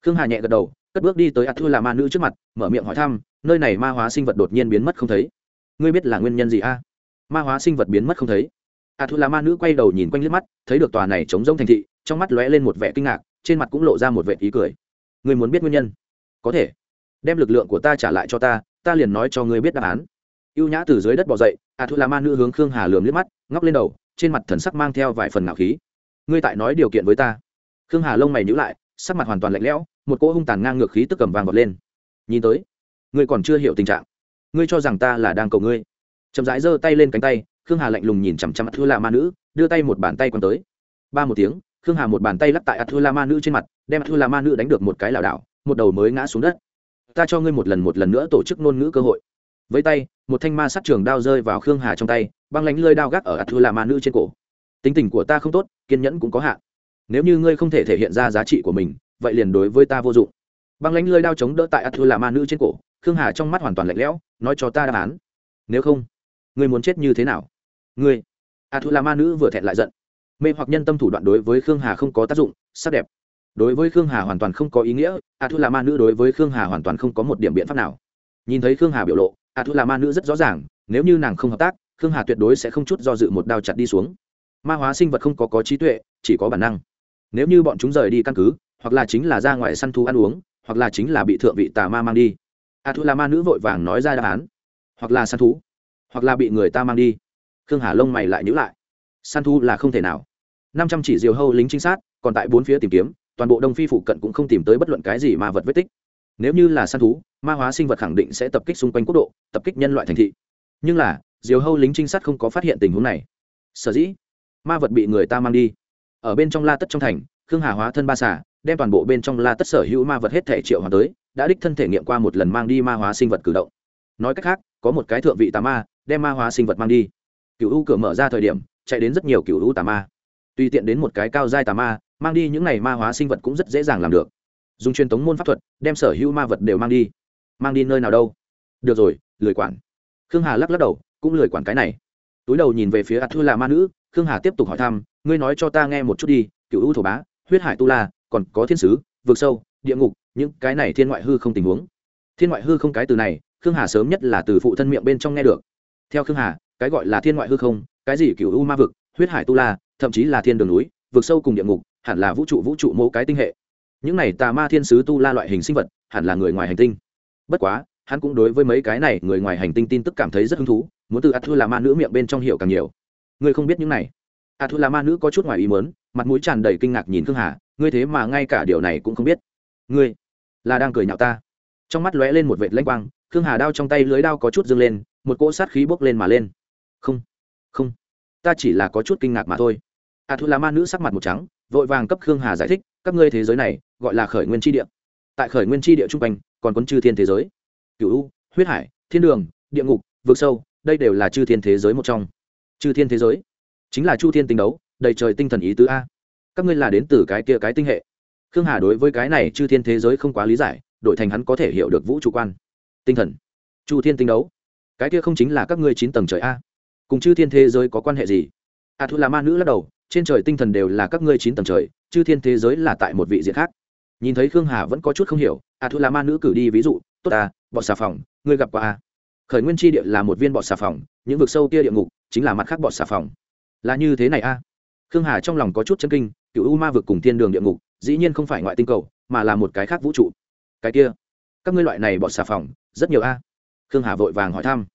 khương hà nhẹ gật đầu, cất bước đi tới A thu là ma nữ trước mặt, mở miệng hỏi thăm, nơi này ma hóa sinh vật đột nhiên biến mất không thấy? Ngươi biết là nguyên nhân gì a? Ma hóa sinh vật biến mất không thấy. A thu là ma nữ quay đầu nhìn quanh liếc mắt, thấy được tòa này trống rông thành thị, trong mắt lóe lên một vẻ kinh ngạc, trên mặt cũng lộ ra một vẻ ý cười. Ngươi muốn biết nguyên nhân? Có thể. Đem lực lượng của ta trả lại cho ta ta liền nói cho ngươi biết đáp án. Ưu nhã từ dưới đất bỏ dậy a thu là ma nữ hướng khương hà lườm liếc mắt, ngóc lên đầu, trên mặt thần sắc mang theo vài phần ngạo khí. Ngươi tại nói điều kiện với ta. Khương hà lông mày nhữ lại, sắc mặt hoàn toàn lạnh lẽo, một cỗ hung tàn ngang ngược khí tức cầm vàng vọt lên. Nhìn tới, ngươi còn chưa hiểu tình trạng. Ngươi cho rằng ta là đang cầu ngươi. Chậm rãi giơ tay lên cánh tay, khương hà lạnh lùng nhìn chằm chằm thua la ma nữ, đưa tay một bàn tay quăng tới. Ba một tiếng, khương hà một bàn tay lắc tại thua la ma nữ trên mặt, đem thua la ma nữ đánh được một cái lảo đảo một đầu mới ngã xuống đất. Ta cho ngươi một lần một lần nữa tổ chức ngôn ngữ cơ hội. Với tay, một thanh ma sát trường đao rơi vào khương hà trong tay, băng lánh lơi đao gác ở ạt thư là ma nữ trên cổ. Tính tình của ta không tốt, kiên nhẫn cũng có hạn. Nếu như ngươi không thể thể hiện ra giá trị của mình, vậy liền đối với ta vô dụng. Băng lánh lơi đao chống đỡ tại ạt thư là ma nữ trên cổ, khương hà trong mắt hoàn toàn lạnh lẽo, nói cho ta đáp án. Nếu không, ngươi muốn chết như thế nào? Ngươi ạt thư là ma nữ vừa thẹn lại giận. Mê hoặc nhân tâm thủ đoạn đối với khương hà không có tác dụng, sắc đẹp đối với khương hà hoàn toàn không có ý nghĩa a thu là ma nữ đối với khương hà hoàn toàn không có một điểm biện pháp nào. Nhìn thấy khương hà biểu lộ a thu là ma nữ rất rõ ràng, nếu như nàng không hợp tác, khương hà tuyệt đối sẽ không chút do dự một đao chặt đi xuống. Ma hóa sinh vật không có có trí tuệ, chỉ có bản năng. Nếu như bọn chúng rời đi căn cứ, hoặc là chính là ra ngoài săn thú ăn uống, hoặc là chính là bị thượng vị tà ma mang đi a thu là ma nữ vội vàng nói ra đáp án. Hoặc là săn thú, hoặc là bị người ta mang đi. Khương hà lông mày lại nhữ lại. Săn thú là không thể nào. Năm trăm chỉ diều hâu lính trinh sát, còn tại bốn phía tìm kiếm toàn bộ đông phi phụ cận cũng không tìm tới bất luận cái gì mà vật vết tích. Nếu như là săn thú, ma hóa sinh vật khẳng định sẽ tập kích xung quanh quốc độ, tập kích nhân loại thành thị. Nhưng là, diều hâu lính trinh sát không có phát hiện tình huống này. Sở dĩ, ma vật bị người ta mang đi. Ở bên trong la tất trong thành, khương hà hóa thân ba xả đem toàn bộ bên trong la tất sở hữu ma vật hết thể triệu hòa tới, đã đích thân thể nghiệm qua một lần mang đi ma hóa sinh vật cử động. Nói cách khác, có một cái thượng vị tà ma, đem ma hóa sinh vật mang đi. Cựu u cửa mở ra thời điểm, chạy đến rất nhiều cựu u tà ma. Tùy tiện đến một cái cao giai tà ma mang đi những này ma hóa sinh vật cũng rất dễ dàng làm được. Dùng truyền thống môn pháp thuật, đem sở hữu ma vật đều mang đi. Mang đi nơi nào đâu? Được rồi, lười quản. Khương hà lắc lắc đầu, cũng lười quản cái này. Túi đầu nhìn về phía ạt thư là ma nữ, khương hà tiếp tục hỏi thăm, ngươi nói cho ta nghe một chút đi, cựu ưu thổ bá, huyết hải tu la, còn có thiên sứ vượt sâu, địa ngục, những cái này thiên ngoại hư không tình huống. Thiên ngoại hư không cái từ này, khương hà sớm nhất là từ phụ thân miệng bên trong nghe được. Theo khương hà, cái gọi là thiên ngoại hư không, cái gì cựu u ma vực, huyết hải tu la, thậm chí là thiên đường núi, vực sâu cùng địa ngục hẳn là vũ trụ vũ trụ mẫu cái tinh hệ. Những này tà ma thiên sứ tu la loại hình sinh vật, hẳn là người ngoài hành tinh. Bất quá, hắn cũng đối với mấy cái này người ngoài hành tinh tin tức cảm thấy rất hứng thú, muốn từ a thư là ma nữ miệng bên trong hiểu càng nhiều. Ngươi không biết những này. A thư là ma nữ có chút ngoài ý mớn mặt mũi tràn đầy kinh ngạc nhìn khương hà, ngươi thế mà ngay cả điều này cũng không biết. Ngươi là đang cười nhạo ta. Trong mắt lóe lên một vệt lanh quang, khương hà đao trong tay lưới đao có chút dâng lên, một cỗ sát khí bốc lên mà lên. Không không, ta chỉ là có chút kinh ngạc mà thôi a thu là ma nữ sắc mặt một trắng, vội vàng cấp khương hà giải thích, các ngươi thế giới này, gọi là khởi nguyên tri địa. Tại khởi nguyên tri địa t r quanh, còn quân chư thiên thế giới. Cựu u, huyết hải, thiên đường, địa ngục, vực sâu, đây đều là chư thiên thế giới một trong. Chư thiên thế giới? Chính là chu thiên tinh đấu, đầy trời tinh thần ý tứ a. Các ngươi là đến từ cái kia cái tinh hệ. Khương hà đối với cái này chư thiên thế giới không quá lý giải, đổi thành hắn có thể hiểu được vũ trụ quan. Tinh thần. Chu thiên tinh đấu. Cái kia không chính là các ngươi chín tầng trời a. Cùng chư thiên thế giới có quan hệ gì? A thu là ma nữ lắc đầu trên trời tinh thần đều là các ngươi chín tầng trời, chư thiên thế giới là tại một vị diện khác. Nhìn thấy khương hà vẫn có chút không hiểu a thu là ma nữ cử đi ví dụ, tốt à bọ xà phòng, ngươi gặp qua a khởi nguyên tri địa là một viên bọ xà phòng, những vực sâu kia địa ngục chính là mặt khác bọ xà phòng. Là như thế này a khương hà trong lòng có chút chân kinh, cựu u ma vực cùng thiên đường địa ngục, dĩ nhiên không phải ngoại tinh cầu, mà là một cái khác vũ trụ. Cái kia, các ngươi loại này bọ xà phòng, rất nhiều a khương hà vội vàng hỏi thăm.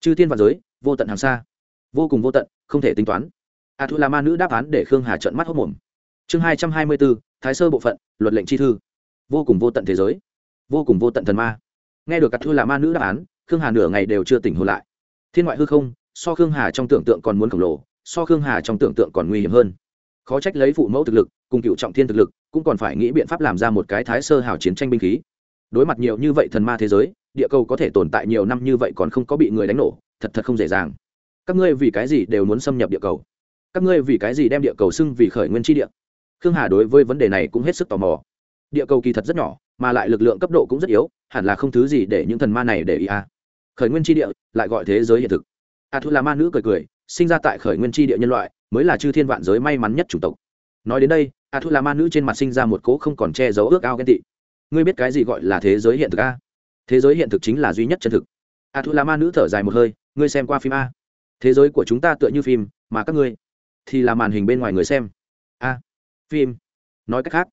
Chư thiên và giới, vô tận hàng xa. Vô cùng vô tận, không thể tính toán a thu là ma nữ đáp án để khương hà trợn mắt hốc mồm. Chương hai trăm hai mươi bốn, thái sơ bộ phận, luật lệnh chi thư. Vô cùng vô tận thế giới. Vô cùng vô tận thần ma. Nghe được a thu là ma nữ đáp án, khương hà nửa ngày đều chưa tỉnh hồn lại. Thiên ngoại hư không, so khương hà trong tưởng tượng còn muốn khổng lồ, so khương hà trong tưởng tượng còn nguy hiểm hơn. Khó trách lấy phụ mẫu thực lực, cùng cựu trọng thiên thực lực, cũng còn phải nghĩ biện pháp làm ra một cái thái sơ hào chiến tranh binh khí. Đối mặt nhiều như vậy thần ma thế giới, địa cầu có thể tồn tại nhiều năm như vậy còn không có bị người đánh nổ, thật thật không dễ dàng. Các ngươi vì cái gì đều muốn xâm nhập địa cầu? Các ngươi vì cái gì đem địa cầu xưng vì khởi nguyên tri địa? Khương hà đối với vấn đề này cũng hết sức tò mò. Địa cầu kỳ thật rất nhỏ, mà lại lực lượng cấp độ cũng rất yếu, hẳn là không thứ gì để những thần ma này để ý à. khởi nguyên tri địa, lại gọi thế giới hiện thực. A thu là ma nữ cười cười, sinh ra tại khởi nguyên tri địa nhân loại, mới là chư thiên vạn giới may mắn nhất chủng tộc. Nói đến đây a thu là ma nữ trên mặt sinh ra một cố không còn che giấu ước ao ghen tị. Ngươi biết cái gì gọi là thế giới hiện thực a thế giới hiện thực chính là duy nhất chân thực. A thu là ma nữ thở dài một hơi, ngươi xem qua phim a. Thế giới của chúng ta tựa như phim, mà các ngươi thì là màn hình bên ngoài người xem. A, phim. Nói cách khác,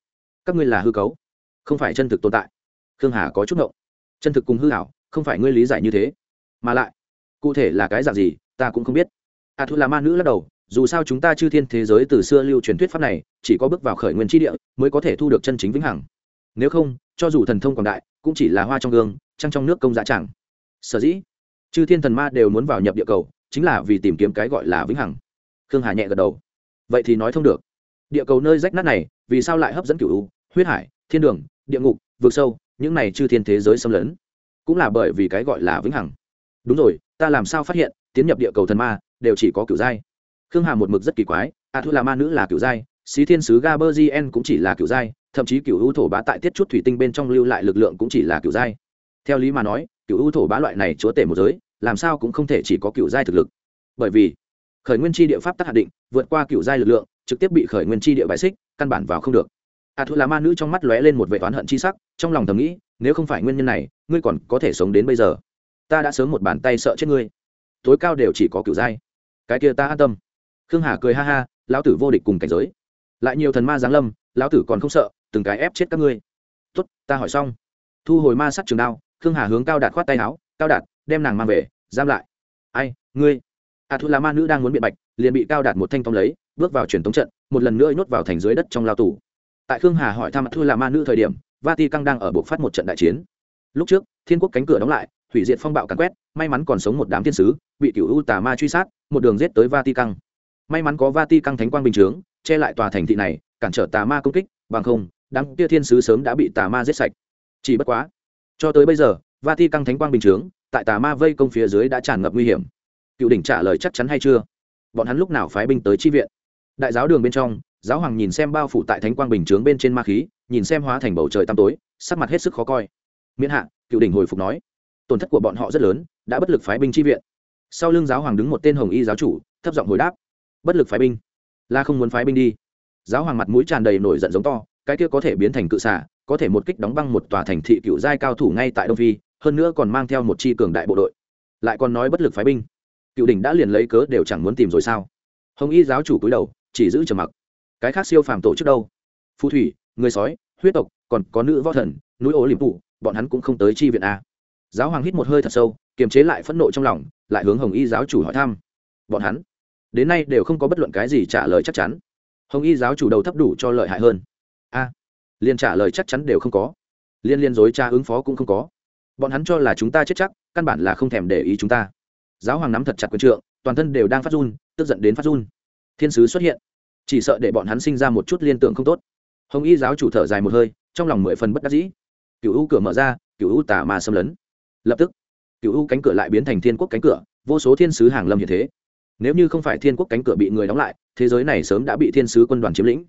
các ngươi là hư cấu, không phải chân thực tồn tại. Khương hà có chút ngộng. Chân thực cùng hư hảo không phải ngươi lý giải như thế. Mà lại, cụ thể là cái dạng gì, ta cũng không biết. A thu là ma nữ lắc đầu, dù sao chúng ta chư thiên thế giới từ xưa lưu truyền thuyết pháp này, chỉ có bước vào khởi nguyên tri địa mới có thể thu được chân chính vĩnh hằng. Nếu không, cho dù thần thông quảng đại, cũng chỉ là hoa trong gương, trăng trong nước công giá chẳng. Sở dĩ, chư thiên thần ma đều muốn vào nhập địa cầu, chính là vì tìm kiếm cái gọi là vĩnh hằng khương hà nhẹ gật đầu. Vậy thì nói thông được. Địa cầu nơi rách nát này, vì sao lại hấp dẫn cựu huyết hải, thiên đường, địa ngục vượt sâu, những này chư thiên thế giới xâm lấn? Cũng là bởi vì cái gọi là vĩnh hằng. Đúng rồi, ta làm sao phát hiện, tiến nhập địa cầu thần ma, đều chỉ có cựu giai. Khương hà một mực rất kỳ quái, a thu là ma nữ là cựu giai, xí thiên sứ gaberzien cũng chỉ là cựu giai, thậm chí cựu u thổ bá tại tiết chút thủy tinh bên trong lưu lại lực lượng cũng chỉ là cựu giai. Theo lý mà nói cựu u thổ bá loại này chúa tể một giới, làm sao cũng không thể chỉ có cựu giai thực lực. Bởi vì khởi nguyên tri địa pháp tắc hạ định, vượt qua cựu giai lực lượng, trực tiếp bị khởi nguyên tri địa bài xích, căn bản vào không được. A thu là ma nữ trong mắt lóe lên một vệ toán hận chi sắc, trong lòng thầm nghĩ, nếu không phải nguyên nhân này, ngươi còn có thể sống đến bây giờ. Ta đã sớm một bàn tay sợ chết ngươi. Tối cao đều chỉ có cựu giai. Cái kia ta an tâm. Khương hà cười ha ha, lão tử vô địch cùng cảnh giới. Lại nhiều thần ma giáng lâm, lão tử còn không sợ, từng cái ép chết các ngươi. Tốt, ta hỏi xong. Thu hồi ma sắt trường đao, khương hà hướng cao đạt khoát tay áo, cao đạt, đem nàng mang về, giam lại. Ai, ngươi? A thu là ma nữ đang muốn biện bạch, liền bị cao đạt một thanh tông lấy, bước vào truyền thống trận, một lần nữa nhốt vào thành dưới đất trong lao tù. Tại khương hà hỏi thăm thu là ma nữ thời điểm vati căng đang ở buộc phát một trận đại chiến. Lúc trước, thiên quốc cánh cửa đóng lại, hủy diệt phong bạo càn quét, may mắn còn sống một đám thiên sứ, bị cựu u tà ma truy sát, một đường giết tới vati căng may mắn có vati căng thánh quang bình chướng, che lại tòa thành thị này, cản trở tà ma công kích, bằng không, đám kia thiên sứ sớm đã bị tà ma giết sạch. Chỉ bất quá, cho tới bây giờ vati căng thánh quang bình chướng, tại tà ma vây công phía dưới đã tràn ngập nguy hiểm cựu đỉnh trả lời chắc chắn hay chưa? Bọn hắn lúc nào phái binh tới chi viện? Đại giáo đường bên trong, giáo hoàng nhìn xem bao phủ tại thánh quang bình chướng bên trên ma khí, nhìn xem hóa thành bầu trời tăm tối, sắc mặt hết sức khó coi. Miễn hạ, cựu đỉnh hồi phục nói, tổn thất của bọn họ rất lớn, đã bất lực phái binh chi viện. Sau lưng giáo hoàng đứng một tên hồng y giáo chủ, thấp giọng hồi đáp, bất lực phái binh, là không muốn phái binh đi. Giáo hoàng mặt mũi tràn đầy nổi giận giống to, cái kia có thể biến thành cự xả có thể một kích đóng băng một tòa thành thị cựu giai cao thủ ngay tại đông phi, hơn nữa còn mang theo một chi cường đại bộ đội. Lại còn nói bất lực phái binh cựu đỉnh đã liền lấy cớ đều chẳng muốn tìm rồi sao? Hồng y giáo chủ cúi đầu, chỉ giữ trầm mặc. Cái khác siêu phàm tổ chức đâu? Phù thủy, người sói, huyết tộc, còn có nữ võ thần, núi ô liềm phụ bọn hắn cũng không tới chi viện a giáo hoàng hít một hơi thật sâu, kiềm chế lại phẫn nộ trong lòng, lại hướng hồng y giáo chủ hỏi thăm. Bọn hắn, đến nay đều không có bất luận cái gì trả lời chắc chắn. Hồng y giáo chủ đầu thấp đủ cho lợi hại hơn. A, liền trả lời chắc chắn đều không có. Liên liên dối cha ứng phó cũng không có. Bọn hắn cho là chúng ta chết chắc, căn bản là không thèm để ý chúng ta giáo hoàng nắm thật chặt quyền trượng, toàn thân đều đang phát run, tức giận đến phát run. Thiên sứ xuất hiện, chỉ sợ để bọn hắn sinh ra một chút liên tưởng không tốt. Hồng y giáo chủ thở dài một hơi, trong lòng mười phần bất đắc dĩ. Cựu u cửa mở ra cựu u tà ma xâm lấn. Lập tức cựu u cánh cửa lại biến thành thiên quốc cánh cửa, vô số thiên sứ hàng lâm như thế. Nếu như không phải thiên quốc cánh cửa bị người đóng lại, thế giới này sớm đã bị thiên sứ quân đoàn chiếm lĩnh.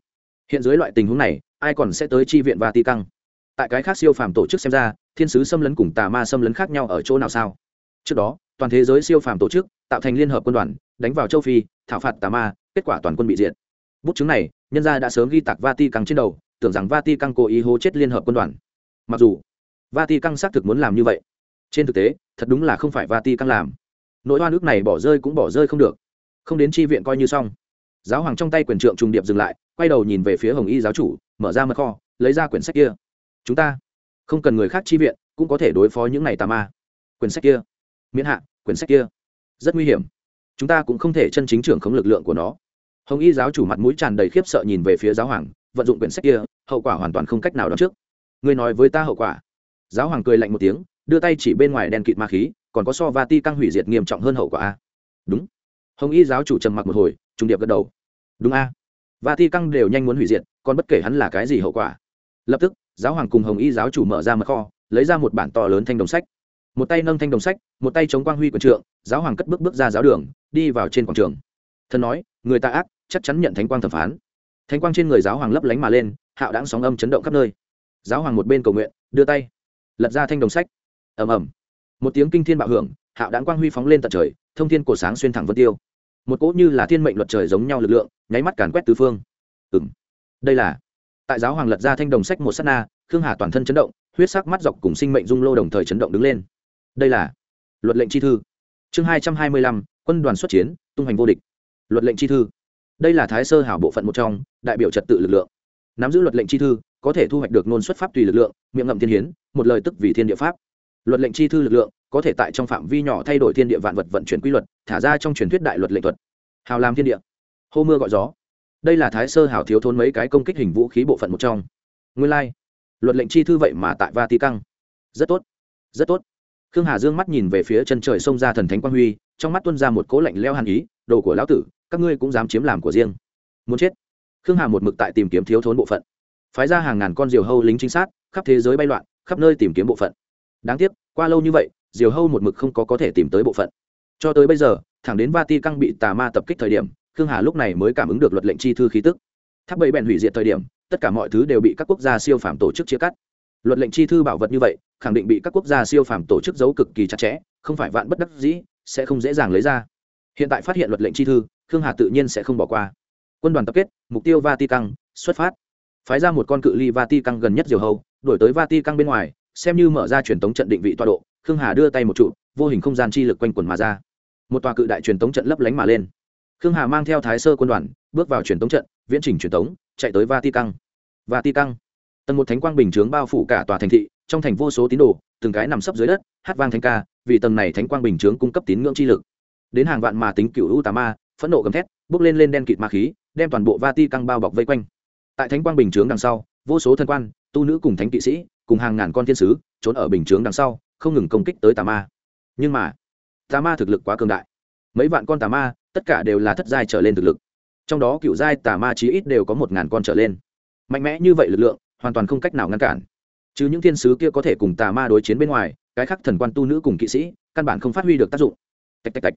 Hiện dưới loại tình huống này, ai còn sẽ tới chi viện và ti căng tại cái khác siêu phàm tổ chức xem ra, thiên sứ xâm lấn cùng tà ma xâm lấn khác nhau ở chỗ nào sao? Trước đó toàn thế giới siêu phàm tổ chức, tạo thành liên hợp quân đoàn, đánh vào châu phi, thảo phạt tà ma, kết quả toàn quân bị diệt. Bút chứng này, nhân gia đã sớm ghi tạc vati căng trên đầu, tưởng rằng vati căng cố ý hô chết liên hợp quân đoàn. Mặc dù vati căng xác thực muốn làm như vậy. Trên thực tế, thật đúng là không phải vati căng làm. Nỗi hoa nước này bỏ rơi cũng bỏ rơi không được. Không đến tri viện coi như xong. Giáo hoàng trong tay quyền trượng trùng điệp dừng lại, quay đầu nhìn về phía hồng y giáo chủ, mở ra mật kho, lấy ra quyển sách kia. Chúng ta không cần người khác chi viện, cũng có thể đối phó những này tà ma. Quyển sách kia miễn hạ, quyển sách kia. Rất nguy hiểm. Chúng ta cũng không thể chân chính trưởng khống lực lượng của nó. Hồng y giáo chủ mặt mũi tràn đầy khiếp sợ nhìn về phía giáo hoàng, vận dụng quyển sách kia, hậu quả hoàn toàn không cách nào đón trước. Ngươi nói với ta hậu quả. Giáo hoàng cười lạnh một tiếng, đưa tay chỉ bên ngoài đèn kịt ma khí, còn có so va ti căng hủy diệt nghiêm trọng hơn hậu quả a. Đúng. Hồng y giáo chủ trầm mặc một hồi trung điệp gật đầu. Đúng a. Va ti căng đều nhanh muốn hủy diệt, còn bất kể hắn là cái gì hậu quả. Lập tức, giáo hoàng cùng hồng y giáo chủ mở ra mật kho, lấy ra một bản to lớn thanh đồng sách một tay nâng thanh đồng sách, một tay chống quang huy quần trượng, giáo hoàng cất bước bước ra giáo đường, đi vào trên quảng trường. Thần nói, người ta ác, chắc chắn nhận thánh quang thẩm phán. Thánh quang trên người giáo hoàng lấp lánh mà lên, hạo đáng sóng âm chấn động khắp nơi. Giáo hoàng một bên cầu nguyện, đưa tay, lật ra thanh đồng sách. Ầm ầm. Một tiếng kinh thiên bạo hưởng, hạo đáng quang huy phóng lên tận trời, thông thiên cổ sáng xuyên thẳng vân tiêu. Một cỗ như là thiên mệnh luật trời giống nhau lực lượng, nháy mắt càn quét tứ phương. Ừng đây là tại giáo hoàng lật ra thanh đồng sách một s á t na, khương hà toàn thân chấn động, huyết sắc mắt dọc cùng sinh mệnh dung lô đồng thời chấn động đứng lên đây là luật lệnh chi thư. Chương hai trăm hai mươi lăm, quân đoàn xuất chiến, tung hoành vô địch. Luật lệnh chi thư. Đây là thái sơ hảo bộ phận một trong, đại biểu trật tự lực lượng. Nắm giữ luật lệnh chi thư, có thể thu hoạch được nôn xuất pháp tùy lực lượng, miệng ngậm thiên hiến, một lời tức vì thiên địa pháp. Luật lệnh chi thư lực lượng, có thể tại trong phạm vi nhỏ thay đổi thiên địa vạn vật vận chuyển quy luật, thả ra trong truyền thuyết đại luật lệnh thuật. Hào làm thiên địa. Hô mưa gọi gió. Đây là thái sơ hảo thiếu thốn mấy cái công kích hình vũ khí bộ phận một trong. Nguyên lai、like. luật lệnh chi thư vậy mà tại va ti căng rất tốt. Rất tốt khương hà dương mắt nhìn về phía chân trời sông ra thần thánh quang huy, trong mắt tuân ra một cố lạnh leo hàn ý, đồ của lão tử, các ngươi cũng dám chiếm làm của riêng. Muốn chết? Khương hà một mực tại tìm kiếm thiếu thốn bộ phận. Phái ra hàng ngàn con diều hâu lính trinh sát, khắp thế giới bay loạn, khắp nơi tìm kiếm bộ phận. Đáng tiếc, qua lâu như vậy, diều hâu một mực không có có thể tìm tới bộ phận. Cho tới bây giờ, thẳng đến va ti căng bị tà ma tập kích thời điểm, khương hà lúc này mới cảm ứng được luật lệnh chi thư khí tức. Tháp bẫy bèn hủy diệt thời điểm, tất cả mọi thứ đều bị các quốc gia siêu phạm tổ chức chia cắt luật lệnh chi thư bảo vật như vậy, khẳng định bị các quốc gia siêu phàm tổ chức giấu cực kỳ chặt chẽ, không phải vạn bất đắc dĩ, sẽ không dễ dàng lấy ra. Hiện tại phát hiện luật lệnh chi thư, khương hà tự nhiên sẽ không bỏ qua. Quân đoàn tập kết, mục tiêu vatican, xuất phát. Phái ra một con cự ly vatican gần nhất diều hầu đổi tới vatican bên ngoài, xem như mở ra truyền thống trận định vị tọa độ, khương hà đưa tay một trụ, vô hình không gian chi lực quanh quần mà ra. Một tòa cự đại truyền thống trận lấp lánh mà lên. Khương hà mang theo thái sơ quân đoàn, bước vào truyền thống trận, viễn trình truyền thống chạy tới vatican. Vatican tầng một thánh quang bình chướng bao phủ cả tòa thành thị, trong thành vô số tín đồ, từng cái nằm sấp dưới đất, hát vang thánh ca, vì tầng này thánh quang bình chướng cung cấp tín ngưỡng chi lực. Đến hàng vạn mà tính cựu u tà ma, phẫn nộ gầm thét, bước lên lên đen kịt ma khí, đem toàn bộ vati căng bao bọc vây quanh. Tại thánh quang bình chướng đằng sau, vô số thân quan, tu nữ cùng thánh kỵ sĩ, cùng hàng ngàn con thiên sứ, trốn ở bình chướng đằng sau, không ngừng công kích tới tà ma. Nhưng mà, tà ma thực lực quá cường đại. Mấy vạn con tà ma, tất cả đều là thất giai trở lên thực lực. Trong đó cựu giai tà ma chí ít đều có một ngàn con trở lên. Mạnh mẽ như vậy lực lượng hoàn toàn không cách nào ngăn cản. Chứ những thiên sứ kia có thể cùng tà ma đối chiến bên ngoài, cái khác thần quan tu nữ cùng kỵ sĩ, căn bản không phát huy được tác dụng. Tạch tạch tạch.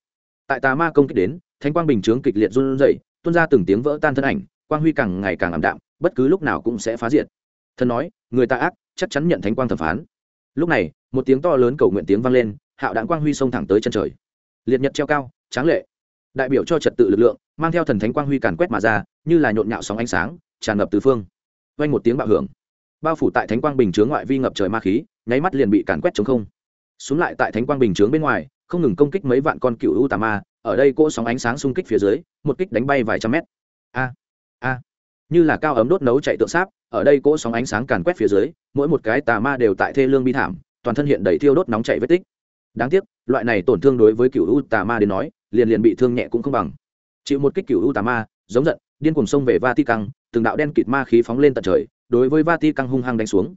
Tại tà ma công kích đến, thánh quang bình chướng kịch liệt run rẩy, tuôn ra từng tiếng vỡ tan thân ảnh, quang huy càng ngày càng ảm đạm, bất cứ lúc nào cũng sẽ phá diệt. Thần nói, người ta ác, chắc chắn nhận thánh quang thẩm phán. Lúc này, một tiếng to lớn cầu nguyện tiếng vang lên, hạo đạn quang huy xông thẳng tới chân trời. Liệt nhật treo cao, tráng lệ. Đại biểu cho trật tự lực lượng, mang theo thần thánh quang huy càn quét mà ra, như là nhộn nhạo sóng ánh sáng, tràn ngập tứ phương. Vang một tiếng bạo hưởng bao phủ tại thánh quang bình chướng ngoại vi ngập trời ma khí, nháy mắt liền bị càn quét chống không. Xuống lại tại thánh quang bình chướng bên ngoài, không ngừng công kích mấy vạn con cựu u tà ma, ở đây cỗ sóng ánh sáng xung kích phía dưới, một kích đánh bay vài trăm mét. A a, như là cao ấm đốt nấu chạy tượng sáp, ở đây cỗ sóng ánh sáng càn quét phía dưới, mỗi một cái tà ma đều tại thê lương bi thảm, toàn thân hiện đầy thiêu đốt nóng chạy vết tích. Đáng tiếc, loại này tổn thương đối với cựu u tà ma đến nói, liền liền bị thương nhẹ cũng không bằng. Chịu một kích cựu u tà ma, giống giận, điên cuồng sông về vati căng từng đạo đen kịt ma khí phóng lên tận trời đối với vati căng hung hăng đánh xuống.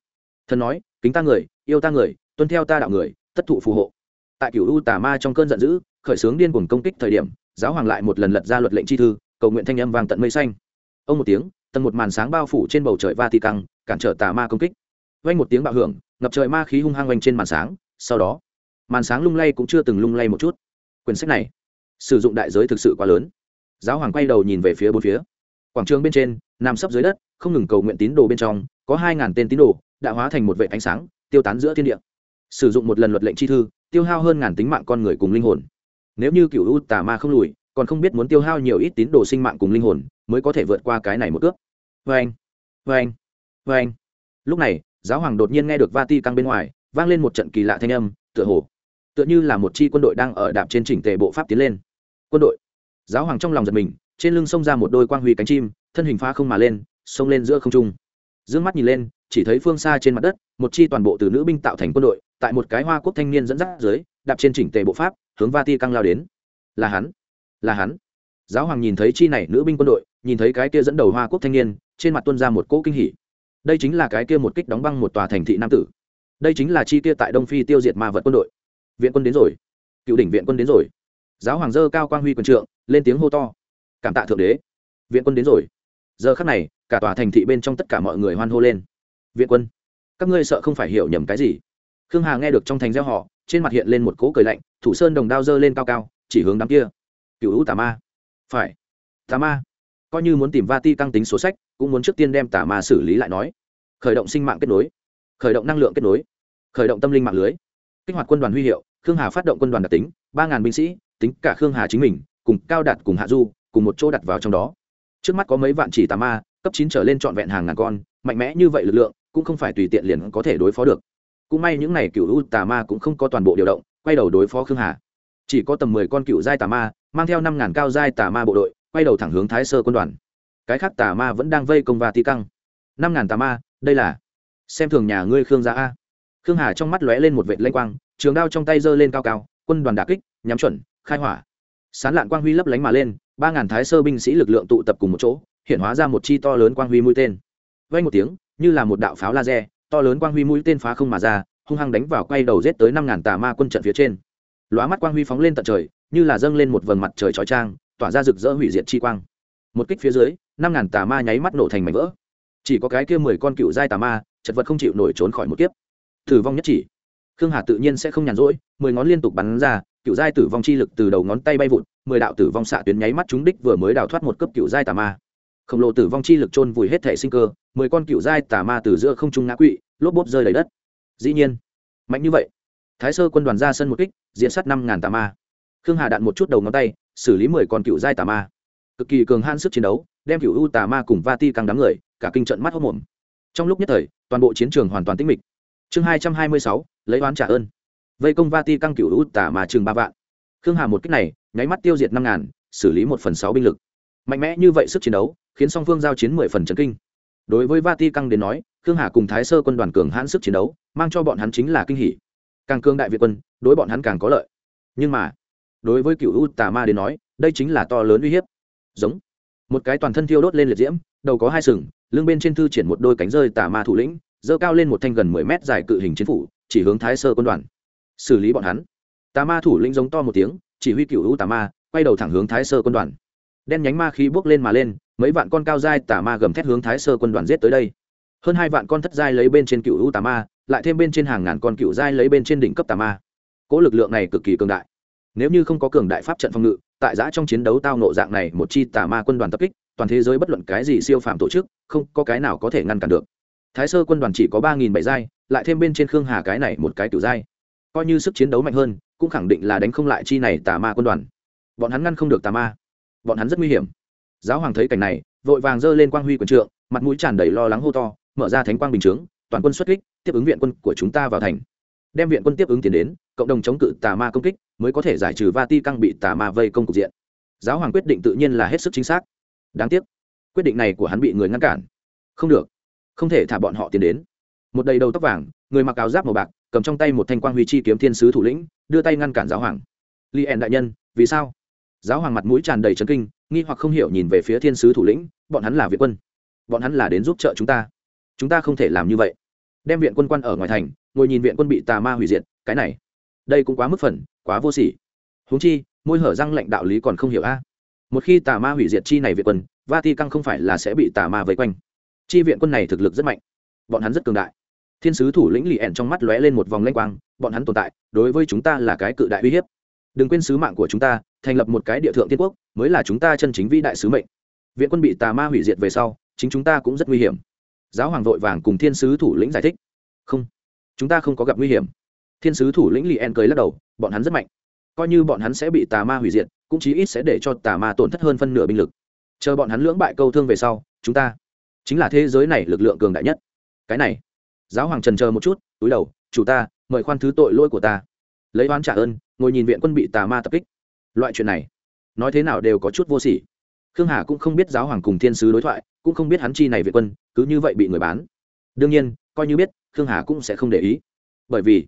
Thần nói, kính ta người, yêu ta người, tuân theo ta đạo người, tất thụ phù hộ. Tại cựu u tà ma trong cơn giận dữ, khởi xướng điên cuồng công kích thời điểm, giáo hoàng lại một lần lật ra luật lệnh chi thư, cầu nguyện thanh âm vang tận mây xanh. Ông một tiếng, tầng một màn sáng bao phủ trên bầu trời vatican cản trở tà ma công kích. Vang một tiếng bạo hưởng, ngập trời ma khí hung hăng quanh trên màn sáng, sau đó, màn sáng lung lay cũng chưa từng lung lay một chút. Quyển sách này, sử dụng đại giới thực sự quá lớn. Giáo hoàng quay đầu nhìn về phía bốn phía. Quảng trường bên trên, nằm sấp dưới đất không ngừng cầu nguyện tín đồ bên trong, có hai ngàn tên tín đồ, đã hóa thành một vệ ánh sáng, tiêu tán giữa thiên địa. Sử dụng một lần luật lệnh chi thư, tiêu hao hơn ngàn tính mạng con người cùng linh hồn. Nếu như cựu u tà ma không lùi, còn không biết muốn tiêu hao nhiều ít tín đồ sinh mạng cùng linh hồn, mới có thể vượt qua cái này một cướp vê anh vê anh vê anh. Lúc này, giáo hoàng đột nhiên nghe được va ti căng bên ngoài, vang lên một trận kỳ lạ thanh âm, tựa hồ, tựa như là một chi quân đội đang ở đạp trên chỉnh tề bộ pháp tiến lên. Quân đội. Giáo hoàng trong lòng giật mình, trên lưng xông ra một đôi quang huy cánh chim, thân hình pha không mà lên xông lên giữa không trung. Dương mắt nhìn lên, chỉ thấy phương xa trên mặt đất, một chi toàn bộ từ nữ binh tạo thành quân đội, tại một cái hoa quốc thanh niên dẫn dắt dưới, đạp trên chỉnh tề bộ pháp, hướng va ti căng lao đến. Là hắn là hắn. Giáo hoàng nhìn thấy chi này nữ binh quân đội, nhìn thấy cái kia dẫn đầu hoa quốc thanh niên, trên mặt tuân ra một cỗ kinh hỉ. Đây chính là cái kia một kích đóng băng một tòa thành thị nam tử. Đây chính là chi kia tại đông phi tiêu diệt ma vật quân đội. Viện quân đến rồi. Cựu đỉnh viện quân đến rồi. Giáo hoàng dơ cao quang huy quân trượng, lên tiếng hô to. Cảm tạ thượng đế. Viện quân đến rồi giờ khắc này, cả tòa thành thị bên trong tất cả mọi người hoan hô lên. Viện quân, các ngươi sợ không phải hiểu nhầm cái gì? Khương hà nghe được trong thành gieo họ, trên mặt hiện lên một cố cười lạnh, thủ sơn đồng đao dơ lên cao cao, chỉ hướng đám kia. Cựu hữu tà ma. Phải. Tà ma. Coi như muốn tìm va ti tăng tính số sách, cũng muốn trước tiên đem tà ma xử lý lại nói. Khởi động sinh mạng kết nối. Khởi động năng lượng kết nối. Khởi động tâm linh mạng lưới. Kích hoạt quân đoàn huy hiệu, khương hà phát động quân đoàn đặc tính, ba ngàn binh sĩ, tính cả khương hà chính mình, cùng cao đạt cùng hạ du, cùng một chỗ đặt vào trong đó trước mắt có mấy vạn chỉ tà ma, cấp chín trở lên trọn vẹn hàng ngàn con, mạnh mẽ như vậy lực lượng, cũng không phải tùy tiện liền có thể đối phó được. Cũng may những n à y cựu u tà ma cũng không có toàn bộ điều động, quay đầu đối phó khương hà. Chỉ có tầm mười con cựu giai tà ma, mang theo năm ngàn cao giai tà ma bộ đội, quay đầu thẳng hướng thái sơ quân đoàn. Cái khác tà ma vẫn đang vây công và ti căng. Năm ngàn tà ma, đây là xem thường nhà ngươi khương gia a. Khương hà trong mắt lóe lên một vệt lênh quang, trường đao trong tay giơ lên cao cao, quân đoàn đà kích, nhắm chuẩn, khai hỏa. Sán lạn quang huy lấp lánh mà lên ba ngàn thái sơ binh sĩ lực lượng tụ tập cùng một chỗ, hiện hóa ra một chi to lớn quang huy mũi tên. Vay một tiếng, như là một đạo pháo laser, to lớn quang huy mũi tên phá không mà ra, hung hăng đánh vào quay đầu giết tới năm ngàn tà ma quân trận phía trên. Lóa mắt quang huy phóng lên tận trời, như là dâng lên một vầng mặt trời trói trang tỏa ra rực rỡ hủy diệt chi quang. Một kích phía dưới, năm ngàn tà ma nháy mắt nổ thành mảnh vỡ. Chỉ có cái kia mười con cựu giai tà ma, chật vật không chịu nổi trốn khỏi một kiếp. Tử vong nhất chỉ. Khương hà tự nhiên sẽ không nhàn rỗi, mười ngón liên tục bắn ra cựu giai tử vong chi lực từ đầu ngón tay bay vụt, mười đạo tử vong xạ tuyến nháy mắt trúng đích vừa mới đào thoát một cấp cựu giai tà ma. Khổng lồ tử vong chi lực chôn vùi hết thể sinh cơ, mười con cựu giai tà ma từ giữa không trung ngã quỵ, lốp bốp rơi đầy đất. Dĩ nhiên, mạnh như vậy, thái sơ quân đoàn ra sân một kích diễn sát năm ngàn tà ma. Khương hà đạn một chút đầu ngón tay, xử lý mười con cựu giai tà ma. Cực kỳ cường han sức chiến đấu, đem cựu u tà ma cùng va ti càng đám người, cả kinh trận mắt hốc mồm. Trong lúc nhất thời, toàn bộ chiến trường hoàn toàn tĩnh mịch. Chương hai trăm hai mươi sáu, lấy oán trả ơn vây công Vati căng cựu út tà mà chừng ba vạn. Khương hà một kích này, nháy mắt tiêu diệt năm ngàn, xử lý một phần sáu binh lực. Mạnh mẽ như vậy sức chiến đấu, khiến song phương giao chiến mười phần trấn kinh. Đối với Vati căng đến nói, khương hà cùng thái sơ quân đoàn cường hãn sức chiến đấu, mang cho bọn hắn chính là kinh hỷ càng cương đại việt quân, đối bọn hắn càng có lợi. Nhưng mà, đối với cựu u tà ma đến nói, đây chính là to lớn uy hiếp. Giống. Một cái toàn thân thiêu đốt lên liệt diễm, đầu có hai sừng, lưng bên trên thư triển một đôi cánh rơi tà ma thủ lĩnh dơ cao lên một thanh gần mười mét dài cự hình chiến phủ, chỉ hướng thái sơ quân đoàn xử lý bọn hắn. Tà ma thủ lĩnh giống to một tiếng, chỉ huy cựu u tà ma, quay đầu thẳng hướng thái sơ quân đoàn. Đen nhánh ma khí bước lên mà lên, mấy vạn con cao dai tà ma gầm thét hướng thái sơ quân đoàn giết tới đây. Hơn hai vạn con thất giai lấy bên trên cựu u tà ma, lại thêm bên trên hàng ngàn con cựu giai lấy bên trên đỉnh cấp tà ma. Cỗ lực lượng này cực kỳ cường đại. Nếu như không có cường đại pháp trận phòng ngự, tại giã trong chiến đấu tao nộ dạng này một chi tà ma quân đoàn tập kích, toàn thế giới bất luận cái gì siêu phạm tổ chức, không có cái nào có thể ngăn cản được. Thái sơ quân đoàn chỉ có ba nghìn bảy giai, lại thêm bên trên khương hà cái này một cái cựu giai coi như sức chiến đấu mạnh hơn, cũng khẳng định là đánh không lại chi này tà ma quân đoàn. Bọn hắn ngăn không được tà ma. Bọn hắn rất nguy hiểm. Giáo hoàng thấy cảnh này, vội vàng giơ lên quang huy quần trượng, mặt mũi tràn đầy lo lắng hô to, mở ra thánh quang bình chướng, toàn quân xuất kích, tiếp ứng viện quân của chúng ta vào thành. Đem viện quân tiếp ứng tiền đến, cộng đồng chống cự tà ma công kích, mới có thể giải trừ va ti căng bị tà ma vây công cục diện. Giáo hoàng quyết định tự nhiên là hết sức chính xác. Đáng tiếc, quyết định này của hắn bị người ngăn cản. Không được. Không thể thả bọn họ tiến đến. Một đầy đầu tóc vàng, người mặc áo giáp màu bạc cầm trong tay một thanh quang huy chi kiếm thiên sứ thủ lĩnh, đưa tay ngăn cản giáo hoàng. Li en đại nhân, vì sao? Giáo hoàng mặt mũi tràn đầy trấn kinh, nghi hoặc không hiểu nhìn về phía thiên sứ thủ lĩnh, bọn hắn là viện quân. Bọn hắn là đến giúp trợ chúng ta. Chúng ta không thể làm như vậy. Đem viện quân quan ở ngoài thành, ngồi nhìn viện quân bị tà ma hủy diệt, cái này. Đây cũng quá mức phần, quá vô sỉ. Huống chi, môi hở răng lệnh đạo lý còn không hiểu a. Một khi tà ma hủy diệt chi này viện quân va ti căng không phải là sẽ bị tà ma vây quanh. Chi viện quân này thực lực rất mạnh. Bọn hắn rất cường đại thiên sứ thủ lĩnh lì ẻn trong mắt lóe lên một vòng lanh quang, bọn hắn tồn tại, đối với chúng ta là cái cự đại uy hiếp. Đừng quên sứ mạng của chúng ta, thành lập một cái địa thượng tiên quốc, mới là chúng ta chân chính vĩ đại sứ mệnh. Viện quân bị tà ma hủy diệt về sau, chính chúng ta cũng rất nguy hiểm. Giáo hoàng vội vàng cùng thiên sứ thủ lĩnh giải thích. Không, chúng ta không có gặp nguy hiểm. Thiên sứ thủ lĩnh lì en cười lắc đầu, bọn hắn rất mạnh. Coi như bọn hắn sẽ bị tà ma hủy diệt, cũng chí ít sẽ để cho tà ma tổn thất hơn phân nửa binh lực. Chờ bọn hắn lưỡng bại câu thương về sau, chúng ta chính là thế giới này lực lượng cường đại nhất. Cái này giáo hoàng trần chờ một chút, túi đầu, chủ ta, mời khoan thứ tội lỗi của ta. Lấy oán trả ơn, ngồi nhìn viện quân bị tà ma tập kích. Loại chuyện này, nói thế nào đều có chút vô sỉ. Khương hà cũng không biết giáo hoàng cùng thiên sứ đối thoại, cũng không biết hắn chi này viện quân, cứ như vậy bị người bán. Đương nhiên, coi như biết, khương hà cũng sẽ không để ý. Bởi vì,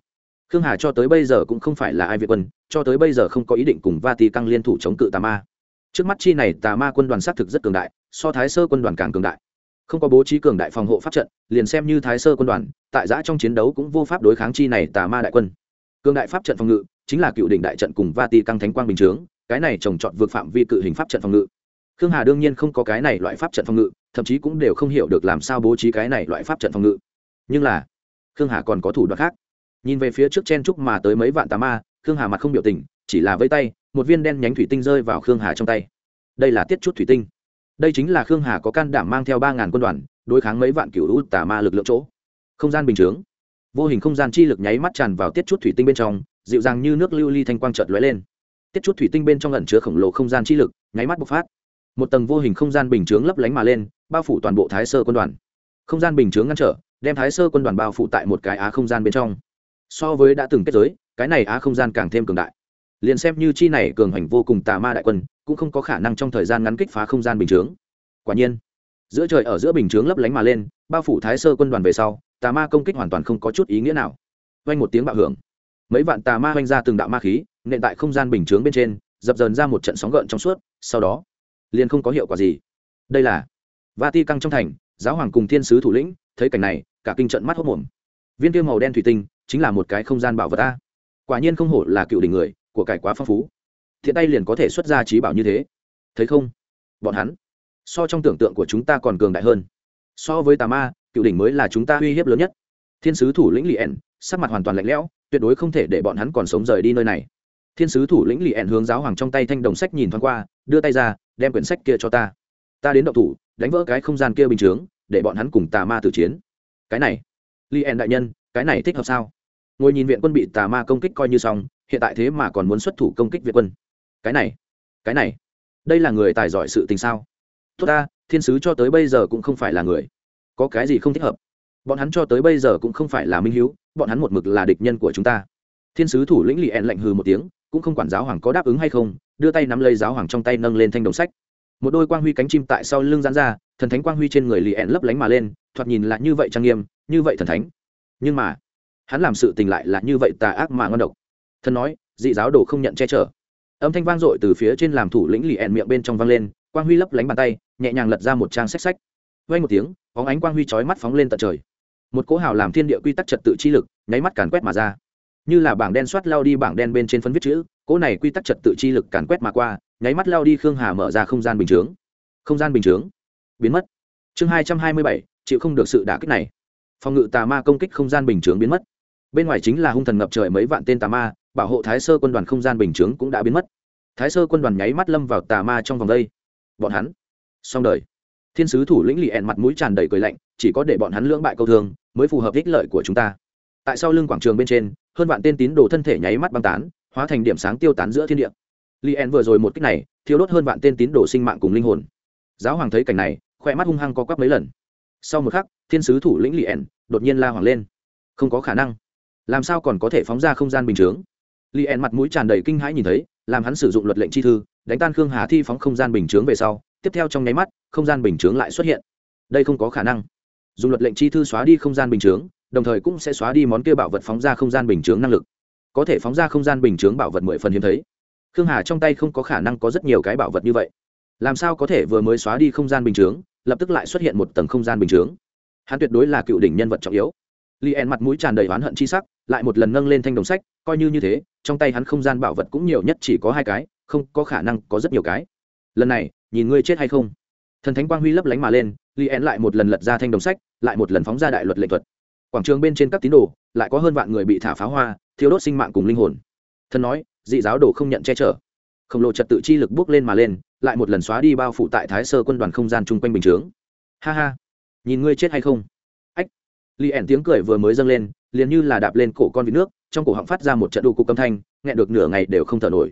khương hà cho tới bây giờ cũng không phải là ai việt quân, cho tới bây giờ không có ý định cùng va ti căng liên thủ chống cự tà ma. Trước mắt chi này tà ma quân đoàn xác thực rất cường đại, so thái sơ quân đoàn càng cường đại không có bố trí cường đại phòng hộ pháp trận, liền xem như thái sơ quân đoàn, tại giã trong chiến đấu cũng vô pháp đối kháng chi này tà ma đại quân. Cường đại pháp trận phòng ngự chính là cựu đỉnh đại trận cùng va ti căng thánh quang bình chướng, cái này trồng trọt vượt phạm vi cự hình pháp trận phòng ngự. Khương hà đương nhiên không có cái này loại pháp trận phòng ngự, thậm chí cũng đều không hiểu được làm sao bố trí cái này loại pháp trận phòng ngự. Nhưng là, khương hà còn có thủ đoạn khác. Nhìn về phía trước chen trúc mà tới mấy vạn tà ma, khương hà mặt không biểu tình, chỉ là vây tay, một viên đen nhánh thủy tinh rơi vào khương hà trong tay. Đây là tiết chút thủy tinh đây chính là khương hà có can đảm mang theo ba ngàn quân đoàn, đối kháng mấy vạn cựu hữu tà ma lực lượng chỗ. Không gian bình chướng. Vô hình không gian chi lực nháy mắt tràn vào tiết chút thủy tinh bên trong, dịu dàng như nước lưu ly thanh quang trợt lóe lên. Tiết chút thủy tinh bên trong ẩn chứa khổng lồ không gian chi lực, nháy mắt bộc phát. Một tầng vô hình không gian bình chướng lấp lánh mà lên, bao phủ toàn bộ thái sơ quân đoàn. Không gian bình chướng ngăn trở, đem thái sơ quân đoàn bao phủ tại một cái á không gian bên trong. So với đã từng kết giới, cái này á không gian càng thêm cường đại liền xem như chi này cường hành vô cùng tà ma đại quân, cũng không có khả năng trong thời gian ngắn kích phá không gian bình chướng. Quả nhiên, giữa trời ở giữa bình chướng lấp lánh mà lên, bao phủ thái sơ quân đoàn về sau, tà ma công kích hoàn toàn không có chút ý nghĩa nào. Vang một tiếng bạo hưởng. Mấy vạn tà ma vang ra từng đạo ma khí, nện tại không gian bình chướng bên trên, dập dờn ra một trận sóng gợn trong suốt, sau đó, liền không có hiệu quả gì. Đây là va ti căng trong thành, giáo hoàng cùng thiên sứ thủ lĩnh, thấy cảnh này, cả kinh trận mắt hốc mồm viên tiêu màu đen thủy tinh, chính là một cái không gian bảo vật ta quả nhiên không hổ là cựu đỉnh người của cải quá phong phú. Thiện tay liền có thể xuất ra trí bảo như thế. Thấy không? Bọn hắn, so trong tưởng tượng của chúng ta còn cường đại hơn. So với tà ma, cựu đỉnh mới là chúng ta uy hiếp lớn nhất. Thiên sứ thủ lĩnh lì ẻn sắc mặt hoàn toàn lạnh lẽo, tuyệt đối không thể để bọn hắn còn sống rời đi nơi này. Thiên sứ thủ lĩnh lì ẻn hướng giáo hoàng trong tay thanh đồng sách nhìn thoáng qua, đưa tay ra, đem quyển sách kia cho ta. Ta đến động thủ, đánh vỡ cái không gian kia bình chướng, để bọn hắn cùng tà ma tử chiến. Cái này li đại nhân, cái này thích hợp sao? Ngồi nhìn viện quân bị tà ma công kích coi như xong hiện tại thế mà còn muốn xuất thủ công kích việt quân. Cái này cái này, đây là người tài giỏi sự tình sao? Tốt ta, thiên sứ cho tới bây giờ cũng không phải là người. Có cái gì không thích hợp? Bọn hắn cho tới bây giờ cũng không phải là minh hiếu, bọn hắn một mực là địch nhân của chúng ta. Thiên sứ thủ lĩnh lì ẹn lạnh hừ một tiếng, cũng không quản giáo hoàng có đáp ứng hay không, đưa tay nắm lấy giáo hoàng trong tay nâng lên thanh đồng sách. Một đôi quang huy cánh chim tại sau lưng gián ra, thần thánh quang huy trên người lì ẹn lấp lánh mà lên, thoạt nhìn lại như vậy trang nghiêm, như vậy thần thánh. Nhưng mà, hắn làm sự tình lại là như vậy tà ác mà ngon độc thần nói, dị giáo đồ không nhận che chở. Âm thanh vang dội từ phía trên làm thủ lĩnh lì ẹn miệng bên trong vang lên, quang huy lấp lánh bàn tay, nhẹ nhàng lật ra một trang sách sách. Vây một tiếng, bóng ánh quang huy chói mắt phóng lên tận trời. Một cỗ hào làm thiên địa quy tắc trật tự chi lực, nháy mắt càn quét mà ra. Như là bảng đen soát lao đi bảng đen bên trên phân viết chữ, cỗ này quy tắc trật tự chi lực càn quét mà qua, nháy mắt lao đi khương hà mở ra không gian bình chướng. Không gian bình chướng. Biến mất. Chương hai trăm hai mươi bảy, chịu không được sự đả kích này. Phòng ngự tà ma công kích không gian bình chướng biến mất. Bên ngoài chính là hung thần ngập trời mấy vạn tên tà ma bảo hộ thái sơ quân đoàn không gian bình chướng cũng đã biến mất. Thái sơ quân đoàn nháy mắt lâm vào tà ma trong vòng đây. Bọn hắn. Xong đời. Thiên sứ thủ lĩnh lì ẹn mặt mũi tràn đầy cười lạnh, chỉ có để bọn hắn lưỡng bại câu thương mới phù hợp ích lợi của chúng ta. Tại sau lưng quảng trường bên trên, hơn vạn tên tín đồ thân thể nháy mắt băng tán, hóa thành điểm sáng tiêu tán giữa thiên địa. Lì ẹn vừa rồi một cách này thiếu đốt hơn vạn tên tín đồ sinh mạng cùng linh hồn. Giáo hoàng thấy cảnh này khoe mắt hung hăng co quắp mấy lần. Sau một khắc, thiên sứ thủ lĩnh lì ẹn đột nhiên la hoàng lên. Không có khả năng. Làm sao còn có thể phóng ra không gian bình chướng? Li en mặt mũi tràn đầy kinh hãi nhìn thấy, làm hắn sử dụng luật lệnh chi thư, đánh tan khương hà thi phóng không gian bình chướng về sau, tiếp theo trong nháy mắt, không gian bình chướng lại xuất hiện. Đây không có khả năng. Dùng luật lệnh chi thư xóa đi không gian bình chướng, đồng thời cũng sẽ xóa đi món kia bảo vật phóng ra không gian bình chướng năng lực. Có thể phóng ra không gian bình chướng bảo vật mười phần hiếm thấy. Khương hà trong tay không có khả năng có rất nhiều cái bảo vật như vậy. Làm sao có thể vừa mới xóa đi không gian bình chướng, lập tức lại xuất hiện một tầng không gian bình chướng? Hắn tuyệt đối là cựu đỉnh nhân vật trọng yếu. Li en mặt mũi tràn đầy oán hận chi sắc lại một lần nâng lên thanh đồng sách, coi như như thế, trong tay hắn không gian bảo vật cũng nhiều nhất chỉ có hai cái, không có khả năng có rất nhiều cái. Lần này, nhìn ngươi chết hay không? Thần thánh quang huy lấp lánh mà lên, li en lại một lần lật ra thanh đồng sách, lại một lần phóng ra đại luật lệnh thuật. Quảng trường bên trên các tín đồ, lại có hơn vạn người bị thả pháo hoa thiếu đốt sinh mạng cùng linh hồn. Thần nói, dị giáo đồ không nhận che chở. Khổng lồ trật tự chi lực bước lên mà lên, lại một lần xóa đi bao phủ tại thái sơ quân đoàn không gian chung quanh bình chướng. Ha ha. Nhìn ngươi chết hay không? Ách. Li ẻn tiếng cười vừa mới dâng lên liền như là đạp lên cổ con vịt nước, trong cổ họng phát ra một trận đủ cục âm thanh, nghẹn được nửa ngày đều không thở nổi.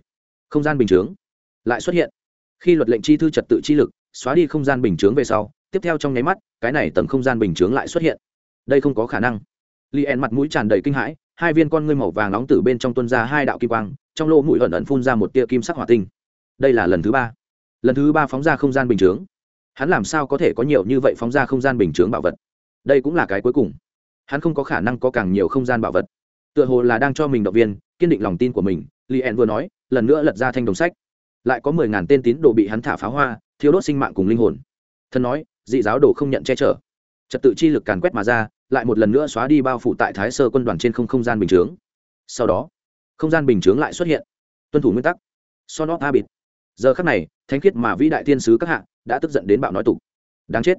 Không gian bình chướng lại xuất hiện. Khi luật lệnh chi thư trật tự chi lực, xóa đi không gian bình chướng về sau, tiếp theo trong nháy mắt, cái này tầng không gian bình chướng lại xuất hiện. Đây không có khả năng. Li ẻn mặt mũi tràn đầy kinh hãi, hai viên con ngươi màu vàng nóng từ bên trong tuân ra hai đạo kim quang, trong lỗ mũi ẩn ẩn phun ra một tia kim sắc hỏa tinh. Đây là lần thứ ba. Lần thứ ba phóng ra không gian bình chướng. Hắn làm sao có thể có nhiều như vậy phóng ra không gian bình chướng bảo vật? Đây cũng là cái cuối cùng hắn không có khả năng có càng nhiều không gian bảo vật. Tựa hồ là đang cho mình động viên, kiên định lòng tin của mình lien vừa nói, lần nữa lật ra thanh đồng sách. Lại có mười ngàn tên tín đồ bị hắn thả pháo hoa thiếu đốt sinh mạng cùng linh hồn. Thân nói, dị giáo đồ không nhận che chở. Trật tự chi lực càn quét mà ra, lại một lần nữa xóa đi bao phủ tại thái sơ quân đoàn trên không không gian bình chướng. Sau đó, không gian bình chướng lại xuất hiện. Tuân thủ nguyên tắc. So nó a bịt giờ khắc này, thánh khiết mà vĩ đại thiên sứ các hạ, đã tức giận đến bạo nói tục. Đáng chết.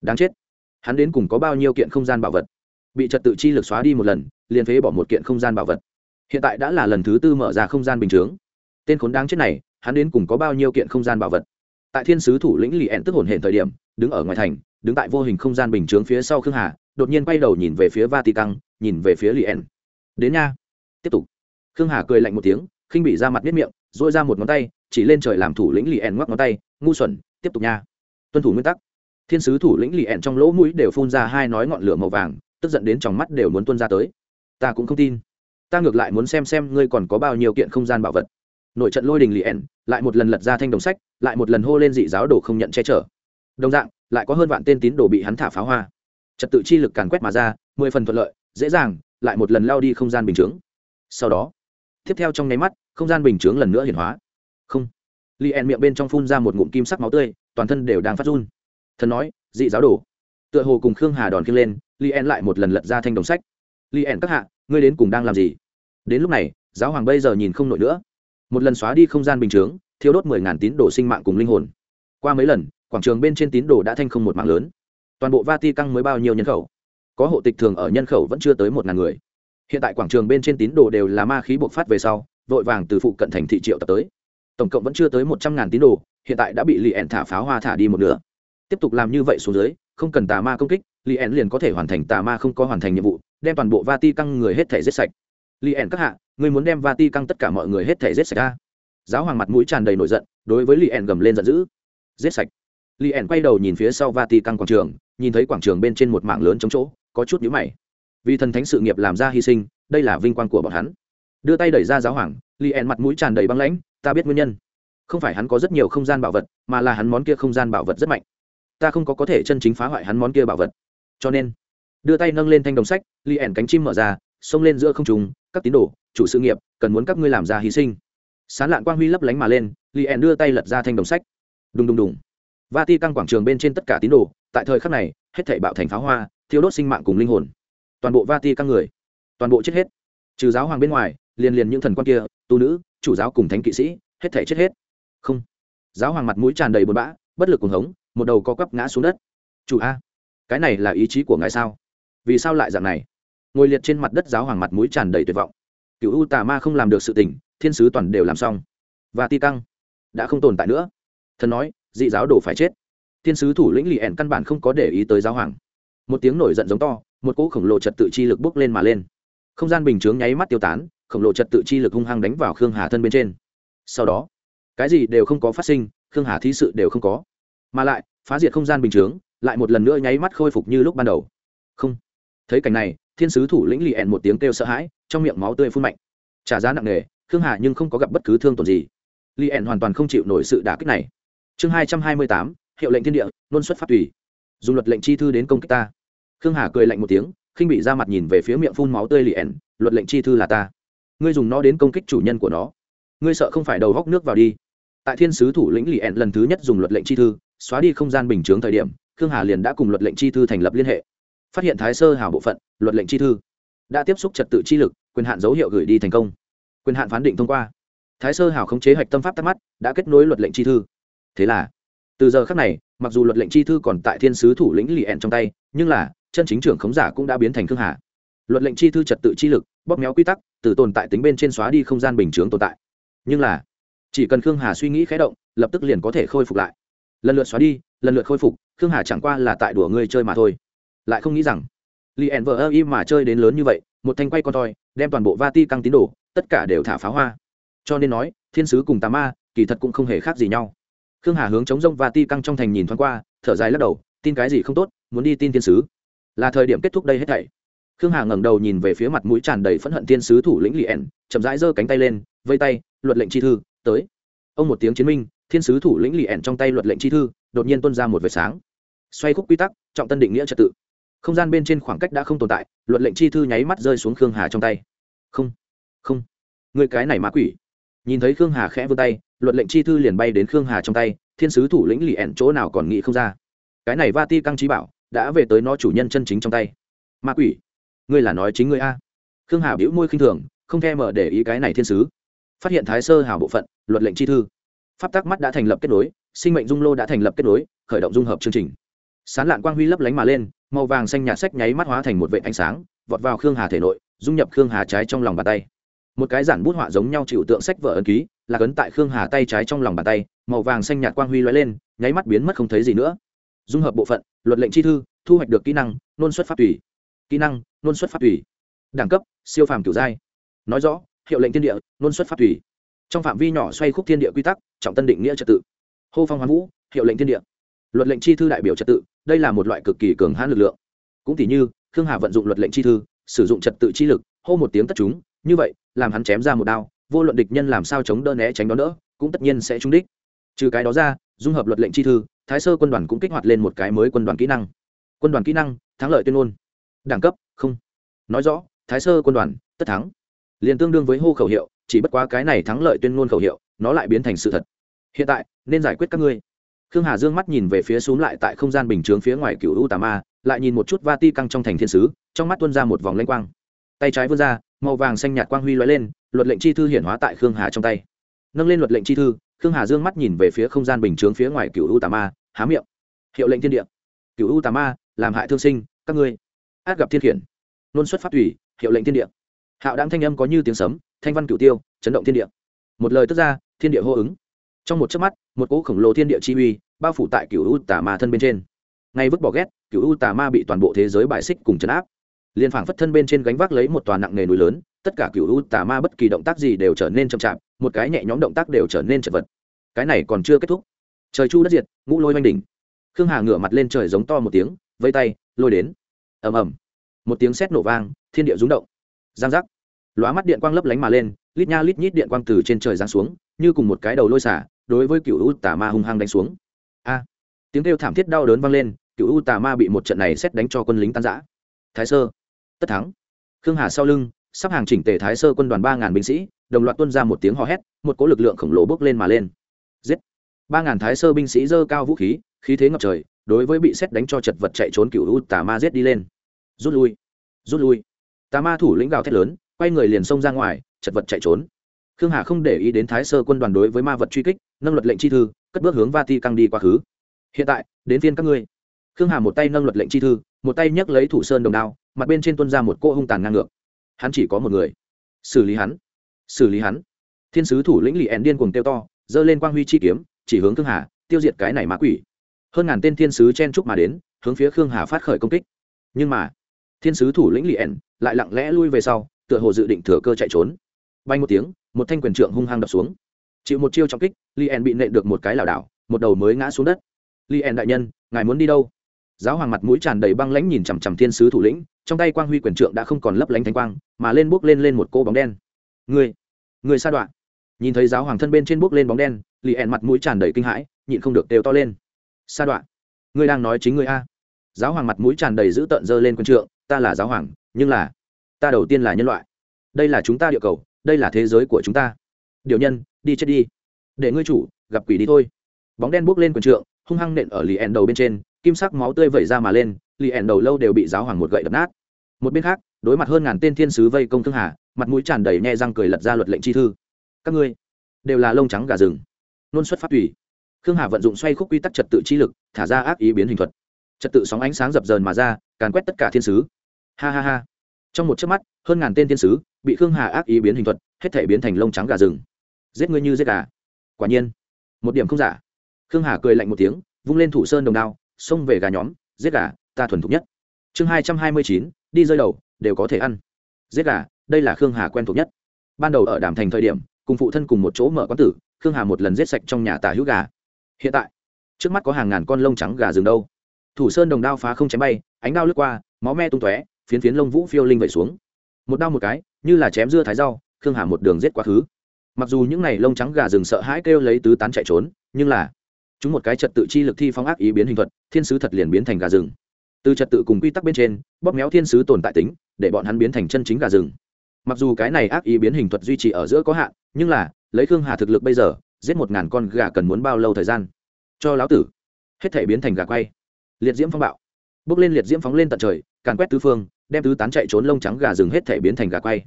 Đáng chết. Hắn đến cùng có bao nhiêu kiện không gian bảo vật? Bị trật tự chi lực xóa đi một lần, liền phế bỏ một kiện không gian bảo vật. Hiện tại đã là lần thứ tư mở ra không gian bình chướng. Tên khốn đáng chết này, hắn đến cùng có bao nhiêu kiện không gian bảo vật? Tại thiên sứ thủ lĩnh lì ẹn tức hồn hển thời điểm, đứng ở ngoài thành, đứng tại vô hình không gian bình chướng phía sau khương hà, đột nhiên quay đầu nhìn về phía vatican, nhìn về phía lì ẹn. Đến nha. Tiếp tục. Khương hà cười lạnh một tiếng, khinh bị ra mặt miết miệng dội ra một ngón tay, chỉ lên trời làm thủ lĩnh lì ẹn ngoắc ngón tay, ngu xuẩn, tiếp tục nha. Tuân thủ nguyên tắc. Thiên sứ thủ lĩnh lì ẹn trong lỗ mũi đều phun ra hai nói ngọn lửa màu vàng tức giận đến trong mắt đều muốn tuôn ra tới. Ta cũng không tin. Ta ngược lại muốn xem xem ngươi còn có bao nhiêu kiện không gian bảo vật. Nội trận lôi đình lì lại một lần lật ra thanh đồng sách, lại một lần hô lên dị giáo đồ không nhận che chở. Đồng dạng, lại có hơn vạn tên tín đồ bị hắn thả pháo hoa. Trật tự chi lực càn quét mà ra, mười phần thuận lợi, dễ dàng, lại một lần lao đi không gian bình chướng. Sau đó, tiếp theo trong nháy mắt, không gian bình chướng lần nữa hiển hóa. Không. Li en miệng bên trong phun ra một ngụm kim sắc máu tươi, toàn thân đều đang phát run. Thần nói, dị giáo đồ. Tựa hồ cùng khương hà đòn khiêng lên li en lại một lần lật ra thanh đồng sách. Li en các hạ, ngươi đến cùng đang làm gì? Đến lúc này, giáo hoàng bây giờ nhìn không nổi nữa. Một lần xóa đi không gian bình chướng thiếu đốt mười ngàn tín đồ sinh mạng cùng linh hồn. Qua mấy lần, quảng trường bên trên tín đồ đã thanh không một mạng lớn. Toàn bộ vati căng mới bao nhiêu nhân khẩu? Có hộ tịch thường ở nhân khẩu vẫn chưa tới một ngàn người. Hiện tại quảng trường bên trên tín đồ đều là ma khí bộc phát về sau, vội vàng từ phụ cận thành thị triệu tập tới. Tổng cộng vẫn chưa tới một trăm ngàn tín đồ, hiện tại đã bị lì thả pháo hoa thả đi một nửa. Tiếp tục làm như vậy xuống dưới, không cần tà ma công kích li ẻn liền có thể hoàn thành tà ma không có hoàn thành nhiệm vụ, đem toàn bộ va ti căng người hết thể giết sạch. Li ẻn các hạ người muốn đem va ti căng tất cả mọi người hết thể giết sạch ra giáo hoàng mặt mũi tràn đầy nổi giận, đối với li ẻn gầm lên giận dữ. Giết sạch. Li ẻn quay đầu nhìn phía sau va ti căng quảng trường, nhìn thấy quảng trường bên trên một mạng lớn chống chỗ, có chút nhữ mày. Vì thần thánh sự nghiệp làm ra hy sinh, đây là vinh quang của bọn hắn. Đưa tay đẩy ra giáo hoàng, li ẻn mặt mũi tràn đầy băng lãnh, ta biết nguyên nhân. Không phải hắn có rất nhiều không gian bảo vật, mà là hắn món kia không gian bảo vật rất mạnh. Ta không có có thể chân chính phá hoại hắn món kia bảo vật cho nên, đưa tay nâng lên thanh đồng sách, li ẻn cánh chim mở ra, xông lên giữa không trùng các tín đồ, chủ sự nghiệp, cần muốn các ngươi làm ra hy sinh. Sán lạn quang huy lấp lánh mà lên, li ẻn đưa tay lật ra thanh đồng sách. Đùng đùng đùng. Va ti căng quảng trường bên trên tất cả tín đồ, tại thời khắc này, hết thảy bạo thành pháo hoa, thiêu đốt sinh mạng cùng linh hồn. Toàn bộ va ti căng người, toàn bộ chết hết. Trừ giáo hoàng bên ngoài, liền liền những thần quan kia, tu nữ, chủ giáo cùng thánh kỵ sĩ, hết thảy chết hết. Không. Giáo hoàng mặt mũi tràn đầy buồn bã, bất lực cuồng hống, một đầu co quắp ngã xuống đất. Chủ a cái này là ý chí của ngài sao? Vì sao lại dạng này? Ngồi liệt trên mặt đất giáo hoàng mặt mũi tràn đầy tuyệt vọng. Cựu u tà ma không làm được sự tình, thiên sứ toàn đều làm xong. Và ti căng đã không tồn tại nữa. Thần nói, dị giáo đổ phải chết. Thiên sứ thủ lĩnh lì ẻn căn bản không có để ý tới giáo hoàng. Một tiếng nổi giận giống to, một cỗ khổng lồ trật tự chi lực bốc lên mà lên. Không gian bình chướng nháy mắt tiêu tán, khổng lồ trật tự chi lực hung hăng đánh vào khương hà thân bên trên. Sau đó, cái gì đều không có phát sinh, khương hà thí sự đều không có. Mà lại, phá diệt không gian bình chướng lại một lần nữa nháy mắt khôi phục như lúc ban đầu. Không. Thấy cảnh này, thiên sứ thủ lĩnh lì ẹn một tiếng kêu sợ hãi, trong miệng máu tươi phun mạnh. Trả giá nặng nề, khương hà nhưng không có gặp bất cứ thương tổn gì. Lì ẹn hoàn toàn không chịu nổi sự đả kích này. Chương hai trăm hai mươi tám, hiệu lệnh thiên địa, nôn xuất phát tùy. Dùng luật lệnh chi thư đến công kích ta. Khương hà cười lạnh một tiếng, khinh bị ra mặt nhìn về phía miệng phun máu tươi lì ẹn, luật lệnh chi thư là ta. Ngươi dùng nó đến công kích chủ nhân của nó. Ngươi sợ không phải đầu góc nước vào đi. Tại thiên sứ thủ lĩnh lì ẹn lần thứ nhất dùng luật lệnh chi thư, xóa đi không gian bình chướng thời điểm khương hà liền đã cùng luật lệnh chi thư thành lập liên hệ. Phát hiện thái sơ hảo bộ phận, luật lệnh chi thư đã tiếp xúc trật tự chi lực, quyền hạn dấu hiệu gửi đi thành công. Quyền hạn phán định thông qua. Thái sơ hảo khống chế hạch tâm pháp tắt mắt, đã kết nối luật lệnh chi thư. Thế là, từ giờ khác này, mặc dù luật lệnh chi thư còn tại thiên sứ thủ lĩnh lì ẹn trong tay, nhưng là, chân chính trưởng khống giả cũng đã biến thành khương hà. Luật lệnh chi thư trật tự chi lực, bóp méo quy tắc, từ tồn tại tính bên trên xóa đi không gian bình chướng tồn tại. Nhưng là, chỉ cần khương hà suy nghĩ khé động, lập tức liền có thể khôi phục lại. Lần lượt xóa đi lần lượt khôi phục, khương hà chẳng qua là tại đùa ngươi chơi mà thôi. Lại không nghĩ rằng, li en vờ ơ im mà chơi đến lớn như vậy, một thanh quay con toi, đem toàn bộ va ti căng tín đồ, tất cả đều thả pháo hoa. Cho nên nói, thiên sứ cùng tà ma, kỳ thật cũng không hề khác gì nhau. Khương hà hướng chống rông và ti căng trong thành nhìn thoáng qua, thở dài lắc đầu, tin cái gì không tốt, muốn đi tin thiên sứ. Là thời điểm kết thúc đây hết thảy. Khương hà ngẩng đầu nhìn về phía mặt mũi tràn đầy phẫn hận thiên sứ thủ lĩnh lì chậm rãi giơ cánh tay lên, vây tay, luật lệnh chi thư, tới. Ông một tiếng chiến minh, thiên sứ thủ lĩnh lì trong tay luật lệnh chi thư đột nhiên tuôn ra một vệt sáng. Xoay khúc quy tắc, trọng tân định nghĩa trật tự. Không gian bên trên khoảng cách đã không tồn tại, luật lệnh chi thư nháy mắt rơi xuống khương hà trong tay. Không không. Người cái này ma quỷ. Nhìn thấy khương hà khẽ vươn tay, luật lệnh chi thư liền bay đến khương hà trong tay, thiên sứ thủ lĩnh lì ẻn chỗ nào còn nghĩ không ra. Cái này va ti căng trí bảo, đã về tới nó chủ nhân chân chính trong tay. Ma quỷ, ngươi là nói chính ngươi a? Khương hà bĩu môi khinh thường, không thèm mở để ý cái này thiên sứ. Phát hiện thái sơ hào bộ phận, luật lệnh chi thư. Pháp tắc mắt đã thành lập kết nối sinh mệnh dung lô đã thành lập kết nối, khởi động dung hợp chương trình. Sán lạn quang huy lấp lánh mà lên, màu vàng xanh nhạt sách nháy mắt hóa thành một vệ ánh sáng, vọt vào khương hà thể nội, dung nhập khương hà trái trong lòng bàn tay. Một cái giản bút họa giống nhau chịu tượng sách vở ấn ký, là cấn tại khương hà tay trái trong lòng bàn tay, màu vàng xanh nhạt quang huy lóe lên, nháy mắt biến mất không thấy gì nữa. Dung hợp bộ phận, luật lệnh chi thư, thu hoạch được kỹ năng, nôn xuất pháp tùy. Kỹ năng, nôn xuất pháp tùy. Đẳng cấp, siêu phàm kiểu giai. Nói rõ, hiệu lệnh thiên địa, nôn xuất pháp tùy. Trong phạm vi nhỏ xoay khúc thiên địa quy tắc, trọng tân định nghĩa trật tự hô phong hoán vũ, hiệu lệnh thiên địa. Luật lệnh chi thư đại biểu trật tự, đây là một loại cực kỳ cường hãn lực lượng. Cũng tỷ như, khương hà vận dụng luật lệnh chi thư, sử dụng trật tự chi lực, hô một tiếng tất chúng, như vậy, làm hắn chém ra một đao, vô luận địch nhân làm sao chống đỡ né tránh đón đỡ, cũng tất nhiên sẽ trúng đích. Trừ cái đó ra, dung hợp luật lệnh chi thư, thái sơ quân đoàn cũng kích hoạt lên một cái mới quân đoàn kỹ năng. Quân đoàn kỹ năng, thắng lợi tuyên ngôn. Đẳng cấp, không. Nói rõ, thái sơ quân đoàn, tất thắng. Liền tương đương với hô khẩu hiệu, chỉ bất quá cái này thắng lợi tuyên ngôn khẩu hiệu, nó lại biến thành sự thật hiện tại, nên giải quyết các ngươi. Khương hà dương mắt nhìn về phía xuống lại tại không gian bình chướng phía ngoài cựu u tà ma, lại nhìn một chút va ti căng trong thành thiên sứ, trong mắt tuân ra một vòng lanh quang. Tay trái vươn ra, màu vàng xanh nhạt quang huy lóe lên, luật lệnh chi thư hiển hóa tại khương hà trong tay. Nâng lên luật lệnh chi thư, khương hà dương mắt nhìn về phía không gian bình chướng phía ngoài cựu u tà ma, há miệng. Hiệu lệnh thiên địa. Cựu u tà ma, làm hại thương sinh, các ngươi. Át gặp thiên khiển. Luôn xuất phát thủy, hiệu lệnh thiên địa. Hạo đáng thanh âm có như tiếng sấm, thanh văn cửu tiêu, chấn động thiên địa. Một lời tức ra, thiên địa hô ứng trong một chớp mắt, một cỗ khổng lồ thiên địa chi uy bao phủ tại cựu u tà ma thân bên trên. Ngay vứt bỏ ghét cựu u tà ma bị toàn bộ thế giới bại xích cùng chấn áp. Liền phảng phất thân bên trên gánh vác lấy một tòa nặng nề núi lớn, tất cả cựu u tà ma bất kỳ động tác gì đều trở nên chậm chạp, một cái nhẹ nhõm động tác đều trở nên chật vật. Cái này còn chưa kết thúc. Trời chu đất diệt, ngũ lôi oanh đỉnh. Khương hà ngửa mặt lên trời giống to một tiếng, vây tay, lôi đến. Ầm ầm. Một tiếng sét nổ vang, thiên địa rúng động. Giang giác. Lóa mắt điện quang lấp lánh mà lên, lít nha lít nhít điện quang từ trên trời giáng xuống, như cùng một cái đầu lôi xả đối với cựu u tà ma hung hăng đánh xuống. A, tiếng kêu thảm thiết đau đớn vang lên, cựu u tà ma bị một trận này xét đánh cho quân lính tan giã thái sơ, tất thắng. Khương hà sau lưng, sắp hàng chỉnh tề thái sơ quân đoàn ba ngàn binh sĩ, đồng loạt tuân ra một tiếng hò hét, một cỗ lực lượng khổng lồ bước lên mà lên. Giết. Ba ngàn thái sơ binh sĩ dơ cao vũ khí khí thế ngập trời, đối với bị xét đánh cho chật vật chạy trốn cựu u tà ma giết đi lên. Rút lui. Rút lui. Tà ma thủ lĩnh gào thét lớn, quay người liền xông ra ngoài, chật vật chạy trốn khương hà không để ý đến thái sơ quân đoàn đối với ma vật truy kích, nâng luật lệnh chi thư, cất bước hướng va ti căng đi quá khứ. Hiện tại, đến phiên các ngươi. Khương hà một tay nâng luật lệnh chi thư, một tay nhấc lấy thủ sơn đồng đao, mặt bên trên tuân ra một cô hung tàn ngang ngược. Hắn chỉ có một người. Xử lý hắn, xử lý hắn. Thiên sứ thủ lĩnh lì ẹn điên cuồng tiêu to, giơ lên quang huy chi kiếm, chỉ hướng khương hà, tiêu diệt cái này ma quỷ. Hơn ngàn tên thiên sứ chen trúc mà đến, hướng phía khương hà phát khởi công kích. Nhưng mà, thiên sứ thủ lĩnh lì ẹn lại lặng lẽ lui về sau, tựa hồ dự định thừa cơ chạy trốn. Bay một tiếng một thanh quyền trượng hung hăng đập xuống. Chịu một chiêu trọng kích li en bị nện được một cái lảo đảo một đầu mới ngã xuống đất. Li en đại nhân ngài muốn đi đâu? Giáo hoàng mặt mũi tràn đầy băng lãnh nhìn chằm chằm thiên sứ thủ lĩnh trong tay quang huy quyền trượng đã không còn lấp lánh thanh quang mà lên bước lên lên một cô bóng đen. Người, người sa đoạn. Nhìn thấy giáo hoàng thân bên trên bước lên bóng đen lì mặt mũi tràn đầy kinh hãi nhịn không được đều to lên. Sa đoạn. Ngươi đang nói chính ngươi a. Giáo hoàng mặt mũi tràn đầy dữ tợn dơ lên quân trượng ta là giáo hoàng nhưng là ta đầu tiên là nhân loại. Đây là chúng ta địa cầu đây là thế giới của chúng ta. Điều nhân, đi chết đi. Để ngươi chủ, gặp quỷ đi thôi. Bóng đen buốc lên quần trượng, hung hăng nện ở lì ẻn đầu bên trên, kim sắc máu tươi vẩy ra mà lên, lì ẻn đầu lâu đều bị giáo hoàng một gậy đập nát. Một bên khác, đối mặt hơn ngàn tên thiên sứ vây công thương hà, mặt mũi tràn đầy nhe răng cười lật ra luật lệnh chi thư. Các ngươi đều là lông trắng gà rừng. Nôn xuất phát tùy. Khương hà vận dụng xoay khúc quy tắc trật tự chi lực, thả ra ác ý biến hình thuật. Trật tự sóng ánh sáng dập dờn mà ra, càn quét tất cả thiên sứ. Ha ha ha. Trong một chớp mắt, hơn ngàn tên thiên sứ bị khương hà ác ý biến hình thuật, hết thể biến thành lông trắng gà rừng. Giết ngươi như giết gà. Quả nhiên, một điểm không giả. Khương hà cười lạnh một tiếng, vung lên thủ sơn đồng đao, xông về gà nhóm, giết gà, ta thuần thục nhất. Chương hai trăm hai mươi chín, đi rơi đầu, đều có thể ăn. Giết gà, đây là khương hà quen thuộc nhất. Ban đầu ở đàm thành thời điểm, cùng phụ thân cùng một chỗ mở quán tử, khương hà một lần giết sạch trong nhà tả hữu gà. Hiện tại, trước mắt có hàng ngàn con lông trắng gà rừng đâu. Thủ sơn đồng đao phá không chém bay, ánh đao lướt qua, máu me tung tóe, phiến phiến lông vũ phiêu linh vẩy xuống một đau một cái, như là chém dưa thái rau, khương hà một đường giết quá khứ. Mặc dù những n à y lông trắng gà rừng sợ hãi kêu lấy tứ tán chạy trốn, nhưng là, chúng một cái trật tự chi lực thi phóng ác ý biến hình thuật, thiên sứ thật liền biến thành gà rừng. Từ trật tự cùng quy tắc bên trên, bóp méo thiên sứ tồn tại tính, để bọn hắn biến thành chân chính gà rừng. Mặc dù cái này ác ý biến hình thuật duy trì ở giữa có hạn, nhưng là, lấy khương hà thực lực bây giờ, giết một ngàn con gà cần muốn bao lâu thời gian? Cho lão tử, hết thể biến thành gà quay. Liệt diễm phong bạo. Bước lên liệt diễm phóng lên tận trời, càn quét tứ phương đem tứ tán chạy trốn lông trắng gà rừng hết thể biến thành gà quay.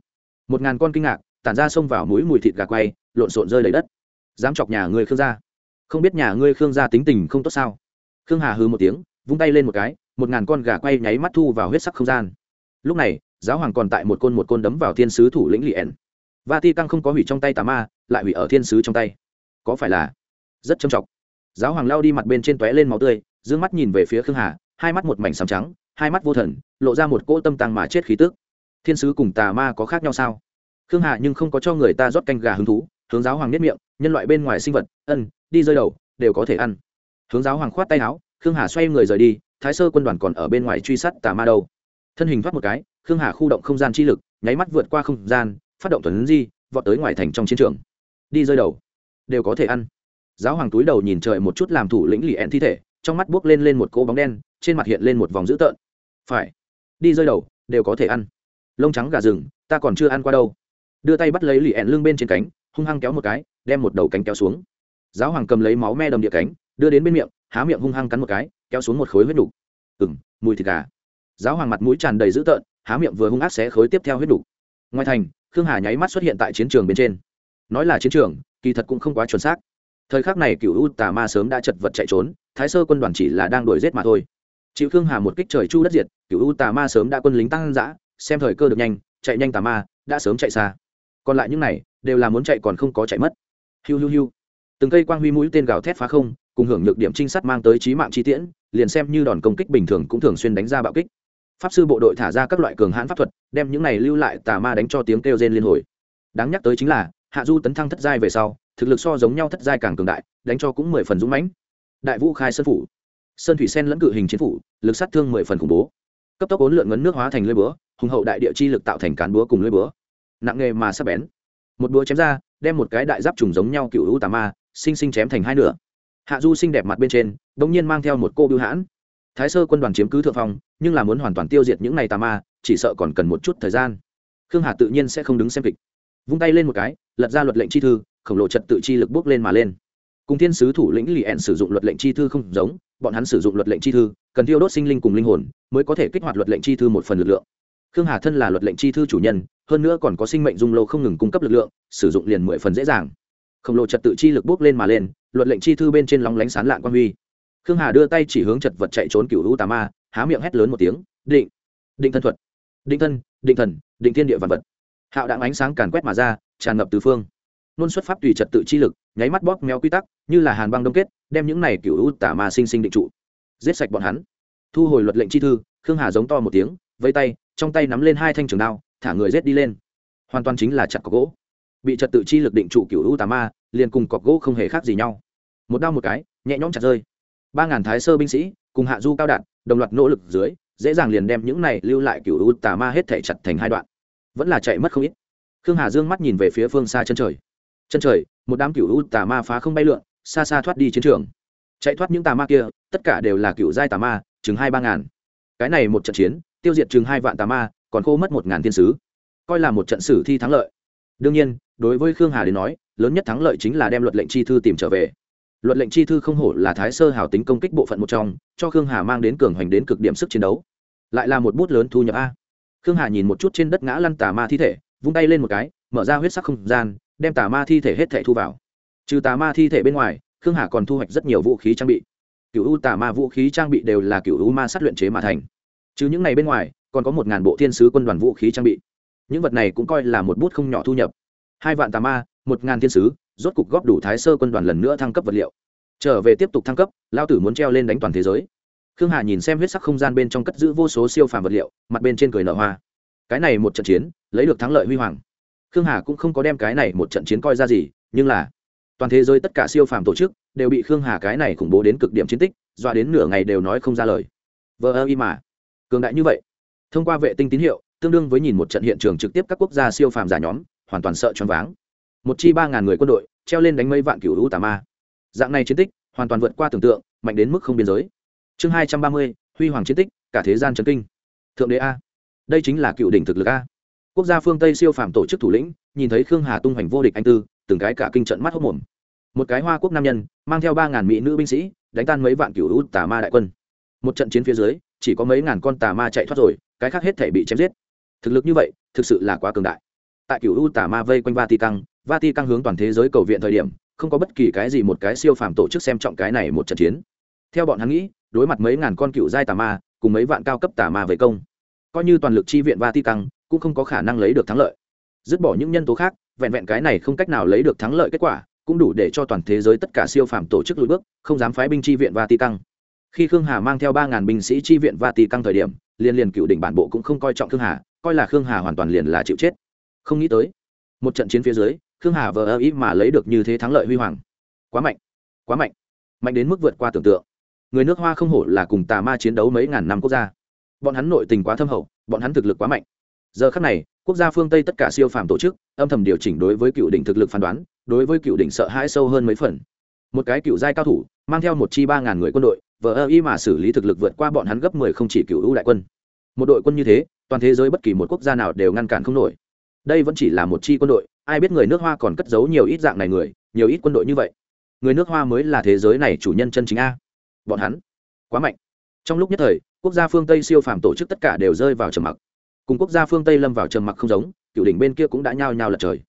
Một ngàn con kinh ngạc, tản ra xông vào mũi mùi thịt gà quay, lộn xộn rơi lấy đất. Dám chọc nhà ngươi khương gia. Không biết nhà ngươi khương gia tính tình không tốt sao? Khương hà hư một tiếng, vung tay lên một cái, một ngàn con gà quay nháy mắt thu vào huyết sắc không gian. Lúc này, giáo hoàng còn tại một côn một côn đấm vào thiên sứ thủ lĩnh lì và ti tăng không có hủy trong tay tà ma, lại hủy ở thiên sứ trong tay. Có phải là rất trầm trọng? Giáo hoàng lao đi mặt bên trên tóe lên máu tươi d ư ơ n g mắt nhìn về phía khương hà, hai mắt một mảnh sàm trắng hai mắt vô thần, lộ ra một cỗ tâm tăng mà chết khí tức. Thiên sứ cùng tà ma có khác nhau sao? Khương hà nhưng không có cho người ta rót canh gà hứng thú, hướng giáo hoàng nhất miệng, nhân loại bên ngoài sinh vật, ân, đi rơi đầu, đều có thể ăn. Hướng giáo hoàng khoát tay áo, khương hà xoay người rời đi, thái sơ quân đoàn còn ở bên ngoài truy sát tà ma đâu. Thân hình thoát một cái, khương hà khu động không gian chi lực, nháy mắt vượt qua không gian, phát động tuấn di, vọt tới ngoài thành trong chiến trường. Đi rơi đầu, đều có thể ăn. Giáo hoàng túi đầu nhìn trời một chút làm thủ lĩnh lì ẹn thi thể, trong mắt buốc lên lên một cỗ bóng đen, trên mặt hiện lên một vòng dữ tợn phải. Đi rơi đầu, đều có thể ăn. Lông trắng gà rừng, ta còn chưa ăn qua đâu. Đưa tay bắt lấy lì ẹn lưng bên trên cánh, hung hăng kéo một cái, đem một đầu cánh kéo xuống. Giáo hoàng cầm lấy máu me đầm địa cánh, đưa đến bên miệng, há miệng hung hăng cắn một cái, kéo xuống một khối huyết đục. Ừng mùi thịt gà. Giáo hoàng mặt mũi tràn đầy dữ tợn, há miệng vừa hung ác xé khối tiếp theo huyết đục. Ngoài thành, khương hà nháy mắt xuất hiện tại chiến trường bên trên. Nói là chiến trường, kỳ thật cũng không quá chuẩn xác. Thời khắc này cựu u tà ma sớm đã chật vật chạy trốn, thái sơ quân đoàn chỉ là đang đuổi giết mà thôi chịu khương hà một kích trời chu đất diệt cựu u tà ma sớm đã quân lính tăng dã, xem thời cơ được nhanh, chạy nhanh tà ma, đã sớm chạy xa. Còn lại những này, đều là muốn chạy còn không có chạy mất. Hiu hiu hiu. Từng cây quang huy mũi tên gào thét phá không, cùng hưởng nhược điểm trinh sát mang tới trí mạng chi tiễn, liền xem như đòn công kích bình thường cũng thường xuyên đánh ra bạo kích. Pháp sư bộ đội thả ra các loại cường hãn pháp thuật, đem những này lưu lại tà ma đánh cho tiếng kêu rên liên hồi. Đáng nhắc tới chính là, hạ du tấn thăng thất giai về sau, thực lực so giống nhau thất giai càng cường đại, đánh cho cũng mười phần dũng mãnh. Đại vũ khai sơn phủ sơn thủy sen lẫn cự hình chiến phủ, lực sát thương mười phần khủng bố. Cấp tốc ốn lượn ngấn nước hóa thành lưỡi búa, hùng hậu đại địa chi lực tạo thành cán búa cùng lưỡi búa. Nặng nghề mà sắc bén. Một búa chém ra, đem một cái đại giáp trùng giống nhau cựu u tà ma sinh sinh chém thành hai nửa. Hạ du xinh đẹp mặt bên trên đ ỗ n g nhiên mang theo một cô bưu hãn. Thái sơ quân đoàn chiếm cứ thượng phong, nhưng là muốn hoàn toàn tiêu diệt những n à y tà ma, chỉ sợ còn cần một chút thời gian. Khương hà tự nhiên sẽ không đứng xem kịch. Vung tay lên một cái, lật ra luật lệnh chi thư, khổng lồ trật tự chi lực bước lên mà lên cùng thiên sứ thủ lĩnh lì ẹn sử dụng luật lệnh chi thư không giống, bọn hắn sử dụng luật lệnh chi thư, cần tiêu đốt sinh linh cùng linh hồn, mới có thể kích hoạt luật lệnh chi thư một phần lực lượng. Khương hà thân là luật lệnh chi thư chủ nhân, hơn nữa còn có sinh mệnh dung lô không ngừng cung cấp lực lượng, sử dụng liền mười phần dễ dàng. Khổng lồ trật tự chi lực bốc lên mà lên, luật lệnh chi thư bên trên lóng lánh sán lạng quan huy. Khương hà đưa tay chỉ hướng chật vật chạy trốn cựu lũ tà ma, há miệng hét lớn một tiếng, định định thân thuật, định thân, định thần, định thiên địa vật vật. Hạo đạn ánh sáng càn quét mà ra, tràn ngập từ phương nôn xuất pháp tùy trật tự chi lực, nháy mắt bóp méo quy tắc, như là hàn băng đông kết, đem những này cựu u tả ma sinh sinh định trụ. Giết sạch bọn hắn. Thu hồi luật lệnh chi thư, khương hà giống to một tiếng vây tay, trong tay nắm lên hai thanh trường đao, thả người rết đi lên. Hoàn toàn chính là chặt cọc gỗ. Bị trật tự chi lực định trụ cựu u tà ma, liền cùng cọc gỗ không hề khác gì nhau. Một đao một cái, nhẹ nhõm chặt rơi. Ba ngàn thái sơ binh sĩ, cùng hạ du cao đạn, đồng loạt nỗ lực dưới, dễ dàng liền đem những này lưu lại cựu u tà ma hết thể chặt thành hai đoạn. Vẫn là chạy mất không ít. Khương hà dương mắt nhìn về phía phương xa chân trời chân trời, một đám cựu u tà ma phá không bay lượn, xa xa thoát đi chiến trường. Chạy thoát những tà ma kia, tất cả đều là cựu giai tà ma, chừng hai ba ngàn. Cái này một trận chiến, tiêu diệt chừng hai vạn tà ma, còn khô mất một ngàn thiên sứ. Coi là một trận sử thi thắng lợi. Đương nhiên, đối với khương hà đến nói, lớn nhất thắng lợi chính là đem luật lệnh chi thư tìm trở về. Luật lệnh chi thư không hổ là thái sơ hào tính công kích bộ phận một trong, cho khương hà mang đến cường hoành đến cực điểm sức chiến đấu. Lại là một bút lớn thu nhập a. Khương hà nhìn một chút trên đất ngã lăn tà ma thi thể, vung tay lên một cái, mở ra huyết sắc không gian đem tà ma thi thể hết thể thu vào. Trừ tà ma thi thể bên ngoài, khương hà còn thu hoạch rất nhiều vũ khí trang bị. Cựu u tà ma vũ khí trang bị đều là cựu u ma sát luyện chế mà thành. Trừ những này bên ngoài, còn có một ngàn bộ thiên sứ quân đoàn vũ khí trang bị. Những vật này cũng coi là một bút không nhỏ thu nhập. Hai vạn tà ma, một ngàn thiên sứ, rốt cục góp đủ thái sơ quân đoàn lần nữa thăng cấp vật liệu. Trở về tiếp tục thăng cấp, lao tử muốn treo lên đánh toàn thế giới. Khương hà nhìn xem huyết sắc không gian bên trong cất giữ vô số siêu phàm vật liệu, mặt bên trên cười nở hoa. Cái này một trận chiến, lấy được thắng lợi huy hoàng khương hà cũng không có đem cái này một trận chiến coi ra gì, nhưng là toàn thế giới tất cả siêu phàm tổ chức đều bị khương hà cái này khủng bố đến cực điểm chiến tích, dọa đến nửa ngày đều nói không ra lời. Vờ ơ y mà, cường đại như vậy, thông qua vệ tinh tín hiệu, tương đương với nhìn một trận hiện trường trực tiếp các quốc gia siêu phàm giả nhóm, hoàn toàn sợ choáng váng. Một chi ba ngàn người quân đội, treo lên đánh mấy vạn cựu hữu tà ma. Dạng này chiến tích, hoàn toàn vượt qua tưởng tượng, mạnh đến mức không biên giới. Chương hai trăm ba mươi, huy hoàng chiến tích, cả thế gian trấn kinh. Thượng đế a. Đây chính là cựu đỉnh thực lực a quốc gia phương tây siêu phàm tổ chức thủ lĩnh, nhìn thấy khương hà tung hoành vô địch anh tư, từng cái cả kinh trận mắt hốc mồm. Một cái hoa quốc nam nhân, mang theo ba ngàn mỹ nữ binh sĩ, đánh tan mấy vạn cựu hữu tà ma đại quân. Một trận chiến phía dưới, chỉ có mấy ngàn con tà ma chạy thoát rồi, cái khác hết thể bị chém giết. Thực lực như vậy, thực sự là quá cường đại. Tại cựu u tà ma vây quanh vatican vatican hướng toàn thế giới cầu viện thời điểm, không có bất kỳ cái gì một cái siêu phàm tổ chức xem trọng cái này một trận chiến. Theo bọn hắn nghĩ, đối mặt mấy ngàn con cựu giai tà ma, cùng mấy vạn cao cấp tà ma về công. Coi như toàn lực chi viện vatican cũng không có khả năng lấy được thắng lợi. Dứt bỏ những nhân tố khác, vẹn vẹn cái này không cách nào lấy được thắng lợi kết quả, cũng đủ để cho toàn thế giới tất cả siêu phàm tổ chức lùi bước, không dám phái binh chi viện vatican. Khi khương hà mang theo ba ngàn binh sĩ chi viện vatican thời điểm liên liền cựu đỉnh bản bộ cũng không coi trọng khương hà, coi là khương hà hoàn toàn liền là chịu chết. Không nghĩ tới, một trận chiến phía dưới, khương hà vờ ơ ý mà lấy được như thế thắng lợi huy hoàng. Quá mạnh quá mạnh mạnh đến mức vượt qua tưởng tượng. Người nước hoa không hổ là cùng tà ma chiến đấu mấy ngàn năm quốc gia. Bọn hắn nội tình quá thâm hậu, bọn hắn thực lực quá mạnh giờ khắc này, quốc gia phương tây tất cả siêu phàm tổ chức, âm thầm điều chỉnh đối với cựu đỉnh thực lực phán đoán, đối với cựu đỉnh sợ hãi sâu hơn mấy phần. Một cái cựu giai cao thủ, mang theo một chi ba ngàn người quân đội, vờ ơ y mà xử lý thực lực vượt qua bọn hắn gấp mười không chỉ cựu ưu đại quân. Một đội quân như thế, toàn thế giới bất kỳ một quốc gia nào đều ngăn cản không nổi. Đây vẫn chỉ là một chi quân đội, ai biết người nước hoa còn cất giấu nhiều ít dạng này người, nhiều ít quân đội như vậy. Người nước hoa mới là thế giới này chủ nhân chân chính a. Bọn hắn quá mạnh. Trong lúc nhất thời, quốc gia phương tây siêu phàm tổ chức tất cả đều rơi vào trầm mặc cùng quốc gia phương tây lâm vào trầm mặc không giống, cựu đỉnh bên kia cũng đã nhao nhao lật trời.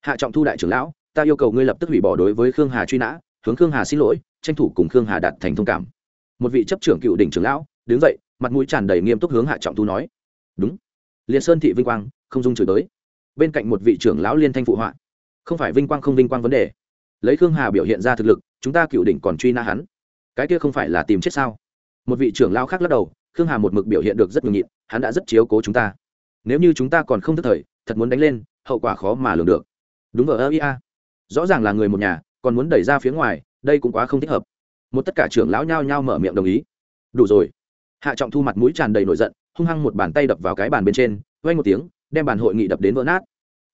Hạ trọng thu đại trưởng lão, ta yêu cầu ngươi lập tức hủy bỏ đối với khương hà truy nã, hướng khương hà xin lỗi, tranh thủ cùng khương hà đạt thành thông cảm. Một vị chấp trưởng cựu đỉnh trưởng lão, đứng dậy, mặt mũi tràn đầy nghiêm túc hướng hạ trọng thu nói. Đúng. Liền sơn thị vinh quang, không dung chửi tới bên cạnh một vị trưởng lão liên thanh phụ họa. Không phải vinh quang không vinh quang vấn đề. Lấy khương hà biểu hiện ra thực lực, chúng ta cựu đỉnh còn truy nã hắn. Cái kia không phải là tìm chết sao? Một vị trưởng lão khác lắc đầu, khương hà một mực biểu hiện được rất nhường nhịn, hắn đã rất chiếu cố chúng ta nếu như chúng ta còn không thức thời, thật muốn đánh lên, hậu quả khó mà lường được. Đúng ở ơ ia rõ ràng là người một nhà, còn muốn đẩy ra phía ngoài, đây cũng quá không thích hợp. Một tất cả trưởng lão nhao nhao mở miệng đồng ý. Đủ rồi. Hạ trọng thu mặt mũi tràn đầy nổi giận, hung hăng một bàn tay đập vào cái bàn bên trên vay một tiếng, đem bàn hội nghị đập đến vỡ nát.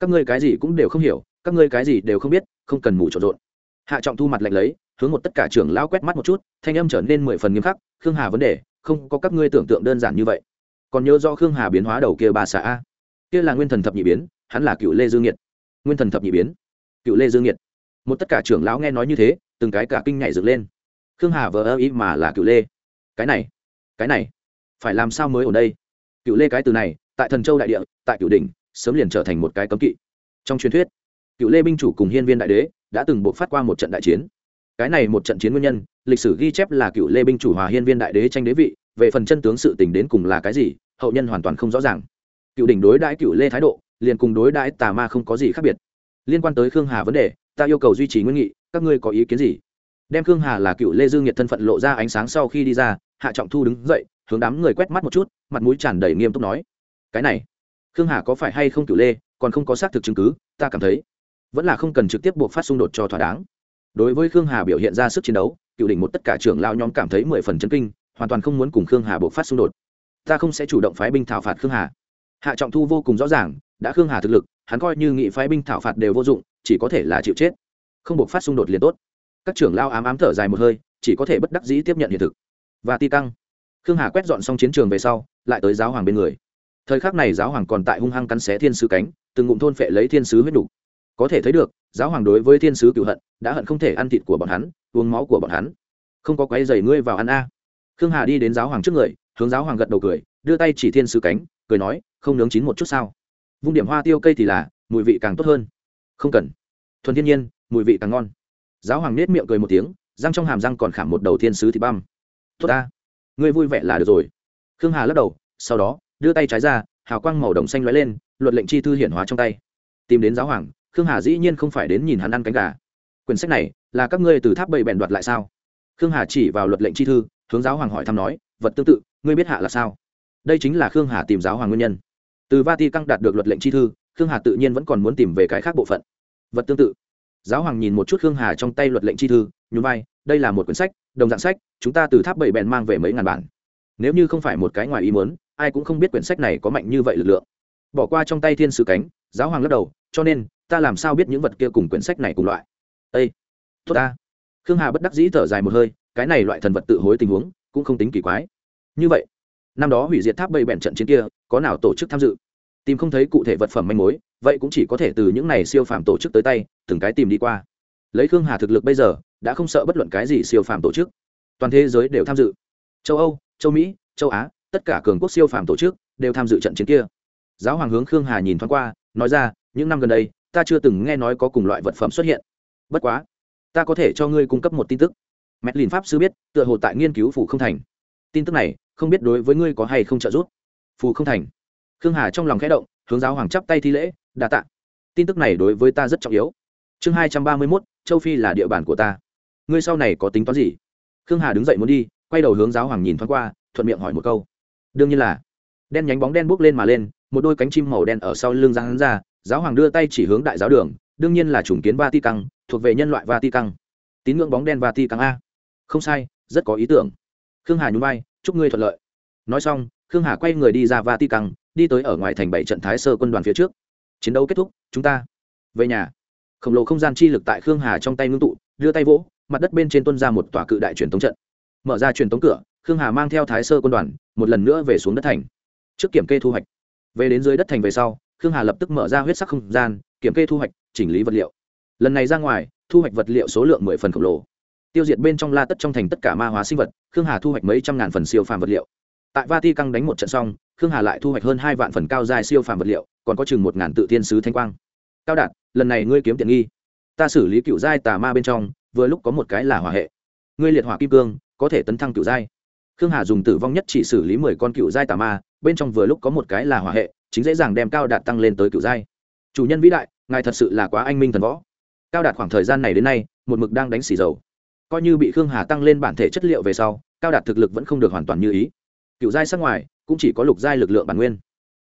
Các ngươi cái gì cũng đều không hiểu, các ngươi cái gì đều không biết, không cần mù trộn rộn. Hạ trọng thu mặt lạnh lấy, hướng một tất cả trưởng lão quét mắt một chút, thanh âm trở nên mười phần nghiêm khắc, khương hà vấn đề, không có các ngươi tưởng tượng đơn giản như vậy còn nhớ do khương hà biến hóa đầu kia bà xã a. Kia là nguyên thần thập nhị biến, hắn là cựu lê dương nhiệt nguyên thần thập nhị biến, cựu lê dương nhiệt một tất cả trưởng lão nghe nói như thế, từng cái cả kinh nhảy dựng lên. Khương hà vờ ơ ý mà là cựu lê. Cái này cái này, phải làm sao mới ở đây? Cựu lê cái từ này, tại thần châu đại địa, tại cựu đình sớm liền trở thành một cái cấm kỵ. Trong truyền thuyết, cựu lê binh chủ cùng hiên viên đại đế đã từng buộc phát qua một trận đại chiến. Cái này một trận chiến nguyên nhân, lịch sử ghi chép là cựu lê binh chủ hòa hiên viên đại đế tranh đế vị, về phần chân tướng sự tình đến cùng là cái gì hậu nhân hoàn toàn không rõ ràng. Cựu đỉnh đối đãi cựu lê thái độ, liền cùng đối đãi tà ma không có gì khác biệt. Liên quan tới khương hà vấn đề, ta yêu cầu duy trì nguyên nghị, các ngươi có ý kiến gì? Đem khương hà là cựu lê dương nhiệt thân phận lộ ra ánh sáng sau khi đi ra, hạ trọng thu đứng dậy, hướng đám người quét mắt một chút, mặt mũi tràn đầy nghiêm túc nói. Cái này, khương hà có phải hay không cựu lê, còn không có xác thực chứng cứ, ta cảm thấy, vẫn là không cần trực tiếp buộc phát xung đột cho thỏa đáng. Đối với khương hà biểu hiện ra sức chiến đấu, cựu đỉnh một tất cả trưởng lao nhóm cảm thấy mười phần chân kinh, hoàn toàn không muốn cùng khương hà buộc phát xung đột ta không sẽ chủ động phái binh thảo phạt khương hà. Hạ trọng thu vô cùng rõ ràng, đã khương hà thực lực, hắn coi như nghị phái binh thảo phạt đều vô dụng, chỉ có thể là chịu chết. Không buộc phát xung đột liền tốt. Các trưởng lao ám ám thở dài một hơi, chỉ có thể bất đắc dĩ tiếp nhận hiện thực. Và ti căng. Khương hà quét dọn xong chiến trường về sau, lại tới giáo hoàng bên người. Thời khắc này giáo hoàng còn tại hung hăng cắn xé thiên sứ cánh, từng ngụm thôn phệ lấy thiên sứ huyết đủ. có thể thấy được, giáo hoàng đối với thiên sứ cựu hận, đã hận không thể ăn thịt của bọn hắn, uống máu của bọn hắn. Không có quái dày ngươi vào ăn a. Khương hà đi đến giáo hoàng trước người hướng giáo hoàng gật đầu cười, đưa tay chỉ thiên sứ cánh, cười nói, không nướng chín một chút sao? Vung điểm hoa tiêu cây thì là, mùi vị càng tốt hơn. Không cần. Thuần thiên nhiên, mùi vị càng ngon. Giáo hoàng nết miệng cười một tiếng, răng trong hàm răng còn khảm một đầu thiên sứ thì băm. Tốt ta. Ngươi vui vẻ là được rồi. Khương hà lắc đầu, sau đó, đưa tay trái ra, hào quang màu đồng xanh lóe lên, luật lệnh chi thư hiển hóa trong tay. Tìm đến giáo hoàng, khương hà dĩ nhiên không phải đến nhìn hắn ăn cánh gà. Quyển sách này, là các ngươi từ tháp bầy bèn đoạt lại sao? Khương hà chỉ vào luật lệnh chi thư, hướng giáo hoàng hỏi thăm nói, vật tương tự ngươi biết hạ là sao? Đây chính là khương hà tìm giáo hoàng nguyên nhân. Từ vati căng đạt được luật lệnh chi thư, khương hà tự nhiên vẫn còn muốn tìm về cái khác bộ phận. Vật tương tự. Giáo hoàng nhìn một chút khương hà trong tay luật lệnh chi thư, nhún vai, đây là một quyển sách, đồng dạng sách, chúng ta từ tháp bảy bèn mang về mấy ngàn bản. Nếu như không phải một cái ngoài ý muốn, ai cũng không biết quyển sách này có mạnh như vậy lực lượng. Bỏ qua trong tay thiên sứ cánh, giáo hoàng lắc đầu, cho nên, ta làm sao biết những vật kia cùng quyển sách này cùng loại? Ây tốt ta. Khương hà bất đắc dĩ thở dài một hơi, cái này loại thần vật tự hối tình huống, cũng không tính kỳ quái như vậy, năm đó hủy diệt tháp bầy bẹn trận chiến kia, có nào tổ chức tham dự? Tìm không thấy cụ thể vật phẩm manh mối, vậy cũng chỉ có thể từ những này siêu phàm tổ chức tới tay, từng cái tìm đi qua. Lấy khương hà thực lực bây giờ, đã không sợ bất luận cái gì siêu phàm tổ chức. Toàn thế giới đều tham dự. Châu âu, châu mỹ, châu á, tất cả cường quốc siêu phàm tổ chức đều tham dự trận chiến kia. Giáo hoàng hướng khương hà nhìn thoáng qua, nói ra, những năm gần đây, ta chưa từng nghe nói có cùng loại vật phẩm xuất hiện. Bất quá, ta có thể cho ngươi cung cấp một tin tức. Mẹt lìn pháp sư biết, tựa hồ tại nghiên cứu phủ không thành. Tin tức này không biết đối với ngươi có hay không trợ giúp. Phù không thành. Khương hà trong lòng khẽ động, hướng giáo hoàng chắp tay thi lễ, đa tạ. Tin tức này đối với ta rất trọng yếu. Chương hai trăm ba mươi mốt, châu phi là địa bàn của ta. Ngươi sau này có tính toán gì? Khương hà đứng dậy muốn đi, quay đầu hướng giáo hoàng nhìn thoáng qua, thuận miệng hỏi một câu. Đương nhiên là. Đen nhánh bóng đen bốc lên mà lên, một đôi cánh chim màu đen ở sau lưng giang hắn ra, giáo hoàng đưa tay chỉ hướng đại giáo đường, đương nhiên là chủng kiến va ti căng, thuộc về nhân loại va ti căng. Tín ngưỡng bóng đen va ti căng a. Không sai, rất có ý tưởng. Khương hà nhún vai chúc ngươi thuận lợi. Nói xong, khương hà quay người đi ra va ti căng đi tới ở ngoài thành bảy trận thái sơ quân đoàn phía trước. Chiến đấu kết thúc, chúng ta về nhà. Khổng lồ không gian chi lực tại khương hà trong tay ngưng tụ, đưa tay vỗ, mặt đất bên trên tuân ra một tòa cự đại truyền thống trận. Mở ra truyền thống cửa, khương hà mang theo thái sơ quân đoàn, một lần nữa về xuống đất thành. Trước kiểm kê thu hoạch. Về đến dưới đất thành về sau, khương hà lập tức mở ra huyết sắc không gian, kiểm kê thu hoạch, chỉnh lý vật liệu. Lần này ra ngoài, thu hoạch vật liệu số lượng mười phần khổng lồ tiêu diệt bên trong la tất trong thành tất cả ma hóa sinh vật, khương hà thu hoạch mấy trăm ngàn phần siêu phàm vật liệu. Tại vati căng đánh một trận xong, khương hà lại thu hoạch hơn hai vạn phần cao dài siêu phàm vật liệu, còn có chừng một ngàn tự thiên sứ thanh quang. Cao đạt, lần này ngươi kiếm tiện nghi. Ta xử lý cựu giai tà ma bên trong, vừa lúc có một cái là hỏa hệ. Ngươi liệt hỏa kim cương, có thể tấn thăng cựu giai. Khương hà dùng tử vong nhất chỉ xử lý mười con cựu giai tà ma, bên trong vừa lúc có một cái là hỏa hệ, chính dễ dàng đem cao đạt tăng lên tới cựu giai. Chủ nhân vĩ đại, ngài thật sự là quá anh minh thần võ. Cao đạt khoảng thời gian này đến nay, một mực đang đánh xì dầu coi như bị khương hà tăng lên bản thể chất liệu về sau, cao đạt thực lực vẫn không được hoàn toàn như ý. Cựu giai sắc ngoài, cũng chỉ có lục giai lực lượng bản nguyên.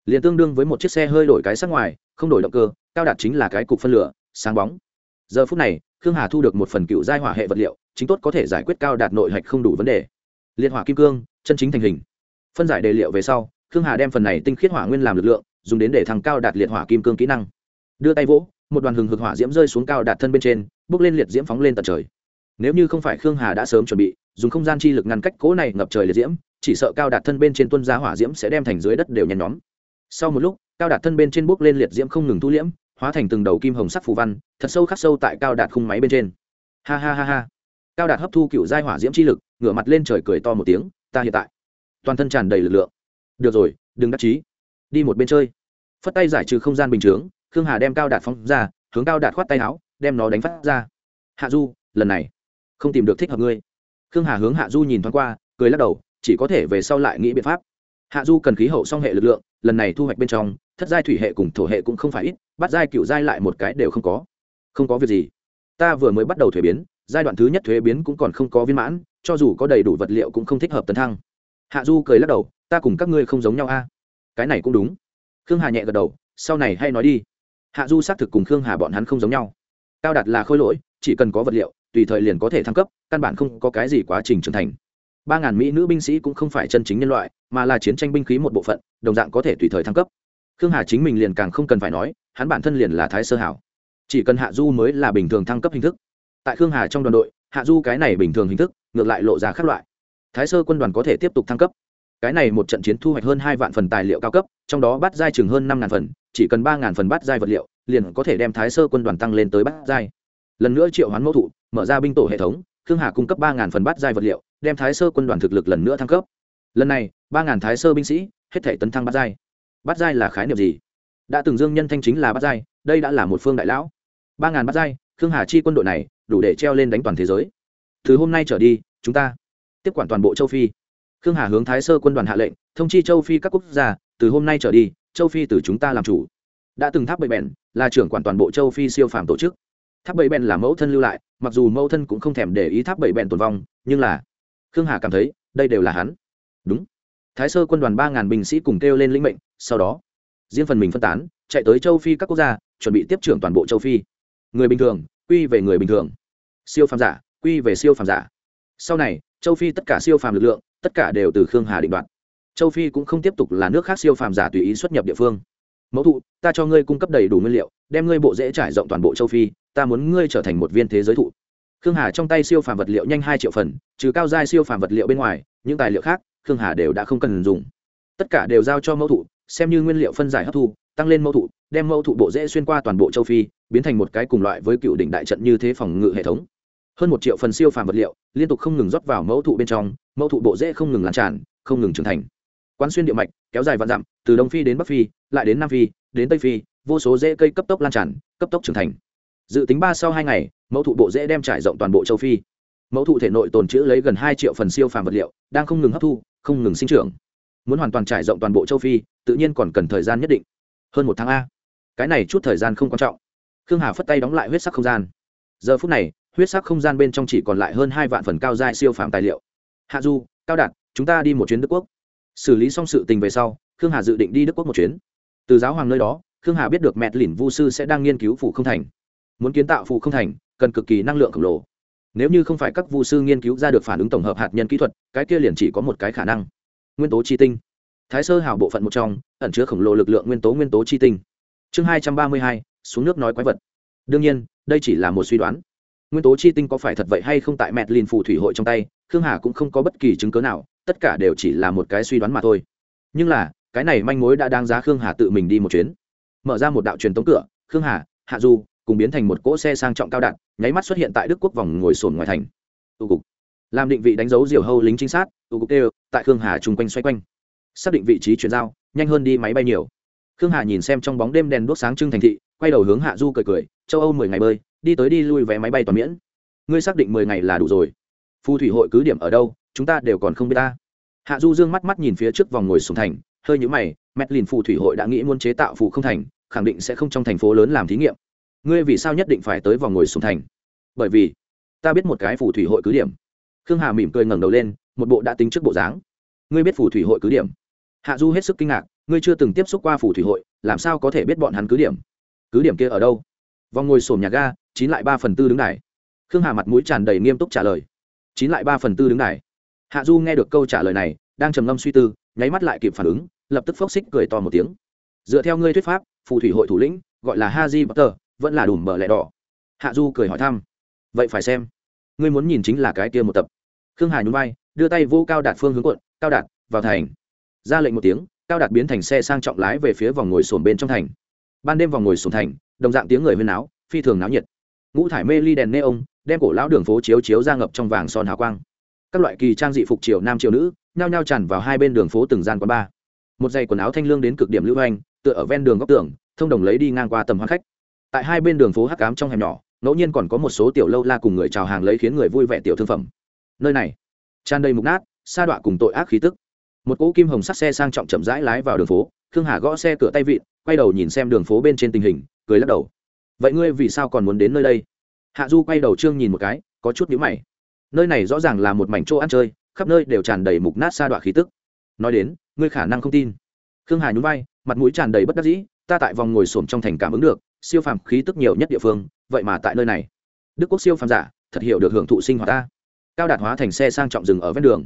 Liền tương đương với một chiếc xe hơi đổi cái sắc ngoài, không đổi động cơ, cao đạt chính là cái cục phân lửa, sáng bóng. Giờ phút này, khương hà thu được một phần cựu giai hỏa hệ vật liệu, chính tốt có thể giải quyết cao đạt nội hạch không đủ vấn đề. Liên hỏa kim cương, chân chính thành hình. Phân giải đề liệu về sau, khương hà đem phần này tinh khiết hỏa nguyên làm lực lượng, dùng đến để thằng cao đạt liệt hỏa kim cương kỹ năng. Đưa tay vỗ, một đoàn hừng hực hỏa diễm rơi xuống cao đạt thân bên trên, bước lên liệt diễm phóng lên tận trời nếu như không phải khương hà đã sớm chuẩn bị, dùng không gian chi lực ngăn cách cố này ngập trời liệt diễm, chỉ sợ cao đạt thân bên trên tuân gia hỏa diễm sẽ đem thành dưới đất đều nhen nhóm. Sau một lúc, cao đạt thân bên trên bước lên liệt diễm không ngừng thu liễm, hóa thành từng đầu kim hồng sắc phù văn, thật sâu khắc sâu tại cao đạt khung máy bên trên. Ha ha ha ha. Cao đạt hấp thu cựu giai hỏa diễm chi lực, ngửa mặt lên trời cười to một tiếng, ta hiện tại. Toàn thân tràn đầy lực lượng. Được rồi, đừng đắc chí. Đi một bên chơi. Phất tay giải trừ không gian bình chướng, khương hà đem cao đạt phóng ra, hướng cao đạt khoát tay áo, đem nó đánh phát ra. Hạ du, lần này không tìm được thích hợp ngươi. Khương hà hướng hạ du nhìn thoáng qua, cười lắc đầu, chỉ có thể về sau lại nghĩ biện pháp. Hạ du cần khí hậu song hệ lực lượng, lần này thu hoạch bên trong, thất giai thủy hệ cùng thổ hệ cũng không phải ít, bắt giai cựu giai lại một cái đều không có. Không có việc gì. Ta vừa mới bắt đầu thuế biến, giai đoạn thứ nhất thuế biến cũng còn không có viên mãn, cho dù có đầy đủ vật liệu cũng không thích hợp tấn thăng. Hạ du cười lắc đầu, ta cùng các ngươi không giống nhau a. Cái này cũng đúng. Khương hà nhẹ gật đầu, sau này hay nói đi. Hạ du xác thực cùng khương hà bọn hắn không giống nhau. Cao đạt là khôi lỗi, chỉ cần có vật liệu tùy thời liền có thể thăng cấp, căn bản không có cái gì quá trình trưởng thành. Ba ngàn mỹ nữ binh sĩ cũng không phải chân chính nhân loại, mà là chiến tranh binh khí một bộ phận, đồng dạng có thể tùy thời thăng cấp. Khương hà chính mình liền càng không cần phải nói, hắn bản thân liền là thái sơ hảo. Chỉ cần hạ du mới là bình thường thăng cấp hình thức. Tại khương hà trong đoàn đội, hạ du cái này bình thường hình thức, ngược lại lộ ra khác loại. Thái sơ quân đoàn có thể tiếp tục thăng cấp. Cái này một trận chiến thu hoạch hơn hai vạn phần tài liệu cao cấp, trong đó bắt giai chừng hơn năm ngàn phần, chỉ cần ba ngàn phần bắt giai vật liệu, liền có thể đem thái sơ quân đoàn tăng lên tới bắt giai lần nữa triệu hoán mẫu thụ, mở ra binh tổ hệ thống, khương hà cung cấp ba ngàn phần bát giai vật liệu, đem thái sơ quân đoàn thực lực lần nữa thăng cấp. Lần này, ba ngàn thái sơ binh sĩ, hết thể tấn thăng bát giai. Bát giai là khái niệm gì? Đã từng dương nhân thanh chính là bát giai, đây đã là một phương đại lão. Ba ngàn bát giai, khương hà chi quân đội này, đủ để treo lên đánh toàn thế giới. Từ hôm nay trở đi, chúng ta tiếp quản toàn bộ châu phi. Khương hà hướng thái sơ quân đoàn hạ lệnh, thông chi châu phi các quốc gia, từ hôm nay trở đi, châu phi từ chúng ta làm chủ. Đã từng tháp bậy bẹn, là trưởng quản toàn bộ châu phi siêu phàm tổ chức tháp bảy bèn là mẫu thân lưu lại, mặc dù mẫu thân cũng không thèm để ý tháp bảy bèn tồn vong, nhưng là khương hà cảm thấy đây đều là hắn. Đúng. Thái sơ quân đoàn ba ngàn binh sĩ cùng kêu lên lĩnh mệnh, sau đó, riêng phần mình phân tán, chạy tới châu phi các quốc gia, chuẩn bị tiếp trưởng toàn bộ châu phi. Người bình thường, quy về người bình thường. Siêu phàm giả, quy về siêu phàm giả. Sau này, châu phi tất cả siêu phàm lực lượng, tất cả đều từ khương hà định đoạt. Châu phi cũng không tiếp tục là nước khác siêu phàm giả tùy ý xuất nhập địa phương mẫu thụ, ta cho ngươi cung cấp đầy đủ nguyên liệu, đem ngươi bộ dễ trải rộng toàn bộ châu phi, ta muốn ngươi trở thành một viên thế giới thụ. Khương hà trong tay siêu phàm vật liệu nhanh hai triệu phần, trừ cao giai siêu phàm vật liệu bên ngoài, những tài liệu khác, khương hà đều đã không cần dùng. Tất cả đều giao cho mẫu thụ, xem như nguyên liệu phân giải hấp thu, tăng lên mẫu thụ, đem mẫu thụ bộ dễ xuyên qua toàn bộ châu phi, biến thành một cái cùng loại với cựu đỉnh đại trận như thế phòng ngự hệ thống. Hơn một triệu phần siêu phàm vật liệu, liên tục không ngừng rót vào mẫu thụ bên trong, mẫu thụ bộ dễ không ngừng lan tràn, không ngừng trưởng thành quán xuyên địa mạch, kéo dài vạn dặm, từ đông phi đến bắc phi, lại đến nam phi, đến tây phi, vô số rễ cây cấp tốc lan tràn, cấp tốc trưởng thành. Dự tính ba sau hai ngày, mẫu thụ bộ rễ đem trải rộng toàn bộ châu phi. Mẫu thụ thể nội tồn trữ lấy gần hai triệu phần siêu phàm vật liệu, đang không ngừng hấp thu, không ngừng sinh trưởng. Muốn hoàn toàn trải rộng toàn bộ châu phi, tự nhiên còn cần thời gian nhất định. Hơn một tháng a. Cái này chút thời gian không quan trọng. Khương hà phất tay đóng lại huyết sắc không gian. Giờ phút này, huyết sắc không gian bên trong chỉ còn lại hơn hai vạn phần cao giai siêu phàm tài liệu. Hạ du, cao đạt, chúng ta đi một chuyến đức quốc xử lý xong sự tình về sau, khương hà dự định đi đức quốc một chuyến. Từ giáo hoàng nơi đó, khương hà biết được mẹ lìn vu sư sẽ đang nghiên cứu phủ không thành. Muốn kiến tạo phủ không thành, cần cực kỳ năng lượng khổng lồ. Nếu như không phải các vu sư nghiên cứu ra được phản ứng tổng hợp hạt nhân kỹ thuật, cái kia liền chỉ có một cái khả năng. Nguyên tố chi tinh. Thái sơ hào bộ phận một trong, ẩn chứa khổng lồ lực lượng nguyên tố nguyên tố chi tinh. Chương hai trăm ba mươi hai, xuống nước nói quái vật. Đương nhiên, đây chỉ là một suy đoán. Nguyên tố chi tinh có phải thật vậy hay không tại mẹt lìn phù thủy hội trong tay, khương hà cũng không có bất kỳ chứng cớ nào tất cả đều chỉ là một cái suy đoán mà thôi. Nhưng là, cái này manh mối đã đáng giá khương hà tự mình đi một chuyến. Mở ra một đạo truyền tống cửa, khương hà, hạ du cùng biến thành một cỗ xe sang trọng cao đạn, nháy mắt xuất hiện tại đức quốc vòng ngồi sồn ngoài thành. Tụ cục. Làm định vị đánh dấu diều hâu lính trinh sát, tụ cục đều, tại khương hà chung quanh xoay quanh. Xác định vị trí chuyển giao, nhanh hơn đi máy bay nhiều. Khương hà nhìn xem trong bóng đêm đèn đuốc sáng trưng thành thị, quay đầu hướng hạ du cười cười, châu âu mười ngày bơi, đi tới đi lui vé máy bay toàn miễn. Ngươi xác định mười ngày là đủ rồi. Phù thủy hội cứ điểm ở đâu chúng ta đều còn không biết ta. Hạ du dương mắt mắt nhìn phía trước vòng ngồi xuống thành, hơi nhũ mày mét lìn phù thủy hội đã nghĩ muốn chế tạo phù không thành, khẳng định sẽ không trong thành phố lớn làm thí nghiệm. Ngươi vì sao nhất định phải tới vòng ngồi xuống thành? Bởi vì, ta biết một cái phù thủy hội cứ điểm. Khương hà mỉm cười ngẩng đầu lên, một bộ đã tính trước bộ dáng. Ngươi biết phù thủy hội cứ điểm? Hạ du hết sức kinh ngạc, ngươi chưa từng tiếp xúc qua phù thủy hội, làm sao có thể biết bọn hắn cứ điểm? Cứ điểm kia ở đâu? Vòng ngồi sổm nhà ga, chín lại ba phần tư đứng này khương hà mặt mũi tràn đầy nghiêm túc trả lời. Chín lại ba phần tư đứng này hạ du nghe được câu trả lời này, đang trầm ngâm suy tư, nháy mắt lại kịp phản ứng, lập tức phốc xích cười to một tiếng. Dựa theo ngươi thuyết pháp, phù thủy hội thủ lĩnh, gọi là haji potter, vẫn là đùm bờ lẹ đỏ. Hạ du cười hỏi thăm. Vậy phải xem. Ngươi muốn nhìn chính là cái kia một tập. Khương hà nhún vai, đưa tay vô cao đạt phương hướng quận cao đạt, vào thành. Ra lệnh một tiếng, cao đạt biến thành xe sang trọng lái về phía vòng ngồi sồn bên trong thành. Ban đêm vòng ngồi sồn thành, đồng dạng tiếng người huyên áo phi thường náo nhiệt. Ngũ thải mê ly đèn neon, đem cổ lão đường phố chiếu chiếu ra ngập trong vàng son hào quang các loại kỳ trang dị phục triều nam triều nữ, nhao nhao tràn vào hai bên đường phố từng gian quán bar. Một giày quần áo thanh lương đến cực điểm lưu hành tựa ở ven đường góc tường, thông đồng lấy đi ngang qua tầm hoa khách. Tại hai bên đường phố hắc cám trong hẻm nhỏ, ngẫu nhiên còn có một số tiểu lâu la cùng người chào hàng lấy khiến người vui vẻ tiểu thương phẩm. Nơi này, tràn đầy mục nát, sa đọa cùng tội ác khí tức. Một cỗ kim hồng sắt xe sang trọng chậm rãi lái vào đường phố, khương hà gõ xe cửa tay vịn, quay đầu nhìn xem đường phố bên trên tình hình, cười lắc đầu. Vậy ngươi vì sao còn muốn đến nơi đây? Hạ du quay đầu trương nhìn một cái, có chút nhữ mày nơi này rõ ràng là một mảnh chỗ ăn chơi, khắp nơi đều tràn đầy mục nát sa đọa khí tức. Nói đến, ngươi khả năng không tin. Khương hà nhún vai, mặt mũi tràn đầy bất đắc dĩ, ta tại vòng ngồi xổm trong thành cảm ứng được, siêu phàm khí tức nhiều nhất địa phương, vậy mà tại nơi này. Đức quốc siêu phàm giả, thật hiểu được hưởng thụ sinh hoạt ta. Cao đạt hóa thành xe sang trọng rừng ở ven đường.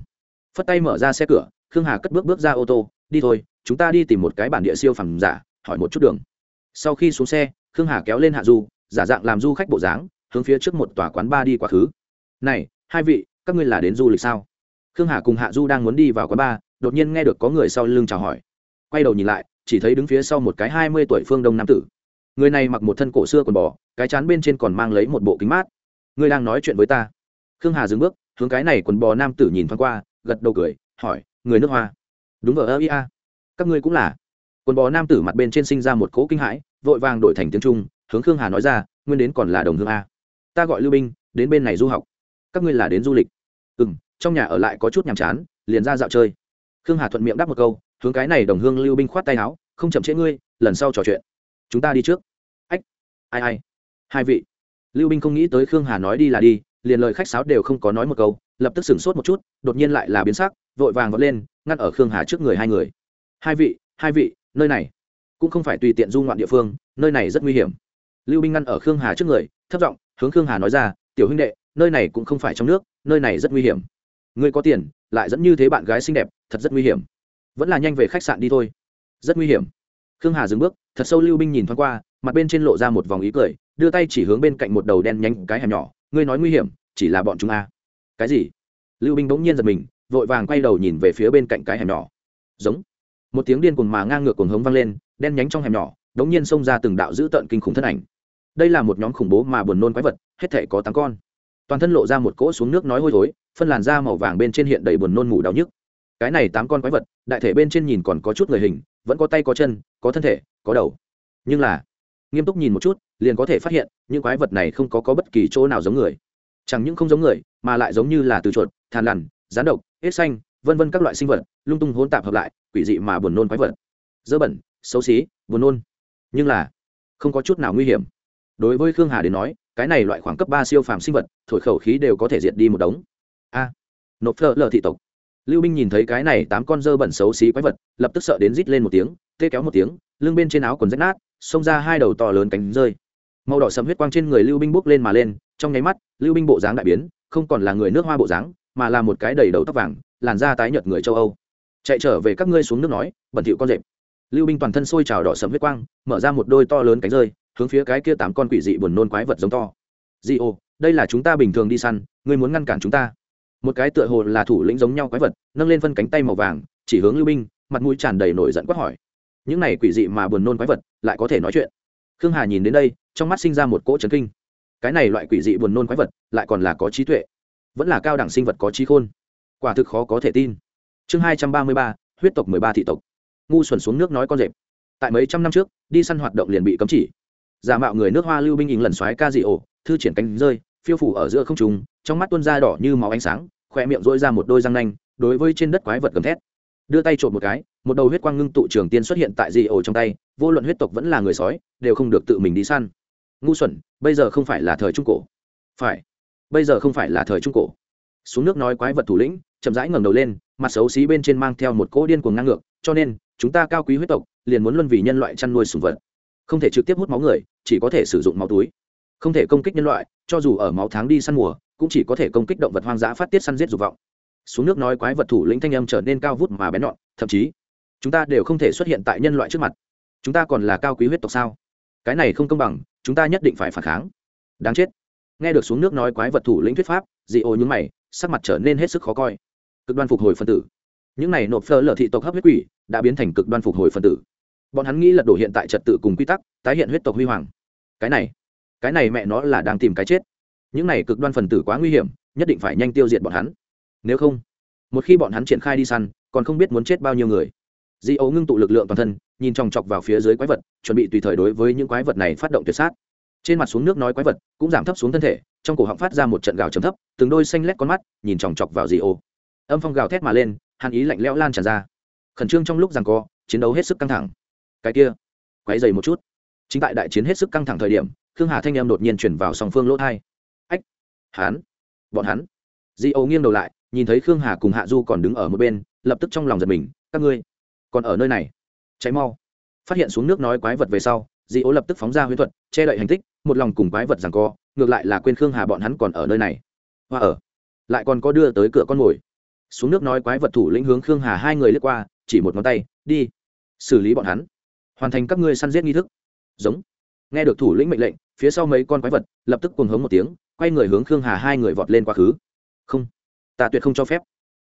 Phất tay mở ra xe cửa, khương hà cất bước bước ra ô tô, đi thôi, chúng ta đi tìm một cái bản địa siêu phàm giả, hỏi một chút đường. Sau khi xuống xe, khương hà kéo lên hạ du, giả dạng làm du khách bộ dáng, hướng phía trước một tòa quán ba đi quá khứ này hai vị, các ngươi là đến du lịch sao? Khương hà cùng hạ du đang muốn đi vào quán bar, đột nhiên nghe được có người sau lưng chào hỏi. Quay đầu nhìn lại, chỉ thấy đứng phía sau một cái hai mươi tuổi phương đông nam tử. Người này mặc một thân cổ xưa còn bỏ cái chán bên trên còn mang lấy một bộ kính mát. Ngươi đang nói chuyện với ta. Khương hà dừng bước, hướng cái này quần bò nam tử nhìn thoáng qua, gật đầu cười, hỏi, người nước hoa? Đúng ở ơ ia các ngươi cũng là. Quần bò nam tử mặt bên trên sinh ra một cỗ kinh hãi, vội vàng đổi thành tiếng trung, hướng khương hà nói ra, nguyên đến còn là đồng hương a. Ta gọi lưu binh, đến bên này du học các ngươi là đến du lịch. Ừ m trong nhà ở lại có chút nhàm chán, liền ra dạo chơi. Khương hà thuận miệng đáp một câu, hướng cái này đồng hương lưu binh khoát tay áo, không chậm trễ ngươi, lần sau trò chuyện. Chúng ta đi trước. Ách, ai ai. Hai vị. Lưu binh không nghĩ tới khương hà nói đi là đi, liền lời khách sáo đều không có nói một câu, lập tức sửng sốt một chút, đột nhiên lại là biến sắc, vội vàng vọt lên, ngăn ở khương hà trước người hai người. Hai vị hai vị, nơi này. Cũng không phải tùy tiện du ngoạn địa phương, nơi này rất nguy hiểm. Lưu binh ngăn ở khương hà trước người, thấp giọng hướng khương hà nói ra, tiểu huynh đệ nơi này cũng không phải trong nước, nơi này rất nguy hiểm. Ngươi có tiền, lại dẫn như thế bạn gái xinh đẹp, thật rất nguy hiểm. Vẫn là nhanh về khách sạn đi thôi. Rất nguy hiểm. Khương hà dừng bước, thật sâu lưu binh nhìn thoáng qua, mặt bên trên lộ ra một vòng ý cười, đưa tay chỉ hướng bên cạnh một đầu đen nhanh cái hẻm nhỏ, ngươi nói nguy hiểm, chỉ là bọn chúng a. Cái gì? Lưu binh bỗng nhiên giật mình, vội vàng quay đầu nhìn về phía bên cạnh cái hẻm nhỏ. Giống. Một tiếng điên cuồng mà ngang ngược cuồng hống vang lên, đen nhánh trong hẻm nhỏ, đống nhiên xông ra từng đạo dữ tợn kinh khủng thân ảnh. Đây là một nhóm khủng bố mà buồn nôn quái vật, hết thể có tám con toàn thân lộ ra một cỗ xuống nước nói hôi thối phân làn da màu vàng bên trên hiện đầy buồn nôn ngủ đau nhức. Cái này tám con quái vật đại thể bên trên nhìn còn có chút người hình vẫn có tay có chân có thân thể có đầu. Nhưng là nghiêm túc nhìn một chút liền có thể phát hiện những quái vật này không có, có bất kỳ chỗ nào giống người. Chẳng những không giống người mà lại giống như là từ chuột than lằn rán độc hết xanh vân vân các loại sinh vật lung tung hỗn tạp hợp lại quỷ dị mà buồn nôn quái vật. Dơ bẩn xấu xí buồn nôn. Nhưng là không có chút nào nguy hiểm. Đối với khương hà đến nói cái này loại khoảng cấp ba siêu phàm sinh vật, thổi khẩu khí đều có thể diệt đi một đống. A, nộp thợ lờ thị tộc. Lưu binh nhìn thấy cái này tám con dơ bẩn xấu xí quái vật, lập tức sợ đến rít lên một tiếng, tê kéo một tiếng, lưng bên trên áo quần rách nát, xông ra hai đầu to lớn cánh rơi. Màu đỏ sầm huyết quang trên người lưu binh bốc lên mà lên, trong nháy mắt, lưu binh bộ dáng đại biến, không còn là người nước hoa bộ dáng, mà là một cái đầy đầu tóc vàng, làn da tái nhợt người châu âu. Chạy trở về các ngươi xuống nước nói, bẩn thỉu con rệp. Lưu binh toàn thân sôi trào đỏ sầm huyết quang, mở ra một đôi to lớn cánh rơi hướng phía cái kia tám con quỷ dị buồn nôn quái vật giống to. Di ô, đây là chúng ta bình thường đi săn, ngươi muốn ngăn cản chúng ta. Một cái tựa hồ là thủ lĩnh giống nhau quái vật, nâng lên phân cánh tay màu vàng, chỉ hướng lưu binh, mặt mũi tràn đầy nổi giận quát hỏi. Những này quỷ dị mà buồn nôn quái vật, lại có thể nói chuyện. Khương hà nhìn đến đây, trong mắt sinh ra một cỗ trấn kinh. Cái này loại quỷ dị buồn nôn quái vật, lại còn là có trí tuệ. Vẫn là cao đẳng sinh vật có trí khôn. Quả thực khó có thể tin. Chương hai trăm ba mươi ba, huyết tộc mười ba thị tộc. Ngu xuẩn xuống nước nói con rệp. Tại mấy trăm năm trước, đi săn hoạt động liền bị cấm chỉ giả mạo người nước hoa lưu binh ỉng lần xoáy ca dị ổ thư triển cánh rơi, phiêu phủ ở giữa không trùng trong mắt tuôn da đỏ như máu ánh sáng khoe miệng dỗi ra một đôi răng nanh, đối với trên đất quái vật gầm thét. Đưa tay trộm một cái, một đầu huyết quang ngưng tụ trường tiên xuất hiện tại dị ổ trong tay, vô luận huyết tộc vẫn là người sói, đều không được tự mình đi săn. Ngu xuẩn, bây giờ không phải là thời trung cổ. Phải, bây giờ không phải là thời trung cổ. Xuống nước nói quái vật thủ lĩnh, chậm rãi ngẩng đầu lên, mặt xấu xí bên trên mang theo một cỗ điên cuồng ngang ngược, cho nên, chúng ta cao quý huyết tộc, liền muốn luân vì nhân loại chăn nuôi sùng vật không thể trực tiếp hút máu người, chỉ có thể sử dụng máu túi. Không thể công kích nhân loại, cho dù ở máu tháng đi săn mùa, cũng chỉ có thể công kích động vật hoang dã phát tiết săn giết dục vọng. Xuống nước nói quái vật thủ lĩnh thanh âm trở nên cao vút mà bén nhọn, thậm chí, chúng ta đều không thể xuất hiện tại nhân loại trước mặt. Chúng ta còn là cao quý huyết tộc sao? Cái này không công bằng, chúng ta nhất định phải phản kháng. Đáng chết. Nghe được xuống nước nói quái vật thủ lĩnh thuyết pháp, dị ô nhúng mày, sắc mặt trở nên hết sức khó coi. Cực đoan phục hồi phân tử. Những này nộp phơ lở thị tộc hấp huyết quỷ, đã biến thành cực đoan phục hồi phân tử bọn hắn nghĩ lật đổ hiện tại trật tự cùng quy tắc, tái hiện huyết tộc huy hoàng. Cái này cái này mẹ nó là đang tìm cái chết. Những này cực đoan phần tử quá nguy hiểm, nhất định phải nhanh tiêu diệt bọn hắn. Nếu không, một khi bọn hắn triển khai đi săn, còn không biết muốn chết bao nhiêu người. Di ấu ngưng tụ lực lượng toàn thân, nhìn chòng chọc vào phía dưới quái vật, chuẩn bị tùy thời đối với những quái vật này phát động tuyệt sát. Trên mặt xuống nước nói quái vật, cũng giảm thấp xuống thân thể, trong cổ họng phát ra một trận gào chấm thấp, từng đôi xanh lét con mắt, nhìn chòng chọc vào di ấu âm phong gào thét mà lên, hàn ý lạnh lẽo lan tràn ra. Khẩn trương trong lúc rằng co, chiến đấu hết sức căng thẳng cái kia. Quáy dày một chút. Chính tại đại chiến hết sức căng thẳng thời điểm, khương hà thanh em đột nhiên chuyển vào song phương lỗ thai. Ách hán bọn hắn. Di Âu nghiêng đầu lại, nhìn thấy khương hà cùng hạ du còn đứng ở một bên, lập tức trong lòng giật mình, các ngươi còn ở nơi này? Cháy mau. Phát hiện xuống nước nói quái vật về sau, di Âu lập tức phóng ra huyễn thuật, che đậy hành tích, một lòng cùng quái vật rằng co, ngược lại là quên khương hà bọn hắn còn ở nơi này. Hoa ở, lại còn có đưa tới cửa con mồi. Xuống nước nói quái vật thủ lĩnh hướng khương hà hai người lướt qua, chỉ một ngón tay, đi, xử lý bọn hắn hoàn thành các ngươi săn giết nghi thức. Giống. Nghe được thủ lĩnh mệnh lệnh, phía sau mấy con quái vật lập tức cuồng hống một tiếng, quay người hướng khương hà hai người vọt lên quá khứ. Không, ta tuyệt không cho phép.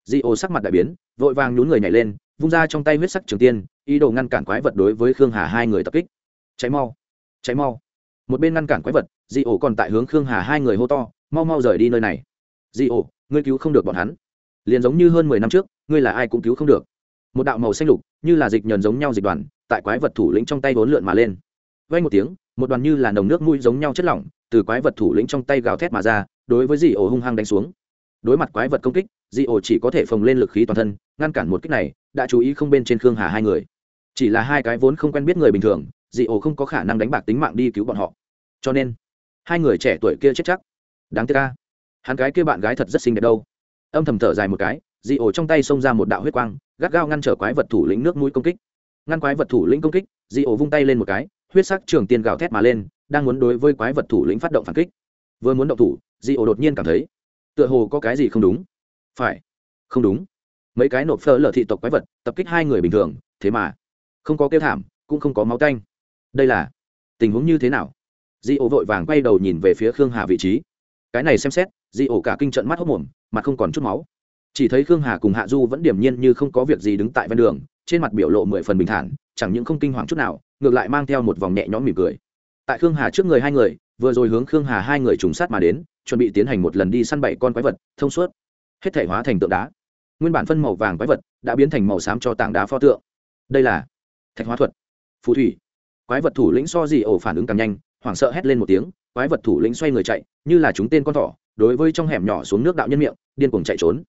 Di ô sắc mặt đại biến, vội vàng nhún người nhảy lên, vung ra trong tay huyết sắc trường tiên, ý đồ ngăn cản quái vật đối với khương hà hai người tập kích. Cháy mau cháy mau. Một bên ngăn cản quái vật, di ô còn tại hướng khương hà hai người hô to, mau mau rời đi nơi này. Di ô, ngươi cứu không được bọn hắn. Liền giống như hơn mười năm trước, ngươi là ai cũng cứu không được. Một đạo màu xanh lục, như là dịch nhờn giống nhau dịch đoàn tại quái vật thủ lĩnh trong tay vốn lượn mà lên. Vay một tiếng, một đoàn như là nồng nước mũi giống nhau chất lỏng, từ quái vật thủ lĩnh trong tay gào thét mà ra, đối với dị ổ hung hăng đánh xuống. Đối mặt quái vật công kích, dị ổ chỉ có thể phồng lên lực khí toàn thân, ngăn cản một kích này, đã chú ý không bên trên khương hà hai người. Chỉ là hai cái vốn không quen biết người bình thường, dị ổ không có khả năng đánh bạc tính mạng đi cứu bọn họ. Cho nên, hai người trẻ tuổi kia chết chắc. Đáng tiếc ca hắn cái kia bạn gái thật rất xinh đẹp đâu. Âm thầm thở dài một cái, dị ổ trong tay xông ra một đạo huyết quang, gắt gao ngăn trở quái vật thủ lĩnh nước mũi công kích ngăn quái vật thủ lĩnh công kích dị ổ vung tay lên một cái, huyết sắc trường tiên gào thét mà lên, đang muốn đối với quái vật thủ lĩnh phát động phản kích. Vừa muốn động thủ dị ổ đột nhiên cảm thấy, tựa hồ có cái gì không đúng. Phải, không đúng. Mấy cái nộp phơ lở thị tộc quái vật, tập kích hai người bình thường, thế mà, không có kêu thảm, cũng không có máu canh đây là, tình huống như thế nào? Di ổ vội vàng quay đầu nhìn về phía khương hà vị trí. Cái này xem xét, di ổ cả kinh trận mắt hốc mồm mặt không còn chút máu. Chỉ thấy khương hà cùng hạ du vẫn điểm nhiên như không có việc gì đứng tại ven đường trên mặt biểu lộ mười phần bình thản, chẳng những không kinh hoàng chút nào, ngược lại mang theo một vòng nhẹ nhõm mỉm cười. Tại khương hà trước người hai người, vừa rồi hướng khương hà hai người trùng sát mà đến, chuẩn bị tiến hành một lần đi săn bảy con quái vật, thông suốt. Hết thể hóa thành tượng đá. Nguyên bản phân màu vàng quái vật đã biến thành màu xám cho tảng đá pho tượng. Đây là thạch hóa thuật. Phù thủy. Quái vật thủ lĩnh so gì ổ phản ứng càng nhanh, hoảng sợ hét lên một tiếng, quái vật thủ lĩnh xoay người chạy, như là chúng tên con thỏ, đối với trong hẻm nhỏ xuống nước đạo nhân miệng, điên cuồng chạy trốn.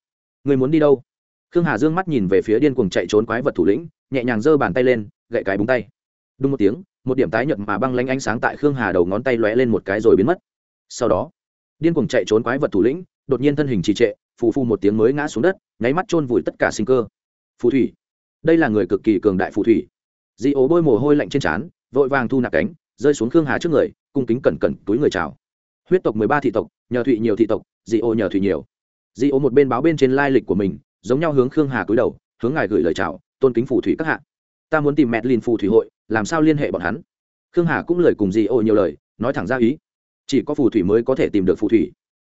Người muốn đi đâu? Khương hà dương mắt nhìn về phía điên cuồng chạy trốn quái vật thủ lĩnh, nhẹ nhàng giơ bàn tay lên, gậy cái búng tay. Đúng một tiếng, một điểm tái nhợt mà băng lanh ánh sáng tại khương hà đầu ngón tay lóe lên một cái rồi biến mất. Sau đó, điên cuồng chạy trốn quái vật thủ lĩnh, đột nhiên thân hình trì trệ, phù phù một tiếng mới ngã xuống đất, nháy mắt chôn vùi tất cả sinh cơ. Phù thủy. Đây là người cực kỳ cường đại phù thủy. Di ố bôi mồ hôi lạnh trên trán, vội vàng thu nạp cánh, rơi xuống khương hà trước người, cung kính cẩn cẩn túi người chào. Huyết tộc mười ba thị tộc, nhờ thụy nhiều thị tộc, di ô nhờ thụy nhiều. Di ô một bên báo bên trên lai lịch của mình giống nhau hướng khương hà cúi đầu, hướng ngài gửi lời chào, tôn kính phù thủy các hạ. Ta muốn tìm mẹ lìn phù thủy hội, làm sao liên hệ bọn hắn? Khương hà cũng lời cùng di ô nhiều lời, nói thẳng ra ý. Chỉ có phù thủy mới có thể tìm được phù thủy.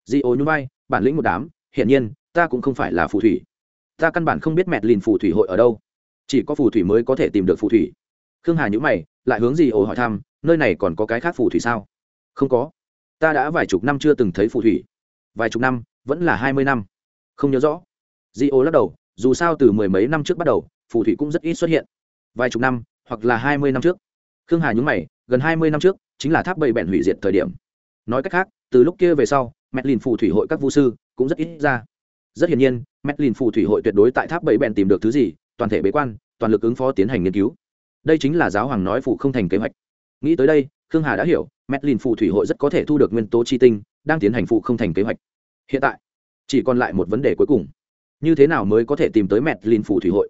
Di ô nhún vai, bản lĩnh một đám, hiển nhiên, ta cũng không phải là phù thủy. Ta căn bản không biết mẹ lìn phù thủy hội ở đâu. Chỉ có phù thủy mới có thể tìm được phù thủy. Khương hà nhữ mày, lại hướng di ô hỏi thăm, nơi này còn có cái khác phù thủy sao? Không có. Ta đã vài chục năm chưa từng thấy phù thủy. Vài chục năm, vẫn là hai mươi năm. Không nhớ rõ di ô lắc đầu, dù sao từ mười mấy năm trước bắt đầu, phù thủy cũng rất ít xuất hiện. Vài chục năm, hoặc là hai mươi năm trước. Khương hà nhúng mày, gần hai mươi năm trước, chính là tháp bầy bẹn hủy diệt thời điểm. Nói cách khác, từ lúc kia về sau mẹ lìn phù thủy hội các vu sư cũng rất ít ra. Rất hiển nhiên mẹ lìn phù thủy hội tuyệt đối tại tháp bầy bẹn tìm được thứ gì, toàn thể bế quan, toàn lực ứng phó tiến hành nghiên cứu. Đây chính là giáo hoàng nói phụ không thành kế hoạch. Nghĩ tới đây, khương hà đã hiểu medlin phù thủy hội rất có thể thu được nguyên tố chi tinh, đang tiến hành phụ không thành kế hoạch. Hiện tại, chỉ còn lại một vấn đề cuối cùng như thế nào mới có thể tìm tới mẹt linh phủ thủy hội?